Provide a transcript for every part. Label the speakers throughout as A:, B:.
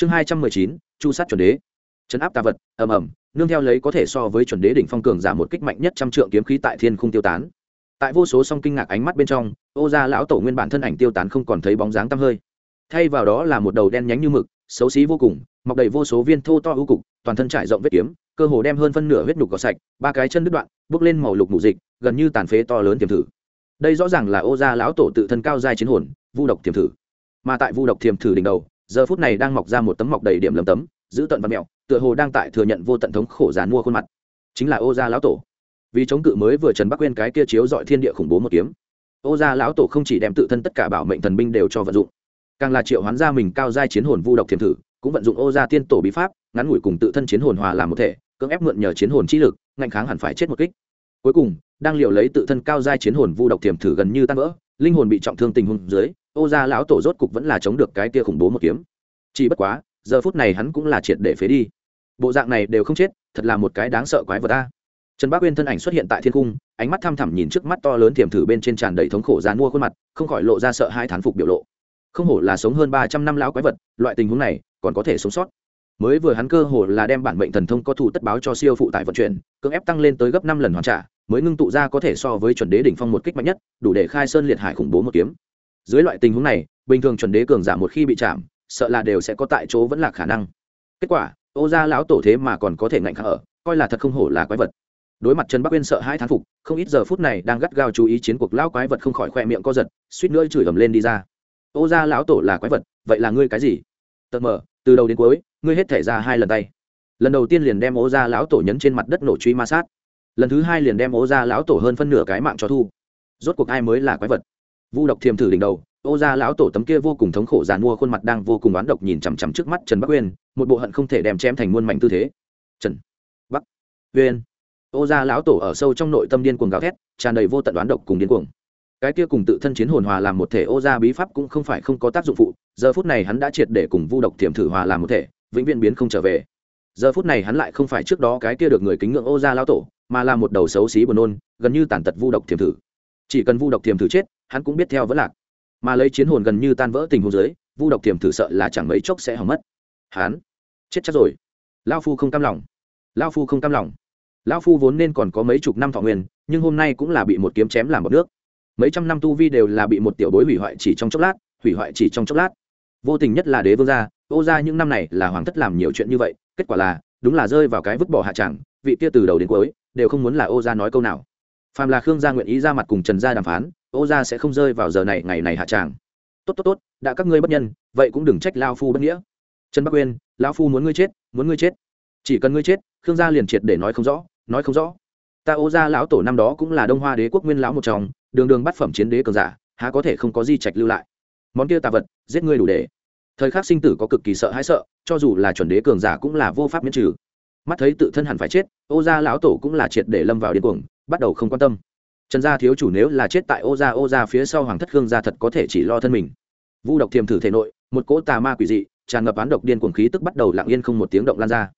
A: chương hai trăm mười chín, chu sát chuẩn đế. Chấn áp tà vật, ầm ầm, nương theo lấy có thể so với chuẩn đế đỉnh phong cường giả một kích mạnh nhất trăm trượng kiếm khí tại thiên không tiêu tán. Tại vô số song kinh ngạc ánh mắt bên trong, ô gia lão tổ nguyên bản thân ảnh tiêu tán không còn thấy bóng dáng tăm hơi. Thay vào đó là một đầu đen nhánh như mực, xấu xí vô cùng, mọc đầy vô số viên thô to ưu cục, toàn thân trải rộng vết kiếm, cơ hồ đem hơn phân nửa huyết nhục cỏ sạch, ba cái chân đứt đoạn, bước lên màu lục mù dịch, gần như tàn phế to lớn tiềm thử. Đây rõ ràng là ô gia lão tổ tự thân cao giai chiến hồn, vu độc tiềm thử. Mà tại vu độc tiềm thử đỉnh đầu giờ phút này đang mọc ra một tấm mọc đầy điểm lấm tấm, giữ tận văn mẹo, tựa hồ đang tại thừa nhận vô tận thống khổ giàn mua khuôn mặt. Chính là ô gia lão tổ. Vì chống cự mới vừa trần bắc quên cái kia chiếu dọi thiên địa khủng bố một kiếm, ô gia lão tổ không chỉ đem tự thân tất cả bảo mệnh thần binh đều cho vận dụng, càng là triệu hoán ra mình cao giai chiến hồn vu độc thiềm thử, cũng vận dụng ô gia tiên tổ bí pháp, ngắn ngủi cùng tự thân chiến hồn hòa làm một thể, cưỡng ép mượn nhờ chiến hồn chi lực ngạnh kháng hẳn phải chết một kích. Cuối cùng, đang liệu lấy tự thân cao giai chiến hồn vu độc thiềm thử gần như tan vỡ, linh hồn bị trọng thương tình huống dưới ô gia lão tổ rốt cục vẫn là chống được cái kia khủng bố một kiếm. Chỉ bất quá, giờ phút này hắn cũng là triệt để phế đi. Bộ dạng này đều không chết, thật là một cái đáng sợ quái vật ta trần bác uyên thân ảnh xuất hiện tại thiên cung, ánh mắt thăm thẳm nhìn trước mắt to lớn thiềm thử bên trên tràn đầy thống khổ dán mua khuôn mặt, không khỏi lộ ra sợ hai thán phục biểu lộ. Không hổ là sống hơn ba trăm năm lão quái vật, loại tình huống này còn có thể sống sót. Mới vừa hắn cơ hồ là đem bản mệnh thần thông có thủ tất báo cho siêu phụ tại vận chuyển, cưỡng ép tăng lên tới gấp năm lần hoàn trả, mới ngưng tụ ra có thể so với chuẩn đế đỉnh phong một kích mạnh nhất, đủ để khai sơn liệt hải khủng bố một kiếm dưới loại tình huống này, bình thường chuẩn đế cường giả một khi bị chạm, sợ là đều sẽ có tại chỗ vẫn là khả năng. Kết quả, ô gia lão tổ thế mà còn có thể ngạnh khả ở, coi là thật không hổ là quái vật. Đối mặt trần bắc uyên sợ hai thán phục, không ít giờ phút này đang gắt gao chú ý chiến cuộc lão quái vật không khỏi khoe miệng co giật, suýt nữa chửi ầm lên đi ra. Ô gia lão tổ là quái vật, vậy là ngươi cái gì? Tật mờ, từ đầu đến cuối, ngươi hết thể ra hai lần tay. Lần đầu tiên liền đem ô gia lão tổ nhấn trên mặt đất nổ truy ma sát. Lần thứ hai liền đem ô gia lão tổ hơn phân nửa cái mạng cho thu. Rốt cuộc ai mới là quái vật? Vu độc thiềm thử đỉnh đầu, ô gia lão tổ tấm kia vô cùng thống khổ giàn mua khuôn mặt đang vô cùng oán độc nhìn chằm chằm trước mắt trần bắc uyên, một bộ hận không thể đem chém thành muôn mảnh tư thế. Trần bắc uyên. Ô gia lão tổ ở sâu trong nội tâm điên cuồng gào thét, tràn đầy vô tận đoán độc cùng điên cuồng. Cái kia cùng tự thân chiến hồn hòa làm một thể, ô gia bí pháp cũng không phải không có tác dụng phụ, giờ phút này hắn đã triệt để cùng vu độc thiểm thử hòa làm một thể, vĩnh viễn biến không trở về. Giờ phút này hắn lại không phải trước đó cái kia được người kính ngưỡng ô gia lão tổ, mà là một đầu xấu xí buồn nôn, gần như tàn tật vu độc thiểm thử chỉ cần vu độc Tiềm thử chết, hắn cũng biết theo vẫn lạc. Mà lấy chiến hồn gần như tan vỡ tình huống dưới, vu độc Tiềm thử sợ là chẳng mấy chốc sẽ hỏng mất. Hắn chết chắc rồi. Lao phu không cam lòng. Lao phu không cam lòng. Lao phu vốn nên còn có mấy chục năm thọ nguyên, nhưng hôm nay cũng là bị một kiếm chém làm bọc nước. Mấy trăm năm tu vi đều là bị một tiểu bối hủy hoại chỉ trong chốc lát, hủy hoại chỉ trong chốc lát. Vô tình nhất là đế vương gia, ô gia những năm này là hoàng thất làm nhiều chuyện như vậy, kết quả là, đúng là rơi vào cái vứt bỏ hạ tràng vị kia từ đầu đến cuối, đều không muốn là ô gia nói câu nào phàm là khương gia nguyện ý ra mặt cùng trần gia đàm phán, ô gia sẽ không rơi vào giờ này, ngày này hạ tràng. Tốt tốt tốt, đã các ngươi bất nhân, vậy cũng đừng trách lao phu bất nghĩa. Trần bắc uyên, Lão phu muốn ngươi chết, muốn ngươi chết. Chỉ cần ngươi chết, khương gia liền triệt để nói không rõ, nói không rõ. Ta ô gia lão tổ năm đó cũng là đông hoa đế quốc nguyên lão một trong, đường đường bắt phẩm chiến đế cường giả, há có thể không có gì trạch lưu lại. Món kia tà vật, giết ngươi đủ để. Thời khắc sinh tử có cực kỳ sợ hãi sợ, cho dù là chuẩn đế cường giả cũng là vô pháp miễn trừ. Mắt thấy tự thân hẳn phải chết, ô gia lão tổ cũng là triệt để lâm vào điên cuồng bắt đầu không quan tâm. Trần gia thiếu chủ nếu là chết tại ô gia ô gia phía sau hoàng thất khương gia thật có thể chỉ lo thân mình. Vu độc thiềm thử thể nội, một cỗ tà ma quỷ dị, tràn ngập án độc điên cuồng khí tức bắt đầu lặng yên không một tiếng động lan ra.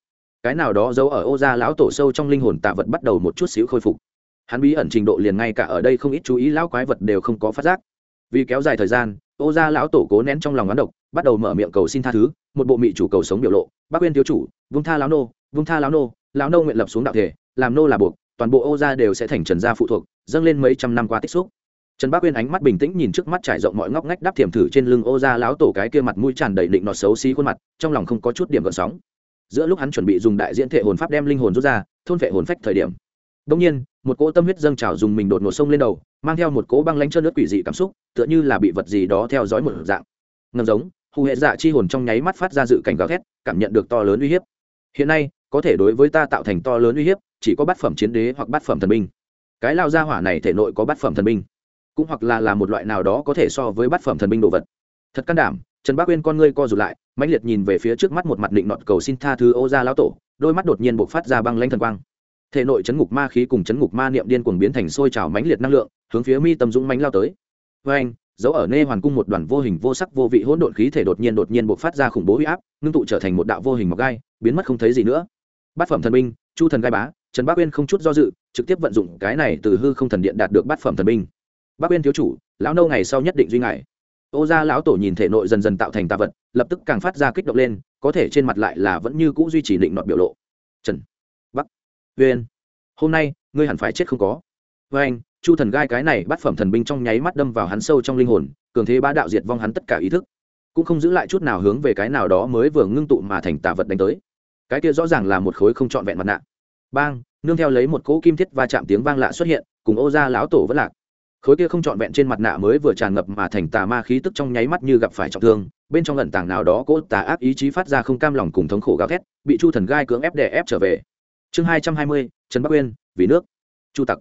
A: Cái nào đó giấu ở ô gia lão tổ sâu trong linh hồn tạ vật bắt đầu một chút xíu khôi phục. Hắn bí ẩn trình độ liền ngay cả ở đây không ít chú ý lão quái vật đều không có phát giác. Vì kéo dài thời gian, ô gia lão tổ cố nén trong lòng án độc, bắt đầu mở miệng cầu xin tha thứ, một bộ mị chủ cầu sống biểu lộ. Bác uyên thiếu chủ, vung tha lão nô, vung tha lão nô lão nô nguyện lập xuống đạo thể, làm nô là buộc toàn bộ ô gia đều sẽ thành trần gia phụ thuộc, dâng lên mấy trăm năm qua tích xúc. Trần bác uyên ánh mắt bình tĩnh nhìn trước mắt trải rộng mọi ngóc ngách đắp thiểm thử trên lưng ô gia lão tổ cái kia mặt mũi tràn đầy định nọt xấu xí khuôn mặt, trong lòng không có chút điểm gợn sóng. Giữa lúc hắn chuẩn bị dùng đại diễn thể hồn pháp đem linh hồn rút ra, thôn vệ hồn phách thời điểm đông nhiên, một cỗ tâm huyết dâng trào dùng mình đột ngột sông lên đầu, mang theo một cỗ băng lanh trơn nước quỷ dị cảm xúc, tựa như là bị vật gì đó theo dõi một dạng. Ngầm giống, hù hệ dạ chi hồn trong nháy mắt phát ra dự cảnh gào thét, cảm nhận được to lớn uy hiếp. Hiện nay, có thể đối với ta tạo thành to lớn uy hiếp chỉ có bát phẩm chiến đế hoặc bát phẩm thần binh. Cái lao gia hỏa này thể nội có bát phẩm thần binh, cũng hoặc là là một loại nào đó có thể so với bát phẩm thần binh đồ vật. Thật can đảm, trần bác uyên con ngươi co rụt lại, mãnh liệt nhìn về phía trước mắt một mặt định nọt cầu xin tha thứ ô gia lão tổ, đôi mắt đột nhiên bộc phát ra băng lãnh thần quang. Thể nội chấn ngục ma khí cùng chấn ngục ma niệm điên cuồng biến thành sôi trào mãnh liệt năng lượng, hướng phía mi tâm dũng mãnh lao tới. Với anh, dấu ở nê hoàn cung một đoàn vô hình vô sắc vô vị hỗn độn khí thể đột nhiên đột nhiên bộc phát ra khủng bố uy áp, ngưng tụ trở thành một đạo vô hình mọc gai, biến mất không thấy gì nữa. Bát phẩm thần binh, chu thần gai bá trần bác uyên không chút do dự, trực tiếp vận dụng cái này từ hư không thần điện đạt được bát phẩm thần binh. Bác uyên thiếu chủ, lão nâu ngày sau nhất định duy ngại ô gia lão tổ nhìn thể nội dần dần tạo thành tạ vật, lập tức càng phát ra kích động lên, có thể trên mặt lại là vẫn như cũ duy trì định nọt biểu lộ. Trần bắc uyên, hôm nay, ngươi hẳn phải chết không có. Với anh, chu thần gai cái này bắt phẩm thần binh trong nháy mắt đâm vào hắn sâu trong linh hồn, cường thế bá đạo diệt vong hắn tất cả ý thức. Cũng không giữ lại chút nào hướng về cái nào đó mới vừa ngưng tụ mà thành tà vật đánh tới. Cái kia rõ ràng là một khối không trọn vẹn mặt nạ bang, nương theo lấy một cỗ kim thiết va chạm tiếng vang lạ xuất hiện, cùng ô gia lão tổ vẫn lạc. Khối kia không trọn vẹn trên mặt nạ mới vừa tràn ngập mà thành tà ma khí tức trong nháy mắt như gặp phải trọng thương, bên trong lần tảng nào đó cỗ tà ác ý chí phát ra không cam lòng cùng thống khổ gào thét, bị chu thần gai cưỡng ép đè ép trở về. Chương hai trăm hai mươi, trần bắc uyên, vì nước. Chu tặc.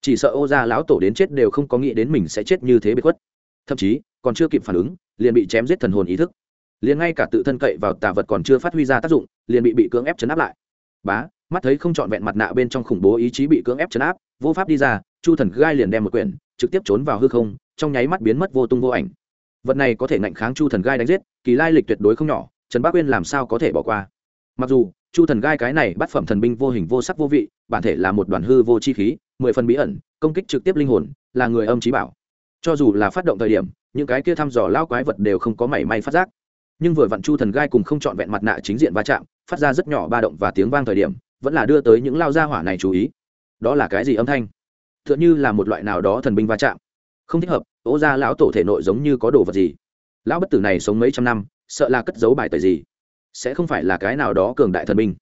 A: Chỉ sợ ô gia lão tổ đến chết đều không có nghĩ đến mình sẽ chết như thế bị khuất. Thậm chí, còn chưa kịp phản ứng, liền bị chém giết thần hồn ý thức. Liền ngay cả tự thân cậy vào tà vật còn chưa phát huy ra tác dụng, liền bị bị cưỡng ép chấn áp lại. Bá mắt thấy không trọn vẹn mặt nạ bên trong khủng bố ý chí bị cưỡng ép chấn áp, vô pháp đi ra, chu thần gai liền đem một quyển, trực tiếp trốn vào hư không, trong nháy mắt biến mất vô tung vô ảnh. Vật này có thể ngạnh kháng chu thần gai đánh giết, kỳ lai lịch tuyệt đối không nhỏ, trần bác uyên làm sao có thể bỏ qua? Mặc dù, chu thần gai cái này bắt phẩm thần binh vô hình vô sắc vô vị, bản thể là một đoàn hư vô chi khí, mười phần bí ẩn, công kích trực tiếp linh hồn, là người âm trí bảo. Cho dù là phát động thời điểm, những cái kia thăm dò lao quái vật đều không có mảy may phát giác. Nhưng vừa vặn chu thần gai cùng không trọn vẹn mặt nạ chính diện va chạm, phát ra rất nhỏ ba động và tiếng vang thời điểm vẫn là đưa tới những lao gia hỏa này chú ý. Đó là cái gì âm thanh? T h ư ợ n h ư là một loại nào đó thần binh va chạm. Không thích hợp ố ra lão tổ thể nội giống như có đồ vật gì? Lão bất tử này sống mấy trăm năm, sợ là cất giấu bài tời gì? Sẽ không phải là cái nào đó cường đại thần binh.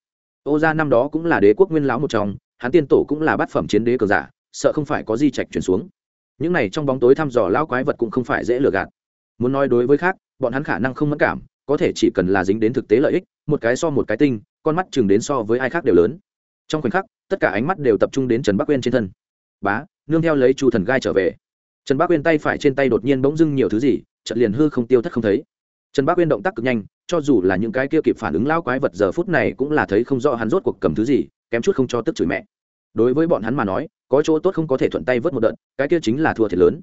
A: Ô gia năm đó cũng là đế quốc nguyên lão một trong, hắn tiên tổ cũng là bát phẩm chiến đế cường giả, sợ không phải có di trạch chuyển xuống. Những này trong bóng tối thăm dò lão quái vật cũng không phải dễ lừa gạt. Muốn nói đối với khác, bọn hắn khả năng không mất cảm, có thể chỉ cần là dính đến thực tế lợi ích, một cái so một cái tinh con mắt chừng đến so với ai khác đều lớn. Trong khoảnh khắc, tất cả ánh mắt đều tập trung đến trần bắc uyên trên thân. Bá, nương theo lấy chu thần gai trở về. Trần bắc uyên tay phải trên tay đột nhiên bỗng dưng nhiều thứ gì trận liền hư không tiêu thất không thấy. Trần bắc uyên động tác cực nhanh, cho dù là những cái kia kịp phản ứng lao quái vật giờ phút này cũng là thấy không rõ hắn rốt cuộc cầm thứ gì, kém chút không cho tức chửi mẹ. Đối với bọn hắn mà nói, có chỗ tốt không có thể thuận tay vớt một đợt, cái kia chính là thua thiệt lớn.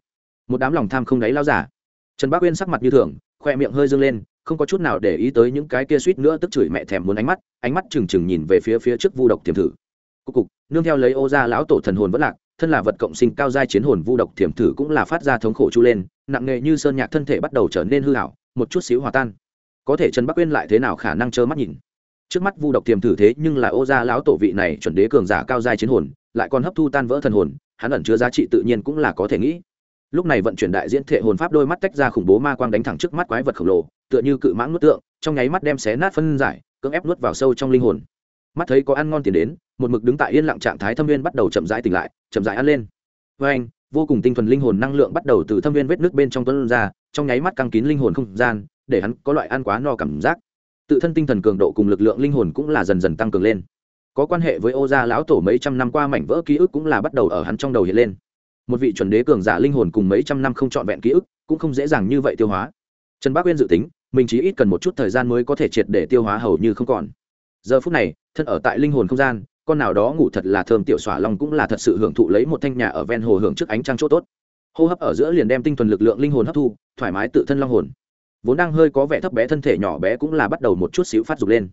A: Một đám lòng tham không đáy lao giả. Trần bắc uyên sắc mặt như thường, khoe miệng hơi dâng lên không có chút nào để ý tới những cái kia suýt nữa tức chửi mẹ thèm muốn ánh mắt ánh mắt trừng trừng nhìn về phía phía trước vu độc tiềm thử. Cục cục, nương theo lấy ô gia lão tổ thần hồn vẫn lạc, thân là vật cộng sinh cao giai chiến hồn vu độc tiềm thử cũng là phát ra thống khổ chu lên, nặng nề như sơn nhạc thân thể bắt đầu trở nên hư hảo một chút xíu hòa tan. Có thể trần bắc uyên lại thế nào khả năng trơ mắt nhìn? Trước mắt vu độc tiềm thử thế nhưng là ô gia lão tổ vị này chuẩn đế cường giả cao giai chiến hồn, lại còn hấp thu tan vỡ thần hồn, hắn ẩn chứa giá trị tự nhiên cũng là có thể nghĩ lúc này vận chuyển đại diễn thể hồn pháp đôi mắt tách ra khủng bố ma quang đánh thẳng trước mắt quái vật khổng lồ, tựa như cự mãng nuốt tượng, trong nháy mắt đem xé nát phân giải, cưỡng ép nuốt vào sâu trong linh hồn. Mắt thấy có ăn ngon tiền đến, một mực đứng tại yên lặng trạng thái thâm viên bắt đầu chậm rãi tỉnh lại, chậm rãi ăn lên. Với anh vô cùng tinh thuần linh hồn năng lượng bắt đầu từ thâm viên vết nước bên trong tuấn ra, trong nháy mắt căng kín linh hồn không gian, để hắn có loại ăn quá no cảm giác. Tự thân tinh thần cường độ cùng lực lượng linh hồn cũng là dần dần tăng cường lên. Có quan hệ với ô gia lão tổ mấy trăm năm qua mảnh vỡ ký ức cũng là bắt đầu ở hắn trong đầu hiện lên một vị chuẩn đế cường giả linh hồn cùng mấy trăm năm không trọn vẹn ký ức, cũng không dễ dàng như vậy tiêu hóa. Trần bác uyên dự tính, mình chỉ ít cần một chút thời gian mới có thể triệt để tiêu hóa hầu như không còn. Giờ phút này, thân ở tại linh hồn không gian, con nào đó ngủ thật là thơm tiểu xỏa long cũng là thật sự hưởng thụ lấy một thanh nhà ở ven hồ hưởng trước ánh trăng chỗ tốt. Hô hấp ở giữa liền đem tinh thuần lực lượng linh hồn hấp thu, thoải mái tự thân long hồn. Vốn đang hơi có vẻ thấp bé thân thể nhỏ bé cũng là bắt đầu một chút xíu phát dục lên.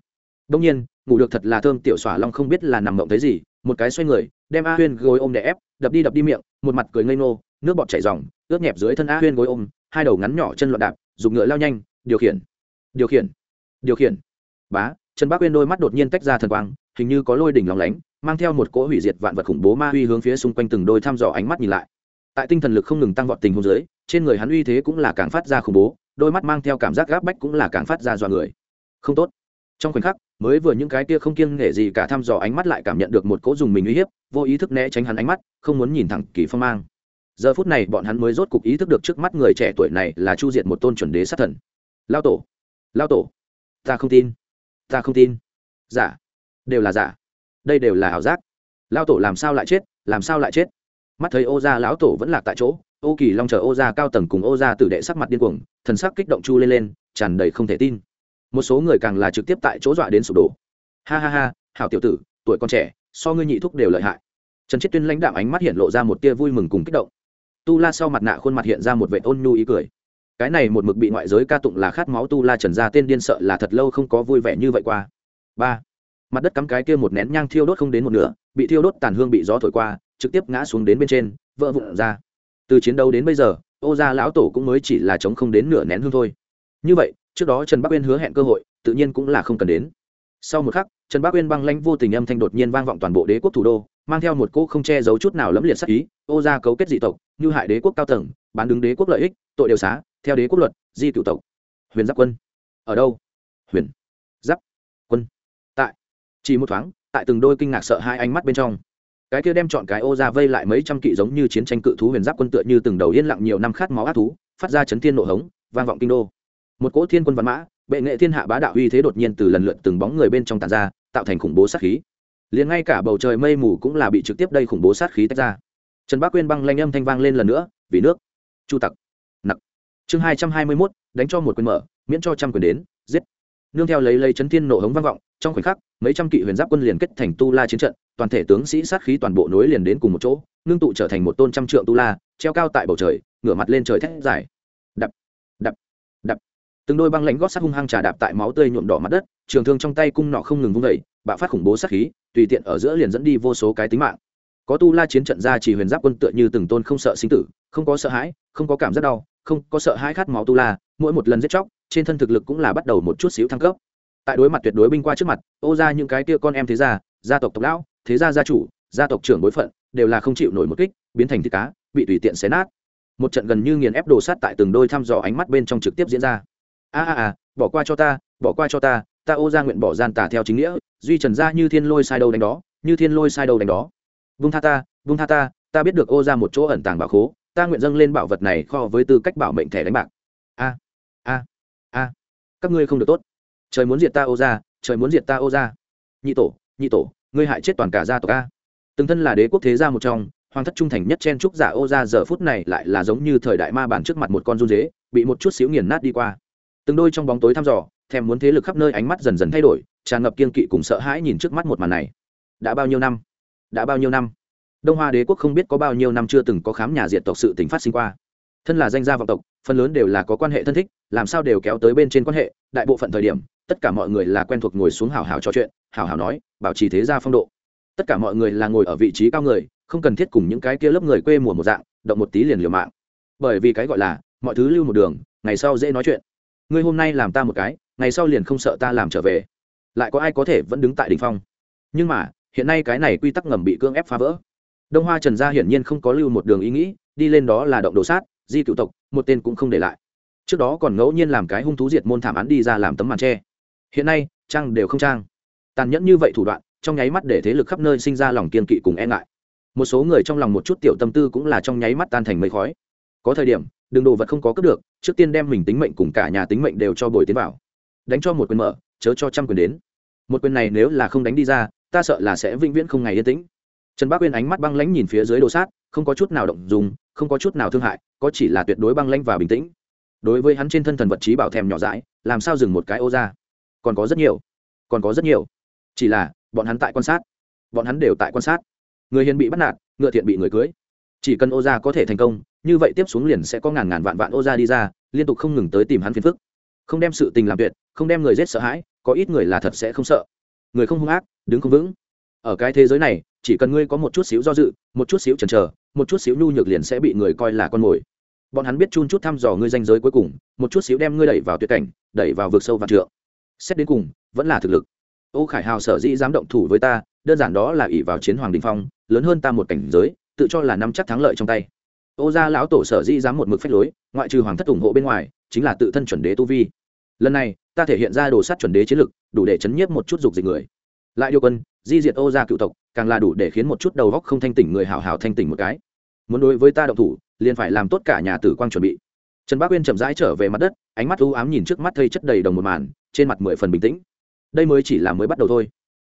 A: Đông nhiên, ngủ được thật là thơm tiểu xỏa long không biết là nằm mộng thấy gì, một cái xoay người, đem a huyên gối ôm đè ép, đập đi đập đi miệng một mặt cười ngây ngô, nước bọt chảy ròng ướt nhẹp dưới thân a huyên gối ôm hai đầu ngắn nhỏ chân loạn đạp dùng ngựa lao nhanh điều khiển điều khiển điều khiển. Bá trần bác uyên đôi mắt đột nhiên tách ra thần quang hình như có lôi đỉnh lóng lánh mang theo một cỗ hủy diệt vạn vật khủng bố ma uy hướng phía xung quanh từng đôi thăm dò ánh mắt nhìn lại. Tại tinh thần lực không ngừng tăng vọt tình hôn dưới trên người hắn uy thế cũng là càng phát ra khủng bố đôi mắt mang theo cảm giác gáp bách cũng là càng phát ra dọa người. Không tốt. Trong khoảnh khắc mới vừa những cái kia không kiêng nể gì cả thăm dò ánh mắt lại cảm nhận được một cỗ dùng mình uy hiếp, vô ý thức né tránh hắn ánh mắt, không muốn nhìn thẳng kỳ phong mang. Giờ phút này bọn hắn mới rốt cục ý thức được trước mắt người trẻ tuổi này là chu diệt một tôn chuẩn đế sát thần. Lao tổ lao tổ, ta không tin, ta không tin. Giả, đều là giả. Đây đều là ảo giác. Lao tổ làm sao lại chết, làm sao lại chết? Mắt thấy ô gia lão tổ vẫn lạc tại chỗ, ô kỳ long chờ ô gia cao tầng cùng ô gia tử đệ sắc mặt điên cuồng, thần sắc kích động chu lên lên, tràn đầy không thể tin một số người càng là trực tiếp tại chỗ dọa đến sụp đổ. Ha ha ha, hảo tiểu tử, tuổi còn trẻ, so ngươi nhị thúc đều lợi hại. Trần chiết tuyên lãnh đạo ánh mắt hiện lộ ra một tia vui mừng cùng kích động. Tu la sau mặt nạ khuôn mặt hiện ra một vệ ôn nhu ý cười. Cái này một mực bị ngoại giới ca tụng là khát máu tu la trần gia tên điên sợ là thật lâu không có vui vẻ như vậy qua. Ba. Mặt đất cắm cái kia một nén nhang thiêu đốt không đến một nửa, bị thiêu đốt tàn hương bị gió thổi qua, trực tiếp ngã xuống đến bên trên, vỡ vụn ra. Từ chiến đấu đến bây giờ, ô gia lão tổ cũng mới chỉ là chống không đến nửa nén hương thôi. Như vậy trước đó trần bắc uyên hứa hẹn cơ hội, tự nhiên cũng là không cần đến. Sau một khắc, trần Bắc uyên băng lanh vô tình âm thanh đột nhiên vang vọng toàn bộ đế quốc thủ đô, mang theo một cỗ không che giấu chút nào lẫm liệt sắc ý, ô gia cấu kết dị tộc, như hại đế quốc cao tầng, bán đứng đế quốc lợi ích, tội đều xá, theo đế quốc luật, di cựu tộc. Huyền giáp quân. Ở đâu? Huyền giáp quân. Tại. Chỉ một thoáng, tại từng đôi kinh ngạc sợ hai ánh mắt bên trong, cái kia đem chọn cái ô ra vây lại mấy trăm kỵ giống như chiến tranh cự thú huyền giáp quân tựa như từng đầu yên lặng nhiều năm khát máu ác thú, phát ra chấn thiên nộ hống, vang vọng kinh đô một cỗ thiên quân văn mã, bệ nghệ thiên hạ bá đạo uy thế đột nhiên từ lần lượt từng bóng người bên trong tàn ra, tạo thành khủng bố sát khí. Liền ngay cả bầu trời mây mù cũng là bị trực tiếp đây khủng bố sát khí tách ra. Trần bác quyên băng lanh âm thanh vang lên lần nữa, vì nước, chu tặc, nặc. Chương hai trăm hai mươi mốt, đánh cho một quyền mở, miễn cho trăm quyền đến, giết. Nương theo lấy lấy chấn thiên nộ hống vang vọng, trong khoảnh khắc, mấy trăm kỵ huyền giáp quân liền kết thành tu la chiến trận, toàn thể tướng sĩ sát khí toàn bộ nối liền đến cùng một chỗ, ngưng tụ trở thành một tôn trăm trượng tu la, treo cao tại bầu trời, ngửa mặt lên trời thét dài từng đôi băng lãnh gót sắt hung hăng trà đạp tại máu tươi nhuộm đỏ mặt đất, trường thương trong tay cung nọ không ngừng vung vẩy bạo phát khủng bố sát khí, tùy tiện ở giữa liền dẫn đi vô số cái tính mạng. Có tu la chiến trận ra chỉ huyền giáp quân tựa như từng tôn không sợ sinh tử, không có sợ hãi, không có cảm giác đau, không có sợ hãi khát máu tu la, mỗi một lần giết chóc, trên thân thực lực cũng là bắt đầu một chút xíu thăng cấp. Tại đối mặt tuyệt đối binh qua trước mặt, ô ra những cái tia con em thế gia gia tộc tộc lão, thế gia gia chủ, gia tộc trưởng bối phận, đều là không chịu nổi một kích, biến thành thịt cá, bị tùy tiện xé nát. Một trận gần như nghiền ép đồ sát tại từng đôi thăm dò ánh mắt bên trong trực tiếp diễn ra a a a bỏ qua cho ta, bỏ qua cho ta ta ô ra nguyện bỏ gian tả theo chính nghĩa, duy trần gia như thiên lôi sai đâu đánh đó, như thiên lôi sai đâu đánh đó. Vung tha ta, vung tha ta ta biết được ô ra một chỗ ẩn tàng bảo khố, ta nguyện dâng lên bảo vật này kho với tư cách bảo mệnh thẻ đánh bạc. A a a các ngươi không được tốt. Trời muốn diệt ta ô ra, trời muốn diệt ta ô ra. Nhị tổ nhị tổ, ngươi hại chết toàn cả gia tộc a từng thân là đế quốc thế gia một trong, hoàng thất trung thành nhất chen trúc giả ô ra giờ phút này lại là giống như thời đại ma bản trước mặt một con run dế, bị một chút xíu nghiền nát đi qua từng đôi trong bóng tối thăm dò, thèm muốn thế lực khắp nơi ánh mắt dần dần thay đổi, tràn ngập kiên kỵ cùng sợ hãi nhìn trước mắt một màn này. Đã bao nhiêu năm? Đã bao nhiêu năm? Đông hoa đế quốc không biết có bao nhiêu năm chưa từng có khám nhà diện tộc sự tình phát sinh qua. Thân là danh gia vọng tộc, phần lớn đều là có quan hệ thân thích, làm sao đều kéo tới bên trên quan hệ, đại bộ phận thời điểm, tất cả mọi người là quen thuộc ngồi xuống hào hào trò chuyện, hào hào nói, bảo trì thế gia phong độ. Tất cả mọi người là ngồi ở vị trí cao người, không cần thiết cùng những cái kia lớp người quê mùa một dạng, động một tí liền liều mạng. Bởi vì cái gọi là, mọi thứ lưu một đường, ngày sau dễ nói chuyện ngươi hôm nay làm ta một cái, ngày sau liền không sợ ta làm trở về. Lại có ai có thể vẫn đứng tại đ ỉ n h phong? Nhưng mà, hiện nay cái này quy tắc ngầm bị cưỡng ép phá vỡ. Đông hoa trần gia hiển nhiên không có lưu một đường ý nghĩ, đi lên đó là động đồ sát, di cựu tộc, một tên cũng không để lại. Trước đó còn ngẫu nhiên làm cái hung thú diệt môn thảm án đi ra làm tấm màn tre hiện nay, trang đều không trang. Tàn nhẫn như vậy thủ đoạn, trong nháy mắt để thế lực khắp nơi sinh ra lòng kiên kỵ cùng e ngại. Một số người trong lòng một chút tiểu tâm tư cũng là trong nháy mắt tan thành mây khói. Có thời điểm, đường đồ vật không có cướp được trước tiên đem mình tính mệnh cùng cả nhà tính mệnh đều cho bồi tiến vào. Đánh cho một quyền mở, chớ cho trăm quyền đến. Một quyền này nếu là không đánh đi ra, ta sợ là sẽ vĩnh viễn không ngày yên tĩnh. Trần bác uyên ánh mắt băng lãnh nhìn phía dưới đồ sát, không có chút nào động dùng không có chút nào thương hại, có chỉ là tuyệt đối băng lãnh và bình tĩnh. Đối với hắn trên thân thần vật trí bảo thèm nhỏ dãi, làm sao dừng một cái ô ra? Còn có rất nhiều, còn có rất nhiều. Chỉ là, bọn hắn tại quan sát. Bọn hắn đều tại quan sát. Người hiền bị bắt nạt, ngựa thiện bị người cưới. Chỉ cần ô gia có thể thành công như vậy tiếp xuống liền sẽ có ngàn ngàn vạn vạn ô gia đi ra, liên tục không ngừng tới tìm hắn phiền phức. Không đem sự tình làm tuyệt, không đem người giết sợ hãi, có ít người là thật sẽ không sợ. Người không hung ác, đứng không vững. Ở cái thế giới này, chỉ cần ngươi có một chút xíu do dự, một chút xíu chần chờ, một chút xíu nhu nhược liền sẽ bị người coi là con mồi. Bọn hắn biết chun chút thăm dò ngươi danh giới cuối cùng, một chút xíu đem ngươi đẩy vào tuyệt cảnh, đẩy vào vực sâu và trượng. Xét đến cùng, vẫn là thực lực. Ô khải hào sở dĩ dám động thủ với ta, đơn giản đó là ỷ vào chiến hoàng đình phong, lớn hơn ta một cảnh giới, tự cho là nắm chắc thắng lợi trong tay ô gia lão tổ sở dĩ dám một mực phép lối, ngoại trừ hoàng thất ủng hộ bên ngoài, chính là tự thân chuẩn đế tu vi. Lần này, ta thể hiện ra đồ sắt chuẩn đế chiến lực, đủ để chấn nhiếp một chút dục dịch người. Lại điều quân, di diệt ô gia cựu tộc, càng là đủ để khiến một chút đầu góc không thanh tỉnh người hào hào thanh tỉnh một cái. Muốn đối với ta động thủ, liền phải làm tốt cả nhà tử quang chuẩn bị. Trần bác uyên chậm rãi trở về mặt đất, ánh mắt u ám nhìn trước mắt thây chất đầy đồng một màn, trên mặt mười phần bình tĩnh. Đây mới chỉ là mới bắt đầu thôi.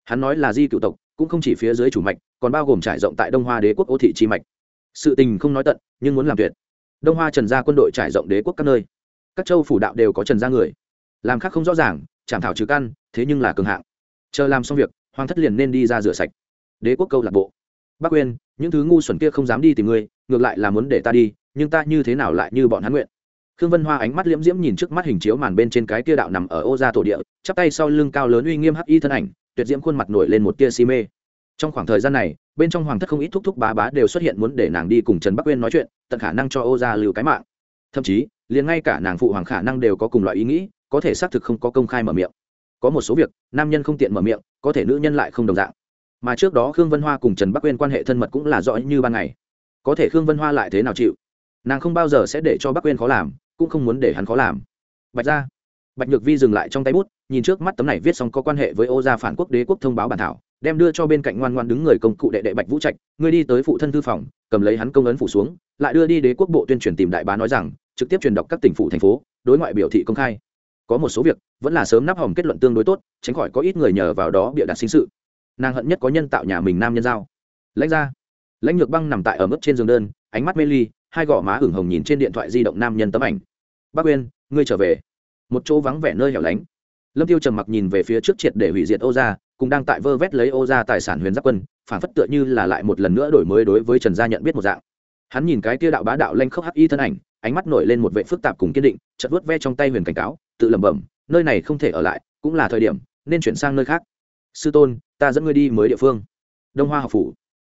A: Hắn nói là di cựu tộc, cũng không chỉ phía dưới chủ mạch, còn bao gồm trải rộng tại đông hoa đế quốc ô thị chi mạch sự tình không nói tận, nhưng muốn làm tuyệt. Đông hoa trần gia quân đội trải rộng đế quốc các nơi. Các châu phủ đạo đều có trần gia người. Làm khác không rõ ràng chảm thảo trừ căn, thế nhưng là cường hạng. Chờ làm xong việc, hoàng thất liền nên đi ra rửa sạch. Đế quốc câu lạc bộ. Bác uyên, những thứ ngu xuẩn kia không dám đi tìm ngươi, ngược lại là muốn để ta đi, nhưng ta như thế nào lại như bọn hắn nguyện? Khương vân hoa ánh mắt liễm diễm nhìn trước mắt hình chiếu màn bên trên cái kia đạo nằm ở ô gia tổ địa, chắp tay sau lưng cao lớn uy nghiêm hắc y thân ảnh, tuyệt diễm khuôn mặt nổi lên một tia si mê. Trong khoảng thời gian này bên trong hoàng thất không ít thúc thúc bá bá đều xuất hiện muốn để nàng đi cùng trần bắc uyên nói chuyện, tận khả năng cho ô gia lưu cái mạng. Thậm chí, liền ngay cả nàng phụ hoàng khả năng đều có cùng loại ý nghĩ, có thể xác thực không có công khai mở miệng. Có một số việc, nam nhân không tiện mở miệng, có thể nữ nhân lại không đồng dạng. Mà trước đó khương vân hoa cùng trần bắc uyên quan hệ thân mật cũng là rõ như ban ngày. Có thể khương vân hoa lại thế nào chịu? Nàng không bao giờ sẽ để cho bắc uyên khó làm, cũng không muốn để hắn khó làm. Bạch ra bạch nhược vi dừng lại trong tay bút, nhìn trước mắt tấm này viết xong có quan hệ với ô gia phản quốc đế quốc thông báo bản thảo đem đưa cho bên cạnh ngoan ngoan đứng người công cụ đệ đệ bạch vũ trạch, ngươi đi tới phụ thân thư phòng, cầm lấy hắn công ấn phủ xuống, lại đưa đi đế quốc bộ tuyên truyền tìm đại bá nói rằng, trực tiếp truyền đọc các tỉnh phủ thành phố, đối ngoại biểu thị công khai. Có một số việc, vẫn là sớm nắp hỏng kết luận tương đối tốt, tránh khỏi có ít người nhờ vào đó bịa đặt sinh sự. Nàng hận nhất có nhân tạo nhà mình nam nhân giao. Lãnh ra lãnh nhược băng nằm tại ở mức trên giường đơn, ánh mắt mê ly, hai gò má hửng hồng nhìn trên điện thoại di động nam nhân tấm ảnh. Bác uyên, ngươi trở về. Một chỗ vắng vẻ nơi hẻo lánh. Lâm tiêu trầm mặc nhìn về phía trước triệt để hủy diệt ô gia cũng đang tại vơ vét lấy ô ra tài sản huyền giáp quân, phản phất tựa như là lại một lần nữa đổi mới đối với trần gia nhận biết một dạng. Hắn nhìn cái kia đạo bá đạo lanh khốc hắc y thân ảnh, ánh mắt nổi lên một vệ phức tạp cùng kiên định chật vớt ve trong tay huyền cảnh cáo, tự lẩm bẩm, nơi này không thể ở lại, cũng là thời điểm, nên chuyển sang nơi khác. Sư tôn, ta dẫn ngươi đi mới địa phương. Đông hoa học phủ.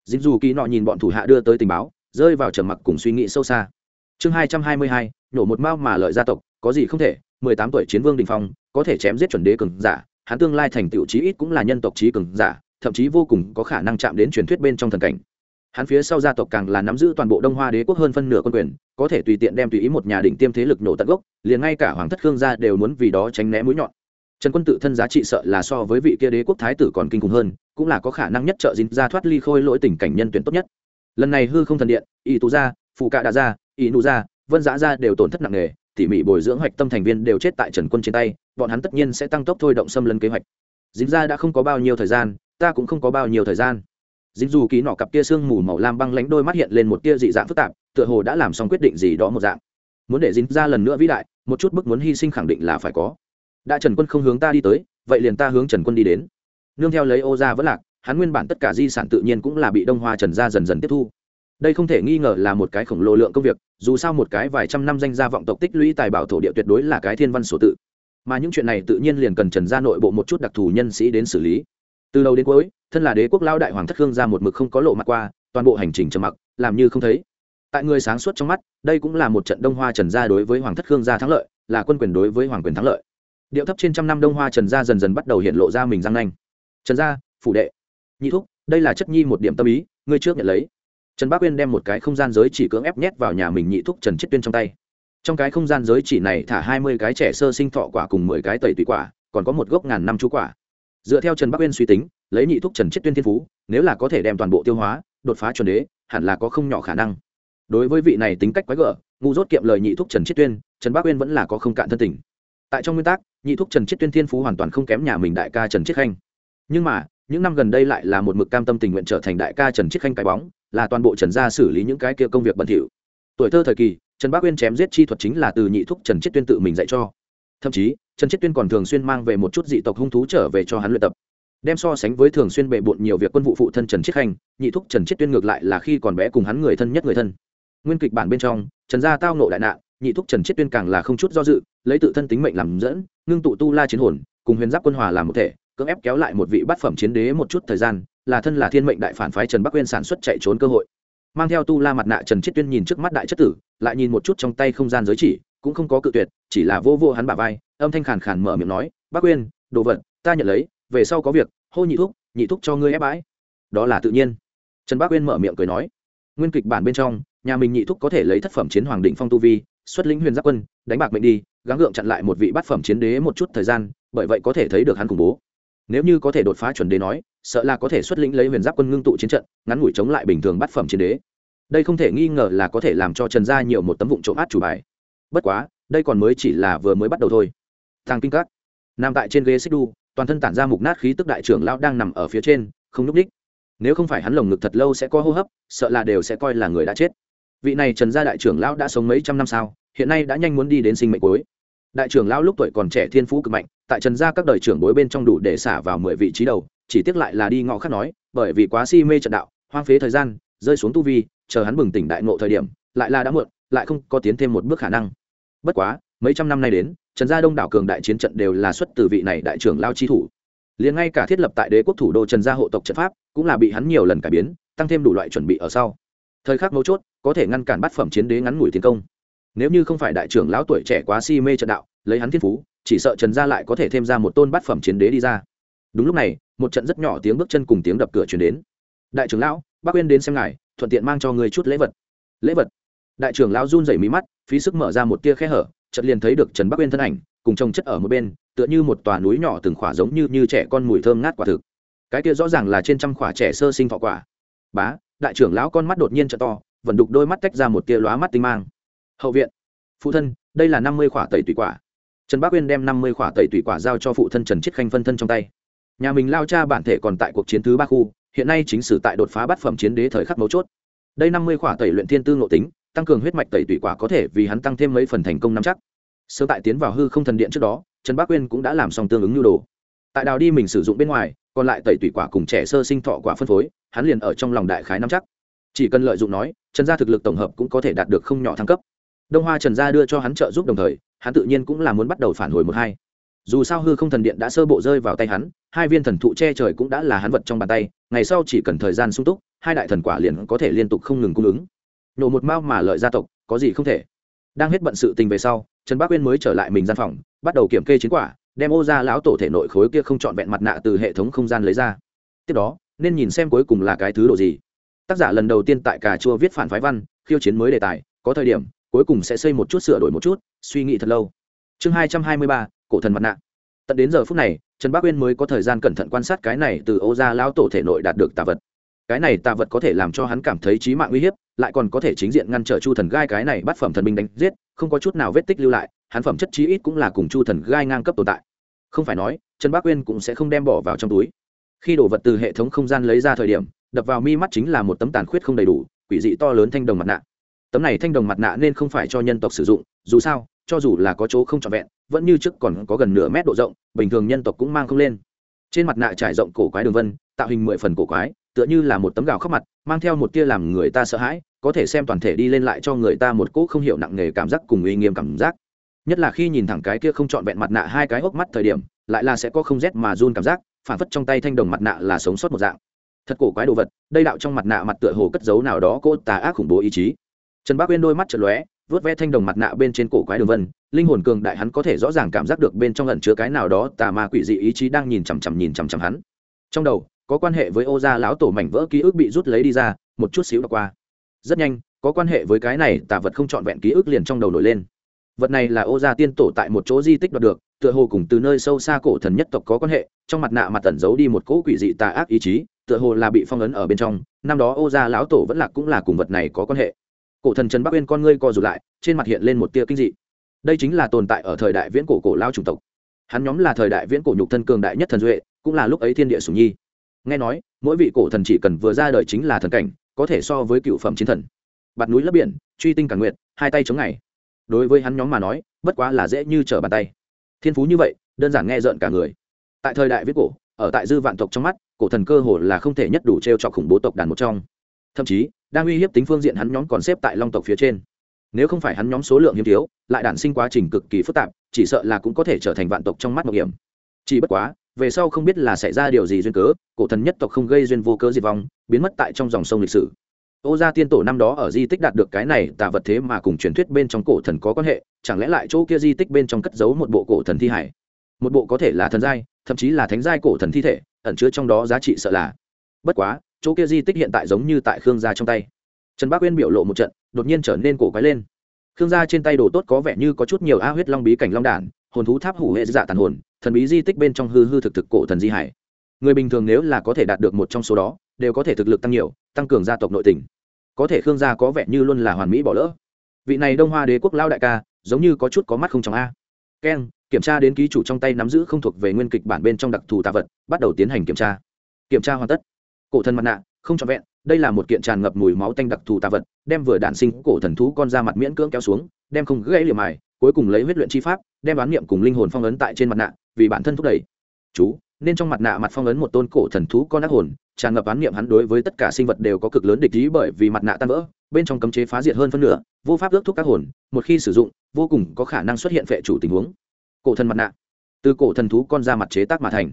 A: Dính dù kỳ nọ nhìn bọn thủ hạ đưa tới tình báo, rơi vào trầm mặc cùng suy nghĩ sâu xa. Chương hai trăm hai mươi hai nhổ một mao mà lợi gia tộc, có gì không thể, mười tám tuổi chiến vương đình phong, có thể chém giết chuẩn đế cường giả hắn tương lai thành tựu chí ít cũng là nhân tộc trí cường giả, thậm chí vô cùng có khả năng chạm đến truyền thuyết bên trong thần cảnh. Hắn phía sau gia tộc càng là nắm giữ toàn bộ đông hoa đế quốc hơn phân nửa quân quyền, có thể tùy tiện đem tùy ý một nhà đỉnh tiêm thế lực nổ tận gốc, liền ngay cả hoàng thất khương gia đều muốn vì đó tránh né mũi nhọn. Trần quân tự thân giá trị sợ là so với vị kia đế quốc thái tử còn kinh khủng hơn, cũng là có khả năng nhất trợ dính ra thoát ly khôi lỗi tình cảnh nhân tuyển tốt nhất. Lần này hư không thần điện y tú gia phụ cạ đa gia y nụ gia, vân giã gia đều tổn thất nặng nề tỉ mỉ bồi dưỡng hoạch tâm thành viên đều chết tại trần quân trên tay, bọn hắn tất nhiên sẽ tăng tốc thôi động xâm lấn kế hoạch. Dính ra đã không có bao nhiêu thời gian, ta cũng không có bao nhiêu thời gian. Dính dù ký nọ cặp kia sương mù màu lam băng lánh đôi mắt hiện lên một tia dị dạng phức tạp, tựa hồ đã làm xong quyết định gì đó một dạng. Muốn để dính ra lần nữa vĩ đại, một chút bức muốn hy sinh khẳng định là phải có. Đã trần quân không hướng ta đi tới, vậy liền ta hướng trần quân đi đến. Nương theo lấy ô gia vẫn lạc, hắn nguyên bản tất cả di sản tự nhiên cũng là bị đông hoa trần gia dần dần tiếp thu đây không thể nghi ngờ là một cái khổng lồ lượng công việc, dù sao một cái vài trăm năm danh gia vọng tộc tích lũy tài bảo thổ địa tuyệt đối là cái thiên văn sổ tự. Mà những chuyện này tự nhiên liền cần trần gia nội bộ một chút đặc thù nhân sĩ đến xử lý. Từ đầu đến cuối, thân là đế quốc lao đại hoàng thất khương ra một mực không có lộ mặt qua, toàn bộ hành trình trầm mặc, làm như không thấy. Tại người sáng suốt trong mắt, đây cũng là một trận đông hoa trần gia đối với hoàng thất khương gia thắng lợi, là quân quyền đối với hoàng quyền thắng lợi. Điệu thấp trên trăm năm đông hoa trần gia dần dần bắt đầu hiện lộ ra mình răng nanh. Trần gia, phủ đệ. Nhị thúc, đây là chất nhi một điểm tâm ý, ngươi trước nhận lấy trần bác uyên đem một cái không gian giới chỉ cưỡng ép nhét vào nhà mình nhị thúc trần chiết tuyên trong tay. Trong cái không gian giới chỉ này thả hai mươi cái trẻ sơ sinh thọ quả cùng mười cái tẩy tùy quả, còn có một gốc ngàn năm chú quả. Dựa theo trần bắc uyên suy tính, lấy nhị thúc trần chiết tuyên thiên phú, nếu là có thể đem toàn bộ tiêu hóa, đột phá chuẩn đế, hẳn là có không nhỏ khả năng. Đối với vị này tính cách quái gở, ngu dốt kiệm lời nhị thúc trần chiết tuyên, trần bắc uyên vẫn là có không cạn thân tình. Tại trong nguyên tắc, nhị thúc trần chiết tuyên thiên phú hoàn toàn không kém nhà mình đại ca trần chiết khanh. Nhưng mà, những năm gần đây lại là một mực cam tâm tình nguyện trở thành đại ca trần chiết khanh cái bóng là toàn bộ trần gia xử lý những cái kia công việc bẩn thỉu. Tuổi thơ thời kỳ, trần bác uyên chém giết chi thuật chính là từ nhị thúc trần chiết tuyên tự mình dạy cho. Thậm chí, trần chiết tuyên còn thường xuyên mang về một chút dị tộc hung thú trở về cho hắn luyện tập. Đem so sánh với thường xuyên bệ bộn nhiều việc quân vụ phụ thân trần chiết khanh, nhị thúc trần chiết tuyên ngược lại là khi còn bé cùng hắn người thân nhất người thân. Nguyên kịch bản bên trong, trần gia tao nộ đại nạn, nhị thúc trần chiết tuyên càng là không chút do dự, lấy tự thân tính mệnh làm dẫn, ngưng tụ tu la chiến hồn, cùng huyền giáp quân hòa làm một thể, cưỡng ép kéo lại một vị bát phẩm chiến đế một chút thời gian là thân là thiên mệnh đại phản phái trần bắc uyên sản xuất chạy trốn cơ hội. Mang theo tu la mặt nạ trần chiết tuyên nhìn trước mắt đại chất tử, lại nhìn một chút trong tay không gian giới chỉ, cũng không có cự tuyệt, chỉ là vô vô hắn bả vai, âm thanh khàn khàn mở miệng nói bác uyên, đồ vật, ta nhận lấy, về sau có việc, hô nhị thúc nhị thúc cho ngươi ép bãi. Đó là tự nhiên. Trần bác uyên mở miệng cười nói, nguyên kịch bản bên trong, nhà mình nhị thúc có thể lấy thất phẩm chiến hoàng định phong tu vi, xuất lĩnh huyền giáp quân, đánh bạc mệnh đi, gắng gượng chặn lại một vị bát phẩm chiến đế một chút thời gian, bởi vậy có thể thấy được hắn khủng bố. Nếu như có thể đột phá chuẩn đế nói sợ là có thể xuất lĩnh lấy huyền giáp quân ngưng tụ chiến trận, ngắn ngủi chống lại bình thường bát phẩm chiến đế. Đây không thể nghi ngờ là có thể làm cho trần gia nhiều một tấm vụn trộm át chủ bài. Bất quá, đây còn mới chỉ là vừa mới bắt đầu thôi. Thang kinh các. Nằm tại trên ghế xích đu toàn thân tản ra mục nát khí tức đại trưởng lão đang nằm ở phía trên, không núp đích nếu không phải hắn lồng ngực thật lâu sẽ có hô hấp, sợ là đều sẽ coi là người đã chết. Vị này trần gia đại trưởng lão đã sống mấy trăm năm sao, hiện nay đã nhanh muốn đi đến sinh mệnh cuối đại trưởng lão lúc tuổi còn trẻ thiên phú cực mạnh, tại trần gia các đời trưởng bối bên trong đủ để xả vào mười vị trí đầu, chỉ tiếc lại là đi ngõ khác nói, bởi vì quá si mê trận đạo, hoang phế thời gian, rơi xuống tu vi, chờ hắn bừng tỉnh đại ngộ thời điểm, lại là đã muộn, lại không có tiến thêm một bước khả năng. Bất quá, mấy trăm năm nay đến, trần gia đông đảo cường đại chiến trận đều là xuất từ vị này đại trưởng lao chi thủ. Liền ngay cả thiết lập tại đế quốc thủ đô trần gia hộ tộc trận pháp, cũng là bị hắn nhiều lần cải biến, tăng thêm đủ loại chuẩn bị ở sau. Thời khắc mấu chốt, có thể ngăn cản bát phẩm chiến đế ngắn ngủi tiến công nếu như không phải đại trưởng lão tuổi trẻ quá si mê trận đạo, lấy hắn thiên phú, chỉ sợ trần gia lại có thể thêm ra một tôn bát phẩm chiến đế đi ra. Đúng lúc này, một trận rất nhỏ tiếng bước chân cùng tiếng đập cửa chuyển đến. Đại trưởng lão, bác uyên đến xem ngài, thuận tiện mang cho người chút lễ vật. Lễ vật? Đại trưởng lão run rẩy mí mắt, phí sức mở ra một tia khe hở, chợt liền thấy được trần bắc uyên thân ảnh, cùng trông chất ở một bên, tựa như một tòa núi nhỏ từng khỏa giống như như trẻ con mùi thơm ngát quả thực. Cái kia rõ ràng là trên trăm khỏa trẻ sơ sinh thọ quả. Bá, đại trưởng lão con mắt đột nhiên trợ to, vẫn đục đôi mắt tách ra một tia lóa mắt tinh mang hậu viện. Phụ thân, đây là năm mươi khỏa tẩy tùy quả. Trần bác uyên đem năm mươi khỏa tẩy tùy quả giao cho phụ thân trần chiết khanh phân thân trong tay. Nhà mình lao cha bản thể còn tại cuộc chiến thứ ba khu, hiện nay chính sử tại đột phá bát phẩm chiến đế thời khắc mấu chốt. Đây năm mươi khỏa tẩy luyện thiên tư ngộ tính, tăng cường huyết mạch tẩy tùy quả có thể vì hắn tăng thêm mấy phần thành công nắm chắc. Sớm tại tiến vào hư không thần điện trước đó, trần bác uyên cũng đã làm xong tương ứng nhu đồ. Tại đào đi mình sử dụng bên ngoài, còn lại tẩy tủy quả cùng trẻ sơ sinh thọ quả phân phối, hắn liền ở trong lòng đại khái nắm chắc. Chỉ cần lợi dụng nói, trần gia thực lực tổng hợp cũng có thể đạt được không nhỏ thăng cấp đông hoa trần gia đưa cho hắn trợ giúp đồng thời, hắn tự nhiên cũng là muốn bắt đầu phản hồi một hai. Dù sao hư không thần điện đã sơ bộ rơi vào tay hắn, hai viên thần thụ che trời cũng đã là hắn vật trong bàn tay, ngày sau chỉ cần thời gian sung túc, hai đại thần quả liền có thể liên tục không ngừng cung ứng. Nổ một mao mà lợi gia tộc, có gì không thể. Đang hết bận sự tình về sau, trần bác uyên mới trở lại mình gian phòng, bắt đầu kiểm kê chiến quả, đem ô ra lão tổ thể nội khối kia không trọn vẹn mặt nạ từ hệ thống không gian lấy ra. Tiếp đó, nên nhìn xem cuối cùng là cái thứ độ gì. Tác giả lần đầu tiên tại cà chua viết phản phái văn, khiêu chiến mới đề tài, có thời điểm cuối cùng sẽ xây một chút sửa đổi một chút, suy nghĩ thật lâu. Chương hai trăm hai mươi ba, cổ thần mặt nạ. Tận đến giờ phút này, trần bắc uyên mới có thời gian cẩn thận quan sát cái này từ ô gia lão tổ thể nội đạt được tà vật. Cái này tà vật có thể làm cho hắn cảm thấy trí mạng uy hiếp, lại còn có thể chính diện ngăn trở chu thần gai cái này bắt phẩm thần binh đánh giết, không có chút nào vết tích lưu lại, hắn phẩm chất chí ít cũng là cùng chu thần gai ngang cấp tồn tại. Không phải nói, trần bắc uyên cũng sẽ không đem bỏ vào trong túi. Khi đổ vật từ hệ thống không gian lấy ra thời điểm, đập vào mi mắt chính là một tấm tàn khuyết không đầy đủ, quỷ dị to lớn thanh đồng mặt nạ tấm này thanh đồng mặt nạ nên không phải cho nhân tộc sử dụng, dù sao, cho dù là có chỗ không trọn vẹn, vẫn như trước còn có gần nửa mét độ rộng, bình thường nhân tộc cũng mang không lên. Trên mặt nạ trải rộng cổ quái đường vân, tạo hình mười phần cổ quái, tựa như là một tấm gạo khắp mặt, mang theo một tia làm người ta sợ hãi, có thể xem toàn thể đi lên lại cho người ta một cỗ không hiểu nặng nề cảm giác cùng uy nghiêm cảm giác. Nhất là khi nhìn thẳng cái kia không trọn vẹn mặt nạ hai cái hốc mắt thời điểm, lại là sẽ có không rét mà run cảm giác, phản phất trong tay thanh đồng mặt nạ là sống sót một dạng. Thật cổ quái đồ vật, đây đạo trong mặt nạ mặt tựa hồ cất giấu nào đó cô tà ác khủng bố ý chí trần bác uyên đôi mắt chật lóe vớt ve thanh đồng mặt nạ bên trên cổ quái đường vân, linh hồn cường đại hắn có thể rõ ràng cảm giác được bên trong lần chứa cái nào đó tà ma quỷ dị ý chí đang nhìn chằm chằm nhìn chằm chằm hắn. Trong đầu, có quan hệ với ô gia lão tổ mảnh vỡ ký ức bị rút lấy đi ra, một chút xíu đã qua. Rất nhanh, có quan hệ với cái này tà vật không trọn vẹn ký ức liền trong đầu nổi lên. Vật này là ô gia tiên tổ tại một chỗ di tích đoạt được, tựa hồ cùng từ nơi sâu xa cổ thần nhất tộc có quan hệ, trong mặt nạ mặt tẩn giấu đi một cỗ quỷ dị tà ác ý chí, tựa hồ là bị phong ấn ở bên trong, năm đó ô gia lão tổ vẫn lạc cũng là cùng vật này có quan hệ cổ thần trần bắc uyên con ngươi co rụt lại, trên mặt hiện lên một tia kinh dị. Đây chính là tồn tại ở thời đại viễn cổ cổ lao chủng tộc. Hắn nhóm là thời đại viễn cổ nhục thân cường đại nhất thần duệ, cũng là lúc ấy thiên địa sùng nhi. Nghe nói, mỗi vị cổ thần chỉ cần vừa ra đời chính là thần cảnh, có thể so với cựu phẩm chiến thần. Bạt núi lấp biển, truy tinh cả nguyện hai tay chống ngày. Đối với hắn nhóm mà nói, bất quá là dễ như trở bàn tay. Thiên phú như vậy, đơn giản nghe rợn cả người. Tại thời đại viết cổ, ở tại dư vạn tộc trong mắt, cổ thần cơ hồ là không thể nhất đủ t r e o trọc khủng bố tộc đàn một trong. Thậm chí đang uy hiếp tính phương diện hắn nhóm còn xếp tại long tộc phía trên. Nếu không phải hắn nhóm số lượng hiếm thiếu, lại đản sinh quá trình cực kỳ phức tạp, chỉ sợ là cũng có thể trở thành vạn tộc trong mắt mạo hiểm. Chỉ bất quá, về sau không biết là xảy ra điều gì duyên cớ, cổ thần nhất tộc không gây duyên vô cớ diệt vong, biến mất tại trong dòng sông lịch sử. Ô gia tiên tổ năm đó ở di tích đạt được cái này, tà vật thế mà cùng truyền thuyết bên trong cổ thần có quan hệ, chẳng lẽ lại chỗ kia di tích bên trong cất giấu một bộ cổ thần thi hải? Một bộ có thể là thần giai, thậm chí là thánh giai cổ thần thi thể, ẩn chứa trong đó giá trị sợ là. Bất quá chỗ kia di tích hiện tại giống như tại khương gia trong tay. Trần bác uyên biểu lộ một trận, đột nhiên trở nên cổ quái lên. Khương gia trên tay đồ tốt có vẻ như có chút nhiều a huyết long bí cảnh long đản, hồn thú tháp hủ hệ dạ tàn hồn, thần bí di tích bên trong hư hư thực thực cổ thần di hải. Người bình thường nếu là có thể đạt được một trong số đó, đều có thể thực lực tăng nhiều, tăng cường gia tộc nội tình. Có thể khương gia có vẻ như luôn là hoàn mỹ bỏ lỡ. Vị này đông hoa đế quốc lao đại ca, giống như có chút có mắt không trong a. Keng, kiểm tra đến ký chủ trong tay nắm giữ không thuộc về nguyên kịch bản bên trong đặc thù tạ vật, bắt đầu tiến hành kiểm tra. Kiểm tra hoàn tất cổ thần mặt nạ, không trọn vẹn, đây là một kiện tràn ngập mùi máu tanh đặc thù tạ vật, đem vừa đản sinh cổ thần thú con ra mặt miễn cưỡng kéo xuống, đem không gãy liềm mài, cuối cùng lấy huyết luyện chi pháp, đem bán niệm cùng linh hồn phong ấn tại trên mặt nạ, vì bản thân thúc đẩy. Chú, nên trong mặt nạ mặt phong ấn một tôn cổ thần thú con ác hồn, tràn ngập án niệm hắn đối với tất cả sinh vật đều có cực lớn địch ý bởi vì mặt nạ tan vỡ, bên trong cấm chế phá diệt hơn phân nửa, vô pháp ước thúc các hồn, một khi sử dụng, vô cùng có khả năng xuất hiện vệ chủ tình huống. Cổ thần mặt nạ. Từ cổ thần thú con ra mặt chế tác mà thành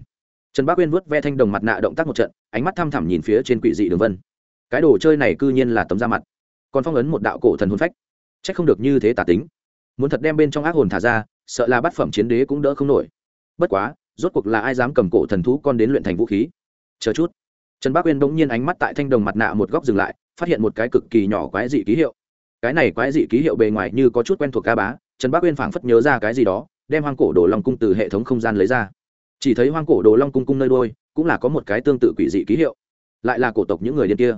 A: trần bác uyên vớt ve thanh đồng mặt nạ động tác một trận, ánh mắt thăm thẳm nhìn phía trên quỷ dị đường vân. Cái đồ chơi này cư nhiên là tấm da mặt. Còn phong ấn một đạo cổ thần hôn phách. C h ắ c không được như thế tả tính. Muốn thật đem bên trong ác hồn thả ra, sợ là bát phẩm chiến đế cũng đỡ không nổi. Bất quá, rốt cuộc là ai dám cầm cổ thần thú con đến luyện thành vũ khí? Chờ chút. Trần bác uyên bỗng nhiên ánh mắt tại thanh đồng mặt nạ một góc dừng lại, phát hiện một cái cực kỳ nhỏ quái dị ký hiệu. Cái này quái dị ký hiệu bề ngoài như có chút quen thuộc ca bá, trần bác uyên phảng phất nhớ ra cái gì đó, đem hoang cổ đồ lòng cung từ hệ thống không gian lấy ra chỉ thấy hoang cổ đồ long cung cung nơi đôi cũng là có một cái tương tự quỷ dị ký hiệu. Lại là cổ tộc những người điên kia.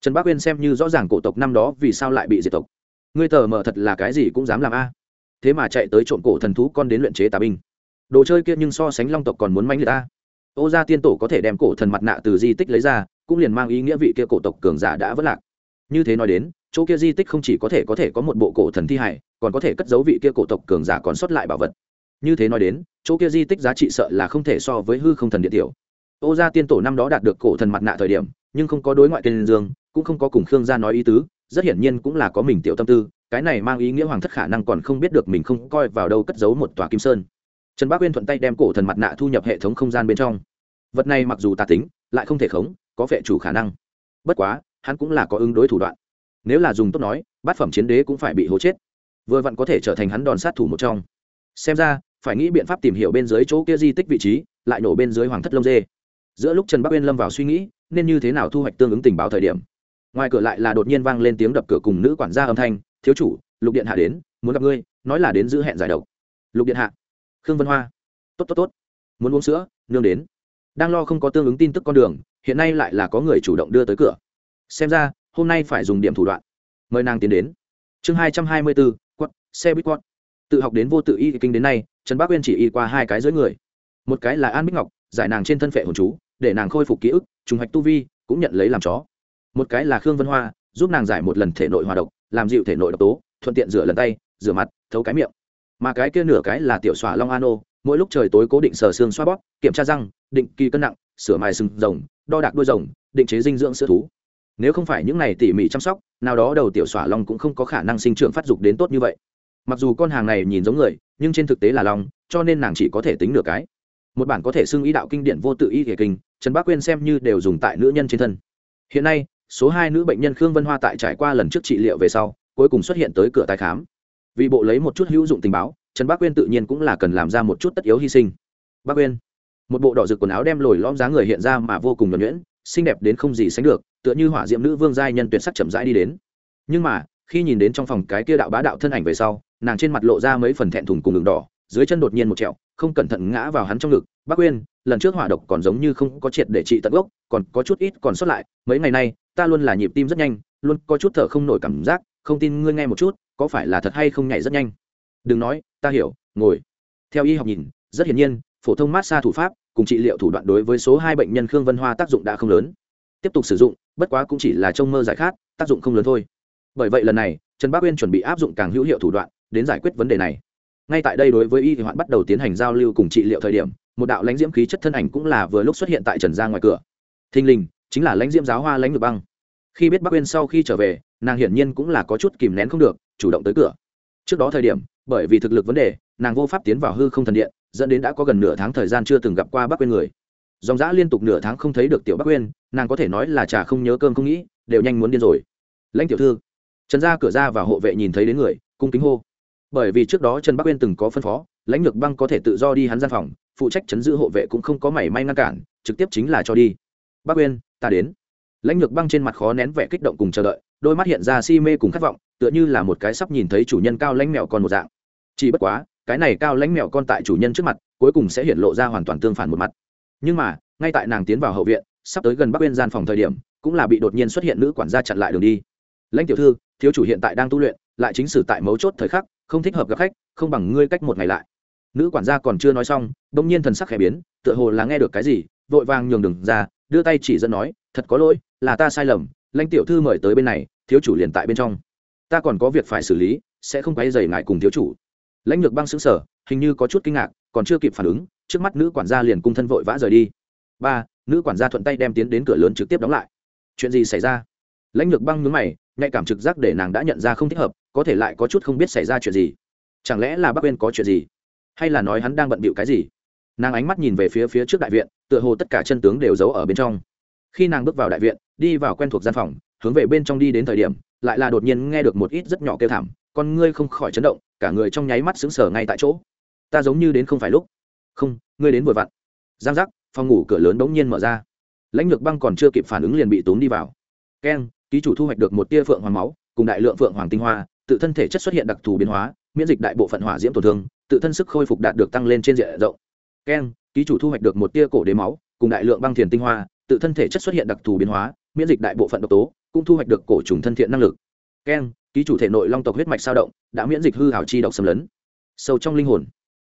A: Trần bác uyên xem như rõ ràng cổ tộc năm đó vì sao lại bị diệt tộc. Ngươi tờ mờ thật là cái gì cũng dám làm a. Thế mà chạy tới trộm cổ thần thú con đến luyện chế tà binh. Đồ chơi kia nhưng so sánh long tộc còn muốn manh người ta ô gia tiên tổ có thể đem cổ thần mặt nạ từ di tích lấy ra, cũng liền mang ý nghĩa vị kia cổ tộc cường giả đã vất lạc. Như thế nói đến, chỗ kia di tích không chỉ có thể có thể có một bộ cổ thần thi hải còn có thể cất giấu vị kia cổ tộc cường giả còn sót lại bảo vật như thế nói đến, chỗ kia di tích giá trị sợ là không thể so với hư không thần địa tiểu. Ô gia tiên tổ năm đó đạt được cổ thần mặt nạ thời điểm, nhưng không có đối ngoại tên dương, cũng không có cùng khương gia nói ý tứ, rất hiển nhiên cũng là có mình tiểu tâm tư, cái này mang ý nghĩa hoàng thất khả năng còn không biết được mình không coi vào đâu cất giấu một tòa kim sơn. Trần bác uyên thuận tay đem cổ thần mặt nạ thu nhập hệ thống không gian bên trong. Vật này mặc dù tà tính, lại không thể khống, có vệ chủ khả năng. Bất quá, hắn cũng là có ứng đối thủ đoạn. Nếu là dùng tốt nói, bát phẩm chiến đế cũng phải bị hố chết. Vừa vặn có thể trở thành hắn đòn sát thủ một trong. Xem ra phải nghĩ biện pháp tìm hiểu bên dưới chỗ kia di tích vị trí, lại nổ bên dưới hoàng thất lông dê. Giữa lúc trần bắc uyên lâm vào suy nghĩ, nên như thế nào thu hoạch tương ứng tình báo thời điểm. Ngoài cửa lại là đột nhiên vang lên tiếng đập cửa cùng nữ quản gia âm thanh, thiếu chủ, lục điện hạ đến, muốn gặp ngươi, nói là đến giữ hẹn giải độc. Lục điện hạ. Khương vân hoa. Tốt tốt tốt. Muốn uống sữa, nương đến. Đang lo không có tương ứng tin tức con đường, hiện nay lại là có người chủ động đưa tới cửa. Xem ra, hôm nay phải dùng điểm thủ đoạn. Mời nàng tiến đến. Chương hai trăm hai mươi bốn quất, xe buýt quất. Tự học đến vô tự y kinh đến nay trần bác uyên chỉ y qua hai cái dưới người một cái là an bích ngọc giải nàng trên thân phệ hồn chú để nàng khôi phục ký ức trùng hạch tu vi cũng nhận lấy làm chó một cái là khương vân hoa giúp nàng giải một lần thể nội hòa độc làm dịu thể nội độc tố thuận tiện rửa lần tay rửa mặt thấu cái miệng mà cái kia nửa cái là tiểu xỏa long an ô mỗi lúc trời tối cố định sờ xương xoa bóp kiểm tra răng định kỳ cân nặng sửa mài sừng rồng đo đạc đuôi rồng định chế dinh dưỡng sữa thú nếu không phải những này tỉ mỉ chăm sóc nào đó đầu tiểu xỏa long cũng không có khả năng sinh trưởng phát dục đến tốt như vậy mặc dù con hàng này nhìn giống người, nhưng trên thực tế là long, cho nên nàng chỉ có thể tính nửa cái. Một bản có thể xưng ý đạo kinh điển vô tự y thể kinh, trần bác quyên xem như đều dùng tại nữ nhân trên thân. Hiện nay, số hai nữ bệnh nhân khương vân hoa tại trải qua lần trước trị liệu về sau, cuối cùng xuất hiện tới cửa tái khám. Vì bộ lấy một chút hữu dụng tình báo, trần bác quyên tự nhiên cũng là cần làm ra một chút tất yếu hy sinh. Bác quyên, một bộ đỏ rực quần áo đem lồi lõm dáng người hiện ra mà vô cùng nhuẩn nhuyễn, xinh đẹp đến không gì sánh được, tựa như hỏa diệm nữ vương giai nhân tuyệt sắc chậm rãi đi đến. Nhưng mà khi nhìn đến trong phòng cái kia đạo bá đạo thân ảnh về sau, nàng trên mặt lộ ra mấy phần thẹn thùng cùng đường đỏ, dưới chân đột nhiên một trẹo, không cẩn thận ngã vào hắn trong ngực. Bác uyên lần trước hỏa độc còn giống như không có triệt để trị tận gốc, còn có chút ít còn sót lại, mấy ngày nay, ta luôn là nhịp tim rất nhanh, luôn có chút thở không nổi cảm giác, không tin ngươi nghe một chút, có phải là thật hay không nhảy rất nhanh? Đừng nói, ta hiểu, ngồi. Theo y học nhìn, rất hiển nhiên, phổ thông mát xa thủ pháp, cùng trị liệu thủ đoạn đối với số hai bệnh nhân khương vân hoa tác dụng đã không lớn. Tiếp tục sử dụng, bất quá cũng chỉ là trông mơ giải khát, tác dụng không lớn thôi bởi vậy lần này, trần bác uyên chuẩn bị áp dụng càng hữu hiệu thủ đoạn đến giải quyết vấn đề này. Ngay tại đây đối với y thì hoạn bắt đầu tiến hành giao lưu cùng trị liệu thời điểm, một đạo lãnh diễm khí chất thân ảnh cũng là vừa lúc xuất hiện tại trần gia ngoài cửa. Thình lình, chính là lãnh diễm giáo hoa lãnh ngược băng. Khi biết bắc uyên sau khi trở về, nàng hiển nhiên cũng là có chút kìm nén không được, chủ động tới cửa. Trước đó thời điểm, bởi vì thực lực vấn đề, nàng vô pháp tiến vào hư không thần điện, dẫn đến đã có gần nửa tháng thời gian chưa từng gặp qua bắc uyên người. Dòng dã liên tục nửa tháng không thấy được tiểu bắc uyên, nàng có thể nói là chả không nhớ cơm không nghĩ, đều nhanh muốn điên rồi. Lãnh tiểu thư trần ra cửa ra và hộ vệ nhìn thấy đến người, cung kính hô. Bởi vì trước đó trần bắc uyên từng có phân phó, lãnh lược băng có thể tự do đi hắn gian phòng, phụ trách chấn giữ hộ vệ cũng không có mảy may ngăn cản, trực tiếp chính là cho đi. Bắc uyên, ta đến. Lãnh lược băng trên mặt khó nén vẻ kích động cùng chờ đợi, đôi mắt hiện ra si mê cùng khát vọng, tựa như là một cái sắp nhìn thấy chủ nhân cao lãnh mèo con một dạng. Chỉ bất quá, cái này cao lãnh mèo con tại chủ nhân trước mặt, cuối cùng sẽ hiện lộ ra hoàn toàn tương phản một mặt. Nhưng mà, ngay tại nàng tiến vào hậu viện, sắp tới gần bắc uyên gian phòng thời điểm, cũng là bị đột nhiên xuất hiện nữ quản gia chặn lại đường đi. Lãnh tiểu thư thiếu chủ hiện tại đang tu luyện, lại chính sử tại mấu chốt thời khắc, không thích hợp gặp khách, không bằng ngươi cách một ngày lại. Nữ quản gia còn chưa nói xong, bỗng nhiên thần sắc khẽ biến, tựa hồ là nghe được cái gì, vội vàng nhường đường ra, đưa tay chỉ dẫn nói, thật có lỗi, là ta sai lầm, lãnh tiểu thư mời tới bên này, thiếu chủ liền tại bên trong. Ta còn có việc phải xử lý, sẽ không quay dày ngại cùng thiếu chủ. Lãnh lược băng xứng sở hình như có chút kinh ngạc, còn chưa kịp phản ứng, trước mắt nữ quản gia liền cung thân vội vã rời đi. Ba, nữ quản gia thuận tay đem tiến đến cửa lớn trực tiếp đóng lại. Chuyện gì xảy ra? Lãnh lược băng nhướng mày nhạy cảm trực giác để nàng đã nhận ra không thích hợp, có thể lại có chút không biết xảy ra chuyện gì. Chẳng lẽ là bác quên có chuyện gì? Hay là nói hắn đang bận bịu cái gì? Nàng ánh mắt nhìn về phía phía trước đại viện, tựa hồ tất cả chân tướng đều giấu ở bên trong. Khi nàng bước vào đại viện, đi vào quen thuộc gian phòng, hướng về bên trong đi đến thời điểm, lại là đột nhiên nghe được một ít rất nhỏ kêu thảm, con ngươi không khỏi chấn động, cả người trong nháy mắt xứng sở ngay tại chỗ. Ta giống như đến không phải lúc. Không, ngươi đến vội vặn. Giang giác, phòng ngủ cửa lớn bỗng nhiên mở ra. Lãnh lược băng còn chưa kịp phản ứng liền bị tốn đi vào. Keng ký chủ thu hoạch được một tia phượng hoàng máu, cùng đại lượng phượng hoàng tinh hoa, tự thân thể chất xuất hiện đặc thù biến hóa, miễn dịch đại bộ phận hỏa diễm tổn thương, tự thân sức khôi phục đạt được tăng lên trên diện rộng. Keng ký chủ thu hoạch được một tia cổ đế máu, cùng đại lượng băng thiền tinh hoa, tự thân thể chất xuất hiện đặc thù biến hóa, miễn dịch đại bộ phận độc tố, cũng thu hoạch được cổ trùng thân thiện năng lực. Keng ký chủ thể nội long tộc huyết mạch sao động, đã miễn dịch hư hảo chi độc xâm lấn. Sâu trong linh hồn.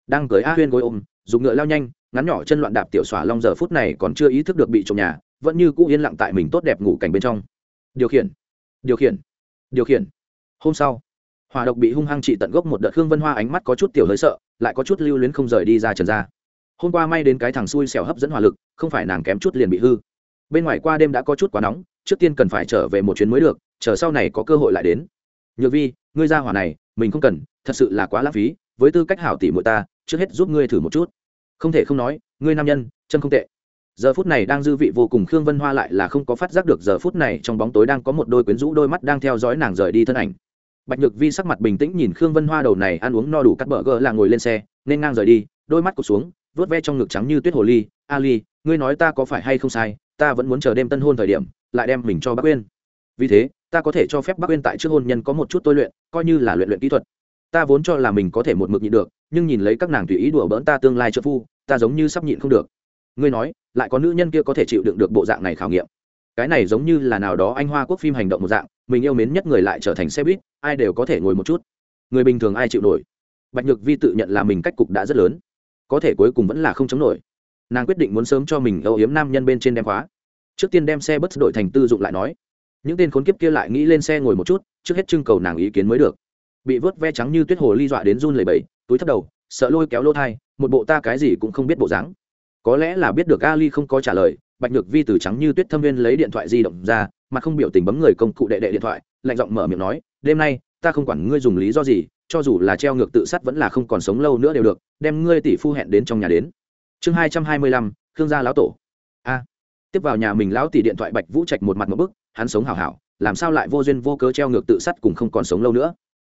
A: Đang cưới a huyên gối ôm, dùng ngựa lao nhanh, ngắn nhỏ chân loạn đạp tiểu xỏa long giờ phút này còn chưa ý thức được bị trộm nhà, vẫn như cũ yên lặng tại mình tốt đẹp ngủ cảnh bên trong điều khiển. Điều khiển. Điều khiển. Hôm sau hòa độc bị hung hăng trị tận gốc một đợt khương vân hoa ánh mắt có chút tiểu hơi sợ, lại có chút lưu luyến không rời đi ra trần ra. Hôm qua may đến cái thằng xui xẻo hấp dẫn hỏa lực, không phải nàng kém chút liền bị hư. Bên ngoài qua đêm đã có chút quá nóng, trước tiên cần phải trở về một chuyến mới được, chờ sau này có cơ hội lại đến. Nhược vi, ngươi ra hỏa này, mình không cần, thật sự là quá lãng phí, với tư cách hảo tỷ muội ta, trước hết giúp ngươi thử một chút. Không thể không nói, ngươi nam nhân, chân không tệ giờ phút này đang dư vị vô cùng khương vân hoa lại là không có phát giác được giờ phút này trong bóng tối đang có một đôi quyến rũ đôi mắt đang theo dõi nàng rời đi thân ảnh. Bạch nhược vi sắc mặt bình tĩnh nhìn khương vân hoa đầu này ăn uống no đủ cắt bờ gờ là ngồi lên xe, nên ngang rời đi, đôi mắt cụt xuống, vớt ve trong ngực trắng như tuyết hồ ly. Ali, ngươi nói ta có phải hay không sai, ta vẫn muốn chờ đêm tân hôn thời điểm, lại đem mình cho bác uyên vì thế, ta có thể cho phép bác uyên tại trước hôn nhân có một chút tôi luyện, coi như là luyện luyện kỹ thuật. Ta vốn cho là mình có thể một mực nhịn được, nhưng nhìn lấy các nàng tùy ý đùa bỡn ta tương lai trợ phu, ta giống như sắp nhịn không được ngươi nói, lại có nữ nhân kia có thể chịu đựng được bộ dạng này khảo nghiệm. Cái này giống như là nào đó anh hoa quốc phim hành động một dạng, mình yêu mến nhất người lại trở thành xe buýt, ai đều có thể ngồi một chút. Người bình thường ai chịu nổi? Bạch nhược vi tự nhận là mình cách cục đã rất lớn. Có thể cuối cùng vẫn là không chống nổi. Nàng quyết định muốn sớm cho mình âu yếm nam nhân bên trên đem khóa. Trước tiên đem xe bất đổi thành tư dụng lại nói. Những tên khốn kiếp kia lại nghĩ lên xe ngồi một chút, trước hết trưng cầu nàng ý kiến mới được. Bị vớt ve trắng như tuyết hồ ly dọa đến run lầy bẫy túi thấp đầu, sợ lôi kéo lô thai, một bộ ta cái gì cũng không biết bộ dáng có lẽ là biết được ali không có trả lời, bạch nhược vi từ trắng như tuyết thâm viên lấy điện thoại di động ra, mà không biểu tình bấm người công cụ đệ đệ điện thoại, lạnh giọng mở miệng nói, đêm nay, ta không quản ngươi dùng lý do gì, cho dù là treo ngược tự sát vẫn là không còn sống lâu nữa đều được, đem ngươi tỷ phu hẹn đến trong nhà đến. Chương hai trăm hai mươi lăm, khương gia lão tổ. A. Tiếp vào nhà mình lão tỷ điện thoại bạch vũ trạch một mặt một bức, hắn sống hào hảo, làm sao lại vô duyên vô cớ treo ngược tự sát cùng không còn sống lâu nữa?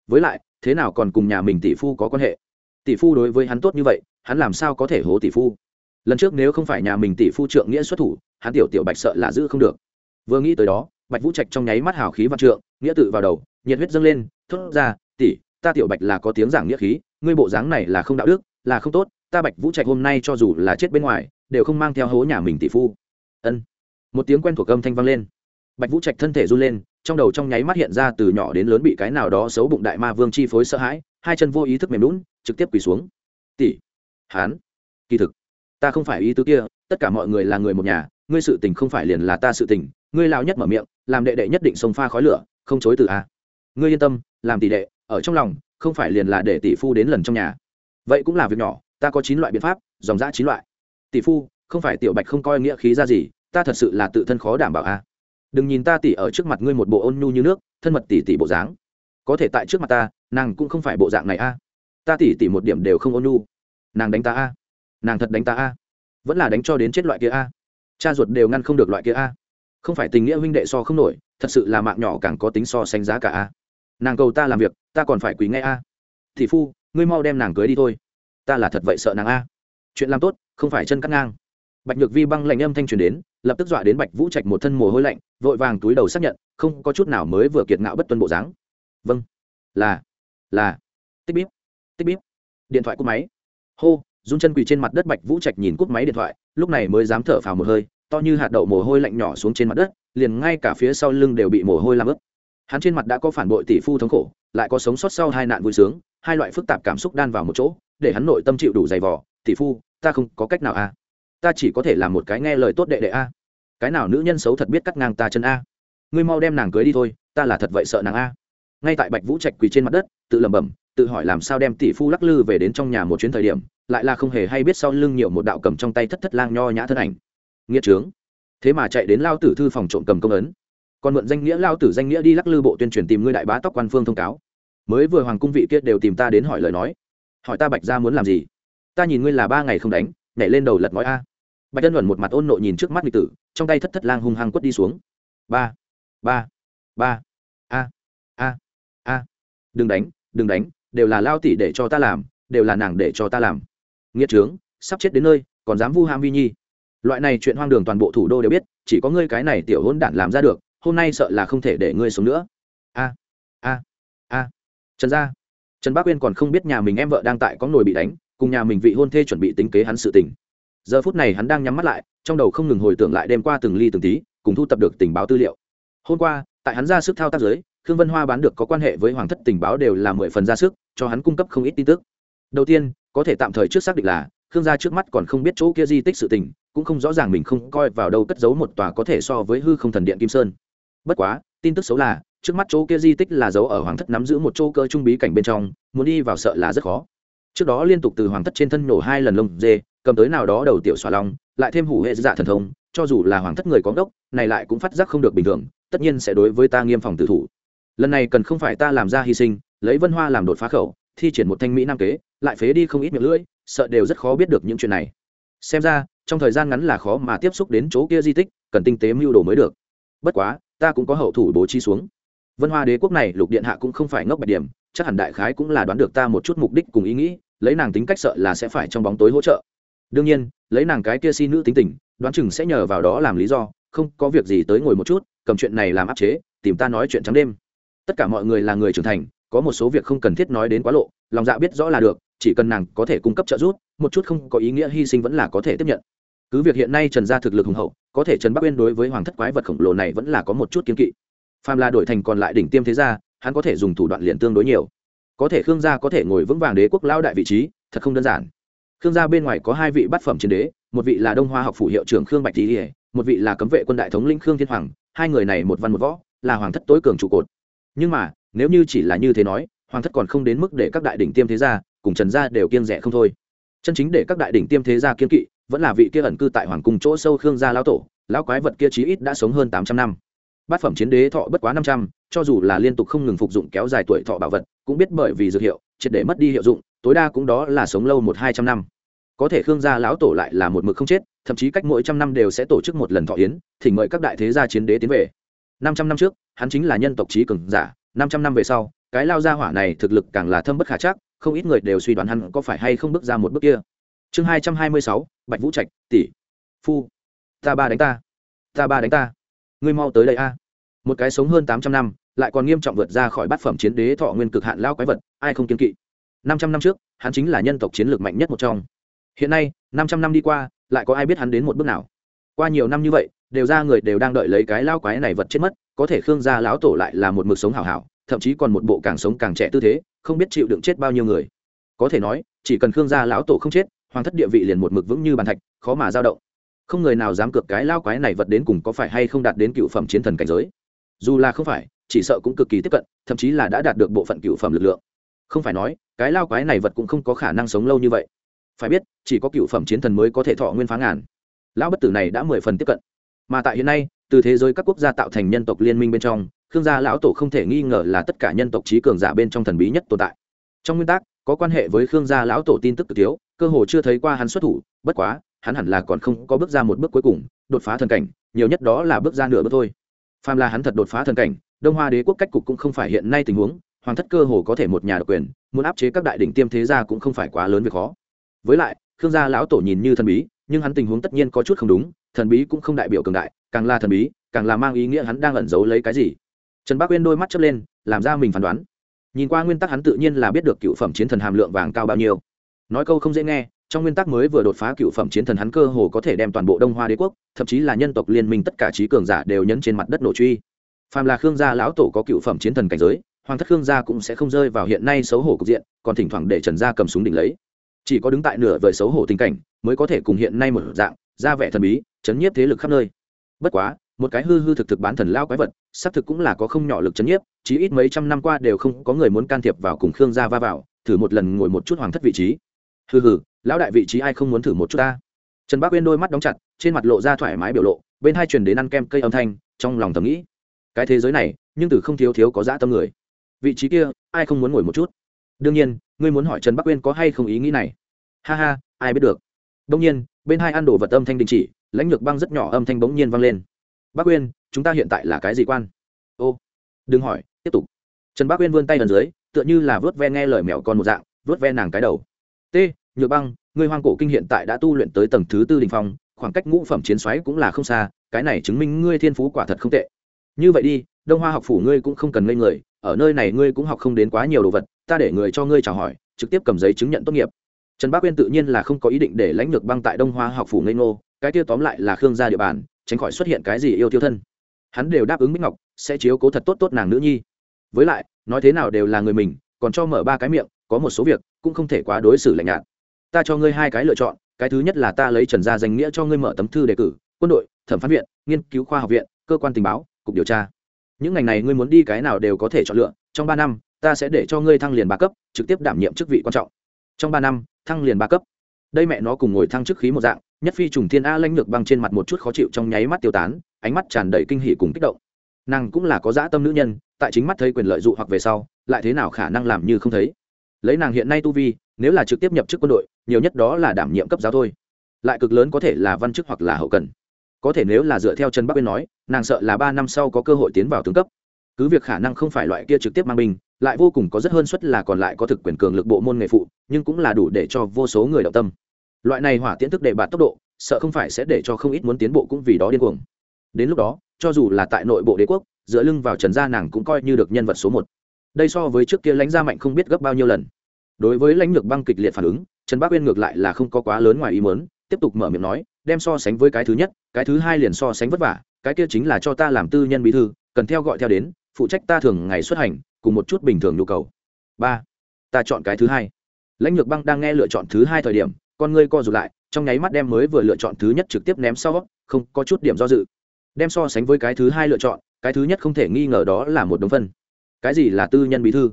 A: Với lại, thế nào còn cùng nhà mình tỷ phu có quan hệ? Tỷ phu đối với hắn tốt như vậy, hắn làm sao có thể hố tỷ phu? Lần trước nếu không phải nhà mình tỷ phu trượng nghĩa xuất thủ, hắn tiểu tiểu bạch sợ là giữ không được. Vừa nghĩ tới đó, bạch vũ trạch trong nháy mắt hào khí văn trượng, nghĩa tự vào đầu, nhiệt huyết dâng lên, thốt ra, tỷ, ta tiểu bạch là có tiếng giảng nghĩa khí, ngươi bộ dáng này là không đạo đức, là không tốt, ta bạch vũ trạch hôm nay cho dù là chết bên ngoài, đều không mang theo hố nhà mình tỷ phu. Ân. Một tiếng quen thuộc âm thanh vang lên. Bạch vũ trạch thân thể run lên, trong đầu trong nháy mắt hiện ra từ nhỏ đến lớn bị cái nào đó xấu bụng đại ma vương chi phối sợ hãi, hai chân vô ý thức mềm lún trực tiếp quỳ xuống. Tỷ hán kỳ thực ta không phải ý tứ kia, tất cả mọi người là người một nhà, ngươi sự tình không phải liền là ta sự tình, ngươi lao nhất mở miệng, làm đệ đệ nhất định sông pha khói lửa, không chối từ a ngươi yên tâm, làm tỷ đệ, ở trong lòng, không phải liền là để tỷ phu đến lần trong nhà. Vậy cũng là việc nhỏ, ta có chín loại biện pháp, dòng giã chín loại. Tỷ phu, không phải tiểu bạch không coi nghĩa khí ra gì, ta thật sự là tự thân khó đảm bảo a đừng nhìn ta tỷ ở trước mặt ngươi một bộ ôn nhu như nước, thân mật tỷ tỷ bộ dáng. Có thể tại trước mặt ta, nàng cũng không phải bộ dạng này a ta tỷ tỷ một điểm đều không ôn nhu. Nàng đánh ta a nàng thật đánh ta a. Vẫn là đánh cho đến chết loại kia a. Cha ruột đều ngăn không được loại kia a. Không phải tình nghĩa huynh đệ so không nổi, thật sự là mạng nhỏ càng có tính so sánh giá cả a. Nàng cầu ta làm việc, ta còn phải quý nghe a. Thị phu, ngươi mau đem nàng cưới đi thôi. Ta là thật vậy sợ nàng a. Chuyện làm tốt, không phải chân cắt ngang. Bạch nhược vi băng lạnh âm thanh truyền đến, lập tức dọa đến bạch vũ trạch một thân mồ hôi lạnh, vội vàng túi đầu xác nhận, không có chút nào mới vừa kiệt ngạo bất tuân bộ dáng. Vâng. Là. Là. Tích bíp. Tích bíp. Điện thoại cúp máy. Hô run chân quỳ trên mặt đất bạch vũ trạch nhìn cúp máy điện thoại, lúc này mới dám thở phào một hơi, to như hạt đậu mồ hôi lạnh nhỏ xuống trên mặt đất, liền ngay cả phía sau lưng đều bị mồ hôi làm ướt. Hắn trên mặt đã có phản bội tỷ phu thống khổ, lại có sống sót sau hai nạn vui sướng, hai loại phức tạp cảm xúc đan vào một chỗ, để hắn nội tâm chịu đủ dày vò, tỷ phu, ta không có cách nào a. À. ta chỉ có thể làm một cái nghe lời tốt đệ đệ a. Cái nào nữ nhân xấu thật biết cắt ngang ta chân a. Ngươi mau đem nàng cưới đi thôi, ta là thật vậy sợ nàng a. Ngay tại bạch vũ trạch quỳ trên mặt đất, tự lẩm bẩm tự hỏi làm sao đem tỷ phu lắc lư về đến trong nhà một chuyến thời điểm, lại là không hề hay biết sau lưng nhiều một đạo cầm trong tay thất thất lang nho nhã thân ảnh. Nghĩa trướng. Thế mà chạy đến lao tử thư phòng trộm cầm công ấn. Còn mượn danh nghĩa lao tử danh nghĩa đi lắc lư bộ tuyên truyền tìm ngươi đại bá tóc quan phương thông cáo. Mới vừa hoàng cung vị kia đều tìm ta đến hỏi lời nói. Hỏi ta bạch ra muốn làm gì? Ta nhìn ngươi là ba ngày không đánh, nhảy lên đầu lật ngói a. Bạch tân luận một mặt ôn nộ nhìn trước mắt nghịch tử, trong tay thất thất lang hung hăng quất đi xuống. Ba ba ba, a a a. Đừng đánh đừng đánh đều là lao tỷ để cho ta làm, đều là nàng để cho ta làm. Nghĩa trướng, sắp chết đến nơi, còn dám vu ham vi nhi. Loại này chuyện hoang đường toàn bộ thủ đô đều biết, chỉ có ngươi cái này tiểu hôn đản làm ra được, hôm nay sợ là không thể để ngươi sống nữa. A a a. Trần gia, trần bác uyên còn không biết nhà mình em vợ đang tại có nồi bị đánh, cùng nhà mình vị hôn thê chuẩn bị tính kế hắn sự tình. Giờ phút này hắn đang nhắm mắt lại, trong đầu không ngừng hồi tưởng lại đêm qua từng ly từng tí, cùng thu tập được tình báo tư liệu. Hôm qua, tại hắn ra sức thao tác giới khương vân hoa bán được có quan hệ với hoàng thất tình báo đều là mười phần ra sức, cho hắn cung cấp không ít tin tức. Đầu tiên, có thể tạm thời trước xác định là, khương gia trước mắt còn không biết chỗ kia di tích sự tình, cũng không rõ ràng mình không coi vào đâu cất giấu một tòa có thể so với hư không thần điện kim sơn. Bất quá, tin tức xấu là, trước mắt chỗ kia di tích là giấu ở hoàng thất nắm giữ một chỗ cơ trung bí cảnh bên trong, muốn đi vào sợ là rất khó. Trước đó liên tục từ hoàng thất trên thân nổ hai lần lông dê, cầm tới nào đó đầu tiểu xòa long, lại thêm hủ hệ dạ thần thông, cho dù là hoàng thất người có đốc này lại cũng phát giác không được bình thường, tất nhiên sẽ đối với ta nghiêm phòng tử thủ lần này cần không phải ta làm ra hy sinh, lấy vân hoa làm đột phá khẩu, thi triển một thanh mỹ nam kế, lại phế đi không ít miệng lưỡi, sợ đều rất khó biết được những chuyện này. Xem ra, trong thời gian ngắn là khó mà tiếp xúc đến chỗ kia di tích, cần tinh tế mưu đồ mới được. Bất quá, ta cũng có hậu thủ bố trí xuống. Vân hoa đế quốc này, lục điện hạ cũng không phải ngốc bạch điểm, chắc hẳn đại khái cũng là đoán được ta một chút mục đích cùng ý nghĩ, lấy nàng tính cách sợ là sẽ phải trong bóng tối hỗ trợ. Đương nhiên, lấy nàng cái kia si nữ tính tình, đoán chừng sẽ nhờ vào đó làm lý do, không có việc gì tới ngồi một chút, cầm chuyện này làm áp chế, tìm ta nói chuyện trắng đêm tất cả mọi người là người trưởng thành, có một số việc không cần thiết nói đến quá lộ, lòng dạ biết rõ là được, chỉ cần nàng có thể cung cấp trợ giúp, một chút không có ý nghĩa hy sinh vẫn là có thể tiếp nhận. Cứ việc hiện nay trần gia thực lực hùng hậu, có thể trần bắc uyên đối với hoàng thất quái vật khổng lồ này vẫn là có một chút kiên kỵ. Phàm là đổi thành còn lại đỉnh tiêm thế gia, hắn có thể dùng thủ đoạn liền tương đối nhiều. Có thể khương gia có thể ngồi vững vàng đế quốc lao đại vị trí, thật không đơn giản. Khương gia bên ngoài có hai vị bát phẩm chiến đế, một vị là đông hoa học phủ hiệu trưởng khương bạch tý một vị là cấm vệ quân đại thống linh khương thiên hoàng, hai người này một văn một võ, là hoàng thất tối cường trụ cột nhưng mà, nếu như chỉ là như thế nói, hoàng thất còn không đến mức để các đại đỉnh tiêm thế gia cùng trần gia đều kiên rẻ không thôi. Chân chính để các đại đỉnh tiêm thế gia kiên kỵ vẫn là vị kia ẩn cư tại hoàng cung chỗ sâu khương gia lão tổ, lão quái vật kia chí ít đã sống hơn tám trăm năm. Bát phẩm chiến đế thọ bất quá năm trăm, cho dù là liên tục không ngừng phục dụng kéo dài tuổi thọ bảo vật, cũng biết bởi vì dược hiệu, triệt để mất đi hiệu dụng, tối đa cũng đó là sống lâu một hai trăm năm. Có thể khương gia lão tổ lại là một mực không chết, thậm chí cách mỗi trăm năm đều sẽ tổ chức một lần thọ yến, thỉnh mời các đại thế gia chiến đế tiến về năm trăm năm trước, hắn chính là nhân tộc trí cường giả, năm trăm năm về sau, cái lao gia hỏa này thực lực càng là thâm bất khả chắc, không ít người đều suy đoán hắn có phải hay không bước ra một bước kia. Chương hai trăm hai mươi sáu, bạch vũ trạch, tỷ. Phu. Ta ba đánh ta. Ta ba đánh ta. Ngươi mau tới đây a. Một cái sống hơn tám trăm năm, lại còn nghiêm trọng vượt ra khỏi bát phẩm chiến đế thọ nguyên cực hạn lao quái vật, ai không kiên kỵ. Năm trăm năm trước, hắn chính là nhân tộc chiến lược mạnh nhất một trong. Hiện nay, năm trăm năm đi qua, lại có ai biết hắn đến một bước nào? Qua nhiều năm như vậy đều ra người đều đang đợi lấy cái lao quái này vật chết mất, có thể khương gia lão tổ lại là một mực sống hảo hảo, thậm chí còn một bộ càng sống càng trẻ tư thế, không biết chịu đựng chết bao nhiêu người. Có thể nói, chỉ cần khương gia lão tổ không chết, hoàng thất địa vị liền một mực vững như bàn thạch, khó mà dao động. Không người nào dám cược cái lao quái này vật đến cùng có phải hay không đạt đến cựu phẩm chiến thần cảnh giới. Dù là không phải, chỉ sợ cũng cực kỳ tiếp cận, thậm chí là đã đạt được bộ phận cựu phẩm lực lượng. Không phải nói, cái lao quái này vật cũng không có khả năng sống lâu như vậy. Phải biết, chỉ có cựu phẩm chiến thần mới có thể thọ nguyên phá ngàn. Lão bất tử này đã mười phần tiếp cận mà tại hiện nay, từ thế giới các quốc gia tạo thành nhân tộc liên minh bên trong, khương gia lão tổ không thể nghi ngờ là tất cả nhân tộc trí cường giả bên trong thần bí nhất tồn tại. Trong nguyên tắc, có quan hệ với khương gia lão tổ tin tức cực thiếu, cơ hồ chưa thấy qua hắn xuất thủ, bất quá, hắn hẳn là còn không có bước ra một bước cuối cùng, đột phá thần cảnh, nhiều nhất đó là bước ra nửa bước thôi. Phàm là hắn thật đột phá thần cảnh, đông hoa đế quốc cách cục cũng không phải hiện nay tình huống, hoàng thất cơ hồ có thể một nhà độc quyền, muốn áp chế các đại đỉnh tiêm thế gia cũng không phải quá lớn việc khó. Với lại, khương gia lão tổ nhìn như thần bí, nhưng hắn tình huống tất nhiên có chút không đúng thần bí cũng không đại biểu cường đại, càng là thần bí, càng là mang ý nghĩa hắn đang ẩn giấu lấy cái gì. Trần bác uyên đôi mắt chớp lên, làm ra mình phán đoán. Nhìn qua nguyên tắc hắn tự nhiên là biết được cựu phẩm chiến thần hàm lượng vàng cao bao nhiêu. Nói câu không dễ nghe, trong nguyên tắc mới vừa đột phá cựu phẩm chiến thần hắn cơ hồ có thể đem toàn bộ đông hoa đế quốc, thậm chí là nhân tộc liên minh tất cả trí cường giả đều nhấn trên mặt đất nổ truy. Phàm là khương gia lão tổ có cựu phẩm chiến thần cảnh giới, hoàng thất khương gia cũng sẽ không rơi vào hiện nay xấu hổ cục diện, còn thỉnh thoảng để trần gia cầm súng đỉnh lấy. Chỉ có đứng tại nửa vời xấu hổ tình cảnh, mới có thể cùng hiện nay một dạng, ra vẻ thần bí chấn nhiếp thế lực khắp nơi. Bất quá, một cái hư hư thực thực bán thần lao quái vật, xác thực cũng là có không nhỏ lực chấn nhiếp, chí ít mấy trăm năm qua đều không có người muốn can thiệp vào cùng khương gia va vào, thử một lần ngồi một chút hoàng thất vị trí. Hừ hừ, lão đại vị trí ai không muốn thử một chút ta? Trần bác uyên đôi mắt đóng chặt, trên mặt lộ ra thoải mái biểu lộ, bên hai truyền đến ăn kem cây âm thanh, trong lòng thầm nghĩ, cái thế giới này, nhưng từ không thiếu thiếu có dã tâm người. Vị trí kia, ai không muốn ngồi một chút? Đương nhiên, ngươi muốn hỏi trần bắc uyên có hay không ý nghĩ này? Ha ha, ai biết được. Đông nhiên, bên hai ăn đồ vật âm thanh đình chỉ lãnh lược băng rất nhỏ âm thanh bỗng nhiên vang lên. Bắc uyên, chúng ta hiện tại là cái gì quan? Ô, đừng hỏi, tiếp tục. Trần bắc uyên vươn tay gần dưới, tựa như là vớt ve nghe lời mèo con một dạng, vớt ve nàng cái đầu. T, nhược băng người hoang cổ kinh hiện tại đã tu luyện tới tầng thứ tư đình phong, khoảng cách ngũ phẩm chiến xoáy cũng là không xa, cái này chứng minh ngươi thiên phú quả thật không tệ. Như vậy đi, đông hoa học phủ ngươi cũng không cần ngây người, ở nơi này ngươi cũng học không đến quá nhiều đồ vật, ta để người cho ngươi chào hỏi, trực tiếp cầm giấy chứng nhận tốt nghiệp. Trần bác uyên tự nhiên là không có ý định để lãnh lược băng tại đông hoa học phủ ngây ngô cái kia tóm lại là khương gia địa bàn, tránh khỏi xuất hiện cái gì yêu tiêu thân. Hắn đều đáp ứng bích ngọc, sẽ chiếu cố thật tốt tốt nàng nữ nhi. Với lại, nói thế nào đều là người mình, còn cho mở ba cái miệng, có một số việc cũng không thể quá đối xử lạnh nhạt. Ta cho ngươi hai cái lựa chọn, cái thứ nhất là ta lấy trần gia danh nghĩa cho ngươi mở tấm thư đề cử, quân đội, thẩm phán viện, nghiên cứu khoa học viện, cơ quan tình báo, cục điều tra. Những ngành này ngươi muốn đi cái nào đều có thể chọn lựa, trong ba năm, ta sẽ để cho ngươi thăng liền ba cấp, trực tiếp đảm nhiệm chức vị quan trọng. Trong ba năm, thăng liền ba cấp đây mẹ nó cùng ngồi thăng chức khí một dạng, nhất phi trùng thiên a lanh lược băng trên mặt một chút khó chịu trong nháy mắt tiêu tán, ánh mắt tràn đầy kinh hỉ cùng kích động. Nàng cũng là có dã tâm nữ nhân, tại chính mắt thấy quyền lợi dụ hoặc về sau, lại thế nào khả năng làm như không thấy. Lấy nàng hiện nay tu vi, nếu là trực tiếp nhập chức quân đội, nhiều nhất đó là đảm nhiệm cấp giáo thôi. Lại cực lớn có thể là văn chức hoặc là hậu cần. Có thể nếu là dựa theo trần bắc uyên nói, nàng sợ là ba năm sau có cơ hội tiến vào tướng cấp. Cứ việc khả năng không phải loại kia trực tiếp mang binh, lại vô cùng có rất hơn suất là còn lại có thực quyền cường lực bộ môn nghề phụ, nhưng cũng là đủ để cho vô số người động tâm loại này hỏa tiễn thức để bạt tốc độ, sợ không phải sẽ để cho không ít muốn tiến bộ cũng vì đó điên cuồng. Đến lúc đó, cho dù là tại nội bộ đế quốc dựa lưng vào trần gia nàng cũng coi như được nhân vật số một. Đây so với trước kia lãnh gia mạnh không biết gấp bao nhiêu lần. Đối với lãnh lược băng kịch liệt phản ứng, trần bác uyên ngược lại là không có quá lớn ngoài ý mớn tiếp tục mở miệng nói, đem so sánh với cái thứ nhất, cái thứ hai liền so sánh vất vả, cái kia chính là cho ta làm tư nhân bí thư, cần theo gọi theo đến, phụ trách ta thường ngày xuất hành, cùng một chút bình thường nhu cầu. Ba, ta chọn cái thứ hai. Lãnh lược băng đang nghe lựa chọn thứ hai thời điểm con ngươi co rụt lại, trong nháy mắt đem mới vừa lựa chọn thứ nhất trực tiếp ném sau, không có chút điểm do dự. Đem so sánh với cái thứ hai lựa chọn, cái thứ nhất không thể nghi ngờ đó là một đống phân. Cái gì là tư nhân bí thư?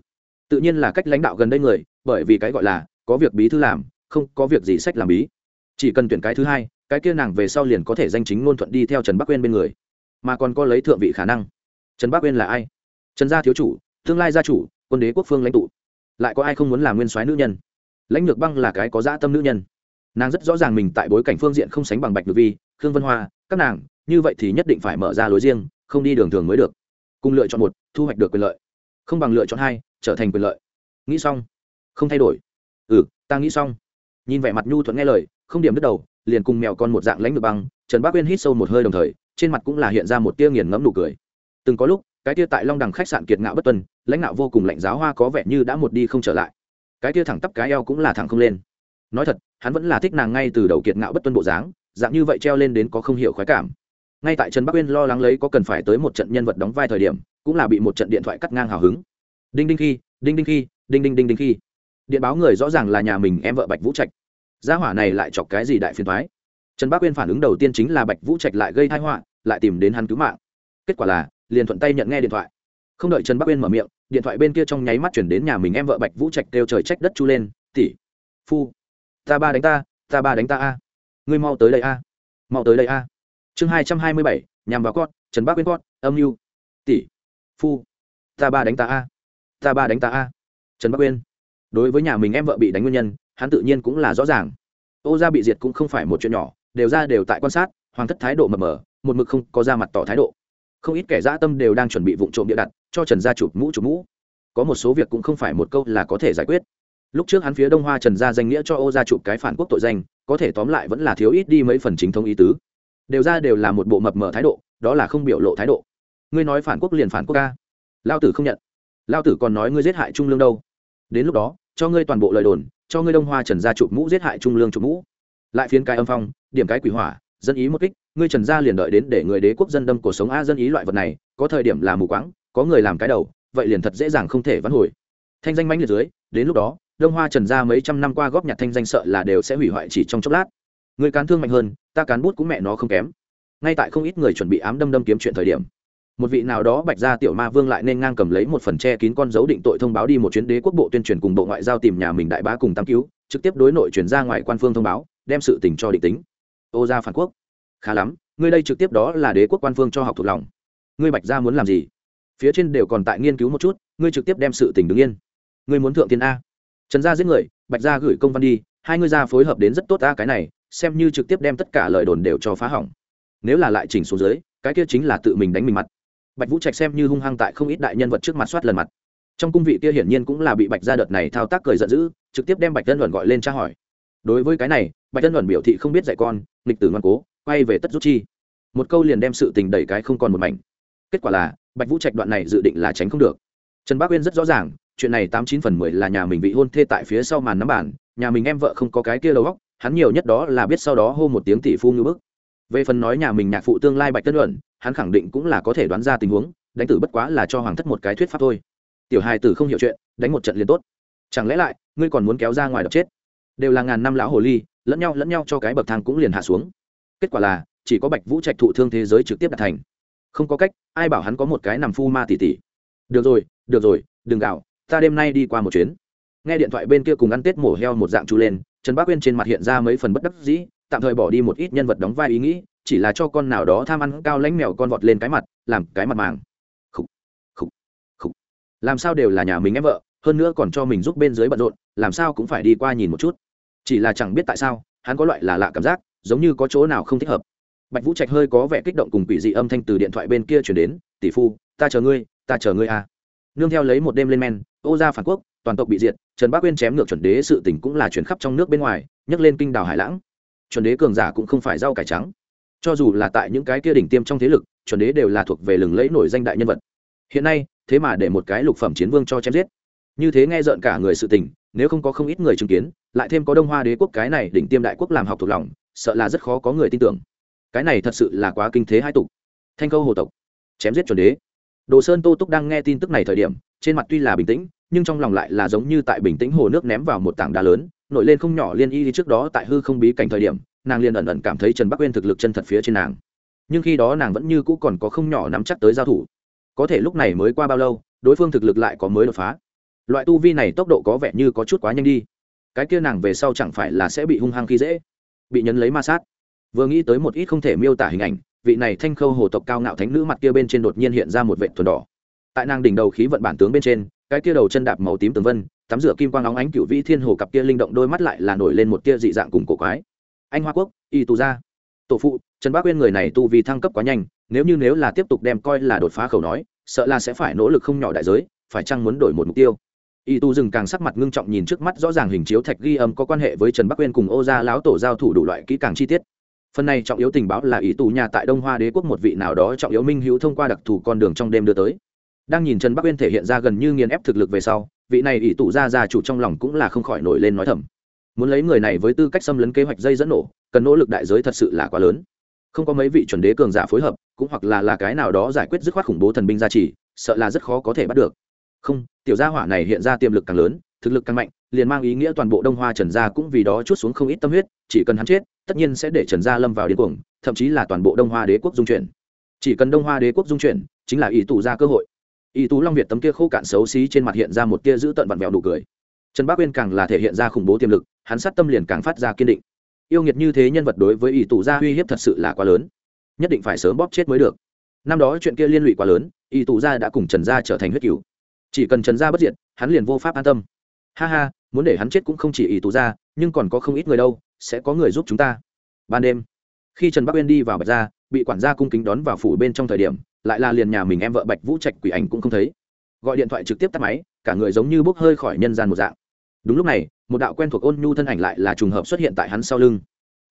A: Tự nhiên là cách lãnh đạo gần đây người, bởi vì cái gọi là, có việc bí thư làm, không có việc gì sách làm bí. Chỉ cần tuyển cái thứ hai, cái kia nàng về sau liền có thể danh chính ngôn thuận đi theo trần bắc quên bên người. Mà còn có lấy thượng vị khả năng. Trần bắc quên là ai? Trần gia thiếu chủ, tương lai gia chủ, quân đế quốc phương lãnh tụ. Lại có ai không muốn làm nguyên soái nữ nhân? Lãnh lược băng là cái có dã tâm nữ nhân nàng rất rõ ràng mình tại bối cảnh phương diện không sánh bằng bạch được vi, khương vân hoa, các nàng, như vậy thì nhất định phải mở ra lối riêng, không đi đường thường mới được. cùng lựa chọn một, thu hoạch được quyền lợi. không bằng lựa chọn hai, trở thành quyền lợi. nghĩ xong. không thay đổi. ừ ta nghĩ xong. nhìn vẻ mặt nhu thuận nghe lời, không điểm đứt đầu, liền cùng mèo con một dạng lãnh được băng, trần bác uyên hít sâu một hơi đồng thời, trên mặt cũng là hiện ra một tia nghiền ngẫm nụ cười. từng có lúc, cái tia tại long đằng khách sạn kiệt ngạo bất tuân lãnh đạo vô cùng lạnh giáo hoa có vẻ như đã một đi không trở lại. cái tia thẳng tắp cái eo cũng là thẳng không lên. nói thật hắn vẫn là thích nàng ngay từ đầu kiệt ngạo bất tuân bộ dáng, dạng như vậy treo lên đến có không hiểu khoái cảm. Ngay tại trần bắc uyên lo lắng lấy có cần phải tới một trận nhân vật đóng vai thời điểm, cũng là bị một trận điện thoại cắt ngang hào hứng. Đinh đinh khi, đinh đinh khi, đinh đinh đinh đinh khi. Điện báo người rõ ràng là nhà mình em vợ bạch vũ trạch. Gia hỏa này lại chọc cái gì đại phiền thoái trần bắc uyên phản ứng đầu tiên chính là bạch vũ trạch lại gây thai họa, lại tìm đến hắn cứu mạng. Kết quả là, liền thuận tay nhận nghe điện thoại. Không đợi trần bắc uyên mở miệng, điện thoại bên kia trong nháy mắt chuyển đến nhà mình em vợ bạch vũ trạch kêu trời trách đất chu lên tỉ phu ta ba đánh ta ta ba đánh ta a. Ngươi mau tới đây a. Mau tới đây a. Chương hai trăm hai mươi bảy, nhằm vào con trần bác quyên con âm mưu. Tỷ. Phu. Ta ba đánh ta a. Ta ba đánh ta a. Trần bác quyên. Đối với nhà mình em vợ bị đánh nguyên nhân, hắn tự nhiên cũng là rõ ràng. Ô gia bị diệt cũng không phải một chuyện nhỏ, đều ra đều tại quan sát, hoàng thất thái độ mờ mờ, một mực không có ra mặt tỏ thái độ. Không ít kẻ dã tâm đều đang chuẩn bị vụ trộm địa đặt, cho trần gia chụp mũ chụp mũ. Có một số việc cũng không phải một câu là có thể giải quyết lúc trước hắn phía đông hoa trần gia danh nghĩa cho ô gia chụp cái phản quốc tội danh, có thể tóm lại vẫn là thiếu ít đi mấy phần chính thống ý tứ. Đều ra đều là một bộ mập mờ thái độ, đó là không biểu lộ thái độ. Ngươi nói phản quốc liền phản quốc ca lao tử không nhận. Lao tử còn nói ngươi giết hại trung lương đâu. Đến lúc đó, cho ngươi toàn bộ lời đồn, cho ngươi đông hoa trần gia chụp mũ giết hại trung lương chụp mũ. Lại phiến cái âm phong, điểm cái quỷ hỏa, dân ý một kích, ngươi trần gia liền đợi đến để người đế quốc dân đâm cuộc sống a dân ý loại vật này, có thời điểm là mù quáng, có người làm cái đầu, vậy liền thật dễ dàng không thể vãn hồi. Thanh danh mãnh liệt dưới, đến lúc đó đông hoa trần gia mấy trăm năm qua góp nhặt thanh danh sợ là đều sẽ hủy hoại chỉ trong chốc lát. Người cán thương mạnh hơn, ta cán bút cũng mẹ nó không kém. Ngay tại không ít người chuẩn bị ám đâm đâm kiếm chuyện thời điểm, một vị nào đó bạch gia tiểu ma vương lại nên ngang cầm lấy một phần che kín con dấu định tội thông báo đi một chuyến đế quốc bộ tuyên truyền cùng bộ ngoại giao tìm nhà mình đại bá cùng tam cứu, trực tiếp đối nội chuyển ra ngoài quan phương thông báo, đem sự tình cho định tính. Ô gia phản quốc. Khá lắm, ngươi đây trực tiếp đó là đế quốc quan phương cho học thuộc lòng. Ngươi bạch gia muốn làm gì? Phía trên đều còn tại nghiên cứu một chút, ngươi trực tiếp đem sự tình đứng yên. Ngươi muốn thượng tiên a trần gia giết người, bạch gia gửi công văn đi, hai ngươi gia phối hợp đến rất tốt ta cái này, xem như trực tiếp đem tất cả lời đồn đều cho phá hỏng. Nếu là lại chỉnh xuống dưới, cái kia chính là tự mình đánh mình mặt. Bạch vũ trạch xem như hung hăng tại không ít đại nhân vật trước mặt soát lần mặt. Trong cung vị kia hiển nhiên cũng là bị bạch gia đợt này thao tác cười giận dữ, trực tiếp đem bạch tân luận gọi lên tra hỏi. Đối với cái này, bạch tân luận biểu thị không biết dạy con, nghịch tử ngoan cố, quay về tất rút chi. Một câu liền đem sự tình đẩy cái không còn một mảnh. Kết quả là, bạch vũ trạch đoạn này dự định là tránh không được. Trần bác uyên rất rõ ràng chuyện này tám chín phần mười là nhà mình bị hôn thê tại phía sau màn nắm bản, nhà mình em vợ không có cái kia đầu góc hắn nhiều nhất đó là biết sau đó hô một tiếng tỷ phu như bức. Về phần nói nhà mình nhạc phụ tương lai bạch tân luận, hắn khẳng định cũng là có thể đoán ra tình huống, đánh tử bất quá là cho hoàng thất một cái thuyết pháp thôi. Tiểu hài tử không hiểu chuyện, đánh một trận liền tốt. Chẳng lẽ lại, ngươi còn muốn kéo ra ngoài đập chết? Đều là ngàn năm lão hồ ly, lẫn nhau lẫn nhau cho cái bậc thang cũng liền hạ xuống. Kết quả là, chỉ có bạch vũ trạch thụ thương thế giới trực tiếp đạt thành. Không có cách, ai bảo hắn có một cái nằm phu ma tỷ tỷ. được rồi được rồi, đừng gạo ta đêm nay đi qua một chuyến nghe điện thoại bên kia cùng ăn tết mổ heo một dạng chu lên trần bác uyên trên mặt hiện ra mấy phần bất đắc dĩ tạm thời bỏ đi một ít nhân vật đóng vai ý nghĩ chỉ là cho con nào đó tham ăn cao lãnh mèo con vọt lên cái mặt làm cái mặt màng khủ, khủ, khủ. làm sao đều là nhà mình em vợ hơn nữa còn cho mình giúp bên dưới bận rộn làm sao cũng phải đi qua nhìn một chút chỉ là chẳng biết tại sao hắn có loại là lạ cảm giác giống như có chỗ nào không thích hợp bạch vũ trạch hơi có vẻ kích động cùng quỷ dị âm thanh từ điện thoại bên kia chuyển đến tỷ phu ta chờ ngươi ta chờ ngươi à nương theo lấy một đêm lên men, ô gia phản quốc, toàn tộc bị diệt, trần bác uyên chém ngược chuẩn đế sự tỉnh cũng là chuyển khắp trong nước bên ngoài nhấc lên kinh đảo hải lãng. Chuẩn đế cường giả cũng không phải rau cải trắng. Cho dù là tại những cái kia đỉnh tiêm trong thế lực, chuẩn đế đều là thuộc về lừng lẫy nổi danh đại nhân vật. Hiện nay, thế mà để một cái lục phẩm chiến vương cho chém giết. Như thế nghe rợn cả người sự tình, nếu không có không ít người chứng kiến, lại thêm có đông hoa đế quốc cái này đỉnh tiêm đại quốc làm học thuộc lòng, sợ là rất khó có người tin tưởng. Cái này thật sự là quá kinh thế hai tục. Thanh câu hồ tộc, chém giết chuẩn đế đồ sơn tô túc đang nghe tin tức này thời điểm, trên mặt tuy là bình tĩnh, nhưng trong lòng lại là giống như tại bình tĩnh hồ nước ném vào một tảng đá lớn, nổi lên không nhỏ liên y trước đó tại hư không bí cảnh thời điểm, nàng liền ẩn ẩn cảm thấy trần bắc uyên thực lực chân thật phía trên nàng. Nhưng khi đó nàng vẫn như cũ còn có không nhỏ nắm chắc tới giao thủ. Có thể lúc này mới qua bao lâu, đối phương thực lực lại có mới đột phá. Loại tu vi này tốc độ có vẻ như có chút quá nhanh đi. Cái kia nàng về sau chẳng phải là sẽ bị hung hăng khi dễ, bị nhấn lấy ma sát. Vừa nghĩ tới một ít không thể miêu tả hình ảnh vị này thanh khâu hồ tộc cao ngạo thánh nữ mặt kia bên trên đột nhiên hiện ra một vệ thuần đỏ. Tại nàng đỉnh đầu khí vận bản tướng bên trên, cái kia đầu chân đạp màu tím tường vân, tắm rửa kim quang óng ánh cựu vĩ thiên hồ cặp kia linh động đôi mắt lại là nổi lên một tia dị dạng cùng cổ quái. Anh hoa quốc, y tù gia. Tổ phụ, trần bác uyên người này tu vì thăng cấp quá nhanh, nếu như nếu là tiếp tục đem coi là đột phá khẩu nói, sợ là sẽ phải nỗ lực không nhỏ đại giới, phải chăng muốn đổi một mục tiêu? Y tu dừng càng sắc mặt ngưng trọng nhìn trước mắt rõ ràng hình chiếu thạch ghi âm có quan hệ với trần bắc uyên cùng ô gia lão tổ giao thủ đủ loại kỹ càng chi tiết phần này trọng yếu tình báo là ý tù nhà tại đông hoa đế quốc một vị nào đó trọng yếu minh hữu thông qua đặc thù con đường trong đêm đưa tới. Đang nhìn trần bắc uyên thể hiện ra gần như nghiền ép thực lực về sau, vị này ý tù gia gia chủ trong lòng cũng là không khỏi nổi lên nói thầm. Muốn lấy người này với tư cách xâm lấn kế hoạch dây dẫn nổ, cần nỗ lực đại giới thật sự là quá lớn. Không có mấy vị chuẩn đế cường giả phối hợp, cũng hoặc là là cái nào đó giải quyết dứt khoát khủng bố thần binh gia trì, sợ là rất khó có thể bắt được. Không, tiểu gia hỏa này hiện ra tiềm lực càng lớn, thực lực càng mạnh liền mang ý nghĩa toàn bộ đông hoa trần gia cũng vì đó chút xuống không ít tâm huyết, chỉ cần hắn chết, tất nhiên sẽ để trần gia lâm vào điên cuồng, thậm chí là toàn bộ đông hoa đế quốc dung chuyển. Chỉ cần đông hoa đế quốc dung chuyển, chính là ý tù ra cơ hội. Ý tú long việt tấm kia khô cạn xấu xí trên mặt hiện ra một tia giữ tận vặn vẹo nụ cười. Trần bác uyên càng là thể hiện ra khủng bố tiềm lực, hắn sát tâm liền càng phát ra kiên định. Yêu nghiệt như thế nhân vật đối với ý tù gia uy hiếp thật sự là quá lớn. Nhất định phải sớm bóp chết mới được. Năm đó chuyện kia liên lụy quá lớn ý tù gia đã cùng trần gia trở thành huyết cửu chỉ cần trần gia bất diệt, hắn liền vô pháp an tâm. Ha ha muốn để hắn chết cũng không chỉ ý tù ra, nhưng còn có không ít người đâu sẽ có người giúp chúng ta. Ban đêm khi trần bắc uyên đi vào bạch gia bị quản gia cung kính đón vào phủ bên trong thời điểm lại là liền nhà mình em vợ bạch vũ trạch quỷ ảnh cũng không thấy. Gọi điện thoại trực tiếp tắt máy cả người giống như bốc hơi khỏi nhân gian một dạng. Đúng lúc này một đạo quen thuộc ôn nhu thân ảnh lại là trùng hợp xuất hiện tại hắn sau lưng.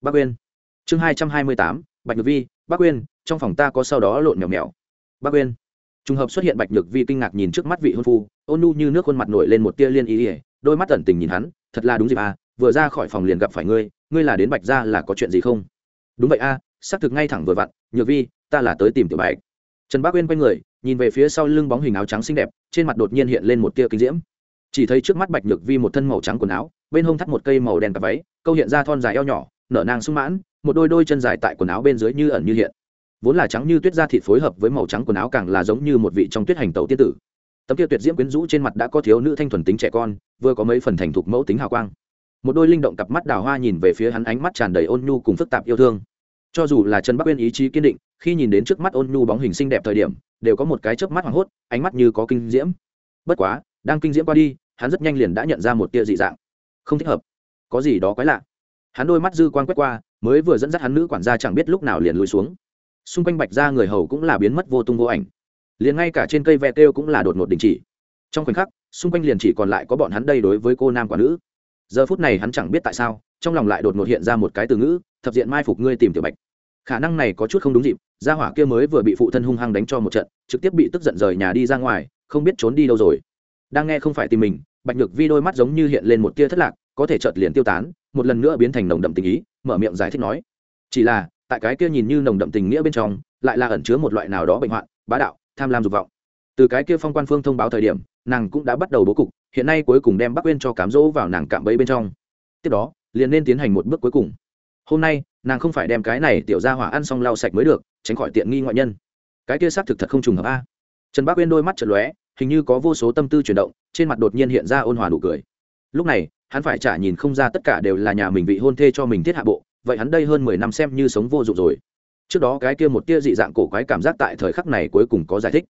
A: Bắc uyên. Chương hai trăm hai mươi tám bạch nhược vi bắc uyên trong phòng ta có sau đó lộn mèo mèo. Bắc uyên. Trùng hợp xuất hiện bạch nhược vi kinh ngạc nhìn trước mắt vị hôn phu ôn nhu như nước khuôn mặt nổi lên một tia liên ý ỉa đôi mắt tẩn tình nhìn hắn thật là đúng dịp à vừa ra khỏi phòng liền gặp phải ngươi ngươi là đến bạch ra là có chuyện gì không? Đúng vậy a à, xác thực ngay thẳng vừa vặn nhược vi ta là tới tìm tiểu bạch. Trần bác uyên quay người nhìn về phía sau lưng bóng hình áo trắng xinh đẹp trên mặt đột nhiên hiện lên một tia kinh diễm. Chỉ thấy trước mắt bạch nhược vi một thân màu trắng quần áo bên hông thắt một cây màu đen cà váy câu hiện ra thon dài eo nhỏ nở nang sung mãn một đôi đôi chân dài tại quần áo bên dưới như ẩn như hiện. Vốn là trắng như tuyết da thịt phối hợp với màu trắng quần áo càng là giống như một vị trong tuyết hành tẩu tiên tử tấm kia tuyệt diễm quyến rũ trên mặt đã có thiếu nữ thanh thuần tính trẻ con, vừa có mấy phần thành thục mẫu tính hào quang. Một đôi linh động cặp mắt đào hoa nhìn về phía hắn ánh mắt tràn đầy ôn nhu cùng phức tạp yêu thương. Cho dù là trần bắc uyên ý chí kiên định, khi nhìn đến trước mắt ôn nhu bóng hình xinh đẹp thời điểm, đều có một cái chớp mắt hoảng hốt, ánh mắt như có kinh diễm. Bất quá, đang kinh diễm qua đi, hắn rất nhanh liền đã nhận ra một tia dị dạng. Không thích hợp. Có gì đó quái lạ. Hắn đôi mắt dư quan quét qua, mới vừa dẫn dắt hắn nữ quản gia chẳng biết lúc nào liền lùi xuống. Xung quanh bạch ra người hầu cũng là biến mất vô tung vô ảnh liền ngay cả trên cây ve kêu cũng là đột ngột đình chỉ. Trong khoảnh khắc, xung quanh liền chỉ còn lại có bọn hắn đây đối với cô nam quả nữ. Giờ phút này hắn chẳng biết tại sao, trong lòng lại đột ngột hiện ra một cái từ ngữ, thập diện mai phục ngươi tìm tiểu bạch. Khả năng này có chút không đúng dịp, gia hỏa kia mới vừa bị phụ thân hung hăng đánh cho một trận, trực tiếp bị tức giận rời nhà đi ra ngoài, không biết trốn đi đâu rồi. Đang nghe không phải tìm mình, bạch nhược vi đôi mắt giống như hiện lên một tia thất lạc, có thể chợt liền tiêu tán, một lần nữa biến thành nồng đậm tình ý, mở miệng giải thích nói. Chỉ là, tại cái kia nhìn như nồng đậm tình nghĩa bên trong, lại là ẩn chứa một loại nào đó bệnh hoạn, bá đạo tham lam dục vọng. Từ cái kia phong quan phương thông báo thời điểm, nàng cũng đã bắt đầu bố cục, hiện nay cuối cùng đem bắc quên cho cám dỗ vào nàng cạm bẫy bên trong. Tiếp đó, liền nên tiến hành một bước cuối cùng. Hôm nay, nàng không phải đem cái này tiểu ra hỏa ăn xong lau sạch mới được, tránh khỏi tiện nghi ngoại nhân. Cái kia xác thực thật không trùng hợp a. Trần bác uyên đôi mắt chật lóe, hình như có vô số tâm tư chuyển động, trên mặt đột nhiên hiện ra ôn hòa nụ cười. Lúc này, hắn phải trả nhìn không ra tất cả đều là nhà mình vị hôn thê cho mình thiết hạ bộ, vậy hắn đây hơn mười năm xem như sống vô dụng rồi trước đó cái kia một tia dị dạng cổ quái cảm giác tại thời khắc này cuối cùng có giải thích.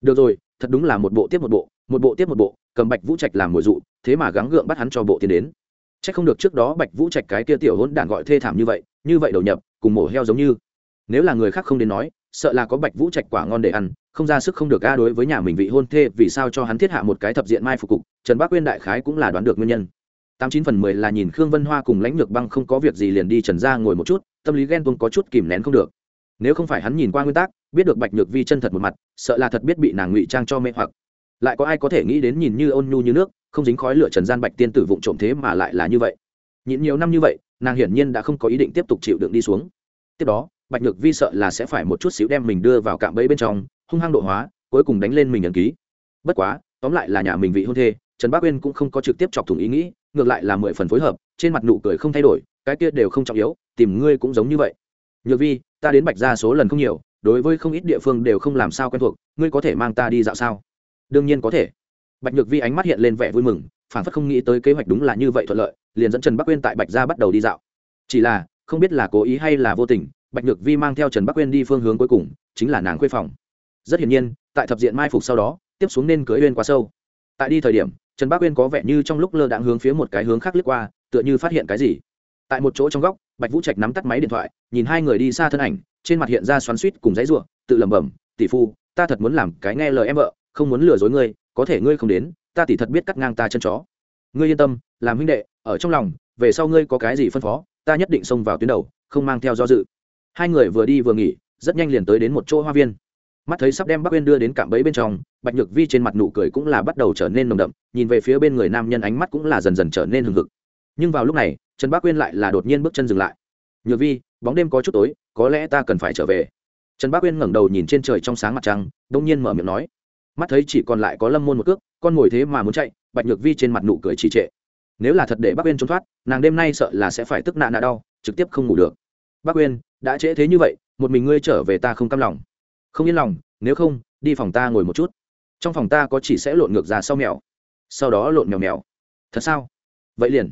A: Được rồi, thật đúng là một bộ tiếp một bộ một bộ tiếp một bộ, cầm bạch vũ trạch làm mồi dụ, thế mà gắng gượng bắt hắn cho bộ tiền đến. C h ắ c không được trước đó bạch vũ trạch cái kia tiểu hôn đản gọi thê thảm như vậy như vậy đầu nhập, cùng mổ heo giống như. Nếu là người khác không đến nói, sợ là có bạch vũ trạch quả ngon để ăn, không ra sức không được ga đối với nhà mình vị hôn thê, vì sao cho hắn thiết hạ một cái thập diện mai phục cục, trần bác quyên đại khái cũng là đoán được nguyên nhân. Tám chín phần mười là nhìn khương vân hoa cùng lãnh lược băng không có việc gì liền đi trần ra ngồi một chút, tâm lý ghen tuông có chút kìm nén không được nếu không phải hắn nhìn qua nguyên tắc, biết được bạch nhược vi chân thật một mặt, sợ là thật biết bị nàng ngụy trang cho mê hoặc. Lại có ai có thể nghĩ đến nhìn như ôn nhu như nước, không dính khói lửa trần gian bạch tiên tử vụng trộm thế mà lại là như vậy. Nhịn nhiều năm như vậy, nàng hiển nhiên đã không có ý định tiếp tục chịu đựng đi xuống. Tiếp đó, bạch nhược vi sợ là sẽ phải một chút xíu đem mình đưa vào cạm bẫy bên trong, hung hăng độ hóa, cuối cùng đánh lên mình ẩn ký. Bất quá, tóm lại là nhà mình vị hôn thê, trần bác uyên cũng không có trực tiếp chọc thủng ý nghĩ, ngược lại là mười phần phối hợp, trên mặt nụ cười không thay đổi, cái kia đều không trọng yếu, tìm ngươi cũng giống như vậy nhược vi, ta đến bạch ra số lần không nhiều, đối với không ít địa phương đều không làm sao quen thuộc, ngươi có thể mang ta đi dạo sao? Đương nhiên có thể. Bạch nhược vi ánh mắt hiện lên vẻ vui mừng phản phất không nghĩ tới kế hoạch đúng là như vậy thuận lợi, liền dẫn trần bắc uyên tại bạch gia bắt đầu đi dạo. Chỉ là, không biết là cố ý hay là vô tình, bạch nhược vi mang theo trần bắc uyên đi phương hướng cuối cùng, chính là nàng khuê phòng. Rất hiển nhiên, tại thập diện mai phục sau đó, tiếp xuống nên cưới uyên quá sâu. Tại đi thời điểm, trần bắc uyên có vẻ như trong lúc lơ đãng hướng phía một cái hướng khác lướt qua, tựa như phát hiện cái gì tại một chỗ trong góc, bạch vũ trạch nắm tắt máy điện thoại, nhìn hai người đi xa thân ảnh, trên mặt hiện ra xoắn suýt cùng dãy ruộng tự lẩm bẩm, tỷ phu, ta thật muốn làm cái nghe lời em vợ, không muốn lừa dối ngươi, có thể ngươi không đến, ta tỷ thật biết cắt ngang ta chân chó. Ngươi yên tâm, làm huynh đệ, ở trong lòng, về sau ngươi có cái gì phân phó, ta nhất định xông vào tuyến đầu, không mang theo do dự. Hai người vừa đi vừa nghỉ, rất nhanh liền tới đến một chỗ hoa viên. Mắt thấy sắp đem bắc uyên đưa đến cạm bẫy bên trong, bạch nhược vi trên mặt nụ cười cũng là bắt đầu trở nên nồng đậm, nhìn về phía bên người nam nhân ánh mắt cũng là dần dần trở nên hừng hực. Nhưng vào lúc này trần bác uyên lại là đột nhiên bước chân dừng lại nhược vi bóng đêm có chút tối có lẽ ta cần phải trở về trần bác uyên ngẩng đầu nhìn trên trời trong sáng mặt trăng đông nhiên mở miệng nói mắt thấy chỉ còn lại có lâm môn một cước con ngồi thế mà muốn chạy bạch nhược vi trên mặt nụ cười trì trệ nếu là thật để bác uyên trốn thoát nàng đêm nay sợ là sẽ phải tức nạn nạ đau trực tiếp không ngủ được bác uyên đã trễ thế như vậy một mình ngươi trở về ta không cam lòng không yên lòng nếu không đi phòng ta ngồi một chút trong phòng ta có chỉ sẽ lộn ngược ra sau mèo sau đó lộn mèo mèo thật sao vậy liền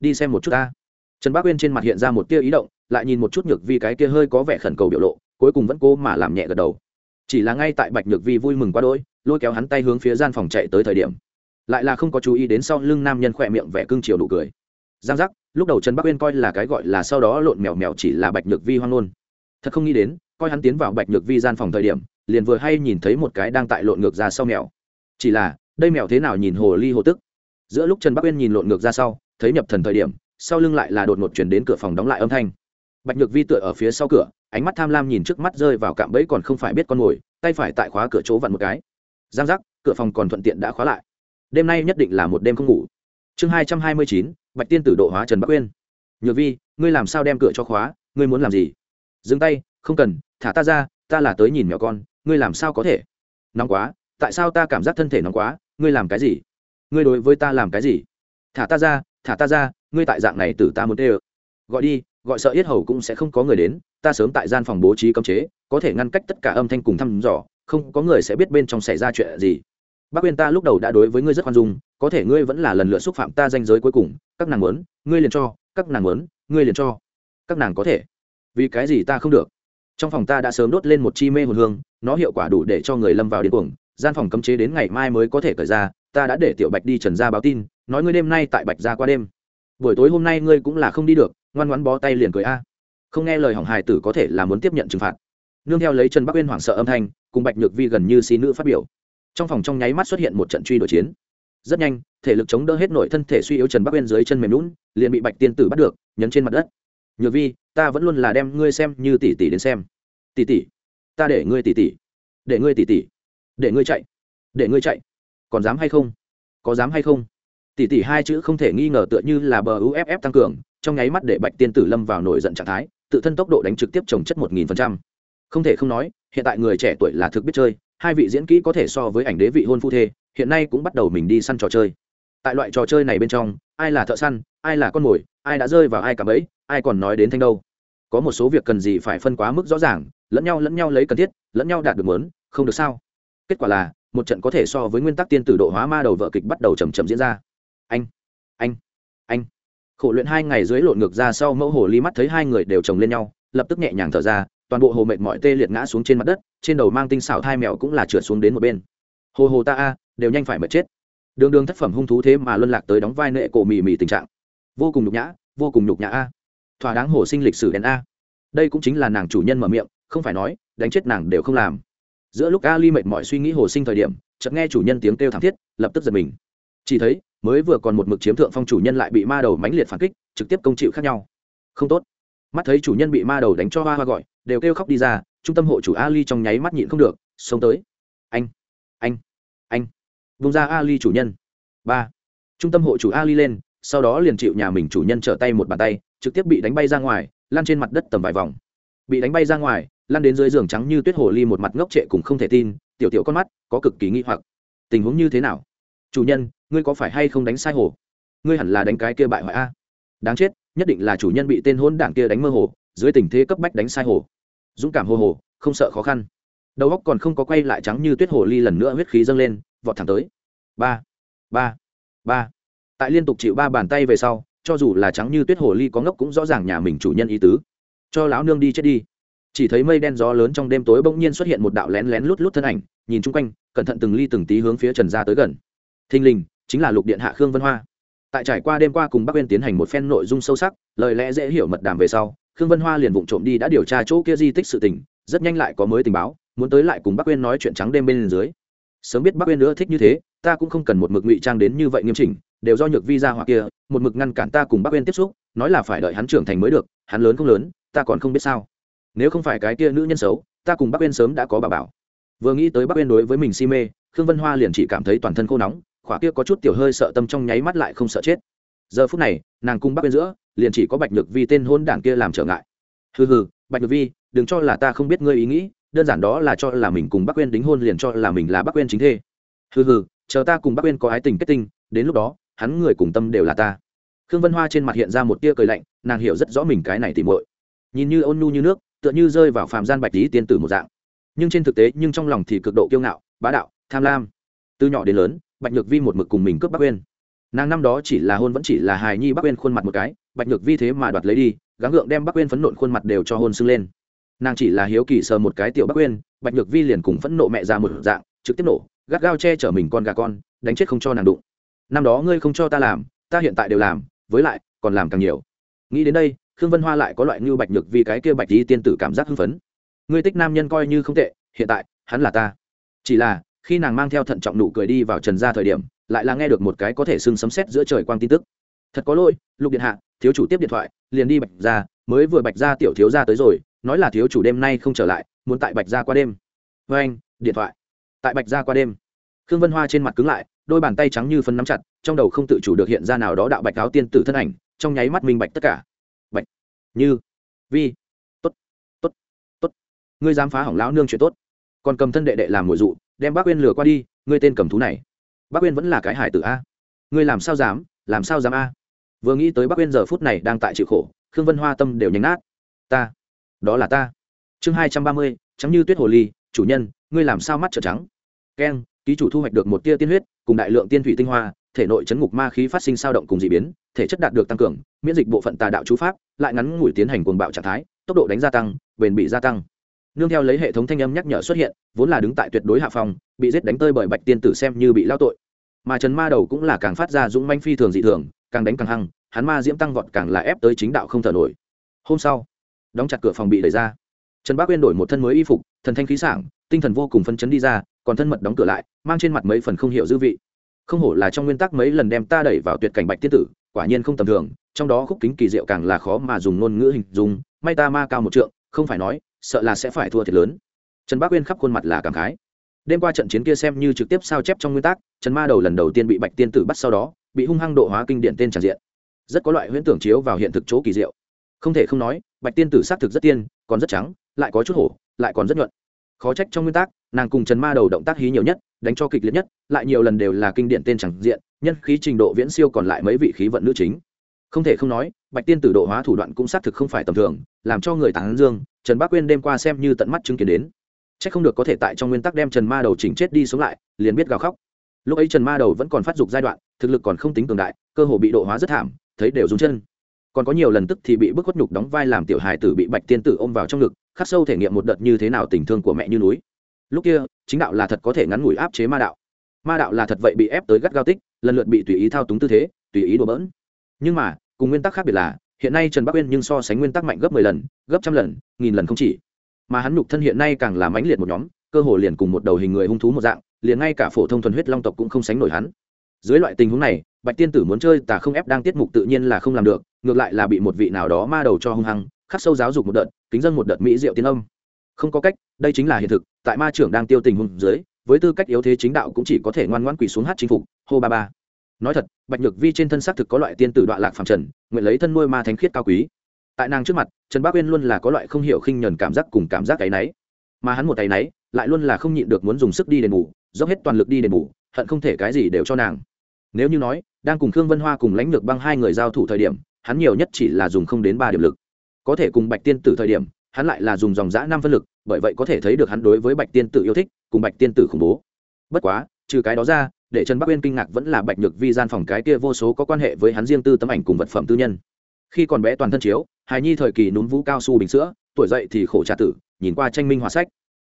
A: đi xem một chút ta. Trần bác uyên trên mặt hiện ra một tia ý động, lại nhìn một chút nhược vi cái kia hơi có vẻ khẩn cầu biểu lộ, cuối cùng vẫn cố mà làm nhẹ gật đầu. Chỉ là ngay tại bạch nhược vi vui mừng quá đôi lôi kéo hắn tay hướng phía gian phòng chạy tới thời điểm. Lại là không có chú ý đến sau lưng nam nhân khỏe miệng vẻ cương chiều nụ cười. Giang giác, lúc đầu trần bắc uyên coi là cái gọi là sau đó lộn mèo mèo chỉ là bạch nhược vi hoang ngôn. Thật không nghĩ đến, coi hắn tiến vào bạch nhược vi gian phòng thời điểm, liền vừa hay nhìn thấy một cái đang tại lộn ngược ra sau mèo. Chỉ là, đây mèo thế nào nhìn hồ ly hồ tức. Giữa lúc trần bắc uyên nhìn lộn ngược ra sau thấy nhập thần thời điểm, sau lưng lại là đột ngột chuyển đến cửa phòng đóng lại âm thanh. Bạch nhược vi tựa ở phía sau cửa, ánh mắt tham lam nhìn trước mắt rơi vào cạm bẫy còn không phải biết con mồi tay phải tại khóa cửa chỗ vặn một cái. Giang giác, cửa phòng còn thuận tiện đã khóa lại. Đêm nay nhất định là một đêm không ngủ. Chương hai trăm hai mươi chín, bạch tiên tử độ hóa trần bắc uyên nhược vi, ngươi làm sao đem cửa cho khóa, ngươi muốn làm gì? Dừng tay, không cần, thả ta ra, ta là tới nhìn mèo con, ngươi làm sao có thể? Nóng quá, tại sao ta cảm giác thân thể nóng quá, ngươi làm cái gì? Ngươi đối với ta làm cái gì? Thả ta ra thả ta ra, ngươi tại dạng này tử ta muốn tê ơ. Gọi đi, gọi sợ yết hầu cũng sẽ không có người đến, ta sớm tại gian phòng bố trí cấm chế, có thể ngăn cách tất cả âm thanh cùng thăm dò, không có người sẽ biết bên trong xảy ra chuyện gì. Bác uyên ta lúc đầu đã đối với ngươi rất khoan dung, có thể ngươi vẫn là lần lượt xúc phạm ta danh giới cuối cùng, các nàng muốn, ngươi liền cho, các nàng muốn, ngươi liền cho. Các nàng có thể. Vì cái gì ta không được? Trong phòng ta đã sớm đốt lên một chi mê hồn hương, nó hiệu quả đủ để cho người lâm vào điên cuồng, gian phòng cấm chế đến ngày mai mới có thể cởi ra, ta đã để tiểu bạch đi trần ra báo tin nói ngươi đêm nay tại bạch gia qua đêm. Buổi tối hôm nay ngươi cũng là không đi được, ngoan ngoãn bó tay liền cười a. Không nghe lời hỏng hài tử có thể là muốn tiếp nhận trừng phạt. Nương theo lấy trần bắc uyên hoảng sợ âm thanh, cùng bạch nhược vi gần như xí nữ phát biểu. Trong phòng trong nháy mắt xuất hiện một trận truy đuổi chiến. Rất nhanh, thể lực chống đỡ hết nội thân thể suy yếu trần bắc uyên dưới chân mềm lún liền bị bạch tiên tử bắt được, nhấn trên mặt đất. Nhược vi, ta vẫn luôn là đem ngươi xem như tỷ tỷ đến xem. Tỷ tỷ? Ta để ngươi tỷ tỷ. Để ngươi tỷ tỷ. Để ngươi chạy. Để ngươi chạy. Còn dám hay không? Có dám hay không? Tỷ tỷ hai chữ không thể nghi ngờ tựa như là bờ uff tăng cường, trong nháy mắt để bạch tiên tử lâm vào nổi giận trạng thái, tự thân tốc độ đánh trực tiếp trồng chất một nghìn phần trăm. Không thể không nói, hiện tại người trẻ tuổi là thực biết chơi, hai vị diễn kỹ có thể so với ảnh đế vị hôn phu thê, hiện nay cũng bắt đầu mình đi săn trò chơi. Tại loại trò chơi này bên trong, ai là thợ săn, ai là con mồi, ai đã rơi vào ai cả bẫy, ai còn nói đến thanh đâu. Có một số việc cần gì phải phân quá mức rõ ràng, lẫn nhau lẫn nhau lấy cần thiết, lẫn nhau đạt được mớn không được sao? Kết quả là, một trận có thể so với nguyên tắc tiên tử độ hóa ma đầu vợ kịch bắt đầu chầm chậm diễn ra anh anh anh. Khổ luyện hai ngày dưới lộn ngược ra sau mẫu hồ ly mắt thấy hai người đều chồng lên nhau, lập tức nhẹ nhàng thở ra, toàn bộ hồ mệt mỏi tê liệt ngã xuống trên mặt đất, trên đầu mang tinh xảo thai mèo cũng là trượt xuống đến một bên. Hồ hồ ta a, đều nhanh phải mệt chết. Đường đường thất phẩm hung thú thế mà luân lạc tới đóng vai nệ cổ mì mì tình trạng. Vô cùng nhục nhã, vô cùng nhục nhã a. Thỏa đáng hồ sinh lịch sử đèn a. Đây cũng chính là nàng chủ nhân mở miệng, không phải nói, đánh chết nàng đều không làm. Giữa lúc ali mệt mỏi suy nghĩ hồ sinh thời điểm, chợt nghe chủ nhân tiếng kêu thảm thiết, lập tức giật mình. Chỉ thấy mới vừa còn một mực chiếm thượng phong chủ nhân lại bị ma đầu mãnh liệt phản kích, trực tiếp công chịu khác nhau. Không tốt. Mắt thấy chủ nhân bị ma đầu đánh cho hoa hoa gọi, đều kêu khóc đi ra, trung tâm hộ chủ ali trong nháy mắt nhịn không được, xông tới. Anh anh anh. Vung ra ali chủ nhân. Ba. Trung tâm hộ chủ ali lên, sau đó liền chịu nhà mình chủ nhân trở tay một bàn tay, trực tiếp bị đánh bay ra ngoài lan trên mặt đất tầm vài vòng. Bị đánh bay ra ngoài lan đến dưới giường trắng như tuyết hồ ly một mặt ngốc trệ cùng không thể tin, tiểu tiểu con mắt, có cực kỳ nghi hoặc. Tình huống như thế nào? Chủ nhân ngươi có phải hay không đánh sai hồ? Ngươi hẳn là đánh cái kia bại hoại a. Đáng chết, nhất định là chủ nhân bị tên hôn đảng kia đánh mơ hồ, dưới tình thế cấp bách đánh sai hồ. Dũng cảm hồ hồ, không sợ khó khăn. Đầu óc còn không có quay lại trắng như tuyết hồ ly lần nữa huyết khí dâng lên, vọt thẳng tới. Ba ba ba. Tại liên tục chịu ba bàn tay về sau, cho dù là trắng như tuyết hồ ly có ngốc cũng rõ ràng nhà mình chủ nhân ý tứ. Cho lão nương đi chết đi. Chỉ thấy mây đen gió lớn trong đêm tối bỗng nhiên xuất hiện một đạo lén lén lút lút thân ảnh, nhìn chung quanh, cẩn thận từng ly từng tí hướng phía trần gia tới gần. Thình lình chính là lục điện hạ khương vân hoa. Tại trải qua đêm qua cùng bắc uyên tiến hành một phen nội dung sâu sắc, lời lẽ dễ hiểu mật đàm về sau, khương vân hoa liền vụng trộm đi đã điều tra chỗ kia di tích sự tình, rất nhanh lại có mới tình báo, muốn tới lại cùng bắc uyên nói chuyện trắng đêm bên dưới. Sớm biết bắc uyên nữa thích như thế, ta cũng không cần một mực ngụy trang đến như vậy nghiêm chỉnh, đều do nhược vi ra hoặc kia, một mực ngăn cản ta cùng bắc uyên tiếp xúc, nói là phải đợi hắn trưởng thành mới được, hắn lớn không lớn, ta còn không biết sao. Nếu không phải cái kia nữ nhân xấu, ta cùng bắc uyên sớm đã có bà bảo. Vừa nghĩ tới bắc uyên đối với mình si mê, khương vân hoa liền chỉ cảm thấy toàn thân khô nóng khỏa kia có chút tiểu hơi sợ tâm trong nháy mắt lại không sợ chết. Giờ phút này, nàng cung bắc bên giữa, liền chỉ có bạch nhược vi tên hôn đảng kia làm trở ngại. Hừ hừ, bạch nhược vi, đừng cho là ta không biết ngươi ý nghĩ, đơn giản đó là cho là mình cùng bắc quên đính hôn liền cho là mình là bắc quên chính thê. Hừ hừ, chờ ta cùng bắc quên có ái tình kết tinh, đến lúc đó, hắn người cùng tâm đều là ta. Khương vân hoa trên mặt hiện ra một tia cười lạnh, nàng hiểu rất rõ mình cái này tìm muội. Nhìn như ôn nhu như nước, tựa như rơi vào phàm gian bạch lý tiên tử một dạng. Nhưng trên thực tế, nhưng trong lòng thì cực độ kiêu ngạo, bá đạo, tham lam. Từ nhỏ đến lớn bạch nhược vi một mực cùng mình cướp bắc uyên. Nàng năm đó chỉ là hôn vẫn chỉ là hài nhi bắc uyên khuôn mặt một cái, bạch nhược vi thế mà đoạt lấy đi, gắng gượng đem bắc uyên phấn nộn khuôn mặt đều cho hôn sưng lên. Nàng chỉ là hiếu kỳ sờ một cái tiểu bắc uyên, bạch nhược vi liền cùng phẫn nộ mẹ ra một dạng, trực tiếp nổ, gắt gao che chở mình con gà con, đánh chết không cho nàng đụng. Năm đó ngươi không cho ta làm, ta hiện tại đều làm, với lại, còn làm càng nhiều. Nghĩ đến đây, khương vân hoa lại có loại như bạch nhược vì cái kia bạch đi tiên tử cảm giác hưng phấn. Ngươi tích nam nhân coi như không tệ, hiện tại, hắn là ta. Chỉ là khi nàng mang theo thận trọng nụ cười đi vào trần ra thời điểm, lại là nghe được một cái có thể sưng sấm xét giữa trời quang tin tức. Thật có lỗi, lục điện hạ, thiếu chủ tiếp điện thoại, liền đi bạch ra mới vừa bạch ra tiểu thiếu ra tới rồi, nói là thiếu chủ đêm nay không trở lại, muốn tại bạch ra qua đêm. Vê anh, điện thoại. Tại bạch ra qua đêm. Khương vân hoa trên mặt cứng lại, đôi bàn tay trắng như phân nắm chặt, trong đầu không tự chủ được hiện ra nào đó đạo bạch áo tiên tử thân ảnh, trong nháy mắt minh bạch tất cả. Bạch, như, vi, tốt tốt tốt, ngươi dám phá hỏng lão nương chuyện tốt, còn cầm thân đệ đệ làm mùi dụ đem bác uyên lừa qua đi, ngươi tên cầm thú này. Bác uyên vẫn là cái hải tử a. Ngươi làm sao dám, làm sao dám a? Vừa nghĩ tới bác uyên giờ phút này đang tại chịu khổ, khương vân hoa tâm đều nhánh nát. Ta, đó là ta. Chương hai trăm ba mươi, trắng như tuyết hồ ly, chủ nhân, ngươi làm sao mắt trợ trắng? Keng, ký chủ thu hoạch được một tia tiên huyết, cùng đại lượng tiên thủy tinh hoa, thể nội chấn ngục ma khí phát sinh sao động cùng d ị biến, thể chất đạt được tăng cường, miễn dịch bộ phận tà đạo chú pháp, lại ngắn ngủi tiến hành cuồng bạo trạng thái, tốc độ đánh gia tăng, bền bị gia tăng nương theo lấy hệ thống thanh âm nhắc nhở xuất hiện, vốn là đứng tại tuyệt đối hạ phòng, bị giết đánh tơi bởi bạch tiên tử xem như bị lao tội. Mà trần ma đầu cũng là càng phát ra dũng manh phi thường dị thường, càng đánh càng hăng, hắn ma diễm tăng vọt càng là ép tới chính đạo không thở nổi. Hôm sau, đóng chặt cửa phòng bị đẩy ra. Trần bác uyên đổi một thân mới y phục, thần thanh khí sảng, tinh thần vô cùng phân chấn đi ra, còn thân mật đóng cửa lại, mang trên mặt mấy phần không hiểu dư vị. Không hổ là trong nguyên tắc mấy lần đem ta đẩy vào tuyệt cảnh bạch tiên tử, quả nhiên không tầm thường, trong đó khúc kính kỳ diệu càng là khó mà dùng ngôn ngữ hình dung, may ta ma cao một trượng, không phải nói sợ là sẽ phải thua thiệt lớn. Trần bác uyên khắp khuôn mặt là cảm khái. Đêm qua trận chiến kia xem như trực tiếp sao chép trong nguyên tắc, trần ma đầu lần đầu tiên bị bạch tiên tử bắt sau đó, bị hung hăng độ hóa kinh điển tên tràn diện. Rất có loại huyễn tưởng chiếu vào hiện thực chỗ kỳ diệu. Không thể không nói, bạch tiên tử xác thực rất tiên, còn rất trắng, lại có chút hổ, lại còn rất nhuận. Khó trách trong nguyên tắc, nàng cùng trần ma đầu động tác hí nhiều nhất, đánh cho kịch liệt nhất, lại nhiều lần đều là kinh điển tên chẳng diện, nhân khí trình độ viễn siêu còn lại mấy vị khí vận nữ chính. Không thể không nói, bạch tiên tử độ hóa thủ đoạn cũng xác thực không phải tầm thường làm cho người tán dương, trần bác quyên đêm qua xem như tận mắt chứng kiến đến. C h ắ c không được có thể tại trong nguyên tắc đem trần ma đầu chỉnh chết đi sống lại, liền biết gào khóc. Lúc ấy trần ma đầu vẫn còn phát dục giai đoạn, thực lực còn không tính cường đại, cơ hồ bị độ hóa rất thảm, thấy đều rúng chân. Còn có nhiều lần tức thì bị bức khuất nhục đóng vai làm tiểu hài tử bị bạch tiên tử ôm vào trong ngực, khắc sâu thể nghiệm một đợt như thế nào tình thương của mẹ như núi. Lúc kia, chính đạo là thật có thể ngắn ngủi áp chế ma đạo. Ma đạo là thật vậy bị ép tới gắt gao tích, lần lượt bị tùy ý thao túng tư thế, tùy ý đùa bỡn. Nhưng mà, cùng nguyên tắc khác biệt là hiện nay trần bắc uyên nhưng so sánh nguyên tắc mạnh gấp mười lần, gấp trăm lần, nghìn lần không chỉ. Mà hắn nhục thân hiện nay càng làm mãnh liệt một nhóm, cơ hồ liền cùng một đầu hình người hung thú một dạng, liền ngay cả phổ thông thuần huyết long tộc cũng không sánh nổi hắn. Dưới loại tình huống này, bạch tiên tử muốn chơi tà không ép đang tiết mục tự nhiên là không làm được, ngược lại là bị một vị nào đó ma đầu cho hung hăng, khắc sâu giáo dục một đợt, kính dân một đợt mỹ diệu tiên âm. Không có cách, đây chính là hiện thực, tại ma trưởng đang tiêu tình hung dưới, với tư cách yếu thế chính đạo cũng chỉ có thể ngoan ngoãn quỳ xuống hát chính phục, hô ba ba nói thật, bạch nhược vi trên thân xác thực có loại tiên tử đoạn lạc phàm trần, nguyện lấy thân nuôi ma thánh khiết cao quý. Tại nàng trước mặt, trần bác uyên luôn là có loại không hiểu khinh nhờn cảm giác cùng cảm giác cái náy. Mà hắn một tay náy, lại luôn là không nhịn được muốn dùng sức đi đền bù, dốc hết toàn lực đi đền bù, hận không thể cái gì đều cho nàng. Nếu như nói, đang cùng khương vân hoa cùng lãnh lược băng hai người giao thủ thời điểm, hắn nhiều nhất chỉ là dùng không đến ba điểm lực. Có thể cùng bạch tiên tử thời điểm, hắn lại là dùng dòng giã năm phân lực, bởi vậy có thể thấy được hắn đối với bạch tiên tử yêu thích, cùng bạch tiên tử khủng bố. Bất quá, trừ cái đó ra để trần bắc uyên kinh ngạc vẫn là bạch nhược vi gian phòng cái kia vô số có quan hệ với hắn riêng tư tấm ảnh cùng vật phẩm tư nhân. Khi còn bé toàn thân chiếu, hài nhi thời kỳ núm vũ cao su bình sữa, tuổi dậy thì khổ trà tử, nhìn qua tranh minh hòa sách.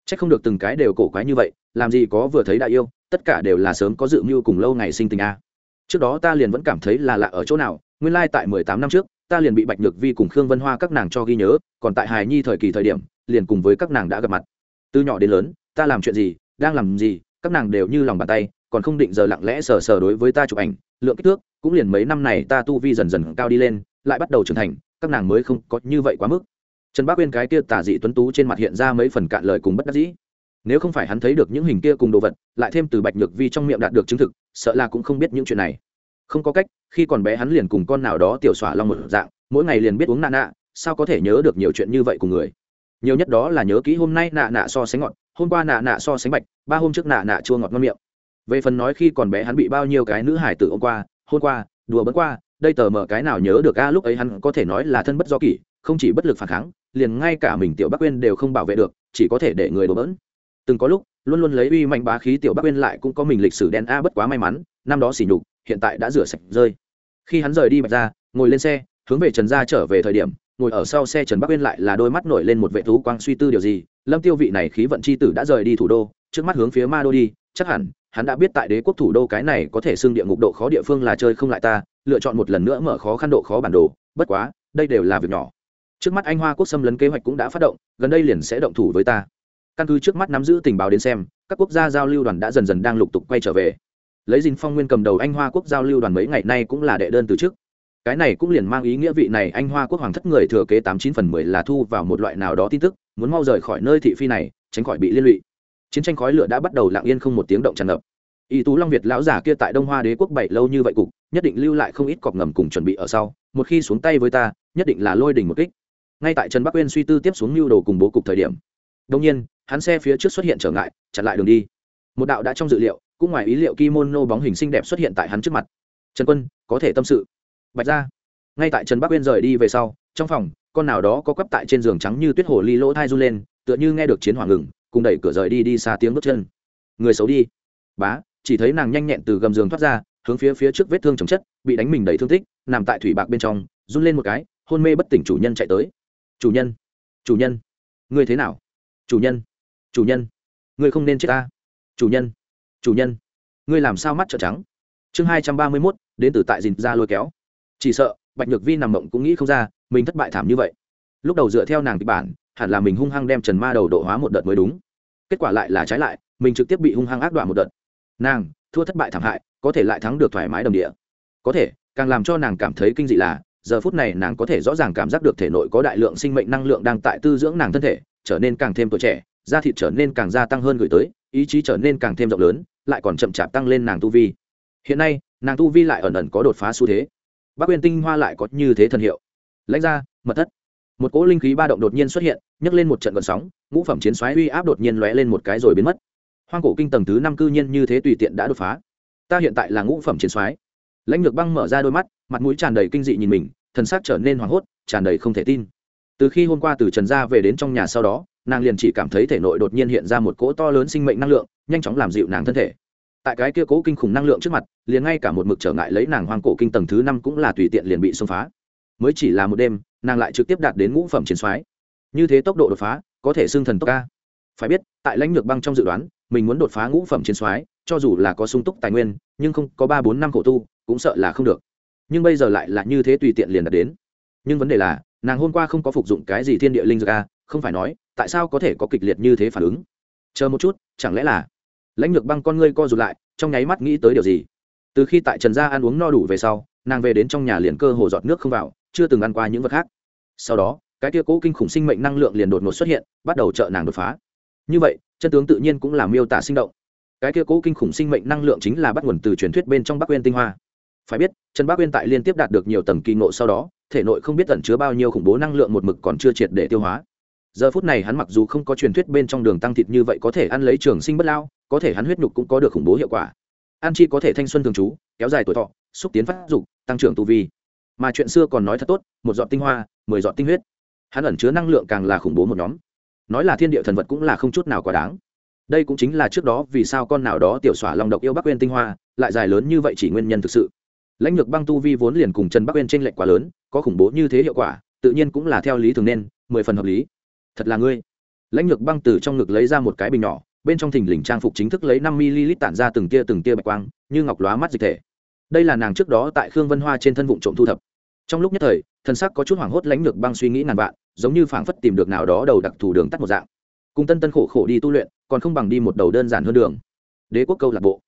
A: C h ắ c không được từng cái đều cổ quái như vậy, làm gì có vừa thấy đại yêu, tất cả đều là sớm có dự mưu cùng lâu ngày sinh tình a. Trước đó ta liền vẫn cảm thấy là lạ ở chỗ nào, nguyên lai tại mười tám năm trước, ta liền bị bạch nhược vi cùng khương vân hoa các nàng cho ghi nhớ, còn tại hài nhi thời kỳ thời điểm, liền cùng với các nàng đã gặp mặt. Từ nhỏ đến lớn, ta làm chuyện gì, đang làm gì, các nàng đều như lòng bàn tay còn không định giờ lặng lẽ sờ sờ đối với ta chụp ảnh, lượng kích thước, cũng liền mấy năm này ta tu vi dần dần cao đi lên, lại bắt đầu trưởng thành, các nàng mới không có như vậy quá mức. Trần bác uyên cái kia tả dị tuấn tú trên mặt hiện ra mấy phần cạn lời cùng bất đắc dĩ. Nếu không phải hắn thấy được những hình kia cùng đồ vật, lại thêm từ bạch nhược vi trong miệng đạt được chứng thực, sợ là cũng không biết những chuyện này. Không có cách, khi còn bé hắn liền cùng con nào đó tiểu xỏa long một dạng, mỗi ngày liền biết uống nạ nạ, sao có thể nhớ được nhiều chuyện như vậy cùng người? Nhiều nhất đó là nhớ kỹ hôm nay nạ nạ so sánh ngọt, hôm qua nạ nạ so sánh bạch, ba hôm trước nạ nạ chua ngọt ngon miệng về phần nói khi còn bé hắn bị bao nhiêu cái nữ hải tử ôm qua, hôn qua, đùa bấn qua, đây tờ mở cái nào nhớ được a, lúc ấy hắn có thể nói là thân bất do kỷ, không chỉ bất lực phản kháng, liền ngay cả mình tiểu bắc quên đều không bảo vệ được, chỉ có thể để người đổ bỡn. Từng có lúc, luôn luôn lấy uy mạnh bá khí tiểu bắc quên lại cũng có mình lịch sử đen a bất quá may mắn, năm đó xỉ nhục, hiện tại đã rửa sạch rơi. Khi hắn rời đi bạch ra ngồi lên xe, hướng về trần gia trở về thời điểm, ngồi ở sau xe trần bắc uyên lại là đôi mắt nổi lên một vệ thú quang suy tư điều gì. Lâm tiêu vị này khí vận c h i tử đã rời đi thủ đô, trước mắt hướng phía ma đô đi, chắc hẳn hắn đã biết tại đế quốc thủ đô cái này có thể xưng địa ngục độ khó địa phương là chơi không lại ta, lựa chọn một lần nữa mở khó khăn độ khó bản đồ, bất quá, đây đều là việc nhỏ. Trước mắt anh hoa quốc xâm lấn kế hoạch cũng đã phát động, gần đây liền sẽ động thủ với ta. Căn cứ trước mắt nắm giữ tình báo đến xem, các quốc gia giao lưu đoàn đã dần dần đang lục tục quay trở về. Lấy dinh phong nguyên cầm đầu anh hoa quốc giao lưu đoàn mấy ngày nay cũng là đệ đơn từ trước. Cái này cũng liền mang ý nghĩa vị này anh hoa quốc hoàng thất người thừa kế tám chín phần mười là thu vào một loại nào đó tin tức, muốn mau rời khỏi nơi thị phi này, tránh khỏi bị liên lụy. Chiến tranh khói lửa đã bắt đầu lặng yên không một tiếng động tràn ngập y tú long việt lão giả kia tại đông hoa đế quốc bảy lâu như vậy cục, nhất định lưu lại không ít cọc ngầm cùng chuẩn bị ở sau, một khi xuống tay với ta, nhất định là lôi đỉnh một kích. Ngay tại trần bắc uyên suy tư tiếp xuống mưu đồ cùng bố cục thời điểm đông nhiên, hắn xe phía trước xuất hiện trở ngại, chặn lại đường đi. Một đạo đã trong dự liệu, cũng ngoài ý liệu kimono bóng hình xinh đẹp xuất hiện tại hắn trước mặt. Trần quân, có thể tâm sự. Bạch ra. Ngay tại trần bắc uyên rời đi về sau, trong phòng, con nào đó có quắp tại trên giường trắng như tuyết hồ ly lỗ thai run lên, tựa như nghe được chiến hỏa ngừng, cùng đẩy cửa rời đi đi xa tiếng bước chân. Người xấu đi. Bá chỉ thấy nàng nhanh nhẹn từ gầm giường thoát ra, hướng phía phía trước vết thương chồng chất, bị đánh mình đầy thương tích, nằm tại thủy bạc bên trong, run lên một cái, hôn mê bất tỉnh chủ nhân chạy tới. Chủ nhân chủ nhân người thế nào? Chủ nhân chủ nhân người không nên chết ta. Chủ nhân chủ nhân, ngươi làm sao mắt trợ trắng? Chương hai trăm ba mươi mốt, đến từ tại dìn ra lôi kéo. Chỉ sợ, bạch nhược vi nằm mộng cũng nghĩ không ra, mình thất bại thảm như vậy. Lúc đầu dựa theo nàng kịch bản, hẳn là mình hung hăng đem trần ma đầu độ hóa một đợt mới đúng. Kết quả lại là trái lại, mình trực tiếp bị hung hăng ác đoạn một đợt nàng, thua thất bại thảm hại, có thể lại thắng được thoải mái đồng địa. Có thể, càng làm cho nàng cảm thấy kinh dị là, giờ phút này nàng có thể rõ ràng cảm giác được thể nội có đại lượng sinh mệnh năng lượng đang tại tư dưỡng nàng thân thể, trở nên càng thêm tuổi trẻ, da thịt trở nên càng gia tăng hơn gửi tới, ý chí trở nên càng thêm rộng lớn, lại còn chậm chạp tăng lên nàng tu vi. Hiện nay, nàng tu vi lại ẩn ẩn có đột phá xu thế. Bác quyên tinh hoa lại có như thế thần hiệu. Lãnh ra mật thất. Một cỗ linh khí ba động đột nhiên xuất hiện, nhấc lên một trận gọn sóng, ngũ phẩm chiến xoáy uy áp đột nhiên lóe lên một cái rồi biến mất hoang cổ kinh tầng thứ năm cư nhiên như thế tùy tiện đã đột phá. Ta hiện tại là ngũ phẩm chiến soái. lãnh lược băng mở ra đôi mắt, mặt mũi tràn đầy kinh dị nhìn mình, thần sắc trở nên hoảng hốt, tràn đầy không thể tin. Từ khi hôm qua từ trần gia về đến trong nhà sau đó, nàng liền chỉ cảm thấy thể nội đột nhiên hiện ra một cỗ to lớn sinh mệnh năng lượng, nhanh chóng làm dịu nàng thân thể. Tại cái kia cố kinh khủng năng lượng trước mặt, liền ngay cả một mực trở ngại lấy nàng hoang cổ kinh tầng thứ năm cũng là tùy tiện liền bị xông phá. Mới chỉ là một đêm, nàng lại trực tiếp đạt đến ngũ phẩm chiến soái. Như thế tốc độ đột phá, có thể xưng thần tốc ca. Phải biết, tại lãnh lược băng trong dự đoán mình muốn đột phá ngũ phẩm chiến soái, cho dù là có sung túc tài nguyên, nhưng không có ba bốn năm khổ tu, cũng sợ là không được. Nhưng bây giờ lại là như thế tùy tiện liền đạt đến. Nhưng vấn đề là, nàng hôm qua không có phục dụng cái gì thiên địa linh dược a, không phải nói, tại sao có thể có kịch liệt như thế phản ứng? Chờ một chút, chẳng lẽ là lãnh lược băng con ngươi co rụt lại, trong nháy mắt nghĩ tới điều gì? Từ khi tại trần gia ăn uống no đủ về sau, nàng về đến trong nhà liền cơ hồ giọt nước không vào, chưa từng ăn qua những vật khác. Sau đó, cái kia cố kinh khủng sinh mệnh năng lượng liền đột ngột xuất hiện, bắt đầu trợ nàng đột phá như vậy, chân tướng tự nhiên cũng là miêu tả sinh động. Cái kia cố kinh khủng sinh mệnh năng lượng chính là bắt nguồn từ truyền thuyết bên trong bắc quên tinh hoa. Phải biết trần bắc quên tại liên tiếp đạt được nhiều tầng kỳ ngộ sau đó, thể nội không biết tẩn chứa bao nhiêu khủng bố năng lượng một mực còn chưa triệt để tiêu hóa. Giờ phút này hắn mặc dù không có truyền thuyết bên trong đường tăng thịt như vậy có thể ăn lấy trường sinh bất lao, có thể hắn huyết nhục cũng có được khủng bố hiệu quả. An chi có thể thanh xuân thường trú, kéo dài tuổi thọ, xúc tiến phát dục, tăng trưởng tu vi. Mà chuyện xưa còn nói thật tốt, một giọt tinh hoa, mười giọt tinh huyết. Hắn ẩn chứa năng lượng càng là khủng bố một nhóm nói là thiên địa thần vật cũng là không chút nào quá đáng. Đây cũng chính là trước đó vì sao con nào đó tiểu xỏa long độc yêu bắc quên tinh hoa, lại dài lớn như vậy chỉ nguyên nhân thực sự. Lãnh lược băng tu vi vốn liền cùng trần bắc quên t r ê n lệch quá lớn, có khủng bố như thế hiệu quả, tự nhiên cũng là theo lý thường nên, mười phần hợp lý. Thật là ngươi. Lãnh lược băng từ trong ngực lấy ra một cái bình nhỏ, bên trong thình lình trang phục chính thức lấy năm ml tản ra từng tia từng tia bạch quang, như ngọc lóa mắt dịch thể. Đây là nàng trước đó tại khương vân hoa trên thân vụ trộm thu thập. Trong lúc nhất thời thân sắc có chút hoảng hốt lãnh lược băng suy nghĩ ngàn vạn giống như phảng phất tìm được nào đó đầu đặc thù đường tắt một dạng. Cùng tân tân khổ khổ đi tu luyện, còn không bằng đi một đầu đơn giản hơn đường. Đế quốc câu lạc bộ.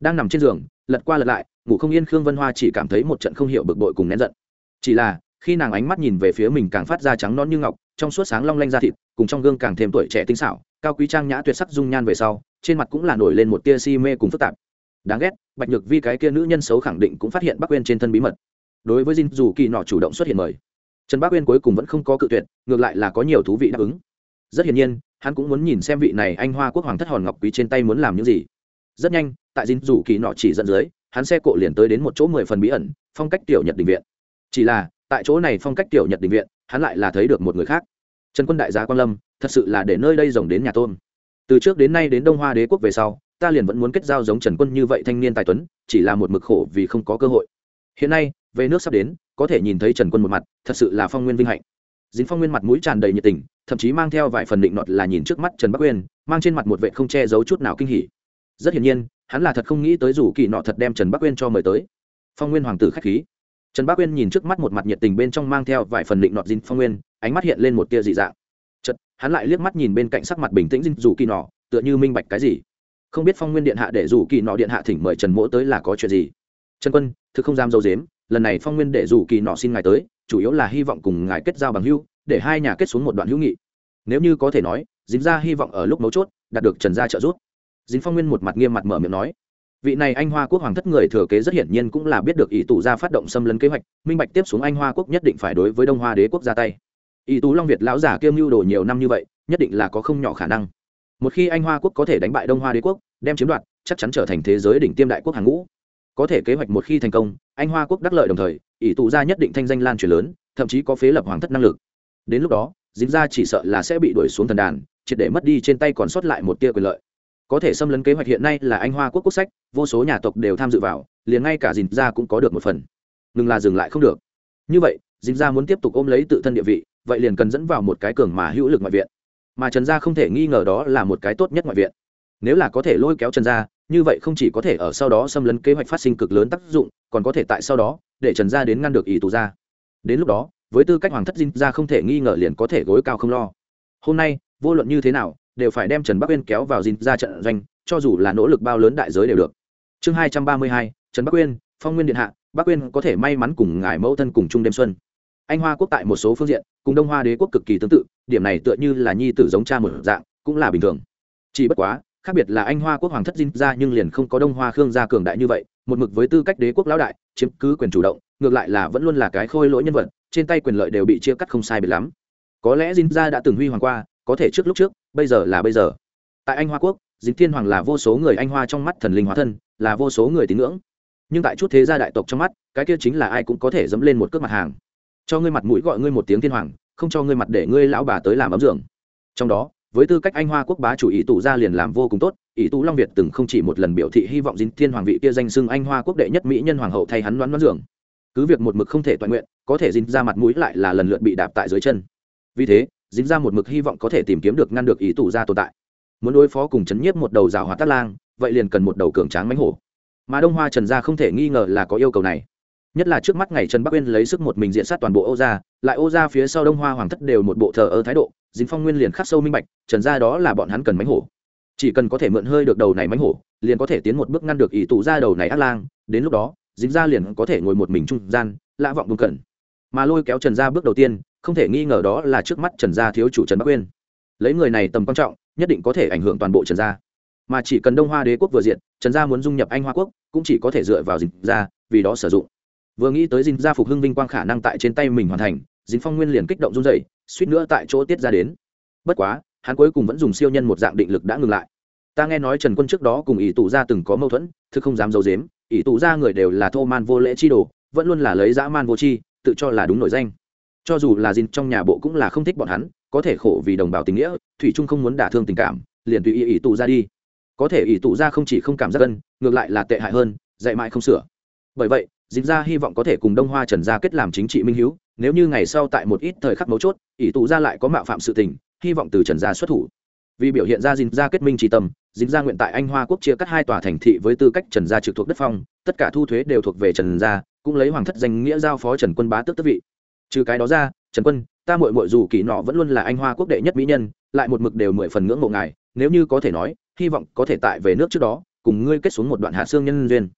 A: Đang nằm trên giường, lật qua lật lại, ngủ không yên khương vân hoa chỉ cảm thấy một trận không hiểu bực bội cùng nén giận. Chỉ là, khi nàng ánh mắt nhìn về phía mình càng phát ra trắng non như ngọc, trong suốt sáng long lanh da thịt, cùng trong gương càng thêm tuổi trẻ tinh xảo, cao quý trang nhã tuyệt sắc dung nhan về sau, trên mặt cũng là nổi lên một tia si mê cùng phức tạp. Đáng ghét, bạch nhược vi cái kia nữ nhân xấu khẳng định cũng phát hiện bắc quên trên thân bí mật. Đối với dinh dù kỳ nọ chủ động xuất hiện mời trần bác uyên cuối cùng vẫn không có cự tuyệt, ngược lại là có nhiều thú vị đáp ứng. Rất hiển nhiên, hắn cũng muốn nhìn xem vị này anh hoa quốc hoàng thất hòn ngọc quý trên tay muốn làm những gì. Rất nhanh, tại dinh dù kỳ nọ chỉ dẫn dưới, hắn xe cộ liền tới đến một chỗ mười phần bí ẩn, phong cách tiểu nhật đình viện. Chỉ là, tại chỗ này phong cách tiểu nhật đình viện, hắn lại là thấy được một người khác. Trần quân đại gia quan lâm, thật sự là để nơi đây rồng đến nhà tôn. Từ trước đến nay đến đông hoa đế quốc về sau, ta liền vẫn muốn kết giao giống trần quân như vậy thanh niên tài tuấn, chỉ là một mực khổ vì không có cơ hội. Hiện nay, về nước sắp đến có thể nhìn thấy trần quân một mặt, thật sự là phong nguyên vinh hạnh. Dính phong nguyên mặt mũi tràn đầy nhiệt tình, thậm chí mang theo vài phần định nọt là nhìn trước mắt trần bắc uyên, mang trên mặt một vệ không che giấu chút nào kinh hỉ. Rất hiển nhiên, hắn là thật không nghĩ tới dù kỳ nọ thật đem trần bắc uyên cho mời tới. Phong nguyên hoàng tử khách khí. Trần bắc uyên nhìn trước mắt một mặt nhiệt tình bên trong mang theo vài phần định nọt dính phong nguyên, ánh mắt hiện lên một tia dị dạng. Chật hắn lại liếc mắt nhìn bên cạnh sắc mặt bình tĩnh dinh dù kỳ nọ, tựa như minh bạch cái gì. Không biết phong nguyên điện hạ để dù kỳ nọ điện hạ thỉnh mời trần mỗ tới là có chuyện gì. Trần quân, thực không dám dâu dếm lần này phong nguyên để dù kỳ nọ xin ngài tới, chủ yếu là hy vọng cùng ngài kết giao bằng hưu để hai nhà kết xuống một đoạn hữu nghị. Nếu như có thể nói, dính ra hy vọng ở lúc mấu chốt, đạt được trần gia trợ giúp. Dính phong nguyên một mặt nghiêm mặt mở miệng nói. Vị này anh hoa quốc hoàng thất người thừa kế rất hiển nhiên cũng là biết được ý tù gia phát động xâm lấn kế hoạch, minh bạch tiếp xuống anh hoa quốc nhất định phải đối với đông hoa đế quốc ra tay. Ý tú long việt lão giả kiêm mưu đồ nhiều năm như vậy, nhất định là có không nhỏ khả năng. Một khi anh hoa quốc có thể đánh bại đông hoa đế quốc, đem chiếm đoạt, chắc chắn trở thành thế giới đỉnh tiêm đại quốc hàng ngũ có thể kế hoạch một khi thành công, anh hoa quốc đắc lợi đồng thời, ỷ tụ gia nhất định thanh danh lan truyền lớn, thậm chí có phế lập hoàng thất năng lực. Đến lúc đó, dính ra chỉ sợ là sẽ bị đuổi xuống thần đàn, triệt để mất đi trên tay còn sót lại một tia quyền lợi. Có thể xâm lấn kế hoạch hiện nay là anh hoa quốc quốc sách, vô số nhà tộc đều tham dự vào, liền ngay cả dính ra cũng có được một phần. Ngừng là dừng lại không được. Như vậy, dính ra muốn tiếp tục ôm lấy tự thân địa vị, vậy liền cần dẫn vào một cái cường mà hữu lực ngoại viện. Mà trần gia không thể nghi ngờ đó là một cái tốt nhất ngoại viện. Nếu là có thể lôi kéo trần gia như vậy không chỉ có thể ở sau đó xâm lấn kế hoạch phát sinh cực lớn tác dụng, còn có thể tại sau đó, để trần gia đến ngăn được ý tù gia. Đến lúc đó, với tư cách hoàng thất dinh gia không thể nghi ngờ liền có thể gối cao không lo. Hôm nay, vô luận như thế nào, đều phải đem trần bắc uyên kéo vào dinh gia trận doanh, cho dù là nỗ lực bao lớn đại giới đều được. Chương hai trăm ba mươi hai, trần bắc uyên, phong nguyên điện hạ, bắc uyên có thể may mắn cùng ngài mẫu thân cùng chung đêm xuân. Anh hoa quốc tại một số phương diện, cùng đông hoa đế quốc cực kỳ tương tự, điểm này tựa như là nhi tử giống cha một dạng, cũng là bình thường. Chỉ bất quá khác biệt là anh hoa quốc hoàng thất dinh ra nhưng liền không có đông hoa khương gia cường đại như vậy, một mực với tư cách đế quốc lão đại, chiếm cứ quyền chủ động, ngược lại là vẫn luôn là cái khôi lỗi nhân vật, trên tay quyền lợi đều bị chia cắt không sai biệt lắm. Có lẽ dinh ra đã từng huy hoàng qua, có thể trước lúc trước, bây giờ là bây giờ. Tại anh hoa quốc dính thiên hoàng là vô số người anh hoa trong mắt thần linh hóa thân, là vô số người tín ngưỡng. Nhưng tại chút thế gia đại tộc trong mắt, cái kia chính là ai cũng có thể dẫm lên một cước mặt hàng. Cho ngươi mặt mũi gọi ngươi một tiếng thiên hoàng, không cho ngươi mặt để ngươi lão bà tới làm ấm dưỡng trong đó với tư cách anh hoa quốc bá chủ ý tụ gia liền làm vô cùng tốt. Ý tụ long việt từng không chỉ một lần biểu thị hy vọng dính thiên hoàng vị kia danh xưng anh hoa quốc đệ nhất mỹ nhân hoàng hậu thay hắn đoán đoán dường. cứ việc một mực không thể toàn nguyện, có thể dính ra mặt mũi lại là lần lượt bị đạp tại dưới chân. Vì thế, dính ra một mực hy vọng có thể tìm kiếm được ngăn được ý tụ gia tồn tại. Muốn đối phó cùng chấn nhiếp một đầu rào hóa tát lang, vậy liền cần một đầu cường tráng mánh hổ. Mà đông hoa trần gia không thể nghi ngờ là có yêu cầu này. Nhất là trước mắt ngày trần bắc uyên lấy sức một mình diện sát toàn bộ ô gia, lại ô gia phía sau đông hoa hoàng thất đều một bộ thờ ơ thái độ dính phong nguyên liền khắc sâu minh bạch, trần gia đó là bọn hắn cần mánh hổ. Chỉ cần có thể mượn hơi được đầu này mánh hổ, liền có thể tiến một bước ngăn được ỷ tụ ra đầu này ác lang, đến lúc đó, dính ra liền có thể ngồi một mình trung gian lạ vọng buông cẩn. Mà lôi kéo trần gia bước đầu tiên, không thể nghi ngờ đó là trước mắt trần gia thiếu chủ trần bắc uyên lấy người này tầm quan trọng, nhất định có thể ảnh hưởng toàn bộ trần gia. Mà chỉ cần đông hoa đế quốc vừa diện trần gia muốn dung nhập anh hoa quốc, cũng chỉ có thể dựa vào dình gia, vì đó sử dụng. Vừa nghĩ tới dình gia phục hưng vinh quang khả năng tại trên tay mình hoàn thành dính phong nguyên liền kích động run dậy suýt nữa tại chỗ tiết ra đến. Bất quá, hắn cuối cùng vẫn dùng siêu nhân một dạng định lực đã ngừng lại. Ta nghe nói trần quân trước đó cùng ỷ tụ gia từng có mâu thuẫn thứ không dám giấu dếm ỷ tụ gia người đều là thô man vô lễ chi đồ, vẫn luôn là lấy dã man vô chi tự cho là đúng nội danh. Cho dù là dìn trong nhà bộ cũng là không thích bọn hắn, có thể khổ vì đồng bào tình nghĩa, thủy trung không muốn đả thương tình cảm, liền tùy ý ỷ tụ ra đi. Có thể ỷ tụ ra không chỉ không cảm giác gân ngược lại là tệ hại hơn, dạy mãi không sửa. Bởi vậy dính ra hy vọng có thể cùng đông hoa trần gia kết làm chính trị minh h nếu như ngày sau tại một ít thời khắc mấu chốt, ỷ tụ gia lại có mạo phạm sự tình, hy vọng từ trần gia xuất thủ. Vì biểu hiện ra dính ra kết minh tri tâm dính ra nguyện tại anh hoa quốc chia cắt hai tòa thành thị với tư cách trần gia trực thuộc đất phong, tất cả thu thuế đều thuộc về trần gia, cũng lấy hoàng thất danh nghĩa giao phó trần quân bá tước tước vị. Trừ cái đó ra, trần quân, ta mội mội dù kỳ nọ vẫn luôn là anh hoa quốc đệ nhất mỹ nhân, lại một mực đều mười phần ngưỡng mộ ngài, nếu như có thể nói, hy vọng có thể tại về nước trước đó, cùng ngươi kết xuống một đoạn hạ xương nhân duyên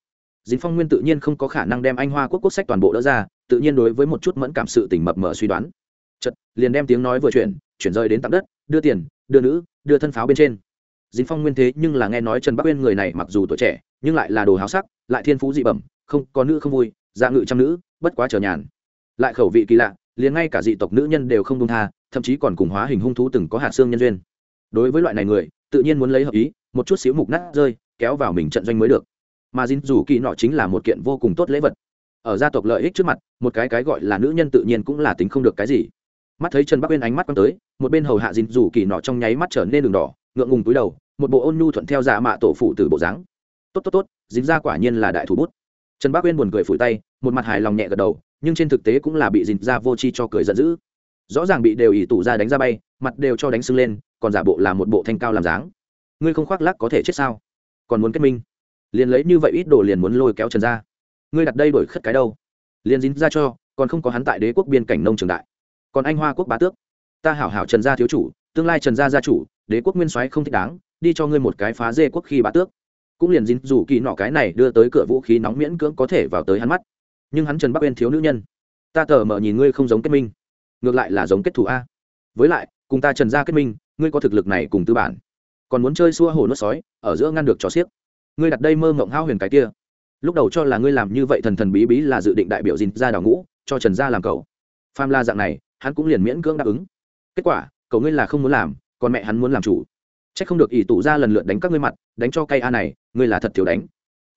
A: dính phong nguyên tự nhiên không có khả năng đem anh hoa quốc quốc sách toàn bộ đỡ ra, tự nhiên đối với một chút mẫn cảm sự tình mập mờ suy đoán. Chật liền đem tiếng nói vừa chuyển chuyển rơi đến tặng đất, đưa tiền, đưa nữ, đưa thân pháo bên trên. Dính phong nguyên thế nhưng là nghe nói trần bắc uyên người này mặc dù tuổi trẻ, nhưng lại là đồ háo sắc, lại thiên phú dị bẩm, không, có nữ không vui dạ ngự trăm nữ, bất quá chờ nhàn. Lại khẩu vị kỳ lạ, liền ngay cả dị tộc nữ nhân đều không đông tha, thậm chí còn cùng hóa hình hung thú từng có hạt xương nhân duyên. Đối với loại này người, tự nhiên muốn lấy hợp ý, một chút xíu mục nát rơi, kéo vào mình trận doanh mới được mà dính dù kỳ nọ chính là một kiện vô cùng tốt lễ vật. Ở gia tộc lợi ích trước mặt, một cái cái gọi là nữ nhân tự nhiên cũng là tính không được cái gì. Mắt thấy trần bắc uyên ánh mắt quăng tới, một bên hầu hạ dính dù kỳ nọ trong nháy mắt trở nên đường đỏ, ngượng ngùng túi đầu, một bộ ôn nhu thuận theo dạ mạ tổ phụ từ bộ dáng. Tốt tốt tốt dính ra quả nhiên là đại thủ bút. Trần bắc uyên buồn cười phủi tay, một mặt hài lòng nhẹ gật đầu, nhưng trên thực tế cũng là bị dính ra vô chi cho cười giận dữ. Rõ ràng bị đều ỷ tủ ra đánh ra bay, mặt đều cho đánh sưng lên, còn giả bộ là một bộ thanh cao làm dáng. Ngươi không khoác lắc có thể chết sao? Còn muốn kết minh? Liền lấy như vậy ít đồ liền muốn lôi kéo trần ra ngươi đặt đây đổi khất cái đâu? Liền dính ra cho, còn không có hắn tại đế quốc biên cảnh nông trường đại. Còn anh hoa quốc bá tước. Ta hảo hảo trần gia thiếu chủ, tương lai trần gia gia chủ, đế quốc nguyên soái không thích đáng, đi cho ngươi một cái phá dê quốc khi bá tước. Cũng liền dính dù kỳ nọ cái này đưa tới cửa vũ khí nóng miễn cưỡng có thể vào tới hắn mắt. Nhưng hắn trần bắc bên thiếu nữ nhân. Ta tờ mờ nhìn ngươi không giống kết minh. Ngược lại là giống kết thủ a. Với lại, cùng ta trần gia kết minh, ngươi có thực lực này cùng tư bản. Còn muốn chơi xua hồ nuốt sói, ở giữa ngăn được trò xiếc ngươi đặt đây mơ mộng hao huyền cái kia. Lúc đầu cho là ngươi làm như vậy thần thần bí bí là dự định đại biểu dìn ra đào ngũ, cho trần gia làm cầu. Pham la dạng này, hắn cũng liền miễn cưỡng đáp ứng. Kết quả cậu ngươi là không muốn làm, còn mẹ hắn muốn làm chủ. C h ắ c không được ỷ tụ ra lần lượt đánh các ngươi mặt, đánh cho cây a này, ngươi là thật thiếu đánh.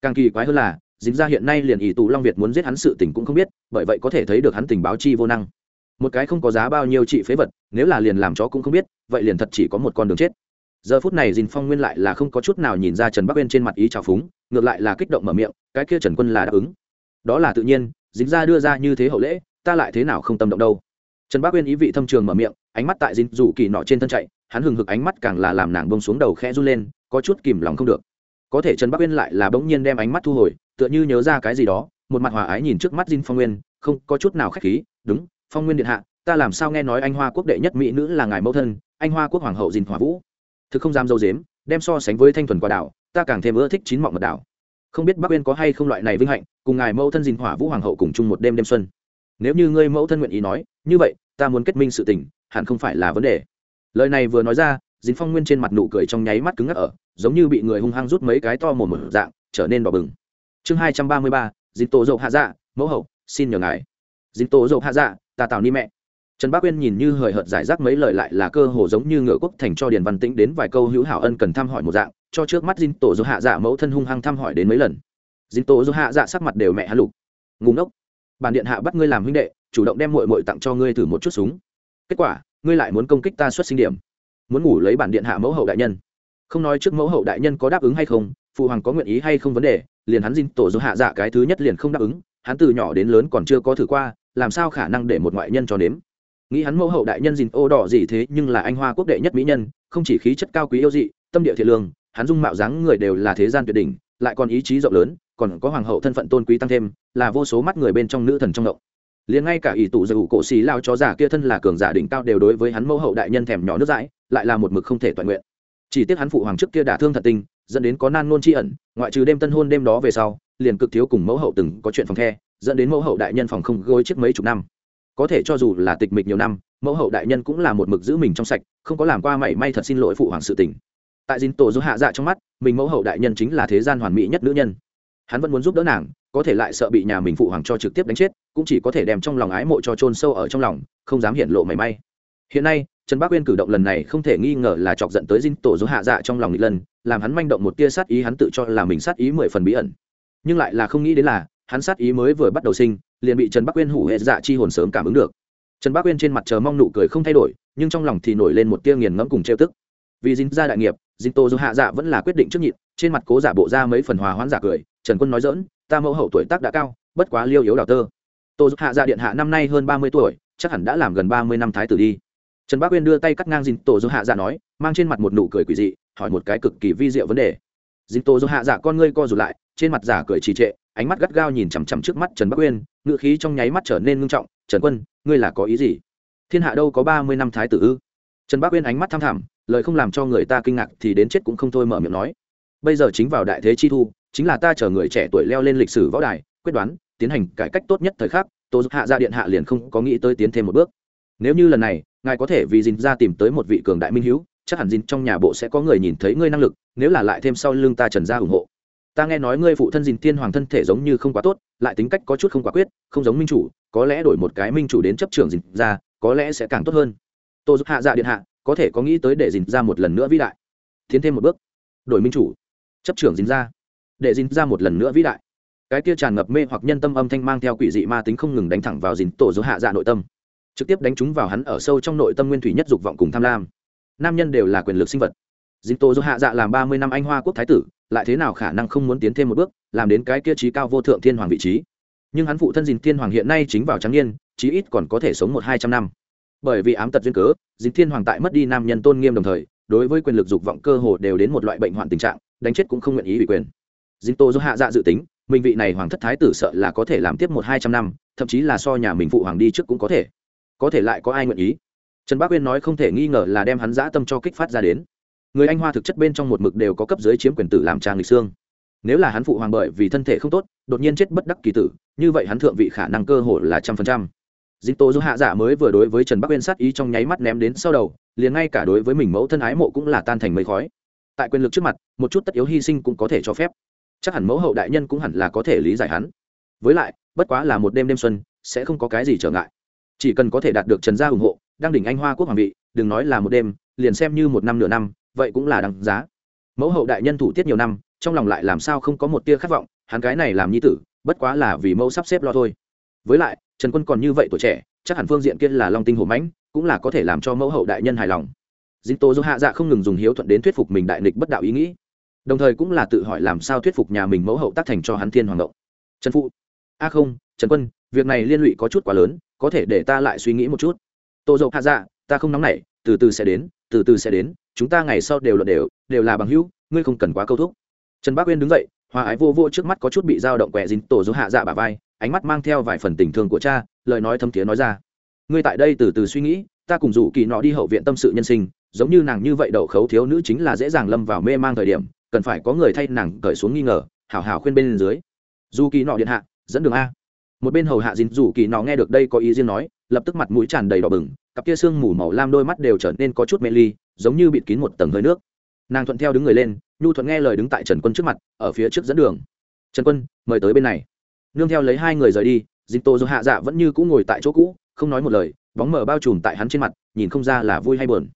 A: Càng kỳ quái hơn là, dính ra hiện nay liền ỷ tụ long việt muốn giết hắn sự tình cũng không biết, bởi vậy có thể thấy được hắn tình báo chi vô năng. Một cái không có giá bao nhiêu trị phế vật, nếu là liền làm chó cũng không biết, vậy liền thật chỉ có một con đường chết giờ phút này dìn phong nguyên lại là không có chút nào nhìn ra trần bắc uyên trên mặt ý trào phúng ngược lại là kích động mở miệng cái kia trần quân là đáp ứng. Đó là tự nhiên dính ra đưa ra như thế hậu lễ ta lại thế nào không tâm động đâu. Trần bắc uyên ý vị thâm trường mở miệng ánh mắt tại dính dù kỳ nọ trên thân chạy hắn hừng hực ánh mắt càng là làm nàng bông xuống đầu khẽ run lên có chút kìm lòng không được. Có thể trần bắc uyên lại là bỗng nhiên đem ánh mắt thu hồi tựa như nhớ ra cái gì đó một mặt hòa ái nhìn trước mắt dinh Phong Nguyên, không có chút nào khách khí, "Đúng, Phong Nguyên điện hạ, ta làm sao nghe nói anh Hoa quốc đệ nhất mỹ nữ là ngài mẫu thân, anh Hoa quốc hoàng hậu dinh Hỏa Vũ?" Thực không dám dâu dếm, đem so sánh với thanh thuần quả đảo, ta càng thêm ưa thích chín mọng mật đảo. không biết bắc uyên có hay không loại này vinh hạnh cùng ngài mẫu thân dình hỏa vũ hoàng hậu cùng chung một đêm đêm xuân. Nếu như ngươi mẫu thân nguyện ý nói như vậy ta muốn kết minh sự tình hẳn không phải là vấn đề. Lời này vừa nói ra dính phong nguyên trên mặt nụ cười trong nháy mắt cứng ngắc ở giống như bị người hung hăng rút mấy cái to mồm một dạng trở nên đỏ bừng. Chương hai trăm ba mươi ba dính tổ dậu hạ dạ mẫu hậu xin nhờ ngài. Dính tổ dậu hạ dạ ta tào ni mẹ trần bác uyên nhìn như hời hợt giải rác mấy lời lại là cơ hồ giống như ngựa quốc thành cho điền văn tĩnh đến vài câu hữu hảo ân cần thăm hỏi một dạng, cho trước mắt dính tổ dậu hạ dạ mẫu thân hung hăng thăm hỏi đến mấy lần. Dính tổ dậu hạ dạ sắc mặt đều mẹ hả lục. Ngủ ngốc. Bản điện hạ bắt ngươi làm huynh đệ, chủ động đem muội muội tặng cho ngươi thử một chút súng. Kết quả, ngươi lại muốn công kích ta xuất sinh điểm. Muốn ngủ lấy bản điện hạ mẫu hậu đại nhân. Không nói trước mẫu hậu đại nhân có đáp ứng hay không, phụ hoàng có nguyện ý hay không vấn đề, liền hắn dinh tổ dỗ hạ dạ cái thứ nhất liền không đáp ứng, hắn từ nhỏ đến lớn còn chưa có thử qua, làm sao khả năng để một ngoại nhân cho nếm? Nghĩ hắn mẫu hậu đại nhân dìn ô đỏ gì thế, nhưng là anh hoa quốc đệ nhất mỹ nhân, không chỉ khí chất cao quý yêu dị, tâm địa thiện lương, hắn dung mạo dáng người đều là thế gian tuyệt đỉnh, lại còn ý chí rộng lớn, còn có hoàng hậu thân phận tôn quý tăng thêm, là vô số mắt người bên trong nữ thần trong động. Liền ngay cả ỷ tụ dầu cổ xì lao chó giả kia thân là cường giả đỉnh cao đều đối với hắn mẫu hậu đại nhân thèm nhỏ nước dãi, lại là một mực không thể toàn nguyện. Chỉ tiếc hắn phụ hoàng trước kia đả thương thật tình, dẫn đến có nan nôn tri ẩn, ngoại trừ đêm tân hôn đêm đó về sau, liền cực thiếu cùng mẫu hậu từng có chuyện phòng the, dẫn đến mẫu hậu đại nhân phòng không gối trước mấy chục năm có thể cho dù là tịch mịch nhiều năm, mẫu hậu đại nhân cũng là một mực giữ mình trong sạch, không có làm qua mảy may thật xin lỗi phụ hoàng sự tình. Tại dinh tổ du hạ dạ trong mắt, mình mẫu hậu đại nhân chính là thế gian hoàn mỹ nhất nữ nhân. Hắn vẫn muốn giúp đỡ nàng, có thể lại sợ bị nhà mình phụ hoàng cho trực tiếp đánh chết, cũng chỉ có thể đem trong lòng ái mộ cho trôn sâu ở trong lòng, không dám hiện lộ mảy may. Hiện nay, trần bác uyên cử động lần này không thể nghi ngờ là chọc giận tới dinh tổ du hạ dạ trong lòng nghịch lần làm hắn manh động một tia sát ý hắn tự cho là mình sát ý mười phần bí ẩn. Nhưng lại là không nghĩ đến là, hắn sát ý mới vừa bắt đầu sinh liền bị trần bắc uyên hủ hệ dạ chi hồn sớm cảm ứng được. Trần bắc uyên trên mặt chờ mong nụ cười không thay đổi, nhưng trong lòng thì nổi lên một tia nghiền ngẫm cùng trêu tức. Vì dính ra đại nghiệp, dính tô dù hạ dạ vẫn là quyết định trước nhịn, trên mặt cố giả bộ ra mấy phần hòa hoãn giả cười, trần quân nói dỡn ta mẫu hậu tuổi tác đã cao, bất quá liêu yếu đào tơ. Tô giúp hạ dạ điện hạ năm nay hơn ba mươi tuổi, chắc hẳn đã làm gần ba mươi năm thái tử đi. Trần bác uyên đưa tay cắt ngang dinh tổ giúp hạ dạ nói, mang trên mặt một nụ cười quỷ dị, hỏi một cái cực kỳ vi diệu vấn đề. Dinh tổ giúp hạ dạ con ngươi co rụt lại, trên mặt giả cười trì trệ ánh mắt gắt gao nhìn chằm chằm trước mắt trần bắc uyên ngựa khí trong nháy mắt trở nên ngưng trọng, trần quân, ngươi là có ý gì? Thiên hạ đâu có ba mươi năm thái tử ư? Trần bắc uyên ánh mắt tham thẳm, lời không làm cho người ta kinh ngạc thì đến chết cũng không thôi mở miệng nói. Bây giờ chính vào đại thế chi thu, chính là ta chờ người trẻ tuổi leo lên lịch sử võ đài, quyết đoán, tiến hành cải cách tốt nhất thời khắc, tô giúp hạ ra điện hạ liền không có nghĩ tới tiến thêm một bước. Nếu như lần này, ngài có thể vì Dĩnh ra tìm tới một vị cường đại minh hữu chắc hẳn Dĩnh trong nhà bộ sẽ có người nhìn thấy ngươi năng lực, nếu là lại thêm sau lưng ta trần gia ủng hộ ta nghe nói ngươi phụ thân dinh tiên hoàng thân thể giống như không quá tốt, lại tính cách có chút không quả quyết, không giống minh chủ, có lẽ đổi một cái minh chủ đến chấp trường dinh ra, có lẽ sẽ càng tốt hơn. Tô giúp hạ dạ điện hạ, có thể có nghĩ tới để dinh ra một lần nữa vĩ đại. Tiến thêm một bước. Đổi minh chủ. Chấp trưởng dinh ra. Để dính ra một lần nữa vĩ đại. Cái kia tràn ngập mê hoặc nhân tâm âm thanh mang theo quỷ dị ma tính không ngừng đánh thẳng vào dính tổ giúp hạ dạ nội tâm. Trực tiếp đánh chúng vào hắn ở sâu trong nội tâm nguyên thủy nhất dục vọng cùng tham lam. Nam nhân đều là quyền lực sinh vật. Dính tổ giúp hạ dạ làm ba mươi năm anh hoa quốc thái tử lại thế nào khả năng không muốn tiến thêm một bước, làm đến cái kia trí cao vô thượng thiên hoàng vị trí. Nhưng hắn phụ thân dính thiên hoàng hiện nay chính vào trắng niên, chí ít còn có thể sống một hai trăm năm. Bởi vì ám tật duyên cớ dính thiên hoàng tại mất đi nam nhân tôn nghiêm đồng thời, đối với quyền lực dục vọng cơ hồ đều đến một loại bệnh hoạn tình trạng, đánh chết cũng không nguyện ý ủy quyền. Dính tô do hạ dạ dự tính, mình vị này hoàng thất thái tử sợ là có thể làm tiếp một hai trăm năm, thậm chí là so nhà mình phụ hoàng đi trước cũng có thể. Có thể lại có ai nguyện ý? Trần bác uyên nói không thể nghi ngờ là đem hắn dã tâm cho kích phát ra đến người anh hoa thực chất bên trong một mực đều có cấp dưới chiếm quyền tử làm trang lịch xương. Nếu là hắn phụ hoàng bởi vì thân thể không tốt, đột nhiên chết bất đắc kỳ tử, như vậy hắn thượng vị khả năng cơ hội là trăm phần trăm. Dính tô Du hạ giả mới vừa đối với trần bắc uyên sát ý trong nháy mắt ném đến sau đầu, liền ngay cả đối với mình mẫu thân ái mộ cũng là tan thành mây khói. Tại quyền lực trước mặt, một chút tất yếu hy sinh cũng có thể cho phép. Chắc hẳn mẫu hậu đại nhân cũng hẳn là có thể lý giải hắn. Với lại, bất quá là một đêm đêm xuân, sẽ không có cái gì trở ngại. Chỉ cần có thể đạt được trần gia ủng hộ, đang đỉnh anh hoa quốc hoàng vị, đừng nói là một đêm, liền xem như một năm nửa năm vậy cũng là đằng giá. Mẫu hậu đại nhân thủ tiết nhiều năm, trong lòng lại làm sao không có một tia khát vọng, hắn cái này làm nhi tử, bất quá là vì mẫu sắp xếp lo thôi. Với lại, trần quân còn như vậy tuổi trẻ, chắc hẳn phương diện kia là long tinh hổ mãnh, cũng là có thể làm cho mẫu hậu đại nhân hài lòng. Dính tố do hạ dạ không ngừng dùng hiếu thuận đến thuyết phục mình đại nghịch bất đạo ý nghĩ. Đồng thời cũng là tự hỏi làm sao thuyết phục nhà mình mẫu hậu tác thành cho hắn thiên hoàng động trần phụ. A không, trần quân, việc này liên lụy có chút quá lớn, có thể để ta lại suy nghĩ một chút. Tô dầu hạ dạ ta không nóng nảy, từ từ sẽ đến, từ từ sẽ đến chúng ta ngày sau đều luận đều đều là bằng hữu, ngươi không cần quá câu thúc. Trần bác uyên đứng dậy, hòa ái vô vô trước mắt có chút bị dao động quẹ dính tổ dỗ hạ dạ bà vai, ánh mắt mang theo vài phần tình thương của cha, lời nói thâm thiế nói ra. Ngươi tại đây từ từ suy nghĩ, ta cùng rủ kỳ nọ đi hậu viện tâm sự nhân sinh, giống như nàng như vậy đậu khấu thiếu nữ chính là dễ dàng lâm vào mê mang thời điểm, cần phải có người thay nàng cởi xuống nghi ngờ, hảo hảo khuyên bên dưới. Dù kỳ nọ điện hạ, dẫn đường a. Một bên hầu hạ dính dù kỳ nọ nghe được đây có ý riêng nói, lập tức mặt mũi tràn đầy đỏ bừng, cặp kia sương mù màu lam đôi mắt đều trở nên có chút mê ly giống như bịt kín một tầng hơi nước. Nàng thuận theo đứng người lên, nhu thuận nghe lời đứng tại trần quân trước mặt, ở phía trước dẫn đường. Trần quân, mời tới bên này. Nương theo lấy hai người rời đi dính tô dù hạ dạ vẫn như cũ ngồi tại chỗ cũ, không nói một lời, bóng mờ bao trùm tại hắn trên mặt, nhìn không ra là vui hay buồn.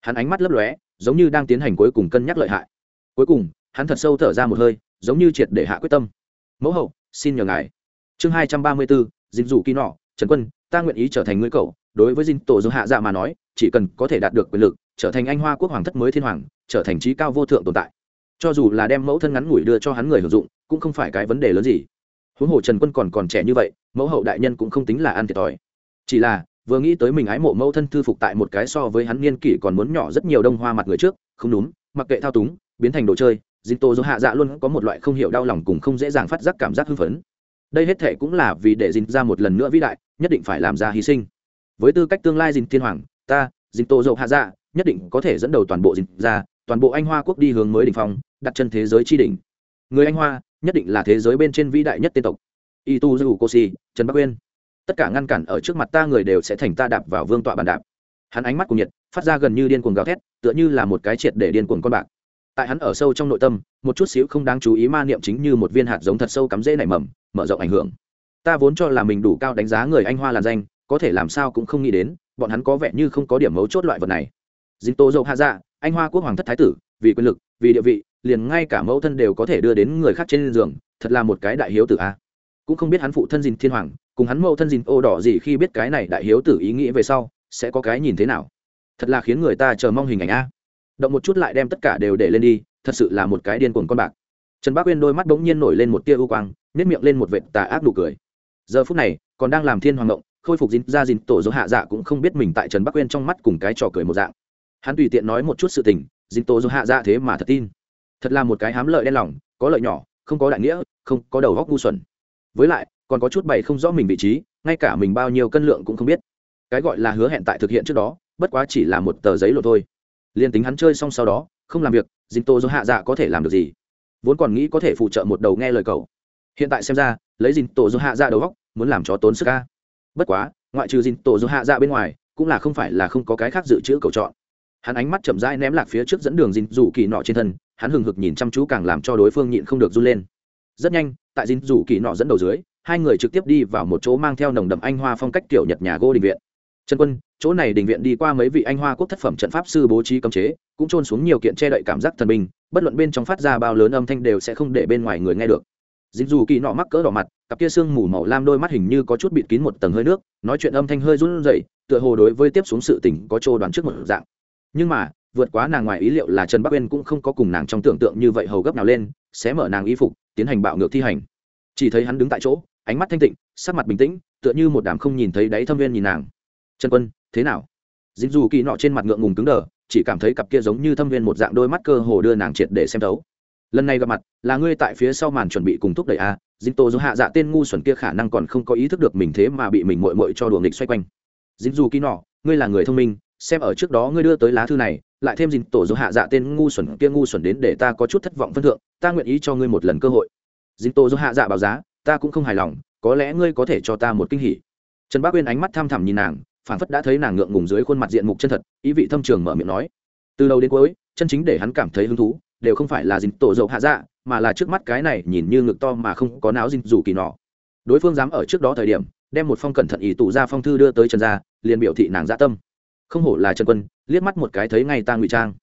A: Hắn ánh mắt lấp lóe, giống như đang tiến hành cuối cùng cân nhắc lợi hại. Cuối cùng, hắn thật sâu thở ra một hơi, giống như triệt để hạ quyết tâm. Mẫu hậu, xin nhờ ngài. Chương hai trăm ba mươi bốn dính dù kỳ nọ, trần quân, ta nguyện ý trở thành người cậu. Đối với dinh tổ dù hạ dạ mà nói, chỉ cần có thể đạt được quyền lực trở thành anh hoa quốc hoàng thất mới thiên hoàng, trở thành trí cao vô thượng tồn tại. Cho dù là đem mẫu thân ngắn ngủi đưa cho hắn người hưởng dụng, cũng không phải cái vấn đề lớn gì. Huống hồ trần quân còn còn trẻ như vậy, mẫu hậu đại nhân cũng không tính là ăn thiệt thòi. Chỉ là, vừa nghĩ tới mình ái mộ mẫu thân thư phục tại một cái so với hắn niên kỷ còn muốn nhỏ rất nhiều đông hoa mặt người trước, không đúng, mặc kệ thao túng, biến thành đồ chơi dinh tô do hạ dạ luôn có một loại không hiểu đau lòng cùng không dễ dàng phát giác cảm giác hưng phấn. Đây hết thệ cũng là vì để dinh ra một lần nữa vĩ đại, nhất định phải làm ra hy sinh. Với tư cách tương lai dinh thiên hoàng, ta dinh tô dậu hạ dạ nhất định có thể dẫn đầu toàn bộ dinh ra, toàn bộ anh hoa quốc đi hướng mới đ ỉ n h phong, đặt chân thế giới tri đỉnh. Người anh hoa nhất định là thế giới bên trên vĩ đại nhất tiên tộc. Y tu du cô si trần bắc uyên. Tất cả ngăn cản ở trước mặt ta người đều sẽ thành ta đạp vào vương tọa bàn đạp. Hắn ánh mắt cùng nhiệt, phát ra gần như điên cuồng gào thét, tựa như là một cái triệt để điên cuồng con bạc. Tại hắn ở sâu trong nội tâm, một chút xíu không đáng chú ý ma niệm chính như một viên hạt giống thật sâu cắm rễ nảy mầm, mở rộng ảnh hưởng. Ta vốn cho là mình đủ cao đánh giá người anh hoa làn danh, có thể làm sao cũng không nghĩ đến, bọn hắn có vẻ như không có điểm mấu chốt loại vật này dính tô dâu hạ dạ anh hoa quốc hoàng thất thái tử, vì quyền lực, vì địa vị, liền ngay cả mẫu thân đều có thể đưa đến người khác trên giường, thật là một cái đại hiếu tử a. Cũng không biết hắn phụ thân dìn thiên hoàng, cùng hắn mẫu thân dìn ô đỏ gì khi biết cái này đại hiếu tử ý nghĩ về sau, sẽ có cái nhìn thế nào? Thật là khiến người ta chờ mong hình ảnh a. Động một chút lại đem tất cả đều để lên đi, thật sự là một cái điên cuồng con bạc. Trần bác uyên đôi mắt bỗng nhiên nổi lên một tia ưu quang nếp miệng lên một vệt tà ác nụ cười. Giờ phút này, còn đang làm thiên hoàng ngộng, khôi phục dính ra dính tổ dỗ hạ dạ cũng không biết mình tại trần bắc uyên trong mắt cùng cái trò cười một dạng hắn tùy tiện nói một chút sự tình, dính tô dù hạ dạ thế mà thật tin. Thật là một cái hám lợi đen lòng, có lợi nhỏ, không có đại nghĩa, không có đầu góc ngu xuẩn. Với lại, còn có chút bày không rõ mình vị trí, ngay cả mình bao nhiêu cân lượng cũng không biết. Cái gọi là hứa hẹn tại thực hiện trước đó, bất quá chỉ là một tờ giấy lộ thôi. Liền tính hắn chơi xong sau đó, không làm việc, dính Tô dỗ hạ dạ có thể làm được gì? Vốn còn nghĩ có thể phụ trợ một đầu nghe lời cậu. Hiện tại xem ra, lấy dính tổ dỗ hạ dạ đầu góc, muốn làm cho tốn sức ca bất quá, ngoại trừ dìn tổ do hạ dạ bên ngoài, cũng là không phải là không có cái khác dự trữ cầu chọn hắn ánh mắt chậm rãi ném lạc phía trước dẫn đường dìn dù kỳ nọ trên thân, hắn hừng hực nhìn chăm chú càng làm cho đối phương nhịn không được run lên. Rất nhanh, tại dìn dù kỳ nọ dẫn đầu dưới, hai người trực tiếp đi vào một chỗ mang theo nồng đậm anh hoa phong cách kiểu nhật nhà gỗ đình viện. Trần quân, chỗ này đình viện đi qua mấy vị anh hoa quốc thất phẩm trận pháp sư bố trí cấm chế, cũng trôn xuống nhiều kiện che đậy cảm giác thần bình, bất luận bên trong phát ra bao lớn âm thanh đều sẽ không để bên ngoài người nghe được. Dính dù kỳ nọ mắc cỡ đỏ mặt, cặp kia sương mù màu lam đôi mắt hình như có chút bịt kín một tầng hơi nước, nói chuyện âm thanh hơi run rẩy, tựa hồ đối với tiếp xuống sự tình có trô đoán trước một dạng nhưng mà, vượt quá nàng ngoài ý liệu là trần bắc uyên cũng không có cùng nàng trong tưởng tượng như vậy hầu gấp nào lên sẽ mở nàng y phục, tiến hành bạo ngược thi hành. Chỉ thấy hắn đứng tại chỗ, ánh mắt thanh tịnh, sắc mặt bình tĩnh, tựa như một đám không nhìn thấy đáy thâm viên nhìn nàng. Trần quân, thế nào? Dính dù kỳ nọ trên mặt ngượng ngùng cứng đờ, chỉ cảm thấy cặp kia giống như thâm viên một dạng đôi mắt cơ hồ đưa nàng triệt để xem thấu. Lần này gặp mặt, là ngươi tại phía sau màn chuẩn bị cùng thúc đẩy a dính tô dù hạ dạ tên ngu xuẩn kia khả năng còn không có ý thức được mình thế mà bị mình mội mội cho đùa nghịch xoay quanh. Dính dù kỳ nọ, ngươi là người thông minh xem ở trước đó ngươi đưa tới lá thư này, lại thêm dính tổ dù hạ dạ tên ngu xuẩn kia ngu xuẩn đến để ta có chút thất vọng phân thượng, ta nguyện ý cho ngươi một lần cơ hội. Dính tổ dù hạ dạ báo giá, ta cũng không hài lòng, có lẽ ngươi có thể cho ta một kinh hỉ. Trần bác uyên ánh mắt tham thẳm nhìn nàng phản phất đã thấy nàng ngượng ngùng dưới khuôn mặt diện mục chân thật, ý vị thâm trường mở miệng nói. Từ đầu đến cuối, chân chính để hắn cảm thấy hứng thú, đều không phải là dính tổ dầu hạ dạ mà là trước mắt cái này nhìn như ngực to mà không có não dính dù kỳ nọ. Đối phương dám ở trước đó thời điểm, đem một phong cẩn thận ý tụ ra phong thư đưa tới trần gia, liền biểu thị nàng dạ tâm không hổ là trần quân, liếc mắt một cái thấy ngay ta ngụy trang.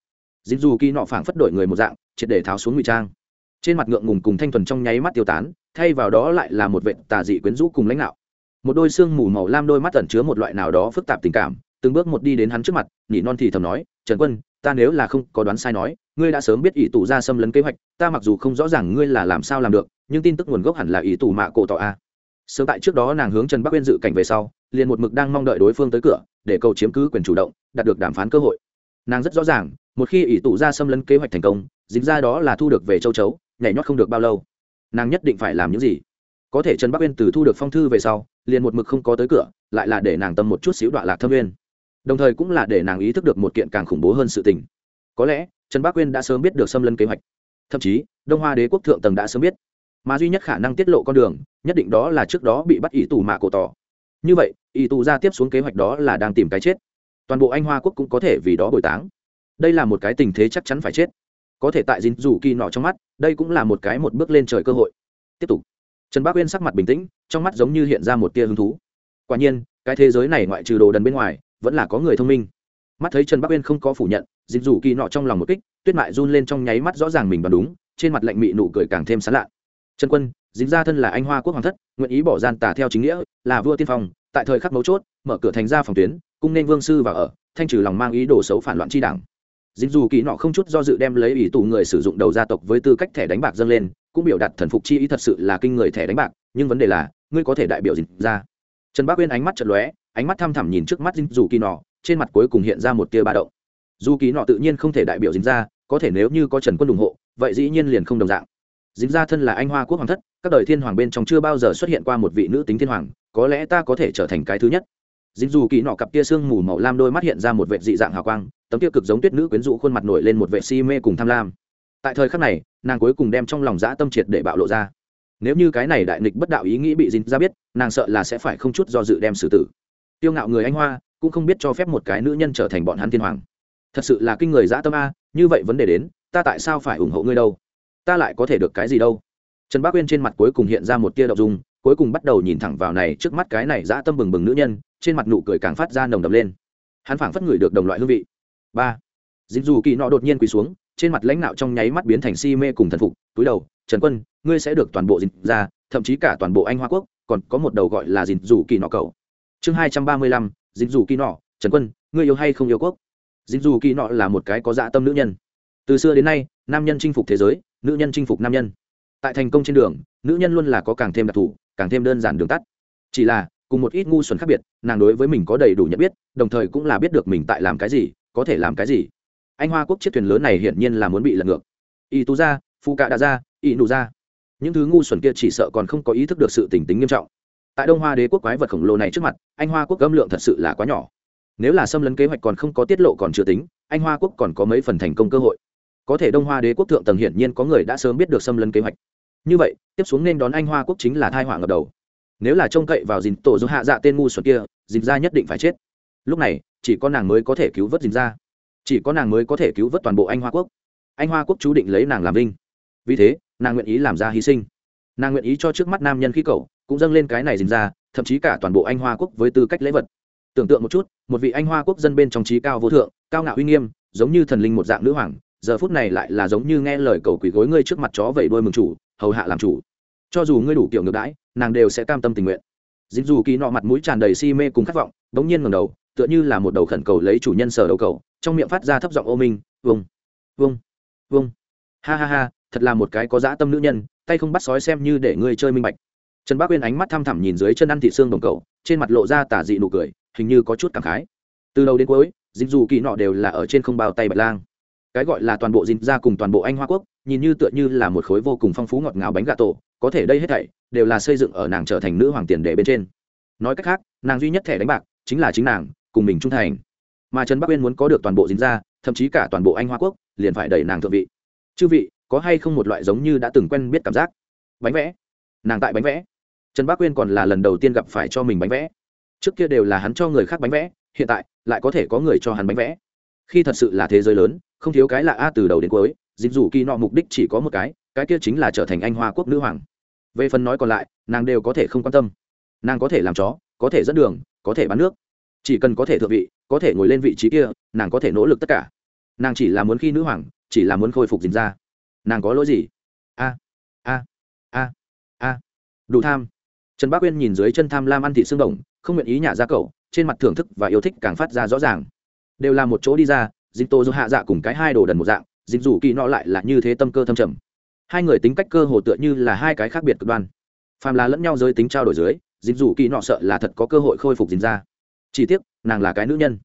A: Dính dù kỳ nọ phảng phất đổi người một dạng, triệt để tháo xuống ngụy trang. Trên mặt ngượng ngùng cùng thanh thuần trong nháy mắt tiêu tán, thay vào đó lại là một vệ tà dị quyến rũ cùng lãnh đạo. Một đôi xương mù màu lam đôi mắt ẩn chứa một loại nào đó phức tạp tình cảm, từng bước một đi đến hắn trước mặt, nhỉ non thì thầm nói, trần quân, ta nếu là không có đoán sai nói, ngươi đã sớm biết ý tù ra xâm lấn kế hoạch, ta mặc dù không rõ ràng ngươi là làm sao làm được, nhưng tin tức nguồn gốc hẳn là ý tù mạ cổ tỏ a sớm tại trước đó nàng hướng trần bắc uyên dự cảnh về sau, liền một mực đang mong đợi đối phương tới cửa, để cầu chiếm cứ quyền chủ động, đạt được đàm phán cơ hội. Nàng rất rõ ràng, một khi ỷ tụ ra xâm lấn kế hoạch thành công, dính ra đó là thu được về châu chấu, nhảy nhót không được bao lâu. Nàng nhất định phải làm những gì? Có thể trần bắc uyên từ thu được phong thư về sau, liền một mực không có tới cửa, lại là để nàng tâm một chút xíu đoạn lạc thâm uyên đồng thời cũng là để nàng ý thức được một kiện càng khủng bố hơn sự tình. Có lẽ, trần Bắc Uyên đã sớm biết được xâm lấn kế hoạch. Thậm chí, đông hoa đế quốc thượng tầng đã sớm biết mà duy nhất khả năng tiết lộ con đường, nhất định đó là trước đó bị bắt ỷ tù mạ cổ tỏ. Như vậy, ỷ tù ra tiếp xuống kế hoạch đó là đang tìm cái chết. Toàn bộ anh hoa quốc cũng có thể vì đó bồi táng. Đây là một cái tình thế chắc chắn phải chết. Có thể tại dính dù kỳ nọ trong mắt, đây cũng là một cái một bước lên trời cơ hội. Tiếp tục. Trần bác uyên sắc mặt bình tĩnh, trong mắt giống như hiện ra một tia hứng thú. Quả nhiên, cái thế giới này ngoại trừ đồ đần bên ngoài, vẫn là có người thông minh. Mắt thấy trần bắc uyên không có phủ nhận dính dù kỳ nọ trong lòng một kích, tuyết mại run lên trong nháy mắt rõ ràng mình đoán đúng, trên mặt lạnh mị nụ cười càng thêm sán lạ trần quân, dính ra thân là anh hoa quốc hoàng thất, nguyện ý bỏ gian tà theo chính nghĩa, là vua tiên phong, tại thời khắc mấu chốt, mở cửa thành ra phòng tuyến, cung nên vương sư vào ở, thanh trừ lòng mang ý đồ xấu phản loạn chi đảng. Dính dù kỳ nọ không chút do dự đem lấy ý tù người sử dụng đầu gia tộc với tư cách thẻ đánh bạc dâng lên, cũng biểu đạt thần phục chi ý thật sự là kinh người thẻ đánh bạc, nhưng vấn đề là, ngươi có thể đại biểu dính ra. Trần bác uyên ánh mắt chật lóe, ánh mắt thăm thẳm nhìn trước mắt dính dù kỳ nọ, trên mặt cuối cùng hiện ra một tia ba động. Dù kỳ nọ tự nhiên không thể đại biểu dính ra, có thể nếu như có trần quân ủng hộ, vậy dĩ nhiên liền không đồng dạng dính ra thân là anh hoa quốc hoàng thất, các đời thiên hoàng bên trong chưa bao giờ xuất hiện qua một vị nữ tính thiên hoàng, có lẽ ta có thể trở thành cái thứ nhất. Dính dù kỳ nọ cặp tia sương mù màu lam đôi mắt hiện ra một vệ dị dạng hào quang, tấm kia cực giống tuyết nữ quyến rũ khuôn mặt nổi lên một vệ si mê cùng tham lam. Tại thời khắc này, nàng cuối cùng đem trong lòng dã tâm triệt để bạo lộ ra. Nếu như cái này đại nghịch bất đạo ý nghĩ bị dính ra biết, nàng sợ là sẽ phải không chút do dự đem xử tử. Tiêu ngạo người anh hoa, cũng không biết cho phép một cái nữ nhân trở thành bọn hắn thiên hoàng. Thật sự là kinh người dã tâm a, như vậy vấn đề đến, ta tại sao phải ủng hộ ngươi đâu? Ta lại có thể được cái gì đâu? Trần bác uyên trên mặt cuối cùng hiện ra một tia đậu dung, cuối cùng bắt đầu nhìn thẳng vào này trước mắt cái này dã tâm bừng bừng nữ nhân, trên mặt nụ cười càng phát ra nồng đập lên. Hắn phảng phất ngửi được đồng loại hương vị. Ba. Dính dù kỳ nọ đột nhiên quỳ xuống, trên mặt lãnh nạo trong nháy mắt biến thành si mê cùng thần phục, túi đầu, trần quân, ngươi sẽ được toàn bộ dính ra, thậm chí cả toàn bộ anh hoa quốc, còn có một đầu gọi là dính dù kỳ nọ cầu chương hai trăm ba mươi lăm, dính dù kỳ nọ, trần quân, ngươi yêu hay không yêu quốc? Dính dù kỳ nọ là một cái có dạ tâm nữ nhân. Từ xưa đến nay, nam nhân chinh phục thế giới nữ nhân chinh phục nam nhân. Tại thành công trên đường, nữ nhân luôn là có càng thêm đặc thù, càng thêm đơn giản đường tắt. Chỉ là, cùng một ít ngu xuẩn khác biệt, nàng đối với mình có đầy đủ nhận biết, đồng thời cũng là biết được mình tại làm cái gì, có thể làm cái gì. Anh hoa quốc chiếc thuyền lớn này hiển nhiên là muốn bị lật ngược. Y tú ra phụ cạ đã ra y nụ ra những thứ ngu xuẩn kia chỉ sợ còn không có ý thức được sự tình tính nghiêm trọng. Tại đông hoa đế quốc quái vật khổng lồ này trước mặt, anh hoa quốc gâm lượng thật sự là quá nhỏ. Nếu là xâm lấn kế hoạch còn không có tiết lộ còn chưa tính, anh hoa quốc còn có mấy phần thành công cơ hội có thể đông hoa đế quốc thượng tầng hiển nhiên có người đã sớm biết được xâm lấn kế hoạch. Như vậy, tiếp xuống nên đón anh hoa quốc chính là thai họa ngập đầu. Nếu là trông cậy vào dìn tổ do hạ dạ tên ngu xuẩn kia dìn ra nhất định phải chết. Lúc này, chỉ có nàng mới có thể cứu vớt dìn ra chỉ có nàng mới có thể cứu vớt toàn bộ anh hoa quốc. Anh hoa quốc chú định lấy nàng làm linh vì thế, nàng nguyện ý làm ra hy sinh. Nàng nguyện ý cho trước mắt nam nhân khí cầu, cũng dâng lên cái này dìn ra thậm chí cả toàn bộ anh hoa quốc với tư cách lễ vật. Tưởng tượng một chút, một vị anh hoa quốc dân bên trong trí cao vô thượng, cao ngạo uy nghiêm, giống như thần linh một dạng nữ hoàng giờ phút này lại là giống như nghe lời cầu quỷ gối ngươi trước mặt chó vẩy đuôi mừng chủ, hầu hạ làm chủ. Cho dù ngươi đủ kiểu ngược đãi, nàng đều sẽ cam tâm tình nguyện. Dính dù kỳ nọ mặt mũi tràn đầy si mê cùng khát vọng, bỗng nhiên ngầm đầu, tựa như là một đầu khẩn cầu lấy chủ nhân sở đầu cầu, trong miệng phát ra thấp giọng ô minh, vung vung vung. Ha ha ha, thật là một cái có dã tâm nữ nhân, tay không bắt sói xem như để ngươi chơi minh bạch. Trần bác uyên ánh mắt thăm thẳm nhìn dưới chân ăn thị xương đồng cầu, trên mặt lộ ra tả dị nụ cười, hình như có chút cảm khái. Từ đầu đến cuối, dính dù kỳ nọ đều là ở trên không bao tay bạch lang cái gọi là toàn bộ dính ra cùng toàn bộ anh hoa quốc, nhìn như tựa như là một khối vô cùng phong phú ngọt ngào bánh gà tổ, có thể đây hết thảy đều là xây dựng ở nàng trở thành nữ hoàng tiền đề bên trên. Nói cách khác, nàng duy nhất thẻ đánh bạc chính là chính nàng, cùng mình trung thành. Mà trần bắc uyên muốn có được toàn bộ dính ra thậm chí cả toàn bộ anh hoa quốc, liền phải đẩy nàng thượng vị. Chư vị, có hay không một loại giống như đã từng quen biết cảm giác? Bánh vẽ. Nàng tại bánh vẽ. Trần bắc uyên còn là lần đầu tiên gặp phải cho mình bánh vẽ. Trước kia đều là hắn cho người khác bánh vẽ, hiện tại lại có thể có người cho hắn bánh vẽ khi thật sự là thế giới lớn, không thiếu cái là a từ đầu đến cuối dịp dù kỳ nọ mục đích chỉ có một cái cái kia chính là trở thành anh hoa quốc nữ hoàng. Về phần nói còn lại, nàng đều có thể không quan tâm. Nàng có thể làm chó, có thể dẫn đường, có thể bán nước. Chỉ cần có thể thượng vị, có thể ngồi lên vị trí kia, nàng có thể nỗ lực tất cả. Nàng chỉ là muốn khi nữ hoàng, chỉ là muốn khôi phục dính ra. Nàng có lỗi gì? A a a a. Đủ tham. Trần bác uyên nhìn dưới chân tham lam ăn thị xương đồng, không nguyện ý nhả ra cậu, trên mặt thưởng thức và yêu thích càng phát ra rõ ràng đều là một chỗ đi ra dính tô Dù hạ dạ cùng cái hai đồ đần một dạng dính dù kỳ nọ lại là như thế tâm cơ thâm trầm. Hai người tính cách cơ hồ tựa như là hai cái khác biệt cực đoan. Phàm là lẫn nhau giới tính trao đổi dưới dính dù kỳ nọ sợ là thật có cơ hội khôi phục dính ra chỉ tiếc, nàng là cái nữ nhân.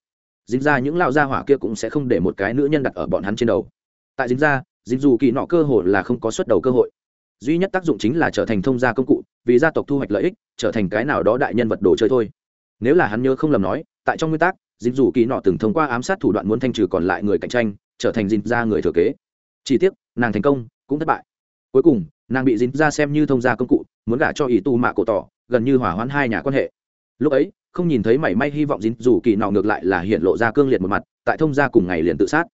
A: Dính ra những lão gia hỏa kia cũng sẽ không để một cái nữ nhân đặt ở bọn hắn trên đầu. Tại dính ra dính dù kỳ nọ cơ hội là không có xuất đầu cơ hội. Duy nhất tác dụng chính là trở thành thông gia công cụ, vì gia tộc thu hoạch lợi ích, trở thành cái nào đó đại nhân vật đồ chơi thôi. Nếu là hắn nhớ không lầm nói, tại trong nguyên tắc dính dù kỳ nọ từng thông qua ám sát thủ đoạn muốn thanh trừ còn lại người cạnh tranh, trở thành dịp ra người thừa kế. Chỉ tiếc, nàng thành công, cũng thất bại. Cuối cùng, nàng bị dính ra xem như thông gia công cụ, muốn gả cho Ý tu mạ cổ tỏ, gần như hỏa hoãn hai nhà quan hệ. Lúc ấy, không nhìn thấy mảy may hy vọng dính dù kỳ nọ ngược lại là hiện lộ ra cương liệt một mặt, tại thông gia cùng ngày liền tự sát.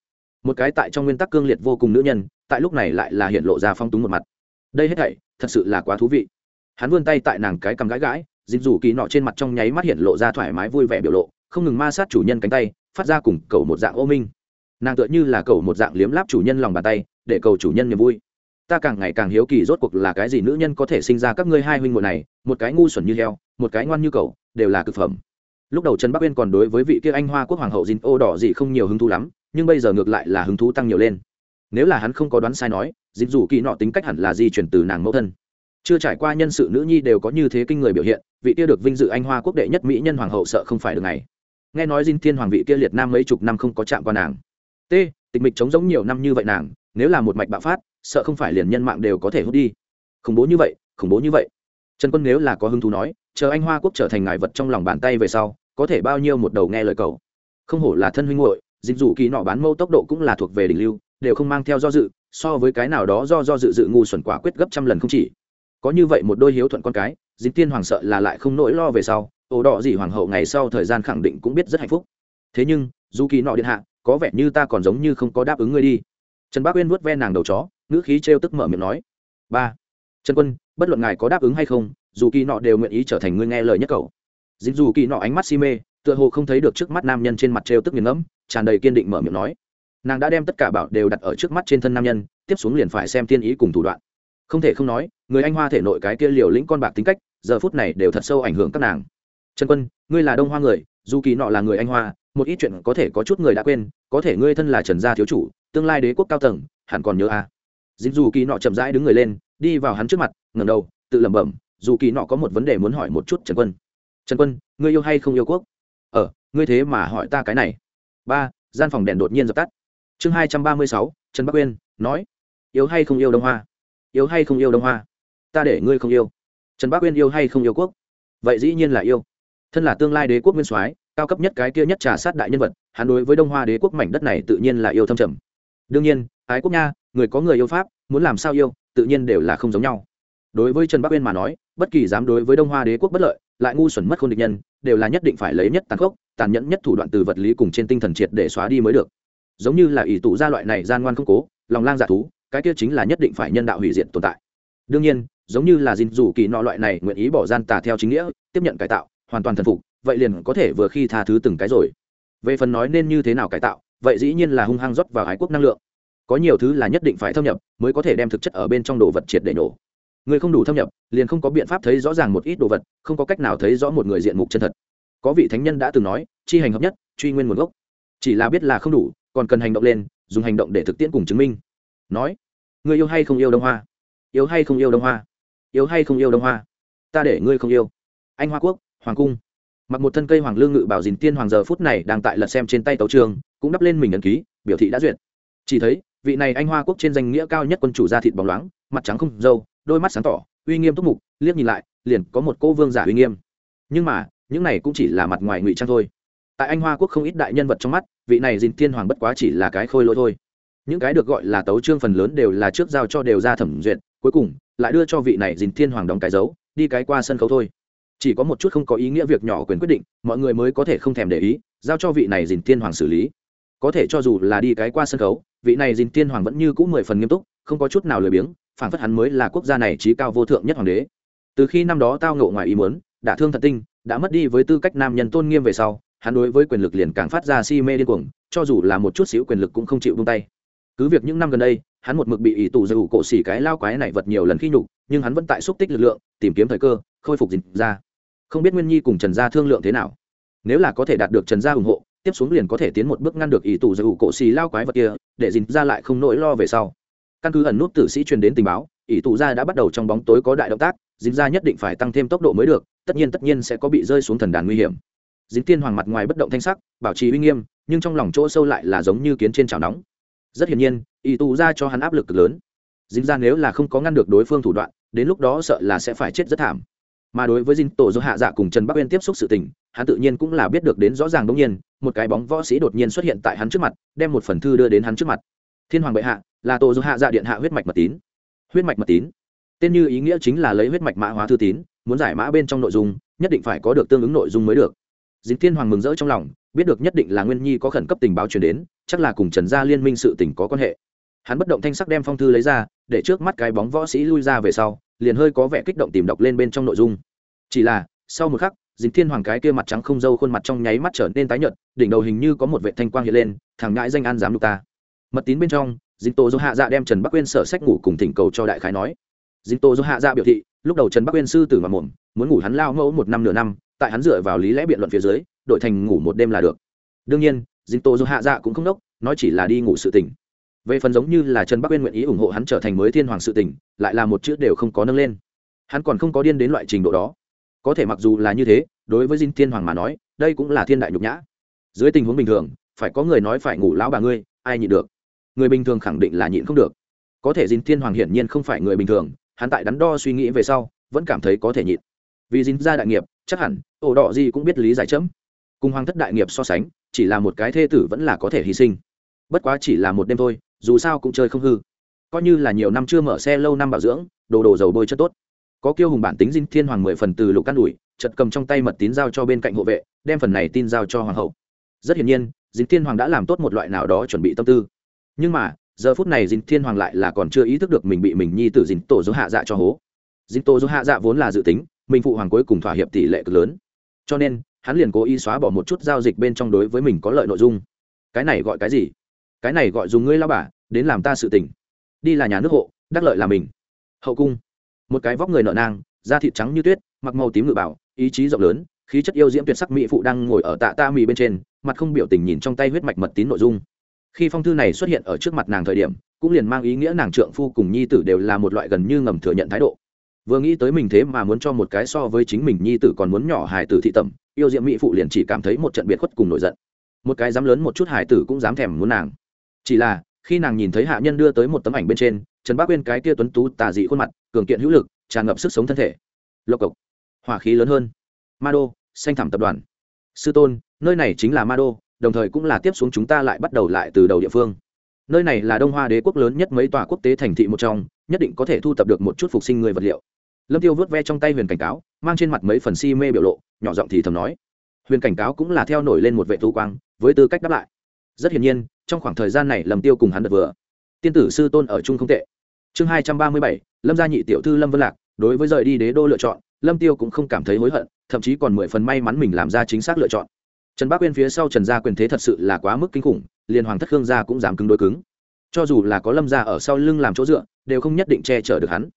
A: Một cái tại trong nguyên tắc cương liệt vô cùng nữ nhân, tại lúc này lại là hiện lộ ra phong túng một mặt. Đây hết thảy, thật sự là quá thú vị. Hắn vươn tay tại nàng cái cầm gãi gãi dính dù kỳ nọ trên mặt trong nháy mắt hiện lộ ra thoải mái vui vẻ biểu lộ không ngừng ma sát chủ nhân cánh tay, phát ra cùng cầu một dạng ô minh. Nàng tựa như là cầu một dạng liếm láp chủ nhân lòng bàn tay, để cầu chủ nhân niềm vui. Ta càng ngày càng hiếu kỳ rốt cuộc là cái gì nữ nhân có thể sinh ra các ngươi hai huynh muội này, một cái ngu xuẩn như heo, một cái ngoan như cầu đều là cực phẩm. Lúc đầu trần bắc uyên còn đối với vị kia anh hoa quốc hoàng hậu dìn ô đỏ gì không nhiều hứng thú lắm, nhưng bây giờ ngược lại là hứng thú tăng nhiều lên. Nếu là hắn không có đoán sai nói dịp dù kỳ nọ tính cách hẳn là di chuyển từ nàng mẫu thân. Chưa trải qua nhân sự nữ nhi đều có như thế kinh người biểu hiện, vị kia được vinh dự anh hoa quốc đệ nhất mỹ nhân hoàng hậu sợ không phải được ngày nghe nói dinh thiên hoàng vị kia liệt nam mấy chục năm không có chạm qua nàng. T, tịch mịch chống giống nhiều năm như vậy nàng, nếu là một mạch bạo phát, sợ không phải liền nhân mạng đều có thể hút đi. Khủng bố như vậy, khủng bố như vậy. Trần quân nếu là có hứng thú nói, chờ anh hoa quốc trở thành ngài vật trong lòng bàn tay về sau, có thể bao nhiêu một đầu nghe lời cầu. Không hổ là thân huynh hội dịch dù kỳ nọ bán mâu tốc độ cũng là thuộc về đỉnh lưu, đều không mang theo do dự, so với cái nào đó do do dự dự ngu xuẩn quả quyết gấp trăm lần không chỉ có như vậy một đôi hiếu thuận con cái dính tiên hoàng sợ là lại không nỗi lo về sau, ổ đỏ gì hoàng hậu ngày sau thời gian khẳng định cũng biết rất hạnh phúc. Thế nhưng, dù kỳ nọ điện hạ, có vẻ như ta còn giống như không có đáp ứng ngươi đi. Trần bác uyên vuốt ve nàng đầu chó, ngữ khí trêu tức mở miệng nói, ba, trần quân, bất luận ngài có đáp ứng hay không, dù kỳ nọ đều nguyện ý trở thành ngươi nghe lời nhất cầu. Dính dù kỳ nọ ánh mắt si mê, tựa hồ không thấy được trước mắt nam nhân trên mặt trêu tức nghiền ngẫm, tràn đầy kiên định mở miệng nói. Nàng đã đem tất cả bảo đều đặt ở trước mắt trên thân nam nhân, tiếp xuống liền phải xem thiên ý cùng thủ đoạn không thể không nói, người anh hoa thể nội cái kia liều lĩnh con bạc tính cách, giờ phút này đều thật sâu ảnh hưởng các nàng. Trần quân, ngươi là đông hoa người, dù kỳ nọ là người anh hoa, một ít chuyện có thể có chút người đã quên, có thể ngươi thân là trần gia thiếu chủ, tương lai đế quốc cao tầng, hẳn còn nhớ à. dính dù kỳ nọ chậm rãi đứng người lên, đi vào hắn trước mặt, ngẩng đầu, tự lẩm bẩm, dù kỳ nọ có một vấn đề muốn hỏi một chút trần quân. Trần quân, ngươi yêu hay không yêu quốc? Ờ ngươi thế mà hỏi ta cái này. Ba, gian phòng đèn đột nhiên dập tắt. Chương hai trăm ba mươi sáu, trần bắc uyên, nói, yêu hay không yêu đông hoa? Yêu hay không yêu đông hoa? Ta để ngươi không yêu. Trần bắc uyên yêu hay không yêu quốc? Vậy dĩ nhiên là yêu. Thân là tương lai đế quốc nguyên soái, cao cấp nhất cái kia nhất trà sát đại nhân vật, hắn đối với đông hoa đế quốc mảnh đất này tự nhiên là yêu thâm trầm. Đương nhiên, ái quốc nha, người có người yêu pháp, muốn làm sao yêu, tự nhiên đều là không giống nhau. Đối với trần bắc uyên mà nói, bất kỳ dám đối với đông hoa đế quốc bất lợi, lại ngu xuẩn mất k h ô n địch nhân, đều là nhất định phải lấy nhất tàn khốc, tàn nhẫn nhất thủ đoạn từ vật lý cùng trên tinh thần triệt để xóa đi mới được. Giống như là ỷ tụ gia loại này gian ngoan không cố, lòng lang dạ thú cái kia chính là nhất định phải nhân đạo hủy diệt tồn tại. Đương nhiên, giống như là dìn dù kỳ nọ loại này nguyện ý bỏ gian tà theo chính nghĩa, tiếp nhận cải tạo, hoàn toàn thần phục, vậy liền có thể vừa khi tha thứ từng cái rồi. Về phần nói nên như thế nào cải tạo, vậy dĩ nhiên là hung hăng rót vào ái quốc năng lượng. Có nhiều thứ là nhất định phải thâm nhập, mới có thể đem thực chất ở bên trong đồ vật triệt để nổ. Người không đủ thâm nhập, liền không có biện pháp thấy rõ ràng một ít đồ vật, không có cách nào thấy rõ một người diện mục chân thật. Có vị thánh nhân đã từng nói, chi hành hợp nhất, truy nguyên nguồn gốc. Chỉ là biết là không đủ, còn cần hành động lên, dùng hành động để thực tiễn cùng chứng minh. Nói người yêu hay không yêu đông hoa? Yêu hay không yêu đông hoa? Yêu hay không yêu đông hoa? Ta để ngươi không yêu. Anh hoa quốc, hoàng cung. Mặc một thân cây hoàng lương ngự bảo dìn tiên hoàng giờ phút này đang tại lật xem trên tay tấu trường, cũng đắp lên mình ấn ký, biểu thị đã duyệt. Chỉ thấy, vị này anh hoa quốc trên danh nghĩa cao nhất quân chủ da thịt bóng loáng, mặt trắng không dâu đôi mắt sáng tỏ, uy nghiêm túc mục, liếc nhìn lại, liền có một cô vương giả uy nghiêm. Nhưng mà, những này cũng chỉ là mặt ngoài ngụy trang thôi. Tại anh hoa quốc không ít đại nhân vật trong mắt, vị này dìn tiên hoàng bất quá chỉ là cái khôi lỗi thôi những cái được gọi là tấu trương phần lớn đều là trước giao cho đều ra thẩm duyệt, cuối cùng lại đưa cho vị này dìn thiên hoàng đóng cái dấu, đi cái qua sân khấu thôi. Chỉ có một chút không có ý nghĩa việc nhỏ quyền quyết định, mọi người mới có thể không thèm để ý, giao cho vị này dìn thiên hoàng xử lý. Có thể cho dù là đi cái qua sân khấu, vị này dìn Thiên hoàng vẫn như cũ mười phần nghiêm túc, không có chút nào lười biếng phản phất hắn mới là quốc gia này trí cao vô thượng nhất hoàng đế. Từ khi năm đó tao ngộ ngoài ý muốn đã thương thật tinh, đã mất đi với tư cách nam nhân tôn nghiêm về sau, hắn đối với quyền lực liền càng phát ra si mê điên cuồng, cho dù là một chút xíu quyền lực cũng không chịu vung tay cứ việc những năm gần đây, hắn một mực bị ỷ tù dầu cổ xỉ cái lao quái này vật nhiều lần khi nhục, nhưng hắn vẫn tại xúc tích lực lượng, tìm kiếm thời cơ, khôi phục dịch ra. Không biết nguyên nhi cùng trần gia thương lượng thế nào. Nếu là có thể đạt được trần gia ủng hộ, tiếp xuống liền có thể tiến một bước ngăn được ỷ tù giữ cổ xì lao quái vật kia, để dịch ra lại không nỗi lo về sau. Căn cứ ẩn nút tử sĩ truyền đến tình báo, ỷ tù Gia đã bắt đầu trong bóng tối có đại động tác dính ra nhất định phải tăng thêm tốc độ mới được, tất nhiên tất nhiên sẽ có bị rơi xuống thần đàn nguy hiểm. Dính tiên hoàng mặt ngoài bất động thanh sắc, bảo trì uy nghiêm, nhưng trong lòng chỗ sâu lại là giống như kiến trên chảo nóng rất hiển nhiên ý tù ra cho hắn áp lực cực lớn. Dính ra nếu là không có ngăn được đối phương thủ đoạn, đến lúc đó sợ là sẽ phải chết rất thảm. Mà đối với dinh tổ do hạ dạ cùng trần bắc uyên tiếp xúc sự tình, hắn tự nhiên cũng là biết được đến rõ ràng đông nhiên, một cái bóng võ sĩ đột nhiên xuất hiện tại hắn trước mặt, đem một phần thư đưa đến hắn trước mặt. Thiên hoàng bệ hạ, là tổ do hạ dạ điện hạ huyết mạch mật tín. Huyết mạch mật tín? Tên như ý nghĩa chính là lấy huyết mạch mã hóa thư tín, muốn giải mã bên trong nội dung, nhất định phải có được tương ứng nội dung mới được. Dính thiên hoàng mừng rỡ trong lòng biết được nhất định là nguyên nhi có khẩn cấp tình báo truyền đến, chắc là cùng trần gia liên minh sự tình có quan hệ. Hắn bất động thanh sắc đem phong thư lấy ra, để trước mắt cái bóng võ sĩ lui ra về sau, liền hơi có vẻ kích động tìm đọc lên bên trong nội dung. Chỉ là, sau một khắc dính thiên hoàng cái kia mặt trắng không dâu khuôn mặt trong nháy mắt trở nên tái nhợt, đỉnh đầu hình như có một vệ thanh quang hiện lên thằng ngãi danh an dám lục ta. Mật tín bên trong dính tô do hạ dạ đem trần bắc quên sở sách ngủ cùng thỉnh cầu cho đại khái nói. Dính tô do hạ dạ biểu thị, lúc đầu trần bắc quên sư tử mà mồm muốn ngủ hắn lao mẫu một năm nửa năm tại hắn dựa vào lý lẽ biện luận phía dưới đội thành ngủ một đêm là được. Đương nhiên dính tô dù hạ dạ cũng không đốc, nói chỉ là đi ngủ sự tỉnh về phần giống như là trần bắc uyên nguyện ý ủng hộ hắn trở thành mới thiên hoàng sự tỉnh lại là một chữ đều không có nâng lên. Hắn còn không có điên đến loại trình độ đó. Có thể mặc dù là như thế, đối với dinh thiên hoàng mà nói, đây cũng là thiên đại nhục nhã. Dưới tình huống bình thường, phải có người nói phải ngủ lão bà ngươi, ai nhịn được? Người bình thường khẳng định là nhịn không được. Có thể dinh thiên hoàng hiển nhiên không phải người bình thường, hắn tại đắn đo suy nghĩ về sau, vẫn cảm thấy có thể nhịn. Vì dính ra đại nghiệp, chắc hẳn ổ đỏ gì cũng biết lý giải chấm. Cùng hoàng thất đại nghiệp so sánh, chỉ là một cái thê tử vẫn là có thể hy sinh. Bất quá chỉ là một đêm thôi, dù sao cũng chơi không hư. Coi như là nhiều năm chưa mở xe lâu năm bảo dưỡng, đồ đồ dầu bôi chất tốt. Có kiêu hùng bản tính dinh thiên hoàng mười phần từ lục căn đùi chật cầm trong tay mật tín giao cho bên cạnh hộ vệ, đem phần này tin giao cho hoàng hậu. Rất hiển nhiên, dinh thiên hoàng đã làm tốt một loại nào đó chuẩn bị tâm tư. Nhưng mà, giờ phút này dinh thiên hoàng lại là còn chưa ý thức được mình bị mình nhi tử dinh tổ dỗ hạ dạ cho hố. Dinh tổ dỗ hạ dạ vốn là dự tính, mình phụ hoàng cuối cùng thỏa hiệp tỷ lệ cực lớn cho nên, hắn liền cố ý xóa bỏ một chút giao dịch bên trong đối với mình có lợi nội dung. Cái này gọi cái gì? Cái này gọi dùng ngươi lao bà, đến làm ta sự tình. Đi là nhà nước hộ, đắc lợi là mình. Hậu cung. Một cái vóc người nợ nang, da thịt trắng như tuyết, mặc màu tím ngự bảo, ý chí rộng lớn, khí chất yêu diễm tuyệt sắc mỹ phụ đang ngồi ở tạ ta mì bên trên, mặt không biểu tình nhìn trong tay huyết mạch mật tín nội dung. Khi phong thư này xuất hiện ở trước mặt nàng thời điểm, cũng liền mang ý nghĩa nàng trượng phu cùng nhi tử đều là một loại gần như ngầm thừa nhận thái độ vừa nghĩ tới mình thế mà muốn cho một cái so với chính mình nhi tử còn muốn nhỏ hài tử thị tẩm, yêu diệm mỹ phụ liền chỉ cảm thấy một trận biệt khuất cùng nổi giận. Một cái dám lớn một chút hài tử cũng dám thèm muốn nàng. Chỉ là, khi nàng nhìn thấy hạ nhân đưa tới một tấm ảnh bên trên, trần bác uyên cái kia tuấn tú, tà dị khuôn mặt, cường kiện hữu lực, tràn ngập sức sống thân thể. Lộc cộc. Hỏa khí lớn hơn. Ma đô, xanh thẳm tập đoàn. Sư tôn, nơi này chính là ma đô, đồng thời cũng là tiếp xuống chúng ta lại bắt đầu lại từ đầu địa phương. Nơi này là đông hoa đế quốc lớn nhất mấy tòa quốc tế thành thị một trong nhất định có thể thu tập được một chút phục sinh người vật liệu. Lâm tiêu vớt ve trong tay huyền cảnh cáo, mang trên mặt mấy phần si mê biểu lộ, nhỏ giọng thì thầm nói. Huyền cảnh cáo cũng là theo nổi lên một vệ thu quang, với tư cách đáp lại. Rất hiển nhiên, trong khoảng thời gian này lâm tiêu cùng hắn đợt vừa. Tiên tử sư tôn ở chung không tệ. Chương hai trăm ba mươi bảy, lâm gia nhị tiểu thư lâm vân lạc, đối với rời đi đế đô lựa chọn, lâm tiêu cũng không cảm thấy hối hận, thậm chí còn mười phần may mắn mình làm ra chính xác lựa chọn. Trần bác uyên phía sau trần gia quyền thế thật sự là quá mức kinh khủng liền hoàng thất khương gia cũng dám cứng đối cứng cho dù là có lâm gia ở sau lưng làm chỗ dựa, đều không nhất định che chở được hắn.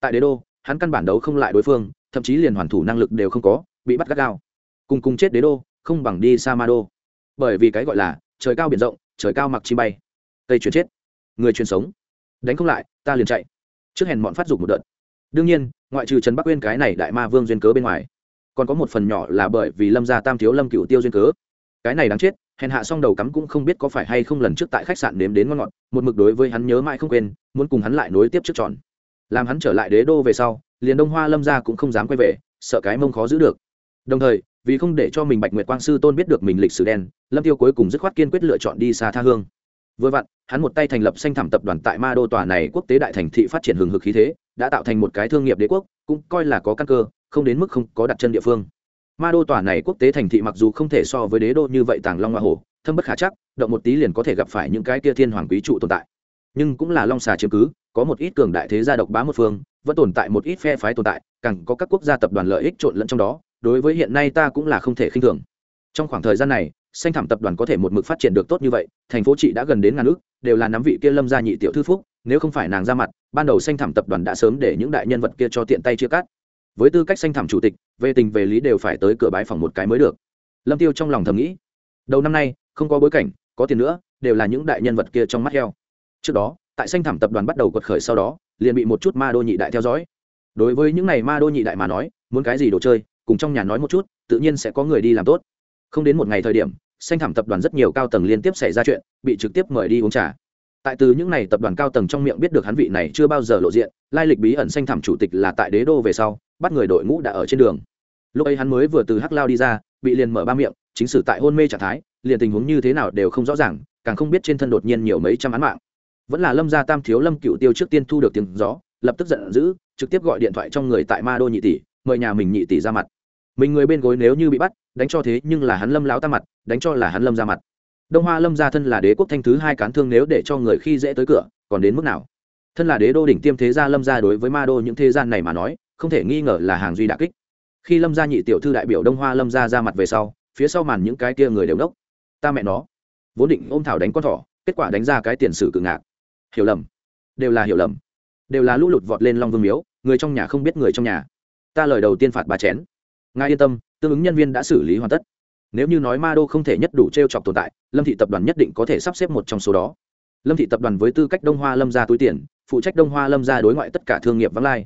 A: Tại đế đô, hắn căn bản đấu không lại đối phương, thậm chí liền hoàn thủ năng lực đều không có, bị bắt gắt gao. Cùng cùng chết đế đô, không bằng đi sa ma đô. Bởi vì cái gọi là, trời cao biển rộng, trời cao mặc chim bay. Cây chuyển chết, người truyền sống. Đánh không lại, ta liền chạy. Trước hèn bọn phát dục một đợt. Đương nhiên, ngoại trừ trần bắc uyên cái này đại ma vương duyên cớ bên ngoài, còn có một phần nhỏ là bởi vì lâm gia tam thiếu lâm cựu tiêu duyên cớ. Cái này đáng chết hèn hạ xong đầu cắm cũng không biết có phải hay không lần trước tại khách sạn nếm đến ngon ngọt, một mực đối với hắn nhớ mãi không quên, muốn cùng hắn lại nối tiếp trước tròn. Làm hắn trở lại đế đô về sau, liền đông hoa lâm gia cũng không dám quay về, sợ cái mông khó giữ được. Đồng thời, vì không để cho mình bạch nguyệt quang sư tôn biết được mình lịch sử đen, lâm tiêu cuối cùng dứt khoát kiên quyết lựa chọn đi xa tha hương. Vừa vặn, hắn một tay thành lập xanh thảm tập đoàn tại ma đô tòa này quốc tế đại thành thị phát triển hừng hực khí thế, đã tạo thành một cái thương nghiệp đế quốc, cũng coi là có căn cơ, không đến mức không có đặt chân địa phương ma đô tòa này quốc tế thành thị mặc dù không thể so với đế đô như vậy tàng long hoa hổ thâm bất khả chắc, động một tí liền có thể gặp phải những cái kia thiên hoàng quý trụ tồn tại. Nhưng cũng là long xà chiếm cứ, có một ít cường đại thế gia độc bá một phương, vẫn tồn tại một ít phe phái tồn tại, càng có các quốc gia tập đoàn lợi ích trộn lẫn trong đó, đối với hiện nay ta cũng là không thể khinh thường. Trong khoảng thời gian này, xanh thảm tập đoàn có thể một mực phát triển được tốt như vậy, thành phố chị đã gần đến ngàn ước, đều là nắm vị kia lâm gia nhị tiểu thư phúc, nếu không phải nàng ra mặt, ban đầu xanh thảm tập đoàn đã sớm để những đại nhân vật kia cho tiện tay chia cắt với tư cách xanh thảm chủ tịch, về tình về lý đều phải tới cửa bái phòng một cái mới được. Lâm tiêu trong lòng thầm nghĩ, đầu năm nay, không có bối cảnh, có tiền nữa, đều là những đại nhân vật kia trong mắt heo. Trước đó, tại xanh thảm tập đoàn bắt đầu quật khởi sau đó, liền bị một chút ma đô nhị đại theo dõi. Đối với những này ma đô nhị đại mà nói, muốn cái gì đồ chơi, cùng trong nhà nói một chút, tự nhiên sẽ có người đi làm tốt. Không đến một ngày thời điểm xanh thảm tập đoàn rất nhiều cao tầng liên tiếp xảy ra chuyện, bị trực tiếp mời đi uống trà. Tại từ những n à y tập đoàn cao tầng trong miệng biết được hắn vị này chưa bao giờ lộ diện, lai lịch bí ẩn xanh thảm chủ tịch là tại đế đô về sau bắt người đội ngũ đã ở trên đường. Lúc ấy hắn mới vừa từ hắc lao đi ra, bị liền mở ba miệng, chính sử tại hôn mê trạng thái, liền tình huống như thế nào đều không rõ ràng, càng không biết trên thân đột nhiên nhiều mấy trăm án mạng. Vẫn là lâm gia tam thiếu lâm cựu tiêu trước tiên thu được tiếng gió, lập tức giận dữ, trực tiếp gọi điện thoại cho người tại ma đô nhị tỷ, mời nhà mình nhị tỷ ra mặt. Mình người bên gối nếu như bị bắt, đánh cho thế nhưng là hắn lâm láo ta mặt, đánh cho là hắn lâm ra mặt. Đông hoa lâm gia thân là đế quốc thanh thứ hai cán thương nếu để cho người khi dễ tới cửa, còn đến mức nào? Thân là đế đô đỉnh tiêm thế gia lâm gia đối với ma đô những thế gian này mà nói không thể nghi ngờ là hàng duy đà kích. Khi lâm gia nhị tiểu thư đại biểu đông hoa lâm gia ra mặt về sau, phía sau màn những cái kia người đều đốc ta mẹ nó. Vốn định ôm thảo đánh con thỏ, kết quả đánh ra cái tiền sử cự ngạc. Hiểu lầm. Đều là hiểu lầm. Đều là lũ lụt vọt lên long vương miếu, người trong nhà không biết người trong nhà. Ta lời đầu tiên phạt bà chén. Ngài yên tâm, tương ứng nhân viên đã xử lý hoàn tất. Nếu như nói ma đô không thể nhất đủ t r e o chọc tồn tại, lâm thị tập đoàn nhất định có thể sắp xếp một trong số đó. Lâm thị tập đoàn với tư cách đông hoa lâm ra túi tiền, phụ trách đông hoa lâm ra đối ngoại tất cả thương nghiệp vắng lai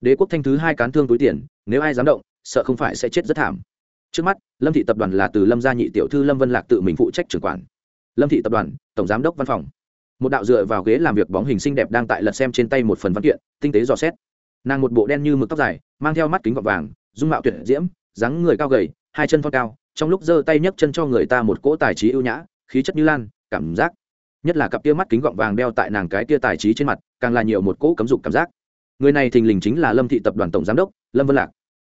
A: đế quốc thanh thứ hai cán thương túi tiền, nếu ai dám động, sợ không phải sẽ chết rất thảm. Trước mắt, lâm thị tập đoàn là từ lâm gia nhị tiểu thư lâm vân lạc tự mình phụ trách trưởng quản. Lâm thị tập đoàn, tổng giám đốc văn phòng. Một đạo dựa vào ghế làm việc bóng hình xinh đẹp đang tại lật xem trên tay một phần văn kiện, tinh tế dò xét. Nàng một bộ đen như mực tóc dài, mang theo mắt kính gọt vàng, dung mạo tuyệt diễm, dáng người cao gầy, hai chân thon cao, trong lúc giơ tay nhấc chân cho người ta một cỗ tài trí ưu nhã, khí chất như lan, cảm giác. Nhất là cặp tia mắt kính gọng vàng đeo tại nàng cái tia tài trí trên mặt, càng là nhiều một cỗ cấm dục cảm giác người này thình lình chính là lâm thị tập đoàn tổng giám đốc, lâm vân lạc.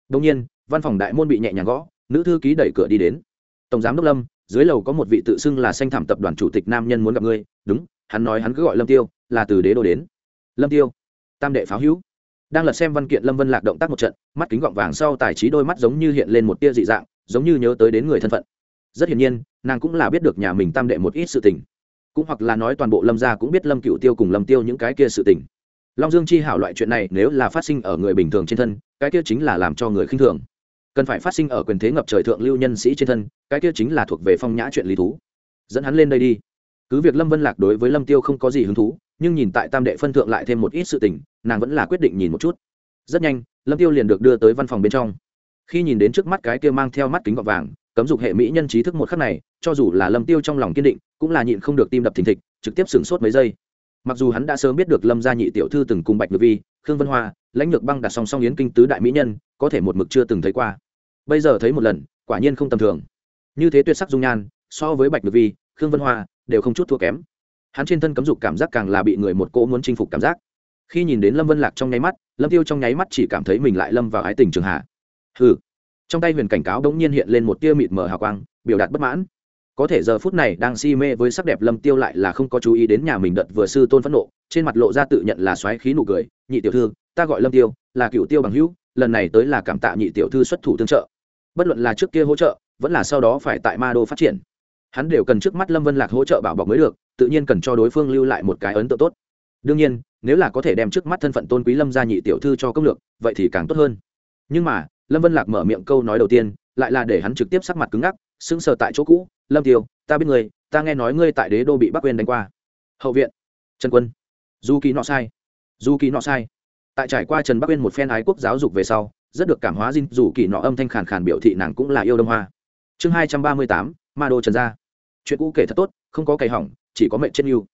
A: Đông nhiên, văn phòng đại môn bị nhẹ nhàng gõ, nữ thư ký đẩy cửa đi đến. Tổng giám đốc lâm, dưới lầu có một vị tự xưng là sanh thảm tập đoàn chủ tịch nam nhân muốn gặp ngươi. Đúng, hắn nói hắn cứ gọi lâm tiêu, là từ đế đô đến. Lâm tiêu, tam đệ pháo hữu. Đang lật xem văn kiện, lâm vân lạc động tác một trận, mắt kính gọng vàng sau tài trí đôi mắt giống như hiện lên một tia dị dạng, giống như nhớ tới đến người thân phận. Rất hiển nhiên, nàng cũng là biết được nhà mình tam đệ một ít sự tình. Cũng hoặc là nói toàn bộ lâm gia cũng biết lâm cựu tiêu cùng lâm tiêu những cái kia sự tình long dương chi hảo loại chuyện này nếu là phát sinh ở người bình thường trên thân, cái kia chính là làm cho người khinh thường. Cần phải phát sinh ở quyền thế ngập trời thượng lưu nhân sĩ trên thân, cái kia chính là thuộc về phong nhã chuyện lý thú. Dẫn hắn lên đây đi. Cứ việc lâm vân lạc đối với lâm tiêu không có gì hứng thú, nhưng nhìn tại tam đệ phân thượng lại thêm một ít sự tình, nàng vẫn là quyết định nhìn một chút. Rất nhanh, lâm tiêu liền được đưa tới văn phòng bên trong. Khi nhìn đến trước mắt cái kia mang theo mắt kính gọt vàng, cấm dục hệ mỹ nhân trí thức một khắc này, cho dù là lâm tiêu trong lòng kiên định, cũng là nhịn không được tim đập thình thịch, trực tiếp sửng sốt mấy giây mặc dù hắn đã sớm biết được lâm gia nhị tiểu thư từng cùng bạch ngược vi, khương vân hoa, lãnh lược băng đặt song song yến kinh tứ đại mỹ nhân, có thể một mực chưa từng thấy qua. Bây giờ thấy một lần, quả nhiên không tầm thường. Như thế tuyệt sắc dung nhan, so với bạch ngược vi, khương vân hoa đều không chút thua kém. Hắn trên thân cấm dục cảm giác càng là bị người một cỗ muốn chinh phục cảm giác. Khi nhìn đến lâm vân lạc trong nháy mắt, lâm tiêu trong nháy mắt chỉ cảm thấy mình lại lâm vào ái tình trường hạ. Hừ. Trong tay huyền cảnh cáo đống nhiên hiện lên một tia mịt mờ hào quang, biểu đạt bất mãn có thể giờ phút này đang si mê với sắc đẹp lâm tiêu lại là không có chú ý đến nhà mình đợt vừa sư tôn phẫn nộ, trên mặt lộ ra tự nhận là xoáy khí nụ cười, nhị tiểu thư, ta gọi lâm tiêu, là cựu tiêu bằng hữu, lần này tới là cảm tạ nhị tiểu thư xuất thủ tương trợ. Bất luận là trước kia hỗ trợ, vẫn là sau đó phải tại ma đô phát triển. Hắn đều cần trước mắt lâm vân lạc hỗ trợ bảo bọc mới được, tự nhiên cần cho đối phương lưu lại một cái ấn tượng tốt. Đương nhiên, nếu là có thể đem trước mắt thân phận tôn quý lâm gia nhị tiểu thư cho công lược, vậy thì càng tốt hơn. Nhưng mà, lâm vân lạc mở miệng câu nói đầu tiên, lại là để hắn trực tiếp sắc mặt cứng ngắc sững sờ tại chỗ cũ, lâm tiêu, ta biết người ta nghe nói ngươi tại đế đô bị bắc quên đánh qua. Hậu viện. Trần quân. Du kỳ nọ sai. Du kỳ nọ sai. Tại trải qua trần bắc quên một phen ái quốc giáo dục về sau, rất được cảm hóa dinh dù kỳ nọ âm thanh khàn khàn biểu thị nàng cũng là yêu đông hoa. Chương hai trăm ba mươi tám, ma đô trần gia. Chuyện cũ kể thật tốt, không có cày hỏng, chỉ có mệnh chết yêu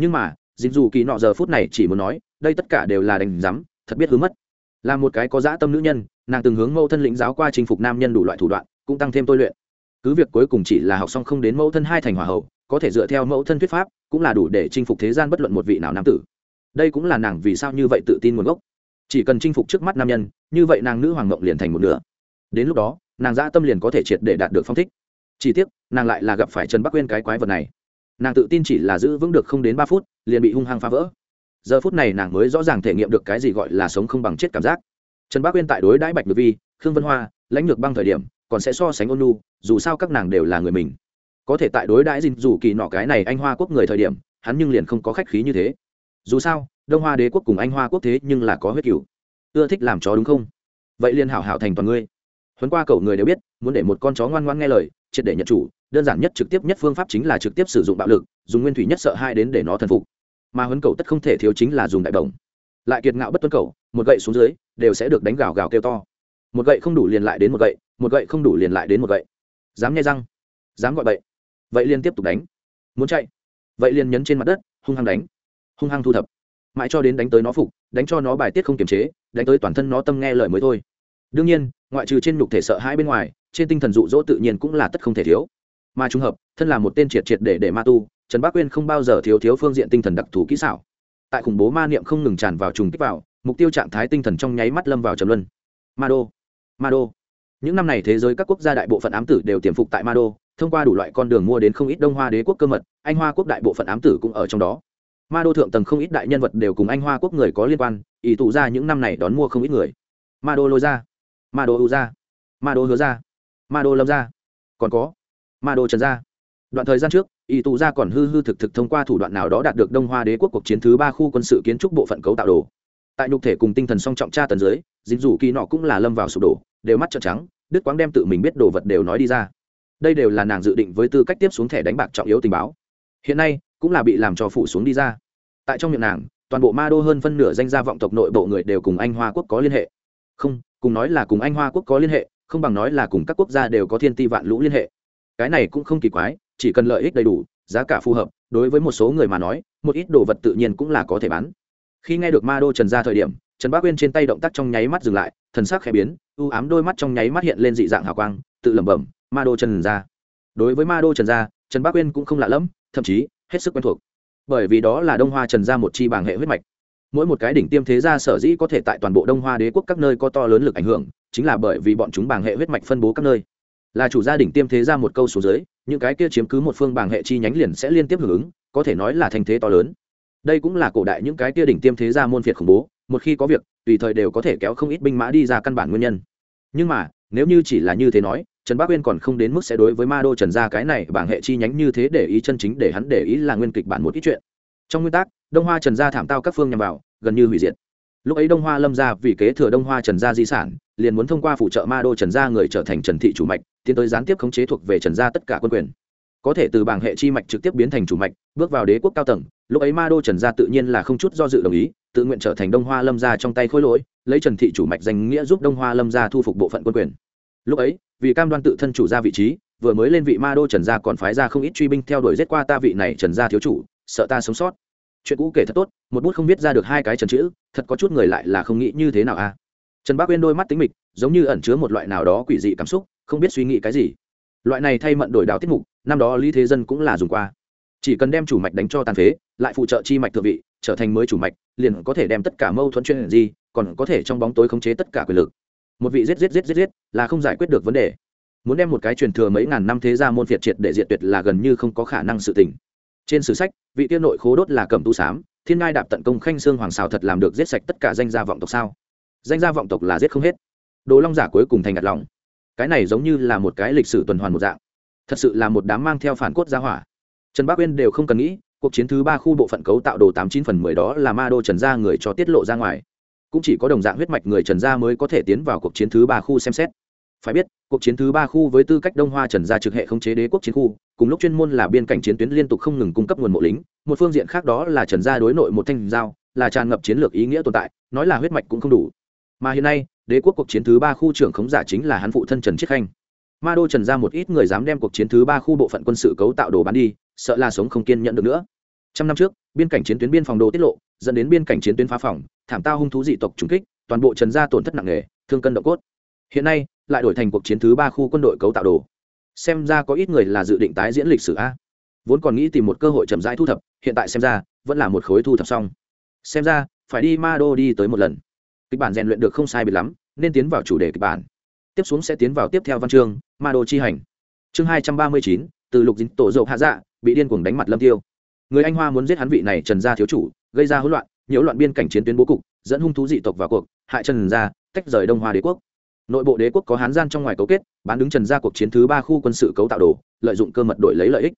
A: nhưng mà dinh dù kỳ nọ giờ phút này chỉ muốn nói, đây tất cả đều là đành rắm thật biết hướng mất. Là một cái có dã tâm nữ nhân, nàng từng hướng mâu thân lĩnh giáo qua chinh phục nam nhân đủ loại thủ đoạn, cũng tăng thêm tôi luyện cứ việc cuối cùng chỉ là học xong không đến mẫu thân hai thành hòa hậu, có thể dựa theo mẫu thân thuyết pháp, cũng là đủ để chinh phục thế gian bất luận một vị nào nam tử. Đây cũng là nàng vì sao như vậy tự tin nguồn gốc. Chỉ cần chinh phục trước mắt nam nhân, như vậy nàng nữ hoàng ngộng liền thành một nửa. Đến lúc đó, nàng dã tâm liền có thể triệt để đạt được phong thích. Chỉ tiếc, nàng lại là gặp phải trần bắc quên cái quái vật này. Nàng tự tin chỉ là giữ vững được không đến ba phút, liền bị hung hăng phá vỡ. Giờ phút này nàng mới rõ ràng thể nghiệm được cái gì gọi là sống không bằng chết cảm giác. Trần bắc quên tại đối đãi bạch ngược vi, khương vân hoa, lãnh lược băng thời điểm còn sẽ so sánh ôn lu dù sao các nàng đều là người mình. Có thể tại đối đãi dinh dù kỳ nọ cái này anh hoa quốc người thời điểm, hắn nhưng liền không có khách khí như thế. Dù sao, đông hoa đế quốc cùng anh hoa quốc thế nhưng là có huyết cửu. Ưa thích làm chó đúng không? Vậy liền hảo hảo thành toàn ngươi. Huấn qua cậu người đều biết, muốn để một con chó ngoan ngoan nghe lời, triệt để nhận chủ, đơn giản nhất trực tiếp nhất phương pháp chính là trực tiếp sử dụng bạo lực, dùng nguyên thủy nhất sợ hai đến để nó thần phục. Mà huấn cầu tất không thể thiếu chính là dùng đại đồng lại kiệt ngạo bất tuân cầu một gậy xuống dưới, đều sẽ được đánh gào gào kêu to. Một gậy không đủ liền lại đến một gậy một gậy không đủ liền lại đến một gậy. Dám nghe răng, dám gọi bậy. Vậy liền tiếp tục đánh. Muốn chạy. Vậy liền nhấn trên mặt đất, hung hăng đánh. Hung hăng thu thập. Mãi cho đến đánh tới nó phục, đánh cho nó bài tiết không kiềm chế, đánh tới toàn thân nó tâm nghe lời mới thôi. Đương nhiên, ngoại trừ trên nhục thể sợ hãi bên ngoài, trên tinh thần dụ dỗ tự nhiên cũng là tất không thể thiếu. Mà trùng hợp, thân là một tên triệt triệt để để ma tu, trần bác quyên không bao giờ thiếu thiếu phương diện tinh thần đặc thù kỹ xảo. Tại khủng bố ma niệm không ngừng tràn vào trùng kích vào, mục tiêu trạng thái tinh thần trong nháy mắt lâm vào trầm luân. Ma đô ma đô những năm này thế giới các quốc gia đại bộ phận ám tử đều tiềm phục tại ma đô, thông qua đủ loại con đường mua đến không ít đông hoa đế quốc cơ mật, anh hoa quốc đại bộ phận ám tử cũng ở trong đó. Ma đô thượng tầng không ít đại nhân vật đều cùng anh hoa quốc người có liên quan ý tụ ra những năm này đón mua không ít người. Ma đô lôi ra, ma đô u ra, ma đô hứa ra, ma đô lâm ra, còn có, ma đô trần ra. Đoạn thời gian trước ý tụ ra còn hư hư thực thực thông qua thủ đoạn nào đó đạt được đông hoa đế quốc cuộc chiến thứ ba khu quân sự kiến trúc bộ phận cấu tạo đồ. Tại nhục thể cùng tinh thần song trọng tra tần dưới dính dù kỳ nọ cũng là lâm vào sụp đổ, đều mắt trợn trắng đức quang đem tự mình biết đồ vật đều nói đi ra. Đây đều là nàng dự định với tư cách tiếp xuống thẻ đánh bạc trọng yếu tình báo. Hiện nay, cũng là bị làm cho phủ xuống đi ra. Tại trong miệng nàng, toàn bộ ma đô hơn phân nửa danh gia vọng tộc nội bộ người đều cùng anh hoa quốc có liên hệ. Không, cùng nói là cùng anh hoa quốc có liên hệ, không bằng nói là cùng các quốc gia đều có thiên ti vạn lũ liên hệ. Cái này cũng không kỳ quái, chỉ cần lợi ích đầy đủ, giá cả phù hợp, đối với một số người mà nói, một ít đồ vật tự nhiên cũng là có thể bán. Khi nghe được ma đô trần ra thời điểm trần bác uyên trên tay động tác trong nháy mắt dừng lại, thần sắc khẽ biến, u ám đôi mắt trong nháy mắt hiện lên dị dạng hào quang, tự lẩm bẩm, ma đô trần gia. đối với ma đô trần gia, trần bác uyên cũng không lạ lẫm, thậm chí, hết sức quen thuộc. Bởi vì đó là đông hoa trần gia một chi bảng hệ huyết mạch. Mỗi một cái đỉnh tiêm thế gia sở dĩ có thể tại toàn bộ đông hoa đế quốc các nơi có to lớn lực ảnh hưởng, chính là bởi vì bọn chúng bảng hệ huyết mạch phân bố các nơi. Là chủ gia đỉnh tiêm thế gia một câu số dưới, những cái kia chiếm cứ một phương bảng hệ chi nhánh liền sẽ liên tiếp hưởng ứng, có thể nói là thành thế to lớn. Đây cũng là cổ đại những cái kia đỉnh tiêm thế gia môn phiệt khủng bố một khi có việc, tùy thời đều có thể kéo không ít binh mã đi ra căn bản nguyên nhân. Nhưng mà, nếu như chỉ là như thế nói, trần bắc uyên còn không đến mức sẽ đối với ma đô trần gia cái này bảng hệ chi nhánh như thế để ý chân chính để hắn để ý là nguyên kịch bản một ít chuyện. Trong nguyên tắc, đông hoa trần gia thảm tao các phương nhằm vào, gần như hủy diệt. Lúc ấy đông hoa lâm gia vì kế thừa đông hoa trần gia di sản, liền muốn thông qua phụ trợ ma đô trần gia người trở thành trần thị chủ mạch, tiến tới gián tiếp khống chế thuộc về trần gia tất cả quân quyền. Có thể từ bảng hệ chi mạch trực tiếp biến thành chủ mạch, bước vào đế quốc cao tầng, lúc ấy ma đô trần gia tự nhiên là không chút do dự đồng ý tự nguyện trở thành đông hoa lâm gia trong tay khối lỗi, lấy trần thị chủ mạch danh nghĩa giúp đông hoa lâm gia thu phục bộ phận quân quyền. Lúc ấy, vì cam đoan tự thân chủ gia vị trí, vừa mới lên vị ma đô trần gia còn phái ra không ít truy binh theo đuổi giết qua ta vị này trần gia thiếu chủ, sợ ta sống sót. Chuyện cũ kể thật tốt, một bút không viết ra được hai cái trần chữ, thật có chút người lại là không nghĩ như thế nào a à? trần bác uyên đôi mắt tính mịch, giống như ẩn chứa một loại nào đó quỷ dị cảm xúc, không biết suy nghĩ cái gì. Loại này thay mận đổi đáo tiết mục, năm đó lý thế dân cũng là dùng qua. Chỉ cần đem chủ mạch đánh cho tàn phế, lại phụ trợ chi mạch thượng vị trở thành mới chủ mạch, liền có thể đem tất cả mâu thuẫn chuyên gì, còn có thể trong bóng tối khống chế tất cả quyền lực. Một vị giết giết giết giết giết là không giải quyết được vấn đề. Muốn đem một cái truyền thừa mấy ngàn năm thế gia môn phiệt triệt để diệt tuyệt là gần như không có khả năng sự tình. Trên sử sách, vị tiên nội khố đốt là cầm tu sám, thiên ngai đạp tận công khanh xương hoàng xào thật làm được giết sạch tất cả danh gia vọng tộc sao? Danh gia vọng tộc là giết không hết. Đồ long giả cuối cùng thành ngặt lòng. Cái này giống như là một cái lịch sử tuần hoàn một dạng. Thật sự là một đám mang theo phản cốt gia hỏa. Trần bác uyên đều không cần nghĩ cuộc chiến thứ ba khu bộ phận cấu tạo đồ tám chín phần mười đó là ma đô trần gia người cho tiết lộ ra ngoài. Cũng chỉ có đồng dạng huyết mạch người trần gia mới có thể tiến vào cuộc chiến thứ ba khu xem xét. Phải biết, cuộc chiến thứ ba khu với tư cách đông hoa trần gia trực hệ khống chế đế quốc chiến khu, cùng lúc chuyên môn là biên cảnh chiến tuyến liên tục không ngừng cung cấp nguồn mộ lính, một phương diện khác đó là trần gia đối nội một thanh giao, là tràn ngập chiến lược ý nghĩa tồn tại, nói là huyết mạch cũng không đủ. Mà hiện nay, đế quốc cuộc chiến thứ ba khu trưởng khống giả chính là hắn phụ thân trần chiết khanh. Ma đô trần ra một ít người dám đem cuộc chiến thứ ba khu bộ phận quân sự cấu tạo đồ bán đi sợ là sống không kiên nhận được nữa. Trăm năm trước, biên cảnh chiến tuyến biên phòng đồ tiết lộ, dẫn đến biên cảnh chiến tuyến phá phòng, thảm tao hung thú dị tộc trúng kích, toàn bộ trần gia tổn thất nặng nề, thương cân độ cốt. Hiện nay, lại đổi thành cuộc chiến thứ ba khu quân đội cấu tạo đồ. Xem ra có ít người là dự định tái diễn lịch sử a. Vốn còn nghĩ tìm một cơ hội chậm rãi thu thập, hiện tại xem ra, vẫn là một khối thu thập xong. Xem ra, phải đi ma đô đi tới một lần. Kịch bản rèn luyện được không sai biệt lắm, nên tiến vào chủ đề kịch bản. Tiếp xuống sẽ tiến vào tiếp theo văn chương ma đô chi hành. Chương hai trăm ba mươi chín, từ lục dính tổ dậu hạ dạ bị điên cuồng đánh mặt lâm tiêu. Người anh hoa muốn giết hắn vị này trần gia thiếu chủ, gây ra hỗn loạn, nhiễu loạn biên cảnh chiến tuyến bố cục, dẫn hung thú dị tộc vào cuộc, hại trần gia, tách rời đông hoa đế quốc. Nội bộ đế quốc có hán gian trong ngoài cấu kết, bán đứng trần gia cuộc chiến thứ ba khu quân sự cấu tạo đồ, lợi dụng cơ mật đổi lấy lợi ích.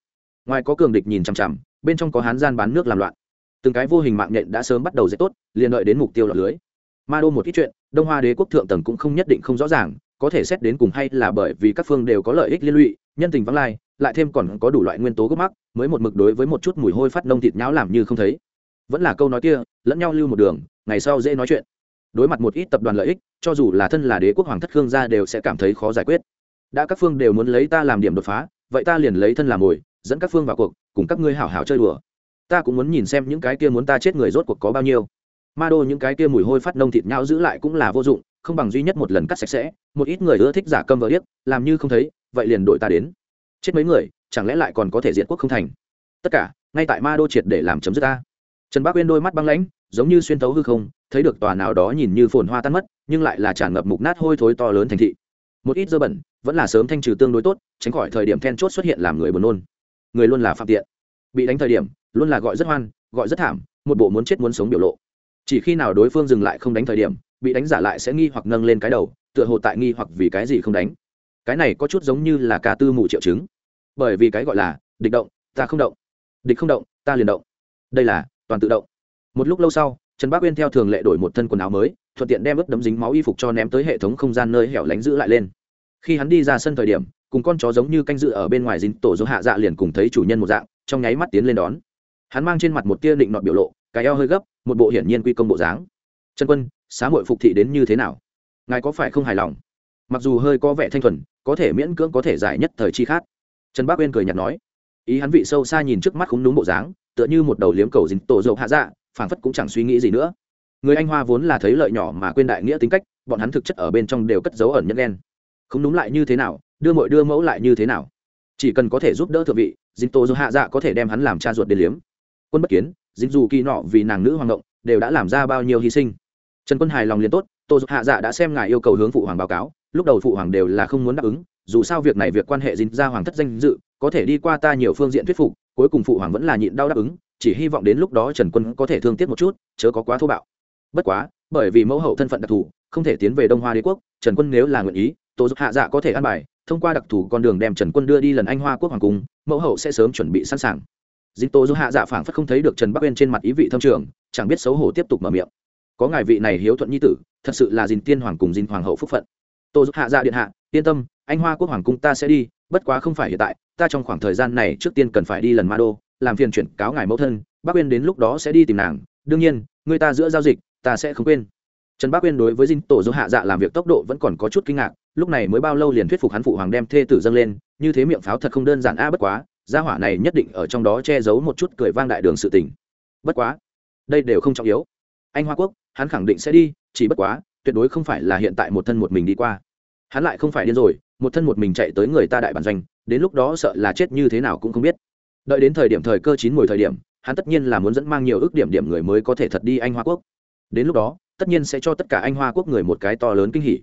A: Ngoài có cường địch nhìn chằm chằm, bên trong có hán gian bán nước làm loạn. Từng cái vô hình mạng nhện đã sớm bắt đầu dễ tốt, liền đợi đến mục tiêu lọt lưới. Ma đô một ít chuyện, đông hoa đế quốc thượng tầng cũng không nhất định không rõ ràng, có thể xét đến cùng hay là bởi vì các phương đều có lợi ích liên lụy nhân tình vắng lai, lại thêm còn có đủ loại nguyên tố gốc mắc, mới một mực đối với một chút mùi hôi phát nông thịt nháo làm như không thấy. Vẫn là câu nói kia, lẫn nhau lưu một đường, ngày sau dễ nói chuyện. Đối mặt một ít tập đoàn lợi ích, cho dù là thân là đế quốc hoàng thất khương gia đều sẽ cảm thấy khó giải quyết. Đã các phương đều muốn lấy ta làm điểm đột phá, vậy ta liền lấy thân làm mồi, dẫn các phương vào cuộc, cùng các ngươi hảo hảo chơi đùa. Ta cũng muốn nhìn xem những cái kia muốn ta chết người rốt cuộc có bao nhiêu. Ma đô những cái kia mùi hôi phát nông thịt nhau giữ lại cũng là vô dụng, không bằng duy nhất một lần cắt sạch sẽ, một ít người ưa thích giả câm vỡ điếc, làm như không thấy vậy liền đội ta đến. Chết mấy người, chẳng lẽ lại còn có thể diện quốc không thành? Tất cả, ngay tại ma đô triệt để làm chấm dứt ta. Trần bác uyên đôi mắt băng lãnh, giống như xuyên tấu hư không, thấy được tòa nào đó nhìn như phồn hoa tan mất, nhưng lại là tràn ngập mục nát hôi thối to lớn thành thị. Một ít dơ bẩn, vẫn là sớm thanh trừ tương đối tốt, tránh khỏi thời điểm then chốt xuất hiện làm người buồn nôn. Người luôn là phạm tiện. Bị đánh thời điểm, luôn là gọi rất hoan, gọi rất thảm, một bộ muốn chết muốn sống biểu lộ. Chỉ khi nào đối phương dừng lại không đánh thời điểm, bị đánh giả lại sẽ nghi hoặc nâng lên cái đầu, tựa hồ tại nghi hoặc vì cái gì không đánh cái này có chút giống như là ca tư mù triệu chứng. Bởi vì cái gọi là địch động, ta không động. Địch không động, ta liền động. Đây là toàn tự động. Một lúc lâu sau, trần bác uyên theo thường lệ đổi một thân quần áo mới, thuận tiện đem ướp đấm dính máu y phục cho ném tới hệ thống không gian nơi hẻo lánh giữ lại lên. Khi hắn đi ra sân thời điểm, cùng con chó giống như canh dự ở bên ngoài dính tổ dấu hạ dạ liền cùng thấy chủ nhân một dạng, trong nháy mắt tiến lên đón. Hắn mang trên mặt một tia định nọt biểu lộ, cái eo hơi gấp, một bộ hiển nhiên quy công bộ dáng. Trần quân, xá hội phục thị đến như thế nào? Ngài có phải không hài lòng? Mặc dù hơi có vẻ thanh thuần có thể miễn cưỡng có thể giải nhất thời chi khát trần bác uyên cười nhạt nói, ý hắn vị sâu xa nhìn trước mắt khúng đúng bộ dáng, tựa như một đầu liếm cầu dính tổ dầu hạ dạ phảng phất cũng chẳng suy nghĩ gì nữa. Người anh hoa vốn là thấy lợi nhỏ mà quên đại nghĩa tính cách, bọn hắn thực chất ở bên trong đều cất dấu ẩn nhất đen. Không đúng lại như thế nào, đưa mọi đưa mẫu lại như thế nào? Chỉ cần có thể giúp đỡ thượng vị, dính tổ dầu hạ dạ có thể đem hắn làm cha ruột đến liếm. Quân bất kiến, dính dù kỳ nọ vì nàng nữ hoàng động đều đã làm ra bao nhiêu hy sinh. Trần quân hài lòng liền tốt tô dục hạ dạ đã xem ngài yêu cầu hướng phụ hoàng báo cáo lúc đầu phụ hoàng đều là không muốn đáp ứng, dù sao việc này việc quan hệ dính ra hoàng thất danh dự, có thể đi qua ta nhiều phương diện thuyết phục, cuối cùng phụ hoàng vẫn là nhịn đau đáp ứng, chỉ hy vọng đến lúc đó trần quân có thể thương tiếc một chút, chớ có quá thô bạo. Bất quá, bởi vì mẫu hậu thân phận đặc thù, không thể tiến về đông hoa đế quốc, trần quân nếu là nguyện ý, tổ giúp hạ dạ có thể ăn bài, thông qua đặc thù con đường đem trần quân đưa đi lần anh hoa quốc hoàng cung, mẫu hậu sẽ sớm chuẩn bị sẵn sàng. Dịp tổ giúp hạ dạ phảng phất không thấy được trần bắc uyên trên mặt ý vị thâm trường, chẳng biết xấu hổ tiếp tục mở miệng. Có ngài vị này hiếu thuận nhi tử, thật sự là dìn tiên hoàng cùng dìn hoàng hậu phúc phận tô giúp hạ dạ điện hạ, yên tâm, anh hoa quốc hoàng cung ta sẽ đi, bất quá không phải hiện tại, ta trong khoảng thời gian này trước tiên cần phải đi lần ma đô, làm phiền chuyển cáo ngài mẫu thân, bác uyên đến lúc đó sẽ đi tìm nàng, đương nhiên, người ta giữa giao dịch, ta sẽ không quên. Trần bác uyên đối với dinh tổ giúp hạ dạ làm việc tốc độ vẫn còn có chút kinh ngạc, lúc này mới bao lâu liền thuyết phục hắn phụ hoàng đem thê tử dâng lên, như thế miệng pháo thật không đơn giản a, bất quá, gia hỏa này nhất định ở trong đó che giấu một chút cười vang đại đường sự tình. Bất quá, đây đều không trọng yếu. Anh hoa quốc, hắn khẳng định sẽ đi, chỉ bất quá tuyệt đối không phải là hiện tại một thân một mình đi qua. Hắn lại không phải điên rồi, một thân một mình chạy tới người ta đại bản doanh, đến lúc đó sợ là chết như thế nào cũng không biết. Đợi đến thời điểm thời cơ chín mùi thời điểm, hắn tất nhiên là muốn dẫn mang nhiều ước điểm điểm người mới có thể thật đi anh hoa quốc. Đến lúc đó, tất nhiên sẽ cho tất cả anh hoa quốc người một cái to lớn kinh hỉ.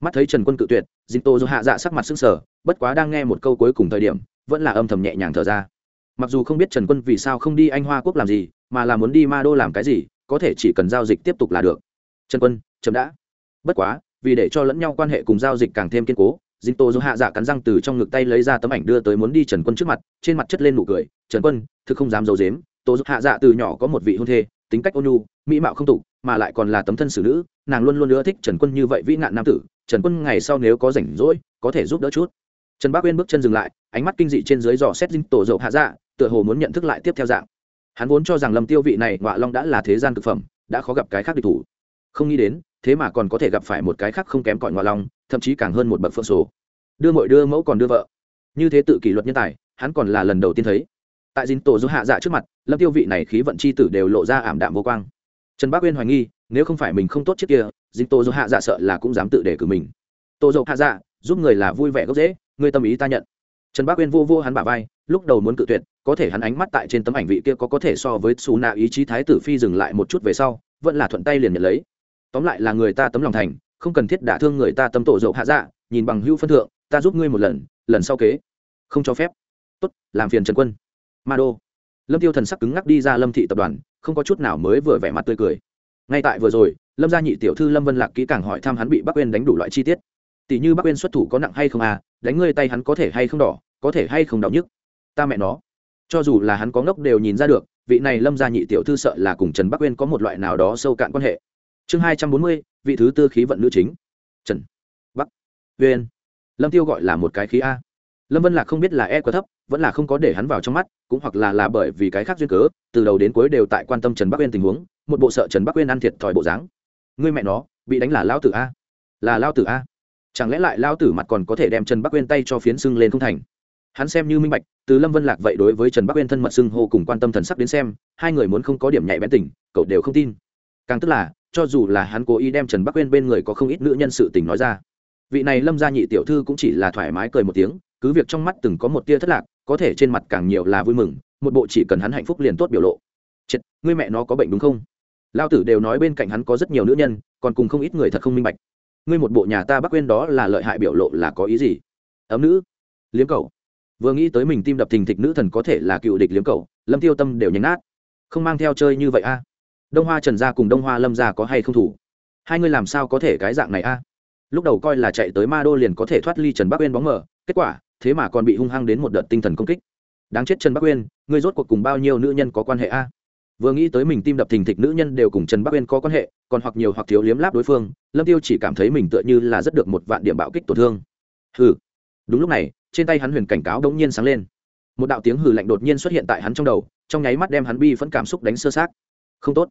A: Mắt thấy trần quân cự tuyệt dinh tô do hạ dạ sắc mặt sưng sờ, bất quá đang nghe một câu cuối cùng thời điểm, vẫn là âm thầm nhẹ nhàng thở ra. Mặc dù không biết trần quân vì sao không đi anh hoa quốc làm gì, mà là muốn đi ma đô làm cái gì, có thể chỉ cần giao dịch tiếp tục là được. Trần quân, chậm đã bất quá, vì để cho lẫn nhau quan hệ cùng giao dịch càng thêm kiên cố dinh tô do hạ dạ cắn răng từ trong ngực tay lấy ra tấm ảnh đưa tới muốn đi trần quân trước mặt, trên mặt chất lên nụ cười, trần quân, thực không dám d i ấ u dếm tô do hạ dạ từ nhỏ có một vị hôn thê, tính cách ôn nhu, mỹ mạo không tục, mà lại còn là tấm thân xử nữ, nàng luôn luôn ưa thích trần quân như vậy vĩ nạn nam tử, trần quân ngày sau nếu có rảnh rỗi, có thể giúp đỡ chút. Trần bác uyên bước chân dừng lại, ánh mắt kinh dị trên dưới dò xét dinh tổ dầu hạ dạ tựa hồ muốn nhận thức lại tiếp theo dạng. Hắn vốn cho rằng lâm tiêu vị này ngoạ long đã là thế gian thực phẩm, đã khó gặp cái khác địch thủ. Không nghĩ đến thế mà còn có thể gặp phải một cái khác không kém cỏi ngoại long thậm chí càng hơn một bậc phượng sổ. Đưa mọi đưa mẫu còn đưa vợ. Như thế tự kỷ luật nhân tài, hắn còn là lần đầu tiên thấy. Tại dinh tổ dỗ hạ dạ trước mặt, lâm tiêu vị này khí vận c h i tử đều lộ ra ảm đạm vô quang. Trần bác uyên hoài nghi, nếu không phải mình không tốt trước kia, dinh tổ dỗ hạ dạ sợ là cũng dám tự để cử mình. Tổ dỗ hạ dạ giúp người là vui vẻ gốc dễ người tâm ý ta nhận. Trần bác uyên vô vô hắn bả vai, lúc đầu muốn cự tuyệt, có thể hắn ánh mắt tại trên tấm ảnh vị kia có có thể so với xù nạ ý chí thái tử phi dừng lại một chút về sau, vẫn là thuận tay liền nhận lấy tóm lại là người ta tấm lòng thành, không cần thiết đả thương người ta tâm tổ dậu hạ dạ nhìn bằng hữu phân thượng, ta giúp ngươi một lần lần sau kế. Không cho phép. Tốt, làm phiền trần quân. Ma đô. Lâm tiêu thần sắc cứng ngắc đi ra lâm thị tập đoàn, không có chút nào mới vừa vẻ mặt tươi cười. Ngay tại vừa rồi, lâm gia nhị tiểu thư lâm vân lạc kỹ càng hỏi thăm hắn bị bắc uyên đánh đủ loại chi tiết. Tỷ như bắc uyên xuất thủ có nặng hay không à đánh ngươi tay hắn có thể hay không đỏ, có thể hay không đau nhức. Ta mẹ nó. Cho dù là hắn có ngốc đều nhìn ra được, vị này lâm gia nhị tiểu thư sợ là cùng trần bắc uyên có một loại nào đó sâu cạn quan hệ chương hai trăm bốn mươi, vị thứ tư khí vận nữ chính. Trần. Bắc. Uyên lâm tiêu gọi là một cái khí a. Lâm vân lạc không biết là e quá thấp, vẫn là không có để hắn vào trong mắt, cũng hoặc là là bởi vì cái khác duyên cớ, từ đầu đến cuối đều tại quan tâm trần bắc uyên tình huống, một bộ sợ trần bắc uyên ăn thiệt thòi bộ dáng. Người mẹ nó, bị đánh là lao tử a. Là lao tử a. Chẳng lẽ lại lao tử mặt còn có thể đem trần bắc uyên tay cho phiến sưng lên không thành? Hắn xem như minh bạch, từ lâm vân lạc vậy đối với trần bắc uyên thân mật sưng hô cùng quan tâm thần sắc đến xem, hai người muốn không có điểm nhạy bén tình, cậu đều không tin. Càng tức là cho dù là hắn cố ý đem trần bắc quên bên người có không ít nữ nhân sự tình nói ra. Vị này lâm gia nhị tiểu thư cũng chỉ là thoải mái cười một tiếng, cứ việc trong mắt từng có một tia thất lạc, có thể trên mặt càng nhiều là vui mừng, một bộ chỉ cần hắn hạnh phúc liền tốt biểu lộ. Chết, ngươi mẹ nó có bệnh đúng không? Lao tử đều nói bên cạnh hắn có rất nhiều nữ nhân, còn cùng không ít người thật không minh bạch. Ngươi một bộ nhà ta bắc quên đó là lợi hại biểu lộ là có ý gì? Ấm nữ, liếm cầu vừa nghĩ tới mình tim đập thình thịch nữ thần có thể là cựu địch liếm cầu lâm tiêu tâm đều nhánh nát. Không mang theo chơi như vậy a đông hoa trần gia cùng đông hoa lâm gia có hay không thủ? Hai ngươi làm sao có thể cái dạng này a? Lúc đầu coi là chạy tới ma đô liền có thể thoát ly trần bắc uyên bóng mở kết quả, thế mà còn bị hung hăng đến một đợt tinh thần công kích. Đáng chết trần bắc uyên, ngươi rốt cuộc cùng bao nhiêu nữ nhân có quan hệ a? Vừa nghĩ tới mình tim đập thình thịch nữ nhân đều cùng trần bắc uyên có quan hệ, còn hoặc nhiều hoặc thiếu liếm láp đối phương, lâm tiêu chỉ cảm thấy mình tựa như là rất được một vạn điểm bạo kích tổn thương. Hừ. Đúng lúc này, trên tay hắn huyền cảnh cáo đống nhiên sáng lên. Một đạo tiếng hừ lạnh đột nhiên xuất hiện tại hắn trong đầu, trong nháy mắt đem hắn bi phẫn cảm xúc đánh sơ sát không tốt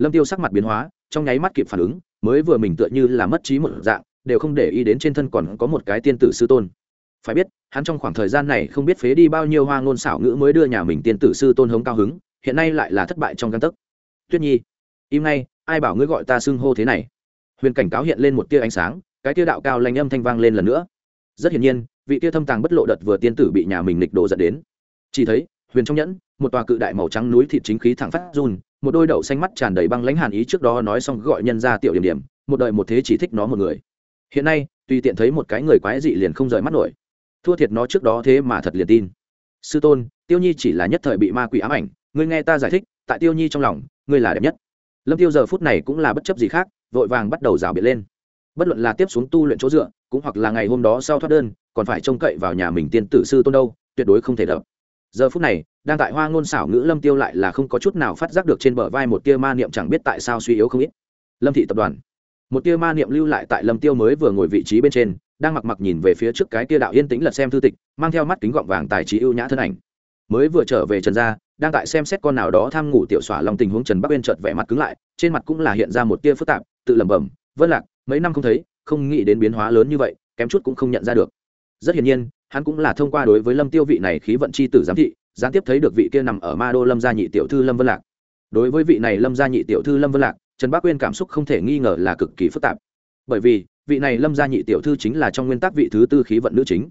A: lâm tiêu sắc mặt biến hóa, trong nháy mắt kịp phản ứng, mới vừa mình tựa như là mất trí một dạng, đều không để ý đến trên thân còn có một cái tiên tử sư tôn. Phải biết, hắn trong khoảng thời gian này không biết phế đi bao nhiêu hoa ngôn xảo ngữ mới đưa nhà mình tiên tử sư tôn hống cao hứng, hiện nay lại là thất bại trong căn tấc. Tuyết nhi, im ngay, ai bảo ngươi gọi ta xưng hô thế này? Huyền cảnh cáo hiện lên một tia ánh sáng, cái tia đạo cao lanh âm thanh vang lên lần nữa. Rất hiển nhiên, vị tia thâm tàng bất lộ đợt vừa tiên tử bị nhà mình nịch đổ dẫn đến. Chỉ thấy, huyền trong nhẫn một tòa cự đại màu trắng núi thịt chính khí thẳng phát run, một đôi đậu xanh mắt tràn đầy băng lãnh hàn ý trước đó nói xong gọi nhân ra tiểu điểm điểm, một đời một thế chỉ thích nó một người. Hiện nay, tùy tiện thấy một cái người quái dị liền không rời mắt nổi. Thua thiệt nó trước đó thế mà thật liền tin. Sư tôn, tiêu nhi chỉ là nhất thời bị ma quỷ ám ảnh, ngươi nghe ta giải thích, tại tiêu nhi trong lòng, ngươi là đẹp nhất. Lâm tiêu giờ phút này cũng là bất chấp gì khác, vội vàng bắt đầu rào biệt lên. Bất luận là tiếp xuống tu luyện chỗ dựa, cũng hoặc là ngày hôm đó sau thoát đơn, còn phải trông cậy vào nhà mình tiên tử sư tôn đâu, tuyệt đối không thể đập giờ phút này, đang tại hoa ngôn xảo ngữ lâm tiêu lại là không có chút nào phát giác được trên bờ vai một tia ma niệm chẳng biết tại sao suy yếu không ít. Lâm thị tập đoàn. Một tia ma niệm lưu lại tại lâm tiêu mới vừa ngồi vị trí bên trên, đang mặc mặc nhìn về phía trước cái tia đạo yên tĩnh lật xem thư tịch, mang theo mắt kính gọng vàng tài trí ưu nhã thân ảnh. Mới vừa trở về trần gia, đang tại xem xét con nào đó tham ngủ tiểu xỏa lòng tình huống trần bắc uyên chợt vẻ mặt cứng lại, trên mặt cũng là hiện ra một tia phức tạp, tự lẩm bẩm, vân lạc, mấy năm không thấy, không nghĩ đến biến hóa lớn như vậy, kém chút cũng không nhận ra được. Rất hiển nhiên hắn cũng là thông qua đối với lâm tiêu vị này khí vận chi tử giám thị, gián tiếp thấy được vị kia nằm ở ma đô lâm gia nhị tiểu thư lâm vân lạc. Đối với vị này lâm gia nhị tiểu thư lâm vân lạc, trần bác quyên cảm xúc không thể nghi ngờ là cực kỳ phức tạp. Bởi vì, vị này lâm gia nhị tiểu thư chính là trong nguyên tắc vị thứ tư khí vận nữ chính.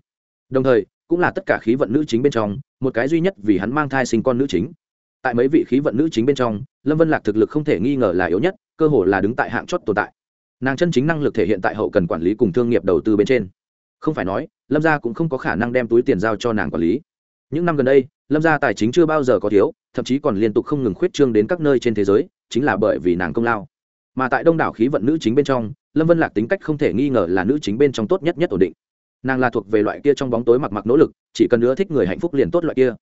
A: Đồng thời, cũng là tất cả khí vận nữ chính bên trong, một cái duy nhất vì hắn mang thai sinh con nữ chính. Tại mấy vị khí vận nữ chính bên trong, lâm vân lạc thực lực không thể nghi ngờ là yếu nhất, cơ hồ là đứng tại hạng chót tồn tại. Nàng chân chính năng lực thể hiện tại hậu cần quản lý cùng thương nghiệp đầu tư bên trên không phải nói, lâm gia cũng không có khả năng đem túi tiền giao cho nàng quản lý. Những năm gần đây, lâm gia tài chính chưa bao giờ có thiếu, thậm chí còn liên tục không ngừng khuyết trương đến các nơi trên thế giới, chính là bởi vì nàng công lao. Mà tại đông đảo khí vận nữ chính bên trong, lâm vân lạc tính cách không thể nghi ngờ là nữ chính bên trong tốt nhất nhất ổn định. Nàng là thuộc về loại kia trong bóng tối mặc mặc nỗ lực, chỉ cần nữa thích người hạnh phúc liền tốt loại kia.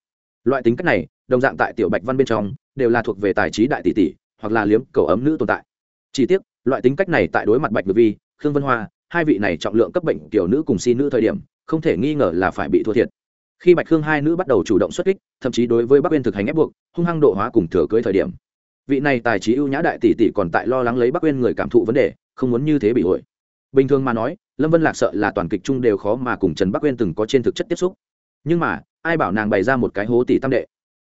A: Loại tính cách này, đồng dạng tại tiểu bạch văn bên trong, đều là thuộc về tài trí đại tỷ tỷ, hoặc là liếm cầu ấm nữ tồn tại. Chỉ tiếc, loại tính cách này tại đối mặt bạch ngự vi, khương vân hoa hai vị này trọng lượng cấp bệnh tiểu nữ cùng si nữ thời điểm, không thể nghi ngờ là phải bị thua thiệt. Khi bạch khương hai nữ bắt đầu chủ động xuất kích, thậm chí đối với bắc uyên thực hành ép buộc, hung hăng độ hóa cùng thừa cưới thời điểm. Vị này tài trí ưu nhã đại tỷ tỷ còn tại lo lắng lấy bắc uyên người cảm thụ vấn đề, không muốn như thế bị hội. Bình thường mà nói, lâm vân lạc sợ là toàn kịch chung đều khó mà cùng trần bắc uyên từng có trên thực chất tiếp xúc. Nhưng mà, ai bảo nàng bày ra một cái hố tỷ tam đệ?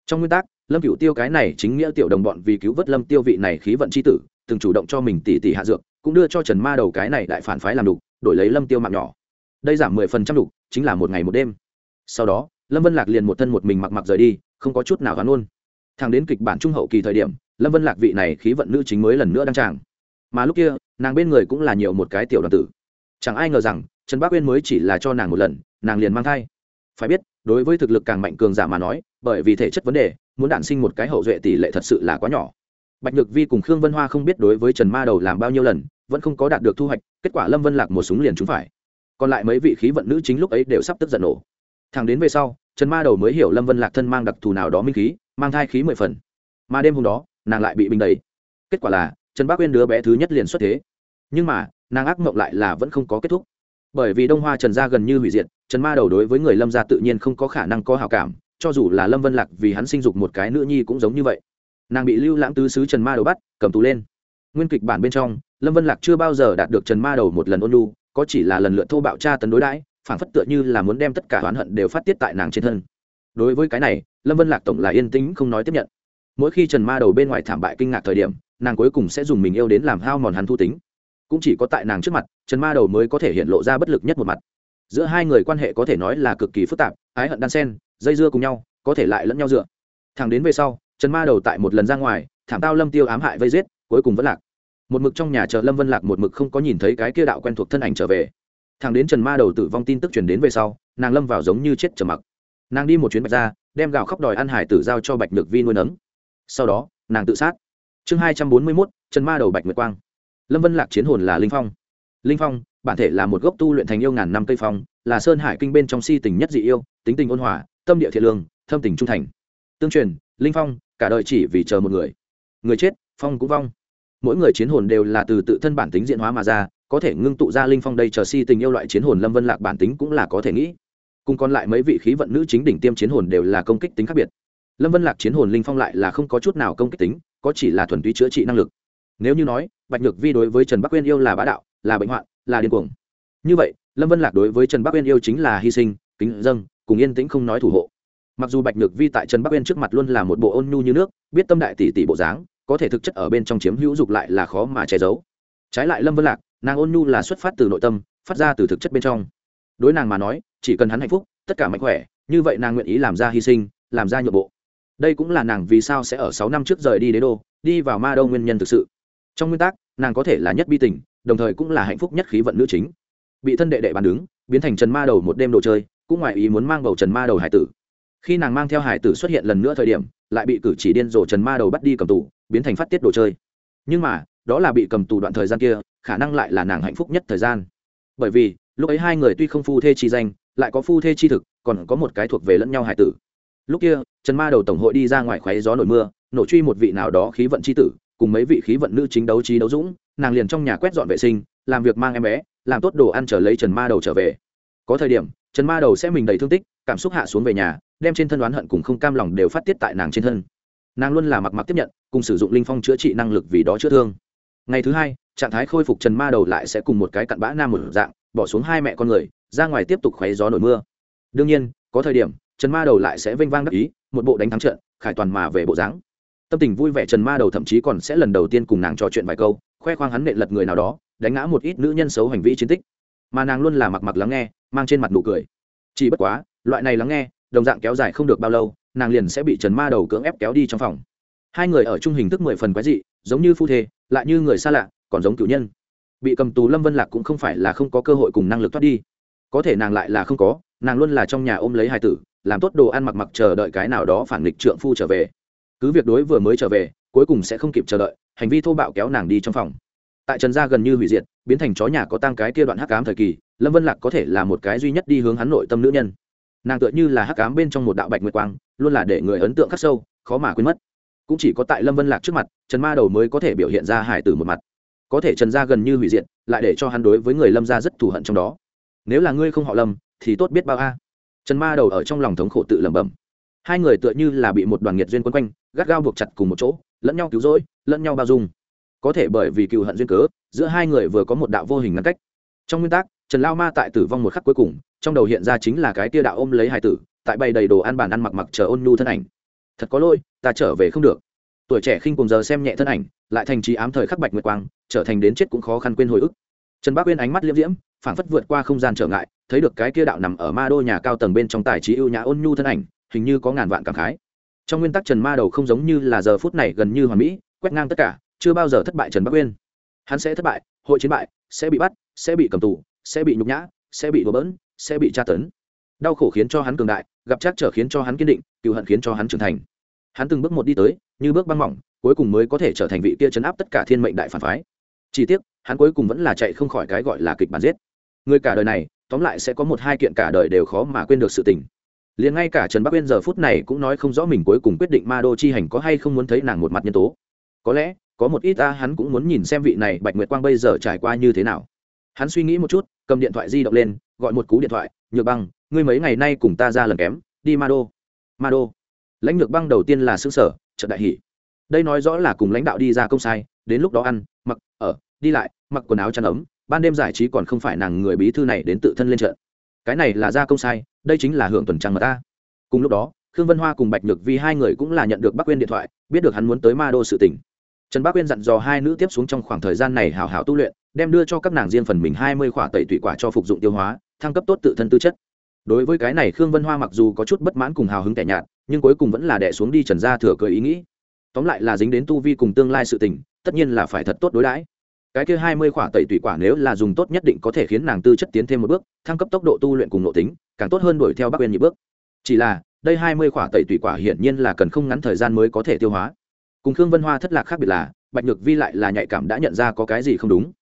A: Trong nguyên tắc, lâm cựu tiêu cái này chính nghĩa tiểu đồng bọn vì cứu vớt lâm tiêu vị này khí vận c h i tử, từng chủ động cho mình tỷ tỷ hạ dược cũng đưa cho trần ma đầu cái này đại phản phái làm đục, đổi lấy lâm tiêu mạng nhỏ. Đây giảm mười phần trăm đục, chính là một ngày một đêm. Sau đó, lâm vân lạc liền một thân một mình mặc mặc rời đi, không có chút nào gắn luôn thằng đến kịch bản trung hậu kỳ thời điểm, lâm vân lạc vị này khí vận nữ chính mới lần nữa đăng tràng. Mà lúc kia, nàng bên người cũng là nhiều một cái tiểu đoàn tử. Chẳng ai ngờ rằng, trần bác uyên mới chỉ là cho nàng một lần, nàng liền mang thai. Phải biết, đối với thực lực càng mạnh cường giả mà nói, bởi vì thể chất vấn đề, muốn đản sinh một cái hậu duệ tỷ lệ thật sự là quá nhỏ. Bạch nhược vi cùng khương vân hoa không biết đối với trần ma đầu làm bao nhiêu lần vẫn không có đạt được thu hoạch, kết quả lâm vân lạc một súng liền trúng phải. Còn lại mấy vị khí vận nữ chính lúc ấy đều sắp tức giận nổ. Thằng đến về sau, trần ma đầu mới hiểu lâm vân lạc thân mang đặc thù nào đó minh khí, mang thai khí mười phần. Mà đêm hôm đó, nàng lại bị bình đầy. Kết quả là, trần bác uyên đứa bé thứ nhất liền xuất thế. Nhưng mà, nàng ác mộng lại là vẫn không có kết thúc. Bởi vì đông hoa trần gia gần như hủy diệt, trần ma đầu đối với người lâm gia tự nhiên không có khả năng có hào cảm, cho dù là lâm vân lạc vì hắn sinh dục một cái nữ nhi cũng giống như vậy. Nàng bị lưu lãng tứ sứ trần ma đầu bắt, cầm tù lên nguyên kịch bản bên trong, lâm vân lạc chưa bao giờ đạt được trần ma đầu một lần ôn lu có chỉ là lần lượt thô bạo tra tấn đối đãi, phảng phất tựa như là muốn đem tất cả oán hận đều phát tiết tại nàng trên thân. Đối với cái này, lâm vân lạc tổng là yên tĩnh không nói tiếp nhận. Mỗi khi trần ma đầu bên ngoài thảm bại kinh ngạc thời điểm, nàng cuối cùng sẽ dùng mình yêu đến làm hao mòn hắn thu tính. Cũng chỉ có tại nàng trước mặt, trần ma đầu mới có thể hiện lộ ra bất lực nhất một mặt. Giữa hai người quan hệ có thể nói là cực kỳ phức tạp, ái hận đan sen, dây dưa cùng nhau, có thể lại lẫn nhau dựa. Thẳng đến về sau, trần ma đầu tại một lần ra ngoài, thảm tao lâm tiêu ám hại vây giết cuối cùng vẫn lạc. Một mực trong nhà chờ lâm vân lạc một mực không có nhìn thấy cái kia đạo quen thuộc thân ảnh trở về. Thằng đến trần ma đầu tử vong tin tức chuyển đến về sau, nàng lâm vào giống như chết trầm mặc. Nàng đi một chuyến bạch ra, đem gạo khóc đòi ăn hải tử giao cho bạch nhược vi nuôi nấng. Sau đó, nàng tự sát. Chương hai trăm bốn mươi mốt, trần ma đầu bạch nguyệt quang. Lâm vân lạc chiến hồn là linh phong. Linh phong, bản thể là một gốc tu luyện thành yêu ngàn năm cây phong, là sơn hải kinh bên trong si tình nhất dị yêu, tính tình ôn hòa, tâm địa thiện lương, thâm tình trung thành. Tương truyền, linh phong, cả đời chỉ vì chờ một người. Người chết, phong cũng vong mỗi người chiến hồn đều là từ tự thân bản tính diễn hóa mà ra, có thể ngưng tụ ra linh phong đây chờ si tình yêu loại chiến hồn lâm vân lạc bản tính cũng là có thể nghĩ. Cùng còn lại mấy vị khí vận nữ chính đỉnh tiêm chiến hồn đều là công kích tính khác biệt. Lâm vân lạc chiến hồn linh phong lại là không có chút nào công kích tính, có chỉ là thuần túy chữa trị năng lực. Nếu như nói, bạch nhược vi đối với trần bắc uyên yêu là bá đạo, là bệnh hoạn, là điên cuồng. Như vậy, lâm vân lạc đối với trần bắc uyên yêu chính là hy sinh, kính dâng, cùng yên tĩnh không nói thủ hộ. Mặc dù bạch nhược vi tại trần bắc uyên trước mặt luôn là một bộ ôn nhu như nước, biết tâm đại tỷ tỷ bộ dáng có thể thực chất ở bên trong chiếm hữu dục lại là khó mà che giấu. Trái lại lâm vân lạc, nàng ôn nhu là xuất phát từ nội tâm, phát ra từ thực chất bên trong. Đối nàng mà nói, chỉ cần hắn hạnh phúc, tất cả mạnh khỏe, như vậy nàng nguyện ý làm ra hy sinh, làm ra nhượng bộ. Đây cũng là nàng vì sao sẽ ở sáu năm trước rời đi đế đô, đi vào ma đô nguyên nhân thực sự. Trong nguyên tắc, nàng có thể là nhất bi tình, đồng thời cũng là hạnh phúc nhất khí vận nữ chính. Bị thân đệ đệ bàn đứng, biến thành trần ma đầu một đêm đồ chơi, cũng ngoài ý muốn mang bầu trần ma đầu hải tử. Khi nàng mang theo hải tử xuất hiện lần nữa thời điểm, lại bị cử chỉ điên rồ trần ma đầu bắt đi cầm tù biến thành phát tiết đồ chơi. Nhưng mà, đó là bị cầm tù đoạn thời gian kia, khả năng lại là nàng hạnh phúc nhất thời gian. Bởi vì, lúc ấy hai người tuy không phu thê chi danh, lại có phu thê chi thực, còn có một cái thuộc về lẫn nhau hải tử. Lúc kia, trần ma đầu tổng hội đi ra ngoài khoáy gió nổi mưa, nổ truy một vị nào đó khí vận chi tử, cùng mấy vị khí vận nữ chính đấu trí đấu dũng, nàng liền trong nhà quét dọn vệ sinh, làm việc mang em bé, làm tốt đồ ăn trở lấy trần ma đầu trở về. Có thời điểm, trần ma đầu sẽ mình đầy thương tích, cảm xúc hạ xuống về nhà, đem trên thân đoán hận cùng không cam lòng đều phát tiết tại nàng trên thân. Nàng luôn là mặc mặc tiếp nhận cùng sử dụng linh phong chữa trị năng lực vì đó chữa thương. Ngày thứ hai, trạng thái khôi phục trần ma đầu lại sẽ cùng một cái cặn bã nam một dạng, bỏ xuống hai mẹ con người, ra ngoài tiếp tục khoé gió nổi mưa. Đương nhiên, có thời điểm, trần ma đầu lại sẽ vênh vang đắc ý, một bộ đánh thắng trận, khải toàn mà về bộ dáng. Tâm tình vui vẻ trần ma đầu thậm chí còn sẽ lần đầu tiên cùng nàng trò chuyện vài câu, khoe khoang hắn nệ lật người nào đó, đánh ngã một ít nữ nhân xấu hành vi chiến tích. Mà nàng luôn là mặc mặc lắng nghe, mang trên mặt nụ cười. Chỉ bất quá, loại này lắng nghe, đồng dạng kéo dài không được bao lâu, nàng liền sẽ bị trần ma đầu cưỡng ép kéo đi trong phòng hai người ở chung hình thức mười phần quái dị, giống như phu thê, lại như người xa lạ, còn giống cựu nhân. Bị cầm tù lâm vân lạc cũng không phải là không có cơ hội cùng năng lực thoát đi. Có thể nàng lại là không có, nàng luôn là trong nhà ôm lấy hai tử, làm tốt đồ ăn mặc mặc chờ đợi cái nào đó phản nghịch trượng phu trở về. Cứ việc đối vừa mới trở về, cuối cùng sẽ không kịp chờ đợi, hành vi thô bạo kéo nàng đi trong phòng. Tại trần gia gần như hủy diệt, biến thành chó nhà có tăng cái kia đoạn hắc ám thời kỳ, lâm vân lạc có thể là một cái duy nhất đi hướng hắn nội tâm nữ nhân. Nàng tựa như là hắc ám bên trong một đạo bạch nguyệt quang, luôn là để người ấn tượng khắc sâu, khó mà quên mất cũng chỉ có tại lâm vân lạc trước mặt trần ma đầu mới có thể biểu hiện ra hải tử một mặt. Có thể trần gia gần như hủy diện, lại để cho hắn đối với người lâm gia rất thù hận trong đó. Nếu là ngươi không họ lâm thì tốt biết bao a. Trần ma đầu ở trong lòng thống khổ tự lẩm bẩm. Hai người tựa như là bị một đoàn nghiệt duyên quấn quanh gắt gao buộc chặt cùng một chỗ lẫn nhau cứu rỗi lẫn nhau bao dung. Có thể bởi vì cựu hận duyên cớ giữa hai người vừa có một đạo vô hình ngăn cách. Trong nguyên tắc trần lao ma tại tử vong một khắc cuối cùng trong đầu hiện ra chính là cái tia đạo ôm lấy hải tử tại bày đầy đồ ăn bàn ăn mặc mặc chờ ôn nhu thân ảnh thật có lỗi, ta trở về không được. Tuổi trẻ khinh cùng giờ xem nhẹ thân ảnh, lại thành trí ám thời khắc bạch nguyệt quang, trở thành đến chết cũng khó khăn quên hồi ức. Trần bác uyên ánh mắt liễm diễm, phảng phất vượt qua không gian trở ngại, thấy được cái kia đạo nằm ở ma đô nhà cao tầng bên trong tài trí ưu nhã ôn nhu thân ảnh, hình như có ngàn vạn cảm khái. Trong nguyên tắc trần ma đầu không giống như là giờ phút này gần như hoàn mỹ, quét ngang tất cả, chưa bao giờ thất bại trần bắc uyên. Hắn sẽ thất bại, hội chiến bại, sẽ bị bắt, sẽ bị cầm tù, sẽ bị nhục nhã, sẽ bị đổ bỡn, sẽ bị tra tấn. Đau khổ khiến cho hắn cường đại gặp chắc trở khiến cho hắn kiên định, cựu hận khiến cho hắn trưởng thành. Hắn từng bước một đi tới, như bước băng mỏng, cuối cùng mới có thể trở thành vị kia chấn áp tất cả thiên mệnh đại phản phái. Chỉ tiếc, hắn cuối cùng vẫn là chạy không khỏi cái gọi là kịch bản giết. Người cả đời này, tóm lại sẽ có một hai kiện cả đời đều khó mà quên được sự tình. Liền ngay cả trần bắc uyên giờ phút này cũng nói không rõ mình cuối cùng quyết định ma đô chi hành có hay không muốn thấy nàng một mặt nhân tố. Có lẽ, có một ít ta hắn cũng muốn nhìn xem vị này bạch nguyệt quang bây giờ trải qua như thế nào. Hắn suy nghĩ một chút, cầm điện thoại di động lên, gọi một cú điện thoại, nhược băng ngươi mấy ngày nay cùng ta ra lần kém, đi ma đô. Ma đô. Lãnh nhược băng đầu tiên là xứ sở trận đại hỷ đây nói rõ là cùng lãnh đạo đi ra công sai, đến lúc đó ăn, mặc, ở, đi lại, mặc quần áo chăn ấm, ban đêm giải trí còn không phải nàng người bí thư này đến tự thân lên trận. Cái này là ra công sai, đây chính là hưởng tuần trăng mà ta. Cùng lúc đó, khương vân hoa cùng bạch nhược vì hai người cũng là nhận được bác quyên điện thoại, biết được hắn muốn tới ma đô sự tỉnh trần bác quyên dặn dò hai nữ tiếp xuống trong khoảng thời gian này hào hào tu luyện, đem đưa cho các nàng riêng phần mình hai mươi khỏa tẩy tụy quả cho phục dụng tiêu hóa, thăng cấp tốt tự thân tư chất đối với cái này khương vân hoa mặc dù có chút bất mãn cùng hào hứng tẻ nhạt, nhưng cuối cùng vẫn là đẻ xuống đi trần gia thừa cười ý nghĩ. Tóm lại là dính đến tu vi cùng tương lai sự tình, tất nhiên là phải thật tốt đối đãi. Cái kia hai mươi khỏa tẩy tủy quả nếu là dùng tốt nhất định có thể khiến nàng tư chất tiến thêm một bước, thăng cấp tốc độ tu luyện cùng nội tính, càng tốt hơn đuổi theo bắc uyên nhị bước. Chỉ là, đây hai mươi khỏa tẩy tủy quả hiển nhiên là cần không ngắn thời gian mới có thể tiêu hóa. Cùng khương vân hoa thất lạc khác biệt là, bạch nhược vi lại là nhạy cảm đã nhận ra có cái gì không đúng.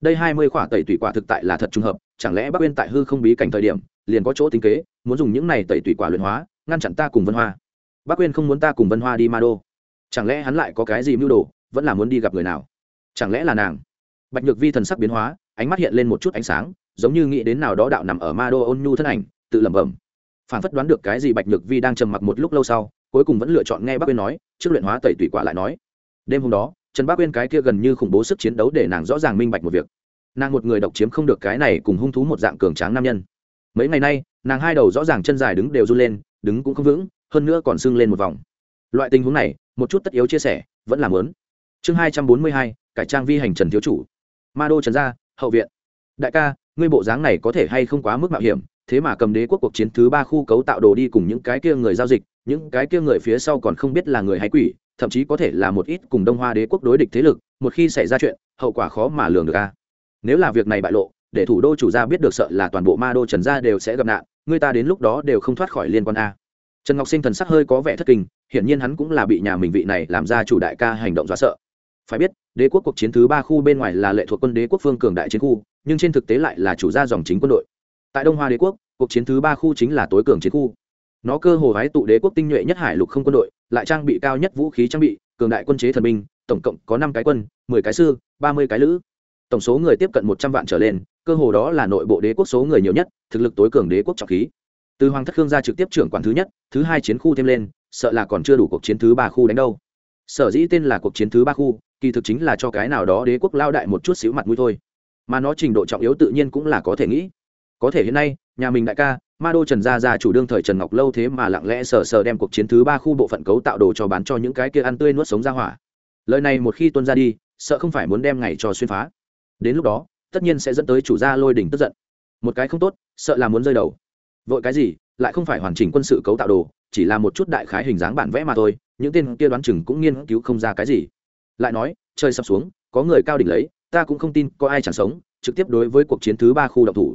A: Đây hai mươi khỏa tẩy tủy quả thực tại là thật trùng hợp, chẳng lẽ bắc uyên tại hư không bí cảnh thời điểm liền có chỗ tính kế, muốn dùng những này tẩy tủy quả luyện hóa, ngăn chặn ta cùng vân hoa. Bác uyên không muốn ta cùng vân hoa đi ma đô. Chẳng lẽ hắn lại có cái gì mưu đồ, vẫn là muốn đi gặp người nào? Chẳng lẽ là nàng? Bạch nhược vi thần sắc biến hóa, ánh mắt hiện lên một chút ánh sáng, giống như nghĩ đến nào đó đạo nằm ở ma đô ôn nhu thân ảnh, tự lẩm bẩm. Phản phất đoán được cái gì bạch nhược vi đang trầm mặc một lúc lâu sau, cuối cùng vẫn lựa chọn nghe bác uyên nói, trước luyện hóa tẩy tủy quả lại nói. Đêm hôm đó, trần bác uyên cái kia gần như khủng bố sức chiến đấu để nàng rõ ràng minh bạch một việc. Nàng một người độc chiếm không được cái này cùng hung thú một dạng cường tráng nam nhân mấy ngày nay, nàng hai đầu rõ ràng chân dài đứng đều run lên, đứng cũng không vững, hơn nữa còn sưng lên một vòng. Loại tình huống này, một chút tất yếu chia sẻ, vẫn làm lớn chương hai trăm bốn mươi hai, cải trang vi hành trần thiếu chủ. Ma đô trần gia, hậu viện. Đại ca, ngươi bộ dáng này có thể hay không quá mức mạo hiểm, thế mà cầm đế quốc cuộc chiến thứ ba khu cấu tạo đồ đi cùng những cái kia người giao dịch, những cái kia người phía sau còn không biết là người hay quỷ, thậm chí có thể là một ít cùng đông hoa đế quốc đối địch thế lực, một khi xảy ra chuyện, hậu quả khó mà lường được a. Nếu là việc này bại lộ để thủ đô chủ gia biết được sợ là toàn bộ ma đô trần gia đều sẽ gặp nạn, người ta đến lúc đó đều không thoát khỏi liên quan a. Trần ngọc sinh thần sắc hơi có vẻ thất kinh, hiển nhiên hắn cũng là bị nhà mình vị này làm ra chủ đại ca hành động dọa sợ. Phải biết, đế quốc cuộc chiến thứ ba khu bên ngoài là lệ thuộc quân đế quốc phương cường đại chiến khu, nhưng trên thực tế lại là chủ gia dòng chính quân đội. Tại đông hoa đế quốc, cuộc chiến thứ ba khu chính là tối cường chiến khu. Nó cơ hồ hái tụ đế quốc tinh nhuệ nhất hải lục không quân đội, lại trang bị cao nhất vũ khí trang bị, cường đại quân chế thần binh, tổng cộng có năm cái quân, mười cái sư, ba mươi cái lữ. Tổng số người tiếp cận một trăm vạn trở lên cơ hồ đó là nội bộ đế quốc số người nhiều nhất, thực lực tối cường đế quốc trọng khí. Từ hoàng thất khương gia trực tiếp trưởng quản thứ nhất, thứ hai chiến khu thêm lên, sợ là còn chưa đủ cuộc chiến thứ ba khu đánh đâu. Sở dĩ tên là cuộc chiến thứ ba khu, kỳ thực chính là cho cái nào đó đế quốc lao đại một chút xíu mặt mũi thôi. Mà nó trình độ trọng yếu tự nhiên cũng là có thể nghĩ. Có thể hiện nay, nhà mình đại ca, ma đô trần gia gia chủ đương thời trần ngọc lâu thế mà lặng lẽ sờ sờ đem cuộc chiến thứ ba khu bộ phận cấu tạo đồ cho bán cho những cái kia ăn tươi nuốt sống ra hỏa. Lời này một khi tuân ra đi, sợ không phải muốn đem ngày cho xuyên phá. Đến lúc đó tất nhiên sẽ dẫn tới chủ gia lôi đỉnh tức giận. Một cái không tốt, sợ là muốn rơi đầu. Vội cái gì, lại không phải hoàn chỉnh quân sự cấu tạo đồ, chỉ là một chút đại khái hình dáng bản vẽ mà thôi, những tên kia đoán chừng cũng nghiên cứu không ra cái gì. Lại nói chơi sập xuống, có người cao đỉnh lấy, ta cũng không tin có ai chẳng sống, trực tiếp đối với cuộc chiến thứ ba khu động thủ.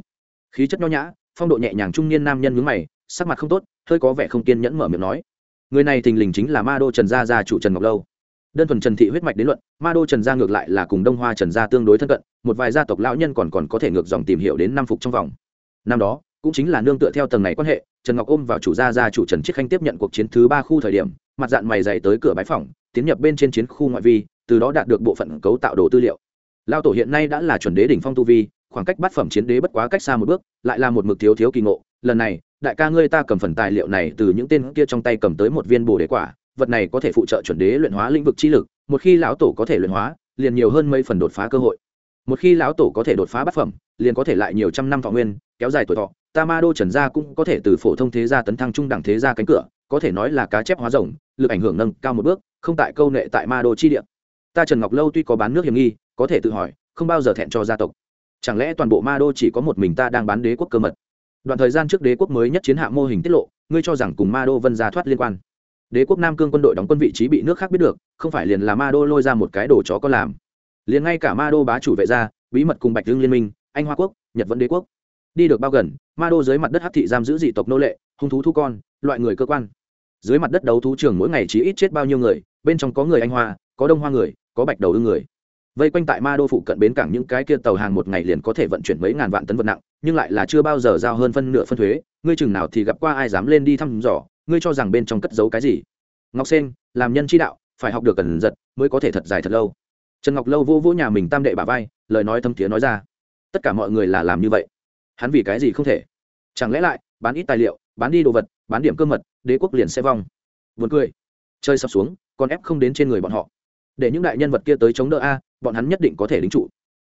A: Khí chất nho nhã, phong độ nhẹ nhàng trung niên nam nhân nhướng mày, sắc mặt không tốt, hơi có vẻ không kiên nhẫn mở miệng nói. Người này thình lình chính là ma đô trần gia gia chủ trần ngọc lâu đơn thuần trần thị huyết mạch đến luận, ma đô trần gia ngược lại là cùng đông hoa trần gia tương đối thân cận, một vài gia tộc lão nhân còn còn có thể ngược dòng tìm hiểu đến năm phục trong vòng. Năm đó, cũng chính là nương tựa theo tầng này quan hệ, trần ngọc ôm vào chủ gia gia chủ trần chiết khanh tiếp nhận cuộc chiến thứ ba khu thời điểm, mặt dạng mày dày tới cửa bãi phòng tiến nhập bên trên chiến khu ngoại vi, từ đó đạt được bộ phận cấu tạo đồ tư liệu. Lao tổ hiện nay đã là chuẩn đế đỉnh phong tu vi, khoảng cách bát phẩm chiến đế bất quá cách xa một bước, lại là một mực thiếu thiếu kỳ ngộ. Lần này, đại ca ngươi ta cầm phần tài liệu này từ những tên kia trong tay cầm tới một viên bồ đế quả vật này có thể phụ trợ chuẩn đế luyện hóa lĩnh vực chi lực, một khi lão tổ có thể luyện hóa, liền nhiều hơn mấy phần đột phá cơ hội. Một khi lão tổ có thể đột phá bát phẩm, liền có thể lại nhiều trăm năm thọ nguyên, kéo dài tuổi thọ. Ta ma đô trần gia cũng có thể từ phổ thông thế gia tấn thăng trung đẳng thế gia cánh cửa, có thể nói là cá chép hóa rồng, lực ảnh hưởng nâng cao một bước, không tại câu nệ tại ma đô chi địa. Ta trần ngọc lâu tuy có bán nước hiểm nghi, có thể tự hỏi, không bao giờ thẹn cho gia tộc. Chẳng lẽ toàn bộ ma đô chỉ có một mình ta đang bán đế quốc cơ mật? Đoạn thời gian trước đế quốc mới nhất chiến hạ mô hình tiết lộ, ngươi cho rằng cùng ma đô vân gia thoát liên quan đế quốc nam cương quân đội đóng quân vị trí bị nước khác biết được, không phải liền là ma đô lôi ra một cái đồ chó có làm. Liền ngay cả ma đô bá chủ vệ gia bí mật cùng bạch lương liên minh, anh hoa quốc, nhật vẫn đế quốc, đi được bao gần, ma đô dưới mặt đất hắc thị giam giữ dị tộc nô lệ, hung thú thu con, loại người cơ quan. Dưới mặt đất đấu thú trường mỗi ngày chỉ ít chết bao nhiêu người, bên trong có người anh hoa, có đông hoa người, có bạch đầu ưng người. Vây quanh tại ma đô phụ cận bến cảng những cái kia tàu hàng một ngày liền có thể vận chuyển mấy ngàn vạn tấn vật nặng, nhưng lại là chưa bao giờ giao hơn phân nửa phân thuế, ngươi chừng nào thì gặp qua ai dám lên đi thăm dò ngươi cho rằng bên trong cất giấu cái gì? Ngọc sen, làm nhân chi đạo, phải học được cẩn giật mới có thể thật dài thật lâu. Trần ngọc lâu vô vỗ nhà mình tam đệ bà vai, lời nói thâm thiế nói ra. Tất cả mọi người là làm như vậy. Hắn vì cái gì không thể? Chẳng lẽ lại, bán ít tài liệu, bán đi đồ vật, bán điểm cơ mật, đế quốc liền sẽ vong? Vượt cười. Chơi sập xuống còn ép không đến trên người bọn họ. Để những đại nhân vật kia tới chống đỡ a, bọn hắn nhất định có thể lính trụ.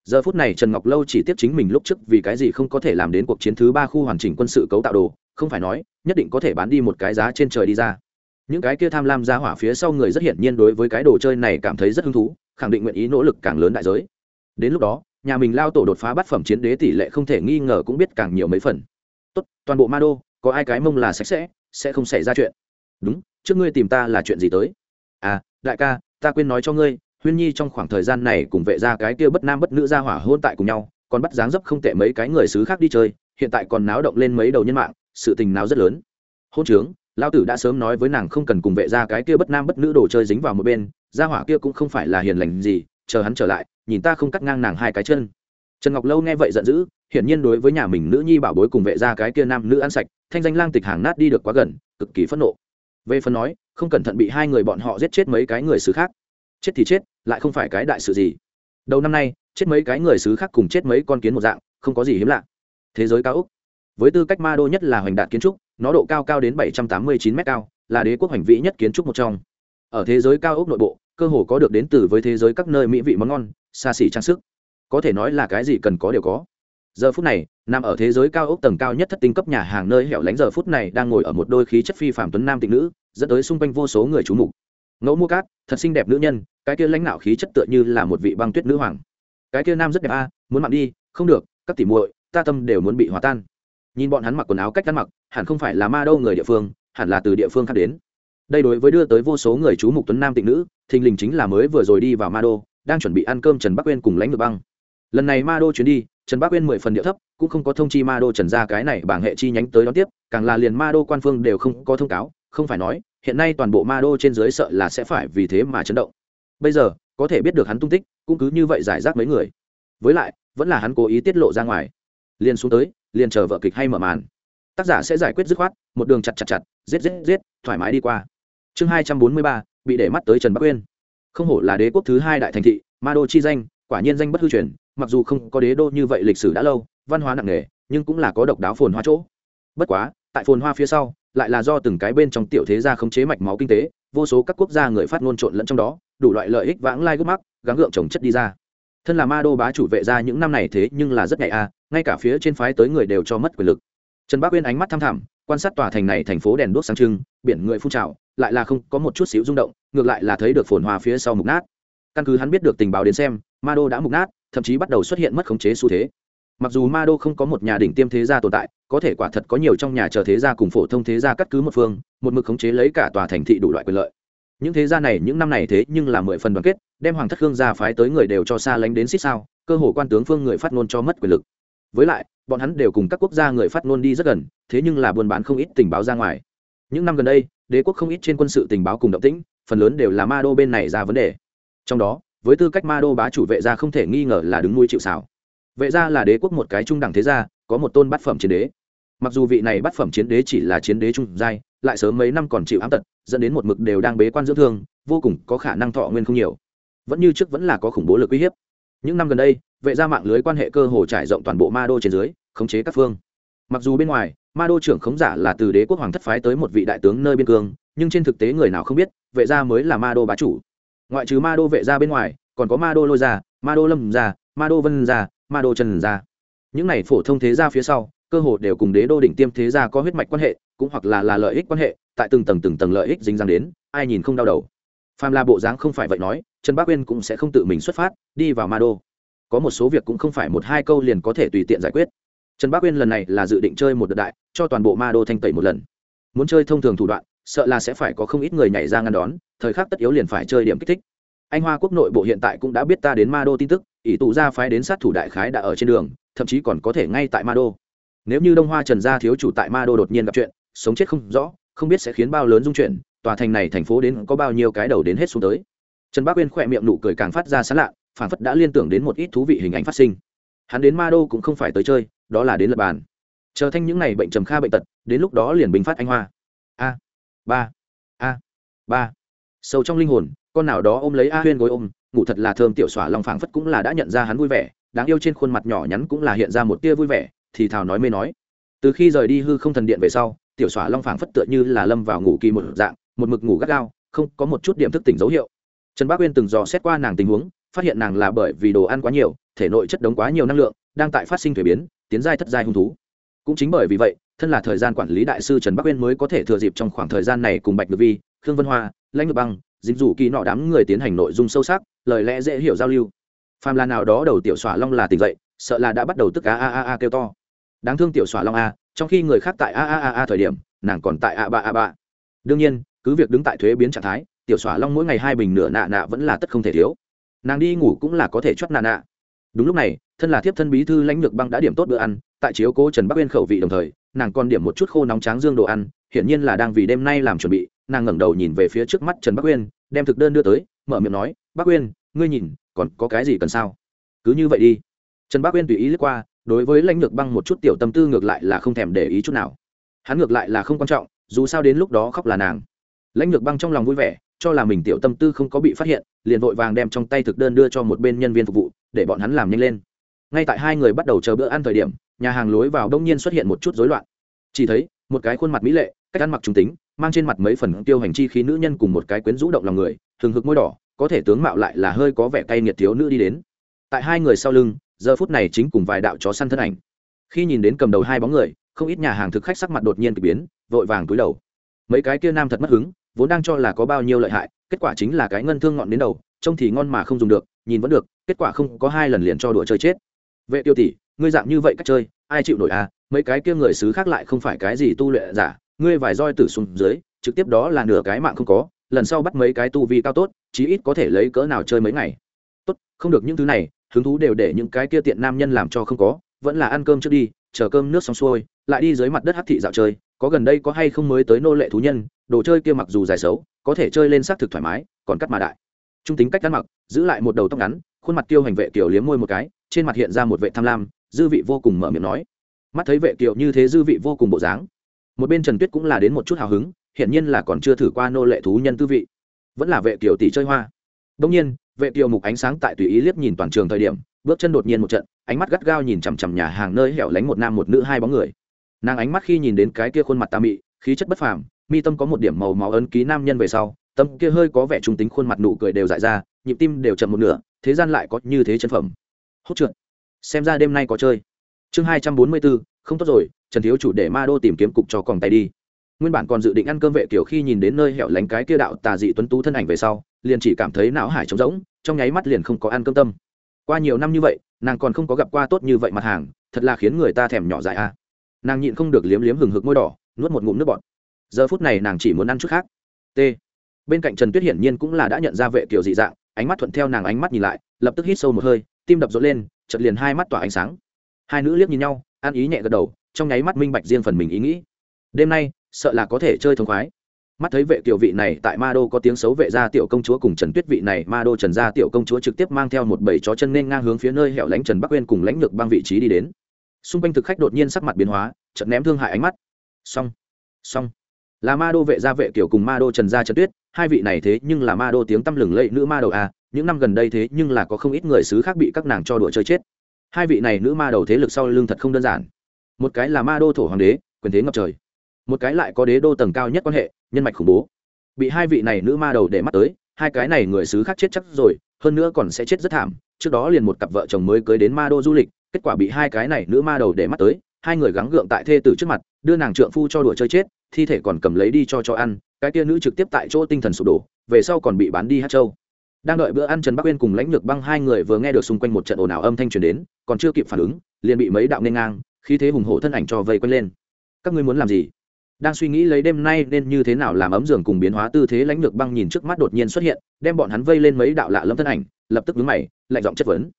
A: Giờ phút này trần ngọc lâu chỉ tiếp chính mình lúc trước vì cái gì không có thể làm đến cuộc chiến thứ ba khu hoàn chỉnh quân sự cấu tạo đồ không phải nói, nhất định có thể bán đi một cái giá trên trời đi ra. Những cái kia tham lam ra hỏa phía sau người rất hiển nhiên đối với cái đồ chơi này cảm thấy rất hứng thú, khẳng định nguyện ý nỗ lực càng lớn đại giới. Đến lúc đó, nhà mình lao tổ đột phá bát phẩm chiến đế tỷ lệ không thể nghi ngờ cũng biết càng nhiều mấy phần. Tốt, toàn bộ ma đô, có ai cái mông là sạch sẽ sẽ không xảy ra chuyện. Đúng, trước ngươi tìm ta là chuyện gì tới? À đại ca, ta quên nói cho ngươi, huyên nhi trong khoảng thời gian này cùng vệ ra cái kia bất nam bất nữ ra hỏa hôn tại cùng nhau, còn bắt dáng dấp không tệ mấy cái người xứ khác đi chơi, hiện tại còn náo động lên mấy đầu nhân mạng sự tình nào rất lớn. Hôn trướng, lão tử đã sớm nói với nàng không cần cùng vệ ra cái kia bất nam bất nữ đồ chơi dính vào một bên, gia hỏa kia cũng không phải là hiền lành gì, chờ hắn trở lại, nhìn ta không cắt ngang nàng hai cái chân. Trần ngọc lâu nghe vậy giận dữ, hiển nhiên đối với nhà mình nữ nhi bảo bối cùng vệ ra cái kia nam nữ ăn sạch, thanh danh lang tịch hàng nát đi được quá gần, cực kỳ phẫn nộ. Về phần nói, không cẩn thận bị hai người bọn họ giết chết mấy cái người xứ khác. Chết thì chết, lại không phải cái đại sự gì. Đầu năm nay, chết mấy cái người xứ khác cùng chết mấy con kiến một dạng, không có gì hiếm lạ. Thế giới cao úc với tư cách ma đô nhất là hoành đạt kiến trúc, nó độ cao cao đến 789 m é t cao, là đế quốc hoành vĩ nhất kiến trúc một trong. Ở thế giới cao ốc nội bộ, cơ hồ có được đến từ với thế giới các nơi mỹ vị món ngon, xa xỉ trang sức. Có thể nói là cái gì cần có đều có. Giờ phút này, nằm ở thế giới cao ốc tầng cao nhất thất tinh cấp nhà hàng nơi hẻo lánh giờ phút này đang ngồi ở một đôi khí chất phi phạm tuấn nam tịnh nữ, dẫn tới xung quanh vô số người trú mục. Ngẫu mua cát, thật xinh đẹp nữ nhân, cái kia lãnh đạo khí chất tựa như là một vị băng tuyết nữ hoàng. Cái kia nam rất đẹp a, muốn mặn đi, không được, các tỉ muội, ta tâm đều muốn bị hòa tan nhìn bọn hắn mặc quần áo cách ăn mặc, hẳn không phải là ma đâu người địa phương, hẳn là từ địa phương khác đến. Đây đối với đưa tới vô số người chú mục tuấn nam tịnh nữ, thình lình chính là mới vừa rồi đi vào ma đô, đang chuẩn bị ăn cơm trần bắc uyên cùng lãnh được băng. Lần này ma đô chuyến đi, trần bắc uyên mười phần địa thấp, cũng không có thông chi ma đô trần ra cái này bảng hệ chi nhánh tới đón tiếp, càng là liền ma đô quan phương đều không có thông cáo, không phải nói, hiện nay toàn bộ ma đô trên dưới sợ là sẽ phải vì thế mà chấn động. Bây giờ, có thể biết được hắn tung tích, cũng cứ như vậy giải rác mấy người. Với lại, vẫn là hắn cố ý tiết lộ ra ngoài liền xuống tới, liền chờ vợ kịch hay mở màn. Tác giả sẽ giải quyết dứt khoát, một đường chặt chặt chặt, giết giết giết, thoải mái đi qua. Chương hai trăm bốn mươi ba, bị để mắt tới trần bắc uyên. Không hổ là đế quốc thứ hai đại thành thị, ma đô chi danh, quả nhiên danh bất hư truyền, mặc dù không có đế đô như vậy lịch sử đã lâu, văn hóa nặng nề, nhưng cũng là có độc đáo phồn hoa chỗ. Bất quá, tại phồn hoa phía sau, lại là do từng cái bên trong tiểu thế gia khống chế mạch máu kinh tế, vô số các quốc gia người phát ngôn trộn lẫn trong đó, đủ loại lợi ích vãng lai gốc mắc, gắng gượng trồng chất đi ra thân là ma đô bá chủ vệ ra những năm này thế nhưng là rất nhạy a, ngay cả phía trên phái tới người đều cho mất quyền lực. Trần bác uyên ánh mắt thăm thẳm, quan sát tòa thành này thành phố đèn đuốc sáng trưng, biển người phun trào, lại là không có một chút xíu rung động, ngược lại là thấy được phồn hoa phía sau mục nát. Căn cứ hắn biết được tình báo đến xem, ma đô đã mục nát, thậm chí bắt đầu xuất hiện mất khống chế xu thế. Mặc dù ma đô không có một nhà đỉnh tiêm thế gia tồn tại, có thể quả thật có nhiều trong nhà chờ thế gia cùng phổ thông thế gia cắt cứ một phương, một mực khống chế lấy cả tòa thành thị đủ loại quyền lợi những thế gia này những năm này thế nhưng là mười phần đoàn kết, đem hoàng thất khương gia phái tới người đều cho xa lánh đến xích sao, cơ hồ quan tướng phương người phát ngôn cho mất quyền lực. Với lại, bọn hắn đều cùng các quốc gia người phát ngôn đi rất gần, thế nhưng là buôn bán không ít tình báo ra ngoài. Những năm gần đây, đế quốc không ít trên quân sự tình báo cùng động tĩnh, phần lớn đều là ma đô bên này ra vấn đề. Trong đó, với tư cách ma đô bá chủ vệ gia không thể nghi ngờ là đứng nuôi chịu xảo vệ gia là đế quốc một cái trung đẳng thế gia, có một tôn bát phẩm chiến đế mặc dù vị này bắt phẩm chiến đế chỉ là chiến đế trung giai, lại sớm mấy năm còn chịu ám tật, dẫn đến một mực đều đang bế quan dưỡng thương, vô cùng có khả năng thọ nguyên không nhiều. Vẫn như trước vẫn là có khủng bố lực uy hiếp. Những năm gần đây, vệ gia mạng lưới quan hệ cơ hồ trải rộng toàn bộ ma đô trên dưới, khống chế các phương. Mặc dù bên ngoài, ma đô trưởng khống giả là từ đế quốc hoàng thất phái tới một vị đại tướng nơi biên cương, nhưng trên thực tế người nào không biết, vệ gia mới là ma đô bá chủ. Ngoại trừ ma đô vệ gia bên ngoài, còn có ma đô lôi gia, ma đô lâm gia, ma đô vân gia, ma đô trần gia. Những này phổ thông thế gia phía sau cơ hồ đều cùng đế đô đỉnh tiêm thế gia có huyết mạch quan hệ, cũng hoặc là là lợi ích quan hệ, tại từng tầng từng tầng lợi ích dính dáng đến, ai nhìn không đau đầu. Phàm là bộ dáng không phải vậy nói, trần bác uyên cũng sẽ không tự mình xuất phát, đi vào ma đô. Có một số việc cũng không phải một hai câu liền có thể tùy tiện giải quyết. Trần bác uyên lần này là dự định chơi một đợt đại, cho toàn bộ ma đô thanh tẩy một lần. Muốn chơi thông thường thủ đoạn, sợ là sẽ phải có không ít người nhảy ra ngăn đón, thời khắc tất yếu liền phải chơi điểm kích thích. Anh hoa quốc nội bộ hiện tại cũng đã biết ta đến ma đô tin tức, ỷ tụ gia phái đến sát thủ đại khái đã ở trên đường, thậm chí còn có thể ngay tại ma đô nếu như đông hoa trần gia thiếu chủ tại ma đô đột nhiên gặp chuyện, sống chết không rõ, không biết sẽ khiến bao lớn dung chuyển, tòa thành này thành phố đến có bao nhiêu cái đầu đến hết xuống tới. Trần bác uyên khỏe miệng nụ cười càng phát ra sán lạ phản phất đã liên tưởng đến một ít thú vị hình ảnh phát sinh. Hắn đến ma đô cũng không phải tới chơi, đó là đến lập bàn. Chờ thanh những ngày bệnh trầm kha bệnh tật, đến lúc đó liền bình phát anh hoa. A, ba a, ba. Sâu trong linh hồn, con nào đó ôm lấy a huyên gối ôm, ngủ thật là thơm tiểu xỏa lòng phảng phất cũng là đã nhận ra hắn vui vẻ, đáng yêu trên khuôn mặt nhỏ nhắn cũng là hiện ra một tia vui vẻ thì thào nói mê nói. Từ khi rời đi hư không thần điện về sau, tiểu xỏa long phảng phất tựa như là lâm vào ngủ kỳ một dạng, một mực ngủ gắt gao, không có một chút điểm thức tỉnh dấu hiệu. Trần bác uyên từng dò xét qua nàng tình huống, phát hiện nàng là bởi vì đồ ăn quá nhiều, thể nội chất đống quá nhiều năng lượng, đang tại phát sinh thuế biến, tiến giai thất giai hung thú. Cũng chính bởi vì vậy, thân là thời gian quản lý đại sư trần bắc uyên mới có thể thừa dịp trong khoảng thời gian này cùng bạch ngược vi, khương vân hoa, lãnh ngược băng dính rủ kỳ nọ đám người tiến hành nội dung sâu sắc, lời lẽ dễ hiểu giao lưu. Phàm là nào đó đầu tiểu xỏa long là tỉnh dậy sợ là đã bắt đầu tức a a a a kêu to. Đáng thương tiểu xỏa long a, trong khi người khác tại a a a a thời điểm, nàng còn tại a ba a ba. Đương nhiên, cứ việc đứng tại thuế biến trạng thái, tiểu xỏa long mỗi ngày hai bình nửa nạ nạ vẫn là tất không thể thiếu. Nàng đi ngủ cũng là có thể chót nạ nạ. Đúng lúc này, thân là thiếp thân bí thư lãnh lược băng đã điểm tốt bữa ăn, tại chiếu cố trần bắc uyên khẩu vị đồng thời, nàng còn điểm một chút khô nóng tráng dương đồ ăn, hiển nhiên là đang vì đêm nay làm chuẩn bị, nàng ngẩng đầu nhìn về phía trước mắt trần bắc uyên, đem thực đơn đưa tới, mở miệng nói, bắc uyên, ngươi nhìn, còn có cái gì cần sao? Cứ như vậy đi trần Bác uyên tùy ý lướt qua, đối với lãnh lược băng một chút tiểu tâm tư ngược lại là không thèm để ý chút nào. Hắn ngược lại là không quan trọng, dù sao đến lúc đó khóc là nàng. Lãnh lược băng trong lòng vui vẻ, cho là mình tiểu tâm tư không có bị phát hiện, liền vội vàng đem trong tay thực đơn đưa cho một bên nhân viên phục vụ, để bọn hắn làm nhanh lên. Ngay tại hai người bắt đầu chờ bữa ăn thời điểm, nhà hàng lối vào đông nhiên xuất hiện một chút rối loạn. Chỉ thấy, một cái khuôn mặt mỹ lệ, cách ăn mặc trung tính, mang trên mặt mấy phần tiêu hành chi khí nữ nhân cùng một cái quyến rũ động lòng người thường hực môi đỏ, có thể tướng mạo lại là hơi có vẻ cay nghiệt thiếu nữ đi đến. Tại hai người sau lưng giờ phút này chính cùng vài đạo chó săn thân ảnh. Khi nhìn đến cầm đầu hai bóng người, không ít nhà hàng thực khách sắc mặt đột nhiên k ỳ biến, vội vàng túi đầu. Mấy cái kia nam thật mất hứng, vốn đang cho là có bao nhiêu lợi hại, kết quả chính là cái ngân thương ngọn đến đầu, trông thì ngon mà không dùng được, nhìn vẫn được, kết quả không có hai lần liền cho đùa chơi chết. Vệ tiêu tỷ, ngươi dạng như vậy cách chơi, ai chịu nổi à? Mấy cái kia người xứ khác lại không phải cái gì tu luyện giả, ngươi vài roi tử xuống dưới, trực tiếp đó là nửa cái mạng không có, lần sau bắt mấy cái tu vi cao tốt, chí ít có thể lấy cỡ nào chơi mấy ngày. Tốt, không được những thứ này hứng thú đều để những cái kia tiện nam nhân làm cho không có, vẫn là ăn cơm trước đi, chờ cơm nước xong xuôi, lại đi dưới mặt đất hát thị dạo chơi, có gần đây có hay không mới tới nô lệ thú nhân, đồ chơi kia mặc dù dài xấu, có thể chơi lên xác thực thoải mái, còn cắt mà đại. Trung tính cách ăn mặc, giữ lại một đầu tóc ngắn, khuôn mặt tiêu hành vệ kiểu liếm môi một cái, trên mặt hiện ra một vệ tham lam, dư vị vô cùng mở miệng nói. Mắt thấy vệ kiều như thế dư vị vô cùng bộ dáng. Một bên trần tuyết cũng là đến một chút hào hứng, hiển nhiên là còn chưa thử qua nô lệ thú nhân tư vị. Vẫn là vệ kiều tỷ chơi hoa đông nhiên, vệ tiêu mục ánh sáng tại tùy ý liếc nhìn toàn trường thời điểm, bước chân đột nhiên một trận, ánh mắt gắt gao nhìn chằm chằm nhà hàng nơi hẻo lánh một nam một nữ hai bóng người. Nàng ánh mắt khi nhìn đến cái kia khuôn mặt tà mị, khí chất bất phàm, mi tâm có một điểm màu máu ấn ký nam nhân về sau, tâm kia hơi có vẻ trung tính khuôn mặt nụ cười đều dại ra, nhịp tim đều chậm một nửa, thế gian lại có như thế chân phẩm. Hốt trượt. Xem ra đêm nay có chơi. Chương hai trăm bốn mươi bốn, không tốt rồi, trần thiếu chủ để ma đô tìm kiếm cục cho còng tay đi. Nguyên bản còn dự định ăn cơm vệ kiểu khi nhìn đến nơi hẻo lánh cái kia đạo tà dị tuấn tú thân ảnh về sau liền chỉ cảm thấy não hải trống rỗng, trong nháy mắt liền không có ăn cơm tâm. Qua nhiều năm như vậy, nàng còn không có gặp qua tốt như vậy mặt hàng, thật là khiến người ta thèm nhỏ dại a. Nàng nhịn không được liếm liếm hừng hực môi đỏ, nuốt một ngụm nước bọt. Giờ phút này nàng chỉ muốn ăn chút khác. T. Bên cạnh trần tuyết hiển nhiên cũng là đã nhận ra vệ kiểu dị dạng, ánh mắt thuận theo nàng ánh mắt nhìn lại, lập tức hít sâu một hơi, tim đập rộn lên chật liền hai mắt tỏa ánh sáng. Hai nữ liếc nhìn nhau, ăn ý nhẹ gật đầu, trong nháy mắt minh bạch riêng phần mình ý nghĩ. Đêm nay, sợ là có thể chơi thông khoái mắt thấy vệ tiểu vị này tại ma đô có tiếng xấu vệ gia tiểu công chúa cùng trần tuyết vị này, ma đô trần gia tiểu công chúa trực tiếp mang theo một bầy chó chân nên ngang hướng phía nơi hẻo lánh trần bắc uyên cùng lãnh lược băng vị trí đi đến. Xung quanh thực khách đột nhiên sắc mặt biến hóa, chợt ném thương hại ánh mắt. Xong xong. Là ma đô vệ gia vệ tiểu cùng ma đô trần gia trần tuyết, hai vị này thế nhưng là ma đô tiếng tăm lừng lẫy nữ ma đầu a những năm gần đây thế nhưng là có không ít người xứ khác bị các nàng cho đùa chơi chết. Hai vị này nữ ma đầu thế lực sau lưng thật không đơn giản. Một cái là ma đô thổ hoàng đế, quyền thế ngập trời một cái lại có đế đô tầng cao nhất quan hệ, nhân mạch khủng bố. Bị hai vị này nữ ma đầu để mắt tới, hai cái này người xứ khác chết chắc rồi, hơn nữa còn sẽ chết rất thảm. Trước đó liền một cặp vợ chồng mới cưới đến ma đô du lịch, kết quả bị hai cái này nữ ma đầu để mắt tới, hai người gắng gượng tại thê tử trước mặt, đưa nàng trượng phu cho đùa chơi chết, thi thể còn cầm lấy đi cho cho ăn, cái kia nữ trực tiếp tại chỗ tinh thần sụp đổ, về sau còn bị bán đi hát châu. Đang đợi bữa ăn trần bắc uyên cùng lãnh lược băng hai người vừa nghe được xung quanh một trận ồn ào âm thanh truyền đến, còn chưa kịp phản ứng, liền bị mấy đạo nên ngang khi thế hùng hổ thân ảnh cho vây quanh lên. Các ngươi muốn làm gì? Đang suy nghĩ lấy đêm nay nên như thế nào làm ấm giường cùng biến hóa tư thế lãnh lược băng nhìn trước mắt đột nhiên xuất hiện, đem bọn hắn vây lên mấy đạo lạ lâm thân ảnh, lập tức đứng mày, lạnh giọng chất vấn.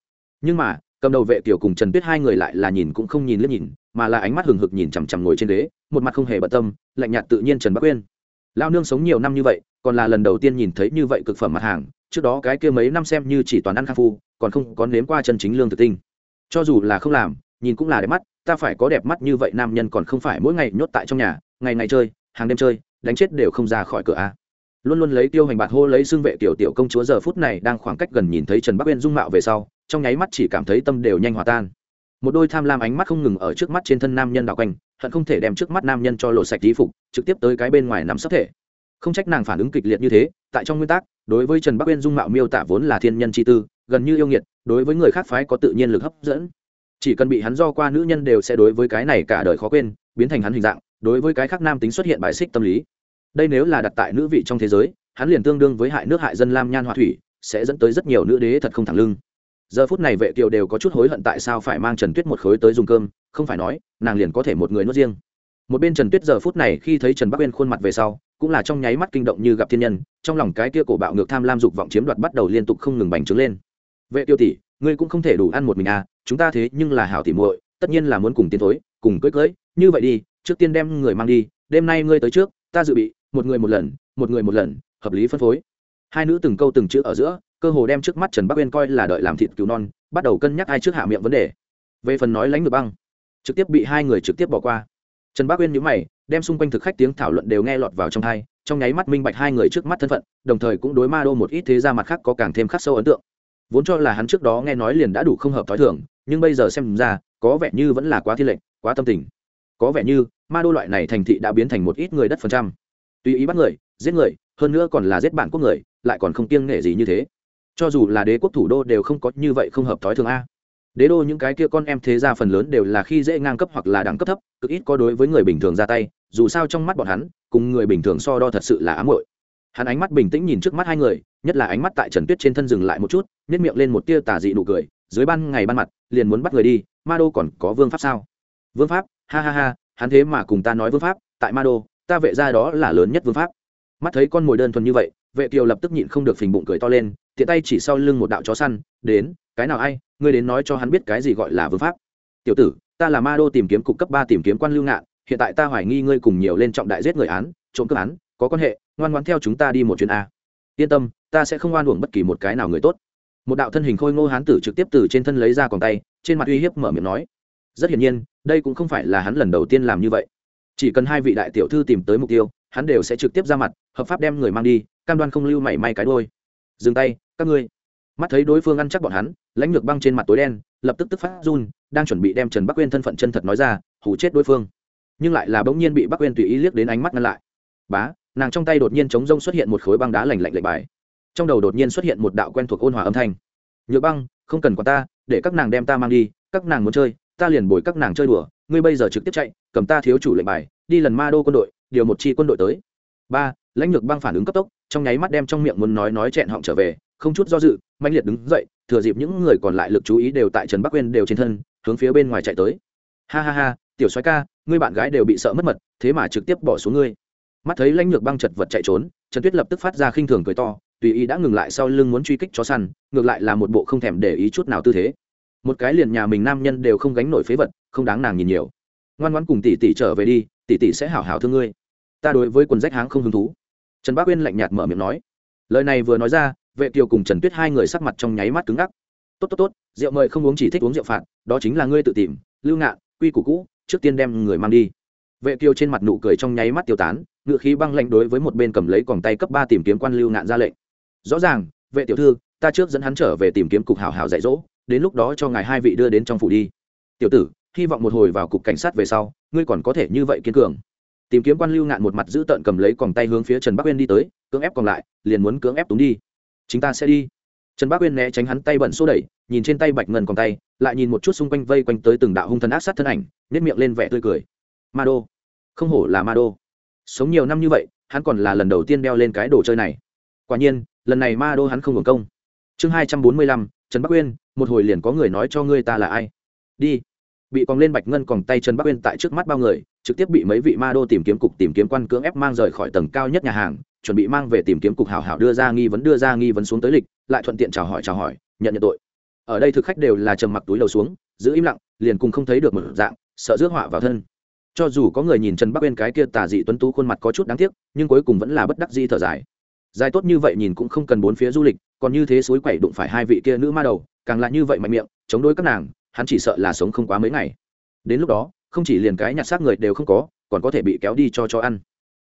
A: Nhưng mà, cầm đầu vệ kiều cùng trần tuyết hai người lại là nhìn cũng không nhìn liếc nhìn, mà là ánh mắt hừng hực nhìn chằm chằm ngồi trên đế một mặt không hề bận tâm, lạnh nhạt tự nhiên trần bắc uyên. Lao nương sống nhiều năm như vậy, còn là lần đầu tiên nhìn thấy như vậy cực phẩm mặt hàng, trước đó cái kia mấy năm xem như chỉ toàn ăn khang phu, còn không có nếm qua chân chính lương thực tinh. Cho dù là không làm nhìn cũng là đẹp mắt, ta phải có đẹp mắt như vậy nam nhân còn không phải mỗi ngày nhốt tại trong nhà, ngày ngày chơi, hàng đêm chơi, đánh chết đều không ra khỏi cửa a. Luôn luôn lấy tiêu hành bạt hô lấy xương vệ tiểu tiểu công chúa giờ phút này đang khoảng cách gần nhìn thấy trần bắc uyên dung mạo về sau, trong nháy mắt chỉ cảm thấy tâm đều nhanh hòa tan. Một đôi tham lam ánh mắt không ngừng ở trước mắt trên thân nam nhân đạo quanh, hận không thể đem trước mắt nam nhân cho lộ sạch tí phục, trực tiếp tới cái bên ngoài nắm sắp thể. Không trách nàng phản ứng kịch liệt như thế, tại trong nguyên tắc, đối với trần bắc uyên dung mạo miêu tả vốn là thiên nhân chi tư, gần như yêu nghiệt, đối với người khác phái có tự nhiên lực hấp dẫn chỉ cần bị hắn do qua nữ nhân đều sẽ đối với cái này cả đời khó quên, biến thành hắn hình dạng, đối với cái khác nam tính xuất hiện bài xích tâm lý. Đây nếu là đặt tại nữ vị trong thế giới, hắn liền tương đương với hại nước hại dân lam nhan hoa thủy, sẽ dẫn tới rất nhiều nữ đế thật không thẳng lưng. Giờ phút này vệ kiều đều có chút hối hận tại sao phải mang trần tuyết một khối tới dùng cơm, không phải nói, nàng liền có thể một người nuốt riêng. Một bên trần tuyết giờ phút này khi thấy trần bắc uyên khuôn mặt về sau, cũng là trong nháy mắt kinh động như gặp thiên nhân, trong lòng cái kia cổ bạo ngược tham lam dục vọng chiếm đoạt bắt đầu liên tục không ngừng bành trướng lên. Vệ tiêu tỷ ngươi cũng không thể đủ ăn một mình à chúng ta thế nhưng là hảo tỉ muội, tất nhiên là muốn cùng tiến thối, cùng cưới cưới, như vậy đi, trước tiên đem người mang đi, đêm nay ngươi tới trước, ta dự bị, một người một lần, một người một lần, hợp lý phân phối. Hai nữ từng câu từng chữ ở giữa, cơ hồ đem trước mắt trần bắc uyên coi là đợi làm thịt cứu non, bắt đầu cân nhắc ai trước hạ miệng vấn đề. Về phần nói lánh ngược băng, trực tiếp bị hai người trực tiếp bỏ qua. Trần bắc uyên nhữ mày, đem xung quanh thực khách tiếng thảo luận đều nghe lọt vào trong hai, trong nháy mắt minh bạch hai người trước mắt thân phận, đồng thời cũng đối ma đô một ít thế ra mặt khác có càng thêm khắc sâu ấn tượng vốn cho là hắn trước đó nghe nói liền đã đủ không hợp t h ó i thường, nhưng bây giờ xem ra, có vẻ như vẫn là quá thiên lệnh, quá tâm tình. Có vẻ như, ma đô loại này thành thị đã biến thành một ít người đất phần trăm. Tùy ý bắt người, giết người, hơn nữa còn là giết bản quốc người, lại còn không kiêng nể gì như thế. Cho dù là đế quốc thủ đô đều không có như vậy không hợp thói thường a. Đế đô những cái kia con em thế ra phần lớn đều là khi dễ ngang cấp hoặc là đẳng cấp thấp, cực ít có đối với người bình thường ra tay, dù sao trong mắt bọn hắn, cùng người bình thường so đo thật sự là ám hội hắn ánh mắt bình tĩnh nhìn trước mắt hai người, nhất là ánh mắt tại trần tuyết trên thân dừng lại một chút nhét miệng lên một tia tà dị nụ cười, dưới ban ngày ban mặt, liền muốn bắt người đi, ma đô còn có vương pháp sao? Vương pháp? Ha ha ha, hắn thế mà cùng ta nói vương pháp, tại ma đô, ta vệ ra đó là lớn nhất vương pháp. Mắt thấy con mồi đơn thuần như vậy, vệ kiều lập tức nhịn không được phình bụng cười to lên, tiện tay chỉ sau lưng một đạo chó săn, đến, cái nào ai, ngươi đến nói cho hắn biết cái gì gọi là vương pháp? Tiểu tử, ta là ma đô tìm kiếm cục cấp ba tìm kiếm quan lưu ngạn, hiện tại ta hoài nghi ngươi cùng nhiều lên trọng đại giết người án, trộm cướp án có quan hệ, ngoan ngoan theo chúng ta đi một chuyến a. Yên tâm, ta sẽ không oan uổng bất kỳ một cái nào người tốt. Một đạo thân hình khôi ngô hán tử trực tiếp từ trên thân lấy ra còn tay, trên mặt uy hiếp mở miệng nói. Rất hiển nhiên, đây cũng không phải là hắn lần đầu tiên làm như vậy. Chỉ cần hai vị đại tiểu thư tìm tới mục tiêu, hắn đều sẽ trực tiếp ra mặt, hợp pháp đem người mang đi, cam đoan không lưu mảy may cái đôi dừng tay, các ngươi. Mắt thấy đối phương ăn chắc bọn hắn, lãnh lược băng trên mặt tối đen, lập tức tức phát run, đang chuẩn bị đem trần bắc quên thân phận chân thật nói ra hủ chết đối phương. Nhưng lại là bỗng nhiên bị bắc quên tùy ý liếc đến ánh mắt ngăn lại. Bá nàng trong tay đột nhiên chống rông xuất hiện một khối băng đá lành lạnh lệnh bài. Trong đầu đột nhiên xuất hiện một đạo quen thuộc ôn hòa âm thanh. Nhược băng, không cần có ta, để các nàng đem ta mang đi, các nàng muốn chơi, ta liền bồi các nàng chơi đùa, ngươi bây giờ trực tiếp chạy, cầm ta thiếu chủ lệnh bài, đi lần ma đô quân đội, điều một chi quân đội tới. Ba, lãnh lược băng phản ứng cấp tốc, trong nháy mắt đem trong miệng muốn nói nói chẹn họng trở về, không chút do dự mạnh liệt đứng dậy, thừa dịp những người còn lại lực chú ý đều tại trần bắc quên đều trên thân, hướng phía bên ngoài chạy tới. Ha ha ha, tiểu soái ca, ngươi bạn gái đều bị sợ mất mật, thế mà trực tiếp bỏ xuống ngươi mắt thấy lãnh lược băng chật vật chạy trốn, trần tuyết lập tức phát ra khinh thường cười to, tùy ý đã ngừng lại sau lưng muốn truy kích chó săn, ngược lại là một bộ không thèm để ý chút nào tư thế. Một cái liền nhà mình nam nhân đều không gánh nổi phế vật, không đáng nàng nhìn nhiều. Ngoan ngoan cùng tỷ tỷ trở về đi, tỷ tỷ sẽ hảo hảo thương ngươi. Ta đối với quần rách háng không hứng thú. Trần bác uyên lạnh nhạt mở miệng nói. Lời này vừa nói ra, vệ kiều cùng trần tuyết hai người sắc mặt trong nháy mắt cứng ngắc. Tốt tốt tốt, rượu mời không uống chỉ thích uống rượu phạt, đó chính là ngươi tự tìm, lưu ngạn, quy củ cũ, trước tiên đem người mang đi vệ kiêu trên mặt nụ cười trong nháy mắt tiêu tán ngự khí băng lạnh đối với một bên cầm lấy còng tay cấp ba tìm kiếm quan lưu ngạn ra lệnh. Rõ ràng, vệ tiểu thư, ta trước dẫn hắn trở về tìm kiếm cục hảo hảo dạy dỗ, đến lúc đó cho ngài hai vị đưa đến trong phủ đi. Tiểu tử, hy vọng một hồi vào cục cảnh sát về sau, ngươi còn có thể như vậy kiên cường. Tìm kiếm quan lưu ngạn một mặt giữ tợn cầm lấy còng tay hướng phía trần bắc uyên đi tới, cưỡng ép còn lại, liền muốn cưỡng ép túng đi. Chúng ta sẽ đi. Trần bắc uyên né tránh hắn tay bận xô đẩy, nhìn trên tay bạch ngân còn tay, lại nhìn một chút xung quanh vây quanh tới từng đạo hung thần ác sát thân ảnh nếp miệng lên vẻ tươi cười ma đô. Không hổ là ma đô. Sống nhiều năm như vậy, hắn còn là lần đầu tiên đeo lên cái đồ chơi này. Quả nhiên, lần này ma đô hắn không hưởng công. Chương hai trăm bốn mươi lăm, trần bắc uyên, một hồi liền có người nói cho ngươi ta là ai. Đi. Bị còng lên bạch ngân còng tay trần bắc uyên tại trước mắt bao người, trực tiếp bị mấy vị ma đô tìm kiếm cục tìm kiếm quan cưỡng ép mang rời khỏi tầng cao nhất nhà hàng, chuẩn bị mang về tìm kiếm cục hảo hảo đưa ra nghi vấn, đưa ra nghi vấn xuống tới lịch, lại thuận tiện chào hỏi chào hỏi, nhận nhận tội. Ở đây thực khách đều là trầm mặc túi đầu xuống, giữ im lặng, liền cùng không thấy được một dạng, sợ rước họa vào thân cho dù có người nhìn trần bắc uyên cái kia tà dị tuấn tú khuôn mặt có chút đáng tiếc, nhưng cuối cùng vẫn là bất đắc di thở dài. Dài tốt như vậy nhìn cũng không cần bốn phía du lịch, còn như thế suối quẩy đụng phải hai vị kia nữ ma đầu, càng là như vậy mạnh miệng, chống đối các nàng, hắn chỉ sợ là sống không quá mấy ngày. Đến lúc đó, không chỉ liền cái nhặt xác người đều không có, còn có thể bị kéo đi cho cho ăn.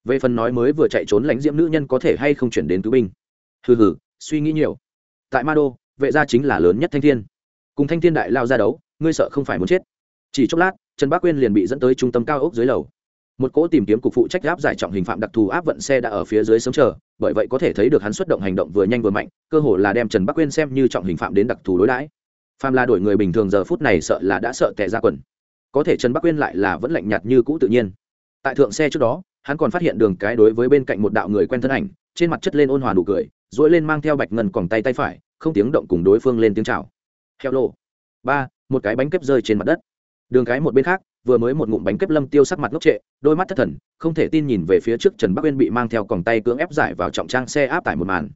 A: Về phần nói mới vừa chạy trốn lãnh diễm nữ nhân có thể hay không chuyển đến cứu binh? Hừ hừ, suy nghĩ nhiều. Tại ma đô, vệ gia chính là lớn nhất thanh thiên. Cùng thanh thiên đại lao ra đấu, ngươi sợ không phải muốn chết chỉ chốc lát, trần bác quyên liền bị dẫn tới trung tâm cao ốc dưới lầu. Một cỗ tìm kiếm cục phụ trách áp giải trọng hình phạm đặc thù áp vận xe đã ở phía dưới sớm chờ, bởi vậy có thể thấy được hắn xuất động hành động vừa nhanh vừa mạnh, cơ hồ là đem trần bắc quyên xem như trọng hình phạm đến đặc thù đối đãi. Phàm là đổi người bình thường giờ phút này sợ là đã sợ tệ ra quần. Có thể trần bắc quyên lại là vẫn lạnh nhạt như cũ tự nhiên. Tại thượng xe trước đó, hắn còn phát hiện đường cái đối với bên cạnh một đạo người quen thân ảnh, trên mặt chất lên ôn hòa nụ cười dỗi lên mang theo bạch ngân còn tay tay phải, không tiếng động cùng đối phương lên tiếng chào. Heo lô ba, một cái bánh kép rơi trên mặt đất đường cái một bên khác, vừa mới một ngụm bánh kép lâm tiêu sắc mặt ngốc trệ, đôi mắt thất thần, không thể tin nhìn về phía trước trần bắc uyên bị mang theo còng tay cưỡng ép giải vào trọng trang xe áp tải một màn.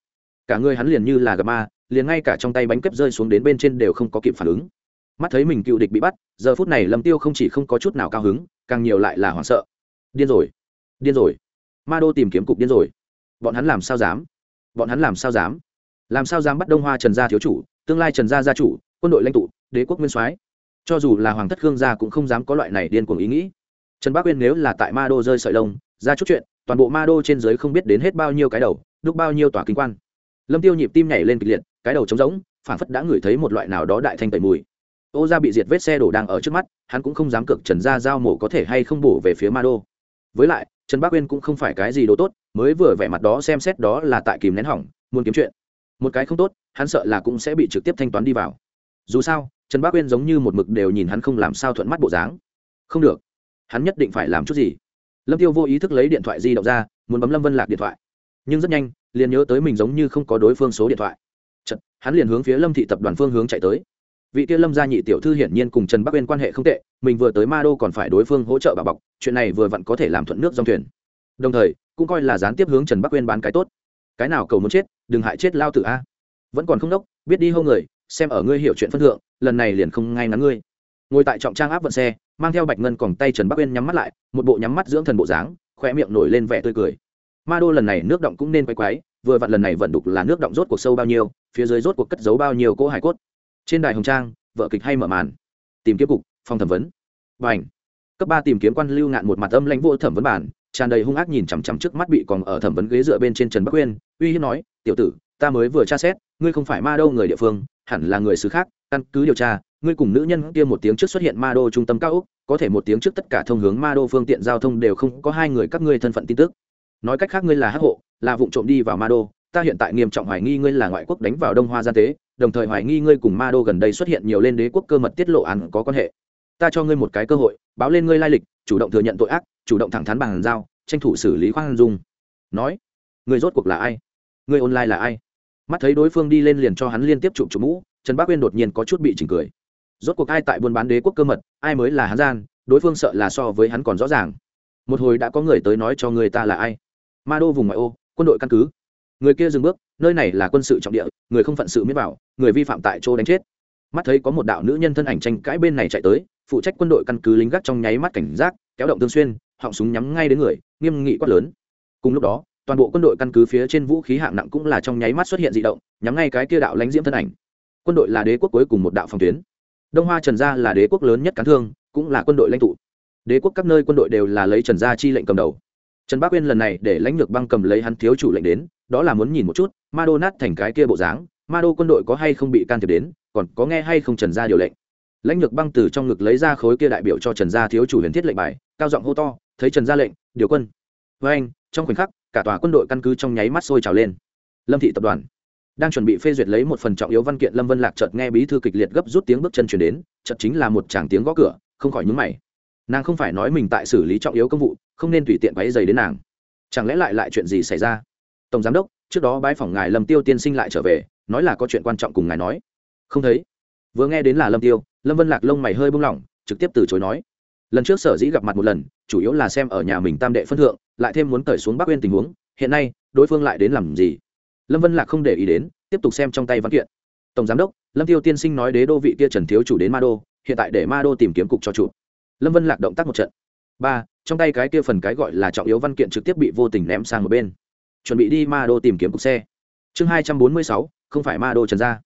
A: Cả người hắn liền như là gà ma, liền ngay cả trong tay bánh kép rơi xuống đến bên trên đều không có kịp phản ứng. Mắt thấy mình cựu địch bị bắt, giờ phút này lâm tiêu không chỉ không có chút nào cao hứng, càng nhiều lại là hoảng sợ. Điên rồi điên rồi. Ma đô tìm kiếm cục điên rồi. Bọn hắn làm sao dám? Bọn hắn làm sao dám? Làm sao dám bắt đông hoa trần gia thiếu chủ, tương lai trần gia gia chủ, quân đội lãnh tụ, đế quốc nguyên soái? Cho dù là hoàng thất khương gia cũng không dám có loại này điên cuồng ý nghĩ. Trần bác uyên nếu là tại ma đô rơi sợi lông, ra chút chuyện, toàn bộ ma đô trên dưới không biết đến hết bao nhiêu cái đầu, đúc bao nhiêu tòa kinh quan. Lâm tiêu nhịp tim nhảy lên kịch liệt, cái đầu trống rỗng phản phất đã ngửi thấy một loại nào đó đại thanh tẩy mùi. Ô gia bị diệt vết xe đổ đang ở trước mắt, hắn cũng không dám cực trần gia giao mổ có thể hay không bổ về phía ma đô. Với lại, trần bác uyên cũng không phải cái gì đồ tốt, mới vừa vẻ mặt đó xem xét đó là tại kìm nén hỏng, muốn kiếm chuyện. Một cái không tốt, hắn sợ là cũng sẽ bị trực tiếp thanh toán đi vào. Dù sao trần bác uyên giống như một mực đều nhìn hắn không làm sao thuận mắt bộ dáng. Không được hắn nhất định phải làm chút gì. Lâm tiêu vô ý thức lấy điện thoại di động ra muốn bấm lâm vân lạc điện thoại. Nhưng rất nhanh liền nhớ tới mình giống như không có đối phương số điện thoại. Chật, hắn liền hướng phía lâm thị tập đoàn phương hướng chạy tới. Vị kia lâm gia nhị tiểu thư hiển nhiên cùng trần bắc uyên quan hệ không tệ mình vừa tới ma đô còn phải đối phương hỗ trợ bà bọc chuyện này vừa vặn có thể làm thuận nước dòng thuyền. Đồng thời cũng coi là gián tiếp hướng trần bắc uyên bán cái tốt. Cái nào cầu muốn chết đừng hại chết lao tử a. Vẫn còn không đốc biết đi hô người xem ở ngươi hiểu chuyện phân thượng lần này liền không ngay ngắn ngươi. Ngồi tại trọng trang áp vận xe, mang theo bạch ngân còng tay trần bắc uyên nhắm mắt lại, một bộ nhắm mắt dưỡng thần bộ dáng khoe miệng nổi lên vẻ tươi cười. Ma đô lần này nước động cũng nên quay quái, vừa vặn lần này vận đục là nước động rốt cuộc sâu bao nhiêu, phía dưới rốt cuộc cất giấu bao nhiêu cỗ hải cốt. Trên đài hồng trang, vợ kịch hay mở màn. Tìm kiếm cục, phòng thẩm vấn. Và ảnh cấp ba tìm kiếm quan lưu ngạn một mặt âm lãnh vô thẩm vấn bản, tràn đầy hung ác nhìn chằm chằm trước mắt bị còn ở thẩm vấn ghế dựa bên trên trần bắc uyên, uy hiếp nói, tiểu tử, ta mới vừa tra xét, ngươi không phải ma đô người địa phương, hẳn là người xứ khác căn cứ điều tra, ngươi cùng nữ nhân kia một tiếng trước xuất hiện ma đô trung tâm cao úc có thể một tiếng trước tất cả thông hướng ma đô phương tiện giao thông đều không có hai người các ngươi thân phận tin tức. Nói cách khác ngươi là hắc hộ, là vụ trộm đi vào ma đô, ta hiện tại nghiêm trọng hoài nghi ngươi là ngoại quốc đánh vào đông hoa gian tế, đồng thời hoài nghi ngươi cùng ma đô gần đây xuất hiện nhiều lên đế quốc cơ mật tiết lộ án có quan hệ. Ta cho ngươi một cái cơ hội, báo lên ngươi lai lịch, chủ động thừa nhận tội ác, chủ động thẳng thắn bằng giao, tranh thủ xử lý khoan dung. Nói, ngươi rốt cuộc là ai? Ngươi online là ai? Mắt thấy đối phương đi lên liền cho hắn liên tiếp chụp chụp mũ trần bác uyên đột nhiên có chút bị chỉnh cười. Rốt cuộc ai tại buôn bán đế quốc cơ mật ai mới là hắn gian đối phương sợ là so với hắn còn rõ ràng. Một hồi đã có người tới nói cho người ta là ai? Ma đô vùng ngoại ô quân đội căn cứ. Người kia dừng bước nơi này là quân sự trọng địa người không phận sự miết bảo, người vi phạm tại chỗ đánh chết. Mắt thấy có một đạo nữ nhân thân ảnh tranh cãi bên này chạy tới phụ trách quân đội căn cứ lính gác trong nháy mắt cảnh giác kéo động tương xuyên họng súng nhắm ngay đến người nghiêm nghị quát lớn. Cùng lúc đó toàn bộ quân đội căn cứ phía trên vũ khí hạng nặng cũng là trong nháy mắt xuất hiện d ị động nhắm ngay cái kia đạo lãnh diễm thân ảnh quân đội là đế quốc cuối cùng một đạo phòng tuyến. Đông hoa trần gia là đế quốc lớn nhất cán thương, cũng là quân đội lãnh tụ. Đế quốc các nơi quân đội đều là lấy trần gia chi lệnh cầm đầu. Trần bác uyên lần này để lãnh lược băng cầm lấy hắn thiếu chủ lệnh đến, đó là muốn nhìn một chút, ma đô nát thành cái kia bộ dáng, ma đô quân đội có hay không bị can thiệp đến, còn có nghe hay không trần gia điều lệnh. Lãnh lược băng từ trong ngực lấy ra khối kia đại biểu cho trần gia thiếu chủ huyền thiết lệnh bài, cao giọng hô to, thấy trần gia lệnh, điều quân. Với anh trong khoảnh khắc, cả tòa quân đội căn cứ trong nháy mắt sôi trào lên. Lâm thị tập đoàn đang chuẩn bị phê duyệt lấy một phần trọng yếu văn kiện, lâm vân lạc chợt nghe bí thư kịch liệt gấp rút tiếng bước chân chuyển đến, chợt chính là một chàng tiếng gõ cửa, không khỏi nhúng mày. Nàng không phải nói mình tại xử lý trọng yếu công vụ, không nên tùy tiện váy dày đến nàng. Chẳng lẽ lại lại chuyện gì xảy ra? Tổng giám đốc, trước đó bãi phòng ngài lâm tiêu tiên sinh lại trở về, nói là có chuyện quan trọng cùng ngài nói. Không thấy. Vừa nghe đến là lâm tiêu, lâm vân lạc lông mày hơi bung lỏng, trực tiếp từ chối nói. Lần trước sở dĩ gặp mặt một lần, chủ yếu là xem ở nhà mình tam đệ phân thượng, lại thêm muốn cởi xuống bắc uyên tình huống, hiện nay, đối phương lại đến làm gì? Lâm vân lạc không để ý đến, tiếp tục xem trong tay văn kiện. Tổng giám đốc, lâm tiêu tiên sinh nói đế đô vị kia trần thiếu chủ đến ma đô, hiện tại để ma đô tìm kiếm cục cho chủ. Lâm vân lạc động tác một trận. Ba, trong tay cái kia phần cái gọi là trọng yếu văn kiện trực tiếp bị vô tình ném sang một bên. Chuẩn bị đi ma đô tìm kiếm cục xe. Chương hai trăm bốn mươi sáu, không phải ma đô trần gia.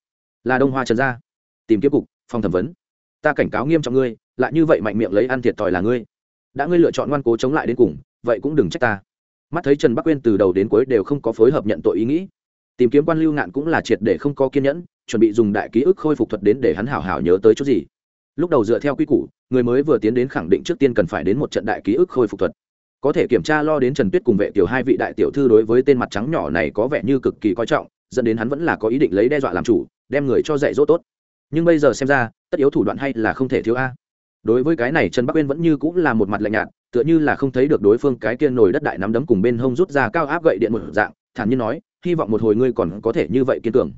A: Là đông hoa trần gia. Tìm kiếm cục, phòng thẩm vấn. Ta cảnh cáo nghiêm trọng ngươi, lại như vậy mạnh miệng lấy ăn thiệt thòi là ngươi. Đã ngươi lựa chọn ngoan cố chống lại đến cùng, vậy cũng đừng trách ta. Mắt thấy trần bắc quên từ đầu đến cuối đều không có phối hợp nhận tội ý nghĩ tìm kiếm quan lưu ngạn cũng là triệt để không có kiên nhẫn, chuẩn bị dùng đại ký ức khôi phục thuật đến để hắn hảo hảo nhớ tới chút gì. Lúc đầu dựa theo quy củ, người mới vừa tiến đến khẳng định trước tiên cần phải đến một trận đại ký ức khôi phục thuật. Có thể kiểm tra lo đến trần tuyết cùng vệ tiểu hai vị đại tiểu thư đối với tên mặt trắng nhỏ này có vẻ như cực kỳ coi trọng, dẫn đến hắn vẫn là có ý định lấy đe dọa làm chủ, đem người cho dạy dỗ tốt. Nhưng bây giờ xem ra, tất yếu thủ đoạn hay là không thể thiếu a. Đối với cái này trần bắc uyên vẫn như cũng là một mặt lạnh nhạt, tựa như là không thấy được đối phương cái kia nổi đất đại nắm đấm cùng bên hông rút ra cao áp gậy điện một dạng, thản nhiên nói hy vọng một hồi ngươi còn có thể như vậy kiên cường.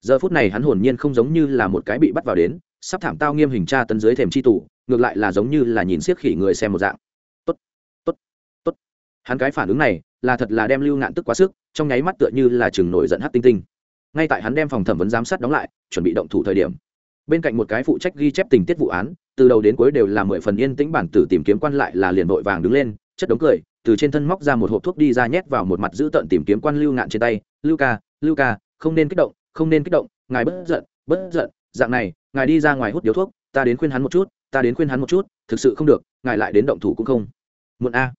A: Giờ phút này hắn hồn nhiên không giống như là một cái bị bắt vào đến, sắp thảm tao nghiêm hình tra tấn dưới thềm c h i tủ, ngược lại là giống như là nhìn siết khỉ người xem một dạng. Tốt tốt tốt. Hắn cái phản ứng này là thật là đem lưu ngạn tức quá sức, trong nháy mắt tựa như là chừng nổi giận hát tinh tinh. Ngay tại hắn đem phòng thẩm vấn giám sát đóng lại, chuẩn bị động thủ thời điểm. Bên cạnh một cái phụ trách ghi chép tình tiết vụ án, từ đầu đến cuối đều là mười phần yên tĩnh bản tử tìm kiếm quan lại là liền vội vàng đứng lên chất đống cười, từ trên thân móc ra một hộp thuốc đi ra nhét vào một mặt giữ tận tìm kiếm quan lưu ngạn trên tay. Lưu ca lưu ca, không nên kích động, không nên kích động, ngài bất giận bất giận, dạng này, ngài đi ra ngoài hút điếu thuốc, ta đến khuyên hắn một chút, ta đến khuyên hắn một chút, thực sự không được, ngài lại đến động thủ cũng không muộn a.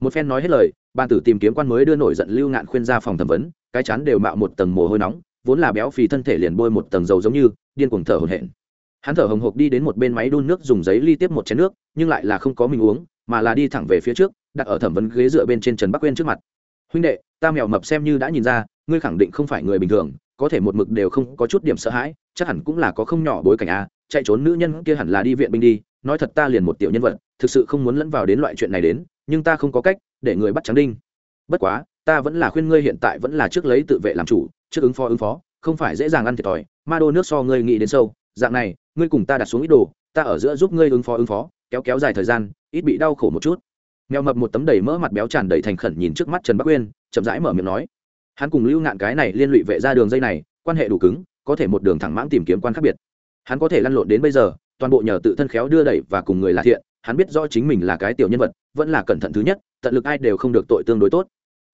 A: Một phen nói hết lời ban tử tìm kiếm quan mới đưa nổi giận lưu ngạn khuyên ra phòng thẩm vấn, cái chán đều mạo một tầng mồ hôi nóng, vốn là béo phì thân thể liền bôi một tầng dầu giống như, điên cuồng thở hổn hển. Hắn thở hồng hộc đi đến một bên máy đun nước dùng giấy ly tiếp một chén nước, nhưng lại là không có mình uống mà là đi thẳng về phía trước, đặt ở thẩm vấn ghế dựa bên trên trần bắc quên trước mặt. Huynh đệ, ta mèo mập xem như đã nhìn ra, ngươi khẳng định không phải người bình thường, có thể một mực đều không có chút điểm sợ hãi, chắc hẳn cũng là có không nhỏ bối cảnh a chạy trốn nữ nhân kia hẳn là đi viện binh đi, nói thật ta liền một tiểu nhân vật, thực sự không muốn lẫn vào đến loại chuyện này đến, nhưng ta không có cách để người bắt trắng đinh. Bất quá, ta vẫn là khuyên ngươi hiện tại vẫn là trước lấy tự vệ làm chủ, trước ứng phó ứng phó, không phải dễ dàng ăn thiệt thòi, ma đô nước so ngươi nghĩ đến sâu, dạng này, ngươi cùng ta đặt xuống ít đồ, ta ở giữa giúp ngươi ứng phó ứng phó kéo kéo dài thời gian, ít bị đau khổ một chút. Mèo mập một tấm đầy mỡ mặt béo tràn đầy thành khẩn nhìn trước mắt trần bắc uyên, chậm rãi mở miệng nói, hắn cùng lưu ngạn cái này liên lụy vệ ra đường dây này, quan hệ đủ cứng, có thể một đường thẳng mãng tìm kiếm quan khác biệt. Hắn có thể lăn lộn đến bây giờ, toàn bộ nhờ tự thân khéo đưa đẩy và cùng người là thiện, hắn biết rõ chính mình là cái tiểu nhân vật, vẫn là cẩn thận thứ nhất, tận lực ai đều không được tội tương đối tốt.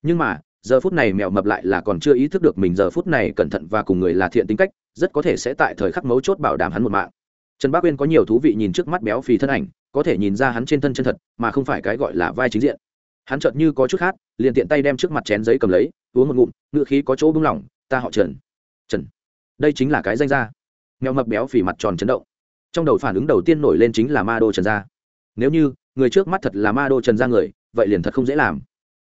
A: Nhưng mà, giờ phút này mèo mập lại là còn chưa ý thức được mình giờ phút này cẩn thận và cùng người là thiện tính cách, rất có thể sẽ tại thời khắc mấu chốt bảo đảm hắn một mạng. Trần bác uyên có nhiều thú vị nhìn trước mắt béo phì thân ảnh có thể nhìn ra hắn trên thân chân thật, mà không phải cái gọi là vai chính diện. Hắn chợt như có chút khác, liền tiện tay đem trước mặt chén giấy cầm lấy, uống một ngụm, ngựa khí có chỗ bung lỏng, ta họ trần. Trần? Đây chính là cái danh gia. Mèo mập béo phì mặt tròn chấn động. Trong đầu phản ứng đầu tiên nổi lên chính là ma đô trần gia. Nếu như, người trước mắt thật là ma đô trần gia người, vậy liền thật không dễ làm.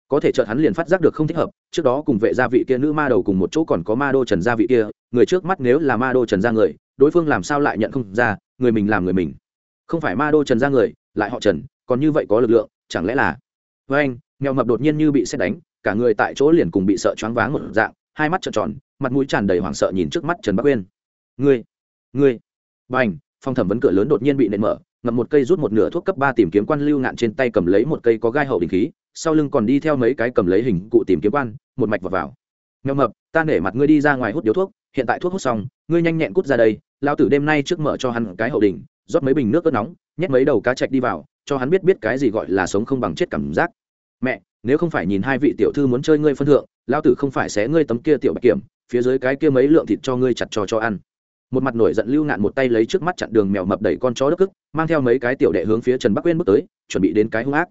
A: Có thể chợt hắn liền phát giác được không thích hợp, trước đó cùng vệ gia vị kia nữ ma đầu cùng một chỗ còn có ma đô trần gia vị kia, người trước mắt nếu là ma đô trần gia người, đối phương làm sao lại nhận không ra, người mình làm người mình không phải ma đô trần ra người, lại họ trần, còn như vậy có lực lượng, chẳng lẽ là? Với anh nghèo mập đột nhiên như bị xét đánh, cả người tại chỗ liền cùng bị sợ choáng váng một dạng, hai mắt trợn tròn, mặt mũi tràn đầy hoảng sợ nhìn trước mắt trần bắc uyên. Ngươi ngươi. B à n h phòng thẩm vấn cửa lớn đột nhiên bị nện mở, ngậm một cây rút một nửa thuốc cấp ba tìm kiếm quan lưu ngạn trên tay cầm lấy một cây có gai hậu đình khí, sau lưng còn đi theo mấy cái cầm lấy hình cụ tìm kiếm quan, một mạch vào vào. Nghèo mập, ta nể mặt ngươi đi ra ngoài hút điếu thuốc, hiện tại thuốc hút xong, ngươi nhanh nhẹn cút ra đây lao tử đêm nay trước mở cho hắn cái hậu đình rót mấy bình nước ớt nóng, nhét mấy đầu cá chạch đi vào, cho hắn biết biết cái gì gọi là sống không bằng chết cảm giác. Mẹ, nếu không phải nhìn hai vị tiểu thư muốn chơi ngươi phân thượng lao tử không phải xé ngươi tấm kia tiểu bạch kiểm, phía dưới cái kia mấy lượng thịt cho ngươi chặt cho cho ăn. Một mặt nổi giận lưu ngạn một tay lấy trước mắt chặn đường mèo mập đẩy con chó đất cức, mang theo mấy cái tiểu đệ hướng phía trần bắc quên bước tới, chuẩn bị đến cái hung ác.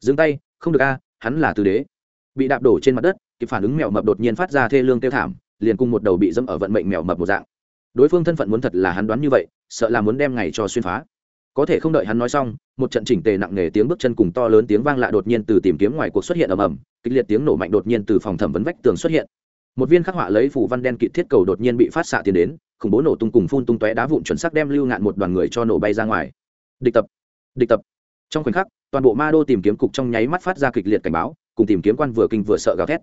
A: Dừng tay, không được a, hắn là tư đế. Bị đạp đổ trên mặt đất, kịp phản ứng mèo mập đột nhiên phát ra thê lương tiêu thảm, liền cùng một đầu bị dẫm ở vận mệnh mèo mập một dạng đối phương thân phận muốn thật là hắn đoán như vậy, sợ là muốn đem ngày cho xuyên phá. Có thể không đợi hắn nói xong, một trận chỉnh tề nặng nề tiếng bước chân cùng to lớn tiếng vang lạ đột nhiên từ tìm kiếm ngoài cuộc xuất hiện ầm ầm, kịch liệt tiếng nổ mạnh đột nhiên từ phòng thẩm vấn vách tường xuất hiện. Một viên khắc họa lấy phủ văn đen kịt thiết cầu đột nhiên bị phát xạ tiến đến, khủng bố nổ tung cùng phun tung tóe đá vụn chuẩn xác đem lưu ngạn một đoàn người cho nổ bay ra ngoài. Địch tập địch tập. Trong khoảnh khắc, toàn bộ ma đô tìm kiếm cục trong nháy mắt phát ra kịch liệt cảnh báo, cùng tìm kiếm quan vừa kinh vừa sợ gào thét.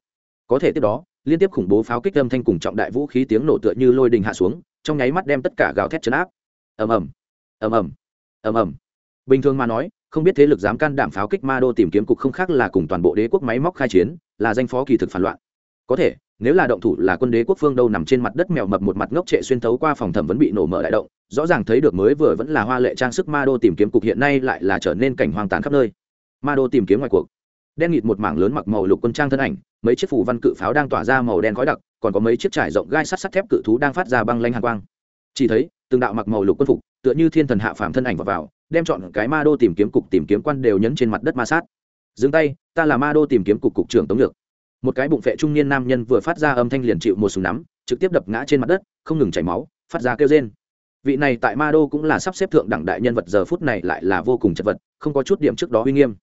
A: Có thể tiếp đó, liên tiếp khủng bố pháo kích âm thanh cùng trọng đại vũ khí tiếng nổ tựa như lôi đình hạ xuống trong nháy mắt đem tất cả gào thét chấn áp. Ầm ầm ầm ầm ầm ầm. Bình thường mà nói, không biết thế lực dám can đảm pháo kích ma đô tìm kiếm cục không khác là cùng toàn bộ đế quốc máy móc khai chiến, là danh phó kỳ thực phản loạn. Có thể, nếu là động thủ là quân đế quốc phương đâu nằm trên mặt đất mèo mập một mặt ngốc trệ xuyên thấu qua phòng thẩm vẫn bị nổ mở đại động, rõ ràng thấy được mới vừa vẫn là hoa lệ trang sức ma đô tìm kiếm cục hiện nay lại là trở nên cảnh hoang tàn khắp nơi. Ma đô tìm kiếm ngoài cuộc đen nghịt một mảng lớn mặc màu lục quân trang thân ảnh, mấy chiếc phủ văn cự pháo đang tỏa ra màu đen khói đặc, còn có mấy chiếc trải rộng gai sắt sắt thép cự thú đang phát ra băng lanh hàn quang. Chỉ thấy, từng đạo mặc màu lục quân phục, tựa như thiên thần hạ phàm thân ảnh vào vào, đem chọn cái ma đô tìm kiếm cục tìm kiếm quan đều nhấn trên mặt đất ma sát. Dừng tay, ta là ma đô tìm kiếm cục cục trưởng tống lược. Một cái bụng phệ trung niên nam nhân vừa phát ra âm thanh liền chịu một súng nắm, trực tiếp đập ngã trên mặt đất, không ngừng chảy máu, phát ra kêu rên. Vị này tại ma đô cũng là sắp xếp thượng đẳng đại nhân vật giờ phút này lại là vô cùng chật vật, không có chút điểm trước đó uy nghiêm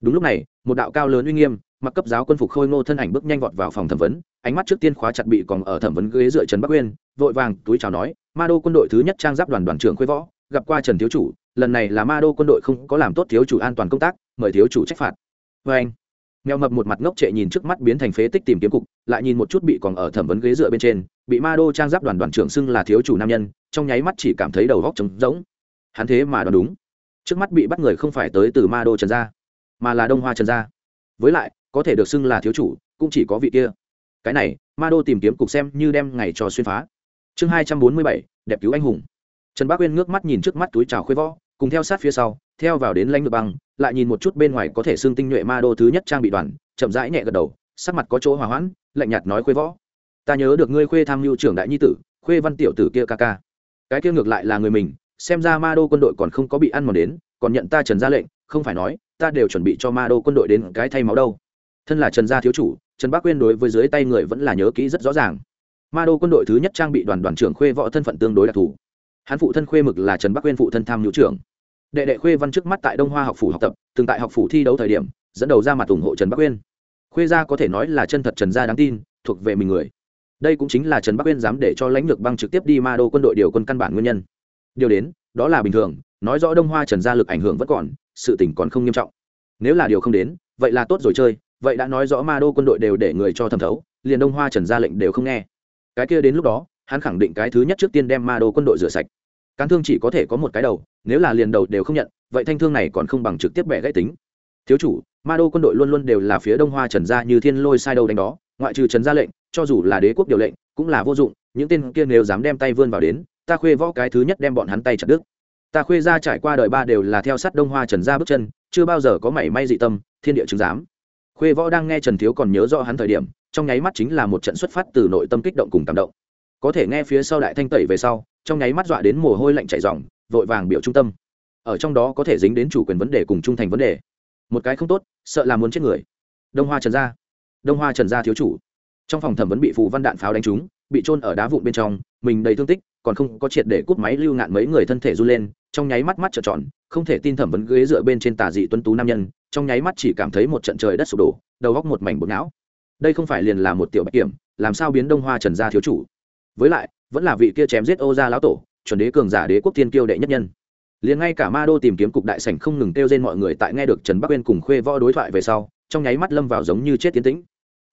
A: đúng lúc này, một đạo cao lớn uy nghiêm, mặc cấp giáo quân phục khôi ngô thân ảnh bước nhanh vọt vào phòng thẩm vấn, ánh mắt trước tiên khóa chặt bị còn ở thẩm vấn ghế dựa trần bắc uyên, vội vàng túi chào nói, ma đô quân đội thứ nhất trang giáp đoàn đoàn trưởng khuê võ, gặp qua trần thiếu chủ, lần này là ma đô quân đội không có làm tốt thiếu chủ an toàn công tác, mời thiếu chủ trách phạt. Vê anh, mèo mập một mặt ngốc trệ nhìn trước mắt biến thành phế tích tìm kiếm cục, lại nhìn một chút bị còn ở thẩm vấn ghế dựa bên trên, bị ma đô trang giáp đoàn đoàn trưởng xưng là thiếu chủ nam nhân, trong nháy mắt chỉ cảm thấy đầu góc trống rỗng. Hắn thế mà đoán đúng. Trước mắt bị bắt người không phải tới từ ma đô trần gia mà là đông hoa trần gia. Với lại, có thể được xưng là thiếu chủ, cũng chỉ có vị kia. Cái này, ma đô tìm kiếm cục xem như đem ngày trò xuyên phá. Chương hai trăm bốn mươi bảy, đẹp cứu anh hùng. Trần bác uyên ngước mắt nhìn trước mắt túi trào khuê võ, cùng theo sát phía sau, theo vào đến lãnh ngược băng, lại nhìn một chút bên ngoài có thể xương tinh nhuệ ma đô thứ nhất trang bị đoàn, chậm rãi nhẹ gật đầu, sắc mặt có chỗ hòa hoãn, lạnh nhạt nói khuê võ. Ta nhớ được ngươi khuê tham mưu trưởng đại nhi tử, khuê văn tiểu tử kia ca ca. Cái kia ngược lại là người mình, xem ra ma đô quân đội còn không có bị ăn mòn đến, còn nhận ta trần ra lệnh không phải nói, ta đều chuẩn bị cho ma đô quân đội đến cái thay máu đâu. Thân là trần gia thiếu chủ, trần bác quyên đối với dưới tay người vẫn là nhớ kỹ rất rõ ràng. Ma đô quân đội thứ nhất trang bị đoàn đoàn trưởng khuê võ thân phận tương đối đặc thù. Hắn phụ thân khuê mực là trần bắc quyên phụ thân tham nhũ trưởng. Đệ đệ khuê văn trước mắt tại đông hoa học phủ học tập, từng tại học phủ thi đấu thời điểm, dẫn đầu ra mặt ủng hộ trần bắc quyên. Khuê gia có thể nói là chân thật trần gia đáng tin, thuộc về mình người. Đây cũng chính là trần bắc quyên dám để cho lãnh lược băng trực tiếp đi ma đô quân đội điều quân căn bản nguyên nhân. Điều đến, đó là bình thường, nói rõ đông hoa trần gia lực ảnh hưởng vẫn còn sự tình còn không nghiêm trọng. Nếu là điều không đến, vậy là tốt rồi chơi, vậy đã nói rõ ma đô quân đội đều để người cho thẩm thấu, liền đông hoa trần gia lệnh đều không nghe. Cái kia đến lúc đó, hắn khẳng định cái thứ nhất trước tiên đem ma đô quân đội rửa sạch. Cán thương chỉ có thể có một cái đầu, nếu là liền đầu đều không nhận, vậy thanh thương này còn không bằng trực tiếp bẻ gãy tính. Thiếu chủ, ma đô quân đội luôn luôn đều là phía đông hoa trần gia như thiên lôi sai đâu đánh đó, ngoại trừ trần gia lệnh, cho dù là đế quốc điều lệnh, cũng là vô dụng, những tên kia nếu dám đem tay vươn vào đến, ta khuê võ cái thứ nhất đem bọn hắn tay chặt đứt ta khuê ra trải qua đời ba đều là theo sát đông hoa trần gia bước chân, chưa bao giờ có mảy may dị tâm, thiên địa chứng giám. Khuê võ đang nghe trần thiếu còn nhớ rõ hắn thời điểm, trong nháy mắt chính là một trận xuất phát từ nội tâm kích động cùng cảm động. Có thể nghe phía sau đại thanh tẩy về sau, trong nháy mắt dọa đến mồ hôi lạnh chảy dòng vội vàng biểu trung tâm. Ở trong đó có thể dính đến chủ quyền vấn đề cùng trung thành vấn đề. Một cái không tốt, sợ là muốn chết người. Đông hoa trần gia. Đông hoa trần gia thiếu chủ. Trong phòng thẩm vấn bị phù văn đạn pháo đánh trúng, bị trôn ở đá vụn bên trong, mình đầy thương tích, còn không có triệt để cút máy lưu ngạn mấy người thân thể run lên trong nháy mắt mắt trợn tròn, không thể tin thẩm vấn ghế dựa bên trên tà dị tuấn tú nam nhân, trong nháy mắt chỉ cảm thấy một trận trời đất sụp đổ, đầu góc một mảnh bột não. Đây không phải liền là một tiểu bạch kiểm, làm sao biến đông hoa trần gia thiếu chủ? Với lại, vẫn là vị kia chém giết ô gia lão tổ, chuẩn đế cường giả đế quốc thiên kiêu đệ nhất nhân. Liền ngay cả ma đô tìm kiếm cục đại sảnh không ngừng kêu trên mọi người tại nghe được trần bắc uyên cùng khuê võ đối thoại về sau, trong nháy mắt lâm vào giống như chết tiến tĩnh.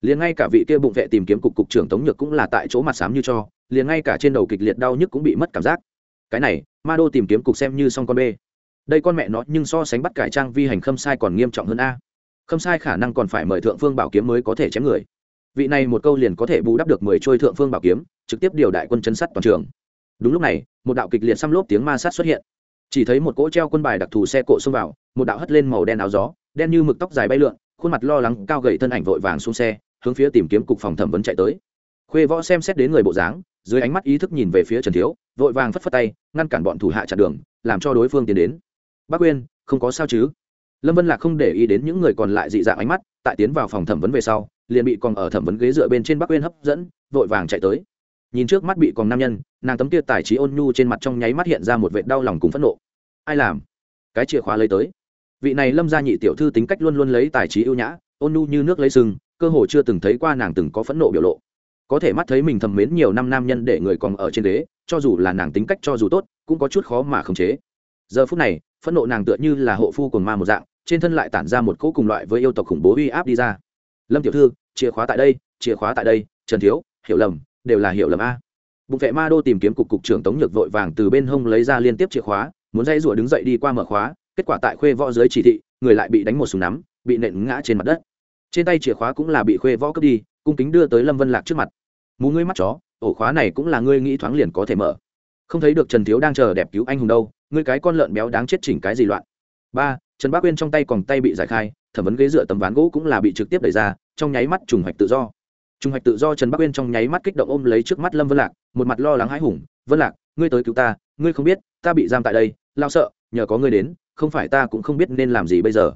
A: Liền ngay cả vị kia bụng vệ tìm kiếm cục cục trưởng tống nhược cũng là tại chỗ mặt xám như cho, liền ngay cả trên đầu kịch liệt đau nhức cũng bị mất cảm giác cái này, ma đô tìm kiếm cục xem như xong con bê. Đây con mẹ nó, nhưng so sánh bắt cải trang vi hành khâm sai còn nghiêm trọng hơn a. Khâm sai khả năng còn phải mời thượng phương bảo kiếm mới có thể chém người. Vị này một câu liền có thể bù đắp được mười trôi thượng phương bảo kiếm, trực tiếp điều đại quân chân sắt toàn trường. Đúng lúc này, một đạo kịch liệt xăm lốp tiếng ma sát xuất hiện. Chỉ thấy một cỗ treo quân bài đặc thù xe cộ xông vào, một đạo hất lên màu đen áo gió, đen như mực tóc dài bay lượn, khuôn mặt lo lắng cao gậy thân ảnh vội vàng xuống xe, hướng phía tìm kiếm cục phòng thẩm vấn chạy tới. Khuê võ xem xét đến người bộ dáng dưới ánh mắt ý thức nhìn về phía trần thiếu, vội vàng phất phất tay, ngăn cản bọn thủ hạ chặn đường, làm cho đối phương tiến đến. Bác quyên, không có sao chứ? Lâm vân lạc không để ý đến những người còn lại dị dạng ánh mắt, tại tiến vào phòng thẩm vấn về sau, liền bị còn ở thẩm vấn ghế dựa bên trên bắc quyên hấp dẫn, vội vàng chạy tới. Nhìn trước mắt bị còn nam nhân, nàng tấm kia tài trí ôn nhu trên mặt trong nháy mắt hiện ra một vệt đau lòng cùng phẫn nộ. Ai làm? Cái chìa khóa lấy tới. Vị này lâm gia nhị tiểu thư tính cách luôn luôn lấy tài trí ưu nhã, ôn nhu như nước lấy sừng, cơ hồ chưa từng thấy qua nàng từng có phẫn nộ biểu lộ có thể mắt thấy mình thầm mến nhiều năm nam nhân để người còn ở trên đế, cho dù là nàng tính cách cho dù tốt, cũng có chút khó mà khống chế. Giờ phút này, phẫn nộ nàng tựa như là hộ phu cồn ma một dạng, trên thân lại tản ra một cỗ cùng loại với yêu tộc khủng bố uy áp đi ra. Lâm tiểu thư, chìa khóa tại đây, chìa khóa tại đây, trần thiếu, hiểu lầm, đều là hiểu lầm a. Bụng vệ ma đô tìm kiếm cục cục trưởng tống nhược vội vàng từ bên hông lấy ra liên tiếp chìa khóa, muốn dây rủa đứng dậy đi qua mở khóa, kết quả tại khuê võ dưới chỉ thị, người lại bị đánh một súng nắm, bị nện ngã trên mặt đất. Trên tay chìa khóa cũng là bị khuê võ cướp đi, cung kính đưa tới lâm vân lạc trước mặt mù ngươi mắt chó, ổ khóa này cũng là ngươi nghĩ thoáng liền có thể mở. Không thấy được trần thiếu đang chờ đẹp cứu anh hùng đâu, ngươi cái con lợn béo đáng chết chỉnh cái gì loạn. Ba, trần bác uyên trong tay còn tay bị giải khai, thẩm vấn ghế dựa tấm ván gỗ cũng là bị trực tiếp đẩy ra, trong nháy mắt trùng hoạch tự do. Trùng hoạch tự do trần bắc uyên trong nháy mắt kích động ôm lấy trước mắt lâm vân lạc, một mặt lo lắng hãi hùng, vân lạc, ngươi tới cứu ta, ngươi không biết, ta bị giam tại đây, lao sợ, nhờ có ngươi đến, không phải ta cũng không biết nên làm gì bây giờ.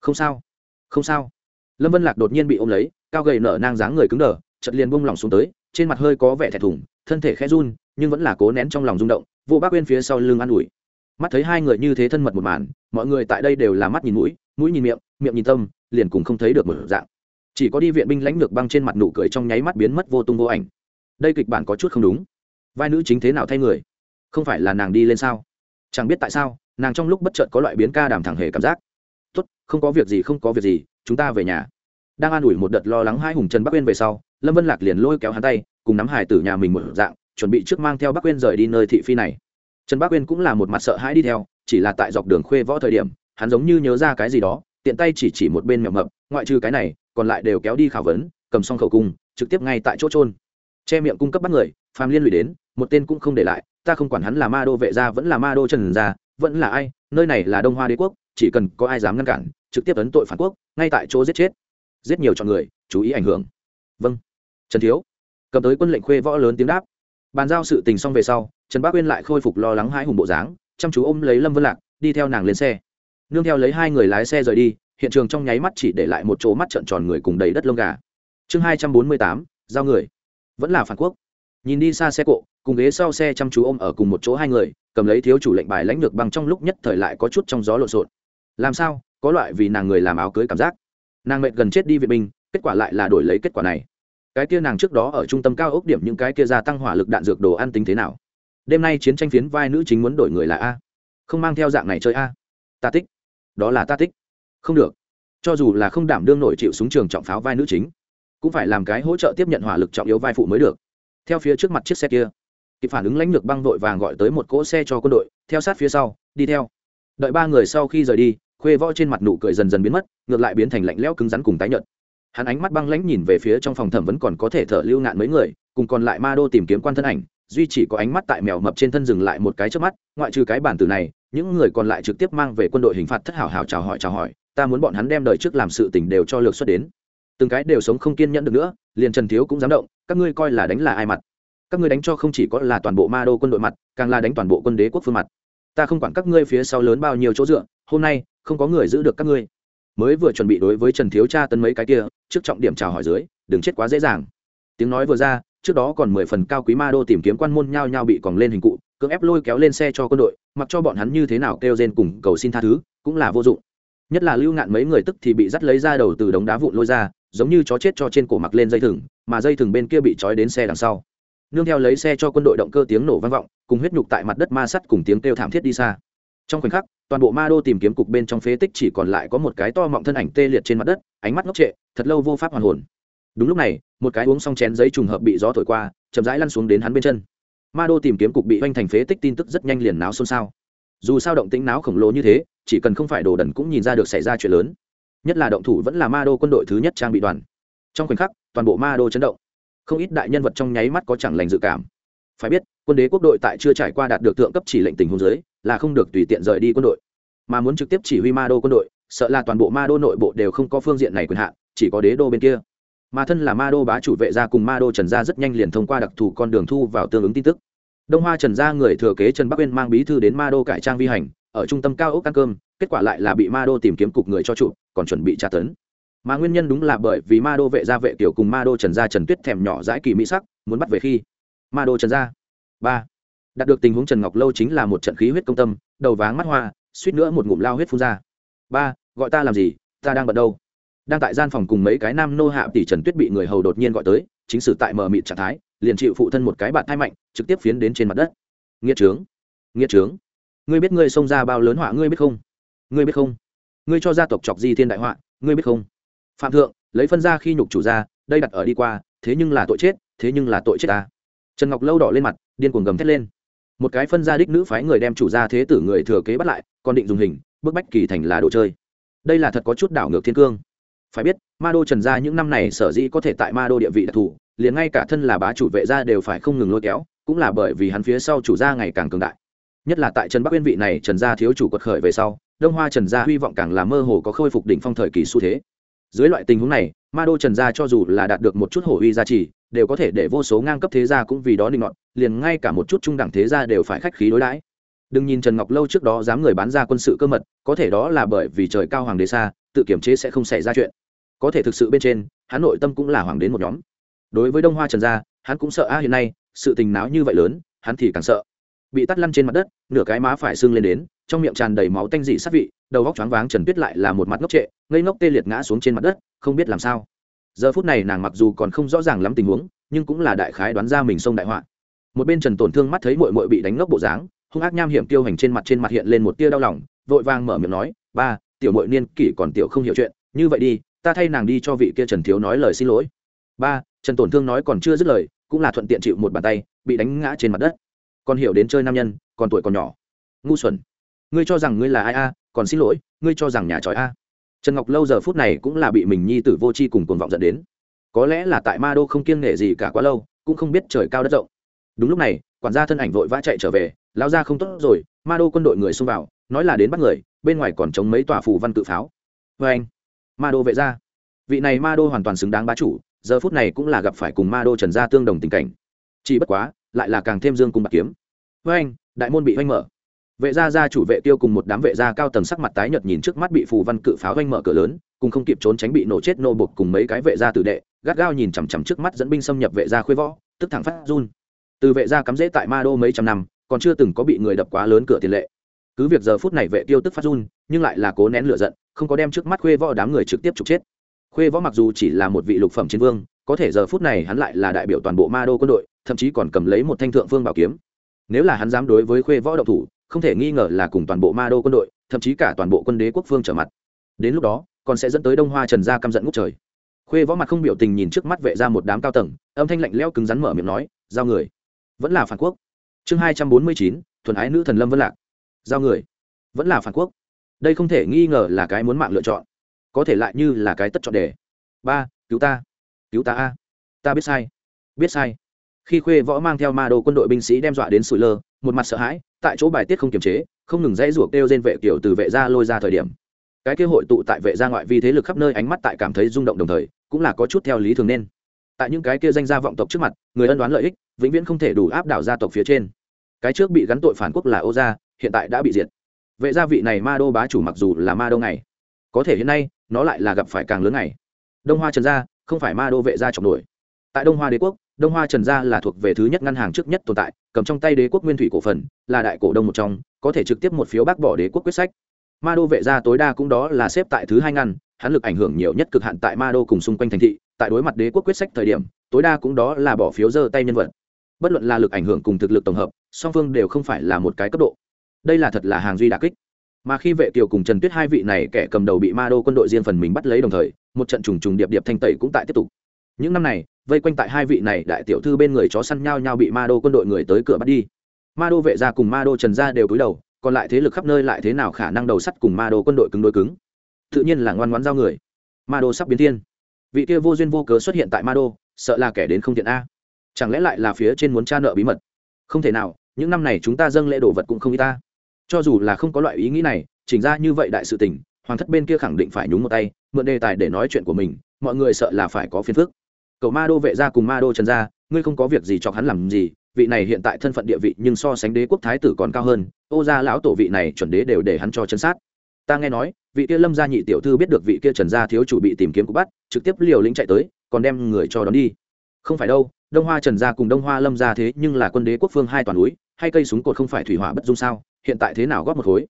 A: Không sao không sao. Lâm vân lạc đột nhiên bị ôm lấy, cao gầy nở nang dáng người cứng đờ chật liền bung lỏng xuống tới trên mặt hơi có vẻ thẹn thùng, thân thể khẽ run, nhưng vẫn là cố nén trong lòng rung động, vô bác uyên phía sau lưng an ủi. Mắt thấy hai người như thế thân mật một màn, mọi người tại đây đều là mắt nhìn mũi mũi nhìn miệng miệng nhìn tâm, liền cùng không thấy được một dạng. Chỉ có đi viện binh lãnh lược băng trên mặt nụ cười trong nháy mắt biến mất vô tung vô ảnh. Đây kịch bản có chút không đúng. Vai nữ chính thế nào thay người? Không phải là nàng đi lên sao? Chẳng biết tại sao, nàng trong lúc bất chợt có loại biến ca đàm thẳng hề cảm giác. Tốt, không có việc gì, không có việc gì, chúng ta về nhà. Đang an ủi một đợt lo lắng hai hùng trần bắc uyên về sau lâm vân lạc liền lôi kéo hắn tay, cùng nắm hải tử nhà mình một dạng, chuẩn bị trước mang theo Bác Quyên rời đi nơi thị phi này. Trần Bác Quyên cũng là một mặt sợ hãi đi theo, chỉ là tại dọc đường khuê võ thời điểm, hắn giống như nhớ ra cái gì đó, tiện tay chỉ chỉ một bên mèo mập, ngoại trừ cái này, còn lại đều kéo đi khảo vấn, cầm xong khẩu cung, trực tiếp ngay tại chỗ trôn che miệng cung cấp bắt người, phàm liên lụy đến, một tên cũng không để lại, ta không quản hắn là ma đô vệ gia vẫn là ma đô trần gia, vẫn là ai, nơi này là đông hoa đế quốc, chỉ cần có ai dám ngăn cản, trực tiếp ấn tội phản quốc, ngay tại chỗ giết chết. Giết nhiều chọn người, chú ý ảnh hưởng vâng. Trần thiếu. Cầm tới quân lệnh khuê võ lớn tiếng đáp. Bàn giao sự tình xong về sau, trần bác uyên lại khôi phục lo lắng hai hùng bộ dáng, chăm chú ôm lấy lâm vân lạc, đi theo nàng lên xe. Nương theo lấy hai người lái xe rời đi, hiện trường trong nháy mắt chỉ để lại một chỗ mắt trợn tròn người cùng đầy đất lông gà. Chương hai trăm bốn mươi tám, giao người. Vẫn là phản quốc. Nhìn đi xa xe cộ, cùng ghế sau xe chăm chú ôm ở cùng một chỗ hai người, cầm lấy thiếu chủ lệnh bài lãnh lược bằng trong lúc nhất thời lại có chút trong gió lộn xộn. Làm sao? Có loại vì nàng người làm áo cưới cảm giác. Nàng mệt gần chết đi vệ binh kết quả lại là đổi lấy kết quả này. Cái kia nàng trước đó ở trung tâm cao ốc điểm những cái kia gia tăng hỏa lực đạn dược đồ ăn tính thế nào? Đêm nay chiến tranh phiến vai nữ chính muốn đổi người là a. Không mang theo dạng này chơi a. Ta tích đó là ta tích không được. Cho dù là không đảm đương nổi chịu súng trường trọng pháo vai nữ chính, cũng phải làm cái hỗ trợ tiếp nhận hỏa lực trọng yếu vai phụ mới được. Theo phía trước mặt chiếc xe kia, kịp phản ứng lãnh lược băng vội vàng gọi tới một cỗ xe cho quân đội, theo sát phía sau, đi theo. Đợi ba người sau khi rời đi, khuê võ trên mặt nụ cười dần dần biến mất, ngược lại biến thành lạnh lẽo cứng rắn cùng tái nhợt hắn ánh mắt băng lãnh nhìn về phía trong phòng thẩm vẫn còn có thể thở lưu ngạn mấy người, cùng còn lại ma đô tìm kiếm quan thân ảnh, duy chỉ có ánh mắt tại mèo mập trên thân dừng lại một cái trước mắt, ngoại trừ cái bản từ này, những người còn lại trực tiếp mang về quân đội hình phạt thất hảo hảo chào hỏi chào hỏi, ta muốn bọn hắn đem đời trước làm sự tình đều cho lược xuất đến. Từng cái đều sống không kiên nhẫn được nữa, liền trần thiếu cũng dám động, các ngươi coi là đánh là ai mặt? Các ngươi đánh cho không chỉ có là toàn bộ ma đô quân đội mặt, càng là đánh toàn bộ quân đế quốc phương mặt. Ta không quản các ngươi phía sau lớn bao nhiêu chỗ dựa, hôm nay, không có người giữ được các ngươi mới vừa chuẩn bị đối với trần thiếu cha tấn mấy cái kia, trước trọng điểm chào hỏi dưới, đừng chết quá dễ dàng. Tiếng nói vừa ra, trước đó còn mười phần cao quý ma đô tìm kiếm quan môn nhao nhao bị còng lên hình cụ, cưỡng ép lôi kéo lên xe cho quân đội, mặc cho bọn hắn như thế nào kêu rên cùng cầu xin tha thứ, cũng là vô dụng. Nhất là lưu ngạn mấy người tức thì bị dắt lấy ra đầu từ đống đá vụn lôi ra, giống như chó chết cho trên cổ mặc lên dây thừng, mà dây thừng bên kia bị trói đến xe đằng sau. Nương theo lấy xe cho quân đội động cơ tiếng nổ vang vọng, cùng huyết nhục tại mặt đất ma sắt cùng tiếng kêu thảm thiết đi xa. Trong khoảnh khắc toàn bộ ma đô tìm kiếm cục bên trong phế tích chỉ còn lại có một cái to mọng thân ảnh tê liệt trên mặt đất, ánh mắt ngốc trệ, thật lâu vô pháp hoàn hồn. Đúng lúc này, một cái uống xong chén giấy trùng hợp bị gió thổi qua, chậm rãi lăn xuống đến hắn bên chân. Ma đô tìm kiếm cục bị hoành thành phế tích tin tức rất nhanh liền náo xôn xao. Dù sao động tĩnh náo khổng lồ như thế, chỉ cần không phải đồ đần cũng nhìn ra được xảy ra chuyện lớn. Nhất là động thủ vẫn là ma đô quân đội thứ nhất trang bị đoàn. Trong khoảnh khắc, toàn bộ ma đô chấn động. Không ít đại nhân vật trong nháy mắt có chẳng lành dự cảm. Phải biết, quân đế quốc đội tại chưa trải qua đạt được thượng cấp chỉ lệnh tình huống giới là không được tùy tiện rời đi quân đội. Mà muốn trực tiếp chỉ huy ma đô quân đội, sợ là toàn bộ ma đô nội bộ đều không có phương diện này quyền hạn, chỉ có đế đô bên kia. Mà thân là ma đô bá chủ vệ gia cùng ma đô trần gia rất nhanh liền thông qua đặc thù con đường thu vào tương ứng tin tức. Đông hoa trần gia người thừa kế trần bắc uyên mang bí thư đến ma đô cải trang vi hành, ở trung tâm cao ốc ăn cơm, kết quả lại là bị ma đô tìm kiếm cục người cho chủ, còn chuẩn bị tra tấn. Mà nguyên nhân đúng là bởi vì ma đô vệ gia vệ tiểu cùng ma đô trần gia trần tuyết thèm nhỏ dãi kỳ mỹ sắc, muốn bắt về khi ma đô trần gia. Ba đạt được tình huống trần ngọc lâu chính là một trận khí huyết công tâm, đầu váng mắt hoa, suýt nữa một ngụm lao huyết phun ra. Ba, gọi ta làm gì? Ta đang bận đâu? Đang tại gian phòng cùng mấy cái nam nô hạ tỷ trần tuyết bị người hầu đột nhiên gọi tới, chính sử tại mờ mịt trạng thái, liền chịu phụ thân một cái bạn thai mạnh, trực tiếp phiến đến trên mặt đất. Nghĩa trướng nghĩa trướng, ngươi biết ngươi xông ra bao lớn họa ngươi biết không? Ngươi biết không? Ngươi cho gia tộc chọc di thiên đại họa, ngươi biết không? Phạm thượng, lấy phân ra khi nhục chủ ra đây đặt ở đi qua, thế nhưng là tội chết, thế nhưng là tội chết ta. Trần ngọc lâu đỏ lên mặt, điên cuồng gầm thét lên một cái phân gia đích nữ phái người đem chủ gia thế tử người thừa kế bắt lại, còn định dùng hình, bức bách kỳ thành là đồ chơi. Đây là thật có chút đảo ngược thiên cương. Phải biết, ma đô trần gia những năm này sở dĩ có thể tại ma đô địa vị đặc thù, liền ngay cả thân là bá chủ vệ gia đều phải không ngừng lôi kéo, cũng là bởi vì hắn phía sau chủ gia ngày càng cường đại. Nhất là tại trần bắc uyên vị này, trần gia thiếu chủ quật khởi về sau, đông hoa trần gia hy vọng càng là mơ hồ có khôi phục đỉnh phong thời kỳ xu thế dưới loại tình huống này, ma đô trần gia cho dù là đạt được một chút hổ uy gia trì, đều có thể để vô số ngang cấp thế gia cũng vì đó định ngọn liền ngay cả một chút trung đẳng thế gia đều phải khách khí đối đãi. Đừng nhìn trần ngọc lâu trước đó dám người bán ra quân sự cơ mật, có thể đó là bởi vì trời cao hoàng đế xa, tự kiểm chế sẽ không xảy ra chuyện. Có thể thực sự bên trên, hắn nội tâm cũng là hoàng đến một nhóm. Đối với đông hoa trần gia, hắn cũng sợ, a, hiện nay, sự tình náo như vậy lớn, hắn thì càng sợ. Bị tắt lăn trên mặt đất, nửa cái má phải sưng lên đến, trong miệng tràn đầy máu tanh dị sát vị đầu góc choáng váng trần tuyết lại là một mặt ngốc trệ, ngây ngốc tê liệt ngã xuống trên mặt đất, không biết làm sao. Giờ phút này nàng mặc dù còn không rõ ràng lắm tình huống, nhưng cũng là đại khái đoán ra mình xông đại họa. Một bên trần tổn thương mắt thấy mội mội bị đánh ngốc bộ dáng, hung ác nham hiểm tiêu hành trên mặt trên mặt hiện lên một tia đau lòng, vội vàng mở miệng nói, ba, tiểu mội niên kỷ còn tiểu không hiểu chuyện, như vậy đi, ta thay nàng đi cho vị kia trần thiếu nói lời xin lỗi. Ba, trần tổn thương nói còn chưa dứt lời, cũng là thuận tiện chịu một bàn tay, bị đánh ngã trên mặt đất. Còn hiểu đến chơi nam nhân, còn tuổi còn nhỏ. Ngu xuẩn. Ngươi cho rằng ngươi là ai a còn xin lỗi, ngươi cho rằng nhà tròi a. Trần ngọc lâu giờ phút này cũng là bị mình nhi tử vô c h i cùng cuồng vọng dẫn đến. Có lẽ là tại ma đô không kiêng nghệ gì cả quá lâu, cũng không biết trời cao đất rộng. Đúng lúc này, quản gia thân ảnh vội vã chạy trở về, lao ra không tốt rồi, ma đô quân đội người xông vào, nói là đến bắt người, bên ngoài còn chống mấy tòa phủ văn tự pháo. Vê anh, ma đô vệ gia. Vị này ma đô hoàn toàn xứng đáng bá chủ, giờ phút này cũng là gặp phải cùng ma đô trần gia tương đồng tình cảnh. Chỉ bất quá, lại là càng thêm dương cùng bạc kiếm. Vê anh, đại môn bị oanh mở vệ gia gia chủ vệ tiêu cùng một đám vệ gia cao tầng sắc mặt tái nhợt nhìn trước mắt bị phù văn cự pháo oanh mở cửa lớn, cùng không kịp trốn tránh bị nổ chết nô bục cùng mấy cái vệ gia tử đệ, gắt gao nhìn chằm chằm trước mắt dẫn binh xâm nhập vệ gia khuê võ, tức thẳng phát run. Từ vệ gia cắm rễ tại ma đô mấy trăm năm, còn chưa từng có bị người đập quá lớn cửa tiền lệ. Cứ việc giờ phút này vệ tiêu tức phát run, nhưng lại là cố nén lửa giận, không có đem trước mắt khuê võ đám người trực tiếp trục chết. Khuê võ mặc dù chỉ là một vị lục phẩm chiến vương, có thể giờ phút này hắn lại là đại biểu toàn bộ ma đô quân đội, thậm chí còn cầm lấy một thanh thượng phương bảo kiếm. Nếu là hắn dám đối với khuê võ độc thủ không thể nghi ngờ là cùng toàn bộ ma đô quân đội, thậm chí cả toàn bộ quân đế quốc phương trở mặt. Đến lúc đó, còn sẽ dẫn tới đông hoa trần gia căm giận ngút trời. Khuê võ mặt không biểu tình nhìn trước mắt vệ ra một đám cao tầng, âm thanh lạnh lẽo cứng rắn mở miệng nói, giao người. Vẫn là phản quốc. Chương hai trăm bốn mươi chín, thuần ái nữ thần lâm vân lạc. Giao người. Vẫn là phản quốc. Đây không thể nghi ngờ là cái muốn mạng lựa chọn. Có thể lại như là cái tất chọn đề. Ba, cứu ta. Cứu ta a. Ta biết sai. Biết sai. Khi khuê võ mang theo ma đồ quân đội binh sĩ đem dọa đến sủi lơ, một mặt sợ hãi tại chỗ bài tiết không kiềm chế, không ngừng dãy ruột kêu trên vệ kiểu từ vệ gia lôi ra thời điểm. Cái kế hội tụ tại vệ gia ngoại vi thế lực khắp nơi ánh mắt tại cảm thấy rung động đồng thời, cũng là có chút theo lý thường nên. Tại những cái kia danh gia vọng tộc trước mặt, người ân đoán lợi ích, vĩnh viễn không thể đủ áp đảo gia tộc phía trên. Cái trước bị gắn tội phản quốc là ô gia, hiện tại đã bị diệt. Vệ gia vị này ma đô bá chủ mặc dù là ma đô ngày, có thể hiện nay, nó lại là gặp phải càng lớn ngày. Đông hoa trần gia, không phải ma đô vệ gia trọng nổi. Tại đông hoa đế quốc đông hoa trần gia là thuộc về thứ nhất ngân hàng trước nhất tồn tại, cầm trong tay đế quốc nguyên thủy cổ phần, là đại cổ đông một trong, có thể trực tiếp một phiếu bác bỏ đế quốc quyết sách. Ma đô vệ gia tối đa cũng đó là xếp tại thứ hai ngăn, hắn lực ảnh hưởng nhiều nhất cực hạn tại ma đô cùng xung quanh thành thị, tại đối mặt đế quốc quyết sách thời điểm, tối đa cũng đó là bỏ phiếu giơ tay nhân vật. Bất luận là lực ảnh hưởng cùng thực lực tổng hợp, song phương đều không phải là một cái cấp độ. Đây là thật là hàng duy đà kích. Mà khi vệ kiều cùng trần tuyết hai vị này kẻ cầm đầu bị ma đô quân đội riêng phần mình bắt lấy đồng thời, một trận trùng trùng điệp điệp thanh tẩy cũng tại tiếp tục những năm này, vây quanh tại hai vị này đại tiểu thư bên người chó săn nhau nhau bị ma đô quân đội người tới cửa bắt đi. Ma đô vệ gia cùng ma đô trần gia đều cúi đầu, còn lại thế lực khắp nơi lại thế nào khả năng đầu sắt cùng ma đô quân đội cứng đối cứng? Tự nhiên là ngoan ngoãn giao người. Ma đô sắp biến thiên. Vị kia vô duyên vô cớ xuất hiện tại ma đô, sợ là kẻ đến không thiện a. Chẳng lẽ lại là phía trên muốn tra nợ bí mật? Không thể nào, những năm này chúng ta dâng lễ đồ vật cũng không y ta. Cho dù là không có loại ý nghĩ này, chỉnh ra như vậy đại sự tình, hoàng thất bên kia khẳng định phải nhúng một tay, mượn đề tài để nói chuyện của mình, mọi người sợ là phải có phiền phức cậu ma đô vệ gia cùng ma đô trần gia, ngươi không có việc gì cho hắn làm gì, vị này hiện tại thân phận địa vị nhưng so sánh đế quốc thái tử còn cao hơn, ô gia lão tổ vị này chuẩn đế đều để hắn cho chân sát. Ta nghe nói, vị kia lâm gia nhị tiểu thư biết được vị kia trần gia thiếu chủ bị tìm kiếm cũng bắt, trực tiếp liều lĩnh chạy tới, còn đem người cho đón đi. Không phải đâu, đông hoa trần gia cùng đông hoa lâm gia thế nhưng là quân đế quốc phương hai toàn núi hay cây súng cột không phải thủy hỏa bất dung sao, hiện tại thế nào góp một khối?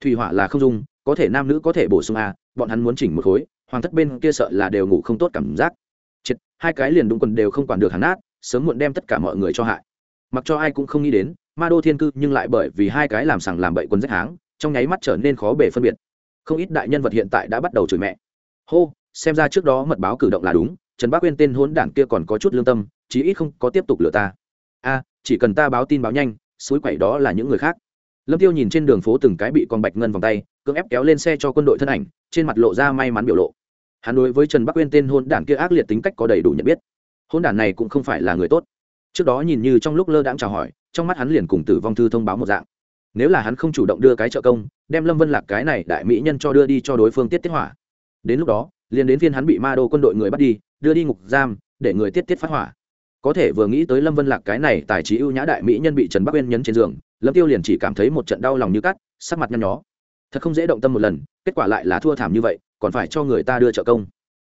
A: Thủy hỏa là không dung, có thể nam nữ có thể bổ sung à bọn hắn muốn chỉnh một khối, hoàng thất bên kia sợ là đều ngủ không tốt cảm giác chết hai cái liền đúng quần đều không quản được hắn nát, sớm muộn đem tất cả mọi người cho hại. Mặc cho ai cũng không nghĩ đến, ma đô thiên cư nhưng lại bởi vì hai cái làm sằng làm bậy quân rách háng, trong nháy mắt trở nên khó bể phân biệt. Không ít đại nhân vật hiện tại đã bắt đầu chửi mẹ. Hô, xem ra trước đó mật báo cử động là đúng, trần bác quyên tên hốn đảng kia còn có chút lương tâm, chí ít không có tiếp tục lừa ta. A, chỉ cần ta báo tin báo nhanh, suối quẩy đó là những người khác. Lâm tiêu nhìn trên đường phố từng cái bị con bạch ngân vòng tay, cưỡng ép kéo lên xe cho quân đội thân ảnh, trên mặt lộ ra may mắn biểu lộ hắn đối với trần bắc uyên tên hôn đản kia ác liệt tính cách có đầy đủ nhận biết. Hôn đản này cũng không phải là người tốt. Trước đó nhìn như trong lúc lơ đãng chào hỏi, trong mắt hắn liền cùng tử vong thư thông báo một dạng. Nếu là hắn không chủ động đưa cái trợ công, đem lâm vân lạc cái này đại mỹ nhân cho đưa đi cho đối phương tiết tiết hỏa. Đến lúc đó, liền đến phiên hắn bị ma đô quân đội người bắt đi, đưa đi ngục giam, để người tiết tiết phát hỏa. Có thể vừa nghĩ tới lâm vân lạc cái này tài trí ưu nhã đại mỹ nhân bị trần bắc uyên nhấn trên giường, lâm tiêu liền chỉ cảm thấy một trận đau lòng như cắt, sắc mặt nhăn nhó. Thật không dễ động tâm một lần, kết quả lại là thua thảm như vậy còn phải cho người ta đưa trợ công.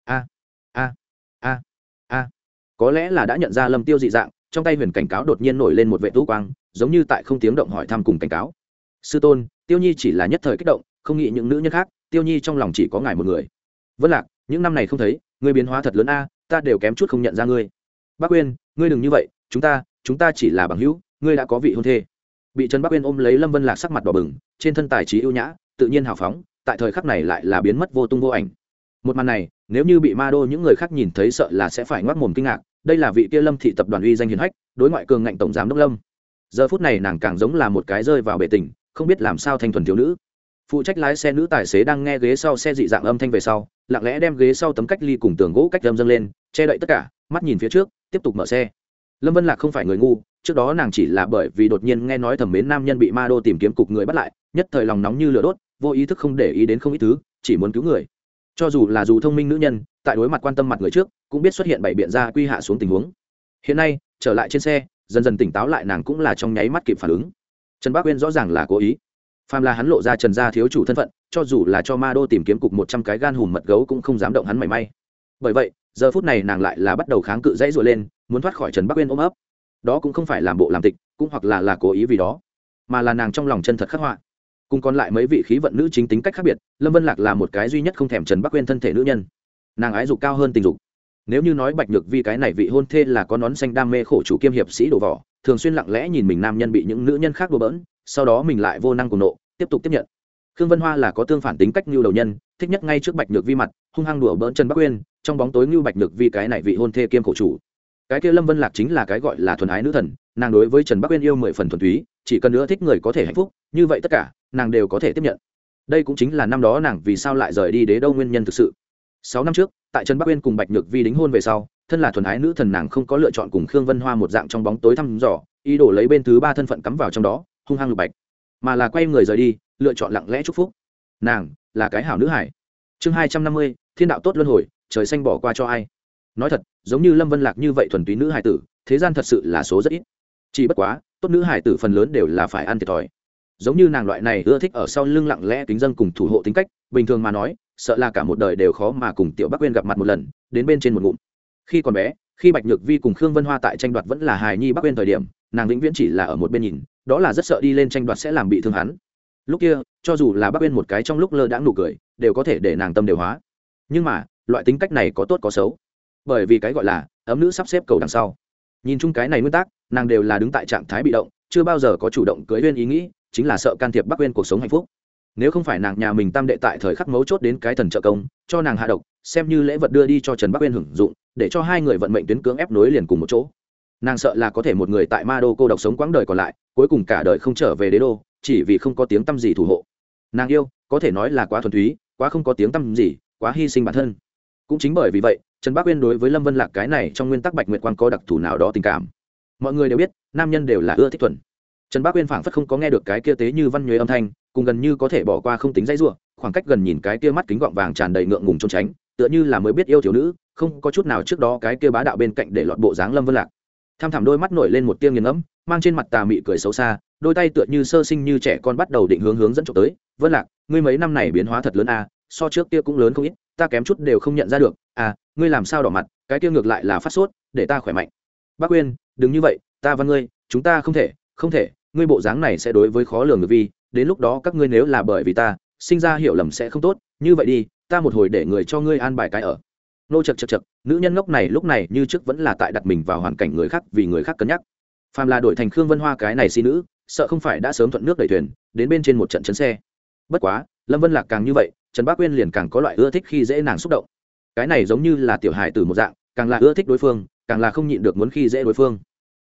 A: A a a a. Có lẽ là đã nhận ra lâm tiêu dị dạng, trong tay huyền cảnh cáo đột nhiên nổi lên một vệ tú quang, giống như tại không tiếng động hỏi thăm cùng cảnh cáo. Sư tôn, tiêu nhi chỉ là nhất thời kích động, không nghĩ những nữ nhân khác, tiêu nhi trong lòng chỉ có ngài một người. Vân lạc, những năm này không thấy ngươi biến hóa thật lớn a, ta đều kém chút không nhận ra ngươi. Bác uyên, ngươi đừng như vậy, chúng ta chúng ta chỉ là bằng hữu, ngươi đã có vị hôn thê. Bị trần bắc uyên ôm lấy lâm vân lạc sắc mặt đỏ bừng, trên thân tài trí ưu nhã, tự nhiên hào phóng tại thời khắc này lại là biến mất vô tung vô ảnh. Một màn này, nếu như bị ma đô những người khác nhìn thấy sợ là sẽ phải ngoác mồm kinh ngạc, đây là vị kia lâm thị tập đoàn uy danh hiền hách, đối ngoại cường ngạnh tổng giám đốc lâm. Giờ phút này nàng càng giống là một cái rơi vào bể tình, không biết làm sao thanh thuần thiếu nữ. Phụ trách lái xe nữ tài xế đang nghe ghế sau xe dị dạng âm thanh về sau, lặng lẽ đem ghế sau tấm cách ly cùng tường gỗ cách âm dâng lên, che đậy tất cả, mắt nhìn phía trước, tiếp tục mở xe. Lâm vân lạc không phải người ngu, trước đó nàng chỉ là bởi vì đột nhiên nghe nói thẩm mến nam nhân bị ma đô tìm kiếm cục người bắt lại, nhất thời lòng nóng như lửa đốt vô ý thức không để ý đến không ít thứ, chỉ muốn cứu người. Cho dù là dù thông minh nữ nhân, tại đối mặt quan tâm mặt người trước, cũng biết xuất hiện bảy biện ra quy hạ xuống tình huống. Hiện nay, trở lại trên xe, dần dần tỉnh táo lại nàng cũng là trong nháy mắt kịp phản ứng. Trần bác uyên rõ ràng là cố ý. Phàm là hắn lộ ra trần gia thiếu chủ thân phận, cho dù là cho ma đô tìm kiếm cục một trăm cái gan hùm mật gấu cũng không dám động hắn mảy may. Bởi vậy, giờ phút này nàng lại là bắt đầu kháng cự dãy rồi lên, muốn thoát khỏi trần bắc uyên ôm ấp. Đó cũng không phải làm bộ làm tịch, cũng hoặc là là cố ý vì đó, mà là nàng trong lòng chân thật khắc họa cùng còn lại mấy vị khí vận nữ chính tính cách khác biệt, lâm vân lạc là một cái duy nhất không thèm trần bắc uyên thân thể nữ nhân. Nàng ái dục cao hơn tình dục. Nếu như nói bạch nhược vi cái này vị hôn thê là có nón xanh đam mê khổ chủ kiêm hiệp sĩ đổ vỏ, thường xuyên lặng lẽ nhìn mình nam nhân bị những nữ nhân khác đổ bỡn, sau đó mình lại vô năng cùng nộ, tiếp tục tiếp nhận. Khương vân hoa là có tương phản tính cách như đầu nhân, thích nhất ngay trước bạch nhược vi mặt, hung hăng đùa bỡn trần bắc uyên, trong bóng tối như bạch nhược vi cái này vị hôn thê kiêm khổ chủ. Cái kia lâm vân lạc chính là cái gọi là thuần ái nữ thần, nàng đối với trần bắc uyên yêu mười phần thuần túy, chỉ cần nữa thích người có thể hạnh phúc, như vậy tất cả nàng đều có thể tiếp nhận. Đây cũng chính là năm đó nàng vì sao lại rời đi đế đâu nguyên nhân thực sự. Sáu năm trước, tại trần bắc uyên cùng bạch nhược vi đính hôn về sau, thân là thuần ái nữ thần nàng không có lựa chọn cùng khương vân hoa một dạng trong bóng tối thăm dò, ý đồ lấy bên thứ ba thân phận cắm vào trong đó, hung hăng lục bạch. Mà là quay người rời đi, lựa chọn lặng lẽ chúc phúc. Nàng là cái hảo nữ hải. Chương hai trăm năm mươi, thiên đạo tốt luân hồi, trời xanh bỏ qua cho ai? Nói thật, giống như lâm vân lạc như vậy thuần túy nữ hải tử, thế gian thật sự là số rất ít. Chỉ bất quá, tốt nữ hải tử phần lớn đều là phải ăn thiệt thòi giống như nàng loại này ưa thích ở sau lưng lặng lẽ kính dân cùng thủ hộ tính cách, bình thường mà nói, sợ là cả một đời đều khó mà cùng tiểu bắc quên gặp mặt một lần, đến bên trên một ngụm. Khi còn bé, khi bạch nhược vi cùng khương vân hoa tại tranh đoạt vẫn là hài nhi bắc quên thời điểm, nàng vĩnh viễn chỉ là ở một bên nhìn, đó là rất sợ đi lên tranh đoạt sẽ làm bị thương hắn. Lúc kia, cho dù là bắc quên một cái trong lúc lơ đãng nụ cười, đều có thể để nàng tâm đều hóa. Nhưng mà, loại tính cách này có tốt có xấu. Bởi vì cái gọi là, ấm nữ sắp xếp cầu đằng sau. Nhìn chung cái này nguyên tắc, nàng đều là đứng tại trạng thái bị động, chưa bao giờ có chủ động cưới uyên ý nghĩ chính là sợ can thiệp bắc uyên cuộc sống hạnh phúc. Nếu không phải nàng nhà mình tam đệ tại thời khắc mấu chốt đến cái thần trợ công, cho nàng hạ độc, xem như lễ vật đưa đi cho trần bắc uyên hưởng dụng, để cho hai người vận mệnh tuyến cưỡng ép nối liền cùng một chỗ. Nàng sợ là có thể một người tại ma đô cô độc sống quãng đời còn lại, cuối cùng cả đời không trở về đế đô, chỉ vì không có tiếng tăm gì thủ hộ. Nàng yêu, có thể nói là quá thuần túy, quá không có tiếng tăm gì, quá hy sinh bản thân. Cũng chính bởi vì vậy, trần Bắc uyên đối với lâm vân lạc cái này trong nguyên tắc bạch nguyệt quan có đặc thù nào đó tình cảm. Mọi người đều biết, nam nhân đều là ưa thích thuần trần bác uyên phảng phất không có nghe được cái kia tế như văn nhuế âm thanh cùng gần như có thể bỏ qua không tính dãy ruộng khoảng cách gần nhìn cái kia mắt kính gọng vàng tràn đầy ngượng ngùng trốn tránh tựa như là mới biết yêu thiếu nữ không có chút nào trước đó cái kia bá đạo bên cạnh để lọt bộ dáng lâm vân lạc. Tham thảm đôi mắt nổi lên một tiếng nghiền ngẫm mang trên mặt tà mị cười xấu xa đôi tay tựa như sơ sinh như trẻ con bắt đầu định hướng hướng dẫn trộm tới vân lạc ngươi mấy năm này biến hóa thật lớn a à, so trước kia cũng lớn không ít ta kém chút đều không nhận ra được à ngươi làm sao đỏ mặt cái kia ngược lại là phát sốt để ta khỏe mạnh. Bác Uyên, đừng như vậy ta và ngươi chúng ta không thể không thể ngươi bộ dáng này sẽ đối với khó lường người vi đến lúc đó các ngươi nếu là bởi vì ta, sinh ra hiểu lầm sẽ không tốt, như vậy đi, ta một hồi để người cho ngươi an bài cái ở. Nô chật chật chật, nữ nhân ngốc này lúc này như trước vẫn là tại đặt mình vào hoàn cảnh người khác vì người khác cân nhắc. Phàm là đổi thành khương vân hoa cái này xin nữ, sợ không phải đã sớm thuận nước đẩy thuyền, đến bên trên một trận chấn xe. Bất quá, lâm vân lạc càng như vậy, trần bác quyên liền càng có loại ưa thích khi dễ nàng xúc động. Cái này giống như là tiểu hài từ một dạng, càng là ưa thích đối phương, càng là không nhịn được muốn khi dễ đối phương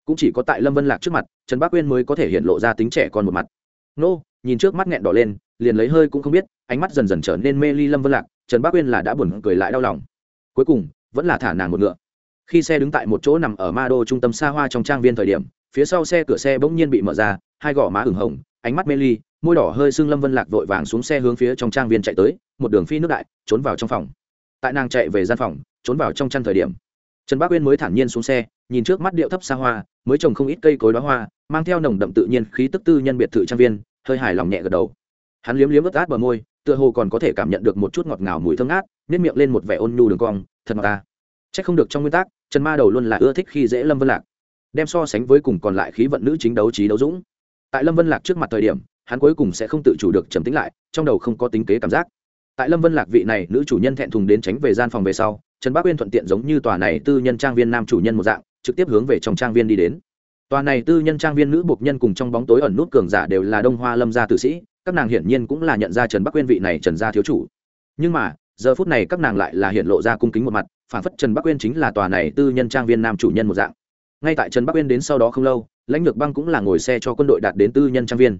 A: cũng chỉ có tại lâm vân lạc trước mặt, trần bác quyên mới có thể hiện lộ ra tính trẻ con một mặt. Nô, nhìn trước mắt nghẹn đỏ lên, liền lấy hơi cũng không biết, ánh mắt dần dần trở nên mê ly lâm vân lạc, trần bác quyên là đã buồn cười lại đau lòng. Cuối cùng, vẫn là thả nàng một ngựa. Khi xe đứng tại một chỗ nằm ở ma đô trung tâm xa hoa trong trang viên thời điểm, phía sau xe cửa xe bỗng nhiên bị mở ra, hai gò má ửng hồng, ánh mắt mê ly, môi đỏ hơi sưng lâm vân lạc vội vàng xuống xe hướng phía trong trang viên chạy tới, một đường phi nước đại, trốn vào trong phòng. Tại nàng chạy về gian phòng, trốn vào trong chăn thời điểm, trần bác uyên mới thản nhiên xuống xe, nhìn trước mắt điệu thấp xa hoa mới trồng không ít cây cối đóa hoa, mang theo nồng đậm tự nhiên khí tức tư nhân biệt thự trang viên, hơi hài lòng nhẹ gật đầu. Hắn liếm liếm ướt át bờ môi, tựa hồ còn có thể cảm nhận được một chút ngọt ngào mùi thơm ngát nếp miệng lên một vẻ ôn nhu đường cong, thật ngọt ta. C h ắ c không được trong nguyên tắc, trần ma đầu luôn là ưa thích khi dễ lâm vân lạc, đem so sánh với cùng còn lại khí vận nữ chính đấu trí đấu dũng. Tại lâm vân lạc trước mặt thời điểm, hắn cuối cùng sẽ không tự chủ được trầm tính lại, trong đầu không có tính kế cảm giác. Tại lâm vân lạc vị này nữ chủ nhân thẹn thùng đến tránh về gian phòng về sau, trần bác uyên thuận tiện giống như tòa này tư nhân trang viên nam chủ nhân một dạng trực tiếp hướng về trong trang viên đi đến. Tòa này tư nhân trang viên nữ buộc nhân cùng trong bóng tối ẩn nút cường giả đều là đông hoa lâm gia tử sĩ, các nàng hiển nhiên cũng là nhận ra trần bắc uyên vị này trần gia thiếu chủ. Nhưng mà, giờ phút này các nàng lại là hiện lộ ra cung kính một mặt, phản phất trần bắc uyên chính là tòa này tư nhân trang viên nam chủ nhân một dạng. Ngay tại trần bắc uyên đến sau đó không lâu, lãnh lược băng cũng là ngồi xe cho quân đội đạt đến tư nhân trang viên.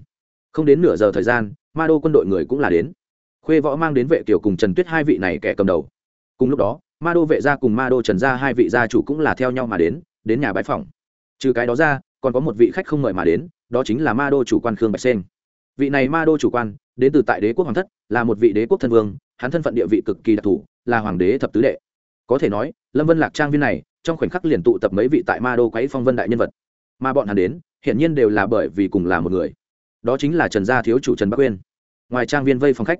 A: Không đến nửa giờ thời gian, ma đô quân đội người cũng là đến. Khuê võ mang đến vệ kiều cùng trần tuyết hai vị này kẻ cầm đầu. Cùng lúc đó, ma đô vệ gia cùng ma đô trần gia hai vị gia chủ cũng là theo nhau mà đến đến nhà bãi phòng. Trừ cái đó ra, còn có một vị khách không mời mà đến, đó chính là ma đô chủ quan khương bạch sen vị này ma đô chủ quan, đến từ tại đế quốc hoàng thất, là một vị đế quốc thân vương, hắn thân phận địa vị cực kỳ đặc thù, là hoàng đế thập tứ đệ. Có thể nói, lâm vân lạc trang viên này, trong khoảnh khắc liền tụ tập mấy vị tại ma đô quấy phong vân đại nhân vật. Mà bọn hắn đến, hiển nhiên đều là bởi vì cùng là một người. Đó chính là trần gia thiếu chủ trần bắc uyên. Ngoài trang viên vây phòng khách,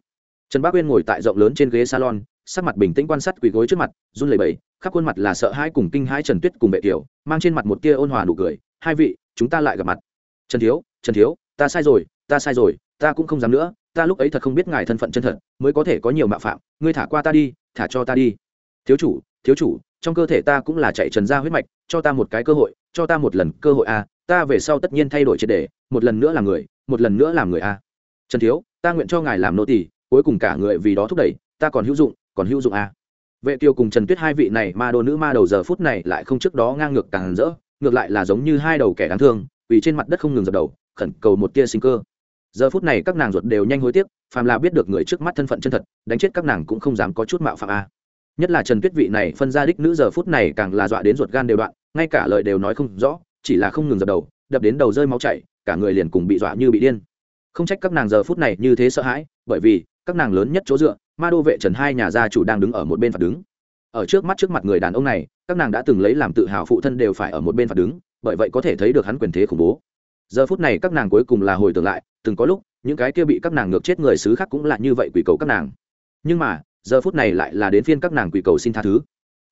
A: trần bắc uyên ngồi tại rộng lớn trên ghế salon, sắc mặt bình tĩnh quan sát quỳ gối trước mặt, run lẩy bẩy khắp khuôn mặt là sợ hãi cùng kinh hãi trần tuyết cùng vệ kiều, mang trên mặt một tia ôn hòa nụ cười. Hai vị, chúng ta lại gặp mặt. Trần thiếu trần thiếu, ta sai rồi, ta sai rồi, ta cũng không dám nữa, ta lúc ấy thật không biết ngài thân phận chân thật, mới có thể có nhiều mạo phạm, ngươi thả qua ta đi, thả cho ta đi. Thiếu chủ thiếu chủ, trong cơ thể ta cũng là chạy trần ra huyết mạch, cho ta một cái cơ hội, cho ta một lần cơ hội a, ta về sau tất nhiên thay đổi triệt đề, một lần nữa làm người, một lần nữa làm người a. Trần thiếu, ta nguyện cho ngài làm nô tỳ, cuối cùng cả người vì đó thúc đẩy, ta còn hữu dụng, còn hữu dụng a vệ tiêu cùng trần tuyết hai vị này ma đô nữ ma đầu giờ phút này lại không trước đó ngang ngược càng rỡ, ngược lại là giống như hai đầu kẻ đáng thương, vì trên mặt đất không ngừng dập đầu, khẩn cầu một tia sinh cơ. Giờ phút này các nàng ruột đều nhanh hối tiếc, phàm là biết được người trước mắt thân phận chân thật, đánh chết các nàng cũng không dám có chút mạo phạm a. Nhất là trần tuyết vị này phân ra đích nữ giờ phút này càng là dọa đến ruột gan đều đoạn, ngay cả lời đều nói không rõ, chỉ là không ngừng dập đầu, đập đến đầu rơi máu chảy, cả người liền cùng bị dọa như bị điên. Không trách các nàng giờ phút này như thế sợ hãi, bởi vì các nàng lớn nhất chỗ dựa ma đô vệ trần hai nhà gia chủ đang đứng ở một bên phạt đứng. Ở trước mắt trước mặt người đàn ông này, các nàng đã từng lấy làm tự hào phụ thân đều phải ở một bên phạt đứng, bởi vậy có thể thấy được hắn quyền thế khủng bố. Giờ phút này các nàng cuối cùng là hồi tưởng lại, từng có lúc, những cái kia bị các nàng ngược chết người xứ khác cũng là như vậy quỷ cầu các nàng. Nhưng mà, giờ phút này lại là đến phiên các nàng quỷ cầu xin tha thứ.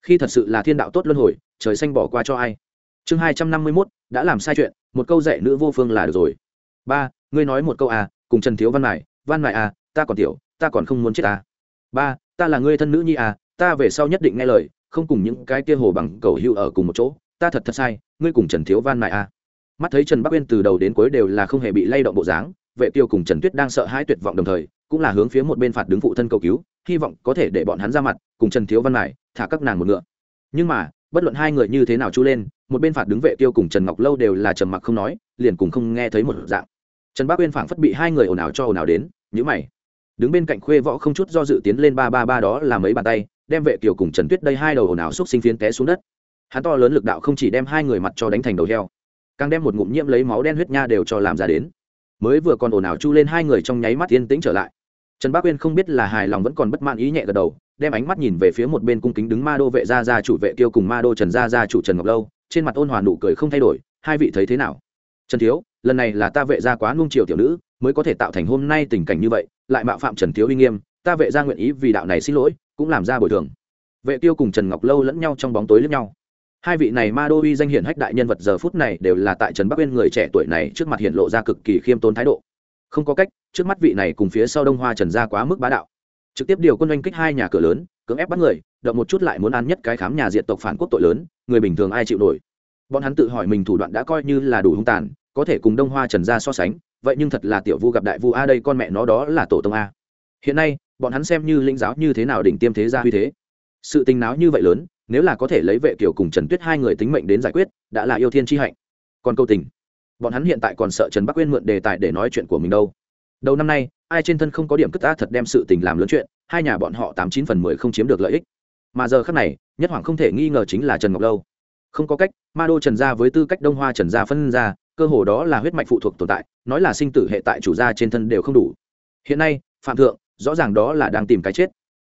A: Khi thật sự là thiên đạo tốt luân hồi, trời xanh bỏ qua cho ai? Chương hai trăm năm mươi mốt, đã làm sai chuyện, một câu dạy nữ vô phương là được rồi. Ba, ngươi nói một câu à cùng trần thiếu văn mải văn mải à ta còn tiểu, ta còn không muốn chết à ba, ta là ngươi thân nữ nhi à ta về sau nhất định nghe lời, không cùng những cái kia hồ bằng cầu hưu ở cùng một chỗ, ta thật thật sai, ngươi cùng trần thiếu văn mại à. Mắt thấy trần bắc uyên từ đầu đến cuối đều là không hề bị lay động bộ dáng, vệ tiêu cùng trần tuyết đang sợ hãi tuyệt vọng đồng thời, cũng là hướng phía một bên phạt đứng phụ thân cầu cứu, hy vọng có thể để bọn hắn ra mặt, cùng trần thiếu văn mại, thả các nàng một ngựa. Nhưng mà, bất luận hai người như thế nào chu lên, một bên phạt đứng vệ tiêu cùng trần ngọc lâu đều là trầm mặc không nói, liền cùng không nghe thấy một dạng. Trần Bắc uyên phảng phất bị hai người ồn ào cho ồn ào đến nhữ mày đứng bên cạnh khuê võ không chút do dự tiến lên ba ba ba đó là mấy bàn tay, đem vệ kiều cùng trần tuyết đây hai đầu hồn áo xúc sinh phiến té xuống đất. Hắn to lớn lực đạo không chỉ đem hai người mặt cho đánh thành đầu heo, càng đem một ngụm nhiễm lấy máu đen huyết nha đều cho làm ra đến. Mới vừa còn ồn ào chu lên hai người trong nháy mắt yên tĩnh trở lại. Trần bác uyên không biết là hài lòng vẫn còn bất mãn ý nhẹ gật đầu, đem ánh mắt nhìn về phía một bên cung kính đứng ma đô vệ gia gia chủ vệ kiêu cùng ma đô trần gia gia chủ trần ngọc lâu, trên mặt ôn hòa nụ cười không thay đổi, hai vị thấy thế nào? Trần thiếu lần này là ta vệ gia quá nung triều tiểu nữ, mới có thể tạo thành hôm nay tình cảnh như vậy, lại mạo phạm trần thiếu uy nghiêm, ta vệ gia nguyện ý vì đạo này xin lỗi, cũng làm ra bồi thường. Vệ tiêu cùng trần ngọc lâu lẫn nhau trong bóng tối lẫn nhau. Hai vị này ma đô uy danh hiển hách đại nhân vật giờ phút này đều là tại trần bắc uyên người trẻ tuổi này trước mặt hiện lộ ra cực kỳ khiêm tốn thái độ. Không có cách, trước mắt vị này cùng phía sau đông hoa trần gia quá mức bá đạo. Trực tiếp điều quân oanh kích hai nhà cửa lớn, cưỡng ép bắt người, động một chút lại muốn ăn nhất cái khám nhà diệt tộc phản quốc tội lớn, người bình thường ai chịu nổi? Bọn hắn tự hỏi mình thủ đoạn đã coi như là đủ hung tàn có thể cùng đông hoa trần gia so sánh, vậy nhưng thật là tiểu vu gặp đại vu, a, đây con mẹ nó đó là tổ tông a. Hiện nay, bọn hắn xem như linh giáo như thế nào đỉnh tiêm thế gia huy thế. Sự tình náo như vậy lớn, nếu là có thể lấy vệ kiểu cùng trần tuyết hai người tính mệnh đến giải quyết, đã là yêu thiên tri hạnh. Còn câu tình, bọn hắn hiện tại còn sợ trần bắc uyên mượn đề tài để nói chuyện của mình đâu. Đầu năm nay, ai trên thân không có điểm cất ta thật đem sự tình làm lớn chuyện, hai nhà bọn họ tám chín phần mười không chiếm được lợi ích. Mà giờ khác này, nhất hoàng không thể nghi ngờ chính là trần ngọc lâu. Không có cách, ma đô trần gia với tư cách đông hoa trần gia phân ra cơ hồ đó là huyết mạch phụ thuộc tồn tại, nói là sinh tử hệ tại chủ gia trên thân đều không đủ. Hiện nay, phạm thượng, rõ ràng đó là đang tìm cái chết.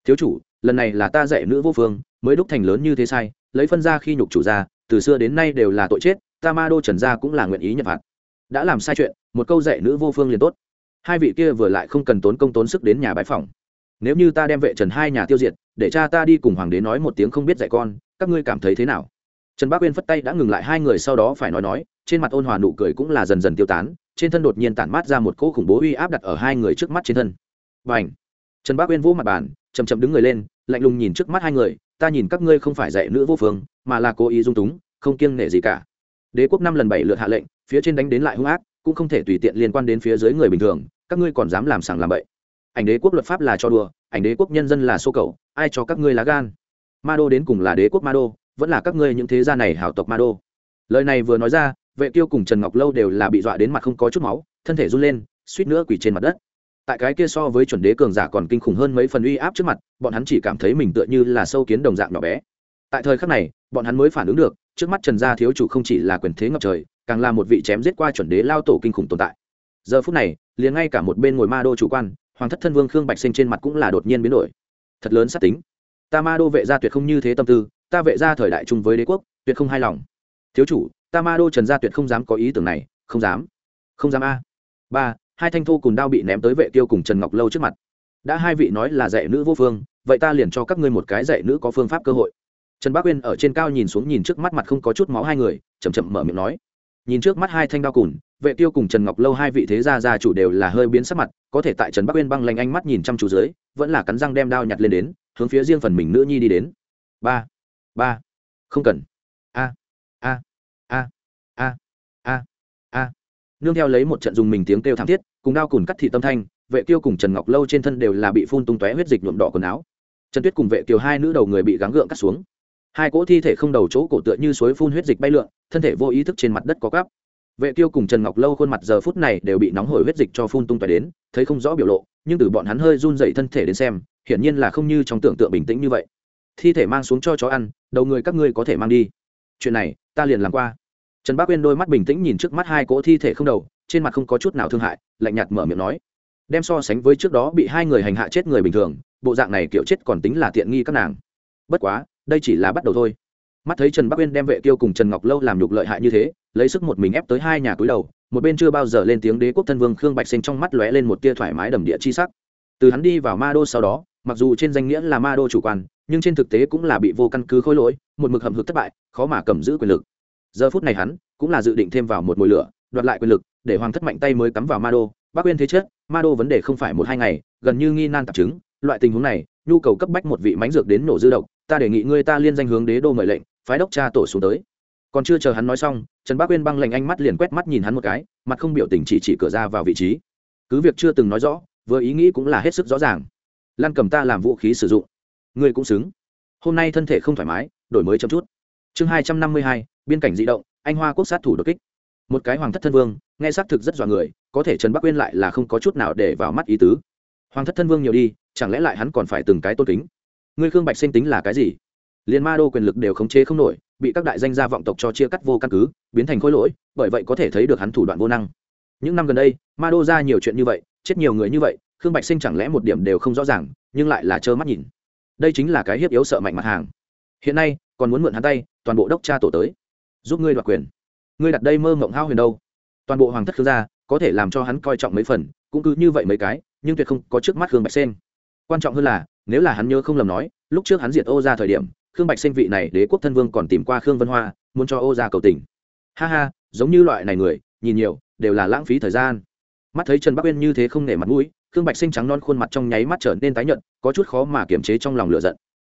A: Thiếu chủ, lần này là ta dạy nữ vô phương, mới đúc thành lớn như thế sai, lấy phân ra khi nhục chủ gia, từ xưa đến nay đều là tội chết, ta ma đô trần gia cũng là nguyện ý nhập phạt. Đã làm sai chuyện, một câu dạy nữ vô phương liền tốt. Hai vị kia vừa lại không cần tốn công tốn sức đến nhà bãi phòng nếu như ta đem vệ trần hai nhà tiêu diệt, để cha ta đi cùng hoàng đế nói một tiếng không biết dạy con, các ngươi cảm thấy thế nào? Trần bác uyên phất tay đã ngừng lại, hai người sau đó phải nói nói, trên mặt ôn hòa nụ cười cũng là dần dần tiêu tán, trên thân đột nhiên tản mát ra một cỗ khủng bố uy áp đặt ở hai người trước mắt trên thân. Và ảnh trần bác uyên vỗ mặt bàn chầm chậm đứng người lên, lạnh lùng nhìn trước mắt hai người, ta nhìn các ngươi không phải dạy nữ vô phương, mà là cố ý dung túng, không kiêng nể gì cả. Đế quốc năm lần bảy lượt hạ lệnh, phía trên đánh đến lại hung ác, cũng không thể tùy tiện liên quan đến phía dưới người bình thường, các ngươi còn dám làm sàng làm bậy. Ảnh đế quốc luật pháp là cho đùa, ảnh đế quốc nhân dân là xô cầu, ai cho các ngươi lá gan? Ma đô đến cùng là đế quốc ma đô vẫn là các ngươi những thế gia này hảo tộc ma đô. Lời này vừa nói ra, vệ tiêu cùng trần ngọc lâu đều là bị dọa đến mặt không có chút máu, thân thể run lên, suýt nữa quỳ trên mặt đất. Tại cái kia so với chuẩn đế cường giả còn kinh khủng hơn mấy phần uy áp trước mặt, bọn hắn chỉ cảm thấy mình tựa như là sâu kiến đồng dạng nhỏ bé. Tại thời khắc này, bọn hắn mới phản ứng được, trước mắt trần gia thiếu chủ không chỉ là quyền thế ngập trời, càng là một vị chém giết qua chuẩn đế lao tổ kinh khủng tồn tại. Giờ phút này, liền ngay cả một bên ngồi ma đô chủ quan, hoàng thất thân vương khương bạch sinh trên mặt cũng là đột nhiên biến đổi. Thật lớn sát tính. Ta ma đô vệ gia tuyệt không như thế tâm tư ta vệ gia thời đại chung với đế quốc, tuyệt không hài lòng. Thiếu chủ, ta ma đô trần gia tuyệt không dám có ý tưởng này, không dám. Không dám a. Ba, hai thanh thu cùng đao bị ném tới vệ tiêu cùng trần ngọc lâu trước mặt. Đã hai vị nói là dạy nữ vô phương, vậy ta liền cho các ngươi một cái dạy nữ có phương pháp cơ hội. Trần bác uyên ở trên cao nhìn xuống nhìn trước mắt mặt không có chút máu hai người, chậm chậm mở miệng nói. Nhìn trước mắt hai thanh đao cùn vệ tiêu cùng trần ngọc lâu hai vị thế gia gia chủ đều là hơi biến sắc mặt, có thể tại trần bắc uyên băng lanh ánh mắt nhìn chăm chú dưới, vẫn là cắn răng đem đao nhặt lên đến, hướng phía riêng phần mình nữ nhi đi đến. Ba ba. Không cần. A. A. A. A. A. A. Nương theo lấy một trận dùng mình tiếng kêu thảm thiết, cùng đao cùn cắt thị tâm thanh, vệ tiêu cùng trần ngọc lâu trên thân đều là bị phun tung tóe huyết dịch nhuộm đỏ quần áo. Trần tuyết cùng vệ kiều hai nữ đầu người bị gắng gượng cắt xuống. Hai cỗ thi thể không đầu chỗ cổ tựa như suối phun huyết dịch bay lượn, thân thể vô ý thức trên mặt đất có cắp vệ tiêu cùng trần ngọc lâu khuôn mặt giờ phút này đều bị nóng hổi huyết dịch cho phun tung tóe đến, thấy không rõ biểu lộ, nhưng từ bọn hắn hơi run dậy thân thể đến xem, hiển nhiên là không như trong tưởng tượng bình tĩnh như vậy thi thể mang xuống cho chó ăn, đầu người các ngươi có thể mang đi. Chuyện này, ta liền làm qua. Trần bác uyên đôi mắt bình tĩnh nhìn trước mắt hai cỗ thi thể không đầu, trên mặt không có chút nào thương hại, lạnh nhạt mở miệng nói. Đem so sánh với trước đó bị hai người hành hạ chết người bình thường, bộ dạng này kiểu chết còn tính là tiện nghi các nàng. Bất quá, đây chỉ là bắt đầu thôi. Mắt thấy trần bắc uyên đem vệ tiêu cùng trần ngọc lâu làm nhục lợi hại như thế, lấy sức một mình ép tới hai nhà cúi đầu, một bên chưa bao giờ lên tiếng đế quốc thân vương khương bạch sinh trong mắt lóe lên một tia thoải mái đầm địa chi sắc. Từ hắn đi vào ma đô sau đó mặc dù trên danh nghĩa là ma đô chủ quan nhưng trên thực tế cũng là bị vô căn cứ khôi lỗi một mực hầm hực thất bại khó mà cầm giữ quyền lực. Giờ phút này hắn cũng là dự định thêm vào một mồi lửa đoạt lại quyền lực để hoàng thất mạnh tay mới cắm vào ma đô. Bác quên thế chất, ma đô vấn đề không phải một hai ngày gần như nghi nan tạp chứng. Loại tình huống này nhu cầu cấp bách một vị mánh dược đến nổ dư độc ta đề nghị ngươi ta liên danh hướng đế đô mời lệnh phái đốc cha tổ xuống tới. Còn chưa chờ hắn nói xong trần bác uyên băng lệnh anh mắt liền quét mắt nhìn hắn một cái mặt không biểu tình chỉ chỉ cửa ra vào vị trí. Cứ việc chưa từng nói rõ vừa ý nghĩ cũng là hết sức rõ ràng lan cầm ta làm vũ khí sử dụng. Ngươi cũng xứng. Hôm nay thân thể không thoải mái, đổi mới chậm chút. Chương hai trăm năm mươi hai, biên cảnh di động, anh hoa quốc sát thủ đột kích. Một cái hoàng thất thân vương, nghe xác thực rất dọa người, có thể trần bắc quên lại là không có chút nào để vào mắt ý tứ. Hoàng thất thân vương nhiều đi, chẳng lẽ lại hắn còn phải từng cái tôn kính? Ngươi khương bạch sinh tính là cái gì? Liền ma đô quyền lực đều khống chế không nổi, bị các đại danh gia vọng tộc cho chia cắt vô căn cứ, biến thành khối lỗi, bởi vậy có thể thấy được hắn thủ đoạn vô năng. Những năm gần đây, ma đô ra nhiều chuyện như vậy, chết nhiều người như vậy khương bạch sinh chẳng lẽ một điểm đều không rõ ràng, nhưng lại là trơ mắt nhìn. Đây chính là cái hiếp yếu sợ mạnh mặt hàng. Hiện nay, còn muốn mượn hắn tay, toàn bộ đốc cha tổ tới. Giúp ngươi đoạt quyền. Ngươi đặt đây mơ mộng hao huyền đâu? Toàn bộ hoàng thất khương gia, có thể làm cho hắn coi trọng mấy phần, cũng cứ như vậy mấy cái, nhưng tuyệt không có trước mắt khương bạch sen quan trọng hơn là, nếu là hắn nhớ không lầm nói, lúc trước hắn diệt ô ra thời điểm, khương bạch sen vị này đế quốc thân vương còn tìm qua khương vân hoa, muốn cho ô ra cầu tình. Ha ha, giống như loại này người, nhìn nhiều, đều là lãng phí thời gian. Mắt thấy trần bắc uyên như thế không nể mặt mũi khương bạch sinh trắng non khuôn mặt trong nháy mắt trở nên tái nhợt, có chút khó mà kiềm chế trong lòng lửa giận.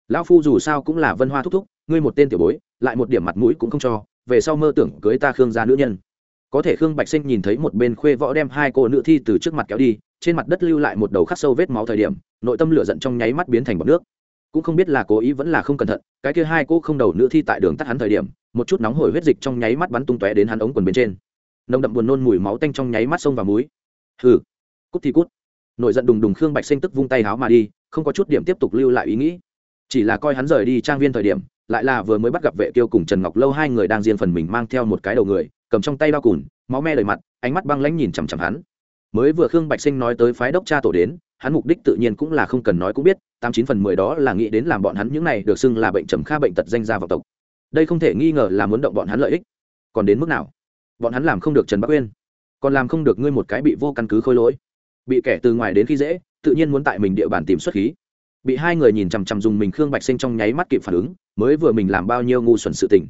A: Lão phu dù sao cũng là vân hoa thúc thúc, ngươi một tên tiểu bối, lại một điểm mặt mũi cũng không cho, về sau mơ tưởng cưới ta khương gia nữ nhân. Có thể khương bạch sinh nhìn thấy một bên khuê võ đem hai cô nữ thi từ trước mặt kéo đi, trên mặt đất lưu lại một đầu khắc sâu vết máu thời điểm, nội tâm lửa giận trong nháy mắt biến thành bọt nước. Cũng không biết là cố ý vẫn là không cẩn thận, cái kia hai cô không đầu nữ thi tại đường tắt hắn thời điểm, một chút nóng hổi huyết dịch trong nháy mắt bắn tung tóe đến hắn ống quần bên trên. Nồng đậm buồn nôn mùi máu tanh trong nháy mắt sông vào múi hừ. Cút thì cút nổi giận đùng đùng khương bạch sinh tức vung tay háo mà đi, không có chút điểm tiếp tục lưu lại ý nghĩ. Chỉ là coi hắn rời đi trang viên thời điểm, lại là vừa mới bắt gặp vệ tiêu cùng trần ngọc lâu hai người đang riêng phần mình mang theo một cái đầu người, cầm trong tay bao cùn, máu me đầy mặt, ánh mắt băng lãnh nhìn chằm chằm hắn. Mới vừa khương bạch sinh nói tới phái đốc cha tổ đến, hắn mục đích tự nhiên cũng là không cần nói cũng biết, tám chín phần mười đó là nghĩ đến làm bọn hắn những này được xưng là bệnh trầm kha bệnh tật danh gia vào tộc. Đây không thể nghi ngờ là muốn động bọn hắn lợi ích. Còn đến mức nào? Bọn hắn làm không được trần bắc uyên. Còn làm không được ngươi một cái bị vô căn cứ khôi lỗi bị kẻ từ ngoài đến khi dễ, tự nhiên muốn tại mình địa bàn tìm xuất khí. Bị hai người nhìn chằm chằm dùng mình khương bạch sinh trong nháy mắt kịp phản ứng, mới vừa mình làm bao nhiêu ngu xuẩn sự tình.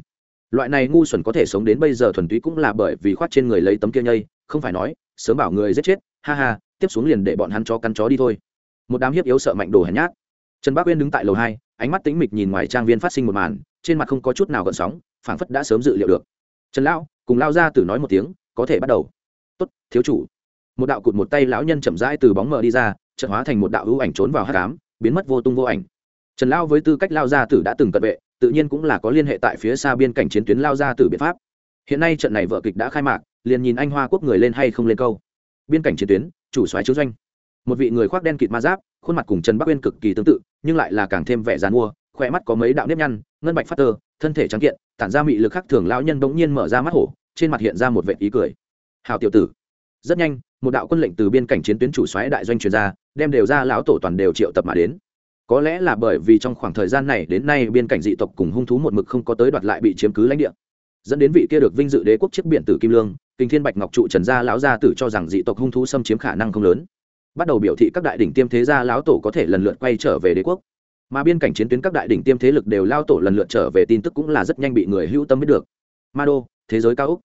A: Loại này ngu xuẩn có thể sống đến bây giờ thuần túy cũng là bởi vì khoát trên người lấy tấm kia nhây, không phải nói, sớm bảo người giết chết, ha ha, tiếp xuống liền để bọn hắn chó cắn chó đi thôi. Một đám hiếp yếu sợ mạnh đồ hèn nhát. Trần bác uyên đứng tại lầu hai, ánh mắt tĩnh mịch nhìn ngoài trang viên phát sinh một màn, trên mặt không có chút nào gợn sóng, phảng phất đã sớm dự liệu được. Trần lão, cùng lao ra tử nói một tiếng, có thể bắt đầu. Tốt, thiếu chủ một đạo cụt một tay lão nhân chậm rãi từ bóng mờ đi ra trận hóa thành một đạo hữu ảnh trốn vào hát cám biến mất vô tung vô ảnh. Trần lao với tư cách lao gia tử đã từng cận vệ, tự nhiên cũng là có liên hệ tại phía xa biên cảnh chiến tuyến lao gia tử biện pháp. Hiện nay trận này vợ kịch đã khai mạc, liền nhìn anh hoa quốc người lên hay không lên câu. Biên cảnh chiến tuyến, chủ soái chiếu doanh. Một vị người khoác đen kịt ma giáp, khuôn mặt cùng trần bắc uyên cực kỳ tương tự, nhưng lại là càng thêm vẻ dàn mua, khỏe mắt có mấy đạo nếp nhăn, ngân bạch phát tơ, thân thể trắng kiện, tản ra mị lực khắc thường lão nhân bỗng nhiên mở ra mắt hổ, trên mặt hiện ra một vệ ý cười. Hào tiểu tử rất nhanh, một đạo quân lệnh từ biên cảnh chiến tuyến chủ xoáy đại doanh truyền ra, đem đều ra lão tổ toàn đều triệu tập mà đến. Có lẽ là bởi vì trong khoảng thời gian này đến nay biên cảnh dị tộc cùng hung thú một mực không có tới đoạt lại bị chiếm cứ lãnh địa. Dẫn đến vị kia được vinh dự đế quốc chiếc biển tử kim lương, kinh thiên bạch ngọc trụ trần gia lão gia tử cho rằng dị tộc hung thú xâm chiếm khả năng không lớn. Bắt đầu biểu thị các đại đỉnh tiêm thế gia lão tổ có thể lần lượt quay trở về đế quốc. Mà biên cảnh chiến tuyến các đại đỉnh tiêm thế lực đều lao tổ lần lượt trở về tin tức cũng là rất nhanh bị người hữu tâm biết được. Ma đô thế giới cao úc